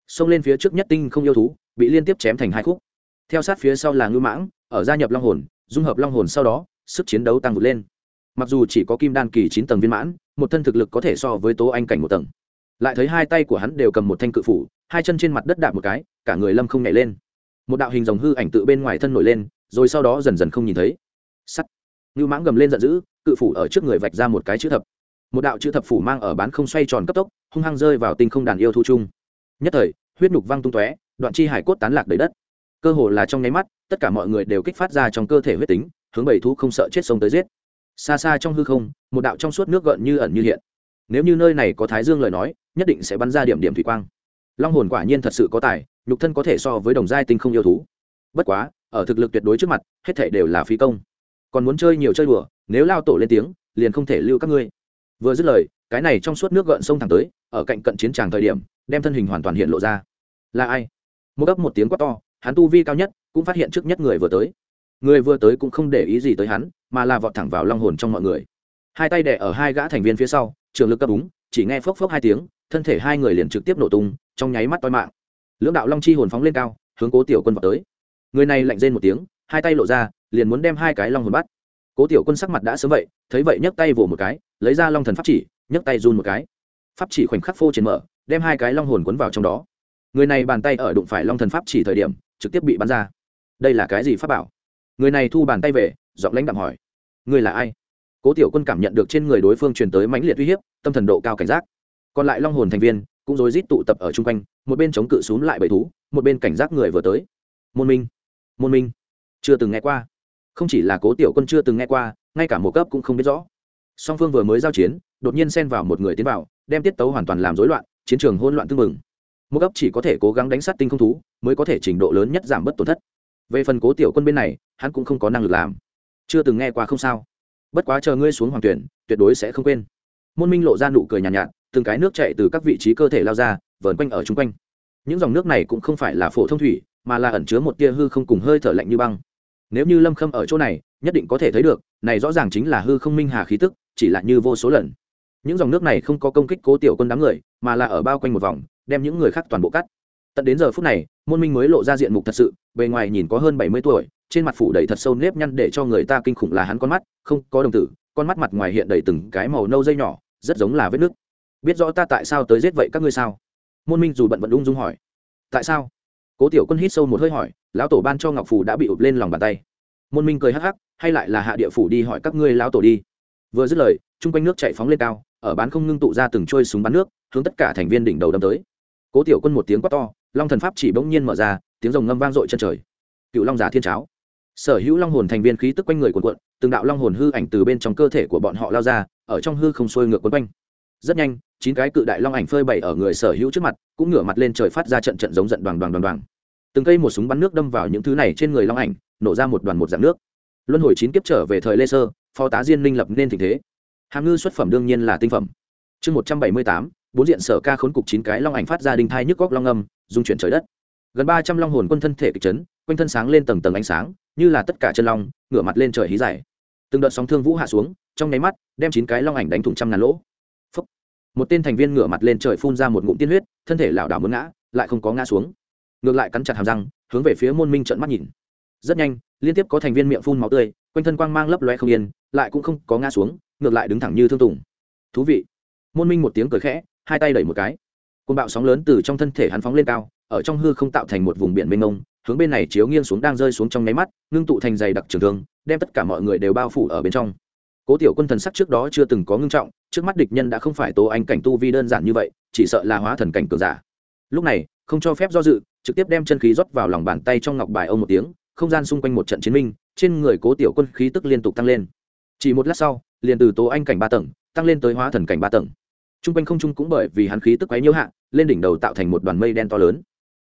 Xông lên phía trước nhất tinh không yêu thú, bị liên tiếp chém thành hai khúc. Theo sát phía sau là ngư mãng, ở gia nhập long hồn, dung hợp long hồn sau đó, sức chiến đấu tăng vượt lên. Mặc dù chỉ có kim đan kỳ chín tầng viên mãn, một thân thực lực có thể so với tố anh cảnh một tầng lại thấy hai tay của hắn đều cầm một thanh cự phủ, hai chân trên mặt đất đạp một cái, cả người lâm không nhảy lên. Một đạo hình dòng hư ảnh tự bên ngoài thân nổi lên, rồi sau đó dần dần không nhìn thấy. Sắt. Ngưu mãng gầm lên giận dữ, cự phủ ở trước người vạch ra một cái chữ thập. Một đạo chữ thập phủ mang ở bán không xoay tròn cấp tốc, hung hăng rơi vào tinh không đàn yêu thu chung nhất thời, huyết nhục văng tung tóe, đoạn chi hải cốt tán lạc đầy đất. Cơ hồ là trong nháy mắt, tất cả mọi người đều kích phát ra trong cơ thể huyết tính, hướng bảy thú không sợ chết sông tới giết. Xa xa trong hư không, một đạo trong suốt nước gợn như ẩn như hiện nếu như nơi này có thái dương lời nói, nhất định sẽ bắn ra điểm điểm thủy quang. Long hồn quả nhiên thật sự có tài, nhục thân có thể so với đồng giai tinh không yêu thú. Bất quá, ở thực lực tuyệt đối trước mặt, hết thể đều là phí công. Còn muốn chơi nhiều chơi đùa, nếu lao tổ lên tiếng, liền không thể lưu các ngươi. Vừa dứt lời, cái này trong suốt nước gợn sông thẳng tới, ở cạnh cận chiến tràng thời điểm, đem thân hình hoàn toàn hiện lộ ra. Là ai? Một gấp một tiếng quát to, hắn tu vi cao nhất, cũng phát hiện trước nhất người vừa tới. Người vừa tới cũng không để ý gì tới hắn, mà là vọt thẳng vào long hồn trong mọi người. Hai tay đẻ ở hai gã thành viên phía sau trường lực cấp đúng, chỉ nghe phốc phốc hai tiếng thân thể hai người liền trực tiếp nổ tung trong nháy mắt toi mạng. Lưỡng đạo long chi hồn phóng lên cao hướng cố tiểu quân vào tới. Người này lạnh rên một tiếng hai tay lộ ra liền muốn đem hai cái long hồn bắt. Cố tiểu quân sắc mặt đã sớm vậy thấy vậy nhấc tay vỗ một cái lấy ra long thần pháp chỉ nhấc tay run một cái. Pháp chỉ khoảnh khắc phô trên mở đem hai cái long hồn cuốn vào trong đó. Người này bàn tay ở đụng phải long thần pháp chỉ thời điểm trực tiếp bị bắn ra. Đây là cái gì pháp bảo? Người này thu bàn tay về giọng lãnh đạm hỏi. Người là ai? Cố tiểu quân cảm nhận được trên người đối phương truyền tới mãnh liệt uy hiếp, tâm thần độ cao cảnh giác. Còn lại long hồn thành viên cũng rối rít tụ tập ở chung quanh, một bên chống cự xuống lại bầy thú, một bên cảnh giác người vừa tới. Môn minh môn minh, chưa từng nghe qua. Không chỉ là cố tiểu quân chưa từng nghe qua, ngay cả một cấp cũng không biết rõ. Song phương vừa mới giao chiến, đột nhiên xen vào một người tiến vào, đem tiết tấu hoàn toàn làm rối loạn, chiến trường hỗn loạn tương mừng một cấp chỉ có thể cố gắng đánh sát tinh không thú, mới có thể trình độ lớn nhất giảm bớt tổn thất. Về phần cố tiểu quân bên này, hắn cũng không có năng lực làm. Chưa từng nghe qua không sao bất quá chờ ngươi xuống hoàng tuyển tuyệt đối sẽ không quên. Môn minh lộ ra nụ cười nhàn nhạt, nhạt từng cái nước chạy từ các vị trí cơ thể lao ra vờn quanh ở chung quanh. Những dòng nước này cũng không phải là phổ thông thủy mà là ẩn chứa một tia hư không cùng hơi thở lạnh như băng. Nếu như lâm khâm ở chỗ này nhất định có thể thấy được này rõ ràng chính là hư không minh hà khí tức chỉ là như vô số lần. Những dòng nước này không có công kích cố tiểu quân đám người mà là ở bao quanh một vòng đem những người khác toàn bộ cắt. Tận đến giờ phút này môn minh mới lộ ra diện mục thật sự bề ngoài nhìn có hơn bảy mươi tuổi trên mặt phủ đầy thật sâu nếp nhăn để cho người ta kinh khủng là hắn con mắt, không có đồng tử, con mắt mặt ngoài hiện đầy từng cái màu nâu dây nhỏ, rất giống là vết nước biết rõ ta tại sao tới giết vậy các ngươi sao? Môn minh dù bận vận ung dung hỏi. Tại sao? Cố tiểu quân hít sâu một hơi hỏi, lão tổ ban cho ngọc phủ đã bị ụp lên lòng bàn tay. Môn minh cười hắc hắc, hay lại là hạ địa phủ đi hỏi các ngươi lão tổ đi. Vừa dứt lời, chung quanh nước chạy phóng lên cao, ở bán không ngưng tụ ra từng trôi súng bắn nước, hướng tất cả thành viên đỉnh đầu đâm tới. Cố tiểu quân một tiếng quát to, long thần pháp chỉ bỗng nhiên mở ra, tiếng rồng ngâm vang dội chân trời. Cựu long giả thiên cháo sở hữu long hồn thành viên khí tức quanh người cuộn cuộn, từng đạo long hồn hư ảnh từ bên trong cơ thể của bọn họ lao ra, ở trong hư không sôi ngược quấn quanh. Rất nhanh, chín cái cự đại long ảnh phơi bày ở người sở hữu trước mặt, cũng ngửa mặt lên trời phát ra trận trận giống giận đoàn đoàn đoàn đoàn từng cây một súng bắn nước đâm vào những thứ này trên người long ảnh, nổ ra một đoàn một dạng nước. Luân hồi chín kiếp trở về thời lê sơ, phó tá diên minh lập nên tình thế. Hàm ngư xuất phẩm đương nhiên là tinh phẩm. Chương một trăm bảy mươi tám, bốn diện sở ca khốn cục chín cái long ảnh phát ra đinh thai nhức góc long âm dung chuyển trời đất. Gần ba trăm long hồn quân thân thể kịch chấn, quanh thân sáng lên tầng tầng ánh sáng như là tất cả chân long, ngửa mặt lên trời hí dài. Từng đợt sóng thương vũ hạ xuống, trong nháy mắt, đem chín cái long ảnh đánh thủng trăm ngàn lỗ. Phúc. một tên thành viên ngửa mặt lên trời phun ra một ngụm tiên huyết, thân thể lảo đảo muốn ngã, lại không có ngã xuống. Ngược lại cắn chặt hàm răng, hướng về phía môn minh trận mắt nhìn. Rất nhanh, liên tiếp có thành viên miệng phun máu tươi, quanh thân quang mang lấp loe không yên, lại cũng không có ngã xuống, ngược lại đứng thẳng như thương tùng. Thú vị. Môn minh một tiếng cười khẽ, hai tay đẩy một cái. Côn bạo sóng lớn từ trong thân thể hắn phóng lên cao, ở trong hư không tạo thành một vùng biển mênh mông hướng bên này chiếu nghiêng xuống đang rơi xuống trong nháy mắt, ngưng tụ thành dày đặc trường thương, đem tất cả mọi người đều bao phủ ở bên trong. Cố tiểu quân thần sắc trước đó chưa từng có ngưng trọng, trước mắt địch nhân đã không phải tố anh cảnh tu vi đơn giản như vậy, chỉ sợ là hóa thần cảnh cường giả. Lúc này, không cho phép do dự, trực tiếp đem chân khí rót vào lòng bàn tay trong ngọc bài ông một tiếng, không gian xung quanh một trận chiến minh, trên người cố tiểu quân khí tức liên tục tăng lên. Chỉ một lát sau, liền từ tố anh cảnh ba tầng, tăng lên tới hóa thần cảnh ba tầng. T r u n g quanh không trung cũng bởi vì hắn khí tức quấy nhiễu hạ, lên đỉnh đầu tạo thành một đoàn mây đen to lớn.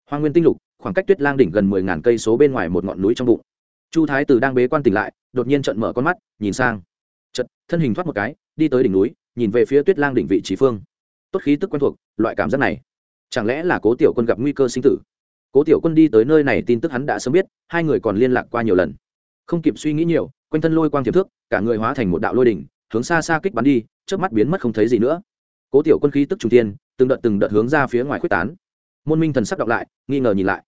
Hoa nguyên tinh lục khoảng cách tuyết lang đỉnh gần mười ngàn cây số bên ngoài một ngọn núi trong bụng. Chu thái Tử đang bế quan tỉnh lại, đột nhiên trận mở con mắt, nhìn sang. Chật thân hình thoát một cái, đi tới đỉnh núi, nhìn về phía tuyết lang đỉnh vị trí phương. Tốt khí tức quen thuộc, loại cảm giác này. Chẳng lẽ là cố tiểu quân gặp nguy cơ sinh tử? Cố tiểu quân đi tới nơi này tin tức hắn đã sớm biết, hai người còn liên lạc qua nhiều lần. Không kịp suy nghĩ nhiều, quanh thân lôi quang tiềm thước, cả người hóa thành một đạo lôi đỉnh, hướng xa xa kích bắn đi trước mắt biến mất không thấy gì nữa. Cố tiểu quân khí tức trung tiên từng đợt từng đợt hướng ra phía ngoài quyết tán. Môn minh thần sắc đọc lại, nghi ngờ nhìn lại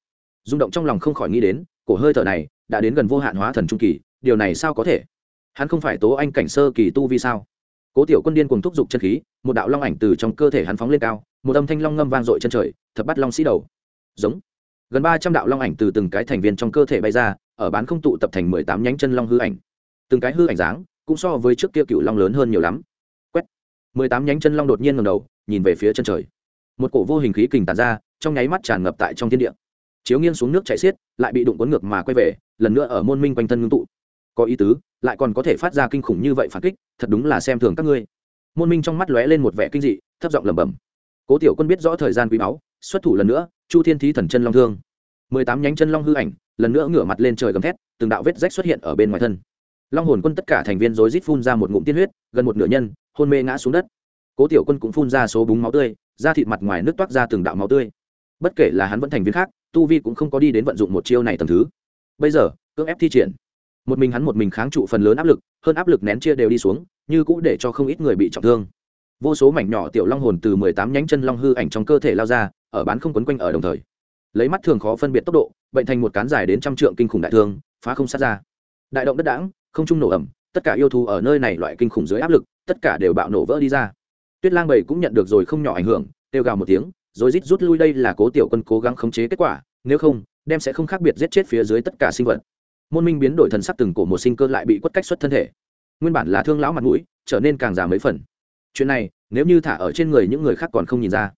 rung động trong lòng không khỏi nghĩ đến, cổ hơi thở này đã đến gần vô hạn hóa thần trung kỳ, điều này sao có thể? Hắn không phải tố anh cảnh sơ kỳ tu vi sao? Cố tiểu quân điên cùng thúc giục chân khí, một đạo long ảnh từ trong cơ thể hắn phóng lên cao, một âm thanh long ngâm vang dội chân trời thập bắt long sĩ đầu. Giống. Gần ba trăm đạo long ảnh từ từng cái thành viên trong cơ thể bay ra, ở bán không tụ tập thành mười tám nhánh chân long hư ảnh. Từng cái hư ảnh dáng, cũng so với trước kia cựu long lớn hơn nhiều lắm. Quét. Mười tám nhánh chân long đột nhiên ngầm đầu, nhìn về phía chân trời. Một cổ vô hình khí kình tàn ra, trong nháy mắt tràn ngập tại trong thiên địa chiếu nghiêng xuống nước chảy xiết, lại bị đụng cuốn ngược mà quay về, lần nữa ở môn minh quanh thân ngưng tụ. Có ý tứ, lại còn có thể phát ra kinh khủng như vậy phản kích, thật đúng là xem thường các ngươi. Môn minh trong mắt lóe lên một vẻ kinh dị, thấp giọng lẩm bẩm. Cố tiểu quân biết rõ thời gian quý báu, xuất thủ lần nữa, chu thiên thí thần chân long thương. Mười tám nhánh chân long hư ảnh, lần nữa ngửa mặt lên trời gầm thét, từng đạo vết rách xuất hiện ở bên ngoài thân. Long hồn quân tất cả thành viên rối rít phun ra một ngụm tiên huyết, gần một nửa nhân, hôn mê ngã xuống đất. Cố tiểu quân cũng phun ra số búng máu tươi, da thịt mặt ngoài nước toát ra từng đạo máu tươi. Bất kể là hắn vẫn thành viên khác tu vi cũng không có đi đến vận dụng một chiêu này tầm thứ. Bây giờ, cưỡng ép thi triển. Một mình hắn một mình kháng trụ phần lớn áp lực, hơn áp lực nén chia đều đi xuống, như cũ để cho không ít người bị trọng thương. Vô số mảnh nhỏ tiểu long hồn từ mười tám nhánh chân long hư ảnh trong cơ thể lao ra, ở bán không quấn quanh ở đồng thời. Lấy mắt thường khó phân biệt tốc độ, bệnh thành một cán dài đến trăm trượng kinh khủng đại thương, phá không sát ra. Đại động đất đãng, không trung nổ ẩm tất cả yêu thú ở nơi này loại kinh khủng dưới áp lực, tất cả đều bạo nổ vỡ đi ra. Tuyết lang bầy cũng nhận được rồi không nhỏ ảnh hưởng, kêu gào một tiếng rồi rít rút lui đây là cố tiểu quân cố gắng khống chế kết quả, nếu không, đem sẽ không khác biệt giết chết phía dưới tất cả sinh vật. Môn minh biến đổi thần sắc từng cổ một sinh cơ lại bị quất cách xuất thân thể. Nguyên bản là thương lão mặt mũi, trở nên càng già mấy phần. Chuyện này, nếu như thả ở trên người những người khác còn không nhìn ra.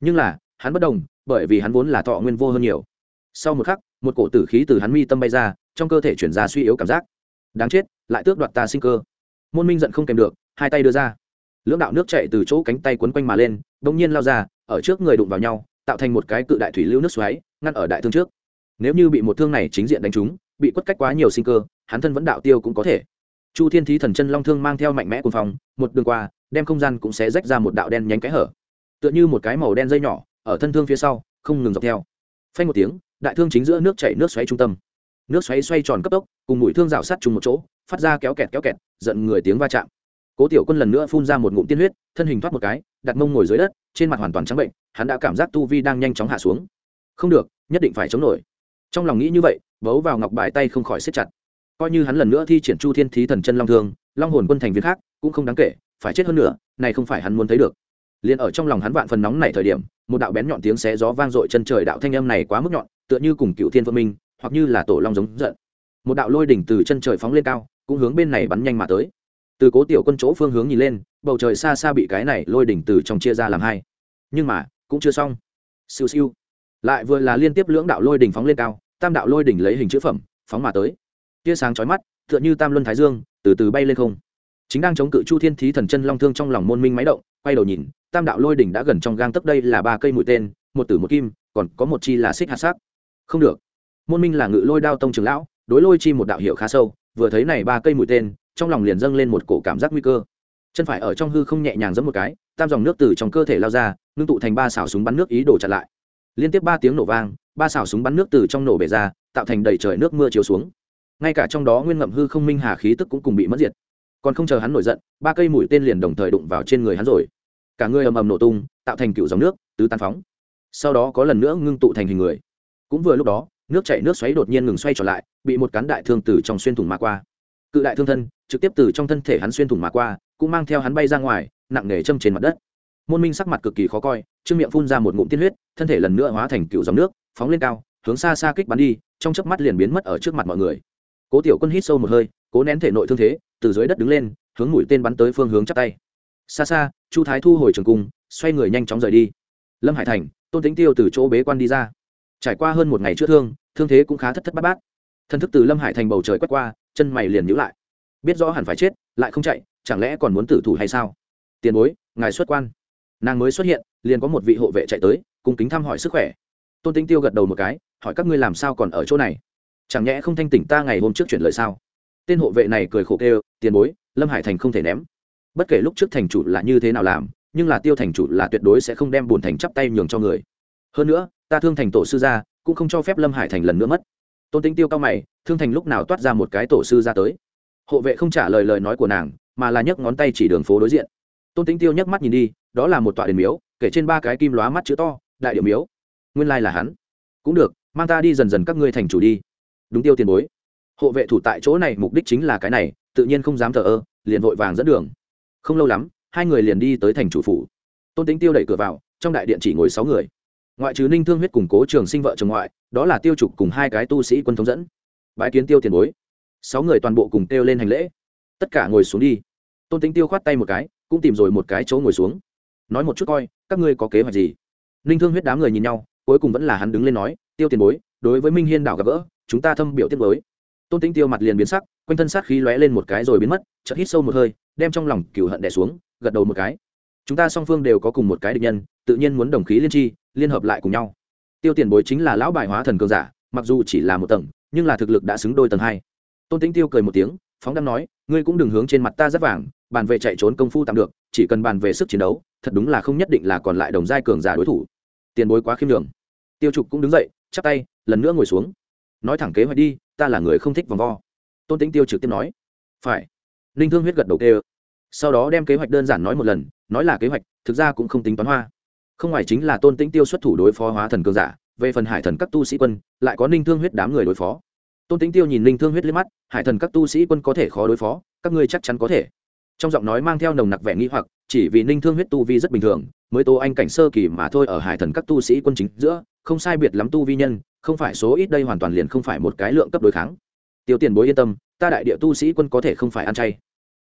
Nhưng là, hắn bất đồng, bởi vì hắn vốn là thọ nguyên vô hơn nhiều. Sau một khắc, một cổ tử khí từ hắn mi tâm bay ra, trong cơ thể chuyển ra suy yếu cảm giác. Đáng chết, lại tước đoạt ta sinh cơ. Môn minh giận không kèm được, hai tay đưa ra. Lưỡng đạo nước chạy từ chỗ cánh tay quấn quanh mà lên, bỗng nhiên lao ra ở trước người đụng vào nhau, tạo thành một cái cự đại thủy lưu nước xoáy, ngăn ở đại thương trước. Nếu như bị một thương này chính diện đánh trúng, bị quất cách quá nhiều sinh cơ, hắn thân vẫn đạo tiêu cũng có thể. Chu thiên thí thần chân long thương mang theo mạnh mẽ cùng phòng một đường qua, đem không gian cũng sẽ rách ra một đạo đen nhánh cái hở. Tựa như một cái màu đen dây nhỏ, ở thân thương phía sau, không ngừng dọc theo. Phanh một tiếng, đại thương chính giữa nước chảy nước xoáy trung tâm. Nước xoáy xoay tròn cấp tốc, cùng mũi thương rào sát chung một chỗ, phát ra kéo kẹt kéo kẹt, giận người tiếng va chạm. Cố tiểu quân lần nữa phun ra một ngụm tiên huyết thân hình thoát một cái, đặt mông ngồi dưới đất, trên mặt hoàn toàn trắng bệnh, hắn đã cảm giác tu vi đang nhanh chóng hạ xuống. Không được, nhất định phải chống nổi. Trong lòng nghĩ như vậy, bấu vào ngọc bài tay không khỏi siết chặt. Coi như hắn lần nữa thi triển chu thiên thí thần chân long thương, long hồn quân thành viên khác, cũng không đáng kể, phải chết hơn nữa, này không phải hắn muốn thấy được. Liền ở trong lòng hắn vạn phần nóng này thời điểm, một đạo bén nhọn tiếng xé gió vang dội chân trời đạo thanh âm này quá mức nhọn, tựa như cùng cựu thiên vân minh, hoặc như là tổ long giống giận. Một đạo lôi đỉnh từ chân trời phóng lên cao, cũng hướng bên này bắn nhanh mà tới từ cố tiểu quân chỗ phương hướng nhìn lên, bầu trời xa xa bị cái này lôi đỉnh từ trong chia ra làm hai. Nhưng mà, cũng chưa xong. Siêu siêu. Lại vừa là liên tiếp lưỡng đạo lôi đỉnh phóng lên cao, tam đạo lôi đỉnh lấy hình chữ phẩm, phóng mà tới. Tia sáng chói mắt, tựa như tam luân thái dương, từ từ bay lên không. Chính đang chống cự chu thiên thí thần chân long thương trong lòng môn minh máy động, quay đầu nhìn, tam đạo lôi đỉnh đã gần trong gang tấc đây là ba cây mũi tên, một tử một kim, còn có một chi là xích hạt sắc. Không được. Môn minh là ngự lôi đao tông trường lão, đối lôi chi một đạo hiệu khá sâu vừa thấy này ba cây mũi tên, trong lòng liền dâng lên một cổ cảm giác nguy cơ. Chân phải ở trong hư không nhẹ nhàng giẫm một cái, tam dòng nước từ trong cơ thể lao ra, ngưng tụ thành ba xảo súng bắn nước ý đồ chặn lại. Liên tiếp ba tiếng nổ vang, ba xảo súng bắn nước từ trong nổ bể ra, tạo thành đầy trời nước mưa chiếu xuống. Ngay cả trong đó nguyên ngậm hư không minh hà khí tức cũng cùng bị mất diệt. Còn không chờ hắn nổi giận, ba cây mũi tên liền đồng thời đụng vào trên người hắn rồi. Cả người ầm ầm nổ tung, tạo thành cựu dòng nước, tứ tan phóng. Sau đó có lần nữa ngưng tụ thành hình người. Cũng vừa lúc đó nước chảy nước xoáy đột nhiên ngừng xoay trở lại, bị một cán đại thương từ trong xuyên thủng mà qua. Cự đại thương thân, trực tiếp từ trong thân thể hắn xuyên thủng mà qua, cũng mang theo hắn bay ra ngoài, nặng nề châm trên mặt đất. Môn minh sắc mặt cực kỳ khó coi, trương miệng phun ra một ngụm tiên huyết, thân thể lần nữa hóa thành cựu dòng nước, phóng lên cao, hướng xa xa kích bắn đi, trong chớp mắt liền biến mất ở trước mặt mọi người. Cố tiểu quân hít sâu một hơi, cố nén thể nội thương thế, từ dưới đất đứng lên, hướng mũi tên bắn tới phương hướng chắp tay. Xa xa, chu thái thu hồi trường cung, xoay người nhanh chóng rời đi. Lâm hải thành, tôn tính tiêu từ chỗ bế quan đi ra trải qua hơn một ngày chữa thương thương thế cũng khá thất thất bát bát. Thân thức từ lâm hải thành bầu trời quét qua, chân mày liền nhữ lại. Biết rõ hẳn phải chết, lại không chạy, chẳng lẽ còn muốn tử thủ hay sao? Tiền bối, ngài xuất quan. Nàng mới xuất hiện, liền có một vị hộ vệ chạy tới cùng kính thăm hỏi sức khỏe. Tôn tính tiêu gật đầu một cái, hỏi các ngươi làm sao còn ở chỗ này? Chẳng nhẽ không thanh tỉnh ta ngày hôm trước chuyển lời sao? Tên hộ vệ này cười khổ kêu, tiền bối, lâm hải thành không thể ném. Bất kể lúc trước thành chủ là như thế nào làm, nhưng là tiêu thành chủ là tuyệt đối sẽ không đem bùn thành chắp tay nhường cho người. Hơn nữa ta thương thành tổ sư gia, cũng không cho phép lâm hải thành lần nữa mất. Tôn tính tiêu cao mày thương thành lúc nào toát ra một cái tổ sư ra tới? Hộ vệ không trả lời lời nói của nàng mà là nhấc ngón tay chỉ đường phố đối diện. Tôn tính tiêu nhấc mắt nhìn đi đó là một tọa đền miếu kể trên ba cái kim lóa mắt chữ to đại điệu miếu. Nguyên lai là hắn. Cũng được mang ta đi dần dần các ngươi thành chủ đi. Đúng tiêu tiền bối. Hộ vệ thủ tại chỗ này mục đích chính là cái này tự nhiên không dám thờ ơ liền vội vàng dẫn đường. Không lâu lắm hai người liền đi tới thành chủ phủ. Tôn tính tiêu đẩy cửa vào trong đại điện chỉ ngồi sáu người ngoại trừ ninh thương huyết củng cố trường sinh vợ chồng ngoại, đó là tiêu trục cùng hai cái tu sĩ quân thống dẫn. Bãi kiến tiêu tiền bối. Sáu người toàn bộ cùng kêu lên hành lễ. Tất cả ngồi xuống đi. Tôn tính tiêu khoát tay một cái, cũng tìm rồi một cái chỗ ngồi xuống. Nói một chút coi, các ngươi có kế hoạch gì? Ninh thương huyết đám người nhìn nhau, cuối cùng vẫn là hắn đứng lên nói, tiêu tiền bối, đối với minh hiên đảo gặp gỡ, chúng ta thâm biểu tiết mới. Tôn tính tiêu mặt liền biến sắc, quanh thân sát khí lóe lên một cái rồi biến mất, chợt hít sâu một hơi, đem trong lòng cửu hận đè xuống, gật đầu một cái chúng ta song phương đều có cùng một cái địch nhân, tự nhiên muốn đồng khí liên tri liên hợp lại cùng nhau. Tiêu tiền bối chính là lão bài hóa thần cường giả, mặc dù chỉ là một tầng, nhưng là thực lực đã xứng đôi tầng hai. Tôn tĩnh tiêu cười một tiếng, phóng đăng nói, ngươi cũng đừng hướng trên mặt ta rất vàng, bàn về chạy trốn công phu tạm được, chỉ cần bàn về sức chiến đấu, thật đúng là không nhất định là còn lại đồng giai cường giả đối thủ. Tiền bối quá khiêm đường tiêu trục cũng đứng dậy, chắp tay, lần nữa ngồi xuống. Nói thẳng kế hoạch đi, ta là người không thích vòng vo. Tôn tĩnh tiêu trực tiếp nói, phải. Ninh thương huyết gật đầu kêu. Sau đó đem kế hoạch đơn giản nói một lần nói là kế hoạch, thực ra cũng không tính toán hoa. Không ngoài chính là tôn tĩnh tiêu xuất thủ đối phó hóa thần cường giả, về phần hải thần các tu sĩ quân, lại có ninh thương huyết đám người đối phó. Tôn tĩnh tiêu nhìn ninh thương huyết liếc mắt, hải thần các tu sĩ quân có thể khó đối phó, các ngươi chắc chắn có thể. Trong giọng nói mang theo nồng nặc vẻ nghi hoặc, chỉ vì ninh thương huyết tu vi rất bình thường, mới tô anh cảnh sơ kỳ mà thôi ở hải thần các tu sĩ quân chính giữa, không sai biệt lắm tu vi nhân, không phải số ít đây hoàn toàn liền không phải một cái lượng cấp đối kháng. Tiêu tiền bối yên tâm, ta đại địa tu sĩ quân có thể không phải ăn chay.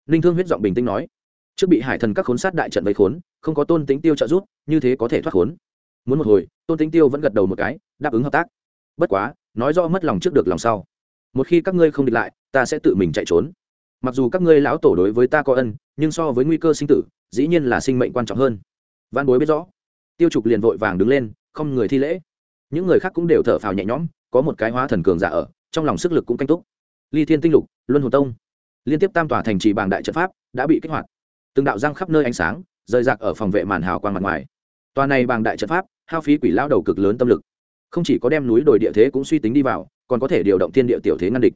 Ninh thương huyết giọng bình tĩnh nói trước bị hải thần các khốn sát đại trận vây khốn, không có tôn tính tiêu trợ giúp, như thế có thể thoát khốn. Muốn một hồi, tôn tính tiêu vẫn gật đầu một cái, đáp ứng hợp tác. Bất quá, nói rõ mất lòng trước được lòng sau. Một khi các ngươi không địch lại, ta sẽ tự mình chạy trốn. Mặc dù các ngươi lão tổ đối với ta có ân, nhưng so với nguy cơ sinh tử, dĩ nhiên là sinh mệnh quan trọng hơn. Văn bối biết rõ. Tiêu trục liền vội vàng đứng lên, không người thi lễ. Những người khác cũng đều thở phào nhẹ nhõm, có một cái hóa thần cường giả ở, trong lòng sức lực cũng canh túc. Ly thiên tinh lục, luân hồ tông. Liên tiếp tam tòa thành trì bảng đại trận pháp, đã bị kích hoạt từng đạo răng khắp nơi ánh sáng, rời rạc ở phòng vệ màn hào quang mặt ngoài. Tòa này bằng đại trận pháp, hao phí quỷ lao đầu cực lớn tâm lực. Không chỉ có đem núi đồi địa thế cũng suy tính đi vào, còn có thể điều động thiên địa tiểu thế ngăn địch.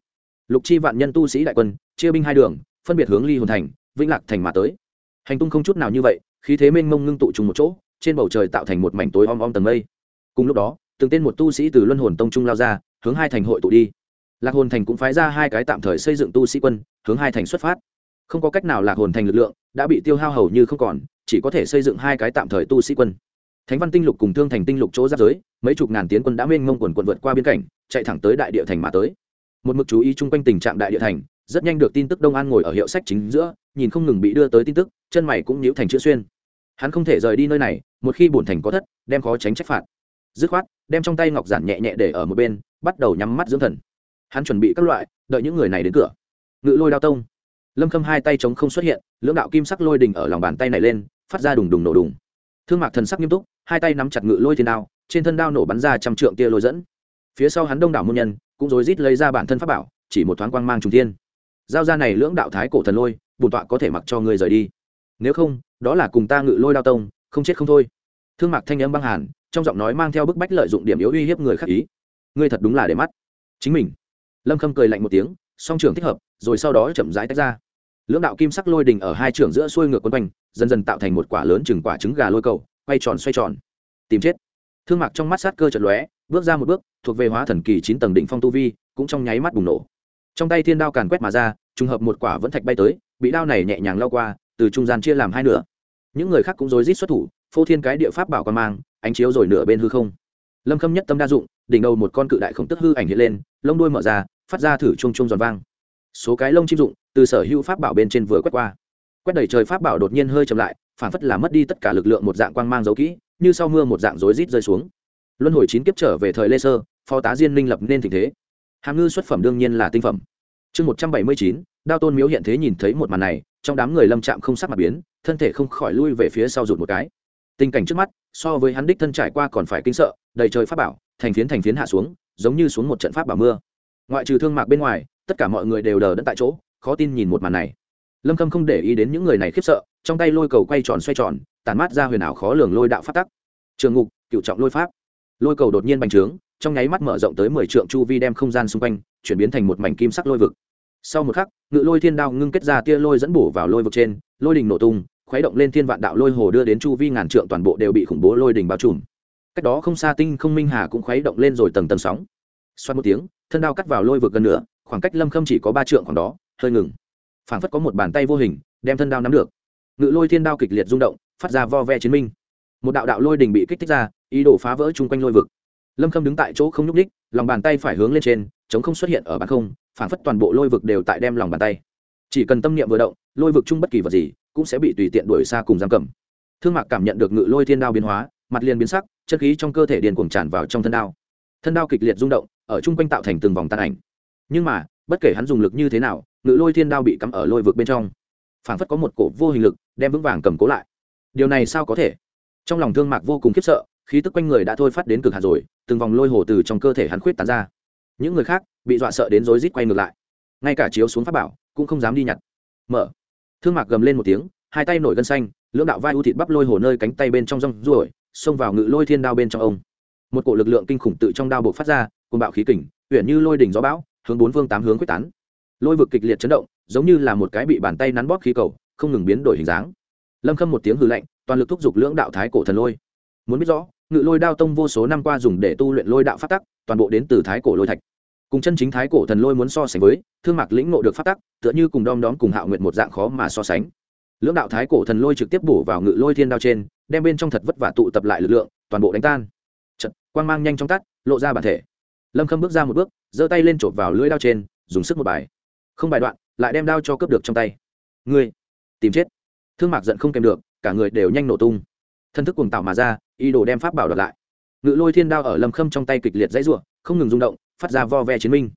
Lục chi vạn nhân tu sĩ đại quân, chia binh hai đường, phân biệt hướng ly hồn thành, vĩnh lạc thành mà tới. Hành tung không chút nào như vậy, khí thế mênh mông ngưng tụ trùng một chỗ, trên bầu trời tạo thành một mảnh tối om om tầng mây. Cùng lúc đó, từng tên một tu sĩ từ luân hồn tông trung lao ra, hướng hai thành hội tụ đi. Lạc hồn thành cũng phái ra hai cái tạm thời xây dựng tu sĩ quân, hướng hai thành xuất phát. Không có cách nào lạc hồn thành lực lượng đã bị tiêu hao hầu như không còn, chỉ có thể xây dựng hai cái tạm thời tu sĩ quân. Thánh văn tinh lục cùng thương thành tinh lục chỗ giáp giới, mấy chục ngàn tiến quân đã mênh mông quần quần vượt qua biên cảnh, chạy thẳng tới đại địa thành mà tới. Một mực chú ý chung quanh tình trạng đại địa thành, rất nhanh được tin tức đông an ngồi ở hiệu sách chính giữa, nhìn không ngừng bị đưa tới tin tức, chân mày cũng nhíu thành chữ xuyên. Hắn không thể rời đi nơi này, một khi bổn thành có thất, đem khó tránh trách phạt. Dứt khoát, đem trong tay ngọc giản nhẹ nhẹ để ở một bên, bắt đầu nhắm mắt dưỡng thần. Hắn chuẩn bị các loại, đợi những người này đến cửa. Ngự lôi đao tông. Lâm khâm hai tay chống không xuất hiện lưỡng đạo kim sắc lôi đình ở lòng bàn tay này lên, phát ra đùng đùng nổ đùng. Thương mạc thần sắc nghiêm túc, hai tay nắm chặt ngự lôi thiên đao, trên thân đao nổ bắn ra trăm trượng tia lôi dẫn. Phía sau hắn đông đảo môn nhân, cũng rối rít lấy ra bản thân pháp bảo, chỉ một thoáng quang mang trùng thiên. Giao ra này lưỡng đạo thái cổ thần lôi bùn tọa có thể mặc cho ngươi rời đi. Nếu không, đó là cùng ta ngự lôi đao tông, không chết không thôi. Thương mạc thanh âm băng hàn, trong giọng nói mang theo bức bách lợi dụng điểm yếu uy hiếp người khác ý. Ngươi thật đúng là để mắt. Chính mình. Lâm khâm cười lạnh một tiếng, song trưởng thích hợp, rồi sau đó chậm rãi tách ra lưỡng đạo kim sắc lôi đình ở hai trưởng giữa xuôi ngược quân quanh, dần dần tạo thành một quả lớn chừng quả trứng gà lôi cầu, quay tròn xoay tròn. Tìm chết. Thương mạc trong mắt sát cơ chật lóe, bước ra một bước, thuộc về hóa thần kỳ chín tầng đỉnh phong tu vi, cũng trong nháy mắt bùng nổ. Trong tay thiên đao càn quét mà ra, trùng hợp một quả vẫn thạch bay tới, bị đao này nhẹ nhàng lao qua, từ trung gian chia làm hai nửa. Những người khác cũng rối rít xuất thủ, phô thiên cái địa pháp bảo quan mang, ánh chiếu rồi nửa bên hư không. Lâm khâm nhất tâm đa dụng, đỉnh đầu một con cự đại khổng tức hư ảnh hiện lên, lông đuôi mở ra, phát ra thử chung chung giòn vang số cái lông chim dụng từ sở hữu pháp bảo bên trên vừa quét qua. Quét đầy trời pháp bảo đột nhiên hơi chậm lại, phản phất là mất đi tất cả lực lượng một dạng quang mang dấu kỹ, như sau mưa một dạng rối rít rơi xuống. Luân hồi chín kiếp trở về thời lê sơ, phó tá diên minh lập nên tình thế. Hàm ngư xuất phẩm đương nhiên là tinh phẩm. Chương một trăm bảy mươi chín, đao tôn miếu hiện thế nhìn thấy một màn này, trong đám người lâm chạm không sắc mặt biến, thân thể không khỏi lui về phía sau rụt một cái. Tình cảnh trước mắt, so với hắn đích thân trải qua còn phải kinh sợ, đầy trời pháp bảo, thành phiến thành phiến hạ xuống, giống như xuống một trận pháp bảo mưa. Ngoại trừ thương mạc bên ngoài tất cả mọi người đều đờ đẫn tại chỗ, khó tin nhìn một màn này. Lâm khâm không để ý đến những người này khiếp sợ, trong tay lôi cầu quay tròn xoay tròn tàn mát ra huyền ảo khó lường lôi đạo phát tắc. Trường ngục, cựu trọng lôi pháp. Lôi cầu đột nhiên bành trướng, trong nháy mắt mở rộng tới mười trượng chu vi đem không gian xung quanh, chuyển biến thành một mảnh kim sắc lôi vực. Sau một khắc, ngự lôi thiên đao ngưng kết ra tia lôi dẫn bổ vào lôi vực trên, lôi đình nổ tung, khuấy động lên thiên vạn đạo lôi hồ đưa đến chu vi ngàn trượng toàn bộ đều bị khủng bố lôi đình bao trùm. Cách đó không xa tinh không minh hà cũng khuấy động lên rồi tầng tầng sóng. Xoát một tiếng, thân đao cắt vào lôi vực gần nữa khoảng cách lâm khâm chỉ có ba trượng khoảng đó, hơi ngừng. Phảng phất có một bàn tay vô hình, đem thân đao nắm được. Ngự lôi thiên đao kịch liệt rung động, phát ra vo ve chiến minh. Một đạo đạo lôi đình bị kích thích ra, ý đồ phá vỡ chung quanh lôi vực. Lâm khâm đứng tại chỗ không nhúc ních lòng bàn tay phải hướng lên trên, chống không xuất hiện ở bàn không, phảng phất toàn bộ lôi vực đều tại đem lòng bàn tay. Chỉ cần tâm niệm vừa động, lôi vực chung bất kỳ vật gì cũng sẽ bị tùy tiện đuổi xa cùng giam cầm. Thương mạc cảm nhận được ngự lôi thiên đao biến hóa, mặt liền biến sắc, chân khí trong cơ thể điền cuồng tràn vào trong thân đao. Thân đao kịch liệt rung động, ở chung quanh tạo thành từng vòng tan ảnh nhưng mà, bất kể hắn dùng lực như thế nào, ngự lôi thiên đao bị cắm ở lôi vực bên trong. Phảng phất có một cổ vô hình lực, đem vững vàng cầm cố lại. Điều này sao có thể? Trong lòng thương mạc vô cùng khiếp sợ, khí tức quanh người đã thôi phát đến cực hạt rồi, từng vòng lôi hồ từ trong cơ thể hắn khuyết tán ra. Những người khác, bị dọa sợ đến rối rít quay ngược lại. Ngay cả chiếu xuống pháp bảo, cũng không dám đi nhặt. Mở. Thương mạc gầm lên một tiếng, hai tay nổi gân xanh, lưỡng đạo vai u thịt bắp lôi hồ nơi cánh tay bên trong rong ruổi, xông vào ngự lôi thiên đao bên trong ông. Một cổ lực lượng kinh khủng tự trong đao buộc phát ra cùng bạo khí kình, uyển như lôi đỉnh gió bão hướng bốn phương tám hướng quyết tán. Lôi vực kịch liệt chấn động giống như là một cái bị bàn tay nắn bóp khí cầu không ngừng biến đổi hình dáng. Lâm khâm một tiếng hư lạnh toàn lực thúc giục lưỡng đạo thái cổ thần lôi. Muốn biết rõ ngự lôi đao tông vô số năm qua dùng để tu luyện lôi đạo phát tắc toàn bộ đến từ thái cổ lôi thạch. Cùng chân chính thái cổ thần lôi muốn so sánh với thương mạc lĩnh ngộ được phát tắc tựa như cùng đom đóm cùng hạo nguyện một dạng khó mà so sánh. Lưỡng đạo thái cổ thần lôi trực tiếp bổ vào ngự lôi thiên đao trên đem bên trong thật vất vả tụ tập lại lực lượng toàn bộ đánh tan. Chật, quang mang nhanh trong tắt lộ ra bản thể lâm khâm bước ra một bước, giơ tay lên chộp vào lưỡi đao trên, dùng sức một bài. Không bài đoạn, lại đem đao cho cướp được trong tay. Ngươi, tìm chết. Thương mạc giận không kèm được, cả người đều nhanh nổ tung. Thân thức cuồng tạo mà ra, ý đồ đem pháp bảo đoạt lại. Ngự lôi thiên đao ở lâm khâm trong tay kịch liệt dãy ruộng không ngừng rung động, phát ra vo ve chiến minh.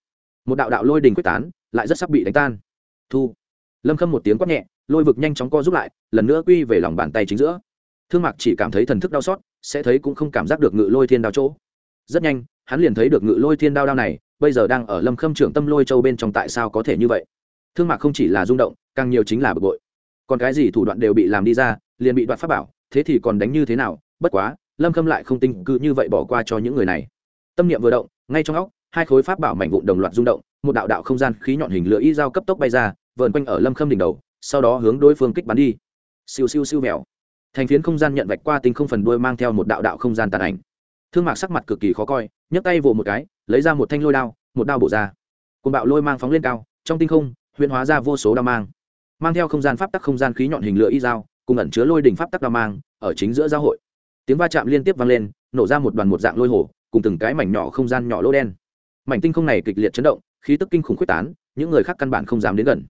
Một đạo đạo lôi đình quyết tán, lại rất sắp bị đánh tan. Thu. Lâm khâm một tiếng quát nhẹ, lôi vực nhanh chóng co rút lại, lần nữa quy về lòng bàn tay chính giữa. Thương mạc chỉ cảm thấy thần thức đau xót, sẽ thấy cũng không cảm giác được ngự lôi thiên đao chỗ. Rất nhanh hắn liền thấy được ngự lôi thiên đao đao này, bây giờ đang ở lâm khâm trưởng tâm lôi châu bên trong tại sao có thể như vậy? Thương mạc không chỉ là rung động, càng nhiều chính là bực bội. Còn cái gì thủ đoạn đều bị làm đi ra, liền bị đoạn pháp bảo, thế thì còn đánh như thế nào? Bất quá, lâm khâm lại không tinh cứ như vậy bỏ qua cho những người này. Tâm niệm vừa động, ngay trong óc, hai khối pháp bảo mảnh vụn đồng loạt rung động, một đạo đạo không gian khí nhọn hình lửa y dao cấp tốc bay ra, vờn quanh ở lâm khâm đỉnh đầu, sau đó hướng đối phương kích bắn đi. Siêu siêu siêu mèo thành phiến không gian nhận vạch qua tinh không phần đuôi mang theo một đạo đạo không gian tàn ảnh thương mạc sắc mặt cực kỳ khó coi nhấc tay vỗ một cái lấy ra một thanh lôi đao một đao bổ ra. Côn bạo lôi mang phóng lên cao trong tinh không huyễn hóa ra vô số đao mang. Mang theo không gian pháp tắc không gian khí nhọn hình lửa y dao cùng ẩn chứa lôi đỉnh pháp tắc đao mang ở chính giữa giao hội. Tiếng va chạm liên tiếp vang lên nổ ra một đoàn một dạng lôi hổ, cùng từng cái mảnh nhỏ không gian nhỏ lỗ đen. Mảnh tinh không này kịch liệt chấn động khí tức kinh khủng quyết tán những người khác căn bản không dám đến gần.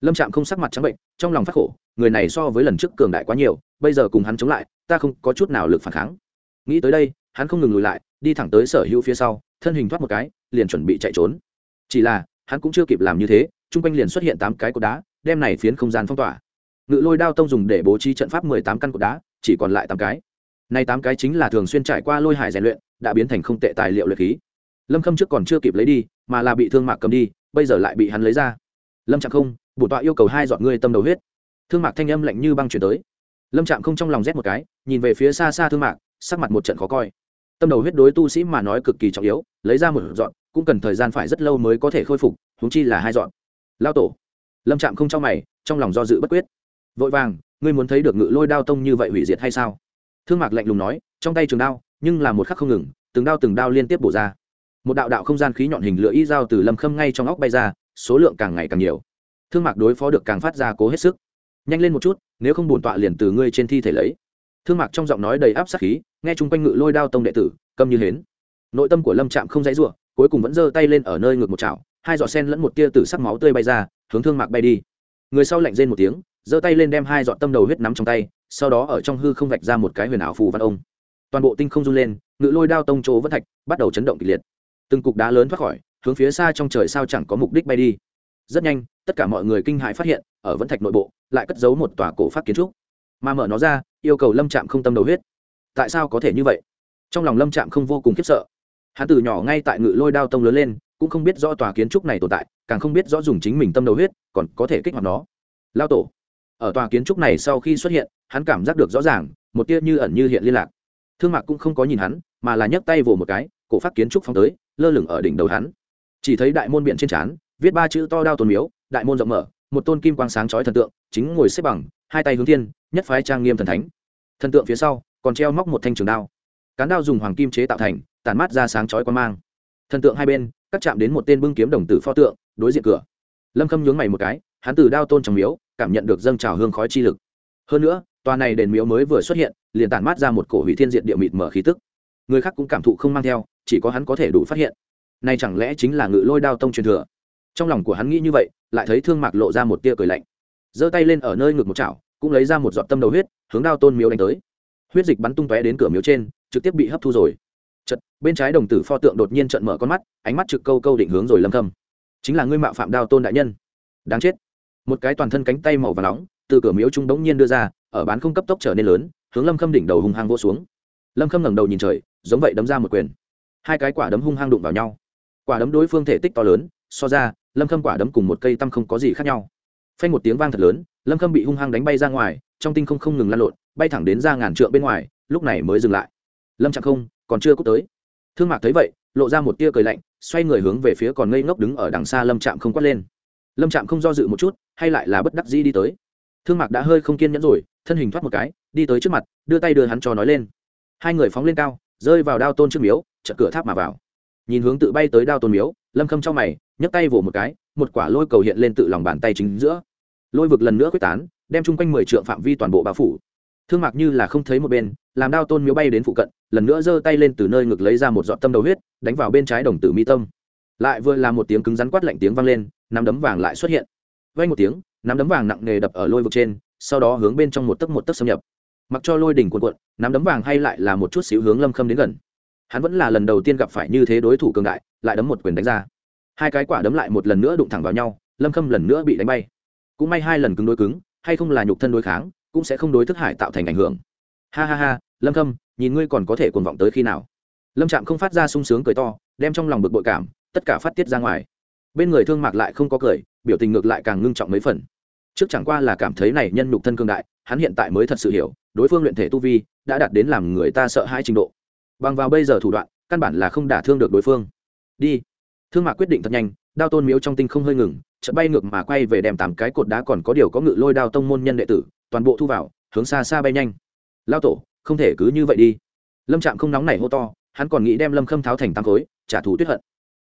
Lâm trạm không sắc mặt trắng bệnh trong lòng phát khổ người này so với lần trước cường đại quá nhiều bây giờ cùng hắn chống lại ta không có chút nào lực phản kháng. Nghĩ tới đây hắn không ngừng lùi lại, đi thẳng tới sở hữu phía sau, thân hình thoát một cái, liền chuẩn bị chạy trốn. Chỉ là, hắn cũng chưa kịp làm như thế, chung quanh liền xuất hiện tám cái cột đá, đem này phiến không gian phong tỏa. Ngự lôi đao tông dùng để bố trí trận pháp mười tám căn cột đá, chỉ còn lại tám cái. Nay tám cái chính là thường xuyên trải qua lôi hải rèn luyện, đã biến thành không tệ tài liệu luyện khí. Lâm khâm trước còn chưa kịp lấy đi, mà là bị thương mạc cầm đi, bây giờ lại bị hắn lấy ra. Lâm trạm không, bổ tọa yêu cầu hai dọn ngươi tâm đầu huyết. Thương mạc thanh âm lạnh như băng chuyển tới. Lâm trạm không trong lòng rét một cái, nhìn về phía xa xa thương mạc, sắc mặt một trận khó coi tâm đầu huyết đối tu sĩ mà nói cực kỳ trọng yếu, lấy ra một dọn, cũng cần thời gian phải rất lâu mới có thể khôi phục húng chi là hai dọn. Lao tổ. Lâm trạm không trong mày, trong lòng do dự bất quyết. Vội vàng, ngươi muốn thấy được ngự lôi đao tông như vậy hủy diệt hay sao? Thương mạc lạnh lùng nói, trong tay trường đao, nhưng là một khắc không ngừng, từng đao từng đao liên tiếp bổ ra. Một đạo đạo không gian khí nhọn hình lửa y dao từ lâm khâm ngay trong óc bay ra, số lượng càng ngày càng nhiều. Thương mạc đối phó được càng phát ra cố hết sức. Nhanh lên một chút, nếu không bổn tọa liền từ ngươi trên thi thể lấy thương mạc trong giọng nói đầy áp sát khí, nghe chung quanh ngự lôi đao tông đệ tử, câm như hến. Nội tâm của lâm trạm không dãy r u ộ cuối cùng vẫn giơ tay lên ở nơi ngược một chảo, hai giọt sen lẫn một tia tử sắc máu tươi bay ra, hướng thương mạc bay đi. Người sau lạnh rên một tiếng, giơ tay lên đem hai giọt tâm đầu huyết nắm trong tay, sau đó ở trong hư không vạch ra một cái huyền ảo phù văn ông. Toàn bộ tinh không run lên, ngự lôi đao tông chỗ vân thạch bắt đầu chấn động kịch liệt. Từng cục đá lớn thoát khỏi, hướng phía xa trong trời sao chẳng có mục đích bay đi. Rất nhanh, tất cả mọi người kinh hãi phát hiện, ở vẫn thạch nội bộ, lại cất giấu một tòa cổ phát kiến trúc mà mở nó ra, yêu cầu lâm trạm không tâm đầu huyết. Tại sao có thể như vậy? Trong lòng lâm trạm không vô cùng khiếp sợ. Hắn từ nhỏ ngay tại ngự lôi đao tông lớn lên, cũng không biết rõ tòa kiến trúc này tồn tại, càng không biết rõ dùng chính mình tâm đầu huyết, còn có thể kích hoạt nó. Lao tổ, ở tòa kiến trúc này sau khi xuất hiện, hắn cảm giác được rõ ràng, một tia như ẩn như hiện liên lạc. Thương mạc cũng không có nhìn hắn, mà là nhấc tay vồ một cái, cổ phát kiến trúc phóng tới, lơ lửng ở đỉnh đầu hắn. Chỉ thấy đại môn biện trên trán, viết ba chữ to đao tôn miếu, đại môn rộng mở, một tôn kim quang sáng chói thần tượng, chính ngồi xếp bằng hai tay hướng thiên, nhất phái trang nghiêm thần thánh. Thần tượng phía sau, còn treo móc một thanh trường đao. Cán đao dùng hoàng kim chế tạo thành, tản mát ra sáng chói quan mang. Thần tượng hai bên cắt chạm đến một tên bưng kiếm đồng tử pho tượng, đối diện cửa. Lâm khâm nhướng mày một cái, hắn từ đao tôn trong miếu, cảm nhận được dâng trào hương khói chi lực. Hơn nữa, tòa này đền miếu mới vừa xuất hiện, liền tản mát ra một cổ hủy thiên diện địa mịt mở khí tức. Người khác cũng cảm thụ không mang theo, chỉ có hắn có thể đủ phát hiện. Này chẳng lẽ chính là ngự lôi đao tông truyền thừa? Trong lòng của hắn nghĩ như vậy, lại thấy thương mạc lộ ra một tia cười lạnh. Giơ tay lên ở nơi ngực một chảo cũng lấy ra một giọt tâm đầu huyết, hướng đao tôn miếu đánh tới. Huyết dịch bắn tung tóe đến cửa miếu trên, trực tiếp bị hấp thu rồi. Chật bên trái đồng tử pho tượng đột nhiên trận mở con mắt, ánh mắt trực câu câu định hướng rồi lâm thâm. Chính là ngươi mạo phạm đao tôn đại nhân. Đáng chết. Một cái toàn thân cánh tay màu và nóng, từ cửa miếu trung đống nhiên đưa ra, ở bán không cấp tốc trở nên lớn, hướng lâm khâm đỉnh đầu hung hăng vô xuống. Lâm khâm ngẩng đầu nhìn trời, giống vậy đấm ra một quyền. Hai cái quả đấm hung hăng đụng vào nhau. Quả đấm đối phương thể tích to lớn, so ra, lâm khâm quả đấm cùng một cây tăm không có gì khác nhau. Phanh một tiếng vang thật lớn lâm khâm bị hung hăng đánh bay ra ngoài, trong tinh không không ngừng lan lộn, bay thẳng đến ra ngàn trượng bên ngoài, lúc này mới dừng lại. Lâm chẳng không, còn chưa cút tới. Thương mạc thấy vậy, lộ ra một tia cười lạnh, xoay người hướng về phía còn ngây ngốc đứng ở đằng xa lâm trạm không quát lên. Lâm trạm không do dự một chút, hay lại là bất đắc dĩ đi tới. Thương mạc đã hơi không kiên nhẫn rồi, thân hình thoát một cái, đi tới trước mặt, đưa tay đưa hắn cho nói lên. Hai người phóng lên cao, rơi vào đao tôn trước miếu chật cửa tháp mà vào. Nhìn hướng tự bay tới đao tôn miếu, lâm khâm trong mày, nhấc tay vỗ một cái, một quả lôi cầu hiện lên tự lòng bàn tay chính giữa lôi vực lần nữa quyết tán, đem chung quanh mười trượng phạm vi toàn bộ bao phủ. Thương mạc như là không thấy một bên, làm đao tôn miếu bay đến phụ cận, lần nữa giơ tay lên từ nơi ngực lấy ra một giọt tâm đầu huyết, đánh vào bên trái đồng tử mi tâm. Lại vừa là một tiếng cứng rắn quát lạnh tiếng vang lên, nắm đấm vàng lại xuất hiện. Vay một tiếng, nắm đấm vàng nặng nề đập ở lôi vực trên, sau đó hướng bên trong một tấc một tấc xâm nhập. Mặc cho lôi đỉnh cuộn cuộn, nắm đấm vàng hay lại là một chút xíu hướng lâm khâm đến gần. Hắn vẫn là lần đầu tiên gặp phải như thế đối thủ cường đại, lại đấm một quyền đánh ra. Hai cái quả đấm lại một lần nữa đụng thẳng vào nhau, lâm khâm lần nữa bị đánh bay cũng may hai lần cứng đối cứng, hay không là nhục thân đối kháng, cũng sẽ không đối thức hải tạo thành ảnh hưởng. Ha ha ha, lâm khâm, nhìn ngươi còn có thể cuồng vọng tới khi nào? Lâm trạm không phát ra sung sướng cười to, đem trong lòng bực bội cảm, tất cả phát tiết ra ngoài. Bên người thương mạc lại không có cười, biểu tình ngược lại càng ngưng trọng mấy phần. Trước chẳng qua là cảm thấy này nhân nhục thân cương đại, hắn hiện tại mới thật sự hiểu, đối phương luyện thể tu vi đã đạt đến làm người ta sợ hai trình độ. Bằng vào bây giờ thủ đoạn, căn bản là không đả thương được đối phương. Đi. Thương mạc quyết định thật nhanh, đao tôn miếu trong tinh không hơi ngừng chợt bay ngược mà quay về đem tám cái cột đá còn có điều có ngự lôi đao tông môn nhân đệ tử, toàn bộ thu vào, hướng xa xa bay nhanh. Lao tổ, không thể cứ như vậy đi. Lâm trạm không nóng nảy hô to, hắn còn nghĩ đem lâm khâm tháo thành tám khối, trả thù tuyết hận.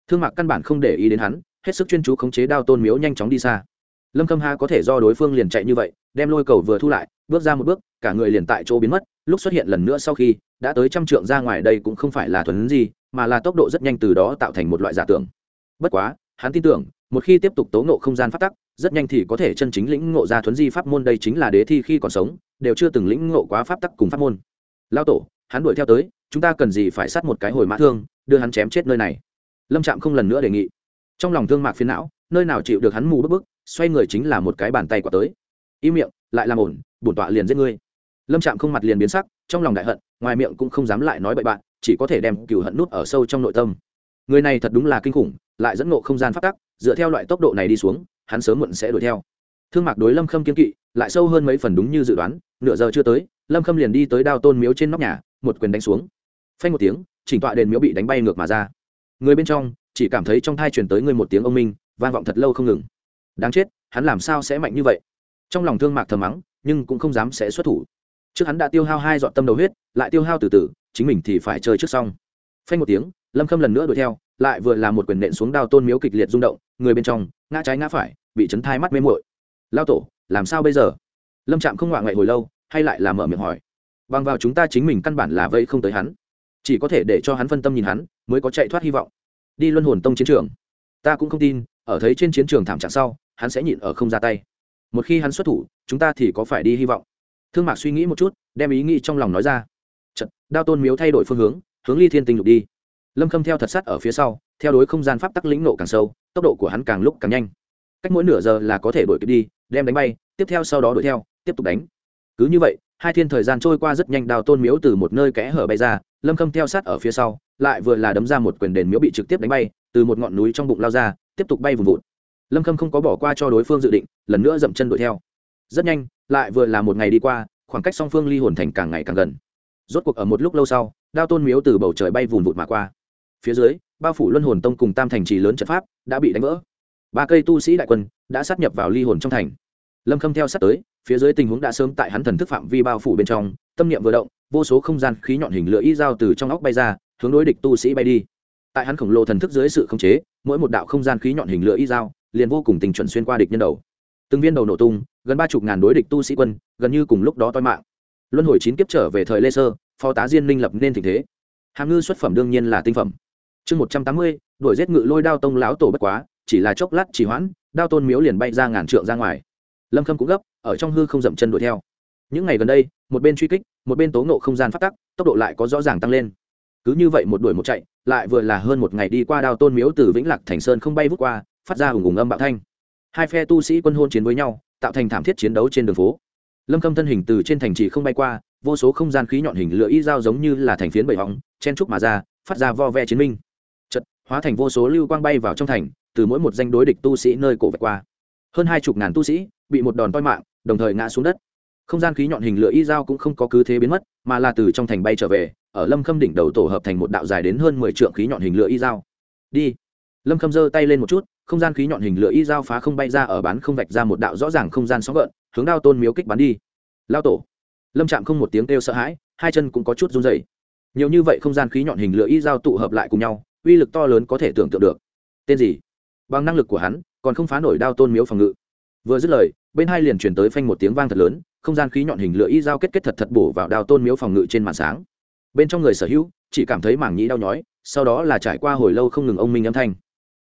Thương mạc căn bản không để ý đến hắn, hết sức chuyên chú khống chế đao tôn miếu nhanh chóng đi xa. Lâm khâm ha có thể do đối phương liền chạy như vậy, đem lôi cầu vừa thu lại, bước ra một bước, cả người liền tại chỗ biến mất, lúc xuất hiện lần nữa sau khi, đã tới trăm trượng ra ngoài đây cũng không phải là thuần gì, mà là tốc độ rất nhanh từ đó tạo thành một loại giả tưởng. Bất quá, hắn tin tưởng một khi tiếp tục tố ngộ không gian phát tắc, rất nhanh thì có thể chân chính lĩnh ngộ ra thuấn di pháp môn đây chính là đế thi khi còn sống, đều chưa từng lĩnh ngộ quá pháp tắc cùng pháp môn. Lao tổ, hắn đuổi theo tới, chúng ta cần gì phải sát một cái hồi mã thương, đưa hắn chém chết nơi này? Lâm trạm không lần nữa đề nghị. Trong lòng thương mạc phiến não, nơi nào chịu được hắn mù bức bức, xoay người chính là một cái bàn tay quả tới. Im miệng, lại làm ổn, bổn tọa liền giết ngươi. Lâm trạm không mặt liền biến sắc, trong lòng đại hận, ngoài miệng cũng không dám lại nói bậy bạn, chỉ có thể đem cừu hận nút ở sâu trong nội tâm người này thật đúng là kinh khủng, lại dẫn ngộ không gian phát tắc, dựa theo loại tốc độ này đi xuống, hắn sớm muộn sẽ đuổi theo. Thương mạc đối lâm khâm kiên kỵ, lại sâu hơn mấy phần đúng như dự đoán, nửa giờ chưa tới, lâm khâm liền đi tới đao tôn miếu trên nóc nhà, một quyền đánh xuống. Phanh một tiếng, chỉnh tọa đền miếu bị đánh bay ngược mà ra. Người bên trong, chỉ cảm thấy trong thai truyền tới người một tiếng ông minh, vang vọng thật lâu không ngừng. Đáng chết, hắn làm sao sẽ mạnh như vậy? Trong lòng thương mạc thầm mắng, nhưng cũng không dám sẽ xuất thủ. Trước hắn đã tiêu hao hai dọn tâm đầu huyết, lại tiêu hao từ từ, chính mình thì phải chơi trước xong phanh một tiếng lâm khâm lần nữa đuổi theo lại vừa là một quyền nện xuống đao tôn miếu kịch liệt rung động người bên trong ngã trái ngã phải bị chấn thai mắt mê muội. Lao tổ làm sao bây giờ? Lâm trạm không ngoại ngậy hồi lâu hay lại là mở miệng hỏi. Bằng vào chúng ta chính mình căn bản là vây không tới hắn. Chỉ có thể để cho hắn phân tâm nhìn hắn mới có chạy thoát hy vọng. Đi luân hồn tông chiến trường. Ta cũng không tin ở thấy trên chiến trường thảm trạng sau hắn sẽ nhịn ở không ra tay. Một khi hắn xuất thủ chúng ta thì có phải đi hy vọng. Thương mạc suy nghĩ một chút đem ý nghĩ trong lòng nói ra. Chật, đao tôn miếu thay đổi phương hướng hướng ly thiên tinh lục đi. Lâm khâm theo thật sắt ở phía sau, theo đối không gian pháp tắc lĩnh nộ càng sâu, tốc độ của hắn càng lúc càng nhanh. Cách mỗi nửa giờ là có thể đuổi kịp đi, đem đánh bay, tiếp theo sau đó đuổi theo, tiếp tục đánh. Cứ như vậy, hai thiên thời gian trôi qua rất nhanh đào tôn miếu từ một nơi kẽ hở bay ra, lâm khâm theo sát ở phía sau, lại vừa là đấm ra một quyền đền miếu bị trực tiếp đánh bay, từ một ngọn núi trong bụng lao ra, tiếp tục bay vùng vụt. Lâm khâm không có bỏ qua cho đối phương dự định, lần nữa dậm chân đuổi theo. Rất nhanh, lại vừa là một ngày đi qua, khoảng cách song phương ly hồn thành càng ngày càng gần. Rốt cuộc ở một lúc lâu sau đao tôn miếu từ bầu trời bay vùn vụt mà qua. Phía dưới, bao phủ luân hồn tông cùng tam thành trì lớn trận pháp đã bị đánh vỡ. Ba cây tu sĩ đại quân đã sát nhập vào ly hồn trong thành. Lâm khâm theo sát tới, phía dưới tình huống đã sớm tại hắn thần thức phạm vi bao phủ bên trong, tâm niệm vừa động, vô số không gian khí nhọn hình lửa y dao từ trong óc bay ra, hướng đối địch tu sĩ bay đi. Tại hắn khổng lồ thần thức dưới sự khống chế, mỗi một đạo không gian khí nhọn hình lửa y dao liền vô cùng tình chuẩn xuyên qua địch nhân đầu. Từng viên đầu nổ tung, gần ba chục ngàn đối địch tu sĩ quân gần như cùng lúc đó toi mạng luân hồi chín kiếp trở về thời lê sơ, phó tá diên minh lập nên tình thế. Hàm ngư xuất phẩm đương nhiên là tinh phẩm. Chương một trăm tám mươi, đuổi giết ngự lôi đao tông lão tổ bất quá, chỉ là chốc lát chỉ hoãn, đao tôn miếu liền bay ra ngàn trượng ra ngoài. Lâm khâm cũng gấp, ở trong hư không dậm chân đuổi theo. Những ngày gần đây, một bên truy kích, một bên tố nộ không gian phát tắc, tốc độ lại có rõ ràng tăng lên. Cứ như vậy một đuổi một chạy, lại vừa là hơn một ngày đi qua đao tôn miếu từ vĩnh lạc thành sơn không bay vút qua, phát ra hùng hùng âm bạo thanh. Hai phe tu sĩ quân hôn chiến với nhau, tạo thành thảm thiết chiến đấu trên đường phố lâm khâm thân hình từ trên thành trì không bay qua, vô số không gian khí nhọn hình lửa y dao giống như là thành phiến bầy hóng chen trúc mà ra, phát ra vo ve chiến minh. Chật hóa thành vô số lưu quang bay vào trong thành, từ mỗi một danh đối địch tu sĩ nơi cổ vạch qua. Hơn hai chục ngàn tu sĩ bị một đòn toi mạng, đồng thời ngã xuống đất. Không gian khí nhọn hình lửa y dao cũng không có cứ thế biến mất, mà là từ trong thành bay trở về, ở lâm khâm đỉnh đầu tổ hợp thành một đạo dài đến hơn mười trượng khí nhọn hình lửa y dao đi. Lâm khâm giơ tay lên một chút không gian khí nhọn hình lửa y dao phá không bay ra ở bán không vạch ra một đạo rõ ràng không gian sóng gợn, hướng đao tôn miếu kích bắn đi. Lao tổ. Lâm chạm không một tiếng kêu sợ hãi, hai chân cũng có chút run dày nhiều như vậy không gian khí nhọn hình lửa y dao tụ hợp lại cùng nhau, uy lực to lớn có thể tưởng tượng được. Tên gì? Bằng năng lực của hắn, còn không phá nổi đao tôn miếu phòng ngự. Vừa dứt lời, bên hai liền chuyển tới phanh một tiếng vang thật lớn, không gian khí nhọn hình lửa y dao kết kết thật thật bổ vào đao tôn miếu phòng ngự trên màn sáng. Bên trong người sở hữu, chỉ cảm thấy mảng nhĩ đau nhói, sau đó là trải qua hồi lâu không ngừng ông minh âm thanh.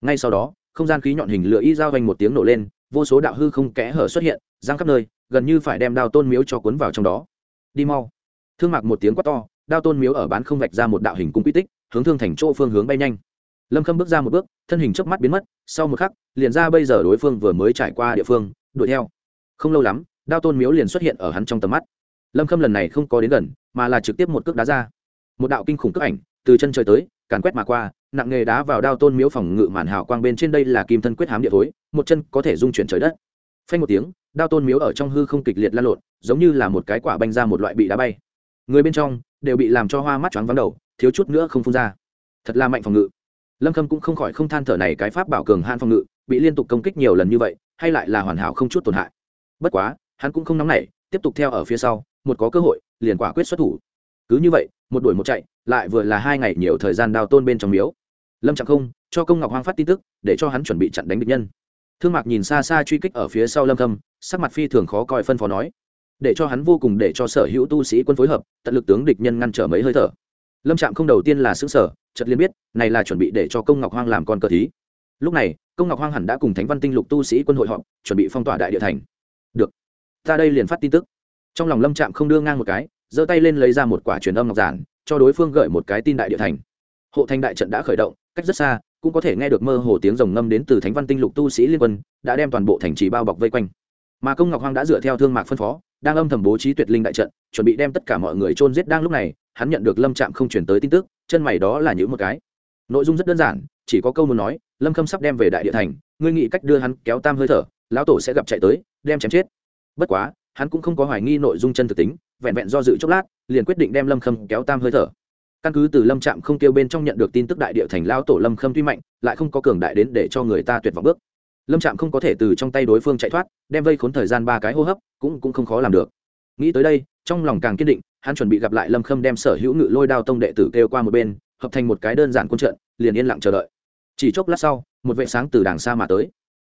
Ngay sau đó không gian khí nhọn hình lửa y dao vành một tiếng nổ lên, vô số đạo hư không kẽ hở xuất hiện, giang khắp nơi, gần như phải đem đao tôn miếu cho cuốn vào trong đó. Đi mau. Thương mạc một tiếng quát to, đao tôn miếu ở bán không vạch ra một đạo hình cung quy tích, hướng thương thành chỗ phương hướng bay nhanh. Lâm khâm bước ra một bước, thân hình chớp mắt biến mất, sau một khắc, liền ra bây giờ đối phương vừa mới trải qua địa phương, đuổi theo. Không lâu lắm, đao tôn miếu liền xuất hiện ở hắn trong tầm mắt. Lâm khâm lần này không có đến gần, mà là trực tiếp một cước đá ra. Một đạo kinh khủng cước ảnh từ chân trời tới, càn quét mà qua, nặng nghề đá vào đao tôn miếu phòng ngự màn hào quang bên trên đây là kim thân quyết hám địa thối, một chân có thể dung chuyển trời đất. Phanh một tiếng, đao tôn miếu ở trong hư không kịch liệt lan lộn, giống như là một cái quả banh ra một loại bị đá bay. Người bên trong đều bị làm cho hoa mắt choáng vắng đầu, thiếu chút nữa không phun ra. Thật là mạnh phòng ngự. Lâm khâm cũng không khỏi không than thở này cái pháp bảo cường han phòng ngự, bị liên tục công kích nhiều lần như vậy, hay lại là hoàn hảo không chút tổn hại. Bất quá, hắn cũng không nóng nảy, tiếp tục theo ở phía sau, một có cơ hội, liền quả quyết xuất thủ cứ như vậy, một đuổi một chạy, lại vừa là hai ngày nhiều thời gian đào tôn bên trong miếu. Lâm trạng không, cho công ngọc hoang phát tin tức, để cho hắn chuẩn bị chặn đánh địch nhân. Thương mạc nhìn xa xa truy kích ở phía sau lâm khâm sắc mặt phi thường khó coi phân phó nói, để cho hắn vô cùng để cho sở hữu tu sĩ quân phối hợp, tận lực tướng địch nhân ngăn trở mấy hơi thở. Lâm trạm không đầu tiên là xứng sở chật liên biết, này là chuẩn bị để cho công ngọc hoang làm con cờ thí. Lúc này, công ngọc hoang hẳn đã cùng thánh văn tinh lục tu sĩ quân hội họp, chuẩn bị phong tỏa đại địa thành. Được, ta đây liền phát tin tức. Trong lòng lâm trạm không đưa ngang một cái giơ tay lên lấy ra một quả truyền âm ngọc giản, cho đối phương gửi một cái tin đại địa thành. Hộ thành đại trận đã khởi động, cách rất xa, cũng có thể nghe được mơ hồ tiếng rồng ngâm đến từ thánh văn tinh lục tu sĩ liên quân, đã đem toàn bộ thành trì bao bọc vây quanh. Mà công ngọc hoang đã dựa theo thương mạc phân phó, đang âm thầm bố trí tuyệt linh đại trận, chuẩn bị đem tất cả mọi người chôn giết đang lúc này, hắn nhận được lâm trạm không chuyển tới tin tức, chân mày đó là những một cái. Nội dung rất đơn giản, chỉ có câu muốn nói, lâm khâm sắp đem về đại địa thành, ngươi nghĩ cách đưa hắn kéo tam hơi thở, lão tổ sẽ gặp chạy tới, đem chém chết. Bất quá hắn cũng không có hoài nghi nội dung chân thực tính, vẹn vẹn do dự chốc lát, liền quyết định đem lâm khâm kéo tam hơi thở. Căn cứ từ lâm trạm không kêu bên trong nhận được tin tức đại địa thành lao tổ lâm khâm tuy mạnh, lại không có cường đại đến để cho người ta tuyệt vọng bước. Lâm trạm không có thể từ trong tay đối phương chạy thoát, đem vây khốn thời gian ba cái hô hấp, cũng cũng không khó làm được. Nghĩ tới đây, trong lòng càng kiên định, hắn chuẩn bị gặp lại lâm khâm đem sở hữu ngự lôi đao tông đệ tử kêu qua một bên, hợp thành một cái đơn giản quân trận, liền yên lặng chờ đợi. Chỉ chốc lát sau, một vệ sáng từ đàng xa mà tới.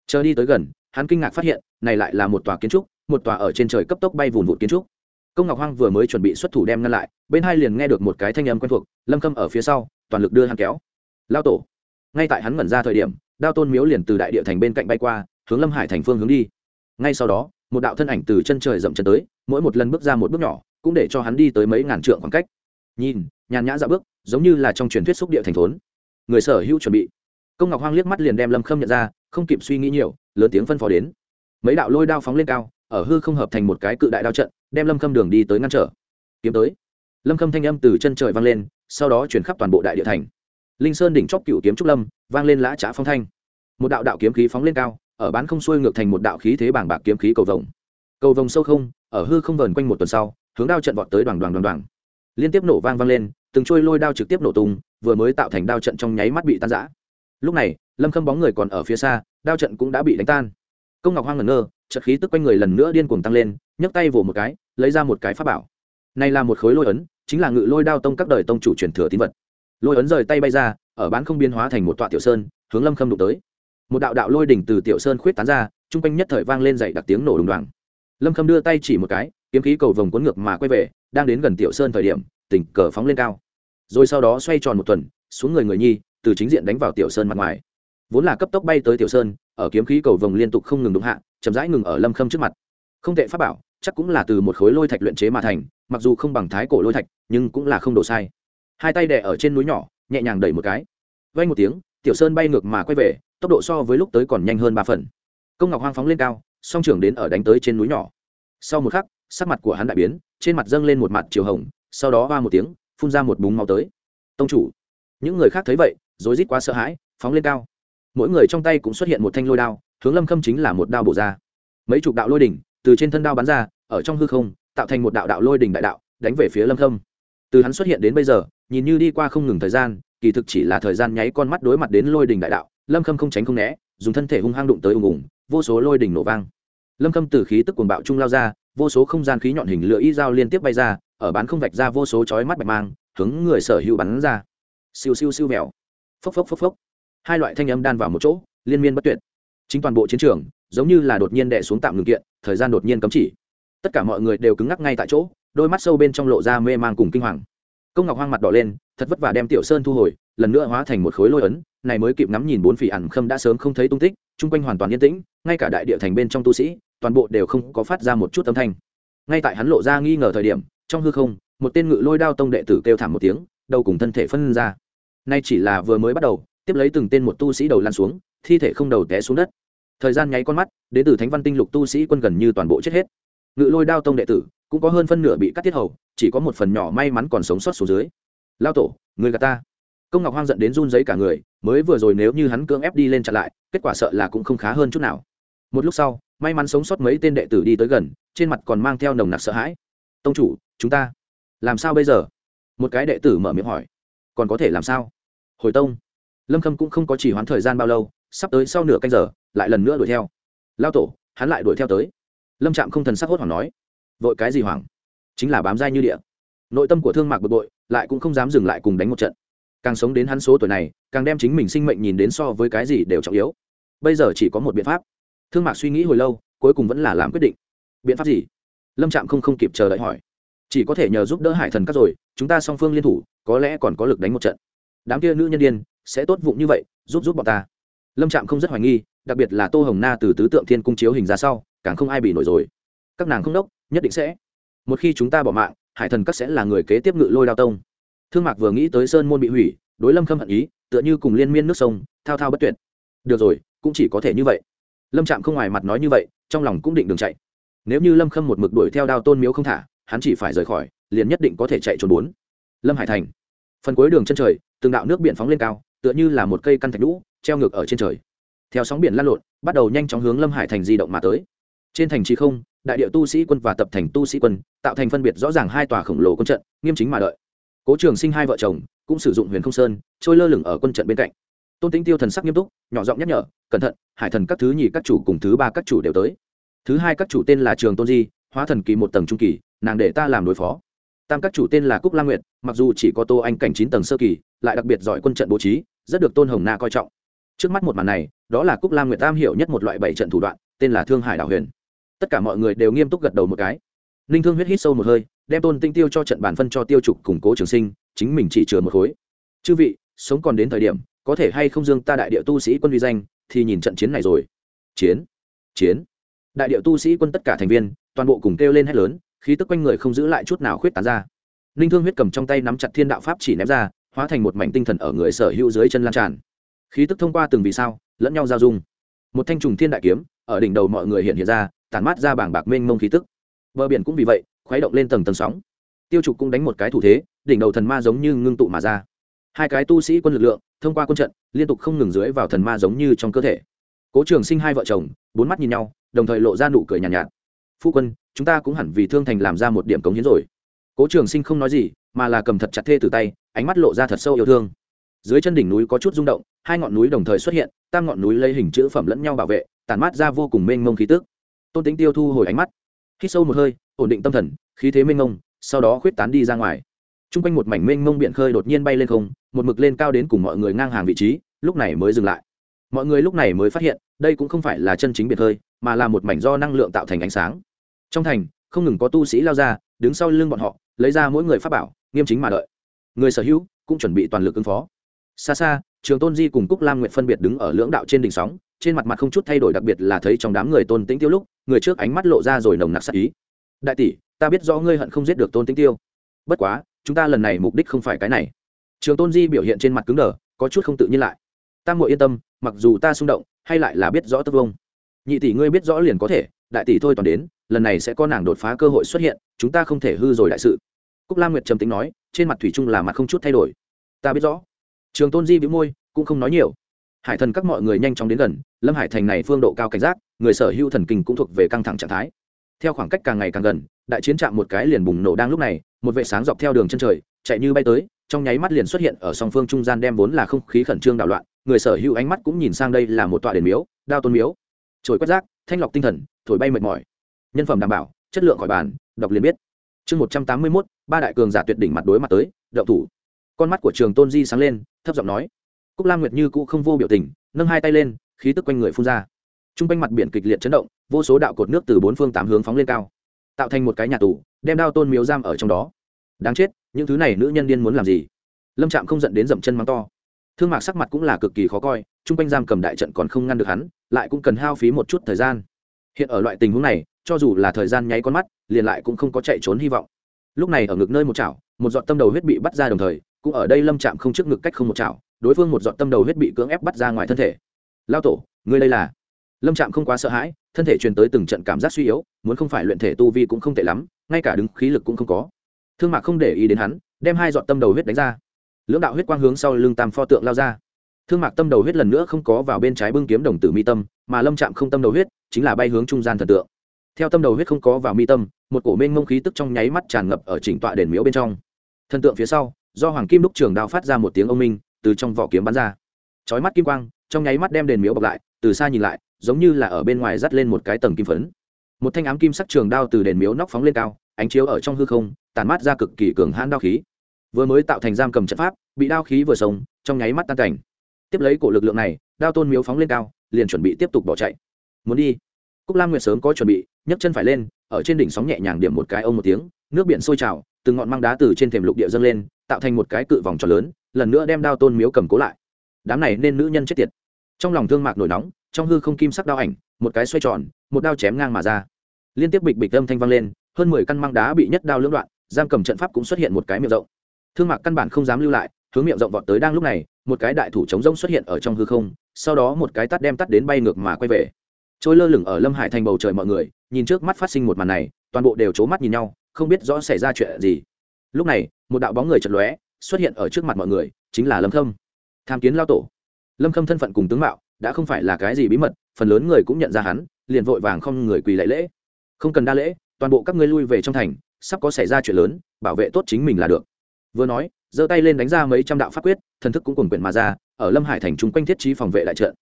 Chờ đi tới gần, hắn kinh ngạc phát hiện, này lại là một tòa kiến trúc một tòa ở trên trời cấp tốc bay vùn vụt kiến trúc. Công ngọc hoang vừa mới chuẩn bị xuất thủ đem ngăn lại, bên hai liền nghe được một cái thanh âm quen thuộc, lâm khâm ở phía sau, toàn lực đưa hắn kéo. Lao tổ. Ngay tại hắn ngẩn ra thời điểm, đao tôn miếu liền từ đại địa thành bên cạnh bay qua, hướng lâm hải thành phương hướng đi. Ngay sau đó, một đạo thân ảnh từ chân trời dậm chân tới, mỗi một lần bước ra một bước nhỏ, cũng để cho hắn đi tới mấy ngàn trượng khoảng cách. Nhìn, nhàn nhã dạo bước, giống như là trong truyền thuyết xúc địa thành thốn. Người sở hữu chuẩn bị. Công ngọc hoang liếc mắt liền đem lâm khâm nhận ra, không kịp suy nghĩ nhiều, lớn tiếng phân phó đến. Mấy đạo lôi đao phóng lên cao ở hư không hợp thành một cái cự đại đao trận, đem lâm khâm đường đi tới ngăn trở. Kiếm tới. Lâm khâm thanh âm từ chân trời vang lên, sau đó chuyển khắp toàn bộ đại địa thành. Linh sơn đỉnh chóp cựu kiếm trúc lâm, vang lên lã trá phong thanh. Một đạo đạo kiếm khí phóng lên cao, ở bán không xuôi ngược thành một đạo khí thế bảng bạc kiếm khí cầu vồng. Cầu vồng sâu không, ở hư không vờn quanh một tuần sau, hướng đao trận vọt tới đoàn đoàn đoàn đoàn. Liên tiếp nổ vang vang lên, từng trôi lôi đao trực tiếp nổ tung, vừa mới tạo thành đao trận trong nháy mắt bị tan rã. Lúc này, lâm khâm bóng người còn ở phía xa, đao trận cũng đã bị đánh tan. Công ngọc hoang ngẩn ngơ trận khí tức quanh người lần nữa điên cuồng tăng lên, nhấc tay vồ một cái, lấy ra một cái pháp bảo. Này là một khối lôi ấn, chính là ngự lôi đao tông các đời tông chủ truyền thừa tín vật. Lôi ấn rời tay bay ra, ở bán không biên hóa thành một tọa tiểu sơn, hướng lâm khâm đụng tới. Một đạo đạo lôi đỉnh từ tiểu sơn khuyết tán ra chung quanh nhất thời vang lên dậy đặc tiếng nổ đùng đoàng. Lâm khâm đưa tay chỉ một cái, kiếm khí cầu vồng cuốn ngược mà quay về, đang đến gần tiểu sơn thời điểm tỉnh cờ phóng lên cao. Rồi sau đó xoay tròn một tuần, xuống người người nhi, từ chính diện đánh vào tiểu sơn mặt ngoài. Vốn là cấp tốc bay tới tiểu sơn ở kiếm khí cầu vồng liên tục không ngừng đụng hạ, chậm rãi ngừng ở lâm khâm trước mặt. Không tệ pháp bảo, chắc cũng là từ một khối lôi thạch luyện chế mà thành, mặc dù không bằng thái cổ lôi thạch, nhưng cũng là không đổ sai. Hai tay đè ở trên núi nhỏ, nhẹ nhàng đẩy một cái. Vay một tiếng, tiểu sơn bay ngược mà quay về, tốc độ so với lúc tới còn nhanh hơn ba phần. Công ngọc hoang phóng lên cao, song trưởng đến ở đánh tới trên núi nhỏ. Sau một khắc, sắc mặt của hắn đại biến, trên mặt dâng lên một mặt chiều hồng, sau đó hoa một tiếng, phun ra một búng máu tới. Tông chủ, những người khác thấy vậy, rối rít quá sợ hãi, phóng lên cao mỗi người trong tay cũng xuất hiện một thanh lôi đao, hướng lâm khâm chính là một đao bổ ra. Mấy chục đạo lôi đỉnh từ trên thân đao bắn ra, ở trong hư không, tạo thành một đạo đạo lôi đỉnh đại đạo, đánh về phía lâm khâm. Từ hắn xuất hiện đến bây giờ, nhìn như đi qua không ngừng thời gian, kỳ thực chỉ là thời gian nháy con mắt đối mặt đến lôi đỉnh đại đạo, lâm khâm không tránh không né, dùng thân thể hung hăng đụng tới ùng ùng, vô số lôi đỉnh nổ vang. Lâm khâm từ khí tức cuồng bạo trung lao ra, vô số không gian khí nhọn hình lửa y dao liên tiếp bay ra, ở bán không vạch ra vô số chói mắt bạch mang, hướng người sở hữu bắn ra. Siêu siêu siêu mèo phốc phốc phốc phốc hai loại thanh âm đan vào một chỗ, liên miên bất tuyệt. Chính toàn bộ chiến trường, giống như là đột nhiên đè xuống tạm ngừng kiện, thời gian đột nhiên cấm chỉ. Tất cả mọi người đều cứng ngắc ngay tại chỗ, đôi mắt sâu bên trong lộ ra mê man cùng kinh hoàng. Công ngọc hoang mặt đỏ lên, thật vất vả đem tiểu sơn thu hồi, lần nữa hóa thành một khối lôi ấn, này mới kịp ngắm nhìn bốn phỉ ẩn khâm đã sớm không thấy tung tích, chung quanh hoàn toàn yên tĩnh, ngay cả đại địa thành bên trong tu sĩ, toàn bộ đều không có phát ra một chút âm thanh. Ngay tại hắn lộ ra nghi ngờ thời điểm, trong hư không, một tên ngự lôi đao tông đệ tử kêu thảm một tiếng, đầu cùng thân thể phân ra. Nay chỉ là vừa mới bắt đầu tiếp lấy từng tên một tu sĩ đầu lan xuống, thi thể không đầu té xuống đất. Thời gian nháy con mắt đến từ thánh văn tinh lục tu sĩ quân gần như toàn bộ chết hết. Ngự lôi đao tông đệ tử cũng có hơn phân nửa bị cắt tiết hầu, chỉ có một phần nhỏ may mắn còn sống sót xuống dưới. Lao tổ, người gà ta. Công ngọc hoang giận đến run giấy cả người, mới vừa rồi nếu như hắn cưỡng ép đi lên chặn lại, kết quả sợ là cũng không khá hơn chút nào. Một lúc sau, may mắn sống sót mấy tên đệ tử đi tới gần, trên mặt còn mang theo nồng nặc sợ hãi. Tông chủ, chúng ta làm sao bây giờ? Một cái đệ tử mở miệng hỏi. Còn có thể làm sao? Hồi tông lâm khâm cũng không có chỉ hoãn thời gian bao lâu, sắp tới sau nửa canh giờ, lại lần nữa đuổi theo. Lao tổ, hắn lại đuổi theo tới. Lâm trạm không thần sắc hốt hoảng nói. Vội cái gì hoảng? Chính là bám dai như địa. Nội tâm của thương mạc bực bội, lại cũng không dám dừng lại cùng đánh một trận. Càng sống đến hắn số tuổi này, càng đem chính mình sinh mệnh nhìn đến so với cái gì đều trọng yếu. Bây giờ chỉ có một biện pháp. Thương mạc suy nghĩ hồi lâu, cuối cùng vẫn là làm quyết định. Biện pháp gì? Lâm trạm không không kịp chờ đợi hỏi. Chỉ có thể nhờ giúp đỡ hải thần các rồi, chúng ta song phương liên thủ, có lẽ còn có lực đánh một trận. Đám kia nữ nhân đ i ê n sẽ tốt vụng như vậy, giúp giúp bọn ta. Lâm trạm không rất hoài nghi, đặc biệt là tô hồng na từ tứ tượng thiên cung chiếu hình ra sau, càng không ai bị nổi rồi. Các nàng không đốc, nhất định sẽ. Một khi chúng ta bỏ mạng, hải thần các sẽ là người kế tiếp ngự lôi đao tông. Thương mạc vừa nghĩ tới sơn môn bị hủy, đối lâm khâm hận ý, tựa như cùng liên miên nước sông, thao thao bất tuyệt. Được rồi, cũng chỉ có thể như vậy. Lâm trạm không ngoài mặt nói như vậy, trong lòng cũng định đường chạy. Nếu như lâm khâm một mực đuổi theo đao tôn miếu không thả, hắn chỉ phải rời khỏi, liền nhất định có thể chạy trốn bốn. Lâm hải thành. Phần cuối đường chân trời, từng đạo nước biển phóng lên cao tựa như là một cây căn thạch lũ treo ngược ở trên trời. Theo sóng biển lăn lộn, bắt đầu nhanh chóng hướng lâm hải thành di động mà tới. Trên thành trì không, đại địa tu sĩ quân và tập thành tu sĩ quân, tạo thành phân biệt rõ ràng hai tòa khổng lồ quân trận, nghiêm chính mà đợi. Cố trường sinh hai vợ chồng, cũng sử dụng huyền không sơn, trôi lơ lửng ở quân trận bên cạnh. Tôn tính tiêu thần sắc nghiêm túc, nhỏ giọng nhắc nhở, cẩn thận, hải thần các thứ nhì các chủ cùng thứ ba các chủ đều tới. Thứ hai các chủ tên là trường tôn di, hóa thần kỳ một tầng trung kỳ, nàng để ta làm đối phó tam các chủ tên là cúc la nguyệt, mặc dù chỉ có tô anh cảnh chín tầng sơ kỳ, lại đặc biệt giỏi quân trận bố trí, rất được tôn hồng na coi trọng. Trước mắt một màn này, đó là cúc la nguyệt tam hiểu nhất một loại bảy trận thủ đoạn, tên là thương hải đảo huyền. Tất cả mọi người đều nghiêm túc gật đầu một cái. Ninh thương huyết hít sâu một hơi, đem tôn tinh tiêu cho trận bản phân cho tiêu trục củng cố trường sinh, chính mình chỉ chừa một khối. Chư vị, sống còn đến thời điểm, có thể hay không dương ta đại địa tu sĩ quân uy danh, thì nhìn trận chiến này rồi. Chiến chiến. Đại địa tu sĩ quân tất cả thành viên, toàn bộ cùng kêu lên hét lớn khí tức quanh người không giữ lại chút nào khuyết tán ra. Ninh thương huyết cầm trong tay nắm chặt thiên đạo pháp chỉ ném ra hóa thành một mảnh tinh thần ở người sở hữu dưới chân lan tràn. Khí tức thông qua từng vì sao lẫn nhau giao dung. Một thanh trùng thiên đại kiếm ở đỉnh đầu mọi người hiện hiện ra tàn mát ra bảng bạc mênh mông khí tức. Bờ biển cũng vì vậy khuấy động lên tầng tầng sóng. Tiêu trục cũng đánh một cái thủ thế đỉnh đầu thần ma giống như ngưng tụ mà ra. Hai cái tu sĩ quân lực lượng thông qua quân trận liên tục không ngừng dưới vào thần ma giống như trong cơ thể. Cố trường sinh hai vợ chồng bốn mắt nhìn nhau đồng thời lộ ra nụ cười nhàn nhạt, nhạt phu quân, chúng ta cũng hẳn vì thương thành làm ra một điểm cống hiến rồi. Cố trường sinh không nói gì, mà là cầm thật chặt thê từ tay, ánh mắt lộ ra thật sâu yêu thương. Dưới chân đỉnh núi có chút rung động, hai ngọn núi đồng thời xuất hiện, tam ngọn núi lấy hình chữ phẩm lẫn nhau bảo vệ tàn mát ra vô cùng mênh mông khí tức. Tôn tính tiêu thu hồi ánh mắt, hít sâu một hơi, ổn định tâm thần, khí thế mênh mông, sau đó khuyết tán đi ra ngoài. T r u n g quanh một mảnh mênh mông biển khơi đột nhiên bay lên không, một mực lên cao đến cùng mọi người ngang hàng vị trí, lúc này mới dừng lại. Mọi người lúc này mới phát hiện, đây cũng không phải là chân chính biển khơi, mà là một mảnh do năng lượng tạo thành ánh sáng trong thành, không ngừng có tu sĩ lao ra, đứng sau lưng bọn họ, lấy ra mỗi người pháp bảo, nghiêm chính mà đợi. Người sở hữu cũng chuẩn bị toàn lực ứng phó. Xa xa, trường tôn di cùng cúc lam nguyện phân biệt đứng ở lưỡng đạo trên đỉnh sóng, trên mặt mặt không chút thay đổi đặc biệt là thấy trong đám người tôn tĩnh tiêu lúc, người trước ánh mắt lộ ra rồi nồng nặc sắc ý. Đại tỷ, ta biết rõ ngươi hận không giết được tôn tĩnh tiêu. Bất quá, chúng ta lần này mục đích không phải cái này. Trường tôn di biểu hiện trên mặt cứng đờ, có chút không tự nhiên lại. Ta ngồi yên tâm, mặc dù ta xung động, hay lại là biết rõ tất vông nhị tỷ ngươi biết rõ liền có thể, đại tỷ thôi toàn đến lần này sẽ có nàng đột phá cơ hội xuất hiện, chúng ta không thể hư rồi đại sự. Cúc lam nguyệt trầm tính nói, trên mặt thủy trung là mặt không chút thay đổi. Ta biết rõ. Trường tôn di bị môi, cũng không nói nhiều. Hải thần các mọi người nhanh chóng đến gần, lâm hải thành này phương độ cao cảnh giác, người sở hữu thần kinh cũng thuộc về căng thẳng trạng thái. Theo khoảng cách càng ngày càng gần, đại chiến trạm một cái liền bùng nổ đang lúc này, một vệ sáng dọc theo đường chân trời, chạy như bay tới, trong nháy mắt liền xuất hiện ở song phương trung gian đem vốn là không khí khẩn trương đảo loạn, người sở hữu ánh mắt cũng nhìn sang đây là một tọa đền miếu, đao tôn miếu. Trồi quét rác, thanh lọc tinh thần, thổi bay mệt mỏi nhân phẩm đảm bảo, chất lượng khỏi bàn, đọc liền biết. Chương một trăm tám mươi mốt, ba đại cường giả tuyệt đỉnh mặt đối mặt tới đậu thủ. Con mắt của trường tôn di sáng lên, thấp giọng nói. Cúc lam nguyệt như cũ không vô biểu tình, nâng hai tay lên, khí tức quanh người phun ra. T r u n g quanh mặt biển kịch liệt chấn động, vô số đạo cột nước từ bốn phương tám hướng phóng lên cao, tạo thành một cái nhà tù, đem đao tôn miếu giam ở trong đó. Đáng chết, những thứ này nữ nhân điên muốn làm gì? Lâm trạm không giận đến dậm chân mắng to. Thương mạc sắc mặt cũng là cực kỳ khó coi t r u n g quanh giam cầm đại trận còn không ngăn được hắn, lại cũng cần hao phí một chút thời gian. Hiện ở loại tình huống này cho dù là thời gian nháy con mắt, liền lại cũng không có chạy trốn hy vọng. Lúc này ở ngực nơi một chảo, một giọt tâm đầu huyết bị bắt ra đồng thời, cũng ở đây lâm chạm không trước ngực cách không một chảo, đối phương một giọt tâm đầu huyết bị cưỡng ép bắt ra ngoài thân thể. Lao tổ, ngươi đây là? Lâm trạm không quá sợ hãi, thân thể truyền tới từng trận cảm giác suy yếu, muốn không phải luyện thể tu vi cũng không tệ lắm, ngay cả đứng khí lực cũng không có. Thương mạc không để ý đến hắn, đem hai giọt tâm đầu huyết đánh ra. Lưỡng đạo huyết quang hướng sau lưng tam pho tượng lao ra. Thương mạc tâm đầu huyết lần nữa không có vào bên trái bưng kiếm đồng tử mi tâm, mà lâm trạm không tâm đầu huyết, chính là bay hướng trung gian thần tượng theo tâm đầu huyết không có vào mi tâm, một cổ mênh mông khí tức trong nháy mắt tràn ngập ở chỉnh tọa đền miếu bên trong. Thần tượng phía sau, do hoàng kim đúc trường đao phát ra một tiếng ông minh, từ trong vỏ kiếm bắn ra. Chói mắt kim quang, trong nháy mắt đem đền miếu bọc lại, từ xa nhìn lại, giống như là ở bên ngoài dắt lên một cái tầng kim phấn. Một thanh ám kim sắc trường đao từ đền miếu nóc phóng lên cao, ánh chiếu ở trong hư không tàn mắt ra cực kỳ cường hãn đao khí. Vừa mới tạo thành giam cầm trận pháp, bị đao khí vừa sống, trong nháy mắt tan cảnh. Tiếp lấy cổ lực lượng này, đao tôn miếu phóng lên cao, liền chuẩn bị tiếp tục bỏ chạy. Muốn đi. Cúc lam nguyệt sớm có chuẩn bị nhấc chân phải lên, ở trên đỉnh sóng nhẹ nhàng điểm một cái ông một tiếng, nước biển sôi trào, từng ngọn măng đá từ trên thềm lục địa dâng lên, tạo thành một cái cự vòng tròn lớn, lần nữa đem đao tôn miếu cầm cố lại. Đám này nên nữ nhân chết tiệt. Trong lòng thương mạc nổi nóng, trong hư không kim sắc đao ảnh, một cái xoay tròn, một đao chém ngang mà ra. Liên tiếp bịch bịch âm thanh vang lên, hơn mười căn măng đá bị nhất đao lưỡng đoạn, giam cầm trận pháp cũng xuất hiện một cái miệng rộng. Thương mạc căn bản không dám lưu lại, hướng miệng rộng vọt tới đang lúc này, một cái đại thủ chống rông xuất hiện ở trong hư không, sau đó một cái tắt đem tắt đến bay ngược mà quay về. Trôi lơ lửng ở lâm hải thành bầu trời mọi người nhìn trước mắt phát sinh một màn này, toàn bộ đều c mắt nhìn nhau, không biết rõ xảy ra chuyện gì. Lúc này, một đạo bóng người chật lóe, xuất hiện ở trước mặt mọi người, chính là lâm khâm. Tham kiến lao tổ. Lâm khâm thân phận cùng tướng mạo, đã không phải là cái gì bí mật, phần lớn người cũng nhận ra hắn, liền vội vàng không người quỳ lệ lễ. Không cần đa lễ, toàn bộ các ngươi lui về trong thành, sắp có xảy ra chuyện lớn, bảo vệ tốt chính mình là được. Vừa nói, giơ tay lên đánh ra mấy trăm đạo pháp quyết, thần thức cũng cùng quyển mà ra, ở lâm hải thành chung quanh thiết trí phòng vệ lại trận.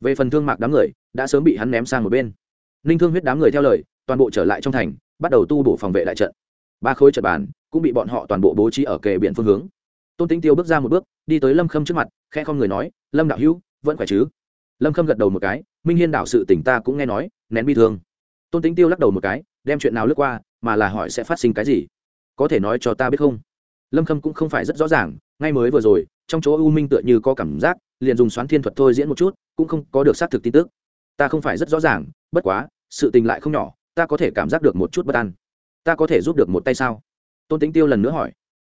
Về phần thương mạc đám người, đã sớm bị hắn ném sang một bên ninh thương huyết đám người theo lời, toàn bộ trở lại trong thành, bắt đầu tu bổ phòng vệ lại trận. Ba khối trận bàn cũng bị bọn họ toàn bộ bố trí ở kề biển phương hướng. Tôn tính tiêu bước ra một bước, đi tới lâm khâm trước mặt khe không người nói, lâm đạo hữu, vẫn khỏe chứ? Lâm khâm gật đầu một cái, minh hiên đạo sự tỉnh ta cũng nghe nói, nén bi thương. Tôn tính tiêu lắc đầu một cái, đem chuyện nào lướt qua, mà là hỏi sẽ phát sinh cái gì? Có thể nói cho ta biết không? Lâm khâm cũng không phải rất rõ ràng, ngay mới vừa rồi, trong chỗ u minh tựa như có cảm giác, liền dùng xoán thiên thuật thôi diễn một chút, cũng không có được xác thực tin tức ta không phải rất rõ ràng, bất quá, sự tình lại không nhỏ, ta có thể cảm giác được một chút bất an. Ta có thể giúp được một tay sao? Tôn tính tiêu lần nữa hỏi.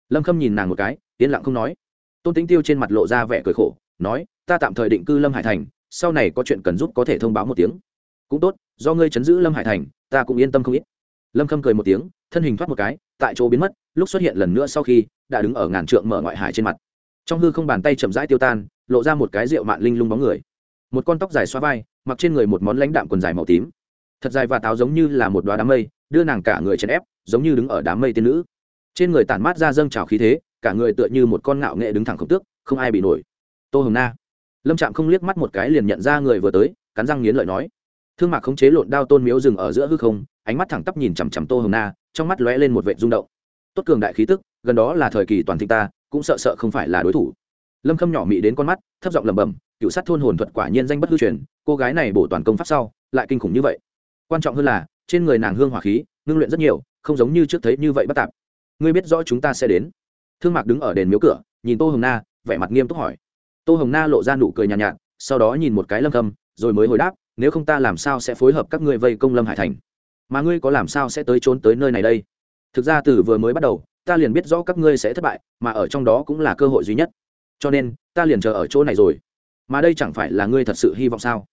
Lâm khâm nhìn nàng một cái, yên lặng không nói. Tôn tính tiêu trên mặt lộ ra vẻ cười khổ, nói, ta tạm thời định cư lâm hải thành, sau này có chuyện cần giúp có thể thông báo một tiếng. Cũng tốt, do ngươi chấn giữ lâm hải thành, ta cũng yên tâm không ít. Lâm khâm cười một tiếng, thân hình thoát một cái, tại chỗ biến mất, lúc xuất hiện lần nữa sau khi, đã đứng ở ngàn trượng mở ngoại hải trên mặt. Trong hư không bàn tay chậm rãi tiêu tan, lộ ra một cái rượu mạn linh lung bóng người. Một con tóc dài xoa vai mặc trên người một món lãnh đạm quần dài màu tím. Thật dài và táo giống như là một đoá đám mây, đưa nàng cả người chèn ép, giống như đứng ở đám mây tiên nữ. Trên người tản mát ra dâng trào khí thế, cả người tựa như một con ngạo nghệ đứng thẳng khổng tước, không ai bị nổi. Tô hồng na. Lâm trạm không liếc mắt một cái liền nhận ra người vừa tới, cắn răng nghiến lợi nói. Thương mạc khống chế lộn đao tôn miếu rừng ở giữa hư không, ánh mắt thẳng tắp nhìn chằm chằm tô hồng na, trong mắt lóe lên một vệ rung động. Tốt cường đại khí tức, gần đó là thời kỳ toàn thịnh ta, cũng sợ sợ không phải là đối thủ. Lâm khâm nhỏ mị đến con mắt, thấp giọng lẩm bẩm cựu sát thôn hồn thuật quả nhiên danh bất hư truyền cô gái này bổ toàn công pháp sau lại kinh khủng như vậy. Quan trọng hơn là trên người nàng hương hỏa khí ngưng luyện rất nhiều không giống như trước thấy như vậy bất tạp. Ngươi biết rõ chúng ta sẽ đến. Thương mạc đứng ở đền miếu cửa nhìn tô hồng na vẻ mặt nghiêm túc hỏi. Tô hồng na lộ ra nụ cười nhàn nhạt, nhạt sau đó nhìn một cái lâm khâm rồi mới hồi đáp nếu không ta làm sao sẽ phối hợp các ngươi vây công lâm hải thành? Mà ngươi có làm sao sẽ tới trốn tới nơi này đây? Thực ra từ vừa mới bắt đầu ta liền biết rõ các ngươi sẽ thất bại mà ở trong đó cũng là cơ hội duy nhất. Cho nên ta liền chờ ở chỗ này rồi mà đây chẳng phải là ngươi thật sự hy vọng sao?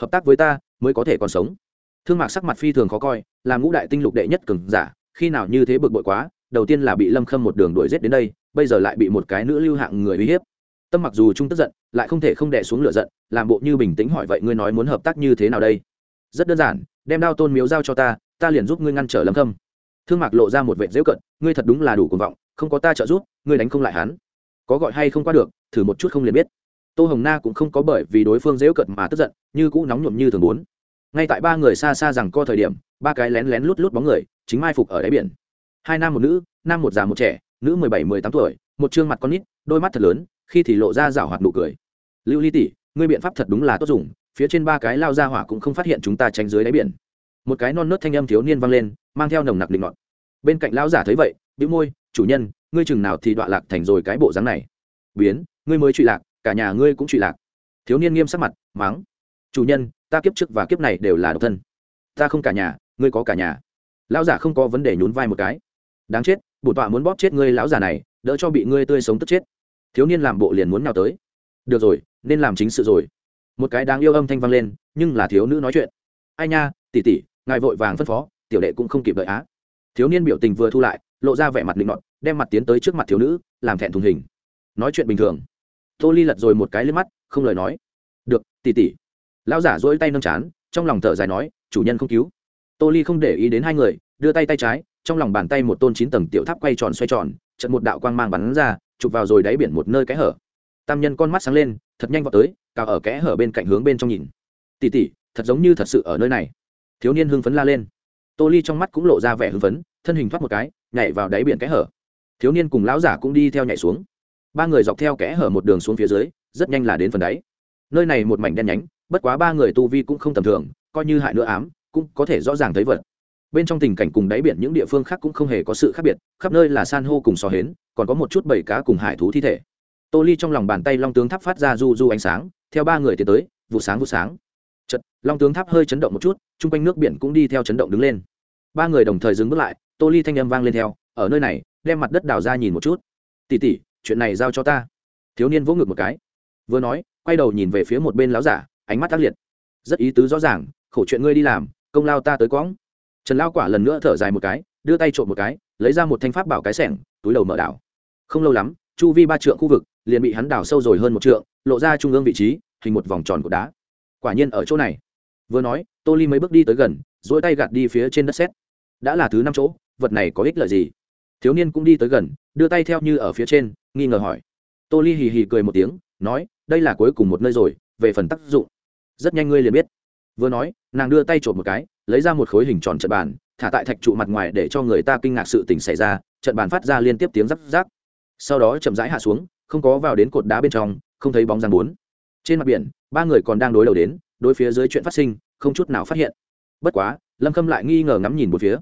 Hợp tác với ta mới có thể còn sống. Thương mạc sắc mặt phi thường khó coi, là ngũ đại tinh lục đệ nhất cường giả, khi nào như thế bực bội quá, đầu tiên là bị lâm khâm một đường đuổi g đến đây, bây giờ lại bị một cái nữ lưu hạng người uy hiếp. Tâm mặc dù trung tức giận, lại không thể không đẻ xuống lửa giận, làm bộ như bình tĩnh hỏi vậy ngươi nói muốn hợp tác như thế nào đây? Rất đơn giản, đem đao tôn miếu giao cho ta ta liền giúp ngươi ngăn trở lâm khâm. Thương mạc lộ ra một vệ dễu cận, ngươi thật đúng là đủ cuồng vọng, không có ta trợ giúp, ngươi đánh không lại hắn. Có gọi hay không qua được, thử một chút không liền biết tô hồng na cũng không có bởi vì đối phương dễu cận mà tức giận, như cũ nóng nhuộm như thường muốn. Ngay tại ba người xa xa rằng co thời điểm, ba cái lén lén lút lút bóng người, chính mai phục ở đáy biển. Hai nam một nữ, nam một già một trẻ, nữ mười bảy, mười tám tuổi, một chương mặt con nít, đôi mắt thật lớn, khi thì lộ ra rảo hoạt nụ cười. Lưu ly tỷ, ngươi biện pháp thật đúng là tốt dùng, phía trên ba cái lao ra hỏa cũng không phát hiện chúng ta tránh dưới đáy biển. Một cái non nớt thanh âm thiếu niên vang lên, mang theo nồng nặc định ngọn bên cạnh lão giả thấy vậy, bĩu môi, chủ nhân, ngươi chừng nào thì đọa lạc thành rồi cái bộ dáng này? Biến, ngươi mới trụy lạc cả nhà ngươi cũng trụy lạc. Thiếu niên nghiêm sắc mặt, mắng. Chủ nhân, ta kiếp trước và kiếp này đều là độc thân. Ta không cả nhà, ngươi có cả nhà. Lão giả không có vấn đề nhún vai một cái. Đáng chết, bổn tọa muốn bóp chết ngươi lão già này, đỡ cho bị ngươi tươi sống tức chết. Thiếu niên làm bộ liền muốn nào tới. Được rồi, nên làm chính sự rồi. Một cái đáng yêu âm thanh vang lên, nhưng là thiếu nữ nói chuyện. Ai nha tỉ tỉ ngài vội vàng phân phó, tiểu đệ cũng không kịp đợi á. Thiếu niên biểu tình vừa thu lại, lộ ra vẻ mặt định nọt, đem mặt tiến tới trước mặt thiếu nữ, làm thẹn thùng hình. Nói chuyện bình thường tô ly lật rồi một cái lên mắt, không lời nói. Được tỉ tỉ lão giả dỗi tay nâng chán, trong lòng thở dài nói, chủ nhân không cứu. Tô ly không để ý đến hai người, đưa tay tay trái, trong lòng bàn tay một tôn chín tầng tiểu tháp quay tròn xoay tròn trận một đạo quang mang bắn ra, chụp vào rồi đáy biển một nơi kẽ hở. Tam nhân con mắt sáng lên, thật nhanh vào tới, cào ở kẽ hở bên cạnh hướng bên trong nhìn. Tỉ tỉ thật giống như thật sự ở nơi này. Thiếu niên hưng phấn la lên. Tô ly trong mắt cũng lộ ra vẻ hưng phấn, thân hình thoát một cái, nhảy vào đáy biển kẽ hở. Thiếu niên cùng lão giả cũng đi theo nhảy xuống ba người dọc theo kẽ hở một đường xuống phía dưới, rất nhanh là đến phần đáy. Nơi này một mảnh đen nhánh, bất quá ba người tu vi cũng không tầm thường, coi như hại nữa ám, cũng có thể rõ ràng thấy vật. Bên trong tình cảnh cùng đáy biển những địa phương khác cũng không hề có sự khác biệt, khắp nơi là san hô cùng sò hến, còn có một chút bầy cá cùng hải thú thi thể. Tô ly trong lòng bàn tay long tướng tháp phát ra du du ánh sáng, theo ba người tiến tới, vụ sáng vụ sáng. Chật long tướng tháp hơi chấn động một chút, chung quanh nước biển cũng đi theo chấn động đứng lên. Ba người đồng thời dừng bước lại, tô ly thanh âm vang lên theo, ở nơi này, đem mặt đất đào ra nhìn một chút. Tỉ tỉ chuyện này giao cho ta. Thiếu niên vỗ ngực một cái. Vừa nói, quay đầu nhìn về phía một bên láo giả, ánh mắt tác liệt. Rất ý tứ rõ ràng, khổ chuyện ngươi đi làm, công lao ta tới quõng. Trần lao quả lần nữa thở dài một cái, đưa tay trộm một cái, lấy ra một thanh pháp bảo cái sẻng, túi đầu mở đảo. Không lâu lắm, chu vi ba trượng khu vực liền bị hắn đào sâu rồi hơn một trượng, lộ ra trung ương vị trí, hình một vòng tròn của đá. Quả nhiên ở chỗ này. Vừa nói, tô ly mấy bước đi tới gần dỗi tay gạt đi phía trên đất xét đã là thứ năm chỗ, vật này có ích lợi gì? Thiếu niên cũng đi tới gần, đưa tay theo như ở phía trên nghi ngờ hỏi. Tô ly hì hì cười một tiếng, nói, đây là cuối cùng một nơi rồi, về phần tác dụng. Rất nhanh ngươi liền biết. Vừa nói, nàng đưa tay trộm một cái, lấy ra một khối hình tròn trận bàn, thả tại thạch trụ mặt ngoài để cho người ta kinh ngạc sự tình xảy ra, trận bàn phát ra liên tiếp tiếng rắc rắc. Sau đó chậm rãi hạ xuống, không có vào đến cột đá bên trong, không thấy bóng dáng bốn. Trên mặt biển, ba người còn đang đối đầu đến, đối phía dưới chuyện phát sinh, không chút nào phát hiện. Bất quá, lâm khâm lại nghi ngờ ngắm nhìn một phía.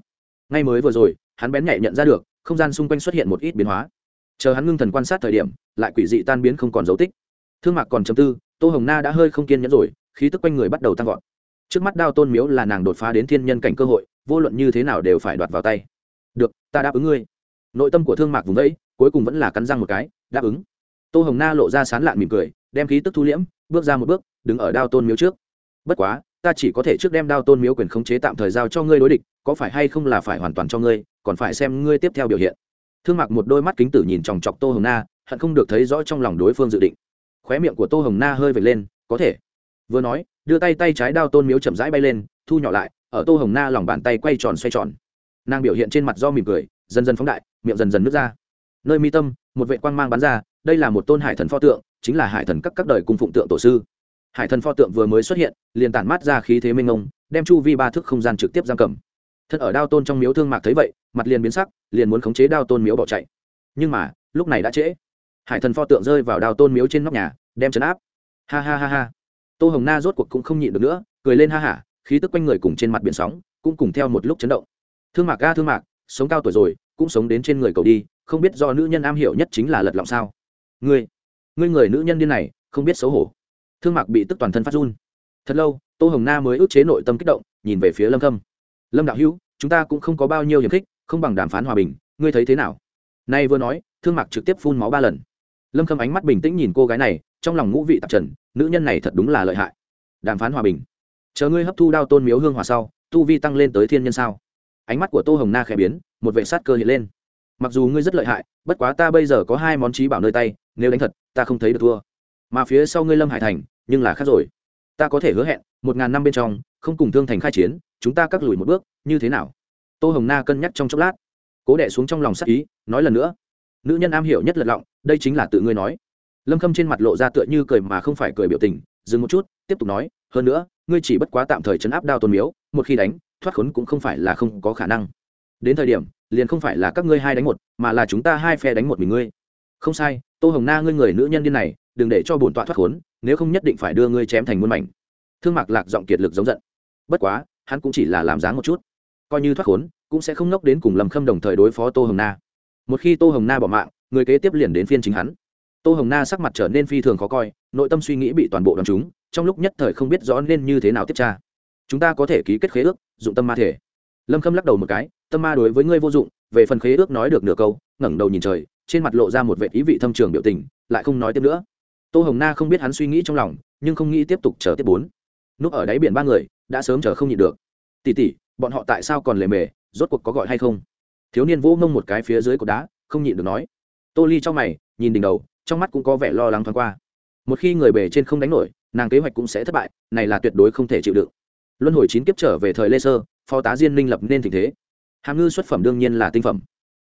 Ngay mới vừa rồi, hắn bén nhạy nhận ra được, không gian xung quanh xuất hiện một ít biến hóa chờ hắn ngưng thần quan sát thời điểm, lại quỷ dị tan biến không còn dấu tích. Thương mạc còn chấm tư, tô hồng na đã hơi không kiên nhẫn rồi, khí tức quanh người bắt đầu tăng vọt. Trước mắt đao tôn miếu là nàng đột phá đến thiên nhân cảnh cơ hội, vô luận như thế nào đều phải đoạt vào tay. Được, ta đáp ứng ngươi. Nội tâm của thương mạc vùng vẫy, cuối cùng vẫn là cắn răng một cái, đáp ứng. Tô hồng na lộ ra sán lạn mỉm cười, đem khí tức thu liễm, bước ra một bước, đứng ở đao tôn miếu trước. Bất quá, ta chỉ có thể trước đem đao tôn miếu quyền khống chế tạm thời giao cho ngươi đối địch, có phải hay không là phải hoàn toàn cho ngươi, còn phải xem ngươi tiếp theo biểu hiện thương mặc một đôi mắt kính tử nhìn chòng chọc tô hồng na, hận không được thấy rõ trong lòng đối phương dự định. Khóe miệng của tô hồng na hơi vệt lên, có thể. Vừa nói, đưa tay tay trái đao tôn miếu chậm rãi bay lên, thu nhỏ lại, ở tô hồng na lòng bàn tay quay tròn xoay tròn. Nàng biểu hiện trên mặt do mỉm cười, dần dần phóng đại, miệng dần dần nước ra. Nơi mi tâm, một vệ quang mang bắn ra, đây là một tôn hải thần pho tượng, chính là hải thần các các đời cung phụng tượng tổ sư. Hải thần pho tượng vừa mới xuất hiện, liền tản mát ra khí thế minh ông đem chu vi ba thước không gian trực tiếp giam cầm thân ở đao tôn trong miếu thương mạc thấy vậy, mặt liền biến sắc, liền muốn khống chế đao tôn miếu bỏ chạy. Nhưng mà, lúc này đã trễ. Hải thần pho tượng rơi vào đao tôn miếu trên nóc nhà, đem chấn áp. Ha ha ha ha. Tô hồng na rốt cuộc cũng không nhịn được nữa, cười lên ha hả khí tức quanh người cùng trên mặt biển sóng, cũng cùng theo một lúc chấn động. Thương mạc ga thương mạc, sống cao tuổi rồi, cũng sống đến trên người cầu đi, không biết do nữ nhân am hiểu nhất chính là lật lọng sao. Ngươi ngươi người nữ nhân điên này, không biết xấu hổ. Thương mạc bị tức toàn thân phát run. Thật lâu, tô hồng na mới ức chế nội tâm kích động, nhìn về phía lâm khâm lâm đạo hữu, chúng ta cũng không có bao nhiêu hiểm khích, không bằng đàm phán hòa bình, ngươi thấy thế nào? Nay vừa nói, thương mạc trực tiếp phun máu ba lần. Lâm khâm ánh mắt bình tĩnh nhìn cô gái này, trong lòng ngũ vị tạp trần, nữ nhân này thật đúng là lợi hại. Đàm phán hòa bình? Chờ ngươi hấp thu đao tôn miếu hương hòa sau, tu vi tăng lên tới thiên nhân sao? Ánh mắt của tô hồng na khẽ biến, một vệ sát cơ hiện lên. Mặc dù ngươi rất lợi hại, bất quá ta bây giờ có hai món trí bảo nơi tay, nếu đánh thật, ta không thấy được thua. Mà phía sau ngươi lâm hải thành, nhưng là khác rồi. Ta có thể hứa hẹn, một ngàn năm bên trong, không cùng thương thành khai chiến chúng ta cắt lùi một bước, như thế nào? Tô hồng na cân nhắc trong chốc lát. Cố đẻ xuống trong lòng sắc ý, nói lần nữa. Nữ nhân am hiểu nhất lật lọng, đây chính là tự ngươi nói. Lâm khâm trên mặt lộ ra tựa như cười mà không phải cười biểu tình, dừng một chút, tiếp tục nói, hơn nữa, ngươi chỉ bất quá tạm thời chấn áp đao tôn miếu, một khi đánh, thoát khốn cũng không phải là không có khả năng. Đến thời điểm, liền không phải là các ngươi hai đánh một, mà là chúng ta hai phe đánh một mình ngươi. Không sai, tô hồng na ngươi người nữ nhân điên này, đừng để cho bổn tọa thoát khốn, nếu không nhất định phải đưa ngươi chém thành muôn mảnh. Thương mạc lạc giọng kiệt lực giống giận. Bất quá hắn cũng chỉ là làm dáng một chút. Coi như thoát khốn, cũng sẽ không nốc đến cùng lâm khâm đồng thời đối phó tô hồng na. Một khi tô hồng na bỏ mạng, người kế tiếp liền đến phiên chính hắn. Tô hồng na sắc mặt trở nên phi thường khó coi, nội tâm suy nghĩ bị toàn bộ đoàn chúng, trong lúc nhất thời không biết rõ nên như thế nào tiếp tra. Chúng ta có thể ký kết khế ước, dụng tâm ma thể. Lâm khâm lắc đầu một cái, tâm ma đối với ngươi vô dụng, về phần khế ước nói được nửa câu, ngẩng đầu nhìn trời, trên mặt lộ ra một vệ ý vị thâm trường biểu tình, lại không nói tiếp nữa. Tô hồng na không biết hắn suy nghĩ trong lòng, nhưng không nghĩ tiếp tục chờ tiếp bốn. Núp ở đáy biển ba người đã sớm chờ không nhịn được. Tỉ tỉ, bọn họ tại sao còn lề mề, rốt cuộc có gọi hay không? Thiếu niên vỗ mông một cái phía dưới cột đá, không nhịn được nói. Tô ly trong mày, nhìn đỉnh đầu, trong mắt cũng có vẻ lo lắng thoáng qua. Một khi người bề trên không đánh nổi, nàng kế hoạch cũng sẽ thất bại, này là tuyệt đối không thể chịu đựng. Luân hồi chín kiếp trở về thời lê sơ, phó tá diên minh lập nên tình thế. Hàm ngư xuất phẩm đương nhiên là tinh phẩm.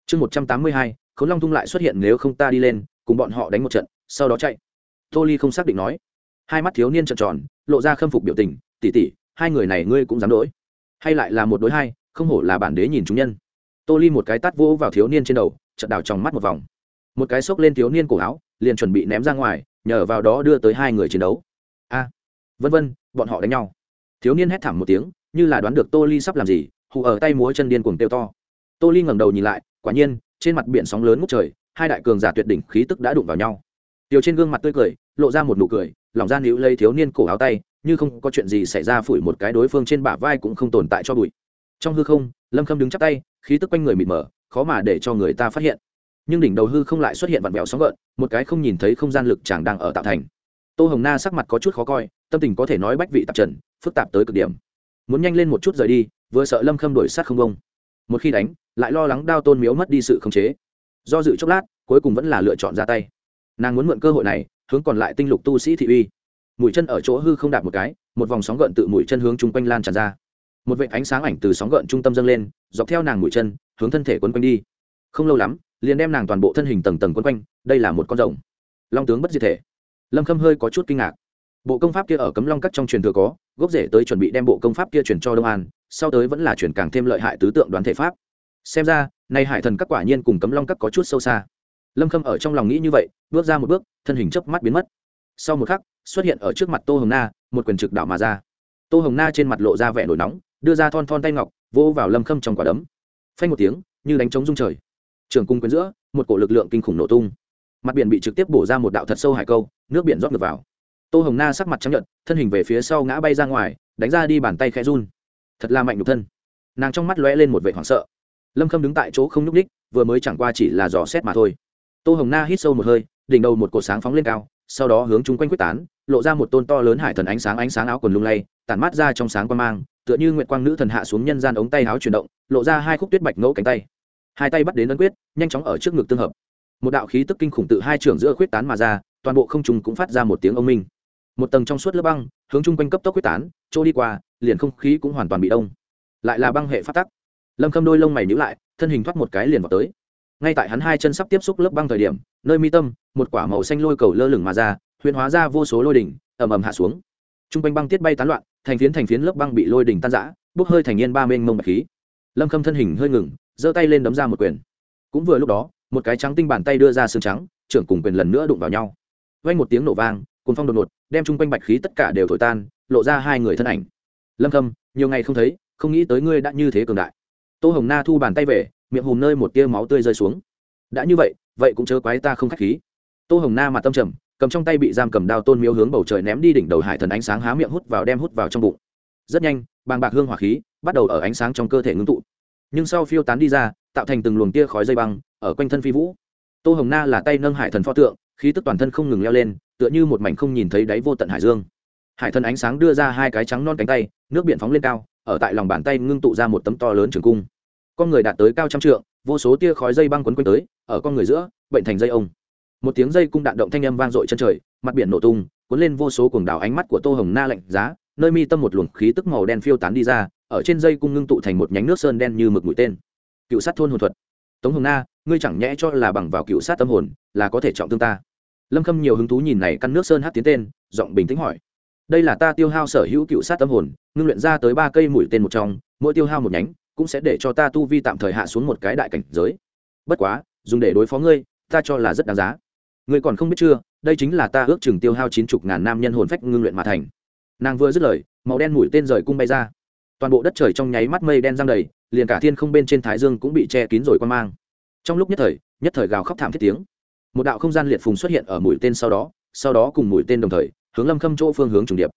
Chương một trăm tám mươi hai, khốn long thung lại xuất hiện nếu không ta đi lên, cùng bọn họ đánh một trận, sau đó chạy. Tô ly không xác định nói. Hai mắt thiếu niên trợn tròn, lộ ra khâm phục biểu tình, tỉ tỉ hai người này ngươi cũng dám đỗi. Hay lại là một đối hai, không hổ là bản đế nhìn chúng nhân. Tô ly một cái tát vỗ vào thiếu niên trên đầu, chợt đảo trong mắt một vòng. Một cái xốc lên thiếu niên cổ áo, liền chuẩn bị ném ra ngoài, nhờ vào đó đưa tới hai người chiến đấu. A, vân vân, bọn họ đánh nhau. Thiếu niên hét thảm một tiếng, như là đoán được tô ly sắp làm gì hụ ở tay múa chân điên cuồng tiêu to. Tô ly ngẩng đầu nhìn lại, quả nhiên, trên mặt biển sóng lớn ngút trời, hai đại cường giả tuyệt đỉnh khí tức đã đụng vào nhau. Tiểu trên gương mặt tươi cười, lộ ra một nụ cười, lòng ra níu lấy thiếu niên cổ áo tay như không có chuyện gì xảy ra phủi một cái đối phương trên bả vai cũng không tồn tại cho bụi. Trong hư không, lâm khâm đứng chắp tay, khí tức quanh người mịt mờ, khó mà để cho người ta phát hiện. Nhưng đỉnh đầu hư không lại xuất hiện vặn vẹo sóng gợn, một cái không nhìn thấy không gian lực chàng đang ở tạo thành. Tô hồng na sắc mặt có chút khó coi, tâm tình có thể nói bách vị tạp trần, phức tạp tới cực điểm. Muốn nhanh lên một chút rời đi, vừa sợ lâm khâm đổi sát không bông. Một khi đánh, lại lo lắng đao tôn miếu mất đi sự khống chế. Do dự chốc lát, cuối cùng vẫn là lựa chọn ra tay. Nàng muốn mượn cơ hội này, hướng còn lại tinh lục tu sĩ thị uy mũi chân ở chỗ hư không đạp một cái, một vòng sóng gợn tự mũi chân hướng chung quanh lan tràn ra. Một vệ ánh sáng ảnh từ sóng gợn trung tâm dâng lên, dọc theo nàng mũi chân, hướng thân thể quấn quanh đi. Không lâu lắm, liền đem nàng toàn bộ thân hình tầng tầng quấn quanh, đây là một con rồng. Long tướng bất diệt thể. Lâm khâm hơi có chút kinh ngạc. Bộ công pháp kia ở cấm long cắt trong truyền thừa có, gốc rễ tới chuẩn bị đem bộ công pháp kia truyền cho đông an, sau tới vẫn là chuyển càng thêm lợi hại tứ tượng đoán thể pháp. Xem ra, nay hải thần các quả nhiên cùng cấm long các có chút sâu xa. Lâm khâm ở trong lòng nghĩ như vậy, bước ra một bước, thân hình chớp mắt biến mất sau một khắc, xuất hiện ở trước mặt tô hồng na, một quyền trực đảo mà ra. Tô hồng na trên mặt lộ ra vẻ nổi nóng, đưa ra thon thon tay ngọc, vỗ vào lâm khâm trong quả đấm. Phanh một tiếng, như đánh trống rung trời. Trường cung quyến giữa, một cổ lực lượng kinh khủng nổ tung. Mặt biển bị trực tiếp bổ ra một đạo thật sâu hải câu, nước biển rót ngược vào. Tô hồng na sắc mặt chấp nhận thân hình về phía sau ngã bay ra ngoài, đánh ra đi bàn tay khẽ run. Thật là mạnh nhục thân. Nàng trong mắt lóe lên một vệ hoảng sợ. Lâm khâm đứng tại chỗ không nhúc ních vừa mới chẳng qua chỉ là dò xét mà thôi. Tô hồng na hít sâu một hơi, đỉnh đầu một cột sáng phóng lên cao sau đó hướng chúng quanh quyết tán, lộ ra một tôn to lớn hải thần ánh sáng ánh sáng áo quần lung lay, tản mát ra trong sáng quan mang, tựa như nguyệt quang nữ thần hạ xuống nhân gian ống tay áo chuyển động, lộ ra hai khúc tuyết bạch ngẫu cánh tay. Hai tay bắt đến ấn quyết, nhanh chóng ở trước ngực tương hợp. Một đạo khí tức kinh khủng tự hai trưởng giữa khuyết tán mà ra, toàn bộ không trùng cũng phát ra một tiếng ông minh. Một tầng trong suốt lớp băng, hướng chung quanh cấp tốc quyết tán, trôi đi qua, liền không khí cũng hoàn toàn bị đông. Lại là băng hệ phát tắc. Lâm khâm đôi lông mày nhữ lại, thân hình thoát một cái liền vào tới ngay tại hắn hai chân sắp tiếp xúc lớp băng thời điểm, nơi mi tâm, một quả màu xanh lôi cầu lơ lửng mà ra huyền hóa ra vô số lôi đỉnh, ầm ầm hạ xuống. T r u n g quanh băng tiết bay tán loạn, thành phiến thành phiến lớp băng bị lôi đỉnh tan giã bốc hơi thành nhiên ba mênh mông bạch khí. Lâm khâm thân hình hơi ngừng, giơ tay lên đấm ra một quyền. Cũng vừa lúc đó, một cái trắng tinh bàn tay đưa ra xương trắng, trưởng cùng quyền lần nữa đụng vào nhau. Vay một tiếng nổ vang cùng phong đột ngột, đem chung quanh bạch khí tất cả đều thổi tan, lộ ra hai người thân ảnh. Lâm khâm, nhiều ngày không thấy, không nghĩ tới ngươi đã như thế cường đại. Tô hồng na thu bàn tay về miệng hùm nơi một tia máu tươi rơi xuống. Đã như vậy vậy cũng chớ quái ta không k h á c h khí. Tô hồng na mặt tâm trầm, cầm trong tay bị giam cầm đao tôn miếu hướng bầu trời ném đi đỉnh đầu hải thần ánh sáng há miệng hút vào đem hút vào trong bụng. Rất nhanh, bàng bạc hương hỏa khí bắt đầu ở ánh sáng trong cơ thể ngưng tụ. Nhưng sau phiêu tán đi ra, tạo thành từng luồng tia khói dây băng, ở quanh thân phi vũ. Tô hồng na là tay nâng hải thần pho tượng, khí tức toàn thân không ngừng leo lên, tựa như một mảnh không nhìn thấy đáy vô tận hải dương. Hải thần ánh sáng đưa ra hai cái trắng non cánh tay, nước biển phóng lên cao, ở tại lòng bàn tay ngưng tụ ra một tấm to lớn trường cung con người đạt tới cao trăm trượng, vô số tia khói dây băng quấn quanh tới, ở con người giữa, bệnh thành dây ông. Một tiếng dây cung đạn động thanh âm vang dội chân trời, mặt biển nổ tung, cuốn lên vô số cuồng đảo ánh mắt của tô hồng na lạnh giá, nơi mi tâm một luồng khí tức màu đen phiêu tán đi ra, ở trên dây cung ngưng tụ thành một nhánh nước sơn đen như mực mũi tên. Cựu sát thôn hồn thuật. Tống hồng na, ngươi chẳng nhẽ cho là bằng vào cựu sát tâm hồn, là có thể trọng thương ta? Lâm khâm nhiều hứng thú nhìn này căn nước sơn hát tiến tên, giọng bình tĩnh hỏi. Đây là ta tiêu hao sở hữu cựu sát tâm hồn, ngưng luyện ra tới ba cây mũi tên một trong, mỗi tiêu hao một nhánh cũng sẽ để cho ta tu vi tạm thời hạ xuống một cái đại cảnh giới. Bất quá, dùng để đối phó ngươi, ta cho là rất đáng giá. Ngươi còn không biết chưa, đây chính là ta ước chừng tiêu hao chín chục ngàn nam nhân hồn phách ngưng luyện mà thành. Nàng vừa dứt lời, màu đen mũi tên rời cung bay ra. Toàn bộ đất trời trong nháy mắt mây đen giăng đầy, liền cả thiên không bên trên thái dương cũng bị che kín rồi quan mang. Trong lúc nhất thời nhất thời gào khóc thảm thiết tiếng. Một đạo không gian liệt phùng xuất hiện ở mũi tên sau đó sau đó cùng mũi tên đồng thời, hướng lâm khâm chỗ phương hướng trùng điệp.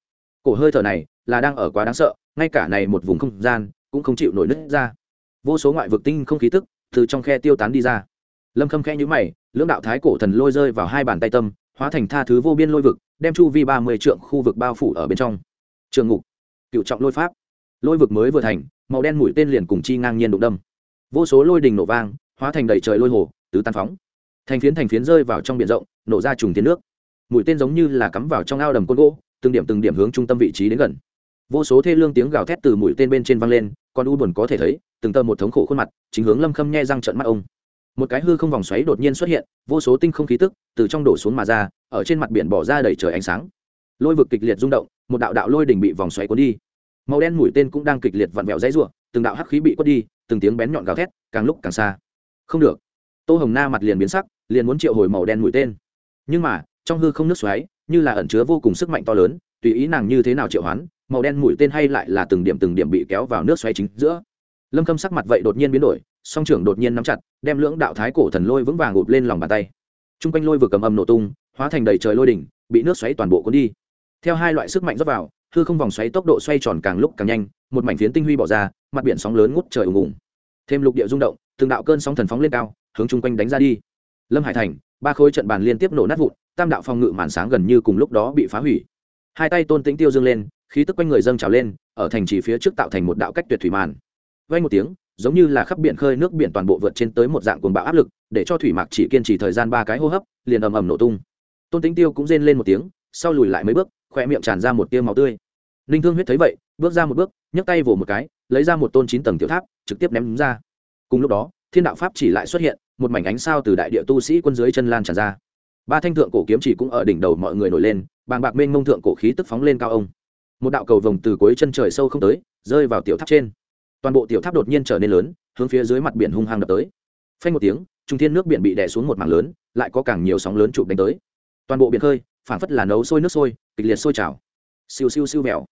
Cổ hơi thở này là đang ở quá đáng sợ, ngay cả này một vùng không gian cũng không chịu nổi nứt ra. Vô số ngoại vực tinh không khí tức từ trong khe tiêu tán đi ra. Lâm khâm khe nhữ mày, lưỡng đạo thái cổ thần lôi rơi vào hai bàn tay tâm, hóa thành tha thứ vô biên lôi vực, đem chu vi ba mươi trượng khu vực bao phủ ở bên trong. Trường ngục, cựu trọng lôi pháp. Lôi vực mới vừa thành, màu đen mũi tên liền cùng chi ngang nhiên đụng đâm. Vô số lôi đình nổ vang, hóa thành đầy trời lôi hồ, tứ tan phóng. Thành phiến thành phiến rơi vào trong biển rộng, nổ ra trùng tiến nước. Mũi tên giống như là cắm vào trong ao đầm côn gỗ, từng điểm từng điểm hướng trung tâm vị trí đến gần vô số thê lương tiếng gào thét từ mũi tên bên trên văng lên còn u buồn có thể thấy, từng tơ một thống khổ khuôn mặt, chính hướng lâm khâm nhe răng trận mắt ông. Một cái hư không vòng xoáy đột nhiên xuất hiện, vô số tinh không khí tức từ trong đổ xuống mà ra, ở trên mặt biển bỏ ra đầy trời ánh sáng. Lôi vực kịch liệt rung động, một đạo đạo lôi đỉnh bị vòng xoáy cuốn đi. Màu đen mũi tên cũng đang kịch liệt vặn vẹo dãy rủa, từng đạo hắc khí bị quất đi, từng tiếng bén nhọn gào thét, càng lúc càng xa. Không được. Tô hồng na mặt liền biến sắc, liền muốn triệu hồi màu đen mũi tên. Nhưng mà, trong hư không nước xoáy, như là ẩn chứa vô cùng sức mạnh to lớn, tùy ý nàng như thế nào triệu hoán màu đen mũi tên hay lại là từng điểm từng điểm bị kéo vào nước xoáy chính giữa. Lâm khâm sắc mặt vậy đột nhiên biến đổi, song trưởng đột nhiên nắm chặt, đem lưỡng đạo thái cổ thần lôi vững vàng ụp lên lòng bàn tay. T r u n g quanh lôi vừa cầm âm nổ tung, hóa thành đầy trời lôi đỉnh, bị nước xoáy toàn bộ cuốn đi. Theo hai loại sức mạnh dốc vào, hư không vòng xoáy tốc độ xoay tròn càng lúc càng nhanh, một mảnh phiến tinh huy bỏ ra, mặt biển sóng lớn ngút trời ùng ùng. Thêm lục địa rung động, từng đạo cơn sóng thần phóng lên cao, hướng chung quanh đánh ra đi. Lâm hải thành, ba khối trận bàn liên tiếp nổ nát vụn, tam đạo phòng ngự màn sáng gần như cùng lúc đó bị phá hủy. Hai tay tôn tĩnh tiêu dương lên khí tức quanh người dâng trào lên, ở thành trì phía trước tạo thành một đạo cách tuyệt thủy màn. Vay một tiếng, giống như là khắp biển khơi nước biển toàn bộ vượt trên tới một dạng cuồng bão áp lực, để cho thủy mạc chỉ kiên trì thời gian ba cái hô hấp, liền ầm ầm nổ tung. Tôn tính tiêu cũng rên lên một tiếng, sau lùi lại mấy bước khoe miệng tràn ra một tia máu tươi. Ninh thương huyết thấy vậy, bước ra một bước, nhấc tay vỗ một cái, lấy ra một tôn chín tầng tiểu tháp, trực tiếp ném ra. Cùng lúc đó, thiên đạo pháp chỉ lại xuất hiện, một mảnh ánh sao từ đại địa tu sĩ quân dưới chân lan tràn ra. Ba thanh thượng cổ kiếm chỉ cũng ở đỉnh đầu mọi người nổi lên, bàng bạc mênh mông thượng cổ khí tức phóng lên cao ông một đạo cầu vồng từ cuối chân trời sâu không tới, rơi vào tiểu tháp trên. Toàn bộ tiểu tháp đột nhiên trở nên lớn, hướng phía dưới mặt biển hung hăng đập tới. Phanh một tiếng, trung thiên nước biển bị đè xuống một mảng lớn, lại có càng nhiều sóng lớn chụp đánh tới. Toàn bộ biển khơi phản phất là nấu sôi nước sôi, kịch liệt sôi trào. Siêu siêu siêu mèo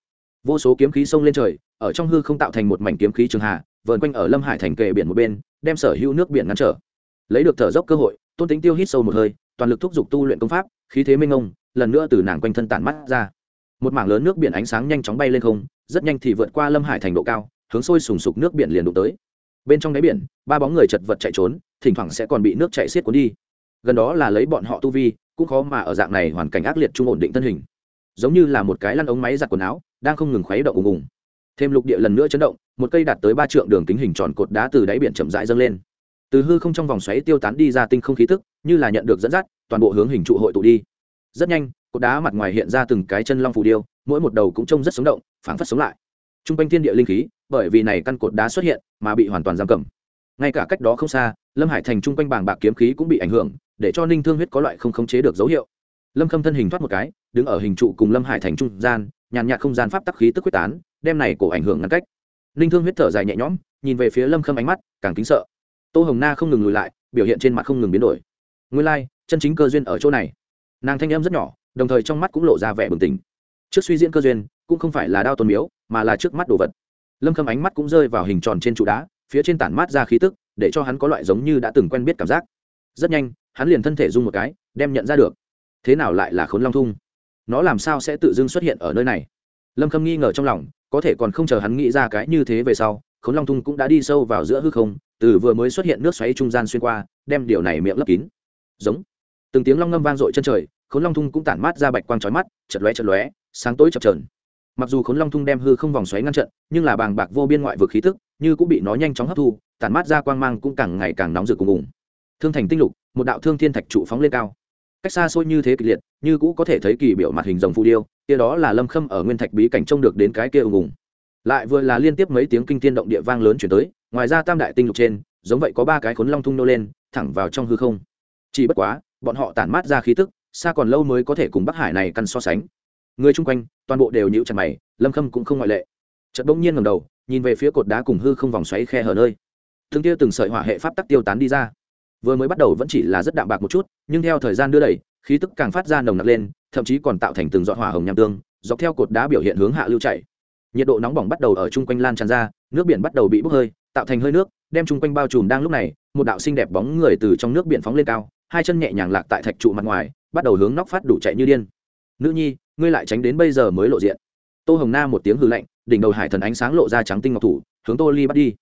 vô số kiếm khí sông lên trời, ở trong hư không tạo thành một mảnh kiếm khí trường hạ vờn quanh ở lâm hải thành kề biển một bên, đem sở hữu nước biển ngăn trở. Lấy được thở dốc cơ hội, tôn tính tiêu hít sâu một hơi, toàn lực thúc giục tu luyện công pháp, khí thế minh ông lần nữa từ nàng quanh thân tản mắt ra một mảng lớn nước biển ánh sáng nhanh chóng bay lên không, rất nhanh thì vượt qua lâm hải thành độ cao, hướng sôi sùng sục nước biển liền đụng tới. Bên trong đáy biển, ba bóng người chật vật chạy trốn, thỉnh thoảng sẽ còn bị nước chạy xiết cuốn đi. Gần đó là lấy bọn họ tu vi, cũng khó mà ở dạng này hoàn cảnh ác liệt trung ổn định thân hình. Giống như là một cái lăn ống máy giặt quần áo, đang không ngừng khuấy động ùng ùng. Thêm lục địa lần nữa chấn động, một cây đạt tới ba trượng đường kính hình tròn cột đá từ đáy biển chậm rãi dâng lên. Từ hư không trong vòng xoáy tiêu tán đi ra tinh không khí tức, như là nhận được dẫn dắt, toàn bộ hướng hình trụ hội tụ đi. Rất nhanh cột đá mặt ngoài hiện ra từng cái chân long phù điêu mỗi một đầu cũng trông rất sống động phảng phất sống lại. T r u n g quanh thiên địa linh khí bởi vì này căn cột đá xuất hiện mà bị hoàn toàn giam cầm. Ngay cả cách đó không xa lâm hải thành chung quanh Bàng bạc kiếm khí cũng bị ảnh hưởng để cho ninh thương huyết có loại không khống chế được dấu hiệu. Lâm khâm thân hình thoát một cái đứng ở hình trụ cùng lâm hải thành trung gian nhàn nhạt không gian pháp tắc khí tức quyết tán đem này cổ ảnh hưởng ngăn cách. Ninh thương huyết thở dài nhẹ nhõm nhìn về phía lâm khâm ánh mắt càng kính sợ. Tô hồng na không ngừng lùi lại biểu hiện trên mặt không ngừng biến đổi. Nguyên lai、like, chân chính cơ duyên ở chỗ này. Nàng thanh em rất nhỏ đồng thời trong mắt cũng lộ ra vẻ bừng tỉnh. Trước suy diễn cơ duyên, cũng không phải là đao tôn miếu, mà là trước mắt đồ vật. Lâm khâm ánh mắt cũng rơi vào hình tròn trên trụ đá, phía trên tản mát ra khí tức, để cho hắn có loại giống như đã từng quen biết cảm giác. Rất nhanh, hắn liền thân thể rung một cái, đem nhận ra được. Thế nào lại là khốn long thung? Nó làm sao sẽ tự dưng xuất hiện ở nơi này? Lâm khâm nghi ngờ trong lòng, có thể còn không chờ hắn nghĩ ra cái như thế về sau, khốn long thung cũng đã đi sâu vào giữa hư không, từ vừa mới xuất hiện nước xoáy trung gian xuyên qua, đem điều này miệng lấp kín. Giống. Từng tiếng long ngâm vang dội chân trời khốn long thung cũng tản mát ra bạch quang trói mắt chật lóe chật lóe, sáng tối chập trờn mặc dù khốn long thung đem hư không vòng xoáy ngăn trận, nhưng là bàng bạc vô biên ngoại vực khí tức, như cũng bị nó nhanh chóng hấp thu, tản mát ra quang mang cũng càng ngày càng nóng rực cùng cùng thương thành tinh lục, một đạo thương thiên thạch trụ phóng lên cao. Cách xa xôi như thế kịch liệt, như cũ có thể thấy kỳ biểu mặt hình rồng phù điêu, kia đó là lâm khâm ở nguyên thạch bí cảnh trông được đến cái kia ùng ùng. Lại vừa là liên tiếp mấy tiếng kinh thiên động địa vang lớn chuyển tới, ngoài ra tam đại tinh lục trên, giống vậy có ba cái khốn long thung nô lên, thẳng vào trong hư không. Chỉ bất quá, bọn họ tản mát ra khí tức xa còn lâu mới có thể cùng bắc hải này căn so sánh người chung quanh toàn bộ đều nhịu chặt mày lâm khâm cũng không ngoại lệ chợt bỗng nhiên ngầm đầu nhìn về phía cột đá cùng hư không vòng xoáy khe hở nơi thương tiêu từng sợi hỏa hệ pháp tắc tiêu tán đi ra vừa mới bắt đầu vẫn chỉ là rất đạm bạc một chút nhưng theo thời gian đưa đẩy khí tức càng phát ra nồng nặc lên thậm chí còn tạo thành từng giọt hỏa hồng nham tương dọc theo cột đá biểu hiện hướng hạ lưu chảy nhiệt độ nóng bỏng bắt đầu ở chung quanh lan tràn ra nước biển bắt đầu bị bốc hơi tạo thành hơi nước đem chung quanh bao trùm đang lúc này một đạo xinh đẹp bóng người từ trong nước biển phóng lên cao hai chân nhẹ nhàng lạc tại thạch trụ mặt ngoài bắt đầu hướng nóc phát đủ chạy như điên. Nữ nhi, ngươi lại tránh đến bây giờ mới lộ diện. Tô hồng na một tiếng hư lạnh, đỉnh đầu hải thần ánh sáng lộ ra trắng tinh ngọc thủ, hướng tô ly bắt đi.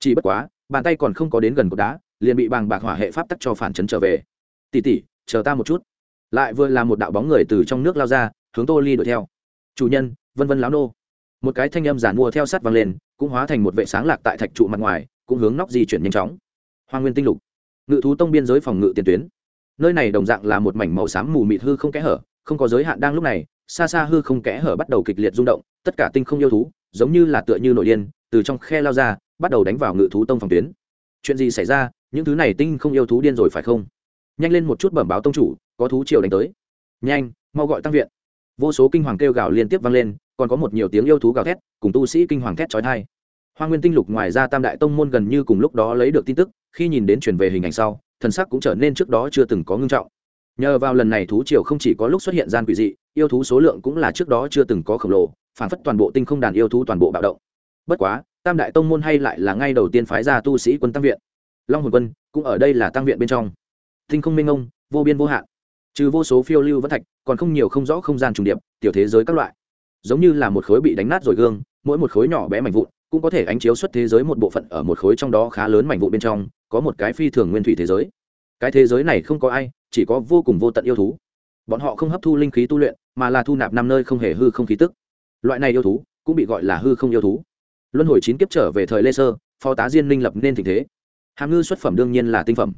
Chỉ bất quá, bàn tay còn không có đến gần cột đá, liền bị bàng bạc hỏa hệ pháp tắc cho phản chấn trở về. Tỉ tỉ chờ ta một chút. Lại vừa là một đạo bóng người từ trong nước lao ra, hướng tô ly đuổi theo. Chủ nhân, vân vân láo nô. Một cái thanh âm giản mua theo sát vang lên, cũng hóa thành một vệ sáng lạc tại thạch trụ mặt ngoài, cũng hướng nóc di chuyển nhanh chóng. Hoa nguyên tinh lục. Ngự thú tông biên giới phòng ngự tiền tuyến nơi này đồng dạng là một mảnh màu xám mù mịt hư không kẽ hở, không có giới hạn đang lúc này, xa xa hư không kẽ hở bắt đầu kịch liệt rung động, tất cả tinh không yêu thú, giống như là tựa như nội điên, từ trong khe lao ra, bắt đầu đánh vào ngự thú tông phòng tuyến. Chuyện gì xảy ra? Những thứ này tinh không yêu thú điên rồi phải không? Nhanh lên một chút bẩm báo tông chủ, có thú triều đánh tới. Nhanh, mau gọi tăng viện. Vô số kinh hoàng kêu gào liên tiếp vang lên, còn có một nhiều tiếng yêu thú gào thét, cùng tu sĩ kinh hoàng thét trói thai hoa nguyên tinh lục ngoài ra tam đại tông môn gần như cùng lúc đó lấy được tin tức, khi nhìn đến chuyển về hình ảnh sau thần sắc cũng trở nên trước đó chưa từng có ngưng trọng. Nhờ vào lần này thú triều không chỉ có lúc xuất hiện gian quỷ dị, yêu thú số lượng cũng là trước đó chưa từng có khổng lồ, phản phất toàn bộ tinh không đàn yêu thú toàn bộ bạo động. Bất quá, tam đại tông môn hay lại là ngay đầu tiên phái ra tu sĩ quân tăng viện. Long hồn quân cũng ở đây là tăng viện bên trong. Tinh không minh ông vô biên vô hạn. Trừ vô số phiêu lưu vẫn thạch, còn không nhiều không rõ không gian trùng điệp, tiểu thế giới các loại. Giống như là một khối bị đánh nát rồi gương, mỗi một khối nhỏ bé mảnh vụn cũng có thể ánh chiếu xuất thế giới một bộ phận ở một khối trong đó khá lớn mảnh vụn bên trong có một cái phi thường nguyên thủy thế giới. Cái thế giới này không có ai, chỉ có vô cùng vô tận yêu thú. Bọn họ không hấp thu linh khí tu luyện, mà là thu nạp năm nơi không hề hư không khí tức. Loại này yêu thú cũng bị gọi là hư không yêu thú. Luân hồi chín kiếp trở về thời lê sơ phó tá diên minh lập nên tình thế. Hàm ngư xuất phẩm đương nhiên là tinh phẩm.